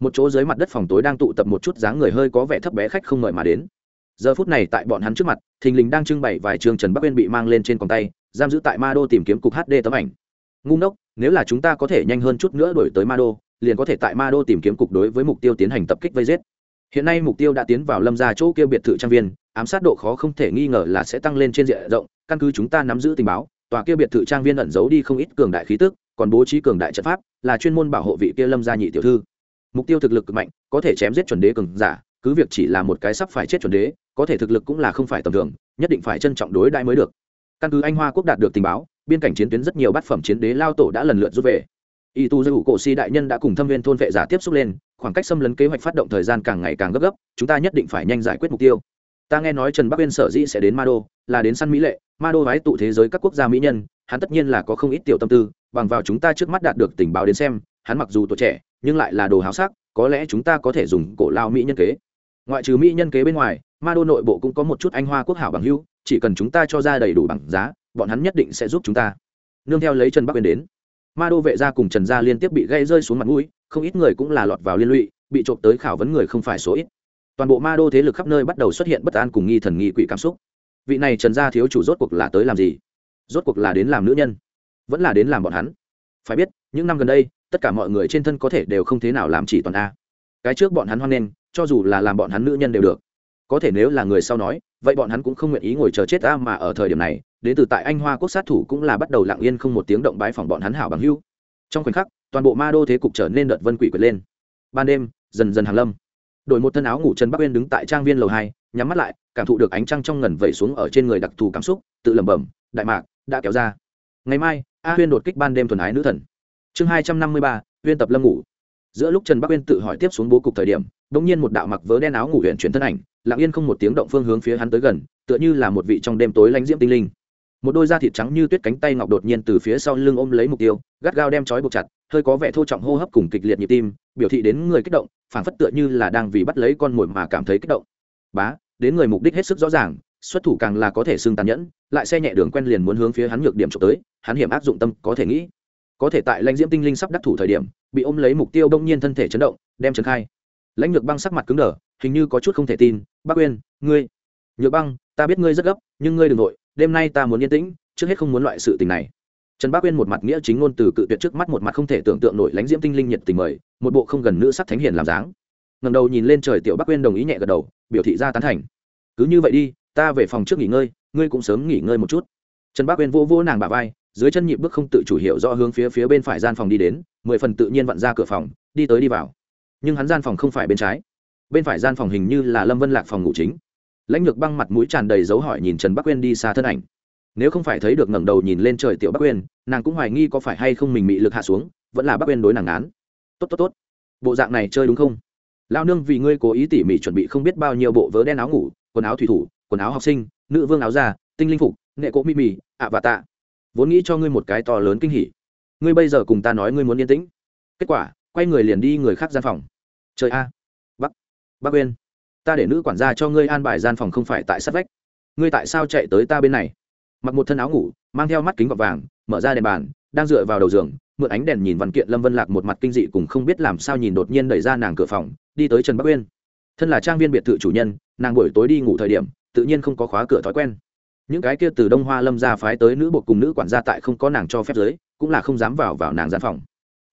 A: một chỗ dưới mặt đất phòng tối đang tụ tập một chút dáng người hơi có vẻ thấp bé khách không mời mà đến. Giờ phút này tại bọn hắn trước mặt, thình lình đang trưng bày vài trường trần bắc uyên bị mang lên trên còng tay, giam giữ tại ma đô tìm kiếm cục hd tấm ảnh. Ngu ngốc, nếu là chúng ta có thể nhanh hơn chút nữa đổi tới ma đô, liền có thể tại ma đô tìm kiếm cục đối với mục tiêu tiến hành tập kích vây giết. Hiện nay mục tiêu đã tiến vào lâm ra chỗ kia biệt thự trang viên, ám sát độ khó không thể nghi ngờ là sẽ tăng lên trên diện rộng, căn cứ chúng ta nắm giữ tình báo, tòa kia biệt thự trang viên ẩn giấu đi không ít cường đại khí tức, còn bố trí cường đại trận pháp, là chuyên môn bảo hộ vị kia lâm gia nhị tiểu thư mục tiêu thực lực cực mạnh, có thể chém giết chuẩn đế cường giả, cứ việc chỉ là một cái sắp phải chết chuẩn đế, có thể thực lực cũng là không phải tầm thường, nhất định phải trân trọng đối đại mới được. Căn cứ anh hoa quốc đạt được tình báo, biên cảnh chiến tuyến rất nhiều bát phẩm chiến đế lao tổ đã lần lượt rút về. Y tu giới hữu cổ si đại nhân đã cùng thâm viên thôn vệ giả tiếp xúc lên, khoảng cách xâm lấn kế hoạch phát động thời gian càng ngày càng gấp gấp, chúng ta nhất định phải nhanh giải quyết mục tiêu. Ta nghe nói trần bắc uyên sở dĩ sẽ đến ma đô, là đến săn mỹ lệ, ma đô vái tụ thế giới các quốc gia mỹ nhân, hắn tất nhiên là có không ít tiểu tâm tư, bằng vào chúng ta trước mắt đạt được tình báo đến xem, hắn mặc dù tuổi trẻ nhưng lại là đồ háo sắc, có lẽ chúng ta có thể dùng cổ lao mỹ nhân kế. Ngoại trừ mỹ nhân kế bên ngoài, ma đô nội bộ cũng có một chút anh hoa quốc hảo bằng hưu chỉ cần chúng ta cho ra đầy đủ bằng giá, bọn hắn nhất định sẽ giúp chúng ta. Nương theo lấy trần bắc quyền đến, ma đô vệ gia cùng trần gia liên tiếp bị gây rơi xuống mặt mũi, không ít người cũng là lọt vào liên lụy, bị trộm tới khảo vấn người không phải số ít. Toàn bộ ma đô thế lực khắp nơi bắt đầu xuất hiện bất an cùng nghi thần nghi quỷ cảm xúc. Vị này trần gia thiếu chủ rốt cuộc là tới làm gì? Rốt cuộc là đến làm nữ nhân, vẫn là đến làm bọn hắn. Phải biết, những năm gần đây tất cả mọi người trên thân có thể đều không thế nào làm chỉ toàn a. Cái trước bọn hắn hoan nghênh, cho dù là làm bọn hắn nữ nhân đều được. Có thể nếu là người sau nói, vậy bọn hắn cũng không nguyện ý ngồi chờ chết a mà ở thời điểm này, đến từ tại anh hoa quốc sát thủ cũng là bắt đầu lặng yên không một tiếng động bãi phòng bọn hắn hảo bằng hưu trong khoảnh khắc, toàn bộ ma đô thế cục trở nên đợt vân quỷ quyệt lên. Ban đêm, dần dần hàng lâm. Đổi một thân áo ngủ trần bắc uyên đứng tại trang viên lầu hai, nhắm mắt lại, cảm thụ được ánh trăng trong ngần vẩy xuống ở trên người đặc thù cảm xúc, tự lẩm bẩm, đại mạc, đã kéo ra. Ngày mai, a huyên đột kích ban đêm thuần ái nữ thần chương hai trăm năm mươi ba huyên tập lâm ngủ. Giữa lúc trần bắc uyên tự hỏi tiếp xuống bố cục thời điểm đ ỗ n g nhiên một đạo mặc vớ đen áo ngủ huyện chuyển thân ảnh, lặng yên không một tiếng động phương hướng phía hắn tới gần, tựa như là một vị trong đêm tối lánh diễm tinh linh. Một đôi da thịt trắng như tuyết cánh tay ngọc đột nhiên từ phía sau lưng ôm lấy mục tiêu, gắt gao đem trói buộc chặt, hơi có vẻ thô trọng hô hấp cùng kịch liệt nhịp tim, biểu thị đến người kích động phản phất tựa như là đang vì bắt lấy con mồi mà cảm thấy kích động. Bá, đến người mục đích hết sức rõ ràng, xuất thủ càng là có thể xưng tàn nhẫn, lại xe nhẹ đường quen liền muốn hướng phía hắn nhược điểm trộm tới, hắn hiểm áp dụng tâm có thể nghĩ có thể tại lãnh diễm tinh linh sắp đắc thủ thời điểm, bị ôm lấy mục tiêu đông nhiên thân thể chấn động, đem trấn khai. Lãnh nhược băng sắc mặt cứng đờ, hình như có chút không thể tin, bác uyên, ngươi nhược băng, ta biết ngươi rất gấp, nhưng ngươi đ ừ n g nội đêm nay ta muốn yên tĩnh, trước hết không muốn loại sự tình này. Trần bác uyên một mặt nghĩa chính ngôn từ cự tuyệt trước mắt một mặt không thể tưởng tượng nổi lãnh diễm tinh linh nhiệt tình mời, một bộ không gần nữ sắc thánh hiền làm dáng. Ngầm đầu nhìn lên trời tiểu bác uyên đồng ý nhẹ gật đầu, biểu thị ra tán thành. Cứ như vậy đi, ta về phòng trước nghỉ ngơi, ngươi cũng sớm nghỉ ngơi một chút. Trần bác uyên vô vô nàng bà vai dưới chân nhịp bước không tự chủ hiệu rõ hướng phía phía bên phải gian phòng đi đến, mười phần tự nhiên vặn ra cửa phòng, đi tới đi vào. Nhưng hắn gian phòng không phải bên trái. Bên phải gian phòng hình như là lâm vân lạc phòng ngủ chính. Lãnh lược băng mặt mũi tràn đầy dấu hỏi nhìn trần bắc quên đi xa thân ảnh. Nếu không phải thấy được ngẩng đầu nhìn lên trời tiểu bắc quên nàng cũng hoài nghi có phải hay không mình bị lực hạ xuống, vẫn là bắc quên đối nàng án tốt tốt tốt. Bộ dạng này chơi đúng không? Lao nương vì ngươi cố ý tỉ mỉ chuẩn bị không biết bao nhiêu bộ vớ đen áo ngủ, quần áo thủy thủ, quần áo học sinh, nữ vương áo da, tinh linh phục, nghệ cỗ mỹ mị, ạ và tạ vốn nghĩ cho ngươi một cái to lớn kinh hỉ. Ngươi bây giờ cùng ta nói ngươi muốn yên tĩnh. Kết quả, quay người liền đi người khác gian phòng. Trời a. Bắc bắc uyên, ta để nữ quản gia cho ngươi an bài gian phòng không phải tại sát vách. Ngươi tại sao chạy tới ta bên này? Mặc một thân áo ngủ, mang theo mắt kính gọt vàng, mở ra đèn bàn, đang dựa vào đầu giường, mượn ánh đèn nhìn văn kiện lâm vân lạc một mặt kinh dị cùng không biết làm sao nhìn đột nhiên đẩy ra nàng cửa phòng, đi tới trần bắc uyên. Thân là trang viên biệt thự chủ nhân, nàng buổi tối đi ngủ thời điểm, tự nhiên không có khóa cửa thói quen những cái kia từ đông hoa lâm ra phái tới nữ bộ cùng nữ quản gia tại không có nàng cho phép giới, cũng là không dám vào vào nàng gian phòng.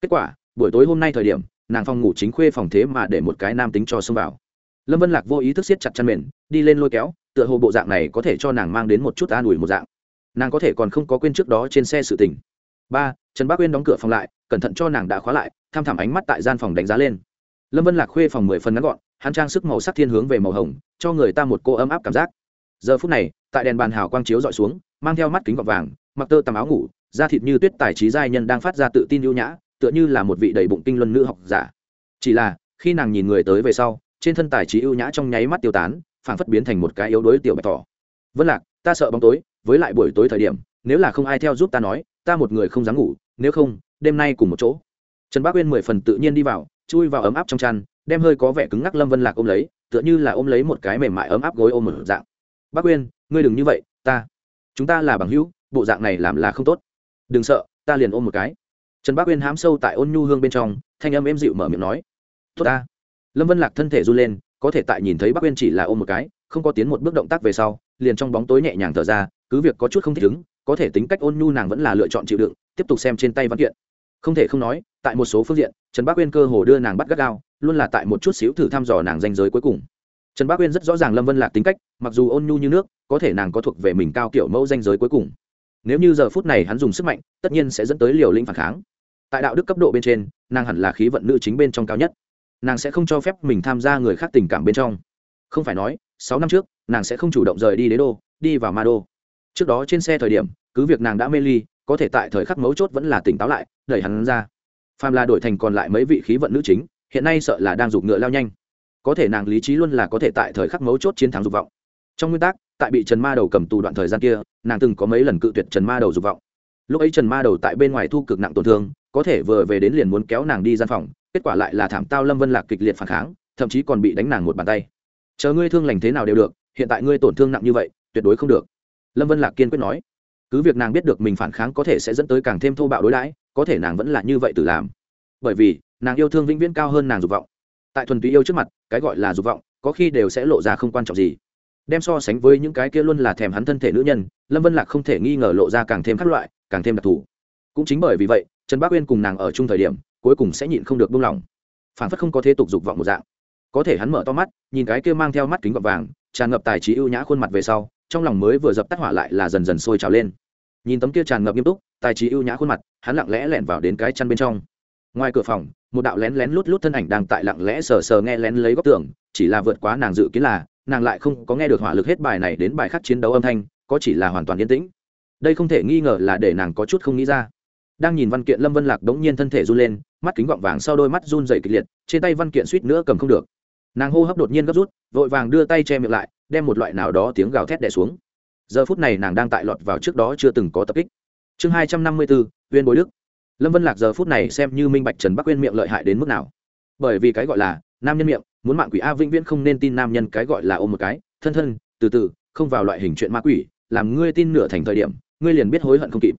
A: Kết quả, buổi tối hôm nay thời điểm, nàng phòng ngủ chính khuê phòng thế mà để một cái nam tính cho xông vào. Lâm vân lạc vô ý thức siết chặt chăn mềm đi lên lôi kéo, tựa hồ bộ dạng này có thể cho nàng mang đến một chút an ủi một dạng. Nàng có thể còn không có quên trước đó trên xe sự tình. Ba, trần bác Uyên đóng cửa phòng lại, cẩn thận cho nàng đã khóa lại, tham thảm ánh mắt tại gian phòng đánh giá lên. Lâm vân lạc khuê phòng mười phần ngắn gọn, hắn trang sức màu sắc thiên hướng về màu hồng, cho người ta một cô ấm áp cảm giác. Giờ phút này tại đèn bàn hào quang chiếu dọi xuống, mang theo mắt kính gọt vàng, mặc tơ tằm áo ngủ, da thịt như tuyết tài trí giai nhân đang phát ra tự tin ưu nhã, tựa như là một vị đầy bụng kinh luân nữ học giả. Chỉ là, khi nàng nhìn người tới về sau, trên thân tài trí ưu nhã trong nháy mắt tiêu tán, phảng phất biến thành một cái yếu đuối tiểu bạch thỏ. Vân lạc, ta sợ bóng tối, với lại buổi tối thời điểm, nếu là không ai theo giúp ta nói, ta một người không dám ngủ, nếu không, đêm nay cùng một chỗ. Trần bác uyên mười phần tự nhiên đi vào, chui vào ấm áp trong chăn, đem hơi có vẻ cứng ngắc lâm vân lạc ôm lấy, tựa như là ôm lấy một cái mềm mại ấm áp gối ôm một dạng bác uyên ngươi đừng như vậy, ta, chúng ta là bằng hữu, bộ dạng này làm là không tốt. Đừng sợ, ta liền ôm một cái. Trần bác uyên hám sâu tại ôn nhu hương bên trong, thanh âm êm dịu mở miệng nói, tốt ta. Lâm vân lạc thân thể run lên, có thể tại nhìn thấy bác uyên chỉ là ôm một cái, không có tiến một bước động tác về sau, liền trong bóng tối nhẹ nhàng thở ra, cứ việc có chút không thích ứng, có thể tính cách ôn nhu nàng vẫn là lựa chọn chịu đựng, tiếp tục xem trên tay văn kiện. Không thể không nói, tại một số phương diện, trần bác uyên cơ hồ đưa nàng bắt gắt gao, luôn là tại một chút xíu thử thăm dò nàng danh giới cuối cùng trần bác uyên rất rõ ràng lâm vân lạc tính cách, mặc dù ôn nhu như nước, có thể nàng có thuộc về mình cao kiểu mẫu danh giới cuối cùng. Nếu như giờ phút này hắn dùng sức mạnh, tất nhiên sẽ dẫn tới liều lĩnh phản kháng. Tại đạo đức cấp độ bên trên, nàng hẳn là khí vận nữ chính bên trong cao nhất. Nàng sẽ không cho phép mình tham gia người khác tình cảm bên trong. Không phải nói, sáu năm trước, nàng sẽ không chủ động rời đi đế đô, đi vào ma đô. Trước đó trên xe thời điểm, cứ việc nàng đã mê ly, có thể tại thời khắc mấu chốt vẫn là tỉnh táo lại, đẩy hắn ra. Phàm là đổi thành còn lại mấy vị khí vận nữ chính, hiện nay sợ là đang giục ngựa lao nhanh có thể nàng lý trí luôn là có thể tại thời khắc mấu chốt chiến thắng dục vọng. Trong nguyên tắc, tại bị trần ma đầu cầm tù đoạn thời gian kia, nàng từng có mấy lần cự tuyệt trần ma đầu dục vọng. Lúc ấy trần ma đầu tại bên ngoài thu cực nặng tổn thương, có thể vừa về đến liền muốn kéo nàng đi gian phòng, kết quả lại là thảm tao lâm vân lạc kịch liệt phản kháng, thậm chí còn bị đánh nàng một bàn tay. Chờ ngươi thương lành thế nào đều được, hiện tại ngươi tổn thương nặng như vậy, tuyệt đối không được. Lâm vân lạc kiên quyết nói. Cứ việc nàng biết được mình phản kháng có thể sẽ dẫn tới càng thêm thô bạo đối đãi, có thể nàng vẫn là như vậy tự làm. Bởi vì, nàng yêu thương vĩnh viễn cao hơn nàng dục vọng tại thuần túy yêu trước mặt, cái gọi là dục vọng, có khi đều sẽ lộ ra không quan trọng gì. Đem so sánh với những cái kia luôn là thèm hắn thân thể nữ nhân, lâm vân lạc không thể nghi ngờ lộ ra càng thêm các loại, càng thêm đặc thù. Cũng chính bởi vì vậy, trần bác uyên cùng nàng ở chung thời điểm, cuối cùng sẽ nhịn không được buông lỏng. Phản phất không có thế tục dục vọng một dạng. Có thể hắn mở to mắt, nhìn cái kia mang theo mắt kính gọt vàng, tràn ngập tài trí ưu nhã khuôn mặt về sau, trong lòng mới vừa dập tắt hỏa lại là dần dần sôi trào lên. Nhìn tấm kia tràn ngập nghiêm túc, tài trí ưu nhã khuôn mặt, hắn lặng lẽ lẻn vào đến cái chăn bên trong ngoài cửa phòng, một đạo lén lén lút lút thân ảnh đang tại lặng lẽ sờ sờ nghe lén lấy góc tường, chỉ là vượt quá nàng dự kiến là, nàng lại không có nghe được hỏa lực hết bài này đến bài khác chiến đấu âm thanh, có chỉ là hoàn toàn yên tĩnh. Đây không thể nghi ngờ là để nàng có chút không nghĩ ra. Đang nhìn văn kiện lâm vân lạc đống nhiên thân thể run lên, mắt kính gọng vàng sau đôi mắt run dày kịch liệt, trên tay văn kiện suýt nữa cầm không được. Nàng hô hấp đột nhiên gấp rút, vội vàng đưa tay che miệng lại, đem một loại nào đó tiếng gào thét đẻ xuống. Giờ phút này nàng đang tại lọt vào trước đó chưa từng có tập kích. Chương hai trăm năm mươi bốn uyên bối đức lâm vân lạc giờ phút này xem như minh bạch trần bắc quên miệng lợi hại đến mức nào. Bởi vì cái gọi là nam nhân miệng, muốn mạng quỷ a vĩnh viễn không nên tin nam nhân cái gọi là ôm một cái. Thân thân, từ từ, không vào loại hình chuyện ma quỷ, làm ngươi tin nửa thành thời điểm, ngươi liền biết hối hận không kịp.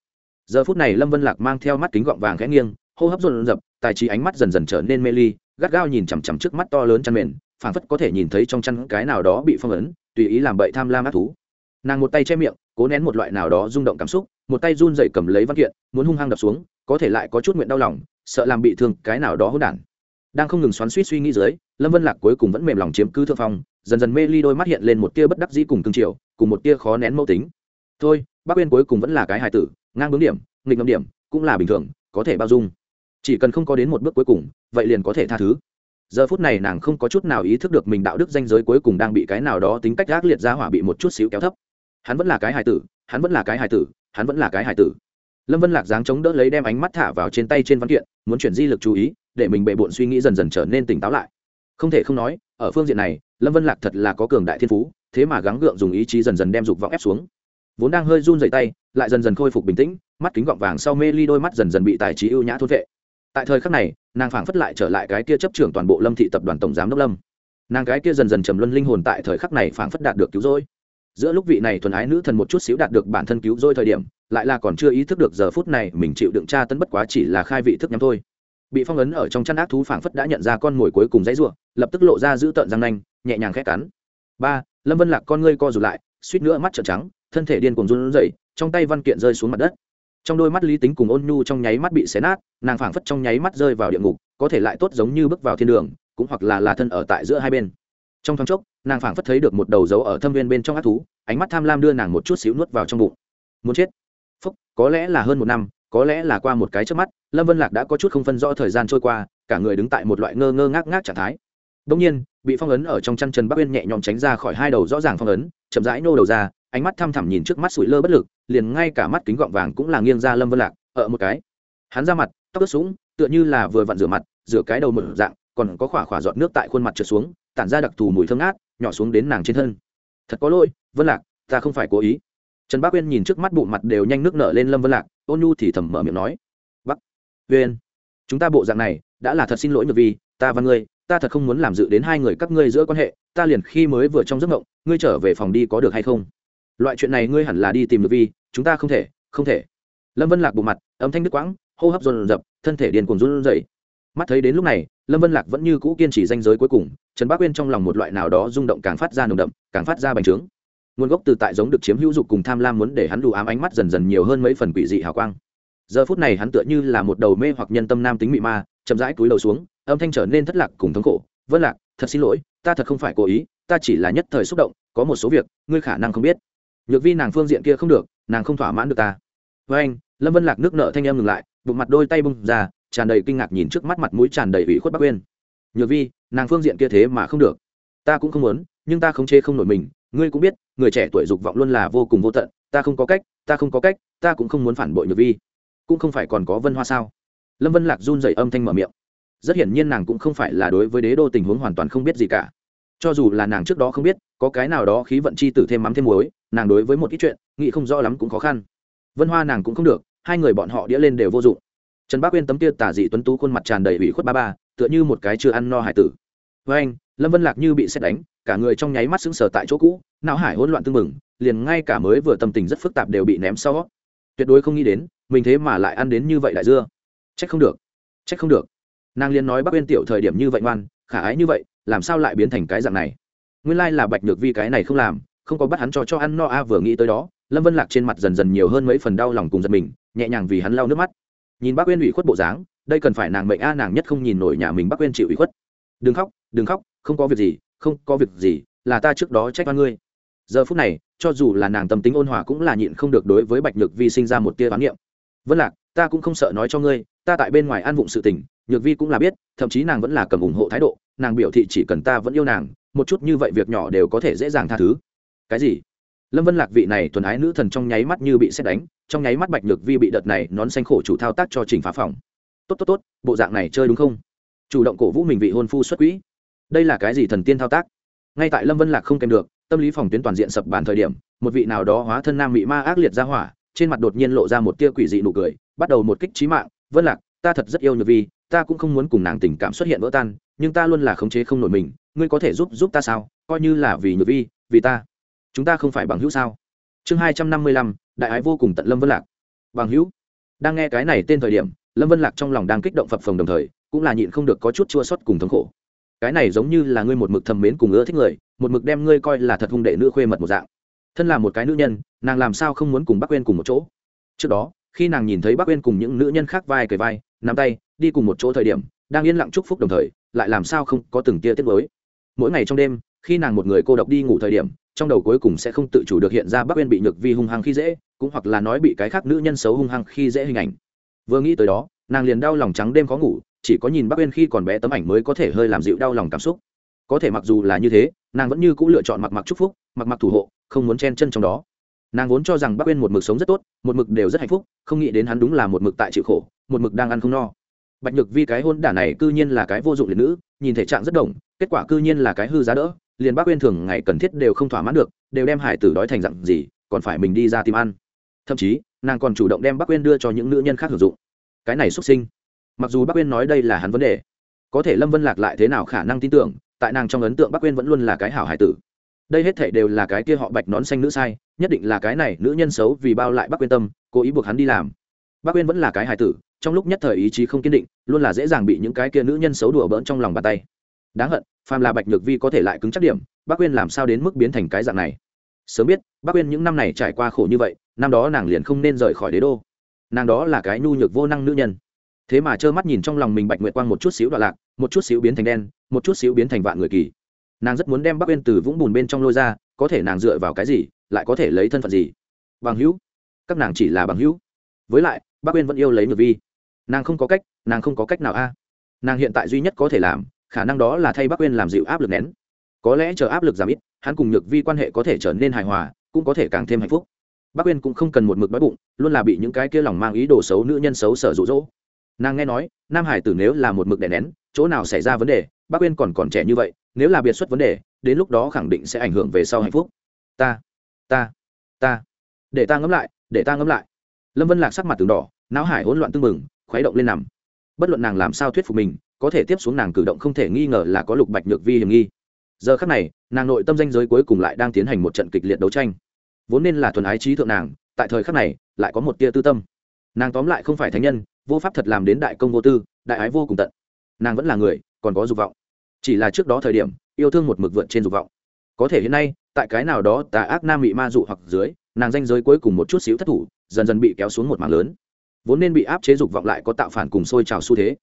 A: Giờ phút này lâm vân lạc mang theo mắt kính gọng vàng khẽ nghiêng, hô hấp dồn dập tài trí ánh mắt dần dần trở nên mê ly, gắt gao nhìn chằm chằm trước mắt to lớn chăn mền, phảng phất có thể nhìn thấy trong chăn cái nào đó bị phong ấn, tùy ý làm bậy tham lam ác thú. Nàng một tay che miệng, cố nén một loại nào đó rung động cảm xúc, một tay run dậy cầm lấy văn kiện, muốn hung hăng đập xuống có thể lại có chút nguyện đau lòng, sợ làm bị thương cái nào đó hỗn đản. Đang không ngừng xoắn suýt suy nghĩ dưới, lâm vân lạc cuối cùng vẫn mềm lòng chiếm cứ thượng phong, dần dần mê ly đôi mắt hiện lên một tia bất đắc dĩ cùng cương triều, cùng một tia khó nén mâu tính. Thôi bác quên cuối cùng vẫn là cái hài tử, ngang bướng điểm, nghịch ngầm điểm, cũng là bình thường, có thể bao dung. Chỉ cần không có đến một bước cuối cùng, vậy liền có thể tha thứ. Giờ phút này nàng không có chút nào ý thức được mình đạo đức danh giới cuối cùng đang bị cái nào đó tính cách gác liệt ra hỏa bị một chút xíu kéo thấp. Hắn vẫn là cái hài tử, hắn vẫn là cái hài tử, hắn vẫn là cái hài tử lâm vân lạc dáng chống đỡ lấy đem ánh mắt thả vào trên tay trên văn kiện, muốn chuyển di lực chú ý, để mình bệ bộn suy nghĩ dần dần trở nên tỉnh táo lại. Không thể không nói, ở phương diện này, lâm vân lạc thật là có cường đại thiên phú, thế mà gắng gượng dùng ý chí dần dần đem dục vọng ép xuống. Vốn đang hơi run dày tay, lại dần dần khôi phục bình tĩnh, mắt kính gọng vàng sau mê ly đôi mắt dần dần bị tài trí ưu nhã thốt vệ. Tại thời khắc này, nàng phảng phất lại trở lại cái kia chấp trưởng toàn bộ lâm thị tập đoàn tổng giám đốc lâm. Nàng cái kia dần dần trầm luân linh hồn tại thời khắc này phảng phất đạt được cứu rỗi giữa lúc vị này thuần ái nữ thần một chút xíu đạt được bản thân cứu rồi thời điểm, lại là còn chưa ý thức được giờ phút này mình chịu đựng tra tấn bất quá chỉ là khai vị thức nhắm thôi. Bị phong ấn ở trong chăn ác thú phảng phất đã nhận ra con mồi cuối cùng dãy ruộng lập tức lộ ra giữ tợn răng nanh, nhẹ nhàng khét cắn. Ba, lâm vân lạc con ngươi co rụt lại, suýt nữa mắt trợn trắng, thân thể điên cuồng run rẩy, trong tay văn kiện rơi xuống mặt đất. Trong đôi mắt lý tính cùng ôn nhu trong nháy mắt bị xé nát, nàng phảng phất trong nháy mắt rơi vào địa ngục, có thể lại tốt giống như bước vào thiên đường, cũng hoặc là là thân ở tại giữa hai bên trong thoáng chốc, nàng phảng phất thấy được một đầu dấu ở thâm viên bên trong ác thú, ánh mắt tham lam đưa nàng một chút xíu nuốt vào trong bụng. Muốn chết? Phúc, có lẽ là hơn một năm, có lẽ là qua một cái trước mắt, lâm vân lạc đã có chút không phân rõ thời gian trôi qua, cả người đứng tại một loại ngơ ngơ ngác ngác trạng thái. Đông nhiên, bị phong ấn ở trong chăn trần bắc uyên nhẹ nhõm tránh ra khỏi hai đầu rõ ràng phong ấn, chậm rãi nô đầu ra, ánh mắt thăm thẳm nhìn trước mắt sủi lơ bất lực, liền ngay cả mắt kính gọng vàng cũng là nghiêng ra lâm vân lạc, ở một cái. Hắn ra mặt, tóc ướt sũng, tựa như là vừa vặn rửa mặt, rửa cái đầu một dạng, còn có khỏa khỏa giọt nước tại khuôn mặt trượt xuống tản ra đặc thù mùi thơm ngát, nhỏ xuống đến nàng trên thân. Thật có lỗi, vân lạc, ta không phải cố ý. Trần bác uyên nhìn trước mắt bụng mặt đều nhanh nước nở lên lâm vân lạc, ôn nhu thì thầm mở miệng nói. Bắc uyên, chúng ta bộ dạng này, đã là thật xin lỗi nhược vi, ta và ngươi, ta thật không muốn làm dự đến hai người các ngươi giữa quan hệ, ta liền khi mới vừa trong giấc mộng, ngươi trở về phòng đi có được hay không? Loại chuyện này ngươi hẳn là đi tìm được vi, chúng ta không thể không thể. Lâm vân lạc bộ mặt, âm thanh đứt quãng, hô hấp dồn dập, thân thể điền cuồng run rẩy. Mắt thấy đến lúc này lâm vân lạc vẫn như cũ kiên trì danh giới cuối cùng, trần bác uyên trong lòng một loại nào đó rung động càng phát ra nồng đậm, càng phát ra bành trướng. Nguồn gốc từ tại giống được chiếm hữu dục cùng tham lam muốn để hắn đủ ám ánh mắt dần dần nhiều hơn mấy phần quỷ dị hào quang. Giờ phút này hắn tựa như là một đầu mê hoặc nhân tâm nam tính mị ma, chậm rãi cúi đầu xuống, âm thanh trở nên thất lạc cùng thống khổ. Vân lạc, thật xin lỗi, ta thật không phải cố ý, ta chỉ là nhất thời xúc động, có một số việc, ngươi khả năng không biết. Nhược vi nàng phương diện kia không được, nàng không thỏa mãn được ta. Với anh lâm vân lạc nước nợ thanh em ngừng lại, bụng mặt đôi tay bung ra tràn đầy kinh ngạc nhìn trước mắt mặt mũi tràn đầy ủy khuất bắc uyên. Nhược vi, nàng phương diện kia thế mà không được. Ta cũng không muốn, nhưng ta không chê không nổi mình. Ngươi cũng biết, người trẻ tuổi dục vọng luôn là vô cùng vô tận. Ta không có cách, ta không có cách, ta cũng không muốn phản bội nhược vi. Cũng không phải còn có vân hoa sao? Lâm vân lạc run dày âm thanh mở miệng. Rất hiển nhiên nàng cũng không phải là đối với đế đô tình huống hoàn toàn không biết gì cả. Cho dù là nàng trước đó không biết, có cái nào đó khí vận chi tử thêm mắm thêm muối, nàng đối với một ít chuyện, nghĩ không rõ lắm cũng khó khăn. Vân hoa nàng cũng không được, hai người bọn họ đĩa lên đều vô dụng trần bác uyên tấm kia tả dị tuấn tú khuôn mặt tràn đầy ủy khuất ba ba, tựa như một cái chưa ăn no hải tử. Với anh, lâm vân lạc như bị xét đánh, cả người trong nháy mắt sững sờ tại chỗ cũ, não hải hỗn loạn tưng mừng liền ngay cả mới vừa tâm tình rất phức tạp đều bị ném sau. Tuyệt đối không nghĩ đến, mình thế mà lại ăn đến như vậy đại dưa. Trách không được. Trách không được. Nàng liền nói bác uyên tiểu thời điểm như vậy ngoan, khả ái như vậy, làm sao lại biến thành cái dạng này? Nguyên lai là bạch nhược vi cái này không làm, không có bắt hắn cho cho ăn no a, vừa nghĩ tới đó, lâm vân lạc trên mặt dần dần nhiều hơn mấy phần đau lòng cùng giật mình, nhẹ nhàng vì hắn lau nước mắt nhìn bác uyên ủy khuất bộ dáng, đây cần phải nàng mệnh a, nàng nhất không nhìn nổi nhà mình bác uyên chịu ủy khuất. Đừng khóc đừng khóc, không có việc gì, không có việc gì, là ta trước đó trách oan ngươi. Giờ phút này, cho dù là nàng tâm tính ôn hòa cũng là nhịn không được đối với bạch nhược vi sinh ra một tia bán niệm. Vân lạc, ta cũng không sợ nói cho ngươi, ta tại bên ngoài an vụng sự tình, nhược vi cũng là biết, thậm chí nàng vẫn là cầm ủng hộ thái độ, nàng biểu thị chỉ cần ta vẫn yêu nàng, một chút như vậy việc nhỏ đều có thể dễ dàng tha thứ. Cái gì? Lâm vân lạc vị này tuần ái nữ thần trong nháy mắt như bị xét đánh trong nháy mắt bạch nhược vi bị đợt này nón xanh khổ chủ thao tác cho trình phá phòng. Tốt tốt tốt, bộ dạng này chơi đúng không? Chủ động cổ vũ mình vị hôn phu xuất quỹ. Đây là cái gì thần tiên thao tác? Ngay tại lâm vân lạc không kèm được, tâm lý phòng tuyến toàn diện sập bàn thời điểm, một vị nào đó hóa thân nam bị ma ác liệt ra hỏa, trên mặt đột nhiên lộ ra một tia quỷ dị nụ cười, bắt đầu một kích trí mạng. Vân lạc, ta thật rất yêu nhược vi, ta cũng không muốn cùng nàng tình cảm xuất hiện vỡ tan, nhưng ta luôn là khống chế không nổi mình, ngươi có thể giúp giúp ta sao? Coi như là vì nhược vi, vì ta. Chúng ta không phải bằng hữu sao? Chương hai trăm năm mươi lăm, đại ái vô cùng tận lâm vân lạc. Bằng hữu, đang nghe cái này tên thời điểm, lâm vân lạc trong lòng đang kích động phập phồng đồng thời, cũng là nhịn không được có chút chua xót cùng thống khổ. Cái này giống như là ngươi một mực thầm mến cùng ưa thích người, một mực đem ngươi coi là thật hung đệ nữ khuê mật một dạng. Thân là một cái nữ nhân, nàng làm sao không muốn cùng bác quên cùng một chỗ? Trước đó, khi nàng nhìn thấy bác quên cùng những nữ nhân khác vai cầy vai, nắm tay, đi cùng một chỗ thời điểm, đang yên lặng chúc phúc đồng thời, lại làm sao không có từng tia tiết mới mỗi ngày trong đêm, khi nàng một người cô độc đi ngủ thời điểm trong đầu cuối cùng sẽ không tự chủ được hiện ra bắc uyên bị nhược vi hung hăng khi dễ, cũng hoặc là nói bị cái khác nữ nhân xấu hung hăng khi dễ hình ảnh. Vừa nghĩ tới đó, nàng liền đau lòng trắng đêm khó ngủ, chỉ có nhìn bắc uyên khi còn bé tấm ảnh mới có thể hơi làm dịu đau lòng cảm xúc. Có thể mặc dù là như thế, nàng vẫn như c ũ lựa chọn mặc mặc chúc phúc, mặc mặc thủ hộ, không muốn chen chân trong đó. Nàng vốn cho rằng bắc uyên một mực sống rất tốt, một mực đều rất hạnh phúc, không nghĩ đến hắn đúng là một mực tại chịu khổ, một mực đang ăn không no. Bạch nhược vi cái hôn đả này c ư nhiên là cái vô dụng liệt nữ nhìn thể trạng rất đồng, kết quả cư nhiên là cái hư giá đỡ, liền bác uyên thường ngày cần thiết đều không thỏa mãn được, đều đem hải tử đói thành dặn gì, còn phải mình đi ra tìm ăn. Thậm chí, nàng còn chủ động đem bác uyên đưa cho những nữ nhân khác sử dụng. Cái này xuất sinh. Mặc dù bác uyên nói đây là hắn vấn đề, có thể lâm vân lạc lại thế nào khả năng tin tưởng, tại nàng trong ấn tượng bác uyên vẫn luôn là cái hảo hải tử. Đây hết thể đều là cái kia họ bạch nón xanh nữ sai, nhất định là cái này nữ nhân xấu vì bao lại bác uyên tâm, cố ý buộc hắn đi làm. Bác uyên vẫn là cái hải tử trong lúc nhất thời ý chí không kiên định, luôn là dễ dàng bị những cái kia nữ nhân xấu đùa bỡn trong lòng bàn tay. Đáng hận, phàm là bạch nhược vi có thể lại cứng chắc điểm, bác quyên làm sao đến mức biến thành cái dạng này? Sớm biết, bác quyên những năm này trải qua khổ như vậy, năm đó nàng liền không nên rời khỏi đế đô. Nàng đó là cái nhu nhược vô năng nữ nhân. Thế mà trơ mắt nhìn trong lòng mình bạch nguyệt quang một chút xíu đoạn lạc, một chút xíu biến thành đen, một chút xíu biến thành vạn người kỳ. Nàng rất muốn đem bác uyên từ vũng bùn bên trong lôi ra, có thể nàng dựa vào cái gì, lại có thể lấy thân phận gì? Bằng hữu, các nàng chỉ là bằng hữu. Với lại, bác uyên vẫn yêu lấy Nhược vi nàng không có cách, nàng không có cách nào a. Nàng hiện tại duy nhất có thể làm, khả năng đó là thay Bắc uyên làm dịu áp lực nén. Có lẽ chờ áp lực giảm ít, hắn cùng nhược vi quan hệ có thể trở nên hài hòa, cũng có thể càng thêm hạnh phúc. Bắc quên cũng không cần một mực đói bụng, luôn là bị những cái kia lòng mang ý đồ xấu nữ nhân xấu sở rụ rỗ nàng nghe nói, nam hải tử nếu là một mực đè nén, chỗ nào xảy ra vấn đề, bắc quên còn còn trẻ như vậy, nếu là biệt xuất vấn đề, đến lúc đó khẳng định sẽ ảnh hưởng về sau hạnh phúc. Ta ta ta. Để ta ngẫm lại, để ta ngẫm lại. Lâm vân lạc sắc mặt từng đỏ, não hải hỗn loạn tưng bừng khuấy động lên nằm. Bất luận nàng làm sao thuyết phục mình, có thể tiếp xuống nàng cử động không thể nghi ngờ là có lục bạch nhược vi hiểm nghi. Giờ khắc này, nàng nội tâm danh giới cuối cùng lại đang tiến hành một trận kịch liệt đấu tranh. Vốn nên là thuần ái trí thượng nàng, tại thời khắc này, lại có một tia tư tâm. Nàng tóm lại không phải thánh nhân, vô pháp thật làm đến đại công vô tư, đại ái vô cùng tận. Nàng vẫn là người, còn có dục vọng. Chỉ là trước đó thời điểm, yêu thương một mực vượt trên dục vọng. Có thể hiện nay, tại cái nào đó tà ác nam bị ma dụ hoặc dưới, nàng danh giới cuối cùng một chút xíu thất thủ, dần dần bị kéo xuống một mảng lớn vốn nên bị áp chế dục vọng lại có tạo phản cùng sôi trào xu thế.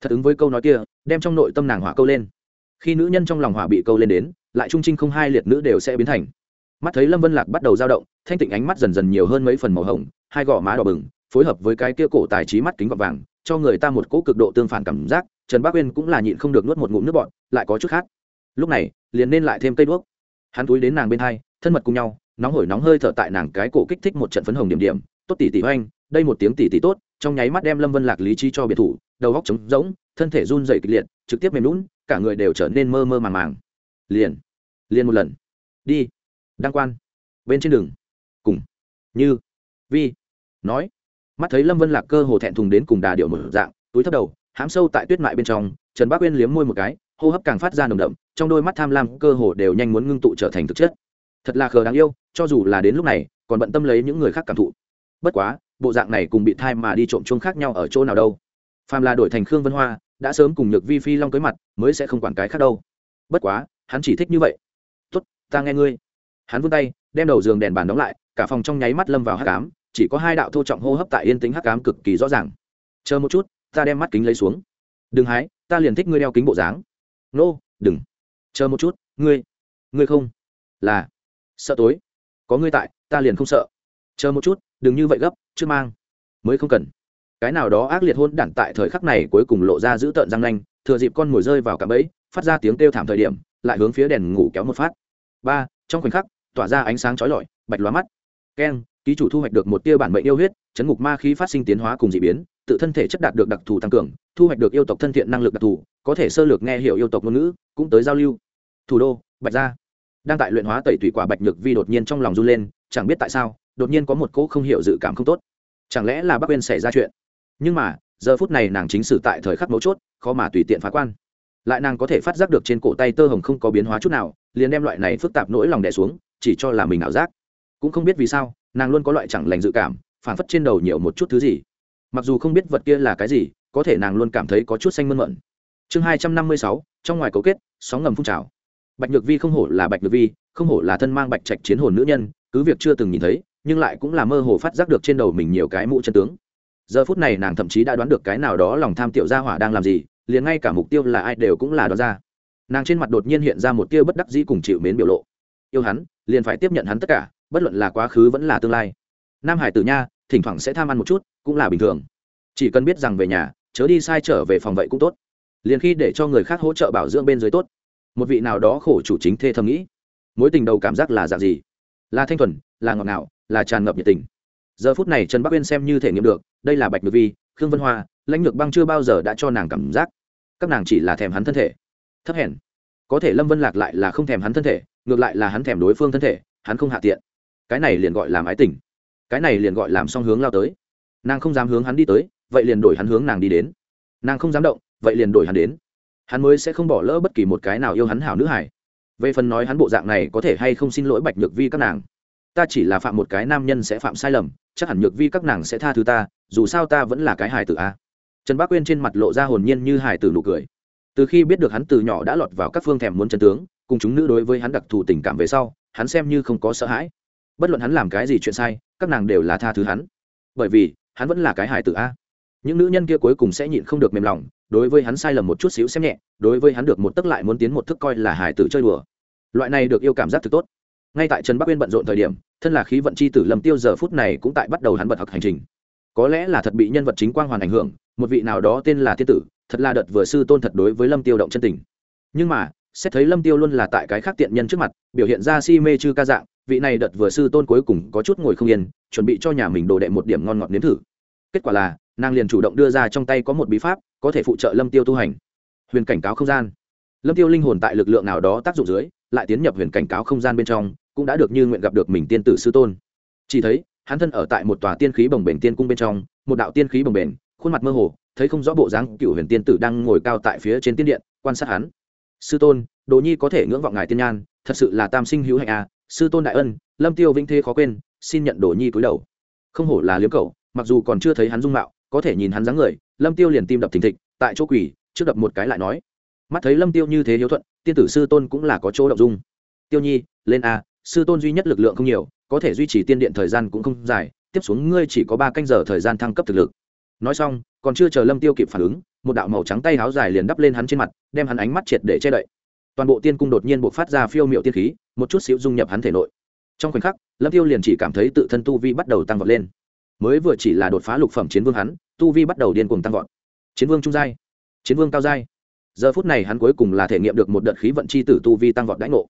A: Thật ứng với câu nói kia, đem trong nội tâm nàng hỏa câu lên. Khi nữ nhân trong lòng hỏa bị câu lên đến, lại trung trinh không hai liệt nữ đều sẽ biến thành. Mắt thấy lâm vân lạc bắt đầu dao động, thanh tịnh ánh mắt dần dần nhiều hơn mấy phần màu hồng, hai gò má đỏ bừng, phối hợp với cái kia cổ tài trí mắt kính gọt vàng, cho người ta một cỗ cực độ tương phản cảm giác, trần bác uyên cũng là nhịn không được nuốt một ngụm nước bọn lại có chút khác lúc này, liền nên lại thêm cây đuốc. Hắn túi đến nàng bên hai, thân mật cùng nhau, nóng hổi nóng hơi thở tại nàng cái cổ kích thích một trận phấn hồng điểm điểm, tốt tỷ tỷ hoanh đây một tiếng tỷ tỷ tốt, trong nháy mắt đem lâm vân lạc lý trí cho biệt thủ, đầu góc trống rỗng, thân thể run dày kịch liệt, trực tiếp mềm lún cả người đều trở nên mơ mơ màng màng. Liền liền một lần. Đi. Đăng quan. Bên trên đường. Cùng. Như. Vi. Nói. Mắt thấy lâm vân lạc cơ hồ thẹn thùng đến cùng đà điệu một dạng, túi thấp đầu, hám sâu tại tuyết mại bên trong, trần bác uyên liếm môi một cái, hô hấp càng phát ra nồng đậm, trong đôi mắt tham lam cơ hồ đều nhanh muốn ngưng tụ trở thành thực chất. Thật là khờ đáng yêu, cho dù là đến lúc này, còn bận tâm lấy những người khác cảm thụ. Bất quá bộ dạng này cùng bị thai mà đi trộm chuông khác nhau ở chỗ nào đâu. Phàm là đổi thành khương vân hoa đã sớm cùng nhược vi phi long tới mặt mới sẽ không quản cái khác đâu. Bất quá hắn chỉ thích như vậy. Tốt ta nghe ngươi. Hắn vươn tay đem đầu giường đèn bàn đóng lại cả phòng trong nháy mắt lâm vào hắc cám chỉ có hai đạo thô trọng hô hấp tại yên tính hắc cám cực kỳ rõ ràng. Chờ một chút ta đem mắt kính lấy xuống. Đừng hái ta liền thích ngươi đeo kính bộ dáng. Nô、no, đừng. Chờ một chút ngươi ngươi không? Là sợ tối. Có ngươi tại ta liền không sợ. Chờ một chút đừng như vậy gấp chưa mang. Mới không cần. Cái nào đó ác liệt hôn đản tại thời khắc này cuối cùng lộ ra giữ tợn răng nanh, thừa dịp con mồi rơi vào cạm bẫy, phát ra tiếng kêu thảm thời điểm, lại hướng phía đèn ngủ kéo một phát. Ba, trong khoảnh khắc, tỏa ra ánh sáng chói lọi, bạch lóa mắt. Keng, ký chủ thu hoạch được một tia bản mệnh yêu huyết, chấn ngục ma khí phát sinh tiến hóa cùng d ị biến, tự thân thể chất đạt được đặc thù tăng cường, thu hoạch được yêu tộc thân thiện năng lực đặc thù, có thể sơ lược nghe hiểu yêu tộc ngôn ngữ, cũng tới giao lưu. Thủ đô, bạch gia. Đang tại luyện hóa tẩy thủy quả bạch nhược vi đột nhiên trong lòng run lên, chẳng biết tại sao đột nhiên có một cỗ không hiểu dự cảm không tốt. Chẳng lẽ là Bắc quên xảy ra chuyện? Nhưng mà, giờ phút này nàng chính sử tại thời khắc mấu chốt, khó mà tùy tiện phá quan. Lại nàng có thể phát giác được trên cổ tay tơ hồng không có biến hóa chút nào, liền đem loại này phức tạp nỗi lòng đẻ xuống, chỉ cho là mình ảo giác. Cũng không biết vì sao, nàng luôn có loại chẳng lành dự cảm phản phất trên đầu nhiều một chút thứ gì. Mặc dù không biết vật kia là cái gì, có thể nàng luôn cảm thấy có chút xanh mơn mận chương hai trăm năm mươi sáu, trong ngoài cấu kết, sóng ngầm phun trào. Bạch nhược vi không hổ là bạch nhược vi, không hổ là thân mang bạch trạch chiến hồn nữ nhân, cứ việc chưa từng nhìn thấy nhưng lại cũng là mơ hồ phát giác được trên đầu mình nhiều cái mũ chân tướng. Giờ phút này nàng thậm chí đã đoán được cái nào đó lòng tham tiểu gia hỏa đang làm gì, liền ngay cả mục tiêu là ai đều cũng là đoán ra. Nàng trên mặt đột nhiên hiện ra một tia bất đắc dĩ cùng chịu mến biểu lộ. Yêu hắn, liền phải tiếp nhận hắn tất cả, bất luận là quá khứ vẫn là tương lai. Nam hải tử nha, thỉnh thoảng sẽ tham ăn một chút, cũng là bình thường. Chỉ cần biết rằng về nhà, chớ đi sai trở về phòng vậy cũng tốt. Liền khi để cho người khác hỗ trợ bảo dưỡng bên dưới tốt. Một vị nào đó khổ chủ chính thê thầm nghĩ. Mối tình đầu cảm giác là dạng gì? Là thanh thuần, là ngọt ngào là tràn ngập nhiệt tình. Giờ phút này trần bắc uyên xem như thể nghiệm được, đây là bạch ngược vi, khương vân hoa, lãnh nhược băng chưa bao giờ đã cho nàng cảm giác các nàng chỉ là thèm hắn thân thể. Thấp hèn. Có thể lâm vân lạc lại là không thèm hắn thân thể, ngược lại là hắn thèm đối phương thân thể, hắn không hạ tiện. Cái này liền gọi làm ái tình. Cái này liền gọi làm song hướng lao tới. Nàng không dám hướng hắn đi tới, vậy liền đổi hắn hướng nàng đi đến. Nàng không dám động, vậy liền đổi hắn đến. Hắn mới sẽ không bỏ lỡ bất kỳ một cái nào yêu hắn hảo nữ hải về phần nói hắn bộ dạng này có thể hay không xin lỗi bạch nhược vi các nàng ta chỉ là phạm một cái nam nhân sẽ phạm sai lầm, chắc hẳn nhược vi các nàng sẽ tha thứ ta, dù sao ta vẫn là cái hài tử a. Trần bác quyên trên mặt lộ ra hồn nhiên như hài tử nụ cười. Từ khi biết được hắn từ nhỏ đã lọt vào các phương thèm muốn chân tướng, cùng chúng nữ đối với hắn đặc thù tình cảm về sau, hắn xem như không có sợ hãi. Bất luận hắn làm cái gì chuyện sai, các nàng đều là tha thứ hắn. Bởi vì, hắn vẫn là cái hài tử a. Những nữ nhân kia cuối cùng sẽ nhịn không được mềm lòng, đối với hắn sai lầm một chút xíu xem nhẹ, đối với hắn được một tức lại muốn tiến một thức coi là hài tử chơi đùa. Loại này được yêu cảm giác thực tốt ngay tại trần bắc uyên bận rộn thời điểm, thân là khí vận c h i tử lâm tiêu giờ phút này cũng tại bắt đầu hắn bật học hành trình. Có lẽ là thật bị nhân vật chính quang hoàn ảnh hưởng, một vị nào đó tên là thiên tử, thật là đợt vừa sư tôn thật đối với lâm tiêu động chân tình. Nhưng mà, xét thấy lâm tiêu luôn là tại cái khác tiện nhân trước mặt, biểu hiện ra si mê chư ca dạng, vị này đợt vừa sư tôn cuối cùng có chút ngồi không yên, chuẩn bị cho nhà mình đồ đệ một điểm ngon ngọt nếm thử. Kết quả là, nàng liền chủ động đưa ra trong tay có một bí pháp, có thể phụ trợ lâm tiêu tu hành. Huyền cảnh cáo không gian. Lâm tiêu linh hồn tại lực lượng nào đó tác dụng dưới, lại tiến nhập huyền cảnh cáo không gian bên trong cũng đã được như nguyện gặp được mình tiên tử sư tôn. Chỉ thấy, hắn thân ở tại một tòa tiên khí bồng bềnh tiên cung bên trong, một đạo tiên khí bồng bềnh, khuôn mặt mơ hồ, thấy không rõ bộ dáng cựu huyền tiên tử đang ngồi cao tại phía trên tiên điện, quan sát hắn. Sư tôn, đồ nhi có thể ngưỡng vọng ngài tiên nhan, thật sự là tam sinh hữu hạnh à sư tôn đại ân, lâm tiêu vĩnh thế khó quên, xin nhận đồ nhi cúi đầu. Không hổ là liếm cầu mặc dù còn chưa thấy hắn dung mạo, có thể nhìn hắn dáng người, lâm tiêu liền tim đập thình thịch, tại chỗ quỷ trước đập một cái lại nói. Mắt thấy lâm tiêu như thế hiếu thuận, tiên tử sư tôn cũng là có chỗ động dung. Tiêu nhi, lên a sư tôn duy nhất lực lượng không nhiều, có thể duy trì tiên điện thời gian cũng không dài, tiếp xuống ngươi chỉ có ba canh giờ thời gian thăng cấp thực lực. Nói xong, còn chưa chờ lâm tiêu kịp phản ứng, một đạo màu trắng tay áo dài liền đắp lên hắn trên mặt, đem hắn ánh mắt triệt để che đậy. Toàn bộ tiên cung đột nhiên buộc phát ra phiêu miệu tiên khí, một chút xíu dung nhập hắn thể nội. Trong khoảnh khắc, lâm tiêu liền chỉ cảm thấy tự thân tu vi bắt đầu tăng vọt lên. Mới vừa chỉ là đột phá lục phẩm chiến vương hắn, tu vi bắt đầu điên cuồng tăng vọt. Chiến vương trung giai, chiến vương cao giai. Giờ phút này hắn cuối cùng là thể nghiệm được một đợt khí vận chi tử tu vi tăng vọt đãi ngộ.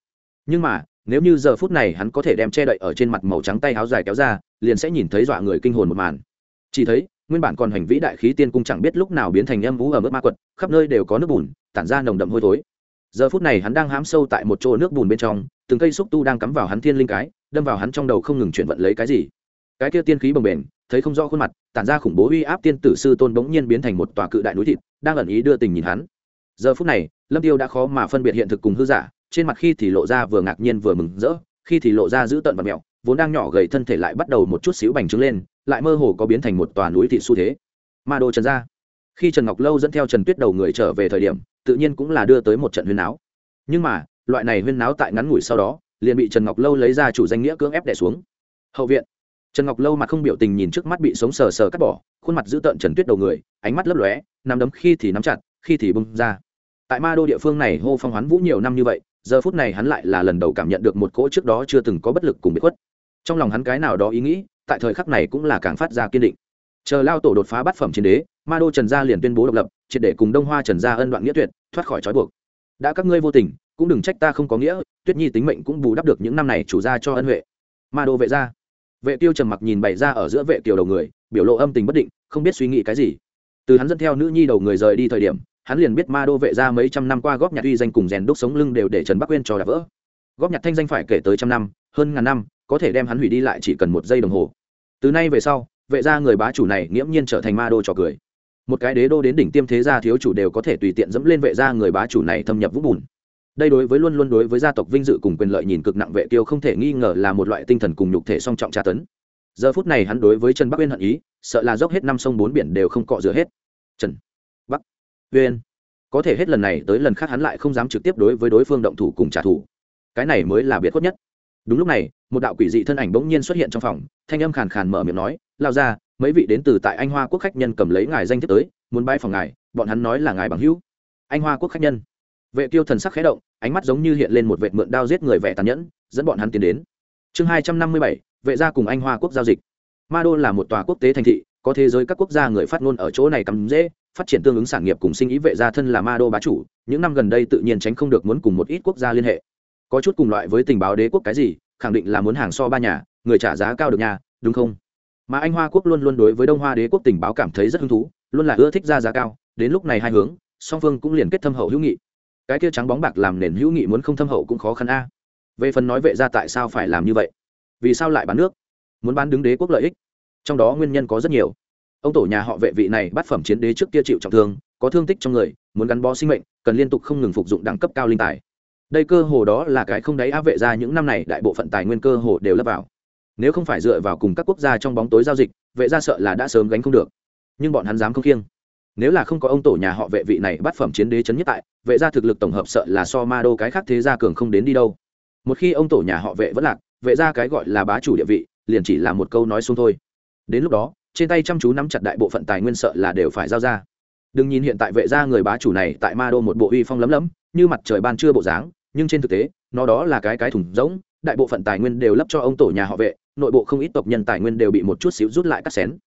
A: Nhưng mà nếu như giờ phút này hắn có thể đem che đậy ở trên mặt màu trắng tay áo dài kéo ra, liền sẽ nhìn thấy dọa người kinh hồn một màn. Chỉ thấy, nguyên bản còn hành vĩ đại khí tiên cung chẳng biết lúc nào biến thành âm vũ ở mức ma quật, khắp nơi đều có nước bùn, tản ra nồng đậm hôi thối. Giờ phút này hắn đang hám sâu tại một chỗ nước bùn bên trong, từng cây xúc tu đang cắm vào hắn thiên linh cái, đâm vào hắn trong đầu không ngừng chuyển vận lấy cái gì. Cái kia tiên khí bồng bềnh, thấy không rõ khuôn mặt, tản ra khủng bố uy áp tiên tử sư tôn bỗng nhiên biến thành một tòa cự đại núi thịt, đang ẩn ý đưa tình nhìn hắn. Giờ phút này, lâm tiêu đã khó mà phân biệt hiện thực cùng hư giả trên mặt khi thì lộ ra vừa ngạc nhiên vừa mừng rỡ, khi thì lộ ra giữ tận và mẹo, vốn đang nhỏ gầy thân thể lại bắt đầu một chút xíu bành trướng lên, lại mơ hồ có biến thành một tòa núi thị xu thế. Ma đô trần ra khi trần ngọc lâu dẫn theo trần tuyết đầu người trở về thời điểm, tự nhiên cũng là đưa tới một trận huyên áo nhưng mà, loại này huyên náo tại ngắn ngủi sau đó, liền bị trần ngọc lâu lấy ra chủ danh nghĩa cưỡng ép đẻ xuống. Hậu viện. Trần ngọc lâu mặt không biểu tình nhìn trước mắt bị sống sờ sờ cắt bỏ, khuôn mặt giữ tợn trần tuyết đầu người, ánh mắt lấp lóe, nắm đấm khi thì nắm chặt, khi thì bung ra. Tại ma đô địa phương này hô phong hoán vũ nhiều năm như vậy giờ phút này hắn lại là lần đầu cảm nhận được một cỗ trước đó chưa từng có bất lực cùng bị khuất. Trong lòng hắn cái nào đó ý nghĩ, tại thời khắc này cũng là càng phát ra kiên định. Chờ lao tổ đột phá bát phẩm chiến đế, ma đô trần gia liền tuyên bố độc lập, triệt để cùng đông hoa trần gia ân đoạn nghĩa tuyệt, thoát khỏi trói buộc. Đã các ngươi vô tình, cũng đừng trách ta không có nghĩa, tuyết nhi tính mệnh cũng bù đắp được những năm này chủ gia cho ân huệ. Ma đô vệ gia. Vệ tiêu trầm mặc nhìn bày ra ở giữa vệ kiều đầu người, biểu lộ âm tình bất định, không biết suy nghĩ cái gì. Từ hắn dẫn theo nữ nhi đầu người rời đi thời điểm hắn liền biết ma đô vệ gia mấy trăm năm qua góp nhặt uy danh cùng rèn đúc sống lưng đều để trần bắc uyên cho đạp vỡ. Góp nhặt thanh danh phải kể tới trăm năm, hơn ngàn năm, có thể đem hắn hủy đi lại chỉ cần một giây đồng hồ. Từ nay về sau, vệ gia người bá chủ này nghiễm nhiên trở thành ma đô trò cười. Một cái đế đô đến đỉnh tiêm thế gia thiếu chủ đều có thể tùy tiện dẫm lên vệ gia người bá chủ này thâm nhập vũng bùn. Đây đối với luôn luôn đối với gia tộc vinh dự cùng quyền lợi nhìn cực nặng vệ tiêu không thể nghi ngờ là một loại tinh thần cùng nhục thể song trọng tra tấn. Giờ phút này hắn đối với trần bắc uyên hận ý, sợ là dốc hết năm sông bốn biển đều không cọ rửa hết. Trần uyên. Có thể hết lần này tới lần khác hắn lại không dám trực tiếp đối với đối phương động thủ cùng trả thù. Cái này mới là biệt khuất nhất. Đúng lúc này, một đạo quỷ dị thân ảnh bỗng nhiên xuất hiện trong phòng, thanh âm khàn khàn mở miệng nói lao ra mấy vị đến từ tại anh hoa quốc khách nhân cầm lấy ngài danh thiếp tới, muốn bay phòng ngài, bọn hắn nói là ngài bằng hữu. Anh hoa quốc khách nhân. Vệ tiêu thần sắc khẽ động, ánh mắt giống như hiện lên một vệ mượn đao giết người vẻ tàn nhẫn, dẫn bọn hắn tiến đến. Chương hai trăm năm mươi bảy, vệ gia cùng anh hoa quốc giao dịch. Ma đô là một tòa quốc tế thành thị, có thế giới các quốc gia người phát ngôn ở chỗ này cắm dễ phát triển tương ứng sản nghiệp cùng sinh ý vệ gia thân là ma đô bá chủ, những năm gần đây tự nhiên tránh không được muốn cùng một ít quốc gia liên hệ. Có chút cùng loại với tình báo đế quốc cái gì, khẳng định là muốn hàng so ba nhà, người trả giá cao được nhà đúng không? Mà anh hoa quốc luôn luôn đối với đông hoa đế quốc tình báo cảm thấy rất hứng thú, luôn là ưa thích ra giá cao, đến lúc này hai hướng, song phương cũng liền kết thâm hậu hữu nghị. Cái kia trắng bóng bạc làm nền hữu nghị muốn không thâm hậu cũng khó khăn a. Về phần nói vệ ra tại sao phải làm như vậy? Vì sao lại bán nước? Muốn bán đứng đế quốc lợi ích? Trong đó nguyên nhân có rất nhiều ông tổ nhà họ vệ vị này bắt phẩm chiến đế trước kia chịu trọng thương, có thương tích trong người, muốn gắn bó sinh mệnh, cần liên tục không ngừng phục dụng đẳng cấp cao linh tài. Đây cơ hồ đó là cái không đáy á vệ ra những năm này đại bộ phận tài nguyên cơ hồ đều lấp vào. Nếu không phải dựa vào cùng các quốc gia trong bóng tối giao dịch, vệ ra sợ là đã sớm gánh không được. Nhưng bọn hắn dám không kiêng. nếu là không có ông tổ nhà họ vệ vị này bắt phẩm chiến đế chấn nhất tại, vệ gia thực lực tổng hợp sợ là so ma đô cái khác thế gia cường không đến đi đâu. Một khi ông tổ nhà họ vệ vẫn lạc, vệ gia cái gọi là bá chủ địa vị, liền chỉ là một câu nói xuống thôi. Đến lúc đó trên tay chăm chú nắm chặt đại bộ phận tài nguyên sợ là đều phải giao ra. Đừng nhìn hiện tại vệ gia người bá chủ này tại ma đô một bộ uy phong lấm lấm, như mặt trời ban trưa bộ dáng, nhưng trên thực tế, nó đó là cái cái thủng rỗng, đại bộ phận tài nguyên đều lấp cho ông tổ nhà họ vệ, nội bộ không ít tộc nhân tài nguyên đều bị một chút xíu rút lại cắt xén.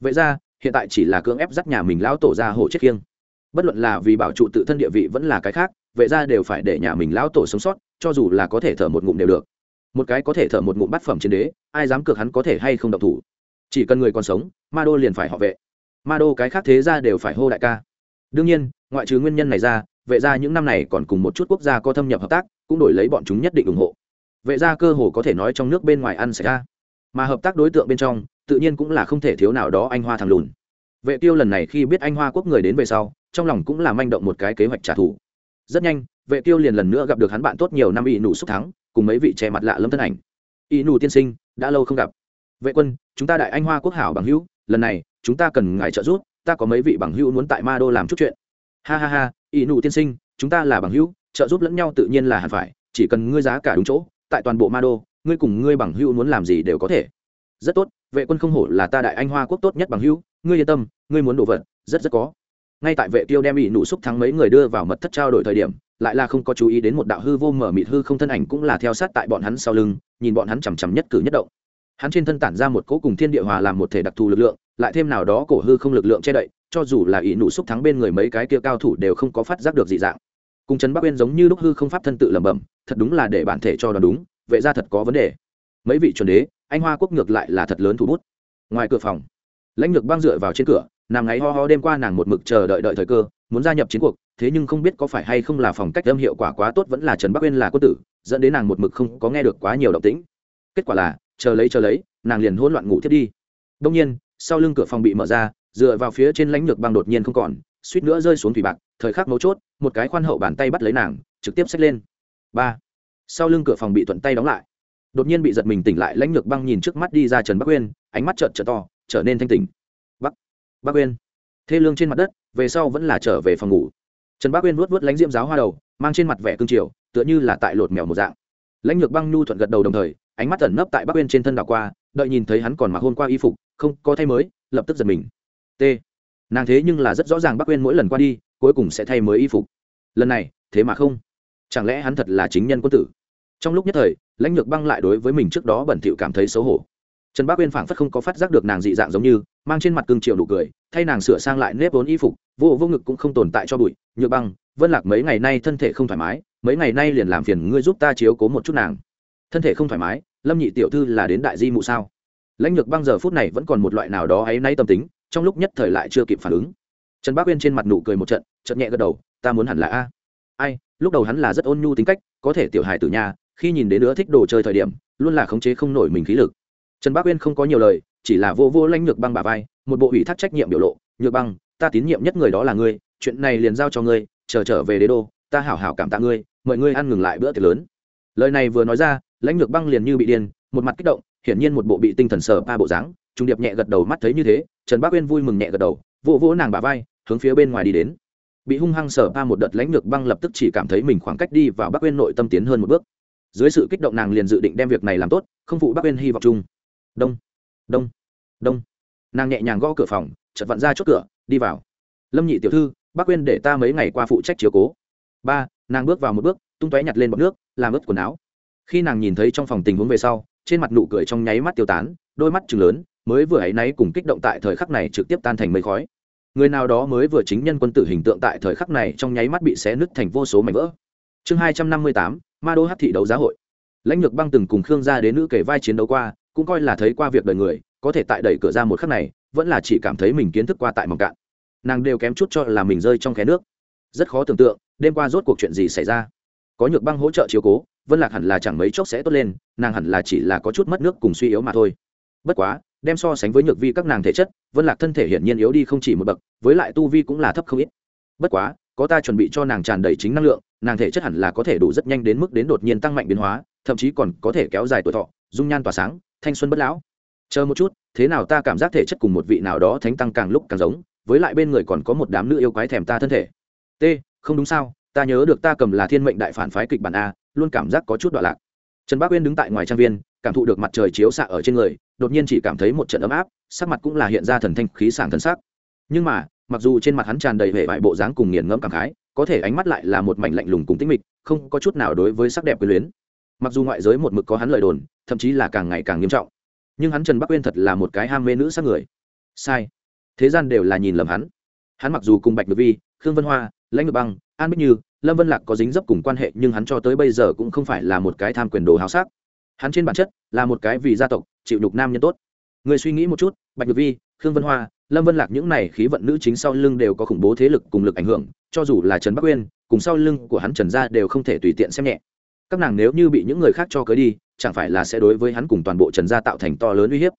A: Vệ gia, hiện tại chỉ là cưỡng ép dắt nhà mình lão tổ ra hổ chết khiêng. Bất luận là vì bảo trụ tự thân địa vị vẫn là cái khác, vệ gia đều phải để nhà mình lão tổ sống sót, cho dù là có thể thở một ngụm đều được. Một cái có thể thở một ngụm bát phẩm chiến đế, ai dám cược hắn có thể hay không độc thủ? Chỉ cần người còn sống, ma đô liền phải họ vệ. Ma đô cái khác thế ra đều phải hô đại ca. Đương nhiên, ngoại trừ nguyên nhân này ra, vệ gia những năm này còn cùng một chút quốc gia có thâm nhập hợp tác, cũng đổi lấy bọn chúng nhất định ủng hộ. Vệ gia cơ hồ có thể nói trong nước bên ngoài ăn xảy ra. Mà hợp tác đối tượng bên trong, tự nhiên cũng là không thể thiếu nào đó anh hoa thằng lùn. Vệ tiêu lần này khi biết anh hoa quốc người đến về sau, trong lòng cũng là manh động một cái kế hoạch trả thù. Rất nhanh, vệ tiêu liền lần nữa gặp được hắn bạn tốt nhiều năm ỷ nụ xúc thắng, cùng mấy vị che mặt lạ lâm thân ảnh. Ỷ nụ tiên sinh, đã lâu không gặp vệ quân, chúng ta đại anh hoa quốc hảo bằng hữu, lần này, chúng ta cần ngài trợ giúp, ta có mấy vị bằng hữu muốn tại ma đô làm chút chuyện. Ha ha ha, ỷ nụ tiên sinh, chúng ta là bằng hữu, trợ giúp lẫn nhau tự nhiên là hẳn phải, chỉ cần ngươi giá cả đúng chỗ, tại toàn bộ ma đô ngươi cùng ngươi bằng hữu muốn làm gì đều có thể. Rất tốt, vệ quân không hổ là ta đại anh hoa quốc tốt nhất bằng hữu, ngươi yên tâm, ngươi muốn đồ vật, rất rất có. Ngay tại vệ tiêu đem ỷ nụ xúc thắng mấy người đưa vào mật thất trao đổi thời điểm, lại là không có chú ý đến một đạo hư vô mở mịt hư không thân ảnh cũng là theo sát tại bọn hắn sau lưng, nhìn bọn hắn chằm chằm nhất cử nhất động hắn trên thân tản ra một cỗ cùng thiên địa hòa làm một thể đặc thù lực lượng, lại thêm nào đó cổ hư không lực lượng che đậy, cho dù là ỷ nụ xúc thắng bên người mấy cái kia cao thủ đều không có phát giác được dị dạng. Cùng trấn bắc uyên giống như lúc hư không pháp thân tự lẩm bẩm, thật đúng là để bản thể cho đoán đúng vậy ra thật có vấn đề. Mấy vị chuẩn đế, anh hoa quốc ngược lại là thật lớn thủ bút. Ngoài cửa phòng, lãnh lược băng dựa vào trên cửa, nàng ngáy ho ho đêm qua nàng một mực chờ đợi đợi thời cơ, muốn gia nhập chiến cuộc, thế nhưng không biết có phải hay không là phòng cách âm hiệu quả quá tốt vẫn là trần bắc uyên là quân tử, dẫn đến nàng một mực không có nghe được quá nhiều động tĩnh. Kết quả là chờ lấy chờ lấy, nàng liền hỗn loạn ngủ thiết đi. Đông nhiên, sau lưng cửa phòng bị mở ra, dựa vào phía trên lãnh lược băng đột nhiên không còn, suýt nữa rơi xuống thủy bạc, thời khắc mấu chốt, một cái khoan hậu bàn tay bắt lấy nàng, trực tiếp xách lên. Ba. Sau lưng cửa phòng bị thuận tay đóng lại. Đột nhiên bị giật mình tỉnh lại, lãnh lược băng nhìn trước mắt đi ra trần bắc uyên, ánh mắt trợn trợn to, trở nên thanh tỉnh. Bắc bắc uyên. Thê lương trên mặt đất, về sau vẫn là trở về phòng ngủ. Trần bắc uyên vuốt vuốt lãnh diễm giáo hoa đầu, mang trên mặt vẻ cương triều tựa như là tại lột mèo một dạng. Lãnh lược băng nhu thuận gật đầu đồng thời ánh mắt ẩn nấp tại bắc uyên trên thân đảo qua, đợi nhìn thấy hắn còn mặc hôm qua y phục, không có thay mới, lập tức giật mình. T. Nàng thế nhưng là rất rõ ràng bắc uyên mỗi lần qua đi, cuối cùng sẽ thay mới y phục. Lần này, thế mà không. Chẳng lẽ hắn thật là chính nhân quân tử? Trong lúc nhất thời, lãnh lược băng lại đối với mình trước đó bẩn thỉu cảm thấy xấu hổ. Trần bác uyên phảng phất không có phát giác được nàng dị dạng giống như, mang trên mặt cương triệu nụ cười, thay nàng sửa sang lại nếp vốn y phục, vô vô ngực cũng không tồn tại cho bụi. Nhược băng, vân lạc mấy ngày nay thân thể không thoải mái, mấy ngày nay liền làm phiền ngươi giúp ta chiếu cố một chút nàng thân thể không thoải mái, lâm nhị tiểu thư là đến đại di mụ sao? Lãnh lược băng giờ phút này vẫn còn một loại nào đó ấy nay tâm tính, trong lúc nhất thời lại chưa kịp phản ứng. Trần bác uyên trên mặt nụ cười một trận, chợt nhẹ gật đầu, ta muốn hẳn là a. Ai, lúc đầu hắn là rất ôn nhu tính cách, có thể tiểu hài tử nhà, khi nhìn đến nữa thích đồ chơi thời điểm, luôn là khống chế không nổi mình khí lực. Trần bác uyên không có nhiều lời, chỉ là vô vô lãnh lược băng bà vai, một bộ ủy thác trách nhiệm biểu lộ, nhược băng, ta tín nhiệm nhất người đó là ngươi, chuyện này liền giao cho ngươi, chờ trở về đế đô, ta hảo hảo cảm tạ ngươi, mời ngươi ăn ngừng lại bữa tiệc lớn. Lời này vừa nói ra lãnh lược băng liền như bị điên, một mặt kích động, hiển nhiên một bộ bị tinh thần sờ ba bộ dáng. Trung điệp nhẹ gật đầu mắt thấy như thế, trần bác uyên vui mừng nhẹ gật đầu, vỗ vỗ nàng bà vai, hướng phía bên ngoài đi đến. Bị hung hăng sở ba một đợt lãnh lược băng lập tức chỉ cảm thấy mình khoảng cách đi vào bắc uyên nội tâm tiến hơn một bước. Dưới sự kích động nàng liền dự định đem việc này làm tốt, không phụ bắc uyên hy vọng chung. Đông đông đông. Nàng nhẹ nhàng gõ cửa phòng chật vặn ra chốt cửa, đi vào. Lâm nhị tiểu thư bắc uyên để ta mấy ngày qua phụ trách chiếu cố. Ba, nàng bước vào một bước, tung tóe nhặt lên bọc nước, làm ướt quần áo khi nàng nhìn thấy trong phòng tình huống về sau, trên mặt nụ cười trong nháy mắt tiêu tán, đôi mắt chừng lớn, mới vừa ấy náy cùng kích động tại thời khắc này trực tiếp tan thành mây khói. Người nào đó mới vừa chính nhân quân tử hình tượng tại thời khắc này trong nháy mắt bị xé nứt thành vô số mảnh vỡ. Chương hai trăm năm mươi tám, ma đô hát thị đấu giá hội. Lãnh lược băng từng cùng khương gia đến nữ kể vai chiến đấu qua, cũng coi là thấy qua việc đời người, có thể tại đẩy cửa ra một khắc này, vẫn là chỉ cảm thấy mình kiến thức qua tại mỏng cạn. Nàng đều kém chút cho là mình rơi trong khe nước. Rất khó tưởng tượng, đêm qua rốt cuộc chuyện gì xảy ra. Có nhược băng hỗ trợ chiếu cố vân lạc hẳn là chẳng mấy chốc sẽ tốt lên, nàng hẳn là chỉ là có chút mất nước cùng suy yếu mà thôi. Bất quá, đem so sánh với nhược vi các nàng thể chất, vân lạc thân thể hiển nhiên yếu đi không chỉ một bậc, với lại tu vi cũng là thấp không ít. Bất quá, có ta chuẩn bị cho nàng tràn đầy chính năng lượng, nàng thể chất hẳn là có thể đủ rất nhanh đến mức đến đột nhiên tăng mạnh biến hóa, thậm chí còn có thể kéo dài tuổi thọ, dung nhan tỏa sáng, thanh xuân bất lão. Chờ một chút, thế nào ta cảm giác thể chất cùng một vị nào đó thánh tăng càng lúc càng giống, với lại bên người còn có một đám nữ yêu quái thèm ta thân thể. T, không đúng sao? Ta nhớ được ta cầm là thiên mệnh đại phản phái kịch bản a, luôn cảm giác có chút đoạn lạc. Trần bác uyên đứng tại ngoài trang viên, cảm thụ được mặt trời chiếu xạ ở trên người, đột nhiên chỉ cảm thấy một trận ấm áp, sắc mặt cũng là hiện ra thần thanh, khí sảng thần sắc. Nhưng mà, mặc dù trên mặt hắn tràn đầy vẻ vải bộ dáng cùng nghiền ngẫm cảm khái, có thể ánh mắt lại là một mảnh lạnh lùng cùng tĩnh mịch, không có chút nào đối với sắc đẹp quyền luyến. Mặc dù ngoại giới một mực có hắn lời đồn, thậm chí là càng ngày càng nghiêm trọng, nhưng hắn trần bắc uyên thật là một cái ham mê nữ sắc người. Sai. Thế gian đều là nhìn lầm hắn. Hắn mặc dù cùng bạch ngự vi, khương vân hoa lãnh ngược băng, an bích như, lâm vân lạc có dính dấp cùng quan hệ nhưng hắn cho tới bây giờ cũng không phải là một cái tham quyền đồ háo sắc. Hắn trên bản chất là một cái vì gia tộc, chịu nhục nam nhân tốt. Người suy nghĩ một chút, bạch nhược vi, khương vân hoa, lâm vân lạc những này khí vận nữ chính sau lưng đều có khủng bố thế lực cùng lực ảnh hưởng, cho dù là trần bắc uyên, cùng sau lưng của hắn trần gia đều không thể tùy tiện xem nhẹ. Các nàng nếu như bị những người khác cho cưới đi, chẳng phải là sẽ đối với hắn cùng toàn bộ trần gia tạo thành to lớn uy hiếp?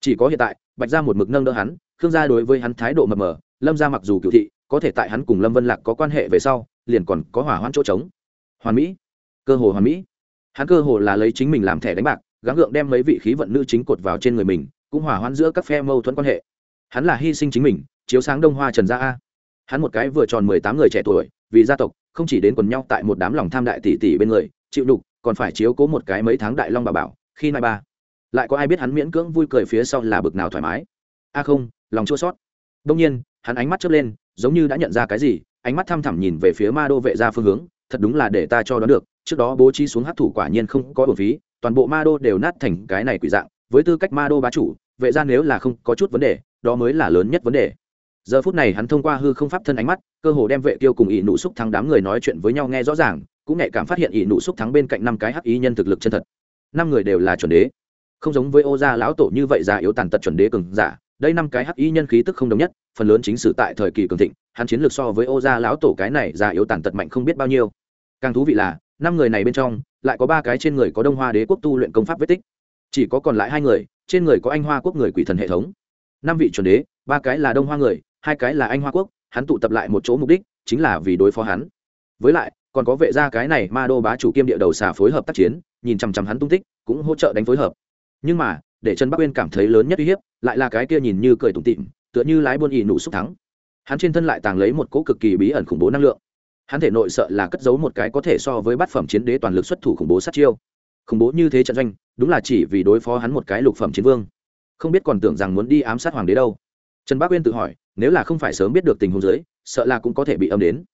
A: Chỉ có hiện tại, bạch gia một mực nâng đỡ hắn, khương gia đối với hắn thái độ mập mờ, lâm gia mặc dù cựu thị có thể tại hắn cùng lâm vân lạc có quan hệ về sau, liền còn có hỏa hoãn chỗ trống. Hoàn mỹ, cơ hồ hoàn mỹ. Hắn cơ hồ là lấy chính mình làm thẻ đánh bạc, gắng gượng đem mấy vị khí vận nữ chính cột vào trên người mình, cũng hỏa hoãn giữa các phe mâu thuẫn quan hệ. Hắn là hy sinh chính mình, chiếu sáng đông hoa trần gia a. Hắn một cái vừa tròn mười tám người trẻ tuổi, vì gia tộc, không chỉ đến quần nhau tại một đám lòng tham đại tỷ tỷ bên người, chịu đục, còn phải chiếu cố một cái mấy tháng đại long bà bảo, khi nay ba. Lại có ai biết hắn miễn cưỡng vui cười phía sau là bực nào thoải mái? A không, lòng chua sót đông nhiên, hắn ánh mắt chớp lên, giống như đã nhận ra cái gì, ánh mắt thăm thẳm nhìn về phía ma đô vệ ra phương hướng, thật đúng là để ta cho đoán được, trước đó bố trí xuống hát thủ quả nhiên không có bổn phí, toàn bộ ma đô đều nát thành cái này quỷ dạng, với tư cách ma đô bá chủ, vệ ra nếu là không có chút vấn đề, đó mới là lớn nhất vấn đề. Giờ phút này hắn thông qua hư không pháp thân ánh mắt, cơ hồ đem vệ tiêu cùng ỷ nụ xúc thắng đám người nói chuyện với nhau nghe rõ ràng, cũng nhạy cảm phát hiện ỷ nụ xúc thắng bên cạnh năm cái hắc ý nhân thực lực chân thật. Năm người đều là chuẩn đế. Không giống với ô gia lão tổ như vậy già yếu tàn tật chuẩn đế cường giả đây năm cái hắc y nhân khí tức không đồng nhất, phần lớn chính sử tại thời kỳ cường thịnh, hắn chiến lược so với ô gia lão tổ cái này già yếu tàn tật mạnh không biết bao nhiêu. Càng thú vị là, năm người này bên trong, lại có ba cái trên người có đông hoa đế quốc tu luyện công pháp vết tích. Chỉ có còn lại hai người, trên người có anh hoa quốc người quỷ thần hệ thống. Năm vị chuẩn đế, ba cái là đông hoa người, hai cái là anh hoa quốc, hắn tụ tập lại một chỗ mục đích, chính là vì đối phó hắn. Với lại, còn có vệ gia cái này ma đô bá chủ kiêm địa đầu xà phối hợp tác chiến, nhìn chằm chằm hắn tung tích, cũng hỗ trợ đánh phối hợp. Nhưng mà để trần bắc uyên cảm thấy lớn nhất uy hiếp, lại là cái kia nhìn như cười tủm tịm tựa như lái buôn ỉ nụ xúc thắng. Hắn trên thân lại tàng lấy một cỗ cực kỳ bí ẩn khủng bố năng lượng. Hắn thể nội sợ là cất giấu một cái có thể so với bát phẩm chiến đế toàn lực xuất thủ khủng bố sát chiêu. Khủng bố như thế trận doanh, đúng là chỉ vì đối phó hắn một cái lục phẩm chiến vương. Không biết còn tưởng rằng muốn đi ám sát hoàng đế đâu. Trần bác uyên tự hỏi, nếu là không phải sớm biết được tình huống dưới, sợ là cũng có thể bị âm đến.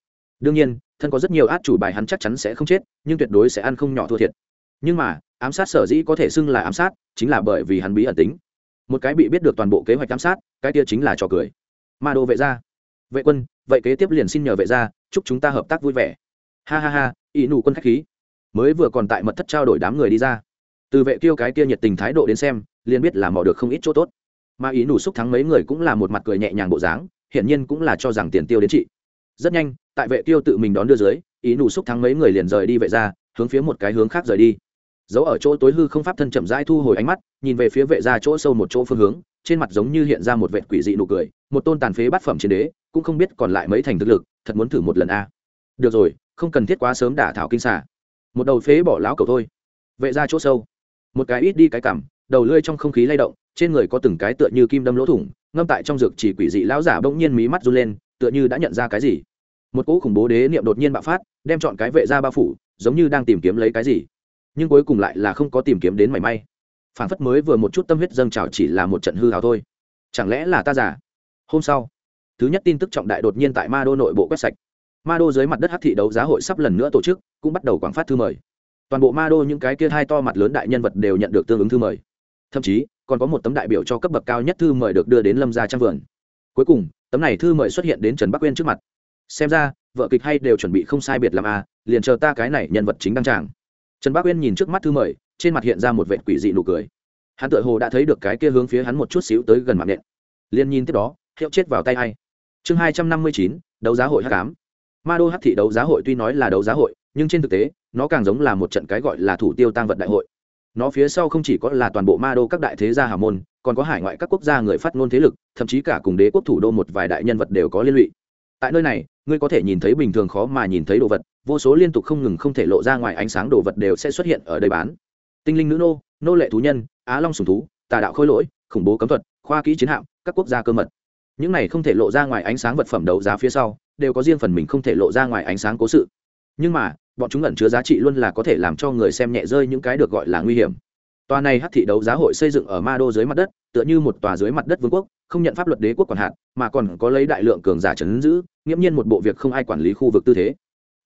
A: Đương nhiên, thân có rất nhiều át chủ bài hắn chắc chắn sẽ không chết, nhưng tuyệt đối sẽ ăn không nhỏ thua thiệt nhưng mà, ám sát sở dĩ có thể xưng là ám sát, chính là bởi vì hắn bí ẩn tính. Một cái bị biết được toàn bộ kế hoạch ám sát, cái kia chính là trò cười. Ma đô vệ gia. Vệ quân, vậy kế tiếp liền xin nhờ vệ gia, chúc chúng ta hợp tác vui vẻ. Ha ha ha ý nụ quân khách khí. Mới vừa còn tại mật thất trao đổi đám người đi ra. Từ vệ kiêu cái kia nhiệt tình thái độ đến xem, liền biết là mò được không ít chỗ tốt. Mà ý nụ xúc thắng mấy người cũng là một mặt cười nhẹ nhàng bộ dáng, hiển nhiên cũng là cho rằng tiền tiêu đến trị. Rất nhanh, tại vệ tiêu tự mình đón đưa dưới ý nụ xúc thắng mấy người liền rời đi vệ ra hướng phía một cái hướng khác rời đi giấu ở chỗ tối hư không pháp thân chậm rãi thu hồi ánh mắt, nhìn về phía vệ ra chỗ sâu một chỗ phương hướng, trên mặt giống như hiện ra một vệ quỷ dị nụ cười, một tôn tàn phế bát phẩm chiến đế, cũng không biết còn lại mấy thành thực lực, thật muốn thử một lần a. Được rồi, không cần thiết quá sớm đả thảo kinh xả một đầu phế bỏ láo cầu thôi. Vệ ra chỗ sâu. Một cái ít đi cái cảm, đầu lươi trong không khí lay động, trên người có từng cái tựa như kim đâm lỗ thủng, ngâm tại trong dược chỉ quỷ dị lão giả bỗng nhiên mí mắt run lên, tựa như đã nhận ra cái gì. Một cỗ khủng bố đế niệm đột nhiên bạo phát, đem chọn cái vệ ra bao phủ, giống như đang tìm kiếm lấy cái gì nhưng cuối cùng lại là không có tìm kiếm đến mảy may. Phản phất mới vừa một chút tâm huyết dâng trào chỉ là một trận hư hào thôi. Chẳng lẽ là ta giả hôm sau thứ nhất tin tức trọng đại đột nhiên tại ma đô nội bộ quét sạch. Ma đô dưới mặt đất hát thị đấu giá hội sắp lần nữa tổ chức cũng bắt đầu quảng phát thư mời. Toàn bộ ma đô những cái kia hai to mặt lớn đại nhân vật đều nhận được tương ứng thư mời. Thậm chí còn có một tấm đại biểu cho cấp bậc cao nhất thư mời được đưa đến lâm gia trang vườn. Cuối cùng tấm này thư mời xuất hiện đến trần bắc uyên trước mặt. Xem ra vợ kịch hay đều chuẩn bị không sai biệt làm a à, liền chờ ta cái này nhân vật chính đăng tràng trần bác uyên nhìn trước mắt thư mời, trên mặt hiện ra một vệt quỷ dị nụ cười. Hắn tự hồ đã thấy được cái kia hướng phía hắn một chút xíu tới gần mạng nện. Liền nhìn tiếp đó, hiệu chết vào tay hay chương hai trăm năm mươi chín, đấu giá hội h tám ma đô hát thị đấu giá hội tuy nói là đấu giá hội, nhưng trên thực tế, nó càng giống là một trận cái gọi là thủ tiêu tăng vật đại hội. Nó phía sau không chỉ có là toàn bộ ma đô các đại thế gia hào môn, còn có hải ngoại các quốc gia người phát ngôn thế lực, thậm chí cả cùng đế quốc thủ đô một vài đại nhân vật đều có liên lụy. Tại nơi này, ngươi có thể nhìn thấy bình thường khó mà nhìn thấy đồ vật vô số liên tục không ngừng không thể lộ ra ngoài ánh sáng đồ vật đều sẽ xuất hiện ở đây bán. Tinh linh nữ nô nô lệ thú nhân, á long sùng thú, tà đạo khôi lỗi, khủng bố cấm thuật, khoa kỹ chiến hạm, các quốc gia cơ mật. Những này không thể lộ ra ngoài ánh sáng vật phẩm đấu giá phía sau, đều có riêng phần mình không thể lộ ra ngoài ánh sáng cố sự. Nhưng mà, bọn chúng ẩn chứa giá trị luôn là có thể làm cho người xem nhẹ rơi những cái được gọi là nguy hiểm. Tòa này hát thị đấu giá hội xây dựng ở ma đô dưới mặt đất, tựa như một tòa dưới mặt đất vương quốc, không nhận pháp luật đế quốc quản hạt, mà còn có lấy đại lượng cường giả trấn giữ, nghiễm nhiên một bộ việc không ai quản lý khu vực tư thế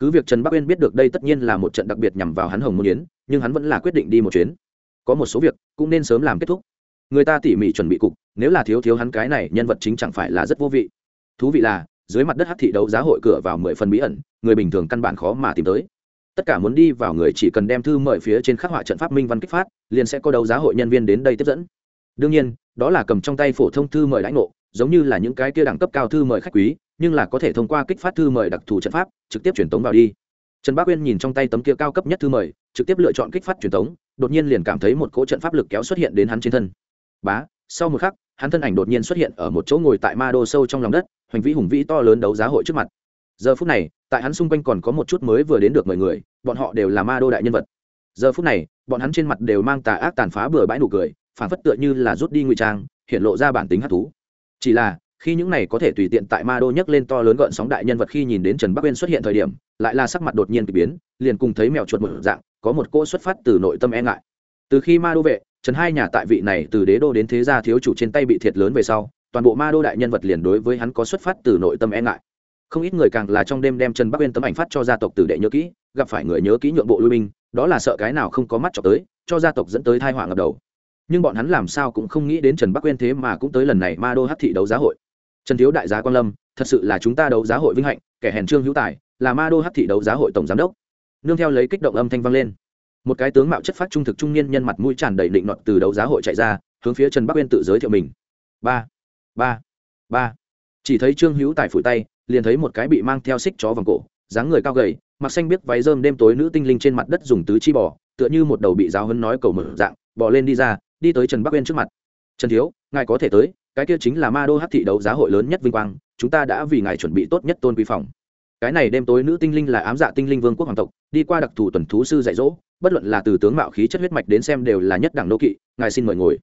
A: cứ việc trần bắc uyên biết được đây tất nhiên là một trận đặc biệt nhằm vào hắn hồng môn yến, nhưng hắn vẫn là quyết định đi một chuyến. Có một số việc cũng nên sớm làm kết thúc. Người ta tỉ mỉ chuẩn bị cục, nếu là thiếu thiếu hắn cái này, nhân vật chính chẳng phải là rất vô vị. Thú vị là, dưới mặt đất hát thị đấu giá hội cửa vào mười phần bí ẩn, người bình thường căn bản khó mà tìm tới. Tất cả muốn đi vào người chỉ cần đem thư mời phía trên khắc họa trận pháp minh văn kích phát, liền sẽ có đấu giá hội nhân viên đến đây tiếp dẫn. Đương nhiên, đó là cầm trong tay phổ thông thư mời lãnh ngộ, giống như là những cái kia đẳng cấp cao thư mời khách quý nhưng là có thể thông qua kích phát thư mời đặc thù trận pháp, trực tiếp truyền tống vào đi. Trần bác uyên nhìn trong tay tấm kia cao cấp nhất thư mời, trực tiếp lựa chọn kích phát truyền tống, đột nhiên liền cảm thấy một cỗ trận pháp lực kéo xuất hiện đến hắn trên thân. Bá, sau một khắc, hắn thân ảnh đột nhiên xuất hiện ở một chỗ ngồi tại ma đô sâu trong lòng đất, hoành vĩ hùng vĩ to lớn đấu giá hội trước mặt. Giờ phút này, tại hắn xung quanh còn có một chút mới vừa đến được mười người, bọn họ đều là ma đô đại nhân vật. Giờ phút này, bọn hắn trên mặt đều mang tà ác tàn phá bừa bãi nụ cười phản phất tựa như là rút đi ngụy trang, hiện lộ ra bản tính hát thú. Chỉ là khi những này có thể tùy tiện tại ma đô nhấc lên to lớn gợn sóng đại nhân vật khi nhìn đến trần bắc uyên xuất hiện thời điểm, lại là sắc mặt đột nhiên k ỳ biến, liền cùng thấy mèo chuột một dạng, có một cô xuất phát từ nội tâm e ngại. Từ khi ma đô vệ, trần hai nhà tại vị này từ đế đô đến thế gia thiếu chủ trên tay bị thiệt lớn về sau, toàn bộ ma đô đại nhân vật liền đối với hắn có xuất phát từ nội tâm e ngại. Không ít người càng là trong đêm đem trần bắc uyên tấm ảnh phát cho gia tộc tử đệ nhớ kỹ, gặp phải người nhớ kỹ nhượng bộ lui binh, đó là sợ cái nào không có mắt cho tới, cho gia tộc dẫn tới thai họa ngập đầu. Nhưng bọn hắn làm sao cũng không nghĩ đến trần bắc uyên thế mà cũng tới lần này ma đô hát thị đấu giá hội trần thiếu đại giá quan lâm, thật sự là chúng ta đấu giá hội vinh hạnh, kẻ hèn trương hữu tài, là ma đô hát thị đấu giá hội tổng giám đốc. Nương theo lấy kích động âm thanh vang lên. Một cái tướng mạo chất phát trung thực trung niên nhân mặt mũi tràn đầy định nọt từ đấu giá hội chạy ra, hướng phía trần bắc uyên tự giới thiệu mình. Ba ba ba. Chỉ thấy trương hữu tài phủi tay, liền thấy một cái bị mang theo xích chó vòng cổ, dáng người cao gầy, mặc xanh biết váy rơm đêm tối nữ tinh linh trên mặt đất dùng tứ chi bò, tựa như một đầu bị giáo hấn nói cầu mở dạng, bò lên đi ra, đi tới trần bắc uyên trước mặt. Trần thiếu, ngài có thể tới cái kia chính là ma đô hát thị đấu giá hội lớn nhất vinh quang, chúng ta đã vì ngài chuẩn bị tốt nhất tôn quý phòng. Cái này đêm tối nữ tinh linh là ám dạ tinh linh vương quốc hoàng tộc, đi qua đặc thù tuần thú sư dạy dỗ, bất luận là từ tướng mạo khí chất huyết mạch đến xem đều là nhất đẳng nô kỵ, ngài xin mời ngồi.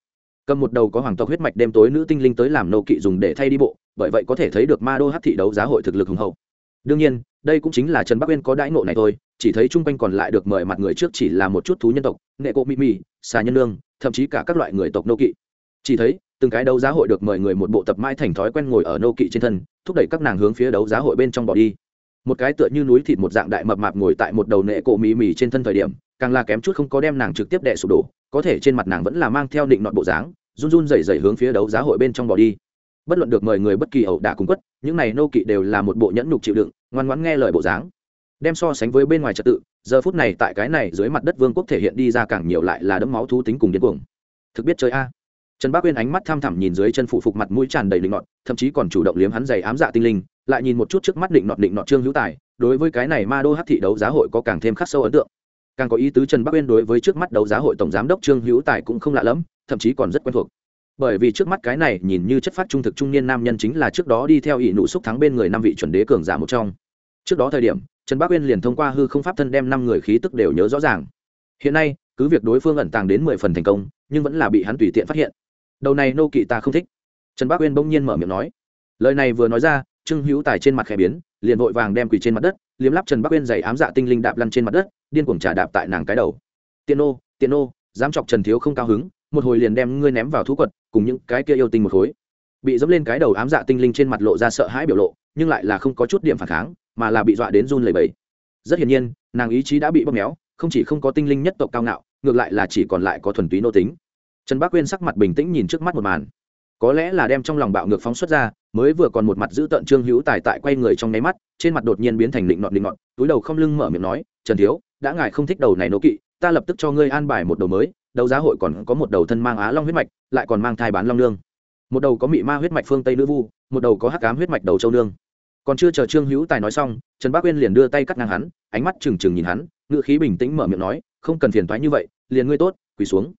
A: Cầm một đầu có hoàng tộc huyết mạch đêm tối nữ tinh linh tới làm nô kỵ dùng để thay đi bộ, bởi vậy có thể thấy được ma đô hát thị đấu giá hội thực lực hùng hậu. Đương nhiên, đây cũng chính là trần bắc uyên có đãi ngộ này thôi, chỉ thấy chung quanh còn lại được mời mặt người trước chỉ là một chút thú nhân tộc, nghệ cộ mỹ mỹ xà nhân lương thậm chí cả các loại người tộc nô kỵ chỉ thấy, từng cái đấu giá hội được mời người một bộ tập mãi thành thói quen ngồi ở nô kỵ trên thân, thúc đẩy các nàng hướng phía đấu giá hội bên trong bỏ đi. Một cái tựa như núi thịt một dạng đại mập mạp ngồi tại một đầu nệ cổ mì mì trên thân thời điểm, càng là kém chút không có đem nàng trực tiếp đệ sụp đổ, có thể trên mặt nàng vẫn là mang theo định nọn bộ dáng, run run rẩy rẩy hướng phía đấu giá hội bên trong bỏ đi. Bất luận được mời người bất kỳ ẩu đả cung quất, những này nô kỵ đều là một bộ nhẫn nhục chịu đựng, ngoan ngoãn nghe lời bộ dáng. Đem so sánh với bên ngoài trật tự, giờ phút này tại cái này dưới mặt đất vương quốc thể hiện đi ra càng nhiều lại là đấm máu thú tính cùng điên cuồng. Thực biết chơi a trần bác uyên ánh mắt tham thẳm nhìn dưới chân phủ phục mặt mũi tràn đầy định nọt, thậm chí còn chủ động liếm hắn giày ám dạ tinh linh, lại nhìn một chút trước mắt định nọt định nọt trương hữu tài, đối với cái này ma đô hát thị đấu giá hội có càng thêm khắc sâu ấn tượng. Càng có ý tứ trần bắc uyên đối với trước mắt đấu giá hội tổng giám đốc trương hữu tài cũng không lạ lẫm, thậm chí còn rất quen thuộc. Bởi vì trước mắt cái này nhìn như chất phát trung thực trung niên nam nhân chính là trước đó đi theo ỷ nụ xúc thắng bên người năm vị chuẩn đế cường giả một trong. Trước đó thời điểm, trần bắc uyên liền thông qua hư không pháp thân đem năm người khí tức đều nhớ rõ ràng. Hiện nay, cứ việc đối phương ẩn tàng đến mười phần thành công, nhưng vẫn là bị hắn tùy tiện phát hiện đầu này nô kỵ ta không thích. Trần bắc uyên bỗng nhiên mở miệng nói. Lời này vừa nói ra, trương hữu tài trên mặt khẽ biến, liền vội vàng đem quỳ trên mặt đất, liếm lắp trần bắc uyên giày ám dạ tinh linh đạp lăn trên mặt đất, điên cuồng trả đạp tại nàng cái đầu. Tiện nô tiện nô, dám chọc trần thiếu không cao hứng, một hồi liền đem ngươi ném vào thú quật, cùng những cái kia yêu tinh một khối. Bị dẫm lên cái đầu ám dạ tinh linh trên mặt lộ ra sợ hãi biểu lộ, nhưng lại là không có chút điểm phản kháng, mà là bị dọa đến run lẩy bẩy. Rất hiển nhiên, nàng ý chí đã bị bóp méo, không chỉ không có tinh linh nhất tộc cao ngạo, ngược lại là chỉ còn lại có thuần túy nô tính trần bác quyên sắc mặt bình tĩnh nhìn trước mắt một màn. Có lẽ là đem trong lòng bạo ngược phóng xuất ra, mới vừa còn một mặt giữ tận trương hữu tài tại quay người trong nháy mắt, trên mặt đột nhiên biến thành định nọt định nọt, túi đầu không lưng mở miệng nói, trần thiếu, đã ngài không thích đầu này nỗ kỵ, ta lập tức cho ngươi an bài một đầu mới đầu giá hội còn có một đầu thân mang á long huyết mạch, lại còn mang thai bán long nương. Một đầu có mị ma huyết mạch phương tây nữ vu, một đầu có hắc cám huyết mạch đầu châu nương. Còn chưa chờ trương hữu tài nói xong, trần bác uyên liền đưa tay cắt ngang hắn, ánh mắt trừng trừng nhìn hắn ngựa khí bình tĩnh mở miệng nói, không cần phiền thoái như vậy, liền ngươi tốt, quỳ xuống.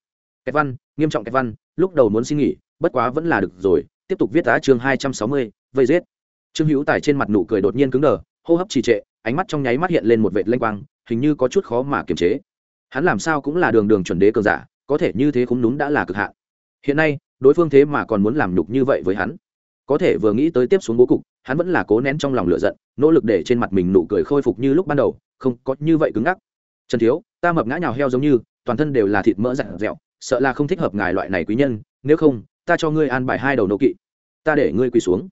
A: Kẹt văn nghiêm trọng kẹt văn, lúc đầu muốn xin nghỉ, bất quá vẫn là được rồi, tiếp tục viết tá chương hai trăm sáu mươi, vây giết. Trương hữu tài trên mặt nụ cười đột nhiên cứng đờ, hô hấp trì trệ, ánh mắt trong nháy mắt hiện lên một vệt lênh quang, hình như có chút khó mà kiềm chế. Hắn làm sao cũng là đường đường chuẩn đế cường giả, có thể như thế cũng đúng đã là cực hạn. Hiện nay, đối phương thế mà còn muốn làm nhục như vậy với hắn. Có thể vừa nghĩ tới tiếp xuống bố cục, hắn vẫn là cố nén trong lòng lửa giận, nỗ lực để trên mặt mình nụ cười khôi phục như lúc ban đầu, không có như vậy cứng ngắc. Trần thiếu, ta mập ngã nhào heo giống như, toàn thân đều là thịt mỡ dặn dẹo sợ là không thích hợp ngài loại này quý nhân, nếu không, ta cho ngươi an bài hai đầu nô kỵ. Ta để ngươi quỳ xuống.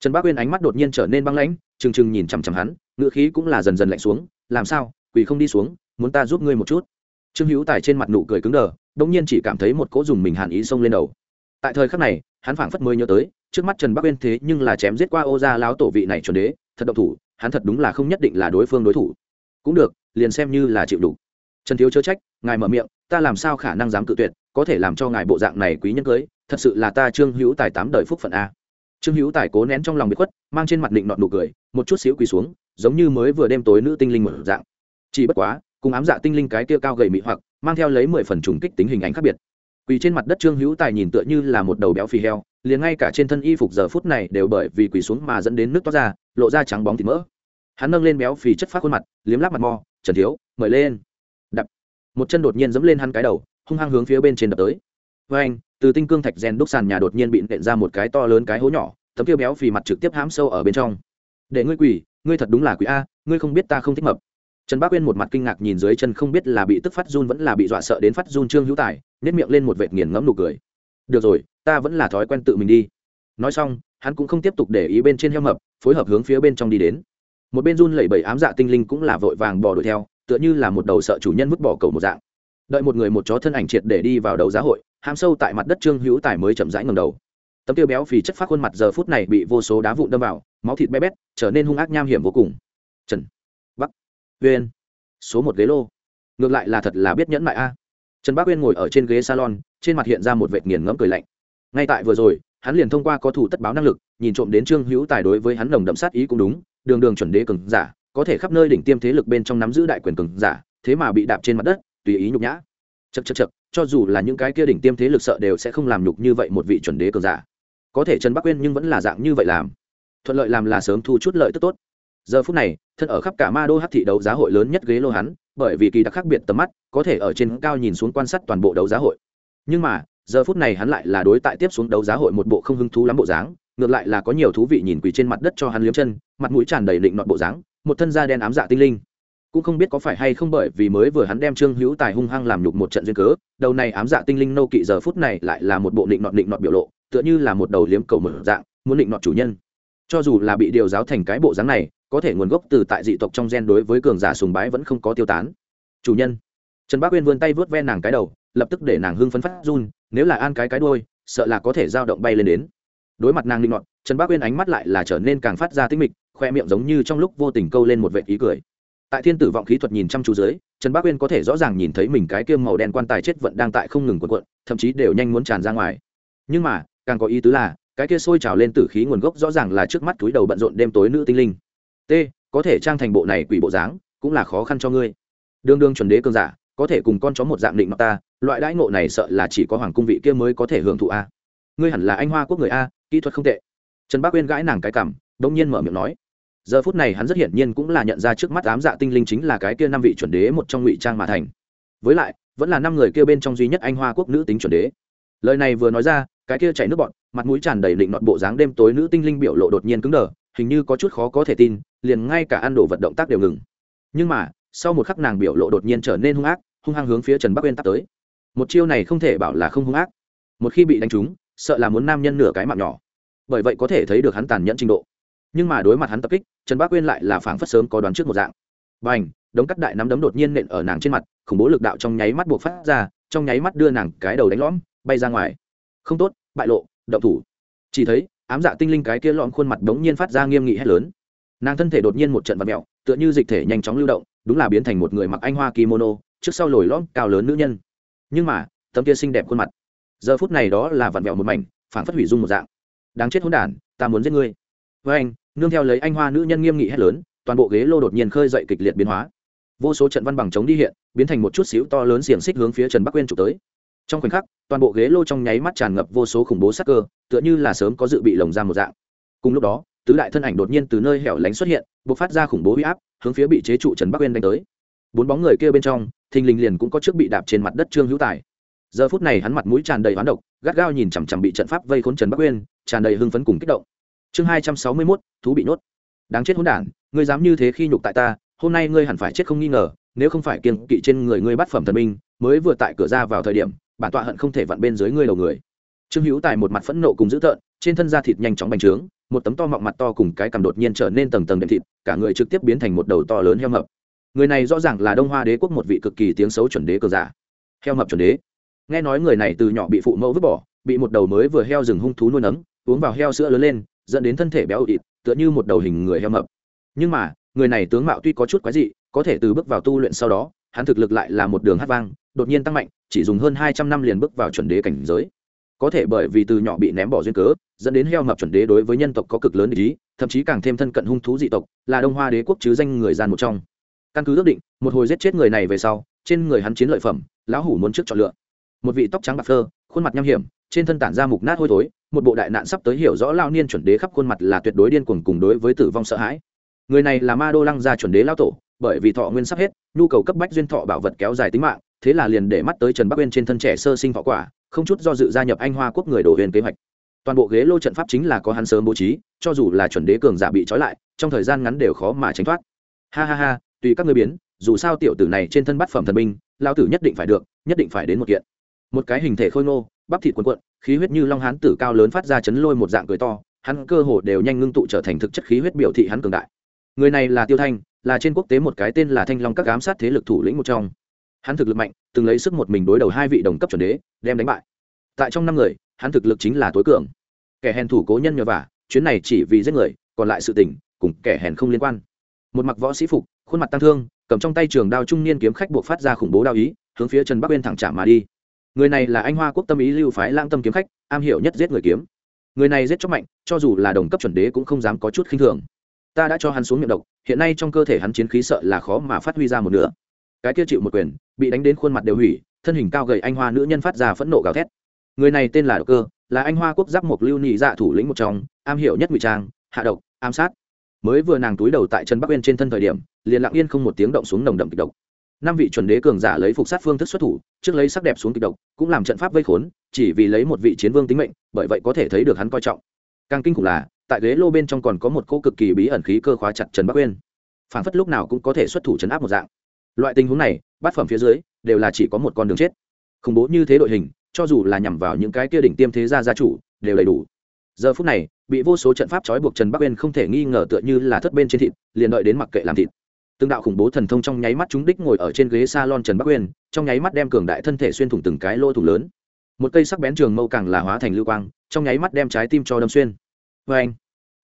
A: Trần bác uyên ánh mắt đột nhiên trở nên băng lãnh, trừng trừng nhìn chằm chằm hắn ngựa khí cũng là dần dần lạnh xuống, làm sao? Quỳ không đi xuống, muốn ta giúp ngươi một chút? Trương hữu tài trên mặt nụ cười cứng đờ đông nhiên chỉ cảm thấy một cỗ dùng mình hàn ý xông lên đầu. Tại thời khắc này, hắn phảng phất mới nhớ tới, trước mắt trần bắc uyên thế nhưng là chém giết qua ô gia láo tổ vị này chuẩn đế, thật độc thủ, hắn thật đúng là không nhất định là đối phương đối thủ. Cũng được, liền xem như là chịu đủ. Trần thiếu chớ trách, ngài mở miệng ta làm sao khả năng dám cự tuyệt, có thể làm cho ngài bộ dạng này quý nhân cưới, thật sự là ta trương hữu tài tám đời phúc phận a. Trương hữu tài cố nén trong lòng bị khuất, mang trên mặt định nọn nụ cười, một chút xíu quỳ xuống, giống như mới vừa đêm tối nữ tinh linh mở dạng. Chỉ bất quá, cùng ám dạ tinh linh cái kia cao gầy mị hoặc, mang theo lấy mười phần trùng kích tính hình ảnh khác biệt. Quỳ trên mặt đất trương hữu tài nhìn tựa như là một đầu béo phì heo, liền ngay cả trên thân y phục giờ phút này đều bởi vì quỳ xuống mà dẫn đến nước toát ra, lộ ra trắng bóng thịt mỡ. Hắn nâng lên béo phì chất phát khuôn mặt, liếm láp mặt mò, trần thiếu, mời lên một chân đột nhiên dẫm lên hắn cái đầu, hung hăng hướng phía bên trên đập tới. Với anh, từ tinh cương thạch rèn đúc sàn nhà đột nhiên bị nện ra một cái to lớn cái hố nhỏ, tấm kia béo phì mặt trực tiếp hãm sâu ở bên trong. Để ngươi quỳ, ngươi thật đúng là quỷ a, ngươi không biết ta không thích mập. Trần bác uyên một mặt kinh ngạc nhìn dưới chân không biết là bị tức phát run vẫn là bị dọa sợ đến phát run trương hữu tài nếp miệng lên một vệt nghiền ngẫm nụ cười. Được rồi, ta vẫn là thói quen tự mình đi. Nói xong, hắn cũng không tiếp tục để ý bên trên heo mập, phối hợp hướng phía bên trong đi đến. Một bên run lẩy bẩy ám dạ tinh linh cũng là vội vàng bò đuổi theo tựa như là một đầu sợ chủ nhân vứt bỏ cầu một dạng. Đợi một người một chó thân ảnh triệt để đi vào đấu giá hội ham sâu tại mặt đất trương hữu tài mới chậm rãi ngầm đầu. Tấm tiêu béo phì chất phát khuôn mặt giờ phút này bị vô số đá vụn đâm vào, máu thịt bé bét, trở nên hung ác nham hiểm vô cùng. Trần, bắc, uyên, số một ghế lô. Ngược lại là thật là biết nhẫn mại a. Trần bắc uyên ngồi ở trên ghế salon, trên mặt hiện ra một vệt nghiền ngẫm cười lạnh. Ngay tại vừa rồi, hắn liền thông qua có thủ tất báo năng lực, nhìn trộm đến trương hữu tài đối với hắn nồng đậm sát ý cũng đúng, đường đường chuẩn đế cường giả có thể khắp nơi đỉnh tiêm thế lực bên trong nắm giữ đại quyền cường giả, thế mà bị đạp trên mặt đất, tùy ý nhục nhã. Chật chật chật cho dù là những cái kia đỉnh tiêm thế lực sợ đều sẽ không làm nhục như vậy một vị chuẩn đế cường giả. Có thể trần bắc quên nhưng vẫn là dạng như vậy làm. Thuận lợi làm là sớm thu chút lợi tức tốt. Giờ phút này, thân ở khắp cả ma đô hát thị đấu giá hội lớn nhất ghế lô hắn, bởi vì kỳ đặc khác biệt tầm mắt, có thể ở trên cao nhìn xuống quan sát toàn bộ đấu giá hội. Nhưng mà, giờ phút này hắn lại là đối tại tiếp xuống đấu giá hội một bộ không hứng thú lắm bộ dáng, ngược lại là có nhiều thú vị nhìn quỳ trên mặt đất cho hắn liếm chân, mặt mũi tràn đầy định nọt bộ dáng một thân da đen ám dạ tinh linh. Cũng không biết có phải hay không bởi vì mới vừa hắn đem trương hữu tài hung hăng làm nhục một trận duyên cớ, đầu này ám dạ tinh linh nâu kỵ giờ phút này lại là một bộ định nọt định nọt biểu lộ, tựa như là một đầu liếm cầu mở dạng, muốn định nọt chủ nhân. Cho dù là bị điều giáo thành cái bộ dáng này, có thể nguồn gốc từ tại dị tộc trong gen đối với cường giả sùng bái vẫn không có tiêu tán. Chủ nhân. Trần bác uyên vươn tay vớt ven nàng cái đầu, lập tức để nàng hưng phấn phát run, nếu là an cái cái đôi sợ là có thể dao động bay lên đến. Đối mặt nàng linh ngọt trần bác uyên ánh mắt lại là trở nên càng phát ra tinh mịch, khoe miệng giống như trong lúc vô tình câu lên một vệ ý cười. Tại thiên tử vọng khí thuật nhìn chăm chú dưới, trần bác uyên có thể rõ ràng nhìn thấy mình cái kiêm màu đen quan tài chết vận đang tại không ngừng quần quận thậm chí đều nhanh muốn tràn ra ngoài. Nhưng mà, càng có ý tứ là, cái kia sôi trào lên tử khí nguồn gốc rõ ràng là trước mắt túi đầu bận rộn đêm tối nữ tinh linh. T, có thể trang thành bộ này quỷ bộ dáng, cũng là khó khăn cho ngươi. Đương đương chuẩn đế cơn giả, có thể cùng con chó một dạng định mặt ta, loại đãi ngộ này sợ là chỉ có hoàng cung vị kia mới có thể hưởng thụ a. Ngươi hẳn là anh hoa quốc người a, kỹ thuật không tệ trần bác uyên gãi nàng cái cảm đông nhiên mở miệng nói, giờ phút này hắn rất hiển nhiên cũng là nhận ra trước mắt ám dạ tinh linh chính là cái kia năm vị chuẩn đế một trong ngụy trang mà thành. Với lại, vẫn là năm người kia bên trong duy nhất anh hoa quốc nữ tính chuẩn đế. Lời này vừa nói ra, cái kia chảy nước bọn mặt mũi tràn đầy định nọt bộ dáng đêm tối nữ tinh linh biểu lộ đột nhiên cứng đờ, hình như có chút khó có thể tin, liền ngay cả ăn đồ vật động tác đều ngừng. Nhưng mà, sau một khắc nàng biểu lộ đột nhiên trở nên hung ác, hung hăng hướng phía trần bắc uyên tắt tới. Một chiêu này không thể bảo là không hung ác. Một khi bị đánh trúng, sợ là muốn nam nhân nửa cái mạng nhỏ bởi vậy có thể thấy được hắn tàn nhẫn trình độ. Nhưng mà đối mặt hắn tập kích, trần bác uyên lại là phảng phất sớm có đoán trước một dạng. B à n h đống cắt đại nắm đấm đột nhiên nện ở nàng trên mặt, khủng bố lực đạo trong nháy mắt buộc phát ra, trong nháy mắt đưa nàng cái đầu đánh lõm, bay ra ngoài. Không tốt, bại lộ, động thủ. Chỉ thấy, ám dạ tinh linh cái kia lõm khuôn mặt đống nhiên phát ra nghiêm nghị hét lớn. Nàng thân thể đột nhiên một trận vật mẹo tựa như dịch thể nhanh chóng lưu động, đúng là biến thành một người mặc anh hoa kimono, trước sau lồi lõm cao lớn nữ nhân. Nhưng mà, tấm kia xinh đẹp khuôn mặt, giờ phút này đó là vặn vẹo một mảnh, phảng phất hủy dung một dạng đáng chết hỗn đản, ta muốn giết ngươi. Với anh, nương theo lấy anh hoa nữ nhân nghiêm nghị hét lớn, toàn bộ ghế lô đột nhiên khơi dậy kịch liệt biến hóa. Vô số trận văn bằng chống đi hiện, biến thành một chút xíu to lớn xiềng xích hướng phía trần bắc quên trục tới. Trong khoảnh khắc, toàn bộ ghế lô trong nháy mắt tràn ngập vô số khủng bố sắc cơ, tựa như là sớm có dự bị lồng ra một dạng. Cùng lúc đó, tứ đại thân ảnh đột nhiên từ nơi hẻo lánh xuất hiện b ộ c phát ra khủng bố huy áp, hướng phía bị chế trụ trần bắc quên đánh tới. Bốn bóng người kia bên trong, thình lình liền cũng có trước bị đạp trên mặt đất trương hữu tài. Giờ phút này hắn mặt mũi tràn đầy hoán độc, gắt gao nhìn chằm chằm bị trận pháp vây khốn trần bắc quên tràn đầy hưng phấn cùng kích động. Chương hai trăm sáu mươi mốt, thú bị nhốt. Đáng chết hỗn đản, ngươi dám như thế khi nhục tại ta, hôm nay ngươi hẳn phải chết không nghi ngờ, nếu không phải kiên kỵ trên người ngươi bắt phẩm thần minh mới vừa tại cửa ra vào thời điểm, bản tọa hận không thể vặn bên dưới ngươi đầu người. Trương hữu tài một mặt phẫn nộ cùng dữ tợn, trên thân da thịt nhanh chóng bành trướng, một tấm to mọng mặt to cùng cái cằm đột nhiên trở nên tầng tầng đệm thịt, cả người trực tiếp biến thành một đầu to lớn heo mập. Người này rõ ràng là đông hoa đế quốc một vị cực kỳ tiếng xấu chuẩn đế cờ giả. Heo mập chuẩn đế. Nghe nói người này từ nhỏ bị phụ mẫu vứt bỏ, bị một đầu mới vừa heo rừng hung thú nuôi nấng uống vào heo sữa lớn lên, dẫn đến thân thể béo ịt tựa như một đầu hình người heo mập. Nhưng mà, người này tướng mạo tuy có chút quái dị, có thể từ bước vào tu luyện sau đó, hắn thực lực lại là một đường hát vang, đột nhiên tăng mạnh, chỉ dùng hơn hai trăm năm liền bước vào chuẩn đế cảnh giới. Có thể bởi vì từ nhỏ bị ném bỏ duyên cớ, dẫn đến heo mập chuẩn đế đối với nhân tộc có cực lớn ý, thậm chí càng thêm thân cận hung thú dị tộc, là đông hoa đế quốc chứ danh người gian một trong. Căn cứ ước định, một hồi giết chết người này về sau, trên người hắn chiến lợi phẩm, lão hủ muốn trước chọn lựa. Một vị tóc trắng bạc phơ, khuôn mặt nham hiểm trên thân tản ra mục nát hôi thối, một bộ đại nạn sắp tới hiểu rõ lao niên chuẩn đế khắp khuôn mặt là tuyệt đối điên cuồng cùng đối với tử vong sợ hãi. Người này là ma đô lăng gia chuẩn đế lao tổ, bởi vì thọ nguyên sắp hết, nhu cầu cấp bách duyên thọ bảo vật kéo dài tính mạng, thế là liền để mắt tới trần bắc uyên trên thân trẻ sơ sinh thọ quả, không chút do dự gia nhập anh hoa quốc người đổ huyền kế hoạch. Toàn bộ ghế lô trận pháp chính là có hắn sớm bố trí, cho dù là chuẩn đế cường giả bị trói lại, trong thời gian ngắn đều khó mà tránh thoát. Ha ha ha, tùy các ngươi biến, dù sao tiểu tử này trên thân bát phẩm thần binh lao tử nhất định phải được, nhất định phải đến một kiện. Một cái hình thể khôi ngô bắp thịt quần quận khí huyết như long hán tử cao lớn phát ra chấn lôi một dạng cười to, hắn cơ hồ đều nhanh ngưng tụ trở thành thực chất khí huyết biểu thị hắn cường đại. Người này là tiêu thanh, là trên quốc tế một cái tên là thanh long các giám sát thế lực thủ lĩnh một trong. Hắn thực lực mạnh, từng lấy sức một mình đối đầu hai vị đồng cấp chuẩn đế, đem đánh bại. Tại trong năm người, hắn thực lực chính là tối cường. Kẻ hèn thủ cố nhân nhờ vả, chuyến này chỉ vì giết người, còn lại sự tình, cùng kẻ hèn không liên quan. Một mặc võ sĩ phục, khuôn mặt tăng thương, cầm trong tay trường đao trung niên kiếm khách buộc phát ra khủng bố đao ý, hướng phía trần bắc uyên thẳng trả mà đi người này là anh hoa quốc tâm ý lưu phái lãng tâm kiếm khách, am hiểu nhất giết người kiếm. Người này giết chóc mạnh, cho dù là đồng cấp chuẩn đế cũng không dám có chút khinh thường. Ta đã cho hắn xuống miệng độc, hiện nay trong cơ thể hắn chiến khí sợ là khó mà phát huy ra một nửa. Cái kia chịu một quyền, bị đánh đến khuôn mặt đều hủy, thân hình cao gầy anh hoa nữ nhân phát ra phẫn nộ gào thét. Người này tên là độc cơ, là anh hoa quốc giáp mộc lưu nhị dạ thủ lĩnh một trong, am hiểu nhất ngụy trang, hạ độc, ám sát. Mới vừa nàng túi đầu tại chân bắc uyên trên thân thời điểm, liền lặng yên không một tiếng động xuống nồng đậm kịch độc năm vị chuẩn đế cường giả lấy phục sát phương thức xuất thủ, trước lấy sắc đẹp xuống kịch độc, cũng làm trận pháp vây khốn, chỉ vì lấy một vị chiến vương tính mệnh, bởi vậy có thể thấy được hắn coi trọng. Càng kinh khủng là, tại ghế lô bên trong còn có một cô cực kỳ bí ẩn khí cơ khóa chặt trần bắc uyên. Phản phất lúc nào cũng có thể xuất thủ chấn áp một dạng. Loại tình huống này, bát phẩm phía dưới, đều là chỉ có một con đường chết. Khủng bố như thế đội hình, cho dù là nhằm vào những cái kia đỉnh tiêm thế gia gia chủ, đều đầy đủ. Giờ phút này, bị vô số trận pháp trói buộc trần bắc uyên không thể nghi ngờ tựa như là thất bên trên thịt, liền đợi đến mặc kệ làm thịt từng đạo khủng bố thần thông trong nháy mắt chúng đích ngồi ở trên ghế salon trần bắc uyên, trong nháy mắt đem cường đại thân thể xuyên thủng từng cái lỗ thủng lớn. Một cây sắc bén trường mâu càng là hóa thành lưu quang, trong nháy mắt đem trái tim cho đâm xuyên. Vê anh,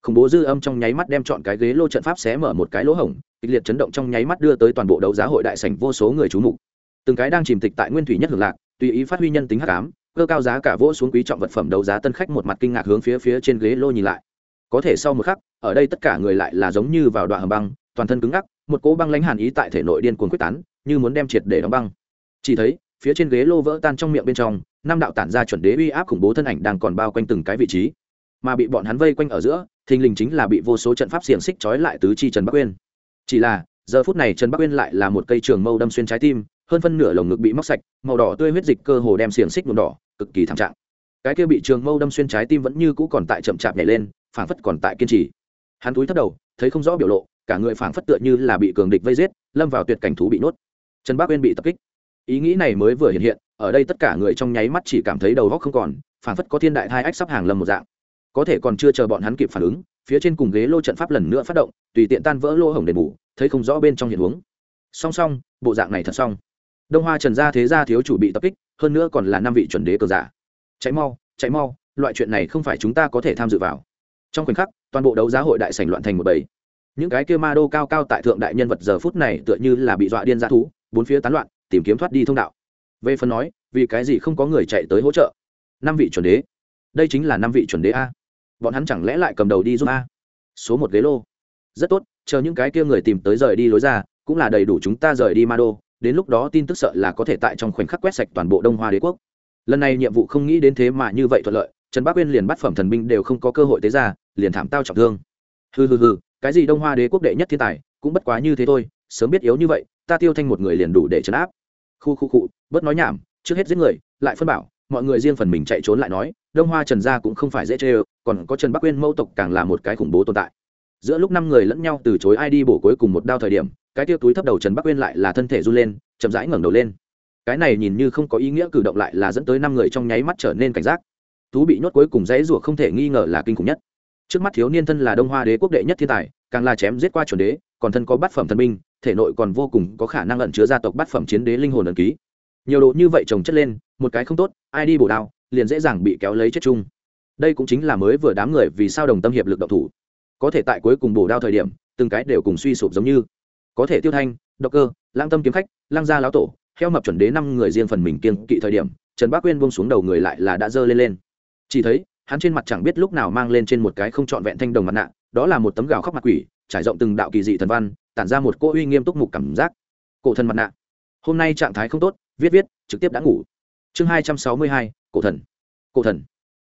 A: khủng bố dư âm trong nháy mắt đem chọn cái ghế lô trận pháp xé mở một cái lỗ hổng, kịch liệt chấn động trong nháy mắt đưa tới toàn bộ đấu giá hội đại sảnh vô số người chú mục. Từng cái đang chìm tịch tại nguyên thủy nhất hưởng lạc, tùy ý phát huy nhân tính hắc ám, cơ cao giá cả vỗ xuống quý trọng vật phẩm đấu giá tân khách một mặt kinh ngạc hướng phía phía trên ghế lô nhìn lại. Có thể sau một khắc, ở đây tất cả người lại là giống như vào đoạn hầm băng, toàn thân cứng ngắc một cỗ băng lãnh hàn ý tại thể nội điên cuồng quyết tán, như muốn đem triệt để đóng băng. Chỉ thấy, phía trên ghế lô vỡ tan trong miệng bên trong, năm đạo tản ra chuẩn đế uy áp khủng bố thân ảnh đang còn bao quanh từng cái vị trí. Mà bị bọn hắn vây quanh ở giữa, thình lình chính là bị vô số trận pháp xiềng xích trói lại tứ chi trần bắc uyên. Chỉ là, giờ phút này trần bắc uyên lại là một cây trường mâu đâm xuyên trái tim, hơn phân nửa lồng ngực bị móc sạch, màu đỏ tươi huyết dịch cơ hồ đem xiềng xích nhuộm đỏ, cực kỳ thảm trạng. Cái kia bị trường mâu đâm xuyên trái tim vẫn như cũ còn tại chậm chạp nhảy lên, phảng phất còn tại kiên trì. Hắn túi thấp đầu, thấy không rõ biểu lộ cả người phảng phất tựa như là bị cường địch vây giết, lâm vào tuyệt cảnh thú bị nuốt trần bác uyên bị tập kích. Ý nghĩ này mới vừa hiện hiện, ở đây tất cả người trong nháy mắt chỉ cảm thấy đầu góc không còn, phảng phất có thiên đại thai ách sắp hàng lâm một dạng. Có thể còn chưa chờ bọn hắn kịp phản ứng, phía trên cùng ghế lô trận pháp lần nữa phát động, tùy tiện tan vỡ lô hổng đền bù, thấy không rõ bên trong hiện huống. Song song, bộ dạng này thật xong. Đông hoa trần gia thế gia thiếu chủ bị tập kích, hơn nữa còn là năm vị chuẩn đế cờ giả. Cháy mau cháy mau, loại chuyện này không phải chúng ta có thể tham dự vào. Trong khoảnh khắc, toàn bộ đấu giá hội đại sảnh loạn thành một bầy những cái kia ma đô cao cao tại thượng đại nhân vật giờ phút này tựa như là bị dọa điên ra thú, bốn phía tán loạn, tìm kiếm thoát đi thông đạo. Về phần nói, vì cái gì không có người chạy tới hỗ trợ? Năm vị chuẩn đế. Đây chính là năm vị chuẩn đế a. Bọn hắn chẳng lẽ lại cầm đầu đi giúp a? Số một ghế lô. Rất tốt, chờ những cái kia người tìm tới rời đi lối ra, cũng là đầy đủ chúng ta rời đi ma đô. Đến lúc đó tin tức sợ là có thể tại trong khoảnh khắc quét sạch toàn bộ đông hoa đế quốc. Lần này nhiệm vụ không nghĩ đến thế mà như vậy thuận lợi, trần bác uyên liền bắt phẩm thần binh đều không có cơ hội tế ra, liền thảm tao trọng thương. Hừ hừ hừ cái gì đông hoa đế quốc đệ nhất thiên tài, cũng bất quá như thế thôi, sớm biết yếu như vậy, ta tiêu thanh một người liền đủ để chấn áp. Khu khu khu, bớt nói nhảm, trước hết giết người, lại phân bảo, mọi người riêng phần mình chạy trốn lại nói, đông hoa trần gia cũng không phải dễ chê ơ còn có trần bắc uyên mẫu tộc càng là một cái khủng bố tồn tại. Giữa lúc năm người lẫn nhau từ chối ai đi bổ cuối cùng một đao thời điểm, cái tiêu túi thấp đầu trần bắc uyên lại là thân thể run lên, chậm rãi ngẩng đầu lên. Cái này nhìn như không có ý nghĩa cử động lại là dẫn tới năm người trong nháy mắt trở nên cảnh giác. Thú bị nhốt cuối cùng dãy rủa không thể nghi ngờ là kinh khủng nhất. Trước mắt thiếu niên thân là đông hoa đế quốc đệ nhất thiên tài càng là chém giết qua chuẩn đế, còn thân có bát phẩm thần binh, thể nội còn vô cùng có khả năng ẩn chứa gia tộc bát phẩm chiến đế linh hồn ẩn ký. Nhiều độ như vậy trồng chất lên, một cái không tốt, ai đi bổ đao, liền dễ dàng bị kéo lấy chết chung. Đây cũng chính là mới vừa đám người vì sao đồng tâm hiệp lực động thủ. Có thể tại cuối cùng bổ đao thời điểm, từng cái đều cùng suy sụp giống như. Có thể tiêu thanh, độc cơ lang tâm kiếm khách lang gia lão tổ, heo mập chuẩn đế năm người riêng phần mình kiên kỵ thời điểm, trần bác quyên buông xuống đầu người lại là đã dơ lên lên. Chỉ thấy, hắn trên mặt chẳng biết lúc nào mang lên trên một cái không trọn vẹn thanh đồng mặt nạ đó là một tấm gào khóc mặt quỷ, trải rộng từng đạo kỳ dị thần văn, tản ra một cô uy nghiêm túc mục cảm giác. Cổ thần mặt nạ. Hôm nay trạng thái không tốt, viết viết, trực tiếp đã ngủ. Chương hai trăm sáu mươi hai, cổ thần. Cổ thần.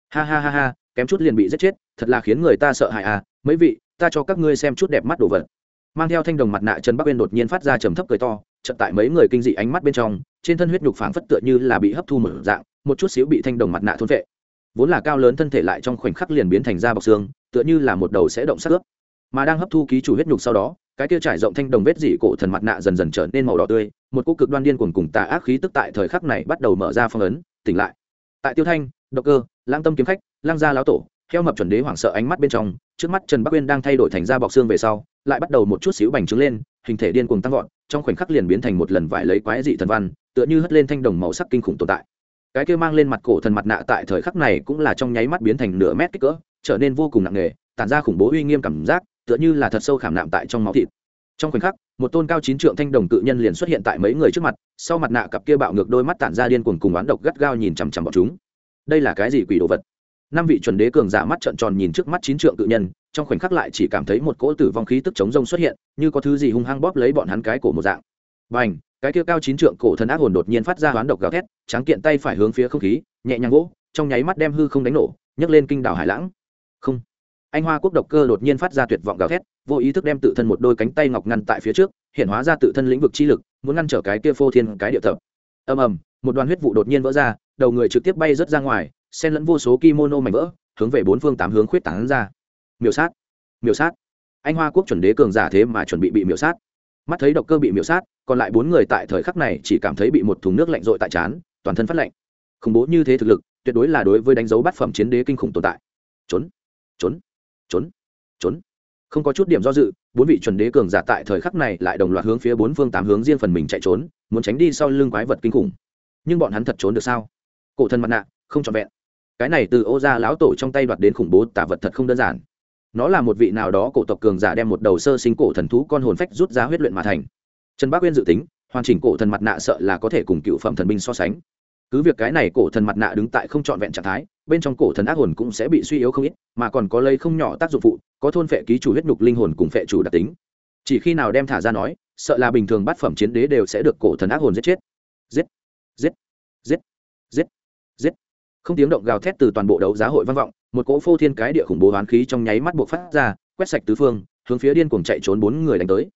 A: Ha ha ha ha, kém chút liền bị giết chết, thật là khiến người ta sợ hãi à mấy vị, ta cho các ngươi xem chút đẹp mắt đồ vật. Mang theo thanh đồng mặt nạ trần bắc uyên đột nhiên phát ra trầm thấp cười to, chợt tại mấy người kinh dị ánh mắt bên trong, trên thân huyết nhục phảng phất tựa như là bị hấp thu mở dạng, một chút xíu bị thanh đồng mặt nạ thôn vệ vốn là cao lớn thân thể lại trong khoảnh khắc liền biến thành da bọc xương tựa như là một đầu sẽ động sắc ướp. Mà đang hấp thu ký chủ huyết nhục sau đó, cái kia trải rộng thanh đồng vết dị cổ thần mặt nạ dần dần trở nên màu đỏ tươi, một cô cực đoan điên cuồng cùng tà ác khí tức tại thời khắc này bắt đầu mở ra phong ấn, tỉnh lại. Tại tiêu thanh động cơ lang tâm kiếm khách lang gia lão tổ theo mập chuẩn đế hoảng sợ ánh mắt bên trong, trước mắt trần bắc uyên đang thay đổi thành da bọc xương về sau, lại bắt đầu một chút xíu bành trướng lên, hình thể điên cuồng tăng vọt, trong khoảnh khắc liền biến thành một lần vải lấy quái dị thần văn, tựa như hất lên thanh đồng màu sắc kinh khủng tồn tại cái kia mang lên mặt cổ thần mặt nạ tại thời khắc này cũng là trong nháy mắt biến thành nửa mét kích cỡ, trở nên vô cùng nặng nề, tản ra khủng bố uy nghiêm cảm giác, tựa như là thật sâu khảm nạm tại trong máu thịt. Trong khoảnh khắc, một tôn cao chín trượng thanh đồng tự nhân liền xuất hiện tại mấy người trước mặt, sau mặt nạ cặp kia bạo ngược đôi mắt tản ra điên cuồng cùng oán độc gắt gao nhìn chằm chằm vào chúng. Đây là cái gì quỷ đồ vật? Năm vị chuẩn đế cường giả mắt trợn tròn nhìn trước mắt chín trượng tự nhân, trong khoảnh khắc lại chỉ cảm thấy một cỗ tử vong khí tức chống rông xuất hiện, như có thứ gì hung hăng bóp lấy bọn hắn cái cổ một dạng. Và cái kia cao chín trượng cổ thần ác hồn đột nhiên phát ra hoán độc gào thét, tráng kiện tay phải hướng phía không khí, nhẹ nhàng gỗ trong nháy mắt đem hư không đánh nổ, nhấc lên kinh đảo hải lãng. Không. Anh hoa quốc độc cơ đột nhiên phát ra tuyệt vọng gào thét, vô ý thức đem tự thân một đôi cánh tay ngọc ngăn tại phía trước, hiện hóa ra tự thân lĩnh vực chi lực, muốn ngăn trở cái kia phô thiên cái địa thập ầm ầm, một đoàn huyết vụ đột nhiên vỡ ra, đầu người trực tiếp bay rớt ra ngoài, xen lẫn vô số kimono mảnh vỡ, hướng về bốn phương tám hướng khuyết tán ra. Miểu sát. Miểu sát. Anh hoa quốc chuẩn đế cường giả thế mà chuẩn bị bị miểu sát mắt thấy độc cơ bị miễu sát còn lại bốn người tại thời khắc này chỉ cảm thấy bị một thùng nước lạnh rội tại chán, toàn thân phát lạnh. Khủng bố như thế thực lực tuyệt đối là đối với đánh dấu bát phẩm chiến đế kinh khủng tồn tại. Trốn trốn trốn trốn. Không có chút điểm do dự bốn vị chuẩn đế cường giả tại thời khắc này lại đồng loạt hướng phía bốn phương tám hướng riêng phần mình chạy trốn muốn tránh đi sau lưng quái vật kinh khủng. Nhưng bọn hắn thật trốn được sao? Cổ thân mặt nạ không trọn vẹn. Cái này từ ô gia lão tổ trong tay đoạt đến khủng bố tả vật thật không đơn giản nó là một vị nào đó cổ tộc cường giả đem một đầu sơ sinh cổ thần thú con hồn phách rút ra huyết luyện mà thành. Trần bác uyên dự tính, hoàn chỉnh cổ thần mặt nạ sợ là có thể cùng cựu phẩm thần binh so sánh. Cứ việc cái này cổ thần mặt nạ đứng tại không trọn vẹn trạng thái, bên trong cổ thần ác hồn cũng sẽ bị suy yếu không ít, mà còn có lây không nhỏ tác dụng phụ, có thôn phệ ký chủ huyết nhục linh hồn cùng phệ chủ đặc tính. Chỉ khi nào đem thả ra nói, sợ là bình thường bát phẩm chiến đế đều sẽ được cổ thần ác hồn giết chết. Giết giết giết! Giết! Không tiếng động gào thét từ toàn bộ đấu giá hội vang vọng, một cỗ phô thiên cái địa khủng bố hoán khí trong nháy mắt buộc phát ra, quét sạch tứ phương, hướng phía điên cuồng chạy trốn bốn người đánh tới.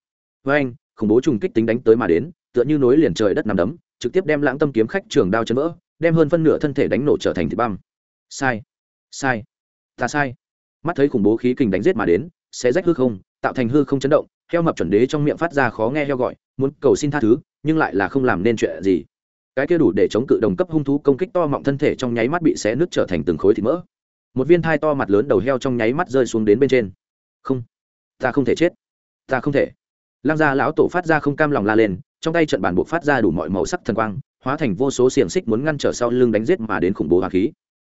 A: Với anh khủng bố trùng kích tính đánh tới mà đến, tựa như nối liền trời đất nằm đấm, trực tiếp đem lãng tâm kiếm khách trường đao chân vỡ, đem hơn phân nửa thân thể đánh nổ trở thành thịt băm. Sai sai, ta sai. Mắt thấy khủng bố khí kình đánh giết mà đến sẽ rách hư không, tạo thành hư không chấn động, heo mập chuẩn đế trong miệng phát ra khó nghe heo gọi, muốn cầu xin tha thứ, nhưng lại là không làm nên chuyện gì cái kia đủ để chống cự đồng cấp hung thú công kích to mọng thân thể trong nháy mắt bị xé nứt trở thành từng khối thịt mỡ. Một viên thai to mặt lớn đầu heo trong nháy mắt rơi xuống đến bên trên. Không, ta không thể chết. Ta không thể. Lăng gia lão tổ phát ra không cam lòng la lên, trong tay trận bản buộc phát ra đủ mọi màu sắc thần quang, hóa thành vô số xiềng xích muốn ngăn trở sau lưng đánh giết mà đến khủng bố hạt khí.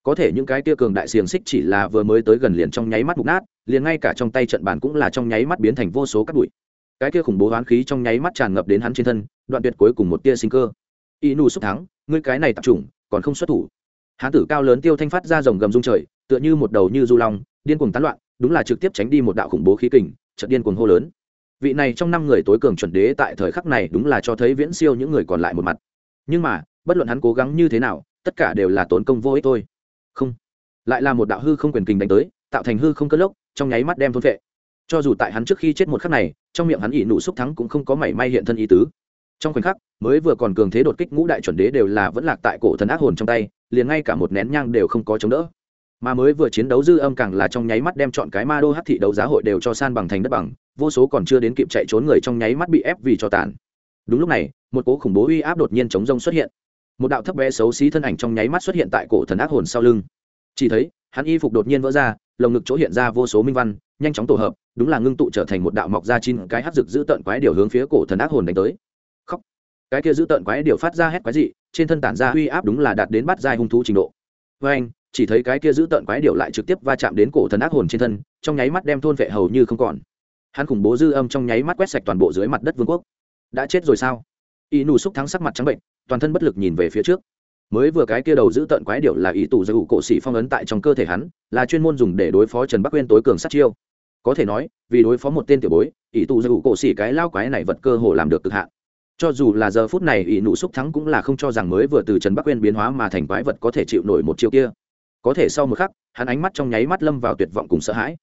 A: Có thể những cái tia cường đại xiềng xích chỉ là vừa mới tới gần liền trong nháy mắt mục nát, liền ngay cả trong tay trận bản cũng là trong nháy mắt biến thành vô số cát bụi. Cái kia khủng bố hoán khí trong nháy mắt tràn ngập đến hắn trên thân, đoạn tuyệt cuối cùng một tia sinh cơ y nù xúc thắng, ngươi cái này tập trung còn không xuất thủ. Hán tử cao lớn tiêu thanh phát ra rồng gầm rung trời, tựa như một đầu như du long, điên cuồng tán loạn, đúng là trực tiếp tránh đi một đạo khủng bố khí kình trận điên cuồng hô lớn. Vị này trong năm người tối cường chuẩn đế tại thời khắc này đúng là cho thấy viễn siêu những người còn lại một mặt. Nhưng mà, bất luận hắn cố gắng như thế nào, tất cả đều là tốn công vô ích thôi. Không. Lại là một đạo hư không quyền kình đánh tới, tạo thành hư không cất lốc, trong nháy mắt đem thôn vệ cho dù tại hắn trước khi chết một khắc này, trong miệng hắn ỉ nụ xúc thắng cũng không có mảy may hiện thân ý tứ trong khoảnh khắc, mới vừa còn cường thế đột kích ngũ đại chuẩn đế đều là vẫn lạc tại cổ thần ác hồn trong tay, liền ngay cả một nén nhang đều không có chống đỡ. Mà mới vừa chiến đấu dư âm càng là trong nháy mắt đem chọn cái ma đô hát thị đấu giá hội đều cho san bằng thành đất bằng, vô số còn chưa đến kịp chạy trốn người trong nháy mắt bị ép vì cho tàn. Đúng lúc này, một cố khủng bố uy áp đột nhiên chống rông xuất hiện. Một đạo thấp bé xấu xí thân ảnh trong nháy mắt xuất hiện tại cổ thần ác hồn sau lưng. Chỉ thấy, hắn y phục đột nhiên vỡ ra, lồng ngực chỗ hiện ra vô số minh văn, nhanh chóng tổ hợp, đúng là ngưng tụ trở thành một đạo mọc ra chín cái hát rực giữ tợn quái điều hướng phía cổ thần ác hồn đánh tới cái kia giữ tợn quái điều phát ra hét quái dị, trên thân tản ra uy áp đúng là đạt đến bắt giai hung thú trình độ. Vê anh, chỉ thấy cái kia giữ tợn quái điều lại trực tiếp va chạm đến cổ thần ác hồn trên thân, trong nháy mắt đem thôn vệ hầu như không còn. Hắn khủng bố dư âm trong nháy mắt quét sạch toàn bộ dưới mặt đất vương quốc. Đã chết rồi sao? Y nù xúc thắng sắc mặt trắng bệnh, toàn thân bất lực nhìn về phía trước. Mới vừa cái kia đầu giữ tận quái điệu là ý tù dư cổ sĩ phong ấn tại trong cơ thể hắn, là chuyên môn dùng để đối phó trần bắc uyên tối cường sát chiêu. Có thể nói, vì đối phó một tên tiểu bối ý tù dư cổ sĩ cái lao quái này vật cơ hồ làm được cực hạn cho dù là giờ phút này ỷ nụ xúc thắng cũng là không cho rằng mới vừa từ trần bắc quên biến hóa mà thành quái vật có thể chịu nổi một chiêu kia. Có thể sau một khắc, hắn ánh mắt trong nháy mắt lâm vào tuyệt vọng cùng sợ hãi.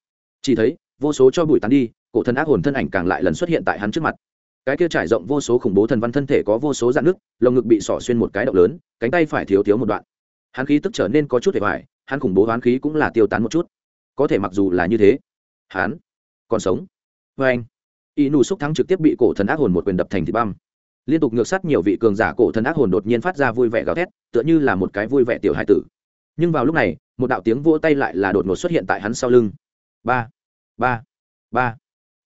A: Chỉ thấy, vô số cho bụi tán đi, cổ thân ác hồn thân ảnh càng lại lần xuất hiện tại hắn trước mặt. Cái kia trải rộng vô số khủng bố thần văn thân thể có vô số dạn nước, lồng ngực bị sỏ xuyên một cái động lớn, cánh tay phải thiếu thiếu một đoạn. Hắn khí tức trở nên có chút hề vải hắn khủng bố hoán khí cũng là tiêu tán một chút. Có thể mặc dù là như thế, hắn còn sống. Vê anh y nù xúc thắng trực tiếp bị cổ thần ác hồn một quyền đập thành thịt băm liên tục ngược sát nhiều vị cường giả cổ thần ác hồn đột nhiên phát ra vui vẻ gào thét, tựa như là một cái vui vẻ tiểu hai tử. Nhưng vào lúc này, một đạo tiếng vỗ tay lại là đột ngột xuất hiện tại hắn sau lưng. Ba ba ba.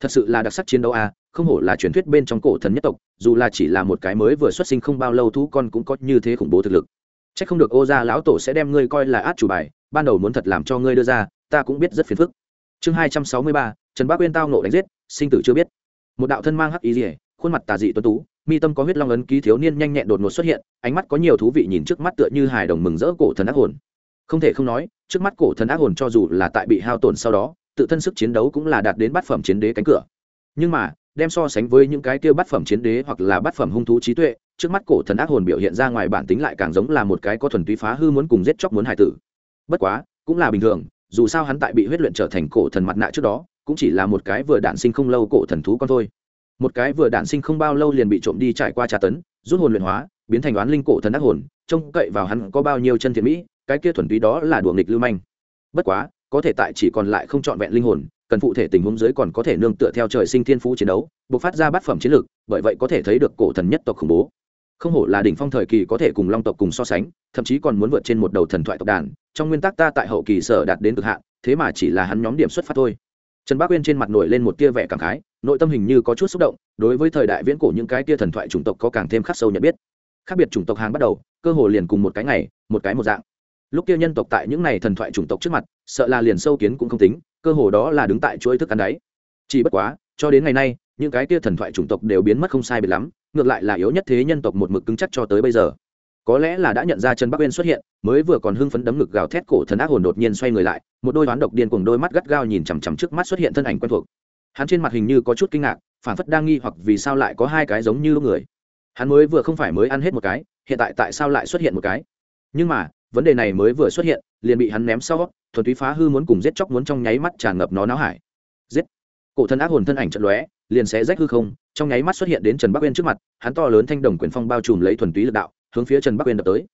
A: Thật sự là đặc sắc chiến đấu a, không hổ là truyền thuyết bên trong cổ thần nhất tộc, dù là chỉ là một cái mới vừa xuất sinh không bao lâu thú con cũng có như thế khủng bố thực lực. C h ắ c không được ô gia lão tổ sẽ đem ngươi coi là át chủ bài, ban đầu muốn thật làm cho ngươi đưa ra, ta cũng biết rất phiền phức. Chương hai trăm sáu mươi ba, trần bác uyên tao nộ đánh giết, sinh tử chưa biết. Một đạo thân mang hắc ý rỉa khuôn mặt tà dị tuấn tú mi tâm có huyết long ấn ký thiếu niên nhanh nhẹn đột ngột xuất hiện, ánh mắt có nhiều thú vị nhìn trước mắt tựa như hài đồng mừng rỡ cổ thần ác hồn. Không thể không nói, trước mắt cổ thần ác hồn cho dù là tại bị hao tổn sau đó, tự thân sức chiến đấu cũng là đạt đến bát phẩm chiến đế cánh cửa. Nhưng mà, đem so sánh với những cái kia bát phẩm chiến đế hoặc là bát phẩm hung thú trí tuệ, trước mắt cổ thần ác hồn biểu hiện ra ngoài bản tính lại càng giống là một cái có thuần túy phá hư muốn cùng giết chóc muốn hại tử. Bất quá, cũng là bình thường, dù sao hắn tại bị huyết luyện trở thành cổ thần mặt nạ trước đó, cũng chỉ là một cái vừa đản sinh không lâu cổ thần thú con thôi một cái vừa đản sinh không bao lâu liền bị trộm đi trải qua trà tấn, rút hồn luyện hóa, biến thành oán linh cổ thần ác hồn, trông cậy vào hắn có bao nhiêu chân thiện mỹ, cái kia thuần túy đó là đùa nghịch lưu manh. Bất quá, có thể tại chỉ còn lại không trọn vẹn linh hồn, cần phụ thể tình huống dưới còn có thể nương tựa theo trời sinh thiên phú chiến đấu buộc phát ra bát phẩm chiến lược bởi vậy có thể thấy được cổ thần nhất tộc khủng bố. Không hổ là đỉnh phong thời kỳ có thể cùng long tộc cùng so sánh, thậm chí còn muốn vượt trên một đầu thần thoại tộc đàn, trong nguyên tắc ta tại hậu kỳ sở đạt đến cực hạn, thế mà chỉ là hắn nhóm điểm xuất phát thôi. Trần bác uyên trên mặt nổi lên một tia vẻ cảm khái nội tâm hình như có chút xúc động, đối với thời đại viễn cổ những cái tia thần thoại chủng tộc có càng thêm khắc sâu nhận biết. Khác biệt chủng tộc hàng bắt đầu, cơ hồ liền cùng một cái ngày, một cái một dạng. Lúc kia nhân tộc tại những này thần thoại chủng tộc trước mặt, sợ là liền sâu kiến cũng không tính, cơ hồ đó là đứng tại chuỗi thức ăn đáy. Chỉ bất quá, cho đến ngày nay, những cái kia thần thoại chủng tộc đều biến mất không sai biệt lắm, ngược lại là yếu nhất thế nhân tộc một mực cứng chắc cho tới bây giờ. Có lẽ là đã nhận ra chân bắc uyên xuất hiện, mới vừa còn hưng phấn đấm ngực gào thét cổ thần ác hồn đột nhiên xoay người lại, một đôi toán độc điên cùng đôi mắt gắt gao nhìn chằm chằm trước mắt xuất hiện thân ảnh quen thuộc hắn trên mặt hình như có chút kinh ngạc phản phất đang nghi hoặc vì sao lại có hai cái giống như lúc người. Hắn mới vừa không phải mới ăn hết một cái, hiện tại tại sao lại xuất hiện một cái? Nhưng mà, vấn đề này mới vừa xuất hiện, liền bị hắn ném sau, thuần túy phá hư muốn cùng giết chóc muốn trong nháy mắt tràn ngập nó náo hải. Giết! Cổ thân ác hồn thân ảnh trận lóe, liền sẽ rách hư không, trong nháy mắt xuất hiện đến trần bắc uyên trước mặt, hắn to lớn thanh đồng quyền phong bao trùm lấy thuần túy lực đạo, hướng phía trần bắc uyên đập tới.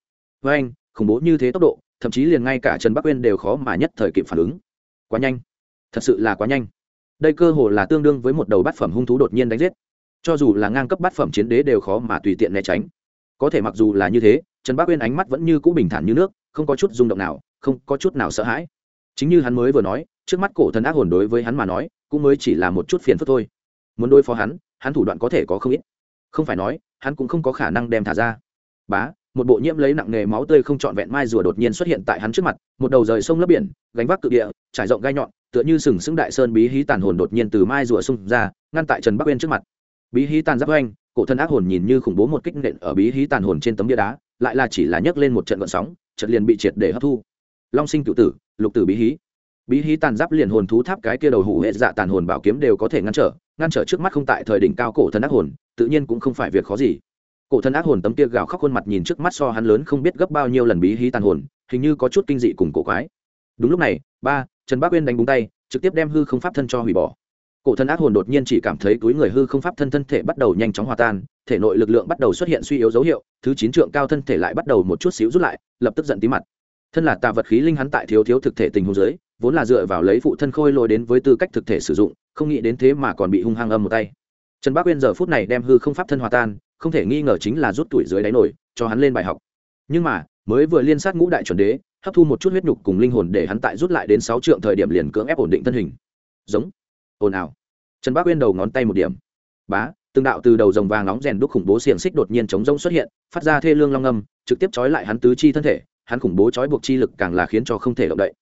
A: Với anh khủng bố như thế tốc độ, thậm chí liền ngay cả trần bắc uyên đều khó mà nhất thời kịp phản ứng. Quá nhanh! Thật sự là quá nhanh! Đây cơ hồ là tương đương với một đầu bát phẩm hung thú đột nhiên đánh giết. Cho dù là ngang cấp bát phẩm chiến đế đều khó mà tùy tiện né tránh. Có thể mặc dù là như thế, trần bác uyên ánh mắt vẫn như cũ bình thản như nước, không có chút rung động nào, không có chút nào sợ hãi. Chính như hắn mới vừa nói, trước mắt cổ thần ác hồn đối với hắn mà nói, cũng mới chỉ là một chút phiền phức thôi. Muốn đối phó hắn hắn thủ đoạn có thể có không ít. Không phải nói, hắn cũng không có khả năng đem thả ra. Bá, một bộ nhiễm lấy nặng nghề máu tươi không trọn vẹn mai rùa đột nhiên xuất hiện tại hắn trước mặt, một đầu rời sông lấp biển, gánh vác cự địa, trải rộng gai nhọn tựa như sừng sững đại sơn bí hí tàn hồn đột nhiên từ mai rùa xung ra, ngăn tại trần bắc uyên trước mặt. Bí hí tàn giáp oanh cổ thân ác hồn nhìn như khủng bố một kích nện ở bí hí tàn hồn trên tấm bia đá, lại là chỉ là nhấc lên một trận gợn sóng trận liền bị triệt để hấp thu. Long sinh cựu tử, lục tử bí hí. Bí hí tàn giáp liền hồn thú tháp cái kia đầu hủ hệ dạ tàn hồn bảo kiếm đều có thể ngăn trở ngăn trở trước mắt không tại thời đỉnh cao cổ thần ác hồn, tự nhiên cũng không phải việc khó gì. Cổ thần ác hồn tấm kia gào khóc khuôn mặt nhìn trước mắt so hắn lớn không biết gấp bao nhiêu lần bí hí tàn hồn, hình như có chút kinh dị cùng cổ quái. Đúng lúc này, ba trần bác uyên đánh búng tay, trực tiếp đem hư không pháp thân cho hủy bỏ. Cổ thân ác hồn đột nhiên chỉ cảm thấy túi người hư không pháp thân thân thể bắt đầu nhanh chóng hòa tan, thể nội lực lượng bắt đầu xuất hiện suy yếu dấu hiệu, thứ chín trượng cao thân thể lại bắt đầu một chút xíu rút lại, lập tức giận tí mặt. Thân là tà vật khí linh hắn tại thiếu thiếu thực thể tình huống giới vốn là dựa vào lấy phụ thân khôi lôi đến với tư cách thực thể sử dụng, không nghĩ đến thế mà còn bị hung hăng âm một tay. Trần bác uyên giờ phút này đem hư không pháp thân hòa tan, không thể nghi ngờ chính là rút tuổi dưới đáy nổi, cho hắn lên bài học. Nhưng mà mới vừa liên sát ngũ đại chuẩn đế, hấp thu một chút huyết nhục cùng linh hồn để hắn tại rút lại đến sáu trượng thời điểm liền cưỡng ép ổn định thân hình. Giống. Ồn ào. Trần bác uyên đầu ngón tay một điểm. Bá, từng đạo từ đầu rồng vàng nóng rèn đúc khủng bố xiềng xích đột nhiên chống rông xuất hiện, phát ra thê lương long âm, trực tiếp trói lại hắn tứ chi thân thể, hắn khủng bố trói buộc chi lực càng là khiến cho không thể động đậy.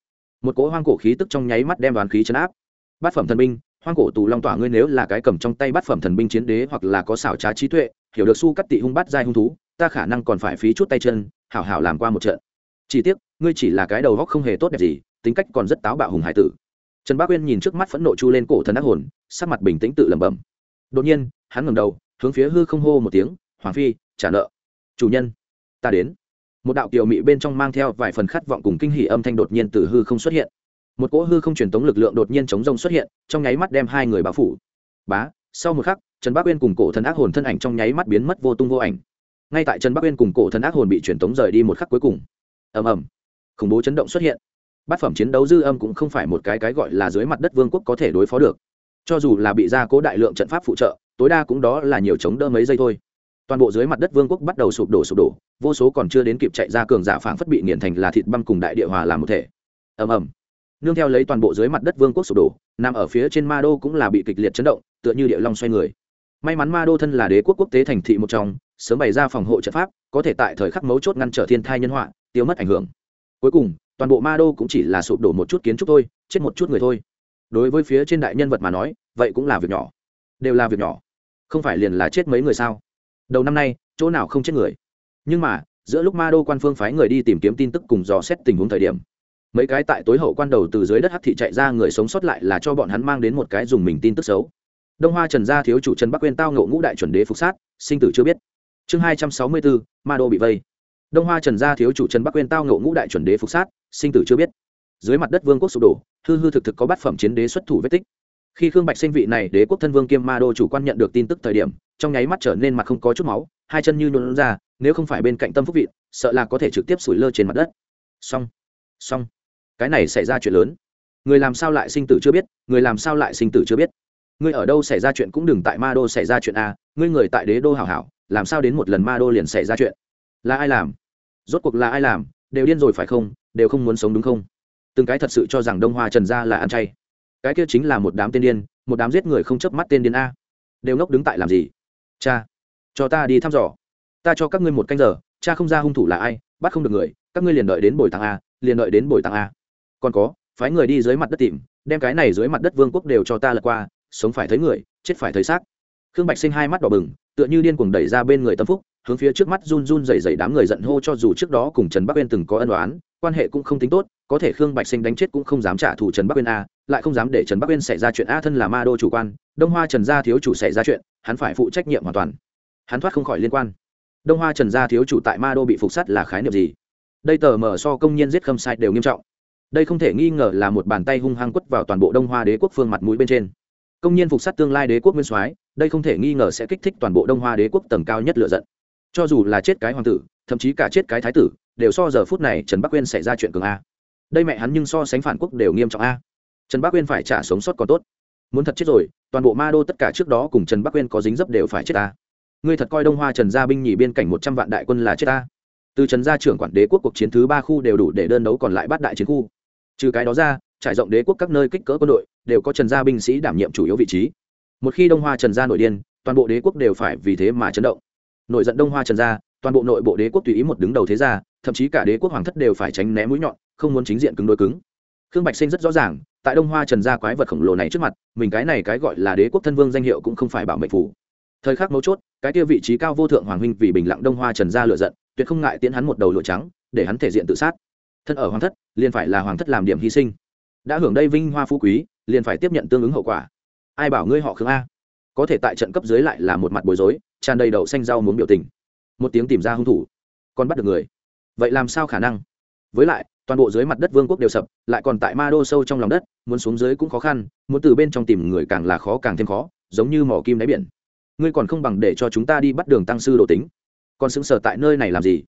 A: Một cỗ hoang cổ khí tức trong nháy mắt đem đoàn khí chấn áp. Bát phẩm thần binh, hoang cổ tù long tỏa ngươi nếu là cái cầm trong tay bát phẩm thần binh chiến đế hoặc là có xảo trá trí tuệ, hiểu được su cắt tị hung bát giai hung thú ta khả năng còn phải phí chút tay chân, hảo hảo làm qua một trận. Chỉ tiếc, ngươi chỉ là cái đầu góc không hề tốt đẹp gì, tính cách còn rất táo bạo hùng hải tử. Trần bác uyên nhìn trước mắt phẫn nộ chu lên cổ thần ác hồn, sắc mặt bình tĩnh tự lẩm bẩm. Đột nhiên, hắn ngẩng đầu, hướng phía hư không hô một tiếng, hoàng phi, trả nợ. Chủ nhân, ta đến. Một đạo kiều mị bên trong mang theo vài phần khát vọng cùng kinh hỉ âm thanh đột nhiên từ hư không xuất hiện. Một cỗ hư không truyền tống lực lượng đột nhiên chống rông xuất hiện, trong nháy mắt đem hai người bao phủ. Bá, sau một khắc, trần bác uyên cùng cổ thần ác hồn thân ảnh trong nháy mắt biến mất vô tung vô ảnh ngay tại trần bắc uyên cùng cổ thần ác hồn bị truyền tống rời đi một khắc cuối cùng. Ầm ầm. Khủng bố chấn động xuất hiện. Bát phẩm chiến đấu dư âm cũng không phải một cái cái gọi là dưới mặt đất vương quốc có thể đối phó được. Cho dù là bị gia cố đại lượng trận pháp phụ trợ, tối đa cũng đó là nhiều chống đỡ mấy giây thôi. Toàn bộ dưới mặt đất vương quốc bắt đầu sụp đổ sụp đổ, vô số còn chưa đến kịp chạy ra cường giả phảng phất bị nghiền thành là thịt băm cùng đại địa hòa làm một thể. Ầm ầm. Nương theo lấy toàn bộ dưới mặt đất vương quốc sụp đổ, nằm ở phía trên ma đô cũng là bị kịch liệt chấn động, tựa như địa long xoay người may mắn ma đô thân là đế quốc quốc tế thành thị một trong, sớm bày ra phòng hộ trận pháp, có thể tại thời khắc mấu chốt ngăn trở thiên thai nhân họa, tiêu mất ảnh hưởng. Cuối cùng, toàn bộ ma đô cũng chỉ là sụp đổ một chút kiến trúc thôi, chết một chút người thôi. Đối với phía trên đại nhân vật mà nói, vậy cũng là việc nhỏ. Đều là việc nhỏ. Không phải liền là chết mấy người sao? Đầu năm nay, chỗ nào không chết người? Nhưng mà, giữa lúc ma đô quan phương phái người đi tìm kiếm tin tức cùng dò xét tình huống thời điểm, mấy cái tại tối hậu quan đầu từ dưới đất hắc thị chạy ra người sống sót lại là cho bọn hắn mang đến một cái dùng mình tin tức xấu đông hoa trần gia thiếu chủ trần bắc quên tao ngộ ngũ đại chuẩn đế phục sát, sinh tử chưa biết. Chương hai trăm sáu mươi bốn, ma đô bị vây. Đông hoa trần gia thiếu chủ trần bắc quên tao ngộ ngũ đại chuẩn đế phục sát, sinh tử chưa biết. Dưới mặt đất vương quốc sụp đổ, hư hư thực thực có bát phẩm chiến đế xuất thủ vết tích. Khi khương bạch sinh vị này, đế quốc thân vương kiêm ma đô chủ quan nhận được tin tức thời điểm, trong nháy mắt trở nên mặt không có chút máu, hai chân như nhuộn ra, nếu không phải bên cạnh tâm phúc vị, sợ là có thể trực tiếp sủi lơ trên mặt đất. Xong xong. Cái này xảy ra chuyện lớn. Người làm sao lại sinh tử chưa biết, người làm sao lại sinh tử chưa biết ngươi ở đâu xảy ra chuyện cũng đừng tại ma đô xảy ra chuyện a, ngươi người tại đế đô hảo hảo, làm sao đến một lần ma đô liền xảy ra chuyện? Là ai làm? Rốt cuộc là ai làm? Đều điên rồi phải không? Đều không muốn sống đúng không? Từng cái thật sự cho rằng đông hoa trần gia là ăn chay. Cái kia chính là một đám tên điên, một đám giết người không chớp mắt tên điên a. Đều ngốc đứng tại làm gì? Cha, cho ta đi thăm dò. Ta cho các ngươi một canh giờ, cha không ra hung thủ là ai, bắt không được người, các ngươi liền đợi đến bồi tàng a, liền đợi đến bồi tàng a. Còn có, phái người đi dưới mặt đất tìm, đem cái này dưới mặt đất vương quốc đều cho ta lật qua sống phải thấy người, chết phải thấy xác. Khương bạch sinh hai mắt đỏ bừng, tựa như điên cuồng đẩy ra bên người tâm phúc, hướng phía trước mắt run run dày dày đám người giận hô cho dù trước đó cùng trần bắc uyên từng có ân đoán quan hệ cũng không tính tốt, có thể khương bạch sinh đánh chết cũng không dám trả thù trần bắc uyên a, lại không dám để trần bắc uyên xảy ra chuyện a thân là ma đô chủ quan, đông hoa trần gia thiếu chủ xảy ra chuyện, hắn phải phụ trách nhiệm hoàn toàn. Hắn thoát không khỏi liên quan. Đông hoa trần gia thiếu chủ tại ma đô bị phục sát là khái niệm gì? Đây tờ mở so công nhân giết khâm sai đều nghiêm trọng. Đây không thể nghi ngờ là một bàn tay hung hăng quất vào toàn bộ đông hoa đế quốc phương mặt mũi bên trên công nhân phục sát tương lai đế quốc nguyên soái, đây không thể nghi ngờ sẽ kích thích toàn bộ đông hoa đế quốc tầng cao nhất lựa giận. Cho dù là chết cái hoàng tử, thậm chí cả chết cái thái tử, đều so giờ phút này trần bắc quyên xảy ra chuyện cường a. Đây mẹ hắn nhưng so sánh phản quốc đều nghiêm trọng a. Trần bắc quyên phải trả sống sót còn tốt. Muốn thật chết rồi, toàn bộ ma đô tất cả trước đó cùng trần bắc quyên có dính dấp đều phải chết ta. Ngươi thật coi đông hoa trần gia binh nhì biên cảnh một trăm vạn đại quân là chết ta. Từ trần gia trưởng quản đế quốc cuộc chiến thứ ba khu đều đủ để đơn đấu còn lại bắt đại chiến khu. Trừ cái đó ra, trải rộng đế quốc các nơi kích cỡ quân đội đều có trần gia binh sĩ đảm nhiệm chủ yếu vị trí. Một khi đông hoa trần gia nội điên, toàn bộ đế quốc đều phải vì thế mà chấn động. Nội giận đông hoa trần gia, toàn bộ nội bộ đế quốc tùy ý một đứng đầu thế gia, thậm chí cả đế quốc hoàng thất đều phải tránh né mũi nhọn, không muốn chính diện cứng đối cứng. Khương bạch sinh rất rõ ràng, tại đông hoa trần gia quái vật khổng lồ này trước mặt, mình cái này cái gọi là đế quốc thân vương danh hiệu cũng không phải bảo mệnh phủ thời khắc mấu chốt, cái kia vị trí cao vô thượng hoàng huynh vì bình lặng đông hoa trần gia lựa giận, tuyệt không ngại tiến hắn một đầu lụa trắng, để hắn thể diện tự sát. Thân ở hoàng thất, liền phải là hoàng thất làm điểm hy sinh đã hưởng đây vinh hoa phú quý, liền phải tiếp nhận tương ứng hậu quả. Ai bảo ngươi họ khương a? Có thể tại trận cấp dưới lại là một mặt bối rối, tràn đầy đậu xanh rau muốn biểu tình. Một tiếng tìm ra hung thủ, còn bắt được người. Vậy làm sao khả năng? Với lại, toàn bộ dưới mặt đất vương quốc đều sập, lại còn tại ma đô sâu trong lòng đất, muốn xuống dưới cũng khó khăn, muốn từ bên trong tìm người càng là khó càng thêm khó, giống như mỏ kim đáy biển. Ngươi còn không bằng để cho chúng ta đi bắt đường tăng sư đồ tính. Còn xứng sở tại nơi này làm gì?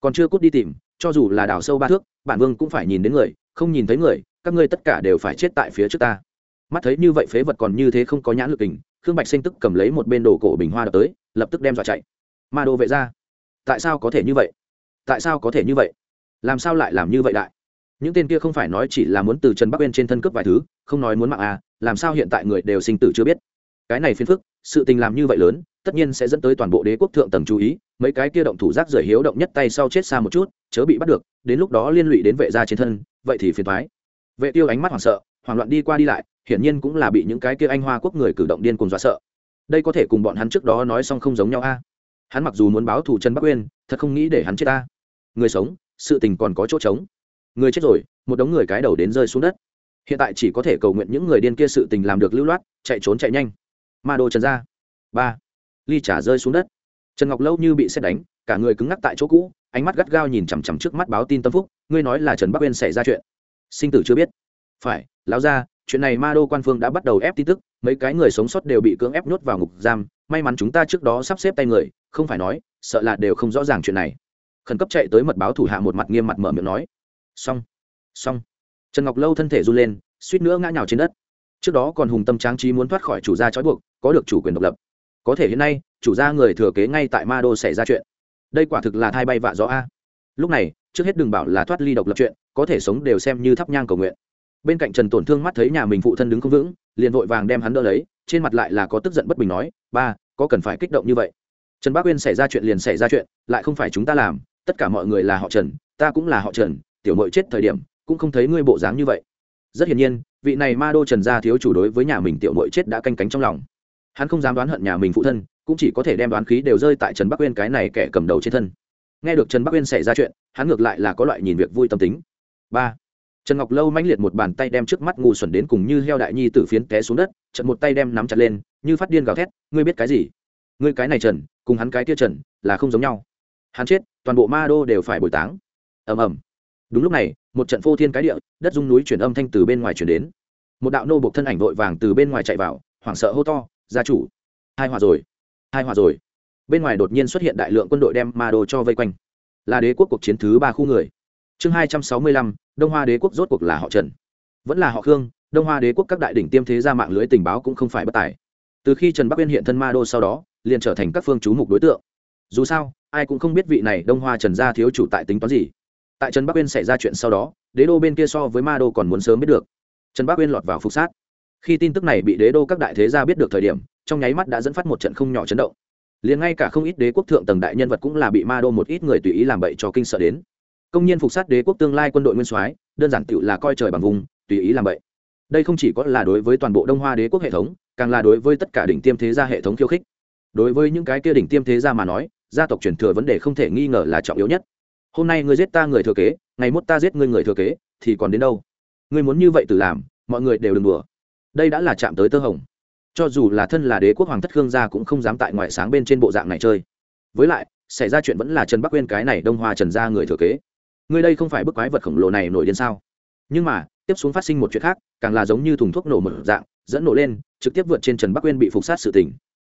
A: Còn chưa cút đi tìm, cho dù là đào sâu ba thước, bản vương cũng phải nhìn đến người, không nhìn thấy người các ngươi tất cả đều phải chết tại phía trước ta. Mắt thấy như vậy phế vật còn như thế không có nhãn lực hình khương bạch sinh tức cầm lấy một bên đồ cổ bình hoa đập tới, lập tức đem dọa chạy. Ma đô vệ ra. Tại sao có thể như vậy? Tại sao có thể như vậy? Làm sao lại làm như vậy đại những tên kia không phải nói chỉ là muốn từ trần bắc bên trên thân cướp vài thứ, không nói muốn mạng à làm sao hiện tại người đều sinh tử chưa biết. Cái này phiền phức, sự tình làm như vậy lớn, tất nhiên sẽ dẫn tới toàn bộ đế quốc thượng tầng chú ý, mấy cái kia động thủ giác rời hiếu động nhất tay sau chết xa một chút, chớ bị bắt được, đến lúc đó liên lụy đến vệ gia trên thân, vậy thì phiền thoái vệ tiêu ánh mắt hoảng sợ, hoảng loạn đi qua đi lại, hiển nhiên cũng là bị những cái kia anh hoa quốc người cử động điên cuồng dọa sợ. Đây có thể cùng bọn hắn trước đó nói xong không giống nhau a. Hắn mặc dù muốn báo thù trần bắc uyên, thật không nghĩ để hắn chết ta. Người sống, sự tình còn có chỗ trống. Người chết rồi, một đống người cái đầu đến rơi xuống đất. Hiện tại chỉ có thể cầu nguyện những người điên kia sự tình làm được lưu loát, chạy trốn chạy nhanh. Ma đô trần ra ba. Ly trả rơi xuống đất. Trần ngọc lâu như bị xét đánh, cả người cứng ngắc tại chỗ cũ, ánh mắt gắt gao nhìn chằm chằm trước mắt báo tin tâm phúc, ngươi nói là trần bắc uyên xảy ra chuyện sinh tử chưa biết. Phải, lão ra chuyện này ma đô quan phương đã bắt đầu ép tin tức, mấy cái người sống sót đều bị cưỡng ép nhốt vào ngục giam, may mắn chúng ta trước đó sắp xếp tay người, không phải nói, sợ là đều không rõ ràng chuyện này. Khẩn cấp chạy tới mật báo thủ hạ một mặt nghiêm mặt mở miệng nói. Xong xong. Trần ngọc lâu thân thể run lên, suýt nữa ngã nhào trên đất. Trước đó còn hùng tâm tráng trí muốn thoát khỏi chủ gia trói buộc, có được chủ quyền độc lập. Có thể hiện nay, chủ gia người thừa kế ngay tại ma đô xảy ra chuyện. Đây quả thực là thai bay vạ gió a. Lúc này trước hết đừng bảo là thoát ly độc lập chuyện, có thể sống đều xem như thắp nhang cầu nguyện. Bên cạnh trần tổn thương mắt thấy nhà mình phụ thân đứng không vững, liền vội vàng đem hắn đỡ lấy, trên mặt lại là có tức giận bất bình nói, ba, có cần phải kích động như vậy? Trần bác uyên xảy ra chuyện liền xảy ra chuyện, lại không phải chúng ta làm, tất cả mọi người là họ trần, ta cũng là họ trần, tiểu mội chết thời điểm, cũng không thấy ngươi bộ dáng như vậy. Rất hiển nhiên, vị này ma đô trần gia thiếu chủ đối với nhà mình tiểu mội chết đã canh cánh trong lòng. Hắn không dám đoán hận nhà mình phụ thân, cũng chỉ có thể đem đoán khí đều rơi tại trần bắc uyên cái này kẻ cầm đầu trên thân nghe được trần bắc uyên xảy ra chuyện, hắn ngược lại là có loại nhìn việc vui tâm tính. Ba. Trần ngọc lâu mãnh liệt một bàn tay đem trước mắt ngu xuẩn đến cùng như heo đại nhi tử phiến té xuống đất trận một tay đem nắm chặt lên, như phát điên gào thét, ngươi biết cái gì? Ngươi cái này trần, cùng hắn cái kia trần, là không giống nhau. Hắn chết, toàn bộ ma đô đều phải bồi táng. Ầm ầm. Đúng lúc này, một trận phô thiên cái địa, đất dung núi chuyển âm thanh từ bên ngoài chuyển đến. Một đạo nô buộc thân ảnh vội vàng từ bên ngoài chạy vào, hoảng sợ hô to, gia chủ, hai hòa rồi, hai hòa rồi bên ngoài đột nhiên xuất hiện đại lượng quân đội đem ma đô cho vây quanh. Là đế quốc cuộc chiến thứ ba khu người. Chương hai trăm sáu mươi lăm, đông hoa đế quốc rốt cuộc là họ trần. Vẫn là họ khương, đông hoa đế quốc các đại đỉnh tiêm thế ra mạng lưới tình báo cũng không phải bất tài. Từ khi trần bắc uyên hiện thân ma đô sau đó, liền trở thành các phương chú mục đối tượng. Dù sao, ai cũng không biết vị này đông hoa trần gia thiếu chủ tại tính toán gì. Tại trần bắc uyên xảy ra chuyện sau đó, đế đô bên kia so với ma đô còn muốn sớm biết được. Trần bắc uyên lọt vào phục sát. Khi tin tức này bị đế đô các đại thế gia biết được thời điểm, trong nháy mắt đã dẫn phát một trận không nhỏ chấn động liền ngay cả không ít đế quốc thượng tầng đại nhân vật cũng là bị ma đô một ít người tùy ý làm bậy cho kinh sợ đến. Công nhân phục sát đế quốc tương lai quân đội nguyên soái, đơn giản tự là coi trời bằng vùng, tùy ý làm bậy. Đây không chỉ có là đối với toàn bộ đông hoa đế quốc hệ thống, càng là đối với tất cả đỉnh tiêm thế gia hệ thống khiêu khích. Đối với những cái kia đỉnh tiêm thế gia mà nói, gia tộc truyền thừa vấn đề không thể nghi ngờ là trọng yếu nhất. Hôm nay ngươi giết ta người thừa kế, ngày mốt ta giết ngươi người thừa kế, thì còn đến đâu? Ngươi muốn như vậy tự làm, mọi người đều đừng đùa. Đây đã là chạm tới tơ hồng cho dù là thân là đế quốc hoàng thất khương gia cũng không dám tại ngoại sáng bên trên bộ dạng này chơi. Với lại, xảy ra chuyện vẫn là trần bắc quên cái này đông hoa trần gia người thừa kế. Người đây không phải bức quái vật khổng lồ này nổi điên sao? Nhưng mà, tiếp xuống phát sinh một chuyện khác, càng là giống như thùng thuốc nổ một dạng, dẫn nổ lên, trực tiếp vượt trên trần bắc quên bị phục sát sự tỉnh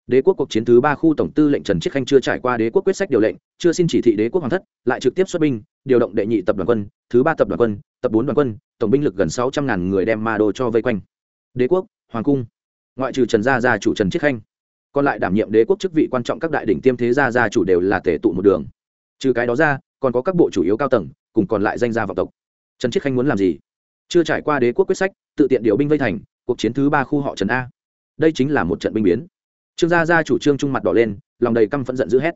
A: đế quốc cuộc chiến thứ ba khu tổng tư lệnh trần chiết khanh chưa trải qua đế quốc quyết sách điều lệnh, chưa xin chỉ thị đế quốc hoàng thất, lại trực tiếp xuất binh, điều động đệ nhị tập đoàn quân, thứ ba tập đoàn quân, tập bốn đoàn quân, tổng binh lực gần sáu trăm ngàn người đem ma đô cho vây quanh. Đế quốc, hoàng cung ngoại trừ trần gia gia chủ trần chiết khanh, còn lại đảm nhiệm đế quốc chức vị quan trọng các đại đỉnh tiêm thế gia gia chủ đều là tể tụ một đường. Trừ cái đó ra, còn có các bộ chủ yếu cao tầng, cùng còn lại danh gia vọng tộc. Trần chiết khanh muốn làm gì? Chưa trải qua đế quốc quyết sách, tự tiện điều binh vây thành, cuộc chiến thứ ba khu họ trần a. Đây chính là một trận binh biến. Trương gia gia chủ trương trung mặt đỏ lên, lòng đầy căm phẫn giận dữ hét.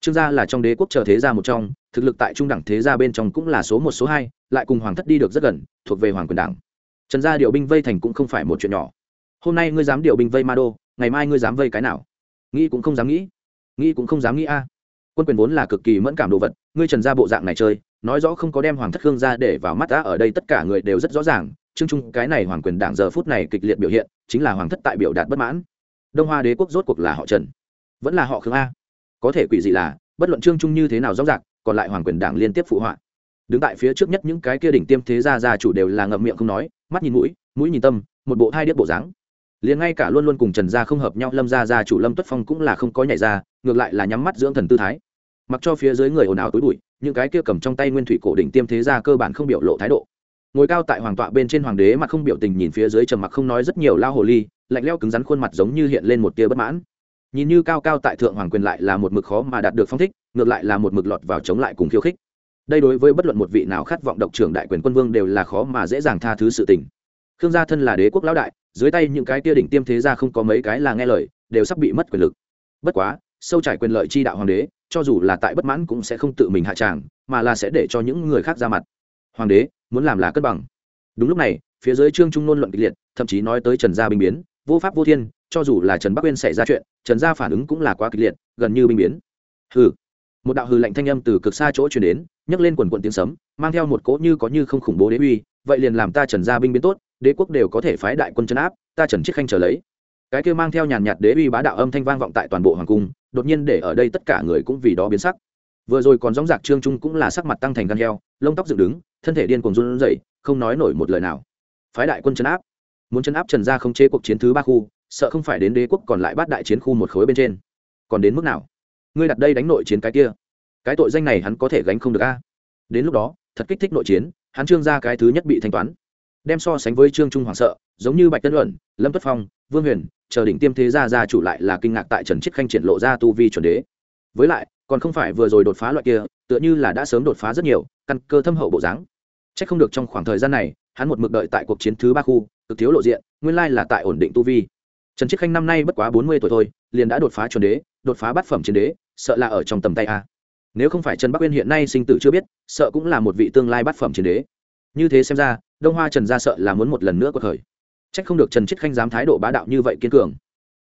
A: Trương gia là trong đế quốc chờ thế gia một trong, thực lực tại trung đẳng thế gia bên trong cũng là số một, số hai, lại cùng hoàng thất đi được rất gần, thuộc về hoàng quyền đảng. Trần gia điều binh vây thành cũng không phải một chuyện nhỏ hôm nay ngươi dám điều binh vây ma đô, ngày mai ngươi dám vây cái nào? Nghĩ cũng không dám nghĩ. Nghĩ cũng không dám nghĩ a. Quân quyền vốn là cực kỳ mẫn cảm đồ vật, ngươi trần ra bộ dạng này chơi, nói rõ không có đem hoàng thất khương ra để vào mắt đã ở đây tất cả người đều rất rõ ràng, chương chung cái này hoàng quyền đảng giờ phút này kịch liệt biểu hiện, chính là hoàng thất tại biểu đạt bất mãn. Đông hoa đế quốc rốt cuộc là họ trần. Vẫn là họ khương a. Có thể quỷ dị là, bất luận trương trung như thế nào rõ ràng, còn lại hoàng quyền đảng liên tiếp phụ họa. Đứng tại phía trước nhất những cái kia đỉnh tiêm thế gia gia chủ đều là ngậm miệng không nói, mắt nhìn mũi mũi nhìn tâm, một bộ hai điếc bộ dáng liền ngay cả luôn luôn cùng trần gia không hợp nhau, lâm gia gia chủ lâm tuất phong cũng là không có nhảy ra, ngược lại là nhắm mắt dưỡng thần tư thái. Mặc cho phía dưới người ồn ào túi bụi, những cái kia cầm trong tay nguyên thủy cổ đỉnh tiêm thế gia cơ bản không biểu lộ thái độ. Ngồi cao tại hoàng tọa bên trên hoàng đế mà không biểu tình nhìn phía dưới trầm mặc không nói rất nhiều lao hồ ly, lạnh leo cứng rắn khuôn mặt giống như hiện lên một tia bất mãn. Nhìn như cao cao tại thượng hoàng quyền lại là một mực khó mà đạt được phong thích, ngược lại là một mực lọt vào chống lại cùng khiêu khích. Đây đối với bất luận một vị nào khát vọng độc trưởng đại quyền quân vương đều là khó mà dễ dàng tha thứ sự tình. Khương gia thân là đế quốc lão đại dưới tay những cái tia đỉnh tiêm thế gia không có mấy cái là nghe lời, đều sắp bị mất quyền lực. Bất quá, sâu trải quyền lợi chi đạo hoàng đế, cho dù là tại bất mãn cũng sẽ không tự mình hạ tràng, mà là sẽ để cho những người khác ra mặt. Hoàng đế, muốn làm là cân bằng. Đúng lúc này, phía dưới trương trung nôn luận kịch liệt, thậm chí nói tới trần gia binh biến, vô pháp vô thiên, cho dù là trần bắc uyên xảy ra chuyện, trần gia phản ứng cũng là quá kịch liệt, gần như binh biến. Hừ. Một đạo hừ lạnh thanh âm từ cực xa chỗ truyền đến, nhấc lên quần quận tiếng sấm, mang theo một cỗ như có như không khủng bố đế uy, vậy liền làm ta trần gia binh biến tốt đế quốc đều có thể phái đại quân chấn áp, ta trần chiết khanh trở lấy. Cái kia mang theo nhàn nhạt đế uy bá đạo âm thanh vang vọng tại toàn bộ hoàng cung, đột nhiên để ở đây tất cả người cũng vì đó biến sắc. Vừa rồi còn gióng giạc trương trung cũng là sắc mặt tăng thành gan heo, lông tóc dựng đứng, thân thể điên cuồng run rẩy, không nói nổi một lời nào. Phái đại quân chấn áp. Muốn chấn áp trần gia không chế cuộc chiến thứ ba khu, sợ không phải đến đế quốc còn lại bắt đại chiến khu một khối bên trên. Còn đến mức nào? Ngươi đặt đây đánh nội chiến cái kia. Cái tội danh này hắn có thể gánh không được a. Đến lúc đó, thật kích thích nội chiến, hắn trương ra cái thứ nhất bị thanh toán đem so sánh với trương trung hoàng sợ, giống như bạch tân luận, lâm tuất phong, vương huyền, chờ đỉnh tiêm thế gia gia chủ lại là kinh ngạc tại trần chiết khanh triển lộ ra tu vi chuẩn đế. Với lại, còn không phải vừa rồi đột phá loại kia, tựa như là đã sớm đột phá rất nhiều, căn cơ thâm hậu bộ dáng. C h ắ c không được trong khoảng thời gian này, hắn một mực đợi tại cuộc chiến thứ ba khu, cực thiếu lộ diện, nguyên lai là tại ổn định tu vi. Trần chiết khanh năm nay bất quá bốn mươi tuổi thôi, liền đã đột phá chuẩn đế, đột phá bát phẩm chiến đế, sợ là ở trong tầm tay a. Nếu không phải trần bắc uyên hiện nay sinh tử chưa biết, sợ cũng là một vị tương lai bát phẩm chiến đế như thế xem ra, đông hoa trần gia sợ là muốn một lần nữa quật khởi. C h ắ c không được trần chiết khanh dám thái độ bá đạo như vậy kiên cường.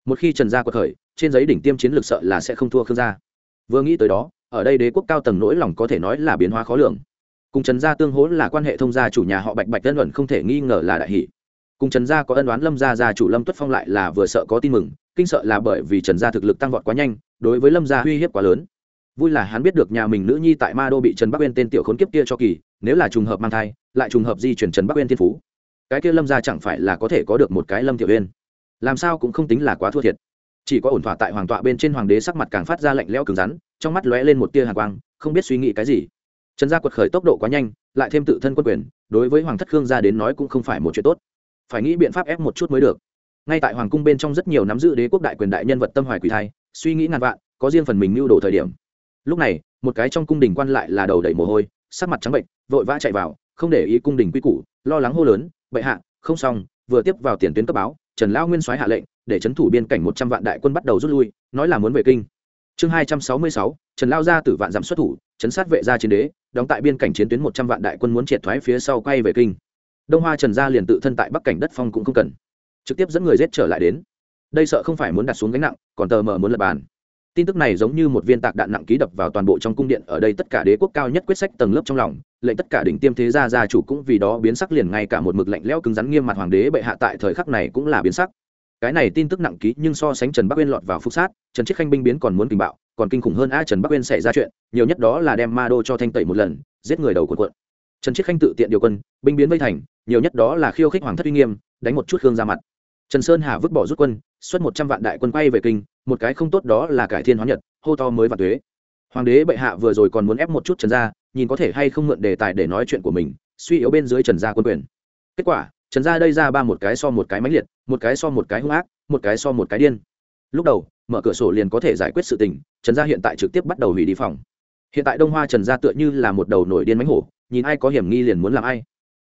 A: Một khi trần gia quật khởi, trên giấy đỉnh tiêm chiến lược sợ là sẽ không thua khương gia. Vừa nghĩ tới đó, ở đây đế quốc cao tầng nỗi lòng có thể nói là biến hóa khó lường. Cùng trần gia tương hỗ là quan hệ thông gia chủ nhà họ bạch bạch tân luận không thể nghi ngờ là đại hỷ. Cùng trần gia có ân đoán lâm gia gia chủ lâm tuất phong lại là vừa sợ có tin mừng, kinh sợ là bởi vì trần gia thực lực tăng vọt quá nhanh, đối với lâm gia uy hiếp quá lớn vui là hắn biết được nhà mình nữ nhi tại ma đô bị trần bắc uyên tên tiểu khốn kiếp kia cho kỳ, nếu là trùng hợp mang thai, lại trùng hợp di chuyển trần bắc uyên thiên phú. Cái kia lâm ra chẳng phải là có thể có được một cái lâm tiểu uyên. Làm sao cũng không tính là quá thua thiệt. Chỉ có ổn thỏa tại hoàng tọa bên trên hoàng đế sắc mặt càng phát ra lạnh lẽo cứng rắn, trong mắt lóe lên một tia hạ quang, không biết suy nghĩ cái gì. Trần gia quật khởi tốc độ quá nhanh, lại thêm tự thân quân quyền, đối với hoàng thất khương gia đến nói cũng không phải một chuyện tốt. Phải nghĩ biện pháp ép một chút mới được. Ngay tại hoàng cung bên trong rất nhiều nắm giữ đế quốc đại quyền đại nhân vật tâm hoài quỷ thai, suy nghĩ ngàn vạn, có riêng phần mình mưu đồ thời điểm lúc này, một cái trong cung đình quan lại là đầu đầy mồ hôi, sắc mặt trắng bệnh, vội vã chạy vào, không để ý cung đình quy củ, lo lắng hô lớn, bệ hạ, không xong, vừa tiếp vào tiền tuyến cấp báo, trần lão nguyên soái hạ lệnh, để trấn thủ biên cảnh một trăm vạn đại quân bắt đầu rút lui, nói là muốn về kinh. Chương hai trăm sáu mươi sáu, trần lao ra từ vạn giảm xuất thủ, chấn sát vệ gia chiến đế, đóng tại biên cảnh chiến tuyến một trăm vạn đại quân muốn triệt thoái phía sau quay về kinh. Đông hoa trần gia liền tự thân tại bắc cảnh đất phong cũng không cần, trực tiếp dẫn người giết trở lại đến. Đây sợ không phải muốn đặt xuống gánh nặng, còn tờ mờ muốn lập bàn tin tức này giống như một viên tạc đạn nặng ký đập vào toàn bộ trong cung điện, ở đây tất cả đế quốc cao nhất quyết sách tầng lớp trong lòng lệnh tất cả đỉnh tiêm thế gia gia chủ cũng vì đó biến sắc liền ngay cả một mực lạnh lẽo cứng rắn nghiêm mặt hoàng đế bệ hạ tại thời khắc này cũng là biến sắc. Cái này tin tức nặng ký nhưng so sánh trần bắc uyên lọt vào phúc sát, trần chiết khanh binh biến còn muốn kinh bạo, còn kinh khủng hơn a trần bắc uyên xảy ra chuyện, nhiều nhất đó là đem ma đô cho thanh tẩy một lần, giết người đầu của quận trần chiết khanh tự tiện điều quân, binh biến vây thành, nhiều nhất đó là khiêu khích hoàng thất uy nghiêm, đánh một chút khương ra mặt. Trần sơn hà vứt bỏ rút quân, xuất một trăm vạn đại quân quay về kinh một cái không tốt đó là cải thiên hóa nhật, hô to mới và thuế hoàng đế bệ hạ vừa rồi còn muốn ép một chút trần gia, nhìn có thể hay không mượn đề tài để nói chuyện của mình, suy yếu bên dưới trần gia quân quyền. Kết quả, trần gia đây ra ba một cái so một cái mãnh liệt, một cái so một cái hung ác, một cái so một cái điên. Lúc đầu, mở cửa sổ liền có thể giải quyết sự tình, trần gia hiện tại trực tiếp bắt đầu hủy đi phòng. Hiện tại đông hoa trần gia tựa như là một đầu nổi điên mánh hổ, nhìn ai có hiểm nghi liền muốn làm ai.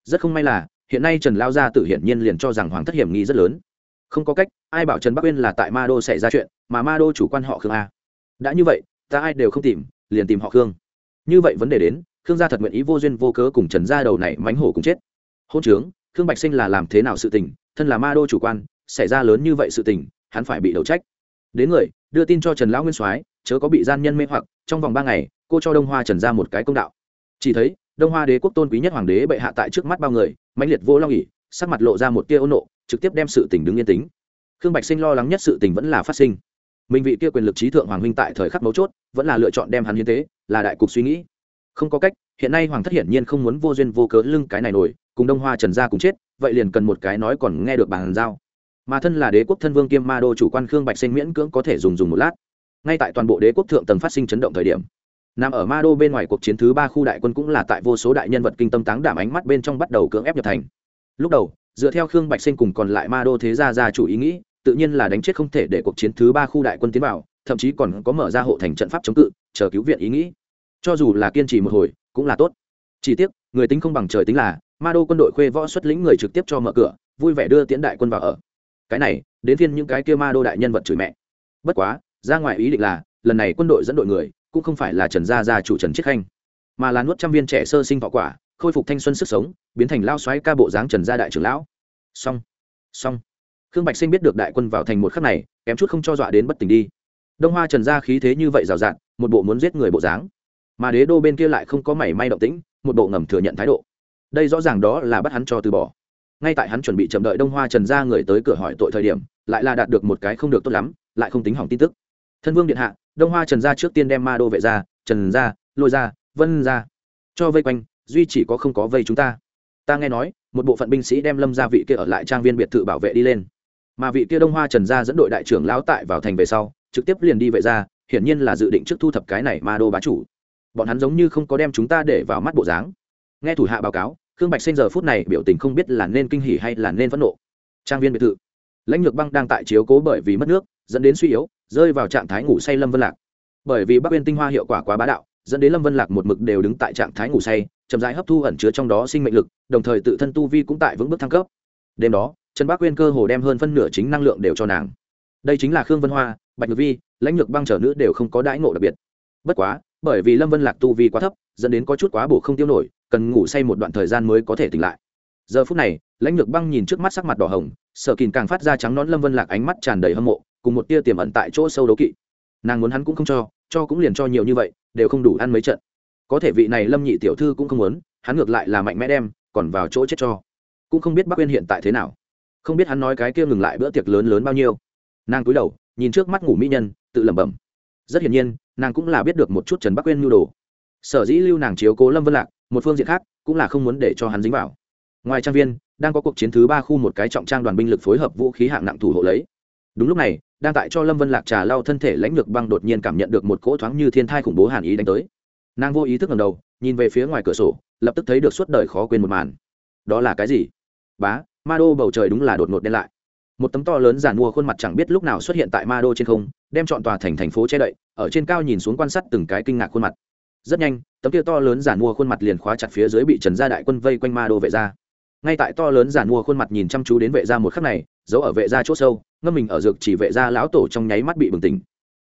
A: Rất không may là, hiện nay trần lao gia tự hiển nhiên liền cho rằng hoàng thất hiểm nghi rất lớn không có cách, ai bảo trần bắc uyên là tại ma đô xảy ra chuyện, mà ma đô chủ quan họ khương a. Đã như vậy, ta ai đều không tìm, liền tìm họ khương. Như vậy vấn đề đến, khương gia thật nguyện ý vô duyên vô cớ cùng trần gia đầu này mánh hổ cùng chết. Hôn trướng, khương bạch sinh là làm thế nào sự tình, thân là ma đô chủ quan, xảy ra lớn như vậy sự tình, hắn phải bị đầu trách. Đến người, đưa tin cho trần lão nguyên soái, chớ có bị gian nhân mê hoặc, trong vòng ba ngày, cô cho đông hoa trần ra một cái công đạo. Chỉ thấy, đông hoa đế quốc tôn quý nhất hoàng đế bệ hạ tại trước mắt bao người, mãnh liệt vô long ỉ sắc mặt lộ ra một tia ôn nộ trực tiếp đem sự tình đứng yên tính. Khương bạch sinh lo lắng nhất sự tình vẫn là phát sinh. Mình vị kia quyền lực trí thượng hoàng huynh tại thời khắc mấu chốt, vẫn là lựa chọn đem hắn hiến tế, là đại cục suy nghĩ. Không có cách, hiện nay hoàng thất hiển nhiên không muốn vô duyên vô cớ lưng cái này nổi, cùng đông hoa trần gia cùng chết, vậy liền cần một cái nói còn nghe được bàn giao. Mà thân là đế quốc thân vương kiêm ma đô chủ quan khương bạch sinh miễn cưỡng có thể dùng dùng một lát. Ngay tại toàn bộ đế quốc thượng tầng phát sinh chấn động thời điểm, nằm ở ma đô bên ngoài cuộc chiến thứ ba khu đại quân cũng là tại vô số đại nhân vật kinh tâm táng đảm ánh mắt bên trong bắt đầu cưỡng ép nhập thành. Lúc đầu dựa theo khương bạch sinh cùng còn lại ma đô thế gia gia chủ ý nghĩ, tự nhiên là đánh chết không thể để cuộc chiến thứ ba khu đại quân tiến vào, thậm chí còn có mở ra hộ thành trận pháp chống cự, chờ cứu viện ý nghĩ. Cho dù là kiên trì một hồi, cũng là tốt. Chỉ tiếc, người tính không bằng trời tính là, ma đô quân đội khuê võ xuất lĩnh người trực tiếp cho mở cửa, vui vẻ đưa tiễn đại quân vào ở. Cái này, đến thiên những cái kia ma đô đại nhân vật chửi mẹ. Bất quá, ra ngoài ý định là, lần này quân đội dẫn đội người, cũng không phải là trần gia gia chủ trần chiết khanh, mà là nuốt trăm viên trẻ sơ sinh võ quả khôi phục thanh xuân sức sống, biến thành lao xoáy ca bộ dáng trần gia đại trưởng lão. Xong xong. Khương bạch sinh biết được đại quân vào thành một khắc này, kém chút không cho dọa đến bất tỉnh đi. Đông hoa trần gia khí thế như vậy rào rạt, một bộ muốn giết người bộ dáng. Mà đế đô bên kia lại không có mảy may động tĩnh, một bộ ngầm thừa nhận thái độ. Đây rõ ràng đó là bắt hắn cho từ bỏ. Ngay tại hắn chuẩn bị chậm đợi đông hoa trần gia người tới cửa hỏi tội thời điểm, lại là đạt được một cái không được tốt lắm, lại không tính hỏng tin tức. Thân vương điện hạ, đông hoa trần gia trước tiên đem ma đô vệ ra, trần gia, lôi ra vân ra cho vây quanh duy chỉ có không có vây chúng ta. Ta nghe nói, một bộ phận binh sĩ đem lâm gia vị kia ở lại trang viên biệt thự bảo vệ đi lên. Mà vị kia đông hoa trần gia dẫn đội đại trưởng lão tại vào thành về sau, trực tiếp liền đi vệ ra hiển nhiên là dự định trước thu thập cái này ma đô bá chủ. Bọn hắn giống như không có đem chúng ta để vào mắt bộ dáng. Nghe thủ hạ báo cáo, khương bạch sinh giờ phút này biểu tình không biết là nên kinh hỉ hay là nên phẫn nộ. Trang viên biệt thự. Lãnh lược băng đang tại chiếu cố bởi vì mất nước, dẫn đến suy yếu, rơi vào trạng thái ngủ say lâm vân lạc. Bởi vì bắc uyên tinh hoa hiệu quả quá bá đạo, dẫn đến lâm vân lạc một mực đều đứng tại trạng thái ngủ say chậm rãi hấp thu ẩn chứa trong đó sinh mệnh lực, đồng thời tự thân tu vi cũng tại vững bước thăng cấp. Đêm đó, trần bác uyên cơ hồ đem hơn phân nửa chính năng lượng đều cho nàng. Đây chính là khương vân hoa, bạch Nhược vi, lãnh lược băng trở nữ đều không có đãi ngộ đặc biệt. Bất quá, bởi vì lâm vân lạc tu vi quá thấp, dẫn đến có chút quá bổ không tiêu nổi, cần ngủ say một đoạn thời gian mới có thể tỉnh lại. Giờ phút này, lãnh lược băng nhìn trước mắt sắc mặt đỏ hồng, sợ kìn càng phát ra trắng nón lâm vân lạc ánh mắt tràn đầy hâm mộ, cùng một tia tiềm ẩn tại chỗ sâu đấu kỵ. Nàng muốn hắn cũng không cho cho cũng liền cho nhiều như vậy, đều không đủ ăn mấy trận có thể vị này lâm nhị tiểu thư cũng không muốn, hắn ngược lại là mạnh mẽ đem, còn vào chỗ chết cho. Cũng không biết bác uyên hiện tại thế nào. Không biết hắn nói cái kia ngừng lại bữa tiệc lớn lớn bao nhiêu. Nàng cúi đầu, nhìn trước mắt ngủ mỹ nhân, tự lẩm bẩm. Rất hiển nhiên, nàng cũng là biết được một chút trần bắc uyên nhu đồ. Sở dĩ lưu nàng chiếu cố lâm vân lạc, một phương diện khác, cũng là không muốn để cho hắn dính vào. Ngoài trang viên, đang có cuộc chiến thứ ba khu một cái trọng trang đoàn binh lực phối hợp vũ khí hạng nặng thủ hộ lấy. Đúng lúc này, đang tại cho lâm vân lạc trà lau thân thể lãnh lược băng đột nhiên cảm nhận được một cỗ thoáng như thiên thai khủng bố hàn ý đánh tới nàng vô ý thức ngầm đầu, nhìn về phía ngoài cửa sổ, lập tức thấy được suốt đời khó quên một màn. Đó là cái gì? Bá, ma đô bầu trời đúng là đột ngột đen lại. Một tấm to lớn giàn mua khuôn mặt chẳng biết lúc nào xuất hiện tại ma đô trên không, đem chọn tòa thành thành phố che đậy, ở trên cao nhìn xuống quan sát từng cái kinh ngạc khuôn mặt. Rất nhanh, tấm kia to lớn giàn mua khuôn mặt liền khóa chặt phía dưới bị trần gia đại quân vây quanh ma đô vệ gia ngay tại to lớn giàn mua khuôn mặt nhìn chăm chú đến vệ gia một khắc này giấu ở vệ gia chỗ sâu, ngâm mình ở dược chỉ vệ gia lão tổ trong nháy mắt bị bừng tỉnh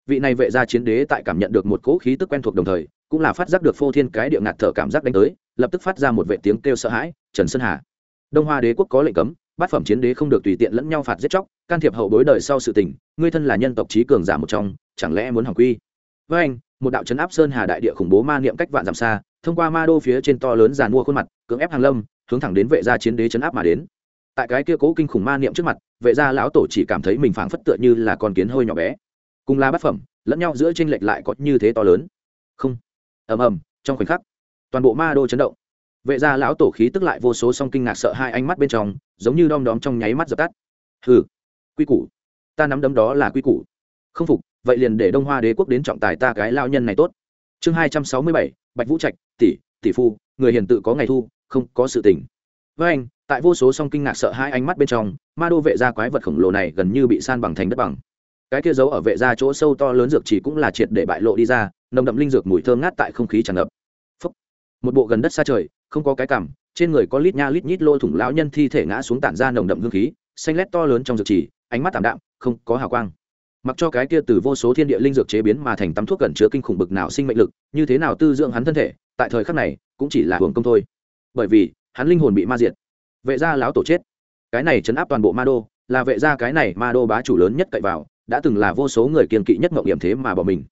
A: vị này vệ gia chiến đế tại cảm nhận được một cỗ khí tức quen thuộc đồng thời, cũng là phát giác được phô thiên cái địa ngạt thở cảm giác đánh tới, lập tức phát ra một vệ tiếng kêu sợ hãi, trần sơn hà, đông hoa đế quốc có lệnh cấm, bát phẩm chiến đế không được tùy tiện lẫn nhau phạt giết chóc, can thiệp hậu bối đời sau sự tình, ngươi thân là nhân tộc trí cường giả một trong, chẳng lẽ muốn hỏng quy? Với anh, một đạo chấn áp sơn hà đại địa khủng bố ma niệm cách vạn dặm xa, thông qua ma đô phía trên to lớn giàn mua khuôn mặt, cưỡng ép hàng lâm, hướng thẳng đến vệ gia chiến đế chấn áp mà đến. Tại cái kia cố kinh khủng ma niệm trước mặt, vệ gia lão tổ chỉ cảm thấy mình phảng phất tựa như là con kiến hơi nhỏ bé cùng là bát phẩm, lẫn nhau giữa tranh lệch lại có như thế to lớn. Không. Ầm ầm, trong khoảnh khắc, toàn bộ ma đô chấn động. Vệ gia lão tổ khí tức lại vô số song kinh ngạc sợ hai ánh mắt bên trong, giống như đom đóm trong nháy mắt dập tắt. Hừ, quy củ. Ta nắm đấm đó là quy củ. Không phục, vậy liền để đông hoa đế quốc đến trọng tài ta cái lao nhân này tốt. Chương hai trăm sáu mươi bảy, bạch vũ trạch, tỷ tỷ phu, người hiền tự có ngày thu, không có sự tình. Với anh, tại vô số song kinh ngạc sợ hai ánh mắt bên trong, ma đô vệ gia quái vật khổng lồ này gần như bị san bằng thành đất bằng cái kia giấu ở vệ gia chỗ sâu to lớn dược chỉ cũng là triệt để bại lộ đi ra, nồng đậm linh dược mùi thơm ngát tại không khí tràn ngập. Phúc. một bộ gần đất xa trời, không có cái cằm trên người có lít nha lít nhít lôi thủng lão nhân thi thể ngã xuống tản ra nồng đậm hương khí, xanh lét to lớn trong dược chỉ, ánh mắt tảm đạm, không có hào quang. Mặc cho cái kia từ vô số thiên địa linh dược chế biến mà thành tắm thuốc cẩn chứa kinh khủng bực nào sinh mệnh lực, như thế nào tư dưỡng hắn thân thể, tại thời khắc này, cũng chỉ là hưởng công thôi. Bởi vì, hắn linh hồn bị ma diệt. Vệ gia lão tổ chết. Cái này chấn áp toàn bộ ma đô, là vệ gia cái này ma đô bá chủ lớn nhất cậy vào đã từng là vô số người kiên kỵ nhất mộng điểm thế mà bỏ mình.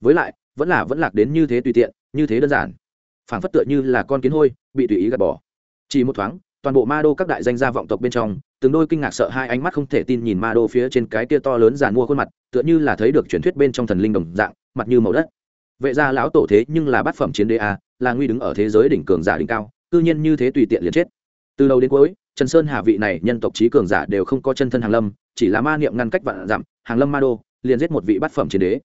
A: Với lại, vẫn là vẫn lạc đến như thế tùy tiện, như thế đơn giản. Phảng phất tựa như là con kiến hôi, bị tùy ý gạt bỏ. Chỉ một thoáng, toàn bộ ma đô các đại danh gia vọng tộc bên trong, từng đôi kinh ngạc sợ hai ánh mắt không thể tin nhìn ma đô phía trên cái kia to lớn giàn mua khuôn mặt, tựa như là thấy được truyền thuyết bên trong thần linh đồng dạng, mặt như màu đất. Vệ gia lão tổ thế nhưng là bát phẩm chiến đế a, là nguy đứng ở thế giới đỉnh cường giả đỉnh cao tư nhiên như thế tùy tiện liền chết. Từ đầu đến cuối trần sơn hà vị này nhân tộc trí cường giả đều không có chân thân hàng lâm, chỉ là ma niệm ngăn cách vạn dặm, hàng lâm ma đô, liền giết một vị bát phẩm chiến đế.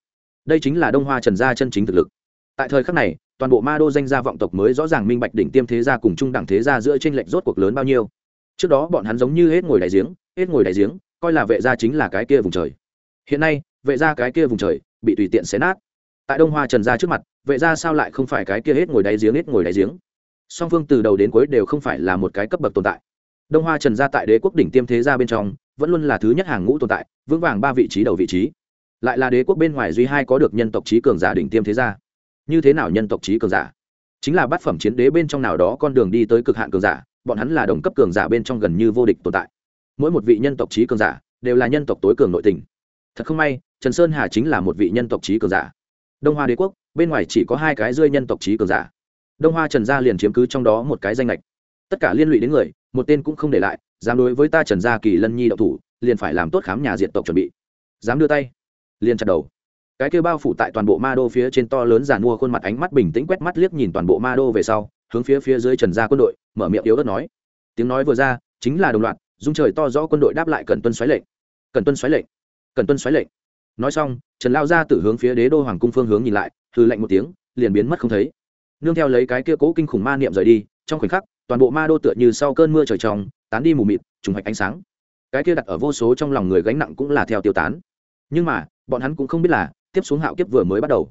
A: Đây chính là đông hoa trần gia chân chính thực lực. Tại thời khắc này, toàn bộ ma đô danh gia vọng tộc mới rõ ràng minh bạch đỉnh tiêm thế gia cùng trung đẳng thế gia giữa t r ê n lệch rốt cuộc lớn bao nhiêu. Trước đó bọn hắn giống như hết ngồi đại giếng, hết ngồi đại giếng, coi là vệ gia chính là cái kia vùng trời. Hiện nay, vệ gia cái kia vùng trời bị tùy tiện xé nát. Tại đông hoa trần gia trước mặt, vệ gia sao lại không phải cái kia hết ngồi đáy giếng, hết ngồi đáy giếng? Song phương từ đầu đến cuối đều không phải là một cái cấp bậc tồn tại đông hoa trần gia tại đế quốc đỉnh tiêm thế gia bên trong, vẫn luôn là thứ nhất hàng ngũ tồn tại, vững vàng ba vị trí đầu vị trí. Lại là đế quốc bên ngoài duy hai có được nhân tộc trí cường giả đỉnh tiêm thế gia. Như thế nào nhân tộc trí cường giả? Chính là bát phẩm chiến đế bên trong nào đó con đường đi tới cực hạn cường giả, bọn hắn là đồng cấp cường giả bên trong gần như vô địch tồn tại. Mỗi một vị nhân tộc trí cường giả đều là nhân tộc tối cường nội tình. Thật không may, trần sơn hà chính là một vị nhân tộc trí cường giả. Đông hoa đế quốc, bên ngoài chỉ có hai cái rơi nhân tộc trí cường giả. Đông hoa trần gia liền chiếm cứ trong đó một cái danh lệch tất cả liên lụy đến người một tên cũng không để lại, dám đối với ta trần gia kỳ lân nhi đậu thủ, liền phải làm tốt khám nhà diện tộc chuẩn bị. Dám đưa tay, liền chặt đầu. Cái kêu bao phủ tại toàn bộ ma đô phía trên to lớn giàn mua khuôn mặt ánh mắt bình tĩnh quét mắt liếc nhìn toàn bộ ma đô về sau, hướng phía phía dưới trần gia quân đội, mở miệng yếu ớt nói. Tiếng nói vừa ra, chính là đồng loạt dung trời to rõ quân đội đáp lại cần tuân xoáy lệnh. Cần tuân xoáy lệnh. Cần tuân xoáy lệnh. Nói xong, trần lao ra từ hướng phía đế đô hoàng cung phương hướng nhìn lại hư lệnh một tiếng, liền biến mất không thấy. Nương theo lấy cái kia cố kinh khủng ma niệm rời đi, trong khoảnh khắc toàn bộ ma đô tựa như sau cơn mưa trời tròng tán đi mù mịt, trùng hoạch ánh sáng. Cái kia đặt ở vô số trong lòng người gánh nặng cũng là theo tiêu tán. Nhưng mà, bọn hắn cũng không biết là, tiếp xuống hạo kiếp vừa mới bắt đầu.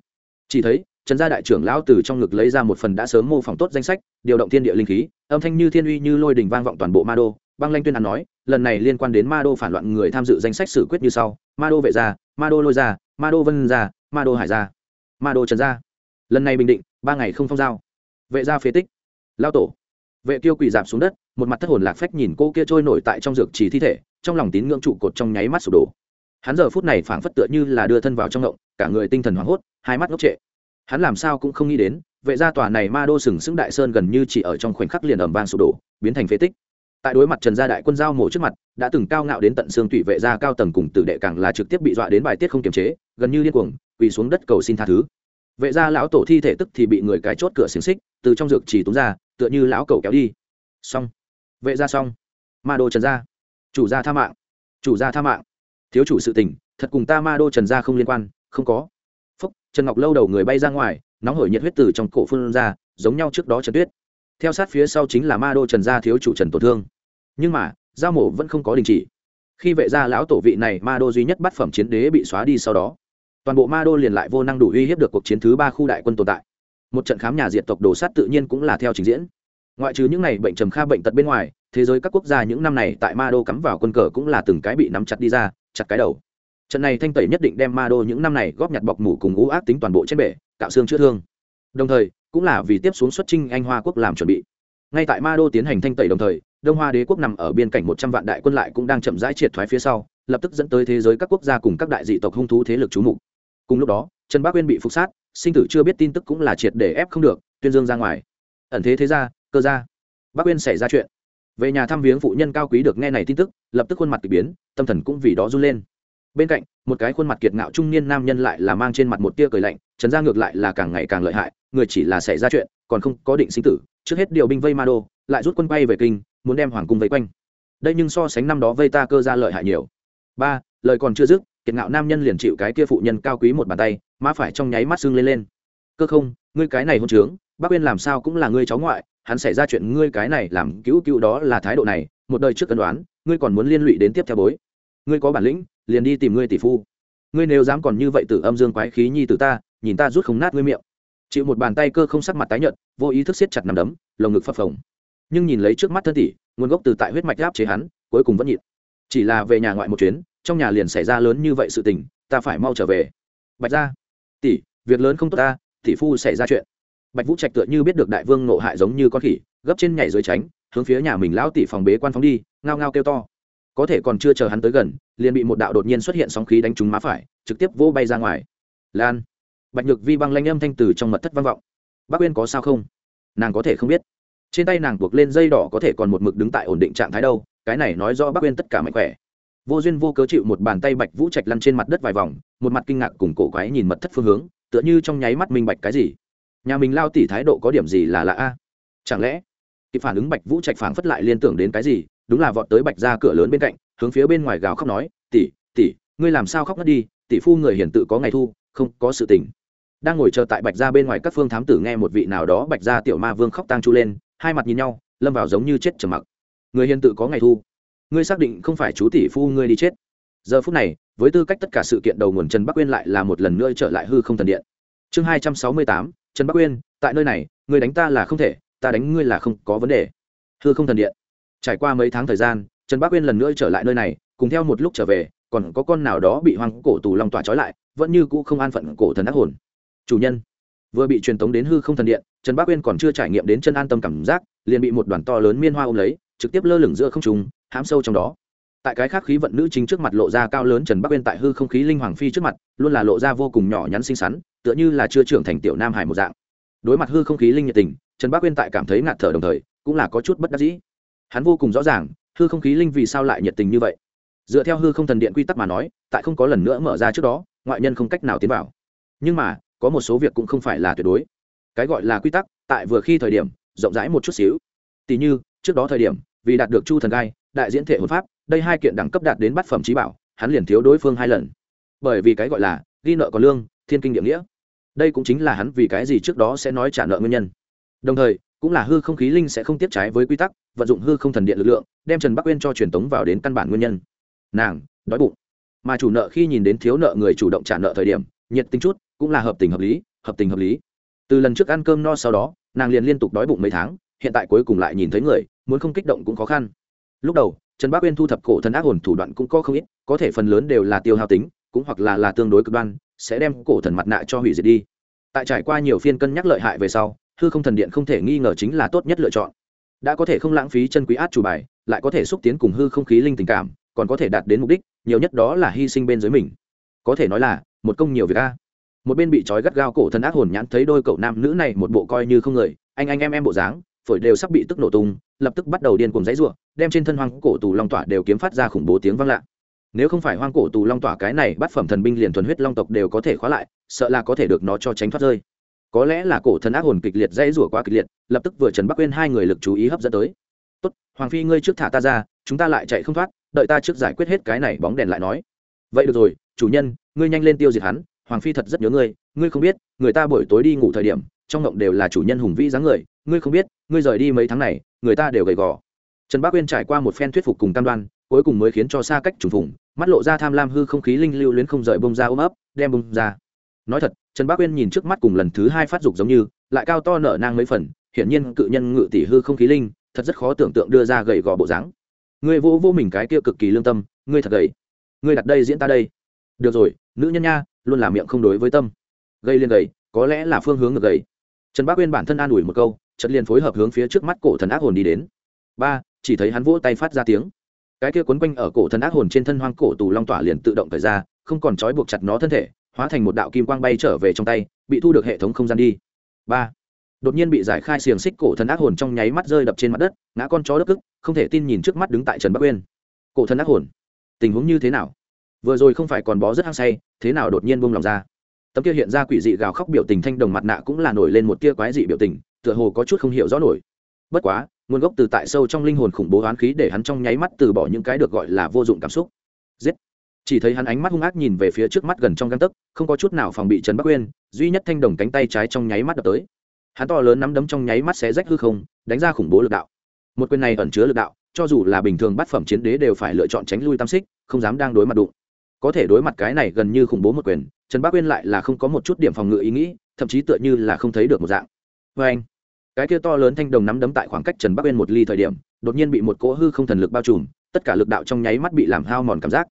A: Chỉ thấy, trần gia đại trưởng lão từ trong ngực lấy ra một phần đã sớm mô phỏng tốt danh sách, điều động thiên địa linh khí, âm thanh như thiên uy như lôi đình vang vọng toàn bộ ma đô. Băng lanh tuyên án nói, lần này liên quan đến ma đô phản loạn người tham dự danh sách xử quyết như sau. Ma đô vệ gia, ma đô lôi gia, ma đô vân gia, ma đô hải gia, ma đô trần gia. Lần này bình định, ba ngày không phong giao. Vệ gia phế tích. Lao tổ vệ tiêu quỳ dạp xuống đất, một mặt thất hồn lạc phách nhìn cô kia trôi nổi tại trong dược trì thi thể, trong lòng tín ngưỡng trụ cột trong nháy mắt sụp đổ. Hắn giờ phút này phảng phất tựa như là đưa thân vào trong ngộng, cả người tinh thần hoảng hốt, hai mắt ngốc trệ. Hắn làm sao cũng không nghĩ đến, vệ gia tòa này ma đô sừng sững đại sơn gần như chỉ ở trong khoảnh khắc liền ẩm vang sụp đổ, biến thành phế tích. Tại đối mặt trần gia đại quân giao mổ trước mặt, đã từng cao ngạo đến tận xương tụy vệ gia cao tầng cùng tử đệ càng là trực tiếp bị dọa đến bài tiết không kiềm chế, gần như điên cuồng, quỳ xuống đất cầu xin tha thứ. Vệ gia lão tổ thi thể tức thì bị người cái chốt cửa xiềng xích, từ trong dược chỉ túng ra tựa như lão cầu kéo đi. Xong. Vệ gia xong. Ma đô trần gia. Chủ gia tha mạng. Chủ gia tha mạng. Thiếu chủ sự tình thật cùng ta ma đô trần gia không liên quan, không có. Phúc, trần ngọc lâu đầu người bay ra ngoài, nóng hổi nhiệt huyết từ trong cổ phun ra, giống nhau trước đó trần tuyết. Theo sát phía sau chính là ma đô trần gia thiếu chủ trần tổn thương. Nhưng mà, giao mổ vẫn không có đình chỉ. Khi vệ gia lão tổ vị này ma đô duy nhất bắt phẩm chiến đế bị xóa đi sau đó, toàn bộ ma đô liền lại vô năng đủ uy hiếp được cuộc chiến thứ ba khu đại quân tồn tại một trận khám nhà diệt tộc đồ sát tự nhiên cũng là theo trình diễn. Ngoại trừ những này bệnh trầm kha bệnh tật bên ngoài, thế giới các quốc gia những năm này tại ma đô cắm vào quân cờ cũng là từng cái bị nắm chặt đi ra, chặt cái đầu. Trận này thanh tẩy nhất định đem ma đô những năm này góp nhặt bọc mủ cùng ngũ ác tính toàn bộ trên bể, cạo xương chữa thương. Đồng thời, cũng là vì tiếp xuống xuất trinh anh hoa quốc làm chuẩn bị. Ngay tại ma đô tiến hành thanh tẩy đồng thời, đông hoa đế quốc nằm ở biên cảnh một trăm vạn đại quân lại cũng đang chậm rãi triệt thoái phía sau, lập tức dẫn tới thế giới các quốc gia cùng các đại dị tộc hung thú thế lực trú mục. Cùng lúc đó, trần bác uyên bị phục sát sinh tử chưa biết tin tức cũng là triệt để ép không được, tuyên dương ra ngoài. Ẩn thế thế ra cơ ra bác uyên xảy ra chuyện. Về nhà thăm viếng phụ nhân cao quý được nghe này tin tức, lập tức khuôn mặt k ỳ biến, tâm thần cũng vì đó run lên. Bên cạnh, một cái khuôn mặt kiệt ngạo trung niên nam nhân lại là mang trên mặt một tia cười lạnh, trần ra ngược lại là càng ngày càng lợi hại, người chỉ là xảy ra chuyện, còn không có định sinh tử, trước hết điều binh vây ma đô, lại rút quân quay về kinh, muốn đem hoàng cung vây quanh. Đây nhưng so sánh năm đó vây ta cơ ra lợi hại nhiều. Ba, lời còn chưa dứt kiệt ngạo nam nhân liền chịu cái kia phụ nhân cao quý một bàn tay, má phải trong nháy mắt sưng lên lên. Cơ không, ngươi cái này hôn trướng, bác uyên làm sao cũng là ngươi cháu ngoại, hắn xảy ra chuyện ngươi cái này làm cứu cứu đó là thái độ này, một đời trước cân đoán, ngươi còn muốn liên lụy đến tiếp theo bối. Ngươi có bản lĩnh, liền đi tìm ngươi tỷ phu. Ngươi nếu dám còn như vậy tử âm dương quái khí nhi từ ta, nhìn ta rút không nát ngươi miệng. Chịu một bàn tay cơ không sắc mặt tái nhợt, vô ý thức siết chặt nằm đấm, lồng ngực phập phồng. Nhưng nhìn lấy trước mắt thân tỷ, nguồn gốc từ tại huyết mạch áp chế hắn, cuối cùng vẫn nhịn. Chỉ là về nhà ngoại một chuyến trong nhà liền xảy ra lớn như vậy sự tình, ta phải mau trở về. Bạch ra tỷ, việc lớn không tốt ta, tỷ phu xảy ra chuyện. Bạch vũ trạch tựa như biết được đại vương nộ hại giống như con khỉ, gấp trên nhảy dưới tránh, hướng phía nhà mình lão tỷ phòng bế quan phóng đi, ngao ngao kêu to. Có thể còn chưa chờ hắn tới gần, liền bị một đạo đột nhiên xuất hiện sóng khí đánh trúng má phải, trực tiếp vô bay ra ngoài. Lan. Bạch nhược vi băng lanh âm thanh từ trong mật thất vang vọng. Bác uyên có sao không? Nàng có thể không biết. Trên tay nàng buộc lên dây đỏ có thể còn một mực đứng tại ổn định trạng thái đâu, cái này nói rõ bác uyên tất cả mạnh khỏe vô duyên vô cớ chịu một bàn tay bạch vũ trạch lăn trên mặt đất vài vòng, một mặt kinh ngạc cùng cổ quái nhìn mật thất phương hướng, tựa như trong nháy mắt minh bạch cái gì. Nhà mình lao tỉ thái độ có điểm gì là lạ a? Chẳng lẽ, kịp phản ứng bạch vũ trạch phảng phất lại liên tưởng đến cái gì, đúng là vọt tới bạch ra cửa lớn bên cạnh, hướng phía bên ngoài gào khóc nói, tỷ tỷ, ngươi làm sao khóc ngất đi, tỷ phu người hiển tự có ngày thu, không có sự tình. Đang ngồi chờ tại bạch ra bên ngoài các phương thám tử nghe một vị nào đó bạch ra tiểu ma vương khóc tang chu lên, hai mặt nhìn nhau, lâm vào giống như chết trầm mặc. Người hiền tự có ngày thu ngươi xác định không phải chú tỷ phu ngươi đi chết. Giờ phút này, với tư cách tất cả sự kiện đầu nguồn trần bắc uyên lại là một lần nữa trở lại hư không thần điện. Chương hai trăm sáu mươi tám, trần bắc uyên, tại nơi này, ngươi đánh ta là không thể, ta đánh ngươi là không có vấn đề. Hư không thần điện. Trải qua mấy tháng thời gian, trần bắc uyên lần nữa trở lại nơi này, cùng theo một lúc trở về, còn có con nào đó bị hoang cổ tù long tỏa trói lại, vẫn như cũ không an phận cổ thần ác hồn. Chủ nhân. Vừa bị truyền tống đến hư không thần điện, trần Bắc uyên còn chưa trải nghiệm đến chân an tâm cảm giác, liền bị một đoàn to lớn miên hoa ôm lấy, trực tiếp lơ lửng giữa không trùng hãm sâu trong đó. Tại cái khác khí vận nữ chính trước mặt lộ ra cao lớn trần bắc uyên tại hư không khí linh hoàng phi trước mặt, luôn là lộ ra vô cùng nhỏ nhắn xinh xắn, tựa như là chưa trưởng thành tiểu nam hải một dạng. Đối mặt hư không khí linh nhiệt tình, trần bắc uyên tại cảm thấy ngạt thở đồng thời, cũng là có chút bất đắc dĩ. Hắn vô cùng rõ ràng, hư không khí linh vì sao lại nhiệt tình như vậy. Dựa theo hư không thần điện quy tắc mà nói, tại không có lần nữa mở ra trước đó, ngoại nhân không cách nào tiến vào. Nhưng mà, có một số việc cũng không phải là tuyệt đối. Cái gọi là quy tắc, tại vừa khi thời điểm, rộng rãi một chút xíu. Tỉ như, trước đó thời điểm, vì đạt được chu thần gai đại diễn thể hồn pháp, đây hai kiện đẳng cấp đạt đến bát phẩm trí bảo, hắn liền thiếu đối phương hai lần. Bởi vì cái gọi là ghi nợ có lương, thiên kinh địa nghĩa. Đây cũng chính là hắn vì cái gì trước đó sẽ nói trả nợ nguyên nhân. Đồng thời, cũng là hư không khí linh sẽ không tiếp trái với quy tắc, vận dụng hư không thần điện lực lượng, đem trần bắc Uyên cho truyền tống vào đến căn bản nguyên nhân. Nàng, đói bụng. Mà chủ nợ khi nhìn đến thiếu nợ người chủ động trả nợ thời điểm, nhiệt tính chút, cũng là hợp tình hợp lý, hợp tình hợp lý. Từ lần trước ăn cơm no sau đó, nàng liền liên tục đói bụng mấy tháng, hiện tại cuối cùng lại nhìn thấy người, muốn không kích động cũng khó khăn lúc đầu, trần bác uyên thu thập cổ thần ác hồn thủ đoạn cũng có không ít, có thể phần lớn đều là tiêu hao tính, cũng hoặc là là tương đối cực đoan, sẽ đem cổ thần mặt nạ cho hủy diệt đi. Tại trải qua nhiều phiên cân nhắc lợi hại về sau, hư không thần điện không thể nghi ngờ chính là tốt nhất lựa chọn. Đã có thể không lãng phí chân quý át chủ bài, lại có thể xúc tiến cùng hư không khí linh tình cảm, còn có thể đạt đến mục đích, nhiều nhất đó là hy sinh bên dưới mình. Có thể nói là, một công nhiều việc a. Một bên bị trói gắt gao cổ thần ác hồn nhãn thấy đôi cậu nam nữ này một bộ coi như không người, anh anh em em bộ dáng, phổi đều sắp bị tức nổ tung lập tức bắt đầu điên cuồng dãy rủa, đem trên thân hoang cổ tù long tỏa đều kiếm phát ra khủng bố tiếng vang lạ. Nếu không phải hoang cổ tù long tỏa cái này bắt phẩm thần binh liền thuần huyết long tộc đều có thể khóa lại, sợ là có thể được nó cho tránh thoát rơi. Có lẽ là cổ thần ác hồn kịch liệt dãy rủa quá kịch liệt, lập tức vừa trần bắc uyên hai người lực chú ý hấp dẫn tới. Tốt, hoàng phi ngươi trước thả ta ra, chúng ta lại chạy không thoát, đợi ta trước giải quyết hết cái này bóng đèn lại nói. Vậy được rồi, chủ nhân, ngươi nhanh lên tiêu diệt hắn, hoàng phi thật rất nhớ ngươi ngươi không biết, người ta buổi tối đi ngủ thời điểm trong ngộng đều là chủ nhân hùng vĩ dáng người, ngươi không biết, ngươi rời đi mấy tháng này, người ta đều gầy gò. Trần bác uyên trải qua một phen thuyết phục cùng cam đoan, cuối cùng mới khiến cho xa cách trùng phùng, mắt lộ ra tham lam hư không khí linh lưu luyến không rời bông ra ôm ấp, đem bông ra. Nói thật, trần bác uyên nhìn trước mắt cùng lần thứ hai phát dục giống như, lại cao to nở nang mấy phần, hiển nhiên cự nhân ngự tỷ hư không khí linh, thật rất khó tưởng tượng đưa ra gầy gò bộ dáng. Ngươi vô vô mình cái kia cực kỳ lương tâm, ngươi thật gầy. Ngươi đặt đây diễn ta đây. Được rồi, nữ nhân nha, luôn là miệng không đối với tâm. Gây liền gầy, có lẽ là phương hướng ngược gầy trần bác uyên bản thân an ủi một câu, chợt liền phối hợp hướng phía trước mắt cổ thần ác hồn đi đến. Ba, chỉ thấy hắn vỗ tay phát ra tiếng. Cái kia quấn quanh ở cổ thần ác hồn trên thân hoang cổ tù long tỏa liền tự động thời ra, không còn trói buộc chặt nó thân thể, hóa thành một đạo kim quang bay trở về trong tay, bị thu được hệ thống không gian đi. Ba, đột nhiên bị giải khai xiềng xích cổ thần ác hồn trong nháy mắt rơi đập trên mặt đất, ngã con chó đất ức không thể tin nhìn trước mắt đứng tại trần bắc uyên. Cổ thần ác hồn, tình huống như thế nào? Vừa rồi không phải còn bó rất hăng say, thế nào đột nhiên buông lòng ra? Tấm kia hiện ra quỷ dị gào khóc biểu tình thanh đồng mặt nạ cũng là nổi lên một tia quái dị biểu tình, tựa hồ có chút không hiểu rõ nổi. Bất quá, nguồn gốc từ tại sâu trong linh hồn khủng bố oán khí để hắn trong nháy mắt từ bỏ những cái được gọi là vô dụng cảm xúc. Giết! Chỉ thấy hắn ánh mắt hung ác nhìn về phía trước mắt gần trong găng tấc, không có chút nào phòng bị trần bắc uyên, duy nhất thanh đồng cánh tay trái trong nháy mắt đập tới. Hắn to lớn nắm đấm trong nháy mắt xé rách hư không, đánh ra khủng bố lực đạo. Một quyền này ẩn chứa lực đạo, cho dù là bình thường bát phẩm chiến đế đều phải lựa chọn tránh lui tam xích, không dám đang đối mặt đụng có thể đối mặt cái này gần như khủng bố một quyền, trần bác uyên lại là không có một chút điểm phòng ngự ý nghĩ, thậm chí tựa như là không thấy được một dạng. Vê anh, cái kia to lớn thanh đồng nắm đấm tại khoảng cách trần bắc uyên một ly thời điểm, đột nhiên bị một cỗ hư không thần lực bao trùm, tất cả lực đạo trong nháy mắt bị làm hao mòn cảm giác.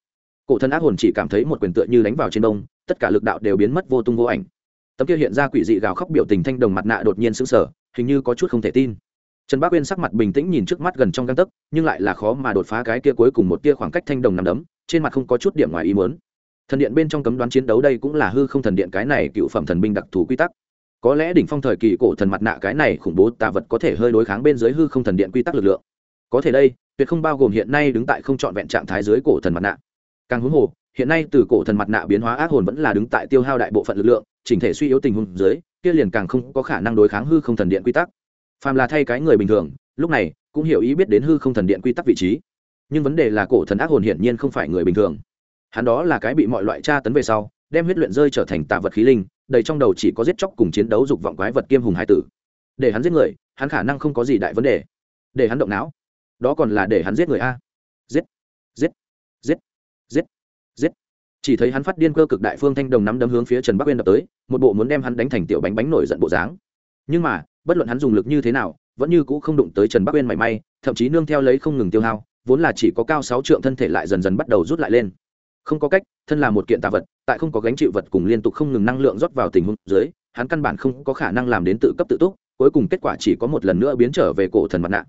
A: Cổ thân ác hồn chỉ cảm thấy một quyền tựa như đánh vào trên đông tất cả lực đạo đều biến mất vô tung vô ảnh. Tấm kia hiện ra quỷ dị gào khóc biểu tình thanh đồng mặt nạ đột nhiên sững sờ, hình như có chút không thể tin trần bác uyên sắc mặt bình tĩnh nhìn trước mắt gần trong găng tấc, nhưng lại là khó mà đột phá cái kia cuối cùng một tia khoảng cách thanh đồng nằm đấm, trên mặt không có chút điểm ngoài ý muốn. Thần điện bên trong cấm đoán chiến đấu đây cũng là hư không thần điện cái này cựu phẩm thần binh đặc thù quy tắc. Có lẽ đỉnh phong thời kỳ cổ thần mặt nạ cái này khủng bố tà vật có thể hơi đối kháng bên dưới hư không thần điện quy tắc lực lượng. Có thể đây, tuyệt không bao gồm hiện nay đứng tại không trọn vẹn trạng thái dưới cổ thần mặt nạ. Càng huống hồ, hiện nay từ cổ thần mặt nạ biến hóa ác hồn vẫn là đứng tại tiêu hao đại bộ phận lực lượng, chỉnh thể suy yếu tình huống dưới, kia liền càng không có khả năng đối kháng hư không thần điện quy tắc phàm là thay cái người bình thường, lúc này, cũng hiểu ý biết đến hư không thần điện quy tắc vị trí. Nhưng vấn đề là cổ thần ác hồn hiển nhiên không phải người bình thường. Hắn đó là cái bị mọi loại tra tấn về sau, đem huyết luyện rơi trở thành tạ vật khí linh, đầy trong đầu chỉ có giết chóc cùng chiến đấu dục vọng quái vật kiêm hùng hải tử. Để hắn giết người, hắn khả năng không có gì đại vấn đề. Để hắn động não, đó còn là để hắn giết người a. Giết giết giết giết giết. Chỉ thấy hắn phát điên cơ cực đại phương thanh đồng nắm đấm hướng phía trần bắc uyên đập tới, một bộ muốn đem hắn đánh thành tiểu bánh bánh nổi giận bộ dáng. Nhưng mà bất luận hắn dùng lực như thế nào, vẫn như cũ không đụng tới trần bắc uyên mảy may, thậm chí nương theo lấy không ngừng tiêu hao, vốn là chỉ có cao sáu trượng thân thể lại dần dần bắt đầu rút lại lên. Không có cách, thân là một kiện tạ vật, tại không có gánh chịu vật cùng liên tục không ngừng năng lượng rót vào tình huống dưới, hắn căn bản không có khả năng làm đến tự cấp tự túc, cuối cùng kết quả chỉ có một lần nữa biến trở về cổ thần mặt nạ.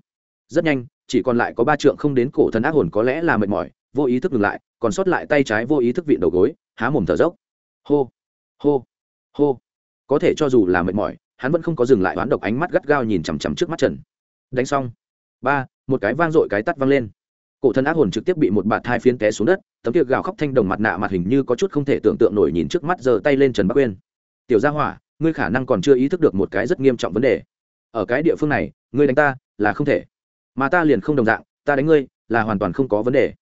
A: Rất nhanh, chỉ còn lại có ba trượng không đến cổ thần ác hồn có lẽ là mệt mỏi, vô ý thức ngừng lại, còn sót lại tay trái vô ý thức vịn đầu gối, há mồm thở dốc. Hô hô hô. Có thể cho dù là mệt mỏi hắn vẫn không có dừng lại oán độc ánh mắt gắt gao nhìn chằm chằm trước mắt trần đánh xong ba một cái vang dội cái tắt vang lên cổ thần ác hồn trực tiếp bị một bạt hai phiến té xuống đất tấm tiệc gào khóc thanh đồng mặt nạ mặt hình như có chút không thể tưởng tượng nổi nhìn trước mắt giơ tay lên trần bắc uyên tiểu gia hỏa ngươi khả năng còn chưa ý thức được một cái rất nghiêm trọng vấn đề ở cái địa phương này ngươi đánh ta là không thể mà ta liền không đồng dạng ta đánh ngươi là hoàn toàn không có vấn đề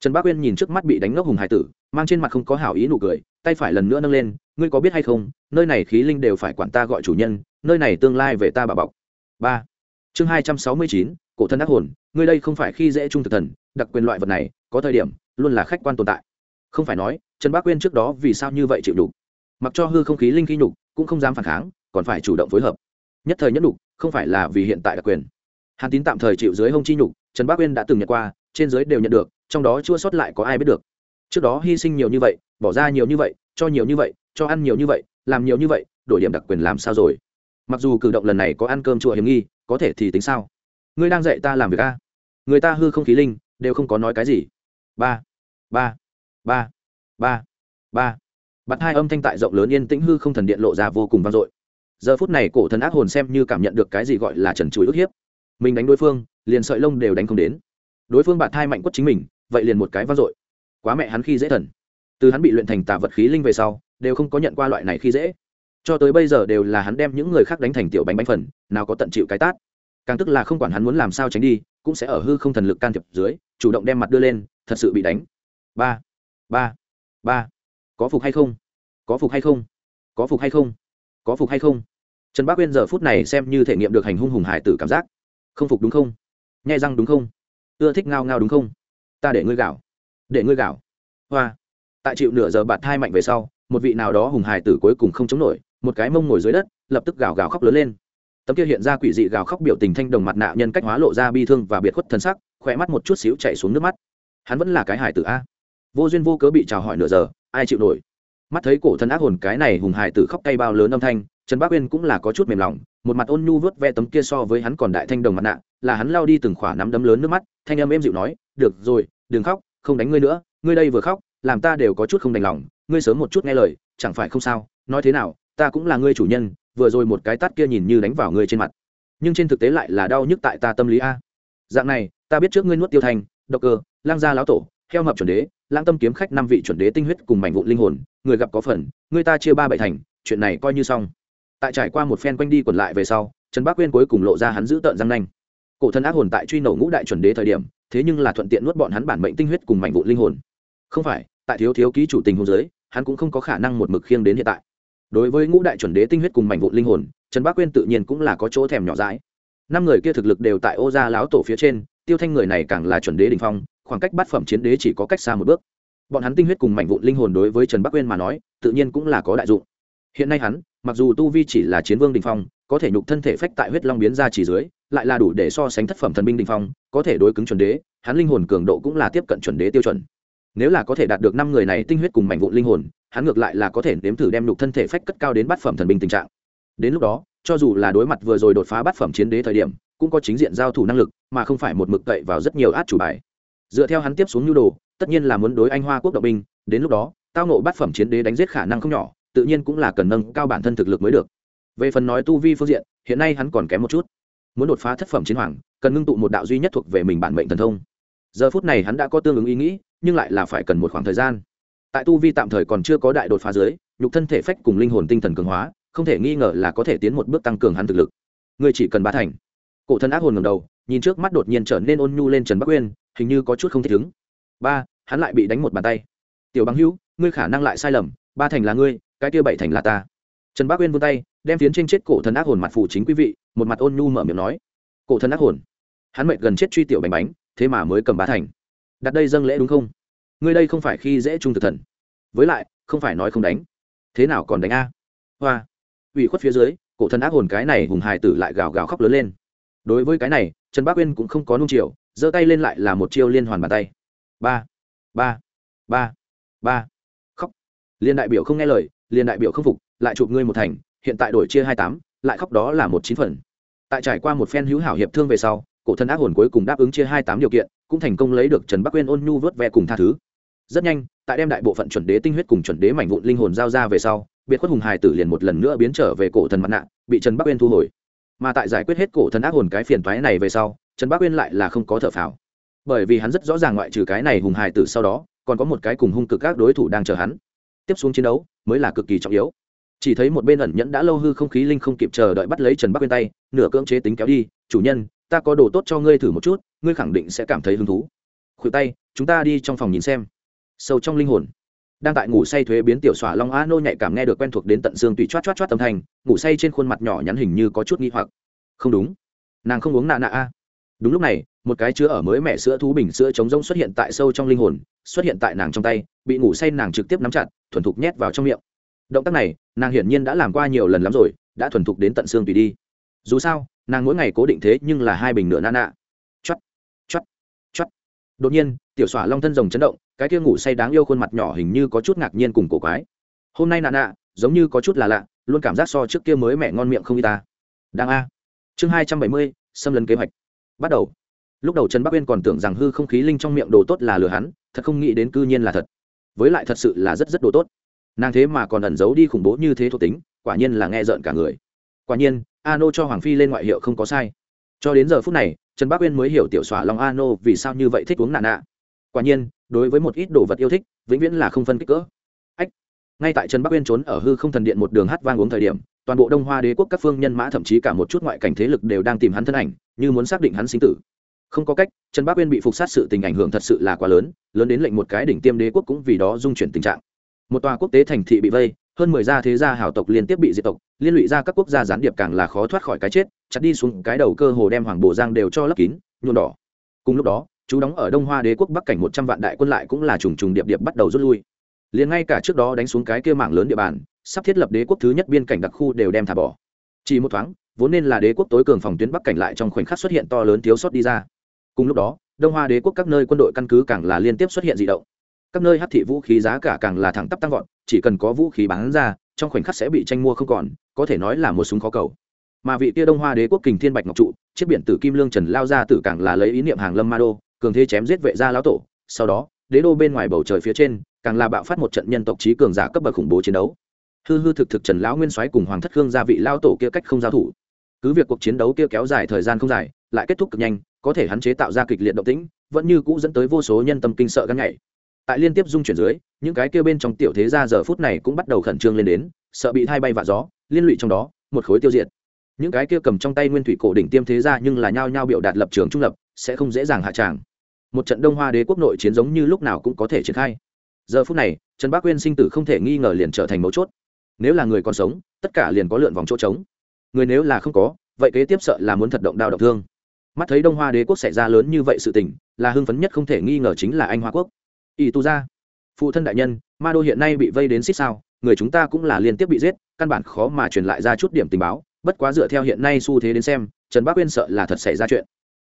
A: trần bác uyên nhìn trước mắt bị đánh ngốc hùng hải tử, mang trên mặt không có hảo ý nụ cười, tay phải lần nữa nâng lên, ngươi có biết hay không, nơi này khí linh đều phải quản ta gọi chủ nhân, nơi này tương lai về ta bà bọc. Ba. Chương hai trăm sáu mươi chín, cổ thân ác hồn, ngươi đây không phải khi dễ trung thực thần, đặc quyền loại vật này, có thời điểm, luôn là khách quan tồn tại. Không phải nói, trần bác uyên trước đó vì sao như vậy chịu đủ mặc cho hư không khí linh khí nhục, cũng không dám phản kháng, còn phải chủ động phối hợp. Nhất thời nhất nhục, không phải là vì hiện tại đặc quyền. Hàn tín tạm thời chịu dưới hông chi nhục, trần bác uyên đã từng nhận qua trên giới đều nhận được, trong đó chua sót lại có ai biết được. Trước đó hy sinh nhiều như vậy, bỏ ra nhiều như vậy, cho nhiều như vậy, cho ăn nhiều như vậy, làm nhiều như vậy, đổi điểm đặc quyền làm sao rồi? Mặc dù cử động lần này có ăn cơm chùa hiểm nghi, có thể thì tính sao? Ngươi đang dạy ta làm việc a? Người ta hư không khí linh, đều không có nói cái gì. Ba ba ba ba ba. Bắt hai âm thanh tại rộng lớn yên tĩnh hư không thần điện lộ ra vô cùng vang dội. Giờ phút này cổ thần ác hồn xem như cảm nhận được cái gì gọi là trần chuối ức hiếp. Mình đánh đối phương, liền sợi lông đều đánh không đến đối phương bạn thai mạnh quất chính mình, vậy liền một cái vang dội. Quá mẹ hắn khi dễ thần. Từ hắn bị luyện thành tà vật khí linh về sau, đều không có nhận qua loại này khi dễ. Cho tới bây giờ đều là hắn đem những người khác đánh thành tiểu bánh bánh phần, nào có tận chịu cái tát. Càng tức là không quản hắn muốn làm sao tránh đi, cũng sẽ ở hư không thần lực can thiệp dưới, chủ động đem mặt đưa lên, thật sự bị đánh. Ba ba ba. Có phục hay không? Có phục hay không? Có phục hay không? Có phục hay không? Trần bác uyên giờ phút này xem như thể nghiệm được hành hung hùng hải tử cảm giác. Không phục đúng không? Nhai răng đúng không? Ưa thích ngao ngao đúng không? Ta để ngươi gạo. Để ngươi gạo. Hoa. Tại chịu nửa giờ bạt thai mạnh về sau, một vị nào đó hùng hải tử cuối cùng không chống nổi, một cái mông ngồi dưới đất, lập tức gào gào khóc lớn lên. Tấm kia hiện ra quỷ dị gào khóc biểu tình thanh đồng mặt nạ nhân cách hóa lộ ra bi thương và biệt khuất thân sắc, khỏe mắt một chút xíu chạy xuống nước mắt. Hắn vẫn là cái hải tử a. Vô duyên vô cớ bị chào hỏi nửa giờ, ai chịu nổi? Mắt thấy cổ thân ác hồn cái này hùng hải tử khóc tay bao lớn âm thanh, trần bác uyên cũng là có chút mềm lòng, một mặt ôn nhu vớt ve tấm kia so với hắn còn đại thanh đồng mặt nạ là hắn lao đi từng khỏa nắm đấm lớn nước mắt, thanh âm êm dịu nói, được rồi, đừng khóc, không đánh ngươi nữa, ngươi đây vừa khóc, làm ta đều có chút không đành lòng, ngươi sớm một chút nghe lời, chẳng phải không sao, nói thế nào, ta cũng là ngươi chủ nhân, vừa rồi một cái tát kia nhìn như đánh vào ngươi trên mặt. Nhưng trên thực tế lại là đau nhức tại ta tâm lý a. Dạng này, ta biết trước ngươi nuốt tiêu thành độc cơ, lang gia lão tổ, heo mập chuẩn đế lang tâm kiếm khách năm vị chuẩn đế tinh huyết cùng mảnh vụn linh hồn, người gặp có phần ngươi ta chia ba bảy thành, chuyện này coi như xong. Tại trải qua một phen quanh đi quẩn lại về sau, trần bác quyên cuối cùng lộ ra hắn giữ tợn răng nanh cổ thân ác hồn tại truy nổ ngũ đại chuẩn đế thời điểm, thế nhưng là thuận tiện nuốt bọn hắn bản mệnh tinh huyết cùng mảnh vụn linh hồn. Không phải, tại thiếu thiếu ký chủ tình hôn giới hắn cũng không có khả năng một mực khiêng đến hiện tại. Đối với ngũ đại chuẩn đế tinh huyết cùng mảnh vụn linh hồn, trần bác quyên tự nhiên cũng là có chỗ thèm nhỏ dãi. Năm người kia thực lực đều tại ô gia lão tổ phía trên, tiêu thanh người này càng là chuẩn đế đình phong, khoảng cách bát phẩm chiến đế chỉ có cách xa một bước. Bọn hắn tinh huyết cùng mảnh vụn linh hồn đối với trần bắc quyên mà nói, tự nhiên cũng là có đại dụng. Hiện nay hắn, mặc dù tu vi chỉ là chiến vương đình phong có thể nhục thân thể phách tại huyết long biến ra chỉ dưới, lại là đủ để so sánh thất phẩm thần binh đình phong, có thể đối cứng chuẩn đế, hắn linh hồn cường độ cũng là tiếp cận chuẩn đế tiêu chuẩn. Nếu là có thể đạt được năm người này tinh huyết cùng mảnh vụn linh hồn, hắn ngược lại là có thể nếm thử đem nhục thân thể phách cất cao đến bát phẩm thần binh tình trạng. Đến lúc đó, cho dù là đối mặt vừa rồi đột phá bát phẩm chiến đế thời điểm, cũng có chính diện giao thủ năng lực, mà không phải một mực cậy vào rất nhiều át chủ bài. Dựa theo hắn tiếp xuống nhu đồ, tất nhiên là muốn đối anh hoa quốc động binh, đến lúc đó, tao nộ bát phẩm chiến đế đánh giết khả năng không nhỏ, tự nhiên cũng là cần nâng cao bản thân thực lực mới được về phần nói tu vi phương diện, hiện nay hắn còn kém một chút. Muốn đột phá thất phẩm chiến hoàng, cần ngưng tụ một đạo duy nhất thuộc về mình bản mệnh thần thông. Giờ phút này hắn đã có tương ứng ý nghĩ, nhưng lại là phải cần một khoảng thời gian. Tại tu vi tạm thời còn chưa có đại đột phá dưới, nhục thân thể phách cùng linh hồn tinh thần cường hóa, không thể nghi ngờ là có thể tiến một bước tăng cường hắn thực lực. Người chỉ cần ba thành. Cổ thân ác hồn ngầm đầu, nhìn trước mắt đột nhiên trở nên ôn nhu lên trần bắc uyên, hình như có chút không thể đứng ba, hắn lại bị đánh một bàn tay. Tiểu bằng hữu, ngươi khả năng lại sai lầm, ba thành là ngươi, cái kia bảy thành là ta. Trần bắc uyên vươn tay đem phiến trên chết cổ thần ác hồn mặt phủ chính quý vị, một mặt ôn nhu mở miệng nói. Cổ thần ác hồn? Hắn mệt gần chết truy tiểu bánh bánh, thế mà mới cầm bá thành. Đặt đây dâng lễ đúng không? Ngươi đây không phải khi dễ trung thực thần. Với lại, không phải nói không đánh. Thế nào còn đánh a? Hoa. Ủy khuất phía dưới, cổ thần ác hồn cái này hùng hài tử lại gào gào khóc lớn lên. Đối với cái này, trần bác uyên cũng không có nung chiều, giơ tay lên lại là một chiêu liên hoàn bàn tay. Ba. Ba. Ba. Ba. Khóc. Liên đại biểu không nghe lời, liên đại biểu không phục, lại chụp ngươi một thành hiện tại đổi chia hai tám, lại khóc đó là một chín phần. Tại trải qua một phen hữu hảo hiệp thương về sau, cổ thần ác hồn cuối cùng đáp ứng chia hai tám điều kiện, cũng thành công lấy được trần bắc uyên ôn nhu vớt ve cùng tha thứ. Rất nhanh, tại đem đại bộ phận chuẩn đế tinh huyết cùng chuẩn đế mảnh vụn linh hồn giao ra về sau, biệt khuất hùng hài tử liền một lần nữa biến trở về cổ thần mặt nạ, bị trần bắc uyên thu hồi. Mà tại giải quyết hết cổ thần ác hồn cái phiền toái này về sau, trần bắc uyên lại là không có thở phào. Bởi vì hắn rất rõ ràng ngoại trừ cái này hùng hài tử sau đó, còn có một cái cùng hung cực các đối thủ đang chờ hắn. Tiếp xuống chiến đấu mới là cực kỳ trọng yếu chỉ thấy một bên ẩn nhẫn đã lâu hư không khí linh không kịp chờ đợi bắt lấy trần bắc bên tay, nửa cưỡng chế tính kéo đi, chủ nhân, ta có đồ tốt cho ngươi thử một chút, ngươi khẳng định sẽ cảm thấy hứng thú. Khuỷu tay, chúng ta đi trong phòng nhìn xem. Sâu trong linh hồn, đang tại ngủ say thuế biến tiểu xỏa long a nô nhạy cảm nghe được quen thuộc đến tận xương tùy choát choát choát âm thanh, ngủ say trên khuôn mặt nhỏ nhắn hình như có chút nghi hoặc. Không đúng, nàng không uống nạ nạ a. Đúng lúc này, một cái chứa ở mới mẹ sữa thú bình sữa trống rỗng xuất hiện tại sâu trong linh hồn, xuất hiện tại nàng trong tay, bị ngủ say nàng trực tiếp nắm chặt, thuần thục nhét vào trong miệng động tác này, nàng hiển nhiên đã làm qua nhiều lần lắm rồi, đã thuần thục đến tận xương tùy đi. Dù sao, nàng mỗi ngày cố định thế nhưng là hai bình nửa nạ nạ chắt chắt chắt đột nhiên, tiểu xỏa long thân rồng chấn động, cái kia ngủ say đáng yêu khuôn mặt nhỏ hình như có chút ngạc nhiên cùng cổ quái. Hôm nay nạ nạ giống như có chút là lạ, luôn cảm giác so trước kia mới mẹ ngon miệng không y ta. Đang a. Chương hai trăm bảy mươi, xâm lấn kế hoạch. Bắt đầu. Lúc đầu trần bắc uyên còn tưởng rằng hư không khí linh trong miệng đồ tốt là lừa hắn, thật không nghĩ đến cư nhiên là thật. Với lại thật sự là rất rất đồ tốt nàng thế mà còn ẩn giấu đi khủng bố như thế thuộc tính, quả nhiên là nghe rợn cả người. Quả nhiên a nô cho hoàng phi lên ngoại hiệu không có sai. Cho đến giờ phút này, trần bắc uyên mới hiểu tiểu xỏa long a nô vì sao như vậy thích uống nạn nạ. Quả nhiên, đối với một ít đồ vật yêu thích, vĩnh viễn là không phân kích cỡ. Ách! Ngay tại trần bắc uyên trốn ở hư không thần điện một đường hát vang uống thời điểm, toàn bộ đông hoa đế quốc các phương nhân mã thậm chí cả một chút ngoại cảnh thế lực đều đang tìm hắn thân ảnh, như muốn xác định hắn sinh tử. Không có cách, trần bắc uyên bị phục sát sự tình ảnh hưởng thật sự là quá lớn lớn đến lệnh một cái đỉnh tiêm đế quốc cũng vì đó dung chuyển tình trạng một tòa quốc tế thành thị bị vây, hơn mười gia thế gia hảo tộc liên tiếp bị diệt tộc, liên lụy ra các quốc gia gián điệp càng là khó thoát khỏi cái chết, chặt đi xuống cái đầu cơ hồ đem hoàng bồ giang đều cho lấp kín, nhuộm đỏ. Cùng lúc đó, chú đóng ở đông hoa đế quốc bắc cảnh một trăm vạn đại quân lại cũng là trùng trùng điệp điệp bắt đầu rút lui. Liền ngay cả trước đó đánh xuống cái kia mảng lớn địa bàn, sắp thiết lập đế quốc thứ nhất biên cảnh đặc khu đều đem thả bỏ. Chỉ một thoáng, vốn nên là đế quốc tối cường phòng tuyến bắc cảnh lại trong khoảnh khắc xuất hiện to lớn thiếu sót đi ra. Cùng lúc đó, đông hoa đế quốc các nơi quân đội căn cứ càng là liên tiếp xuất hiện d ị động các nơi hắc thị vũ khí giá cả càng là thẳng tắp tăng vọt, chỉ cần có vũ khí bán ra, trong khoảnh khắc sẽ bị tranh mua không còn, có thể nói là một súng khó cầu. Mà vị tia đông hoa đế quốc kình thiên bạch ngọc trụ, chiếc biển tử kim lương trần lao ra tử càng là lấy ý niệm hàng lâm ma đô, cường thế chém giết vệ gia lão tổ, sau đó, đế đô bên ngoài bầu trời phía trên, càng là bạo phát một trận nhân tộc trí cường giả cấp bậc khủng bố chiến đấu. Hư hư thực thực trần lão nguyên soái cùng hoàng thất khương gia vị lao tổ kia cách không giao thủ. Cứ việc cuộc chiến đấu kia kéo dài thời gian không dài, lại kết thúc cực nhanh, có thể hắn chế tạo ra kịch liệt động tĩnh, vẫn như cũ dẫn tới vô số nhân tâm kinh sợ gắn nhảy tại liên tiếp dung chuyển dưới, những cái kia bên trong tiểu thế gia giờ phút này cũng bắt đầu khẩn trương lên đến, sợ bị thay bay vạ gió, liên lụy trong đó, một khối tiêu diệt. Những cái kia cầm trong tay nguyên thủy cổ đỉnh tiêm thế gia nhưng là nhao nhao biểu đạt lập trường trung lập, sẽ không dễ dàng hạ tràng. Một trận đông hoa đế quốc nội chiến giống như lúc nào cũng có thể triển khai. Giờ phút này, trần bác quyên sinh tử không thể nghi ngờ liền trở thành mấu chốt. Nếu là người còn sống, tất cả liền có lượn vòng chỗ trống. Người nếu là không có, vậy kế tiếp sợ là muốn thật động đao động thương. Mắt thấy đông hoa đế quốc xảy ra lớn như vậy sự tình, là hưng phấn nhất không thể nghi ngờ chính là anh hoa quốc ỷ tu gia. Phụ thân đại nhân, ma đô hiện nay bị vây đến xích sao, người chúng ta cũng là liên tiếp bị giết, căn bản khó mà truyền lại ra chút điểm tình báo, bất quá dựa theo hiện nay xu thế đến xem, trần bác uyên sợ là thật xảy ra chuyện.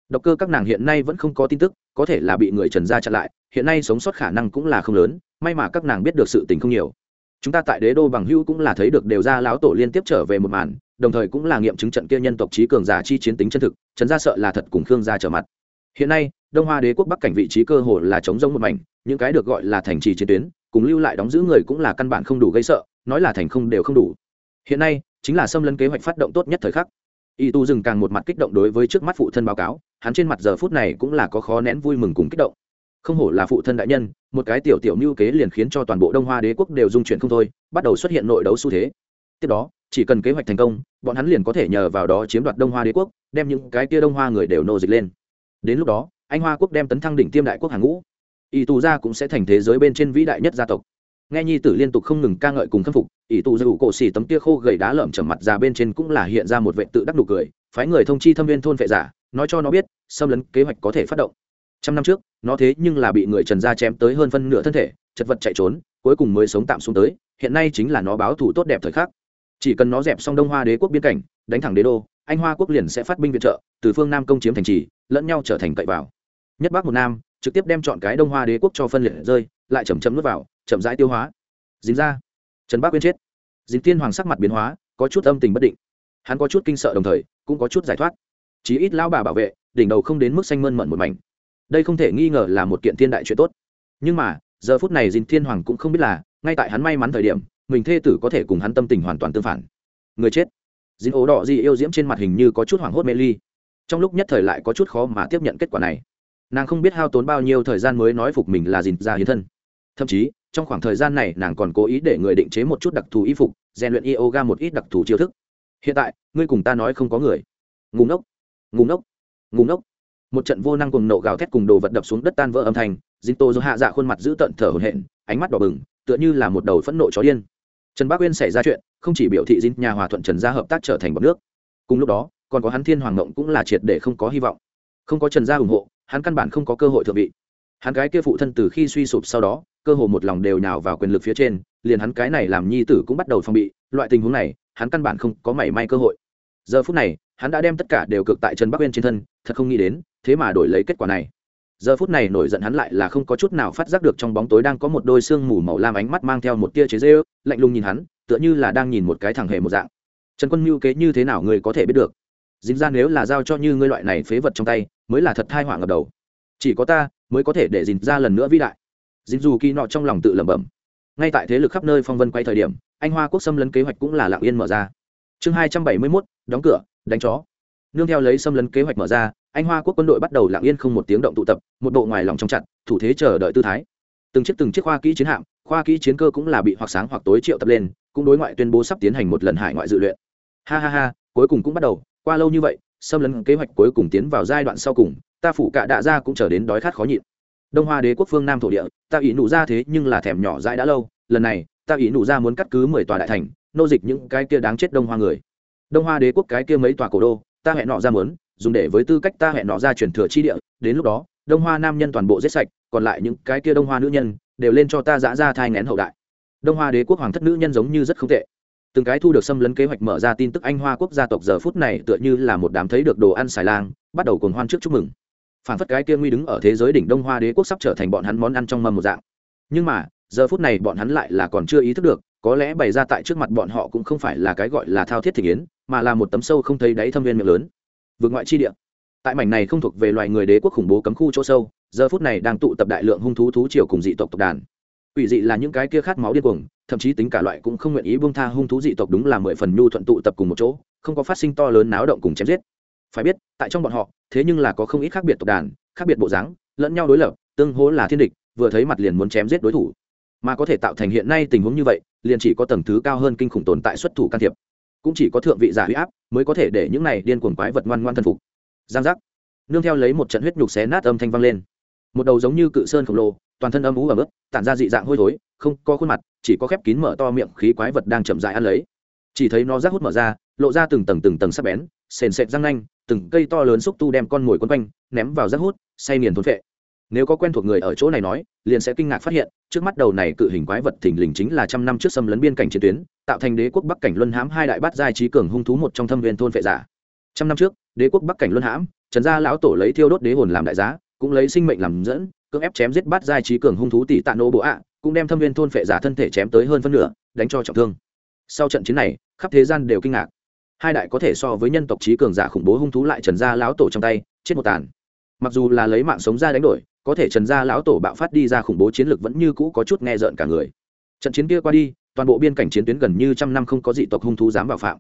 A: Độc cơ các nàng hiện nay vẫn không có tin tức, có thể là bị người trần gia chặn lại, hiện nay sống sót khả năng cũng là không lớn, may mà các nàng biết được sự tình không nhiều. Chúng ta tại đế đô bằng hữu cũng là thấy được đều ra lão tổ liên tiếp trở về một màn, đồng thời cũng là nghiệm chứng trận kia nhân tộc trí cường giả chi chiến tính chân thực, trần gia sợ là thật cùng khương gia trở mặt. Hiện nay, đông hoa đế quốc bắc cảnh vị trí cơ hồ là chống rông một mảnh những cái được gọi là thành trì chiến tuyến, cùng lưu lại đóng giữ người cũng là căn bản không đủ gây sợ, nói là thành không đều không đủ. Hiện nay, chính là xâm lấn kế hoạch phát động tốt nhất thời khắc. Y tu dừng càng một mặt kích động đối với trước mắt phụ thân báo cáo, hắn trên mặt giờ phút này cũng là có khó nén vui mừng cùng kích động. Không hổ là phụ thân đại nhân, một cái tiểu tiểu mưu kế liền khiến cho toàn bộ đông hoa đế quốc đều dung chuyển không thôi, bắt đầu xuất hiện nội đấu xu thế. Tiếp đó, chỉ cần kế hoạch thành công, bọn hắn liền có thể nhờ vào đó chiếm đoạt đông hoa đế quốc, đem những cái kia đông hoa người đều nô dịch lên. Đến lúc đó, anh hoa quốc đem tấn thăng đỉnh tiêm đại quốc hàng ngũ ỷ tù gia cũng sẽ thành thế giới bên trên vĩ đại nhất gia tộc. Nghe nhi tử liên tục không ngừng ca ngợi cùng khâm phục ỷ tù gia ủ cổ xì tấm tia khô gầy đá lởm chởm mặt ra bên trên cũng là hiện ra một vệ tự đắc nụ cười, phái người thông chi thâm viên thôn vệ giả, nói cho nó biết, xâm lấn kế hoạch có thể phát động. Trăm năm trước, nó thế nhưng là bị người trần gia chém tới hơn phân nửa thân thể, chật vật chạy trốn, cuối cùng mới sống tạm xuống tới, hiện nay chính là nó báo thù tốt đẹp thời khắc. Chỉ cần nó dẹp xong đông hoa đế quốc biên cảnh, đánh thẳng đế đô, anh hoa quốc liền sẽ phát binh viện trợ, từ phương nam công chiếm thành trì, lẫn nhau trở thành cậy vào. Nhất bắc một nam trực tiếp đem chọn cái đông hoa đế quốc cho phân liệt rơi, lại chầm chấm nuốt vào, chậm rãi tiêu hóa. Dính ra. Trần bác quyên chết. Dính tiên hoàng sắc mặt biến hóa, có chút âm tình bất định. Hắn có chút kinh sợ đồng thời, cũng có chút giải thoát. Chí ít lão bà bảo vệ, đỉnh đầu không đến mức xanh mơn mận một mảnh. Đây không thể nghi ngờ là một kiện thiên đại chuyện tốt. Nhưng mà, giờ phút này dính thiên hoàng cũng không biết là, ngay tại hắn may mắn thời điểm, mình thê tử có thể cùng hắn tâm tình hoàn toàn tương phản. Người chết. Dính ố đỏ gì yêu diễm trên mặt hình như có chút hoảng hốt mê ly. Trong lúc nhất thời lại có chút khó mà tiếp nhận kết quả này nàng không biết hao tốn bao nhiêu thời gian mới nói phục mình là dìn ra hiến thân. Thậm chí, trong khoảng thời gian này, nàng còn cố ý để người định chế một chút đặc thù y phục, rèn luyện yoga một ít đặc thù chiêu thức. Hiện tại, ngươi cùng ta nói không có người. Ngùng ngốc. Ngùng ngốc. Ngùng ngốc. Một trận vô năng cùng nộ gào thét cùng đồ vật đập xuống đất tan vỡ âm thanh dinh tô do hạ dạ khuôn mặt giữ tận thở hổn hển, ánh mắt đỏ bừng, tựa như là một đầu phẫn nộ chó điên. Trần bác uyên xảy ra chuyện, không chỉ biểu thị dinh nhà hòa thuận trần gia hợp tác trở thành bọc nước. Cùng lúc đó, còn có hắn thiên hoàng ngộng cũng là triệt để không có hy vọng. Không có trần gia ủng hộ hắn căn bản không có cơ hội thượng vị. Hắn cái kia phụ thân từ khi suy sụp sau đó, cơ hồ một lòng đều nhào vào quyền lực phía trên, liền hắn cái này làm nhi tử cũng bắt đầu phong bị, loại tình huống này, hắn căn bản không có mảy may cơ hội. Giờ phút này, hắn đã đem tất cả đều cực tại trần bắc uyên trên thân, thật không nghĩ đến, thế mà đổi lấy kết quả này. Giờ phút này nổi giận hắn lại là không có chút nào phát giác được trong bóng tối đang có một đôi xương mù màu lam ánh mắt mang theo một tia chế dê ư lạnh lùng nhìn hắn, tựa như là đang nhìn một cái thằng hề một dạng. Trần quân mưu kế như thế nào người có thể biết được? Dính ra nếu là giao cho như ngươi loại này phế vật trong tay, mới là thật thai họa ngập đầu. Chỉ có ta mới có thể để dính ra lần nữa vĩ đại. Dính dù kỳ nọ trong lòng tự lẩm bẩm. Ngay tại thế lực khắp nơi phong vân quay thời điểm, anh hoa quốc xâm lấn kế hoạch cũng là lạng yên mở ra. Chương hai trăm bảy mươi mốt, đóng cửa, đánh chó. Nương theo lấy xâm lấn kế hoạch mở ra, anh hoa quốc quân đội bắt đầu lạng yên không một tiếng động tụ tập, một bộ ngoài lòng trong chặt, thủ thế chờ đợi tư thái. Từng chiếc từng chiếc khoa kỹ chiến hạm, khoa kỹ chiến cơ cũng là bị hoặc sáng hoặc tối triệu tập lên, cũng đối ngoại tuyên bố sắp tiến hành một lần hải ngoại dự luyện. Ha ha ha, cuối cùng cũng bắt đầu qua lâu như vậy, xâm lấn kế hoạch cuối cùng tiến vào giai đoạn sau cùng, ta phủ cả đạ ra cũng trở đến đói khát khó nhịn. Đông hoa đế quốc phương nam thổ địa, ta ý nụ ra thế nhưng là thèm nhỏ dãi đã lâu, lần này, ta ý nụ ra muốn cắt cứ mười tòa đại thành, nô dịch những cái kia đáng chết đông hoa người. Đông hoa đế quốc cái kia mấy tòa cổ đô, ta hẹn nọ ra muốn, dùng để với tư cách ta hẹn nọ ra chuyển thừa chi địa, đến lúc đó, đông hoa nam nhân toàn bộ giết sạch, còn lại những cái kia đông hoa nữ nhân, đều lên cho ta giã ra thai ngén hậu đại. Đông hoa đế quốc hoàng thất nữ nhân giống như rất không tệ từng cái thu được xâm lấn kế hoạch mở ra tin tức anh hoa quốc gia tộc giờ phút này tựa như là một đám thấy được đồ ăn xài lang, bắt đầu cồn hoan trước chúc mừng. Phản phất cái kia nguy đứng ở thế giới đỉnh đông hoa đế quốc sắp trở thành bọn hắn món ăn trong mâm một dạng. Nhưng mà, giờ phút này bọn hắn lại là còn chưa ý thức được, có lẽ bày ra tại trước mặt bọn họ cũng không phải là cái gọi là thao thiết thị yến mà là một tấm sâu không thấy đáy thâm viên miệng lớn. Vượt ngoại chi địa. Tại mảnh này không thuộc về loài người đế quốc khủng bố cấm khu chỗ sâu, giờ phút này đang tụ tập đại lượng hung thú thú triều cùng dị tộc tộc đàn. Ủy dị là những cái kia khát máu điên cuồng thậm chí tính cả loại cũng không nguyện ý buông tha hung thú dị tộc đúng là mười phần nhu thuận tụ tập cùng một chỗ, không có phát sinh to lớn náo động cùng chém giết. Phải biết, tại trong bọn họ, thế nhưng là có không ít khác biệt tộc đàn, khác biệt bộ dáng, lẫn nhau đối lập, tương hố là thiên địch, vừa thấy mặt liền muốn chém giết đối thủ. Mà có thể tạo thành hiện nay tình huống như vậy, liền chỉ có tầng thứ cao hơn kinh khủng tồn tại xuất thủ can thiệp. Cũng chỉ có thượng vị giả huy áp mới có thể để những này điên cuồng quái vật ngoan ngoan thần phục. Giang giác. Nương theo lấy một trận huyết nhục xé nát âm thanh vang lên. Một đầu giống như cự sơn khổng lồ, toàn thân âm ú và ướt, tản ra dị dạng hôi thối không có khuôn mặt, chỉ có khép kín mở to miệng khí quái vật đang chậm dại ăn lấy. Chỉ thấy nó rác hút mở ra, lộ ra từng tầng từng tầng sắp bén, sền sệt răng nanh, từng cây to lớn xúc tu đem con mồi quấn quanh, ném vào rác hút, say nghiền thốn phệ. Nếu có quen thuộc người ở chỗ này nói, liền sẽ kinh ngạc phát hiện, trước mắt đầu này cự hình quái vật thình lình chính là trăm năm trước xâm lấn biên cảnh chiến tuyến, tạo thành đế quốc bắc cảnh luân hãm hai đại bát giai trí cường hung thú một trong thâm viên thôn phệ giả. Trăm năm trước, đế quốc bắc cảnh luân hãm, trần gia lão tổ lấy thiêu đốt đế hồn làm đại giá, cũng lấy sinh mệnh làm dẫn, cưỡng ép chém giết bát giai trí cường hung thú tỷ tạ nô bộ ạ cũng đem thâm viên thôn phệ giả thân thể chém tới hơn phân nửa, đánh cho trọng thương. Sau trận chiến này, khắp thế gian đều kinh ngạc. Hai đại có thể so với nhân tộc trí cường giả khủng bố hung thú lại trần gia lão tổ trong tay, chết một tàn. Mặc dù là lấy mạng sống ra đánh đổi, có thể trần gia lão tổ bạo phát đi ra khủng bố chiến lược vẫn như cũ có chút nghe rợn cả người. Trận chiến kia qua đi, toàn bộ biên cảnh chiến tuyến gần như trăm năm không có dị tộc hung thú dám vào phạm.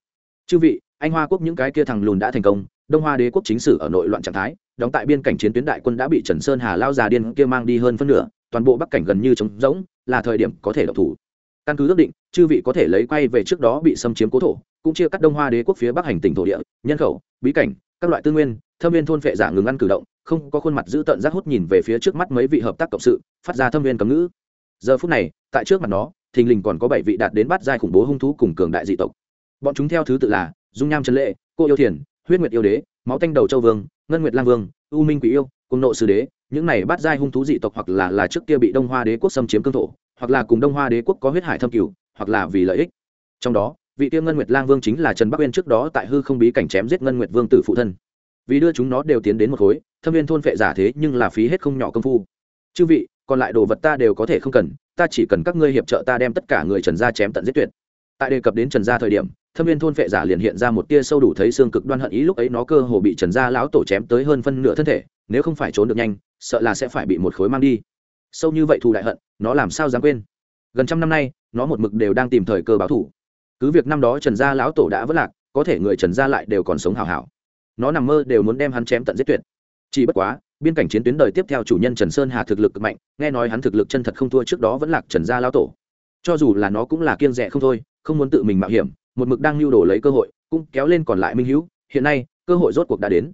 A: Chư vị, anh hoa quốc những cái kia thằng lùn đã thành công, đông hoa đế quốc chính sử ở nội loạn trạng thái, đóng tại biên cảnh chiến tuyến đại quân đã bị trần sơn hà lao già điên kia mang đi hơn phân nửa toàn bộ bắc cảnh gần như trống rỗng, là thời điểm có thể độc thủ. Căn cứ ước định, chư vị có thể lấy quay về trước đó bị xâm chiếm cố thổ, cũng chia cắt đông hoa đế quốc phía bắc hành tỉnh thổ địa, nhân khẩu, bí cảnh, các loại tư nguyên, thâm viên thôn vệ giả ngừng ăn cử động, không có khuôn mặt giữ tợn giác hút nhìn về phía trước mắt mấy vị hợp tác cộng sự, phát ra thâm viên cấm ngữ. Giờ phút này, tại trước mặt nó, thình lình còn có bảy vị đạt đến bát giai khủng bố hung thú cùng cường đại dị tộc. Bọn chúng theo thứ tự là, dung nham trần lệ, cô yêu thiền, huyết nguyệt yêu đế, máu tanh đầu châu vương, ngân nguyệt lang vương, u minh quỷ yêu cùng nộ sư đế những này bắt giai hung thú dị tộc hoặc là là trước kia bị đông hoa đế quốc xâm chiếm cương thổ, hoặc là cùng đông hoa đế quốc có huyết hải thâm cửu, hoặc là vì lợi ích. Trong đó, vị tiêu ngân nguyệt lang vương chính là trần bắc uyên trước đó tại hư không bí cảnh chém giết ngân nguyệt vương tử phụ thân. Vì đưa chúng nó đều tiến đến một khối, thâm viên thôn phệ giả thế nhưng là phí hết không nhỏ công phu. Chư vị, còn lại đồ vật ta đều có thể không cần, ta chỉ cần các ngươi hiệp trợ ta đem tất cả người trần gia chém tận giết tuyệt. Tại đề cập đến trần gia thời điểm, thâm viên thôn vệ giả liền hiện ra một tia sâu đủ thấy xương cực đoan hận ý, lúc ấy nó cơ hồ bị trần gia lão tổ chém tới hơn phân nửa thân thể nếu không phải trốn được nhanh, sợ là sẽ phải bị một khối mang đi. Sâu như vậy thù đại hận, nó làm sao dám quên? Gần trăm năm nay, nó một mực đều đang tìm thời cơ báo thủ cứ việc năm đó trần gia lão tổ đã vất lạc, có thể người trần gia lại đều còn sống hào hảo. Nó nằm mơ đều muốn đem hắn chém tận giết tuyệt. Chỉ bất quá, biên cảnh chiến tuyến đời tiếp theo chủ nhân trần sơn hà thực lực cực mạnh, nghe nói hắn thực lực chân thật không thua trước đó vẫn lạc trần gia lão tổ. Cho dù là nó cũng là kiên rẻ không thôi, không muốn tự mình mạo hiểm, một mực đang lưu đồ lấy cơ hội, cũng kéo lên còn lại minh hữu, hiện nay, cơ hội rốt cuộc đã đến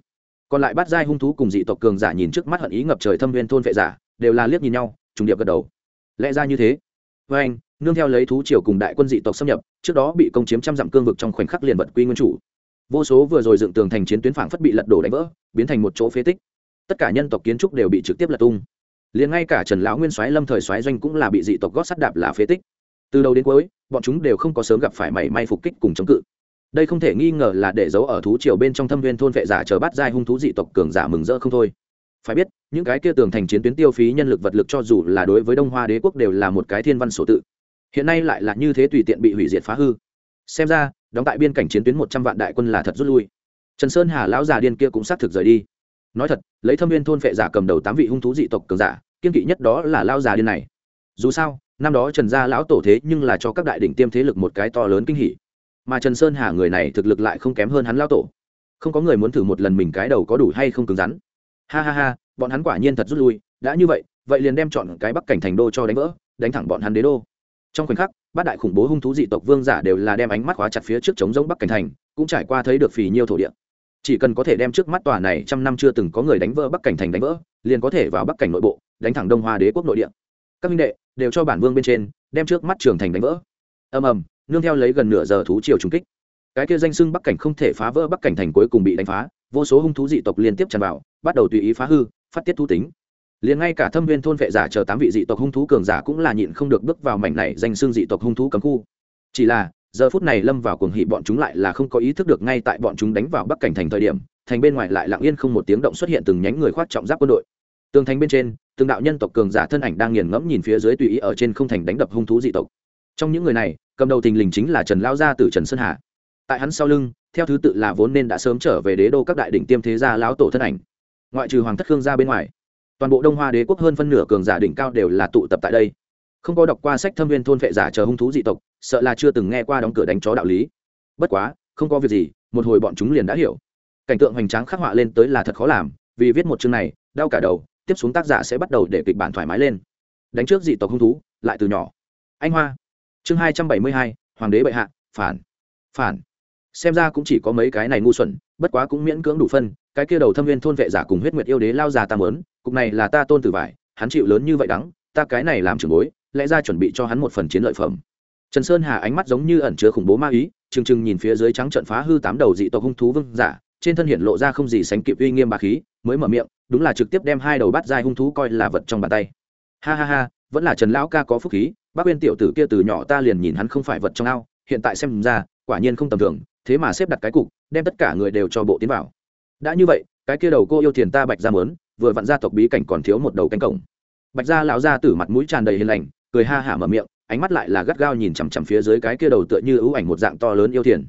A: còn lại bắt giai hung thú cùng dị tộc cường giả nhìn trước mắt hận ý ngập trời thâm viên thôn vệ giả, đều là liếc nhìn nhau, trùng điệp gật đầu. Lẽ ra như thế. Với anh, nương theo lấy thú triều cùng đại quân dị tộc xâm nhập, trước đó bị công chiếm trăm dặm cương vực trong khoảnh khắc liền vật quy nguyên chủ. Vô số vừa rồi dựng tường thành chiến tuyến phảng phất bị lật đổ đánh vỡ, biến thành một chỗ phế tích. Tất cả nhân tộc kiến trúc đều bị trực tiếp lật tung. Liền ngay cả trần lão nguyên soái lâm thời soái doanh cũng là bị dị tộc gót sắt đạp là phế tích. Từ đầu đến cuối, bọn chúng đều không có sớm gặp phải mảy may phục kích cùng chống cự đây không thể nghi ngờ là để giấu ở thú triều bên trong thâm viên thôn vệ giả chờ bắt giai hung thú dị tộc cường giả mừng rỡ không thôi. Phải biết, những cái kia tường thành chiến tuyến tiêu phí nhân lực vật lực cho dù là đối với đông hoa đế quốc đều là một cái thiên văn sổ tự. Hiện nay lại là như thế tùy tiện bị hủy diệt phá hư. Xem ra, đóng tại biên cảnh chiến tuyến một trăm vạn đại quân là thật rút lui. Trần sơn hà lão già điên kia cũng xác thực rời đi. Nói thật, lấy thâm viên thôn vệ giả cầm đầu tám vị hung thú dị tộc cường giả, kiên kỵ nhất đó là lao già điên này. Dù sao, năm đó trần gia lão tổ thế nhưng là cho các đại đỉnh tiêm thế lực một cái to lớn kinh hỉ mà trần sơn hà người này thực lực lại không kém hơn hắn lao tổ. Không có người muốn thử một lần mình cái đầu có đủ hay không cứng rắn. Ha ha ha, bọn hắn quả nhiên thật rút lui, đã như vậy vậy liền đem chọn cái bắc cảnh thành đô cho đánh vỡ, đánh thẳng bọn hắn đế đô. Trong khoảnh khắc, bát đại khủng bố hung thú dị tộc vương giả đều là đem ánh mắt khóa chặt phía trước chống giống bắc cảnh thành, cũng trải qua thấy được phì nhiêu thổ địa. Chỉ cần có thể đem trước mắt tòa này trăm năm chưa từng có người đánh vỡ bắc cảnh thành đánh vỡ, liền có thể vào bắc cảnh nội bộ, đánh thẳng đông hoa đế quốc nội địa. Các minh đệ, đều cho bản vương bên trên, đem trước mắt trường thành đánh vỡ. Ầm ầm nương theo lấy gần nửa giờ thú triều trùng kích. Cái kia danh sưng bắc cảnh không thể phá vỡ bắc cảnh thành cuối cùng bị đánh phá, vô số hung thú dị tộc liên tiếp tràn vào, bắt đầu tùy ý phá hư, phát tiết thú tính. Liền ngay cả thâm viên thôn vệ giả chờ tám vị dị tộc hung thú cường giả cũng là nhịn không được bước vào mảnh này danh xương dị tộc hung thú cấm khu. Chỉ là, giờ phút này lâm vào cuồng hỉ bọn chúng lại là không có ý thức được ngay tại bọn chúng đánh vào bắc cảnh thành thời điểm, thành bên ngoài lại lặng yên không một tiếng động xuất hiện từng nhánh người khoác trọng giáp quân đội. Tường thành bên trên, từng đạo nhân tộc cường giả thân ảnh đang nghiền ngẫm nhìn phía dưới tùy ý ở trên không thành đánh đập hung thú dị tộc trong những người này, cầm đầu tình lình chính là trần lao gia tử trần sơn hà. Tại hắn sau lưng, theo thứ tự là vốn nên đã sớm trở về đế đô các đại đỉnh tiêm thế gia lão tổ thân ảnh. Ngoại trừ hoàng thất khương gia bên ngoài, toàn bộ đông hoa đế quốc hơn phân nửa cường giả đỉnh cao đều là tụ tập tại đây. Không có đọc qua sách thâm viên thôn vệ giả chờ hung thú dị tộc, sợ là chưa từng nghe qua đóng cửa đánh chó đạo lý. Bất quá, không có việc gì, một hồi bọn chúng liền đã hiểu. Cảnh tượng hoành tráng khắc họa lên tới là thật khó làm, vì viết một chương này, đau cả đầu, tiếp xuống tác giả sẽ bắt đầu để kịch bản thoải mái lên. Đánh trước dị tộc hung thú, lại từ nhỏ. Anh hoa chương hai trăm bảy mươi hai, hoàng đế bệ hạ, phản. Phản. Xem ra cũng chỉ có mấy cái này ngu xuẩn, bất quá cũng miễn cưỡng đủ phân, cái kia đầu thâm viên thôn vệ giả cùng huyết nguyệt yêu đế lao già ta mớn cục này là ta tôn tử vải, hắn chịu lớn như vậy đắng, ta cái này làm trường bối, lẽ ra chuẩn bị cho hắn một phần chiến lợi phẩm. Trần sơn hà ánh mắt giống như ẩn chứa khủng bố ma ý, trừng trừng nhìn phía dưới trắng trận phá hư tám đầu dị tộc hung thú vương giả, trên thân hiện lộ ra không gì sánh kịp uy nghiêm bà khí, mới mở miệng, đúng là trực tiếp đem hai đầu bát dai hung thú coi là vật trong bàn tay. Ha ha ha, vẫn là trần lão ca có phúc khí bác bên tiểu tử kia từ nhỏ ta liền nhìn hắn không phải vật trong ao, hiện tại xem ra, quả nhiên không tầm thường, thế mà xếp đặt cái cục, đem tất cả người đều cho bộ tiến vào. Đã như vậy, cái kia đầu cô yêu tiền ta bạch ra mớn vừa vặn ra tộc bí cảnh còn thiếu một đầu cánh cổng. Bạch gia lão gia tử mặt mũi tràn đầy hiền lành, cười ha hả mở miệng, ánh mắt lại là gắt gao nhìn chằm chằm phía dưới cái kia đầu tựa như ưu ảnh một dạng to lớn yêu thiền.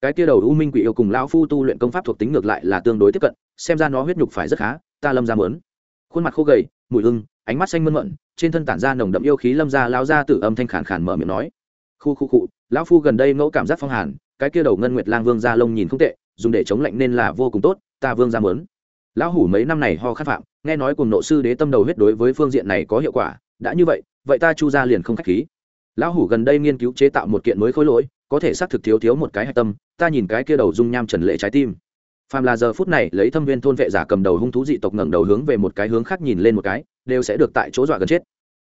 A: Cái kia đầu u minh quỷ yêu cùng lão phu tu luyện công pháp thuộc tính ngược lại là tương đối tiếp cận, xem ra nó huyết nhục phải rất khá, ta lâm ra mớn khuôn mặt khô gầy, mùi hưng ánh mắt xanh mơn mận, trên thân tản ra nồng đậm yêu khí lâm ra, lão gia tử âm thanh khàn khàn mở miệng nói. Khu khu cụ lão phu gần đây ngẫu cảm giác phong hàn, cái kia đầu ngân nguyệt lang vương gia lông nhìn không tệ, dùng để chống lạnh nên là vô cùng tốt, ta vương gia mớn lão hủ mấy năm này ho khát phạm, nghe nói cùng nộ sư đế tâm đầu huyết đối với phương diện này có hiệu quả, đã như vậy vậy ta chu ra liền không khách khí. Lão hủ gần đây nghiên cứu chế tạo một kiện mới khối lỗi, có thể xác thực thiếu thiếu một cái hạch tâm, ta nhìn cái kia đầu dung nham trần lệ trái tim phàm là giờ phút này lấy thâm viên thôn vệ giả cầm đầu hung thú dị tộc ngẩng đầu hướng về một cái hướng khác nhìn lên một cái, đều sẽ được tại chỗ dọa gần chết.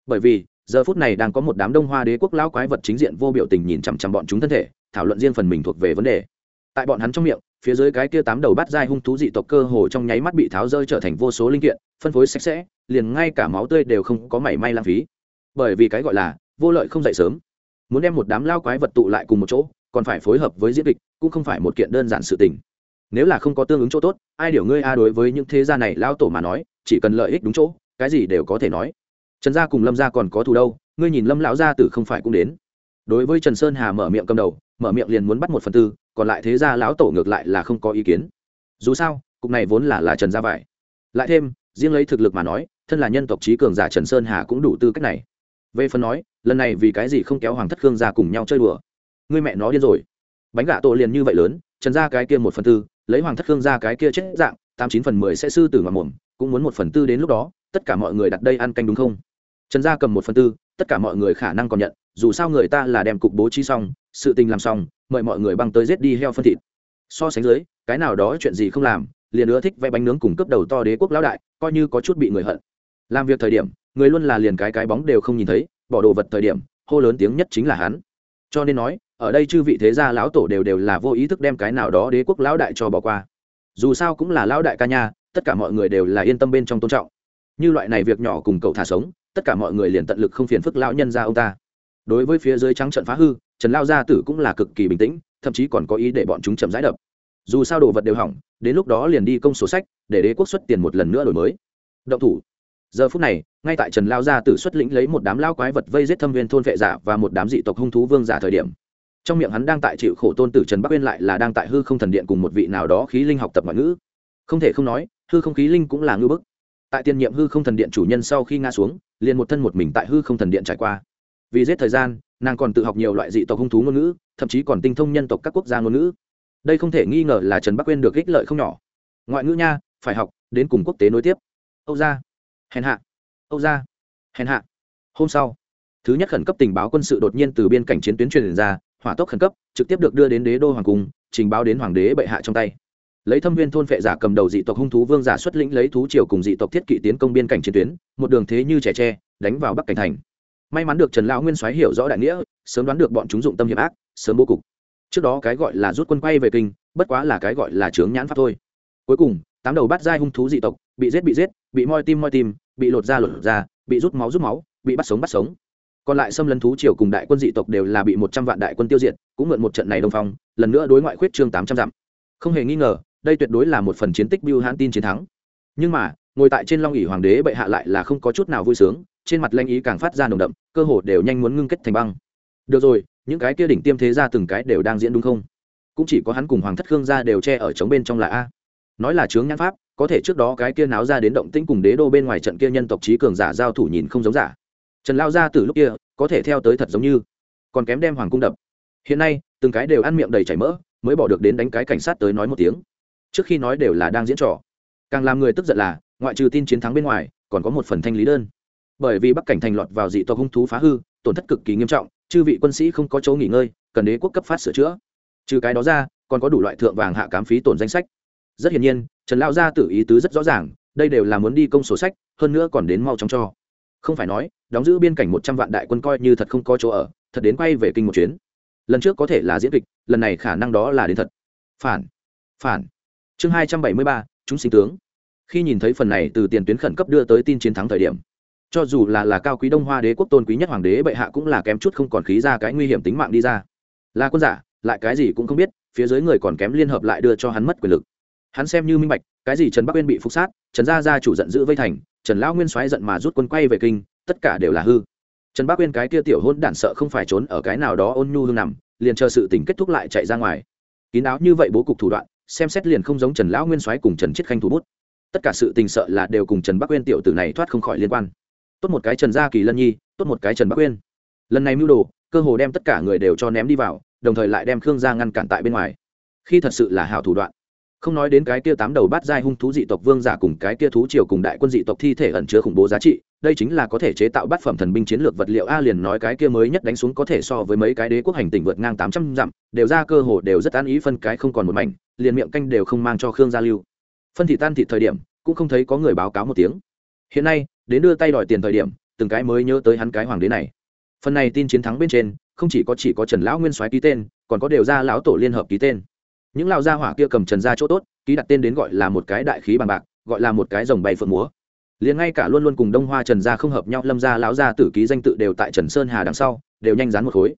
A: Bởi vì, giờ phút này đang có một đám đông hoa đế quốc lão quái vật chính diện vô biểu tình nhìn chằm chằm bọn chúng thân thể, thảo luận riêng phần mình thuộc về vấn đề. Tại bọn hắn trong miệng, phía dưới cái kia tám đầu bát dai hung thú dị tộc cơ hồ trong nháy mắt bị tháo rơi trở thành vô số linh kiện, phân phối sạch sẽ, liền ngay cả máu tươi đều không có mảy may lãng phí. Bởi vì cái gọi là, vô lợi không dậy sớm. Muốn đem một đám lao quái vật tụ lại cùng một chỗ, còn phải phối hợp với diễn kịch, cũng không phải một kiện đơn giản sự tình nếu là không có tương ứng chỗ tốt, ai điều ngươi a đối với những thế gia này lao tổ mà nói, chỉ cần lợi ích đúng chỗ, cái gì đều có thể nói. Trần gia cùng lâm gia còn có thù đâu, ngươi nhìn lâm lão gia tử không phải cũng đến. Đối với trần sơn hà mở miệng cầm đầu, mở miệng liền muốn bắt một phần tư, còn lại thế gia lão tổ ngược lại là không có ý kiến. Dù sao, cục này vốn là là trần gia vải. Lại thêm, riêng lấy thực lực mà nói, thân là nhân tộc trí cường giả trần sơn hà cũng đủ tư cách này. Về phần nói, lần này vì cái gì không kéo hoàng thất khương ra cùng nhau chơi đùa? Người mẹ nó điên rồi. Bánh gà tổ liền như vậy lớn, trần ra cái kia một phần tư lấy hoàng thất khương ra cái kia chết dạng, tám chín phần mười sẽ sư tử ngoạm mồm, cũng muốn một phần tư đến lúc đó, tất cả mọi người đặt đây ăn canh đúng không? Trần gia cầm một phần tư, tất cả mọi người khả năng còn nhận, dù sao người ta là đem cục bố trí xong, sự tình làm xong, mời mọi người băng tới giết đi heo phân thịt. So sánh dưới, cái nào đó chuyện gì không làm, liền ưa thích vẽ bánh nướng cùng cấp đầu to đế quốc lão đại, coi như có chút bị người hận. Làm việc thời điểm, người luôn là liền cái cái bóng đều không nhìn thấy, bỏ đồ vật thời điểm, hô lớn tiếng nhất chính là hắn. Cho nên nói ở đây chư vị thế gia lão tổ đều đều là vô ý thức đem cái nào đó đế quốc lão đại cho bỏ qua. Dù sao cũng là lão đại ca nha, tất cả mọi người đều là yên tâm bên trong tôn trọng. Như loại này việc nhỏ cùng cậu thả sống, tất cả mọi người liền tận lực không phiền phức lão nhân ra ông ta. Đối với phía dưới trắng trận phá hư, trần lao gia tử cũng là cực kỳ bình tĩnh, thậm chí còn có ý để bọn chúng chậm rãi đập. Dù sao đồ vật đều hỏng, đến lúc đó liền đi công sổ sách, để đế quốc xuất tiền một lần nữa đổi mới. Động thủ. Giờ phút này, ngay tại trần lao gia tử xuất lĩnh lấy một đám lao quái vật vây giết thâm viên thôn vệ giả và một đám dị tộc hung thú vương giả thời điểm trong miệng hắn đang tại chịu khổ tôn tử trần bắc uyên lại là đang tại hư không thần điện cùng một vị nào đó khí linh học tập ngoại ngữ. Không thể không nói, hư không khí linh cũng là ngư bức. Tại tiền nhiệm hư không thần điện chủ nhân sau khi nga xuống, liền một thân một mình tại hư không thần điện trải qua. Vì giết thời gian, nàng còn tự học nhiều loại dị tộc hung thú ngôn ngữ, thậm chí còn tinh thông nhân tộc các quốc gia ngôn ngữ. Đây không thể nghi ngờ là trần bắc uyên được ích lợi không nhỏ. Ngoại ngữ nha, phải học, đến cùng quốc tế nối tiếp. Âu gia. Hèn hạ. Âu gia. Hèn hạ. Hôm sau, thứ nhất khẩn cấp tình báo quân sự đột nhiên từ biên cảnh chiến tuyến truyền ra hỏa tốc khẩn cấp, trực tiếp được đưa đến đế đô hoàng cung, trình báo đến hoàng đế bệ hạ trong tay. Lấy thâm viên thôn phệ giả cầm đầu dị tộc hung thú vương giả xuất lĩnh lấy thú triều cùng dị tộc thiết kỵ tiến công biên cảnh chiến tuyến, một đường thế như trẻ tre, đánh vào bắc cảnh thành. May mắn được trần lão nguyên soái hiểu rõ đại nghĩa, sớm đoán được bọn chúng dụng tâm hiểm ác, sớm bố cục. Trước đó cái gọi là rút quân quay về kinh, bất quá là cái gọi là trướng nhãn pháp thôi. Cuối cùng, tám đầu bắt giai hung thú dị tộc bị giết bị giết, bị moi tim moi tim, bị lột da lột da, bị rút máu rút máu, bị bắt sống bắt sống còn lại xâm lấn thú triều cùng đại quân dị tộc đều là bị một trăm vạn đại quân tiêu diệt, cũng mượn một trận này đông phong, lần nữa đối ngoại khuyết trương tám trăm dặm. Không hề nghi ngờ, đây tuyệt đối là một phần chiến tích biêu hãn tin chiến thắng. Nhưng mà, ngồi tại trên long ỉ hoàng đế bệ hạ lại là không có chút nào vui sướng, trên mặt lanh ý càng phát ra nồng đậm, cơ hồ đều nhanh muốn ngưng kết thành băng. Được rồi, những cái kia đỉnh tiêm thế ra từng cái đều đang diễn đúng không? Cũng chỉ có hắn cùng hoàng thất khương gia đều che ở chống bên trong là a. Nói là chướng nhãn pháp, có thể trước đó cái kia náo ra đến động tĩnh cùng đế đô bên ngoài trận kia nhân tộc trí cường giả giao thủ nhìn không giống giả trần lao ra từ lúc kia có thể theo tới thật giống như, còn kém đem hoàng cung đập. Hiện nay, từng cái đều ăn miệng đầy chảy mỡ, mới bỏ được đến đánh cái cảnh sát tới nói một tiếng. Trước khi nói đều là đang diễn trò. Càng làm người tức giận là, ngoại trừ tin chiến thắng bên ngoài, còn có một phần thanh lý đơn. Bởi vì bắc cảnh thành lọt vào dị tộc hung thú phá hư, tổn thất cực kỳ nghiêm trọng, chư vị quân sĩ không có chỗ nghỉ ngơi, cần đế quốc cấp phát sửa chữa. Trừ cái đó ra, còn có đủ loại thượng vàng hạ cám phí tổn danh sách. Rất hiển nhiên, trần lao gia tử ý tứ rất rõ ràng, đây đều là muốn đi công sổ sách, hơn nữa còn đến mau chóng cho không phải nói, đóng giữ biên cảnh một trăm vạn đại quân coi như thật không có chỗ ở, thật đến quay về kinh một chuyến. Lần trước có thể là diễn kịch, lần này khả năng đó là đến thật. Phản phản. Chương hai trăm bảy mươi ba, chúng sinh tướng. Khi nhìn thấy phần này từ tiền tuyến khẩn cấp đưa tới tin chiến thắng thời điểm, cho dù là là cao quý đông hoa đế quốc tôn quý nhất hoàng đế bệ hạ cũng là kém chút không còn khí ra cái nguy hiểm tính mạng đi ra. Là quân giả, lại cái gì cũng không biết, phía dưới người còn kém liên hợp lại đưa cho hắn mất quyền lực. Hắn xem như minh bạch, cái gì trần bắc uyên bị phục sát, trần gia gia chủ giận dữ vây thành trần lão nguyên soái giận mà rút quân quay về kinh, tất cả đều là hư. Trần bắc uyên cái kia tiểu hôn đản sợ không phải trốn ở cái nào đó ôn nhu hương nằm, liền chờ sự tình kết thúc lại chạy ra ngoài. Kín áo như vậy bố cục thủ đoạn, xem xét liền không giống trần lão nguyên soái cùng trần chiết khanh thủ bút. Tất cả sự tình sợ là đều cùng trần bắc uyên tiểu tử này thoát không khỏi liên quan. Tốt một cái trần gia kỳ lân nhi, tốt một cái trần bắc uyên. Lần này mưu đồ, cơ hồ đem tất cả người đều cho ném đi vào, đồng thời lại đem khương gia ngăn cản tại bên ngoài. Khi thật sự là hảo thủ đoạn không nói đến cái kia tám đầu bát giai hung thú dị tộc vương giả cùng cái kia thú triều cùng đại quân dị tộc thi thể ẩn chứa khủng bố giá trị, đây chính là có thể chế tạo bát phẩm thần binh chiến lược vật liệu a liền nói cái kia mới nhất đánh xuống có thể so với mấy cái đế quốc hành tỉnh vượt ngang tám trăm dặm, đều ra cơ hồ đều rất an ý phân cái không còn một mảnh, liền miệng canh đều không mang cho khương gia lưu. Phân thị tan thị thời điểm, cũng không thấy có người báo cáo một tiếng. Hiện nay, đến đưa tay đòi tiền thời điểm, từng cái mới nhớ tới hắn cái hoàng đế này. Phần này tin chiến thắng bên trên, không chỉ có chỉ có trần lão nguyên soái ký tên, còn có đều ra lão tổ liên hợp ký tên những lão gia hỏa kia cầm trần ra chỗ tốt, ký đặt tên đến gọi là một cái đại khí bằng bạc, gọi là một cái dòng bay phượng múa. Liền ngay cả luôn luôn cùng đông hoa trần gia không hợp nhau, lâm gia lão gia tử ký danh tự đều tại trần sơn hà đằng sau, đều nhanh dán một khối.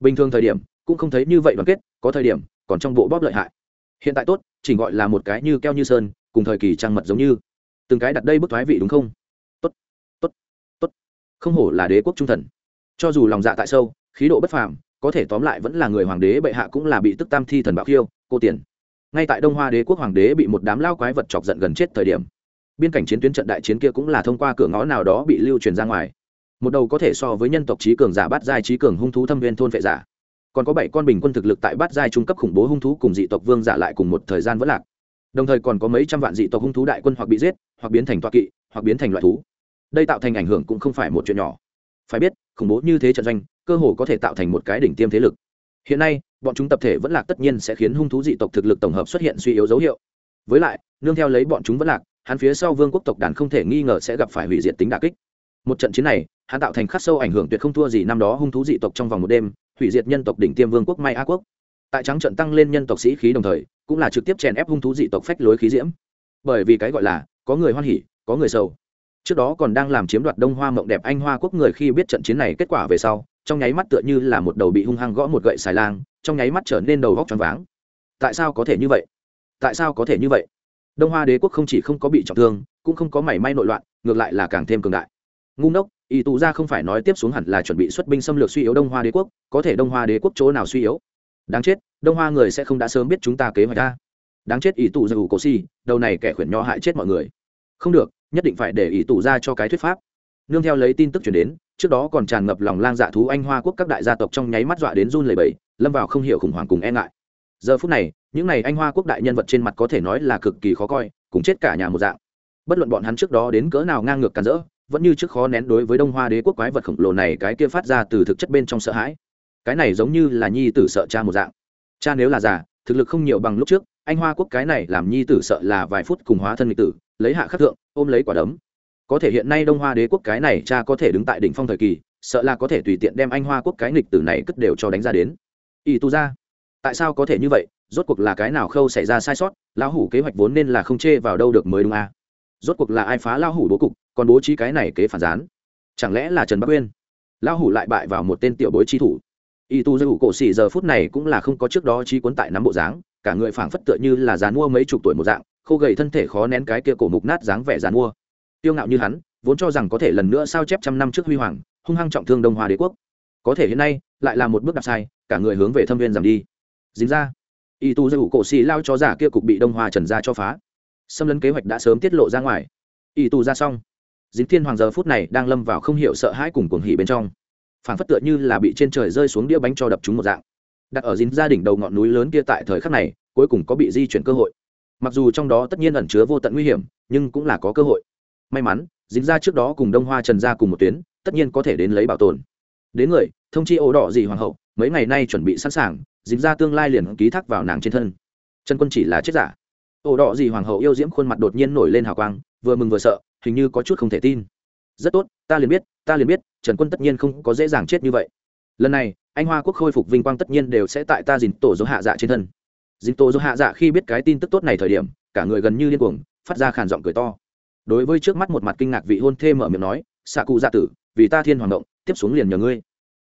A: Bình thường thời điểm, cũng không thấy như vậy đoàn kết, có thời điểm, còn trong bộ bóp lợi hại. Hiện tại tốt, chỉ gọi là một cái như keo như sơn, cùng thời kỳ trang mật giống như. Từng cái đặt đây bức thoái vị đúng không? Tốt tốt tốt. Không hổ là đế quốc trung thần. Cho dù lòng dạ tại sâu, khí độ bất phàm có thể tóm lại vẫn là người hoàng đế bệ hạ cũng là bị tức tam thi thần bạo khiêu, cô tiền. Ngay tại đông hoa đế quốc hoàng đế bị một đám lao quái vật chọc giận gần chết thời điểm, biên cảnh chiến tuyến trận đại chiến kia cũng là thông qua cửa ngõ nào đó bị lưu truyền ra ngoài. Một đầu có thể so với nhân tộc trí cường giả bát giai trí cường hung thú thâm viên thôn vệ giả. Còn có bảy con bình quân thực lực tại bát giai trung cấp khủng bố hung thú cùng dị tộc vương giả lại cùng một thời gian vẫn lạc. Đồng thời còn có mấy trăm vạn dị tộc hung thú đại quân hoặc bị giết, hoặc biến thành toa kỵ, hoặc biến thành loại thú. Đây tạo thành ảnh hưởng cũng không phải một chuyện nhỏ. Phải biết, khủng bố như thế trận doanh cơ hồ có thể tạo thành một cái đỉnh tiêm thế lực. Hiện nay, bọn chúng tập thể vẫn lạc tất nhiên sẽ khiến hung thú dị tộc thực lực tổng hợp xuất hiện suy yếu dấu hiệu. Với lại, nương theo lấy bọn chúng vẫn lạc, hắn phía sau vương quốc tộc đàn không thể nghi ngờ sẽ gặp phải hủy diệt tính đà kích. Một trận chiến này, hắn tạo thành khắc sâu ảnh hưởng tuyệt không thua gì năm đó hung thú dị tộc trong vòng một đêm, hủy diệt nhân tộc đỉnh tiêm vương quốc may a quốc. Tại trắng trận tăng lên nhân tộc sĩ khí đồng thời, cũng là trực tiếp chèn ép hung thú dị tộc phách lối khí diễm. Bởi vì cái gọi là, có người hoan hỉ, có người sầu. Trước đó còn đang làm chiếm đoạt đông hoa mộng đẹp anh hoa quốc người khi biết trận chiến này kết quả về sau trong nháy mắt tựa như là một đầu bị hung hăng gõ một gậy xài lang, trong nháy mắt trở nên đầu góc choáng váng. Tại sao có thể như vậy? Tại sao có thể như vậy? Đông hoa đế quốc không chỉ không có bị trọng thương, cũng không có mảy may nội loạn, ngược lại là càng thêm cường đại. Ngu ngốc, ý tù ra không phải nói tiếp xuống hẳn là chuẩn bị xuất binh xâm lược suy yếu đông hoa đế quốc, có thể đông hoa đế quốc chỗ nào suy yếu? Đáng chết, đông hoa người sẽ không đã sớm biết chúng ta kế hoạch ta đáng chết ý tù ra ủ cổ si đầu này kẻ khuyển nho hại chết mọi người. Không được, nhất định phải để ý tù ra cho cái thuyết pháp. Nương theo lấy tin tức chuyển đến trước đó còn tràn ngập lòng lang dạ thú anh hoa quốc các đại gia tộc trong nháy mắt dọa đến run lẩy bẩy, lâm vào không hiểu khủng hoảng cùng e ngại. Giờ phút này, những n à y anh hoa quốc đại nhân vật trên mặt có thể nói là cực kỳ khó coi, cùng chết cả nhà một dạng. Bất luận bọn hắn trước đó đến cỡ nào ngang ngược càn rỡ, vẫn như trước khó nén đối với đông hoa đế quốc quái vật khổng lồ này cái kia phát ra từ thực chất bên trong sợ hãi. Cái này giống như là nhi tử sợ cha một dạng. Cha nếu là già, thực lực không nhiều bằng lúc trước, anh hoa quốc cái này làm nhi tử sợ là vài phút cùng hóa thân lịch tử, lấy hạ khắc thượng, ôm lấy quả đấm có thể hiện nay đông hoa đế quốc cái này cha có thể đứng tại đỉnh phong thời kỳ, sợ là có thể tùy tiện đem anh hoa quốc cái nghịch tử này cất đều cho đánh ra đến. Y tu ra. Tại sao có thể như vậy? Rốt cuộc là cái nào khâu xảy ra sai sót? Lão hủ kế hoạch vốn nên là không chê vào đâu được mới đúng à. rốt cuộc là ai phá lão hủ bố cục, còn bố trí cái này kế phản gián? Chẳng lẽ là trần bắc uyên? Lão hủ lại bại vào một tên tiểu bối trí thủ. Y tu dư hủ cổ xỉ giờ phút này cũng là không có trước đó trí cuốn tại nắm bộ dáng, cả người phảng phất tựa như là dán mua mấy chục tuổi một dạng, khô gầy thân thể khó nén cái kia cổ mục nát dáng vẻ dán mua tiêu ngạo như hắn, vốn cho rằng có thể lần nữa sao chép trăm năm trước huy hoàng, hung hăng trọng thương đông hoa đế quốc. Có thể hiện nay, lại là một bước đạp sai, cả người hướng về thâm viên giảm đi. Dính ra. Y tu dư cổ xì lao cho giả kia cục bị đông hoa trần ra cho phá. Xâm lấn kế hoạch đã sớm tiết lộ ra ngoài. Y tu ra xong. Dính thiên hoàng giờ phút này đang lâm vào không hiểu sợ hãi cùng cuồng hỉ bên trong. Phản phất tựa như là bị trên trời rơi xuống đĩa bánh cho đập chúng một dạng. Đặt ở dính gia đỉnh đầu ngọn núi lớn kia tại thời khắc này, cuối cùng có bị di chuyển cơ hội. Mặc dù trong đó tất nhiên ẩn chứa vô tận nguy hiểm, nhưng cũng là có cơ hội may mắn, dính ra trước đó cùng đông hoa trần ra cùng một tuyến, tất nhiên có thể đến lấy bảo tồn. Đến người, thông chi ổ đỏ dị hoàng hậu, mấy ngày nay chuẩn bị sẵn sàng, dính ra tương lai liền ký thác vào nàng trên thân. Trần quân chỉ là chết giả. Ổ đỏ dị hoàng hậu yêu diễm khuôn mặt đột nhiên nổi lên hào quang, vừa mừng vừa sợ, hình như có chút không thể tin. Rất tốt, ta liền biết, ta liền biết, trần quân tất nhiên không có dễ dàng chết như vậy. Lần này, anh hoa quốc khôi phục vinh quang tất nhiên đều sẽ tại ta dình tổ dấu hạ dạ trên thân. Dình tổ dấu hạ dạ khi biết cái tin tức tốt này thời điểm, cả người gần như điên cuồng, phát ra khàn giọng cười to đối với trước mắt một mặt kinh ngạc vị hôn thê mở miệng nói, xạ cụ dạ tử, vì ta thiên hoàng động, tiếp xuống liền nhờ ngươi.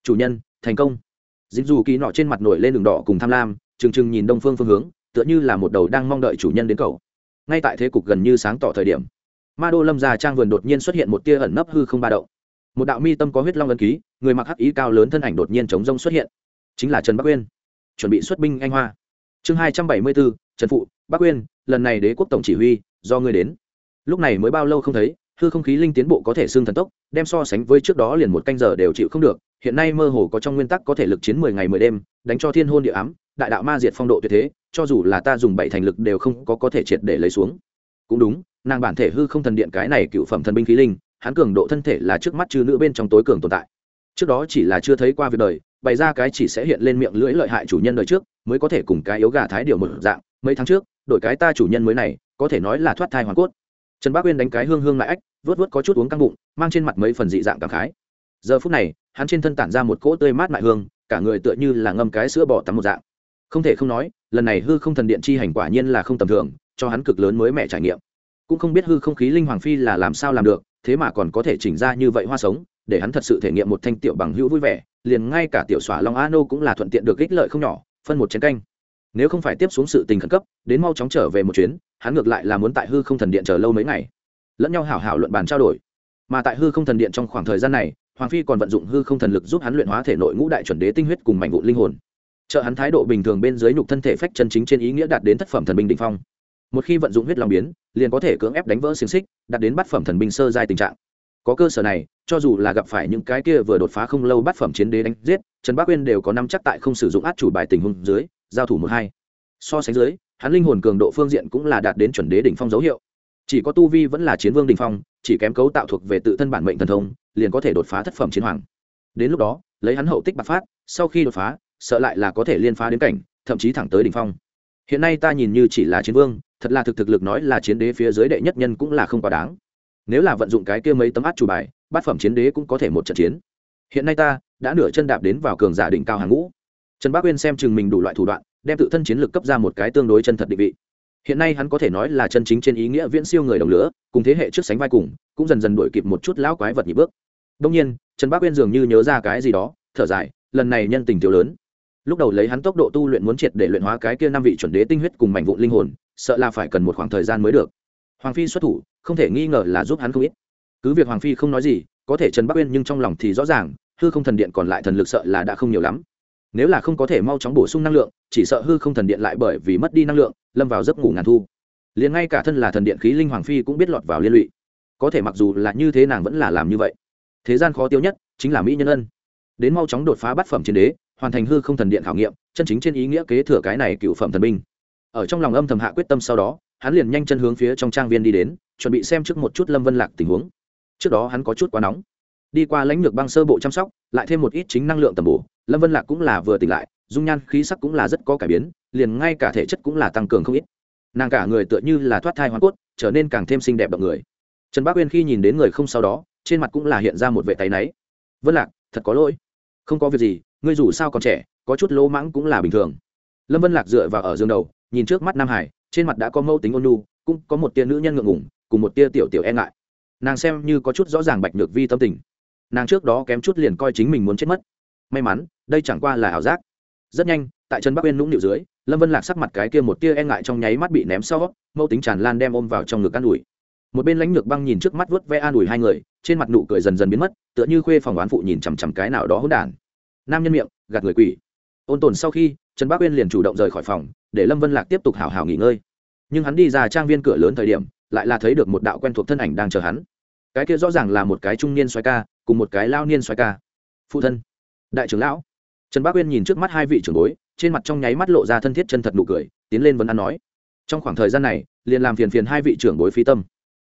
A: Chủ nhân, thành công. Dính dù kỳ nọ trên mặt nổi lên đường đỏ cùng tham lam, trừng trừng nhìn đông phương phương hướng, tựa như là một đầu đang mong đợi chủ nhân đến cầu. Ngay tại thế cục gần như sáng tỏ thời điểm, ma đô lâm già trang vườn đột nhiên xuất hiện một tia ẩn nấp hư không ba động. Một đạo mi tâm có huyết long ân ký, người mặc hắc ý cao lớn thân ảnh đột nhiên chống rông xuất hiện. Chính là trần bắc uyên, chuẩn bị xuất binh anh hoa. Chương hai trăm bảy mươi bốn, trần phụ, bắc uyên, lần này đế quốc tổng chỉ huy, do ngươi đến lúc này mới bao lâu không thấy, hư không khí linh tiến bộ có thể xương thần tốc, đem so sánh với trước đó liền một canh giờ đều chịu không được, hiện nay mơ hồ có trong nguyên tắc có thể lực chiến mười ngày mười đêm, đánh cho thiên hôn địa ám, đại đạo ma diệt phong độ tuyệt thế, cho dù là ta dùng bảy thành lực đều không có có thể triệt để lấy xuống. Cũng đúng, nàng bản thể hư không thần điện cái này cựu phẩm thần binh khí linh, hắn cường độ thân thể là trước mắt chư nữ bên trong tối cường tồn tại. Trước đó chỉ là chưa thấy qua việc đời, bày ra cái chỉ sẽ hiện lên miệng lưỡi lợi hại chủ nhân đời trước, mới có thể cùng cái yếu gà thái điều một dạng, mấy tháng trước, đổi cái ta chủ nhân mới này, có thể nói là thoát thai hoàn cốt trần bác uyên đánh cái hương hương lại ách vớt vớt có chút uống căng bụng, mang trên mặt mấy phần dị dạng cảm khái. Giờ phút này, hắn trên thân tản ra một cỗ tươi mát mại hương, cả người tựa như là ngâm cái sữa bỏ tắm một dạng. Không thể không nói, lần này hư không thần điện chi hành quả nhiên là không tầm thường, cho hắn cực lớn mới mẹ trải nghiệm. Cũng không biết hư không khí linh hoàng phi là làm sao làm được, thế mà còn có thể chỉnh ra như vậy hoa sống, để hắn thật sự thể nghiệm một thanh tiểu bằng hữu vui vẻ, liền ngay cả tiểu xỏa long a nô cũng là thuận tiện được ích lợi không nhỏ, phân một chén canh nếu không phải tiếp xuống sự tình khẩn cấp, đến mau chóng trở về một chuyến, hắn ngược lại là muốn tại hư không thần điện chờ lâu mấy ngày. Lẫn nhau hảo hảo luận bàn trao đổi. Mà tại hư không thần điện trong khoảng thời gian này, hoàng phi còn vận dụng hư không thần lực giúp hắn luyện hóa thể nội ngũ đại chuẩn đế tinh huyết cùng mảnh vụ linh hồn. Trợ hắn thái độ bình thường bên dưới nhục thân thể phách chân chính trên ý nghĩa đạt đến thất phẩm thần binh đ phong. Một khi vận dụng huyết lòng biến, liền có thể cưỡng ép đánh vỡ xiềng xích, đạt đến bát phẩm thần binh sơ giai tình trạng. Có cơ sở này, cho dù là gặp phải những cái kia vừa đột phá không lâu bát phẩm chiến đế đánh giết, trần bắc uyên đều có năm chắc tại không sử dụng át chủ bài tình huống dưới giao thủ một hai. So sánh dưới, hắn linh hồn cường độ phương diện cũng là đạt đến chuẩn đế đỉnh phong dấu hiệu. Chỉ có tu vi vẫn là chiến vương đỉnh phong, chỉ kém cấu tạo thuộc về tự thân bản mệnh thần thông, liền có thể đột phá thất phẩm chiến hoàng. Đến lúc đó, lấy hắn hậu tích bạc phát, sau khi đột phá, sợ lại là có thể liên phá đến cảnh, thậm chí thẳng tới đỉnh phong. Hiện nay ta nhìn như chỉ là chiến vương, thật là thực thực lực nói là chiến đế phía dưới đệ nhất nhân cũng là không quá đáng. Nếu là vận dụng cái kia mấy tấm át chủ bài, bát phẩm chiến đế cũng có thể một trận chiến. Hiện nay ta đã nửa chân đạp đến vào cường giả đỉnh cao hàng ngũ trần bác uyên xem chừng mình đủ loại thủ đoạn, đem tự thân chiến lược cấp ra một cái tương đối chân thật định vị. Hiện nay hắn có thể nói là chân chính trên ý nghĩa viễn siêu người đồng lửa, cùng thế hệ trước sánh vai cùng, cũng dần dần đuổi kịp một chút lão quái vật nhị bước. Đông nhiên, trần bác uyên dường như nhớ ra cái gì đó, thở dài, lần này nhân tình tiểu lớn. Lúc đầu lấy hắn tốc độ tu luyện muốn triệt để luyện hóa cái kia năm vị chuẩn đế tinh huyết cùng mảnh vụn linh hồn, sợ là phải cần một khoảng thời gian mới được. Hoàng phi xuất thủ, không thể nghi ngờ là giúp hắn không ít. Cứ việc hoàng phi không nói gì, có thể trần bắc uyên nhưng trong lòng thì rõ ràng, hư không thần điện còn lại thần lực sợ là đã không nhiều lắm nếu là không có thể mau chóng bổ sung năng lượng, chỉ sợ hư không thần điện lại bởi vì mất đi năng lượng, lâm vào giấc ngủ ngàn thu. Liền ngay cả thân là thần điện khí linh hoàng phi cũng biết lọt vào liên lụy. Có thể mặc dù là như thế nàng vẫn là làm như vậy. Thế gian khó tiêu nhất chính là mỹ nhân ân. Đến mau chóng đột phá bát phẩm chiến đế, hoàn thành hư không thần điện khảo nghiệm, chân chính trên ý nghĩa kế thừa cái này cựu phẩm thần binh. Ở trong lòng âm thầm hạ quyết tâm sau đó, hắn liền nhanh chân hướng phía trong trang viên đi đến, chuẩn bị xem trước một chút lâm vân lạc tình huống. Trước đó hắn có chút quá nóng. Đi qua lãnh lược băng sơ bộ chăm sóc, lại thêm một ít chính năng lượng tầm bổ lâm vân lạc cũng là vừa tỉnh lại, dung nhan khí sắc cũng là rất có cải biến, liền ngay cả thể chất cũng là tăng cường không ít. Nàng cả người tựa như là thoát thai hoa cốt, trở nên càng thêm xinh đẹp động người. Trần bác uyên khi nhìn đến người không sau đó, trên mặt cũng là hiện ra một vệ tay náy. Vân lạc, thật có lỗi. Không có việc gì, ngươi dù sao còn trẻ, có chút lỗ mãng cũng là bình thường. Lâm vân lạc dựa vào ở giường đầu, nhìn trước mắt nam hải, trên mặt đã có mâu tính ôn nu cũng có một tia nữ nhân ngượng ngủng cùng một tia tiểu tiểu e ngại. Nàng xem như có chút rõ ràng bạch nhược vi tâm tình. Nàng trước đó kém chút liền coi chính mình muốn chết mất. May mắn đây chẳng qua là ảo giác. Rất nhanh, tại trần bắc uyên nũng nịu dưới, lâm vân lạc sắc mặt cái kia một tia e ngại trong nháy mắt bị ném sau mẫu tính tràn lan đem ôm vào trong ngực an ủi. Một bên lãnh lược băng nhìn trước mắt vớt ve an ủi hai người, trên mặt nụ cười dần dần biến mất, tựa như khuê phòng oán phụ nhìn chằm chằm cái nào đó hỗn đản. Nam nhân miệng, gạt người quỷ. Ôn tồn sau khi, trần Bắc uyên liền chủ động rời khỏi phòng, để lâm vân lạc tiếp tục hào hào nghỉ ngơi. Nhưng hắn đi ra trang viên cửa lớn thời điểm, lại là thấy được một đạo quen thuộc thân ảnh đang chờ hắn. Cái kia rõ ràng là một cái trung niên xoay ca, cùng một cái lao niên xoay ca. Phụ thân. Đại trưởng lão trần bác uyên nhìn trước mắt hai vị trưởng bối, trên mặt trong nháy mắt lộ ra thân thiết chân thật nụ cười, tiến lên vấn An nói, trong khoảng thời gian này, liền làm phiền phiền hai vị trưởng bối phí tâm.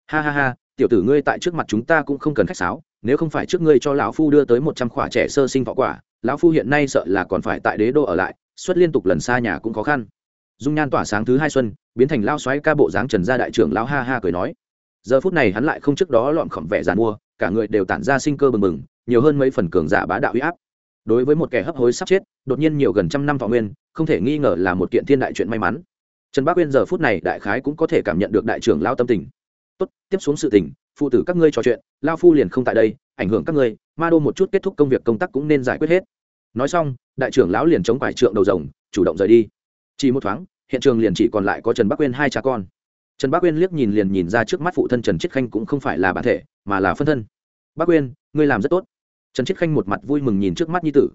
A: Ha ha ha, tiểu tử ngươi tại trước mặt chúng ta cũng không cần khách sáo, nếu không phải trước ngươi cho lão phu đưa tới một trăm khỏa trẻ sơ sinh võ quả, lão phu hiện nay sợ là còn phải tại đế đô ở lại, xuất liên tục lần xa nhà cũng khó khăn. Dung nhan tỏa sáng thứ hai xuân, biến thành lao xoáy ca bộ dáng trần gia đại trưởng lão ha ha cười nói. Giờ phút này hắn lại không trước đó lọn khỏm vẻ giàn mua, cả người đều tản ra sinh cơ bừng bừng, nhiều hơn mấy phần cường giả bá đạo huy áp đối với một kẻ hấp hối sắp chết, đột nhiên nhiều gần trăm năm thọ nguyên, không thể nghi ngờ là một kiện thiên đại chuyện may mắn. Trần bác uyên giờ phút này đại khái cũng có thể cảm nhận được đại trưởng lao tâm tình. Tốt, tiếp xuống sự tình, phụ tử các ngươi trò chuyện, lao phu liền không tại đây, ảnh hưởng các ngươi, ma đô một chút kết thúc công việc công tác cũng nên giải quyết hết. Nói xong, đại trưởng lão liền chống quải trượng đầu rồng, chủ động rời đi. Chỉ một thoáng, hiện trường liền chỉ còn lại có trần bắc uyên hai cha con. Trần bắc uyên liếc nhìn liền nhìn ra trước mắt phụ thân trần chiết khanh cũng không phải là bản thể, mà là phân thân. Bắc uyên, ngươi làm rất tốt trần chiết khanh một mặt vui mừng nhìn trước mắt nhi tử.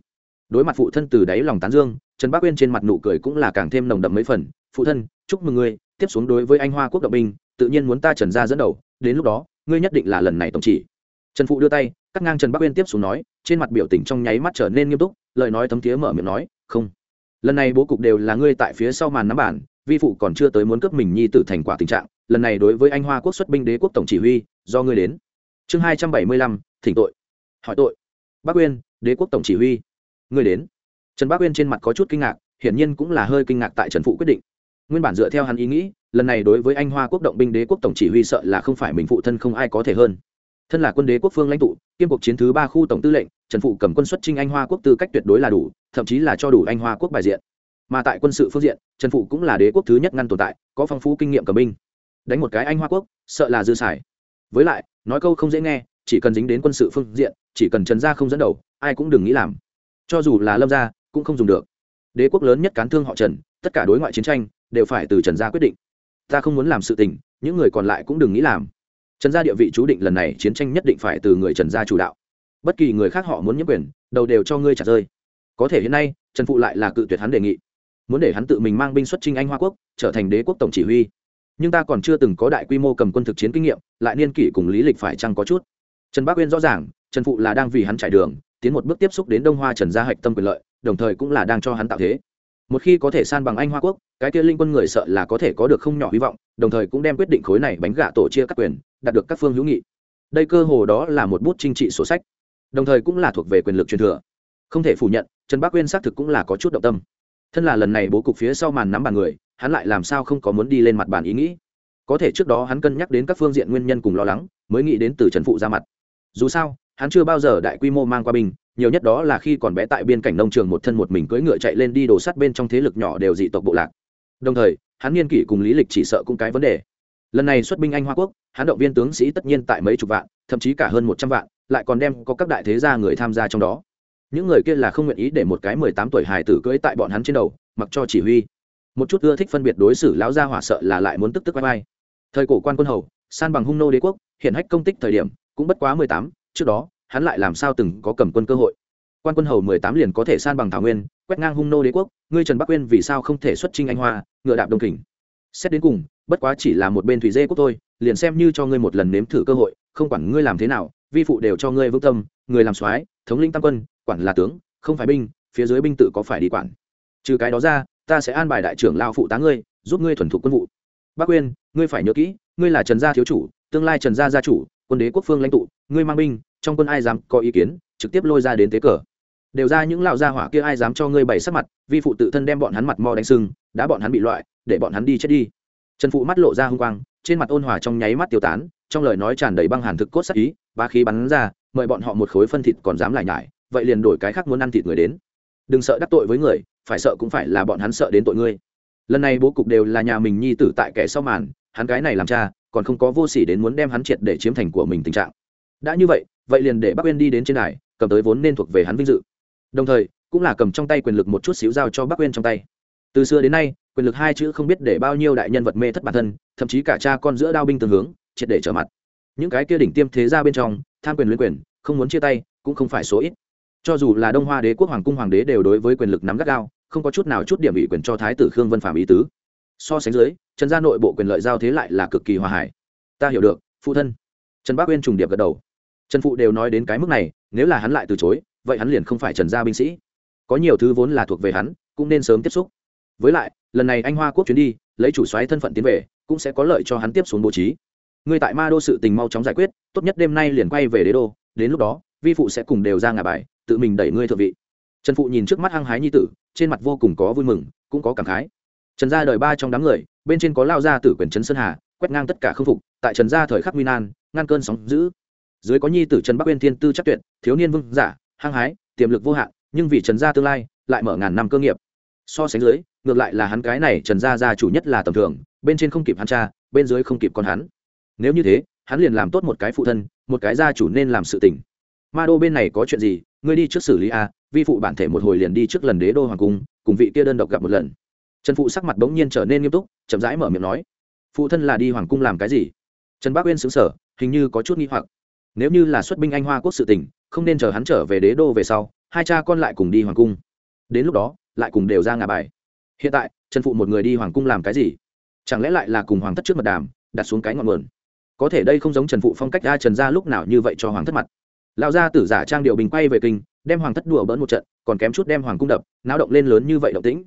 A: Đối mặt phụ thân từ đáy lòng tán dương, trần bắc uyên trên mặt nụ cười cũng là càng thêm nồng đậm mấy phần. Phụ thân, chúc mừng ngươi, tiếp xuống đối với anh hoa quốc động binh, tự nhiên muốn ta trần ra dẫn đầu, đến lúc đó, ngươi nhất định là lần này tổng chỉ. Trần phụ đưa tay, cắt ngang trần bắc uyên tiếp xuống nói, trên mặt biểu tình trong nháy mắt trở nên nghiêm túc, lời nói thấm thiế mở miệng nói, không. Lần này bố cục đều là ngươi tại phía sau màn nắm bản, vi phụ còn chưa tới muốn cướp mình nhi tử thành quả tình trạng, lần này đối với anh hoa quốc xuất binh đế quốc tổng chỉ huy, do ngươi đến. Chương hai trăm bảy mươi lăm, thỉnh tội. Hỏi tội bắc uyên, đế quốc tổng chỉ huy. Người đến. Trần bắc uyên trên mặt có chút kinh ngạc, hiển nhiên cũng là hơi kinh ngạc tại trần phụ quyết định. Nguyên bản dựa theo hắn ý nghĩ, lần này đối với anh hoa quốc động binh đế quốc tổng chỉ huy sợ là không phải mình phụ thân không ai có thể hơn. Thân là quân đế quốc phương lãnh tụ, kiêm cuộc chiến thứ ba khu tổng tư lệnh, trần phụ cầm quân xuất trinh anh hoa quốc tư cách tuyệt đối là đủ, thậm chí là cho đủ anh hoa quốc bài diện. Mà tại quân sự phương diện, trần phụ cũng là đế quốc thứ nhất ngăn tồn tại, có phong phú kinh nghiệm cầm binh. Đánh một cái anh hoa quốc, sợ là dư xài. Với lại, nói câu không dễ nghe chỉ cần dính đến quân sự phương diện, chỉ cần trần gia không dẫn đầu, ai cũng đừng nghĩ làm. Cho dù là lâm gia, cũng không dùng được. Đế quốc lớn nhất cán thương họ trần, tất cả đối ngoại chiến tranh, đều phải từ trần gia quyết định. Ta không muốn làm sự tình, những người còn lại cũng đừng nghĩ làm. Trần gia địa vị chú định lần này chiến tranh nhất định phải từ người trần gia chủ đạo. Bất kỳ người khác họ muốn nhiễm quyền, đầu đều cho ngươi trả rơi. Có thể hiện nay, trần phụ lại là cự tuyệt hắn đề nghị. Muốn để hắn tự mình mang binh xuất chinh anh hoa quốc, trở thành đế quốc tổng chỉ huy. Nhưng ta còn chưa từng có đại quy mô cầm quân thực chiến kinh nghiệm, lại niên kỷ cùng lý lịch phải chăng có chút? Trần bác uyên rõ ràng, trần phụ là đang vì hắn trải đường, tiến một bước tiếp xúc đến đông hoa trần gia hạch tâm quyền lợi, đồng thời cũng là đang cho hắn tạo thế. Một khi có thể san bằng anh hoa quốc, cái kia linh quân người sợ là có thể có được không nhỏ hy vọng, đồng thời cũng đem quyết định khối này bánh gạ tổ chia các quyền, đạt được các phương hữu nghị. Đây cơ hồ đó là một bút chính trị sổ sách, đồng thời cũng là thuộc về quyền lực truyền thừa. Không thể phủ nhận, trần bác uyên xác thực cũng là có chút động tâm. Thân là lần này bố cục phía sau màn nắm bàn người, hắn lại làm sao không có muốn đi lên mặt bàn ý nghĩ. Có thể trước đó hắn cân nhắc đến các phương diện nguyên nhân cùng lo lắng, mới nghĩ đến từ trần phụ ra mặt dù sao, hắn chưa bao giờ đại quy mô mang qua binh, nhiều nhất đó là khi còn bé tại biên cảnh nông trường một thân một mình cưỡi ngựa chạy lên đi đổ sắt bên trong thế lực nhỏ đều dị tộc bộ lạc. Đồng thời, hắn niên kỷ cùng lý lịch chỉ sợ cũng cái vấn đề. Lần này xuất binh anh hoa quốc, hắn động viên tướng sĩ tất nhiên tại mấy chục vạn, thậm chí cả hơn một trăm vạn, lại còn đem có các đại thế gia người tham gia trong đó. Những người kia là không nguyện ý để một cái mười tám tuổi hài tử cưỡi tại bọn hắn trên đầu, mặc cho chỉ huy. Một chút ưa thích phân biệt đối xử lão gia hỏa sợ là lại muốn tức tức vai vai thời cổ quan quân hầu, san bằng hung nô đế quốc, hiện hách công tích thời điểm cũng bất quá mười tám, trước đó, hắn lại làm sao từng có cầm quân cơ hội. Quan quân hầu mười tám liền có thể san bằng thảo nguyên, quét ngang hung nô đế quốc, ngươi trần bắc quyên vì sao không thể xuất chinh anh hoa, ngựa đạp đông kình? Xét đến cùng, bất quá chỉ là một bên thủy dê quốc thôi, liền xem như cho ngươi một lần nếm thử cơ hội, không quản ngươi làm thế nào, vi phụ đều cho ngươi vững tâm, người làm soái, thống lĩnh tam quân, quản là tướng, không phải binh, phía dưới binh tự có phải đi quản. Trừ cái đó ra, ta sẽ an bài đại trưởng lao phụ tá ngươi, giúp ngươi thuần thục quân vụ. Bác quyên, ngươi phải nhớ kỹ, ngươi là trần gia thiếu chủ, tương lai trần gia gia chủ quân đế quốc phương lãnh tụ, ngươi mang binh, trong quân ai dám có ý kiến, trực tiếp lôi ra đến tế cờ. Đều ra những lão gia hỏa kia ai dám cho ngươi bày sắc mặt, vi phụ tự thân đem bọn hắn mặt mò đánh sưng, đã bọn hắn bị loại, để bọn hắn đi chết đi. Trần phụ mắt lộ ra hung quang, trên mặt ôn hòa trong nháy mắt tiêu tán, trong lời nói tràn đầy băng hàn thực cốt sắc ý, ba khí bắn ra, mời bọn họ một khối phân thịt còn dám lại nhải, vậy liền đổi cái khác muốn ăn thịt người đến. Đừng sợ đắc tội với người, phải sợ cũng phải là bọn hắn sợ đến tội ngươi. Lần này bố cục đều là nhà mình nhi tử tại kẻ sau màn, hắn cái này làm cha còn không có vô sỉ đến muốn đem hắn triệt để chiếm thành của mình tình trạng. Đã như vậy vậy liền để bắc uyên đi đến trên đài, cầm tới vốn nên thuộc về hắn vinh dự. Đồng thời, cũng là cầm trong tay quyền lực một chút xíu giao cho bắc uyên trong tay. Từ xưa đến nay, quyền lực hai chữ không biết để bao nhiêu đại nhân vật mê thất bản thân, thậm chí cả cha con giữa đao binh tương hướng, triệt để trở mặt. Những cái kia đỉnh tiêm thế ra bên trong, tham quyền luyến quyền, không muốn chia tay, cũng không phải số ít. Cho dù là đông hoa đế quốc hoàng cung hoàng đế đều đối với quyền lực nắm gắt gao, không có chút nào chút điểm ủy quyền cho thái tử khương vân phạm ý tứ. So sánh dưới trần gia nội bộ quyền lợi giao thế lại là cực kỳ hòa hải. Ta hiểu được, phụ thân. Trần bác uyên trùng điệp gật đầu. Trần phụ đều nói đến cái mức này, nếu là hắn lại từ chối, vậy hắn liền không phải trần gia binh sĩ. Có nhiều thứ vốn là thuộc về hắn, cũng nên sớm tiếp xúc. Với lại, lần này anh hoa quốc chuyến đi, lấy chủ xoáy thân phận tiến về, cũng sẽ có lợi cho hắn tiếp xuống bố trí. Ngươi tại ma đô sự tình mau chóng giải quyết, tốt nhất đêm nay liền quay về đế đô, đến lúc đó, vi phụ sẽ cùng đều ra ngả bài, tự mình đẩy ngươi thượng vị. Trần phụ nhìn trước mắt hăng hái nhi tử, trên mặt vô cùng có vui mừng, cũng có cảm khái trần gia đời ba trong đám người bên trên có lao gia tử quyền trấn sơn hà quét ngang tất cả khâm phục tại trần gia thời khắc nguy nan ngăn cơn sóng dữ, dưới có nhi tử trần bắc uyên thiên tư chắc tuyệt thiếu niên vương giả hăng hái tiềm lực vô hạn nhưng vì trần gia tương lai lại mở ngàn năm cơ nghiệp. So sánh dưới ngược lại là hắn cái này trần gia gia chủ nhất là tầm thường bên trên không kịp hắn cha bên dưới không kịp con hắn. Nếu như thế hắn liền làm tốt một cái phụ thân một cái gia chủ nên làm sự tình. Ma đô bên này có chuyện gì? Ngươi đi trước xử lý a vi phụ bản thể một hồi liền đi trước lần đế đô hoàng cung cùng vị kia đơn độc gặp một lần trần phụ sắc mặt bỗng nhiên trở nên nghiêm túc chậm rãi mở miệng nói phụ thân là đi hoàng cung làm cái gì? Trần bác uyên xứng sở hình như có chút nghi hoặc. Nếu như là xuất binh anh hoa quốc sự tỉnh, không nên chờ hắn trở về đế đô về sau hai cha con lại cùng đi hoàng cung. Đến lúc đó lại cùng đều ra ngà bài. Hiện tại trần phụ một người đi hoàng cung làm cái gì? Chẳng lẽ lại là cùng hoàng thất trước mật đàm đặt xuống cái ngọn nguồn? Có thể đây không giống trần phụ phong cách ra trần ra lúc nào như vậy cho hoàng thất mặt. Lão gia tử giả trang điều bình quay về kinh đem hoàng thất đùa bỡn một trận còn kém chút đem hoàng cung đập náo động lên lớn như vậy động tĩnh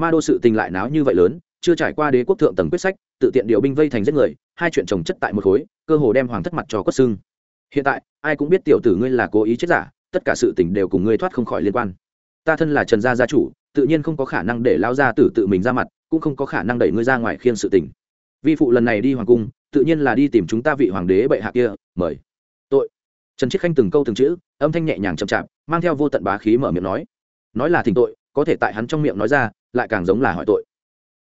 A: ma đô sự tình lại náo như vậy lớn, chưa trải qua đế quốc thượng tầng quyết sách, tự tiện điều binh vây thành giết người, hai chuyện trồng chất tại một khối, cơ hồ đem hoàng thất mặt cho quất xương hiện tại, ai cũng biết tiểu tử ngươi là cố ý chết giả, tất cả sự tình đều cùng ngươi thoát không khỏi liên quan. Ta thân là trần gia gia chủ, tự nhiên không có khả năng để lao gia tử tự mình ra mặt, cũng không có khả năng đẩy ngươi ra ngoài khiên sự tình. Vi phụ lần này đi hoàng cung, tự nhiên là đi tìm chúng ta vị hoàng đế bệ hạ kia, mời. Tội. Trần chiết khanh từng câu từng chữ, âm thanh nhẹ nhàng chậm chạp, mang theo vô tận bá khí mở miệng nói. Nói là thỉnh tội có thể tại hắn trong miệng nói ra lại càng giống là hỏi tội.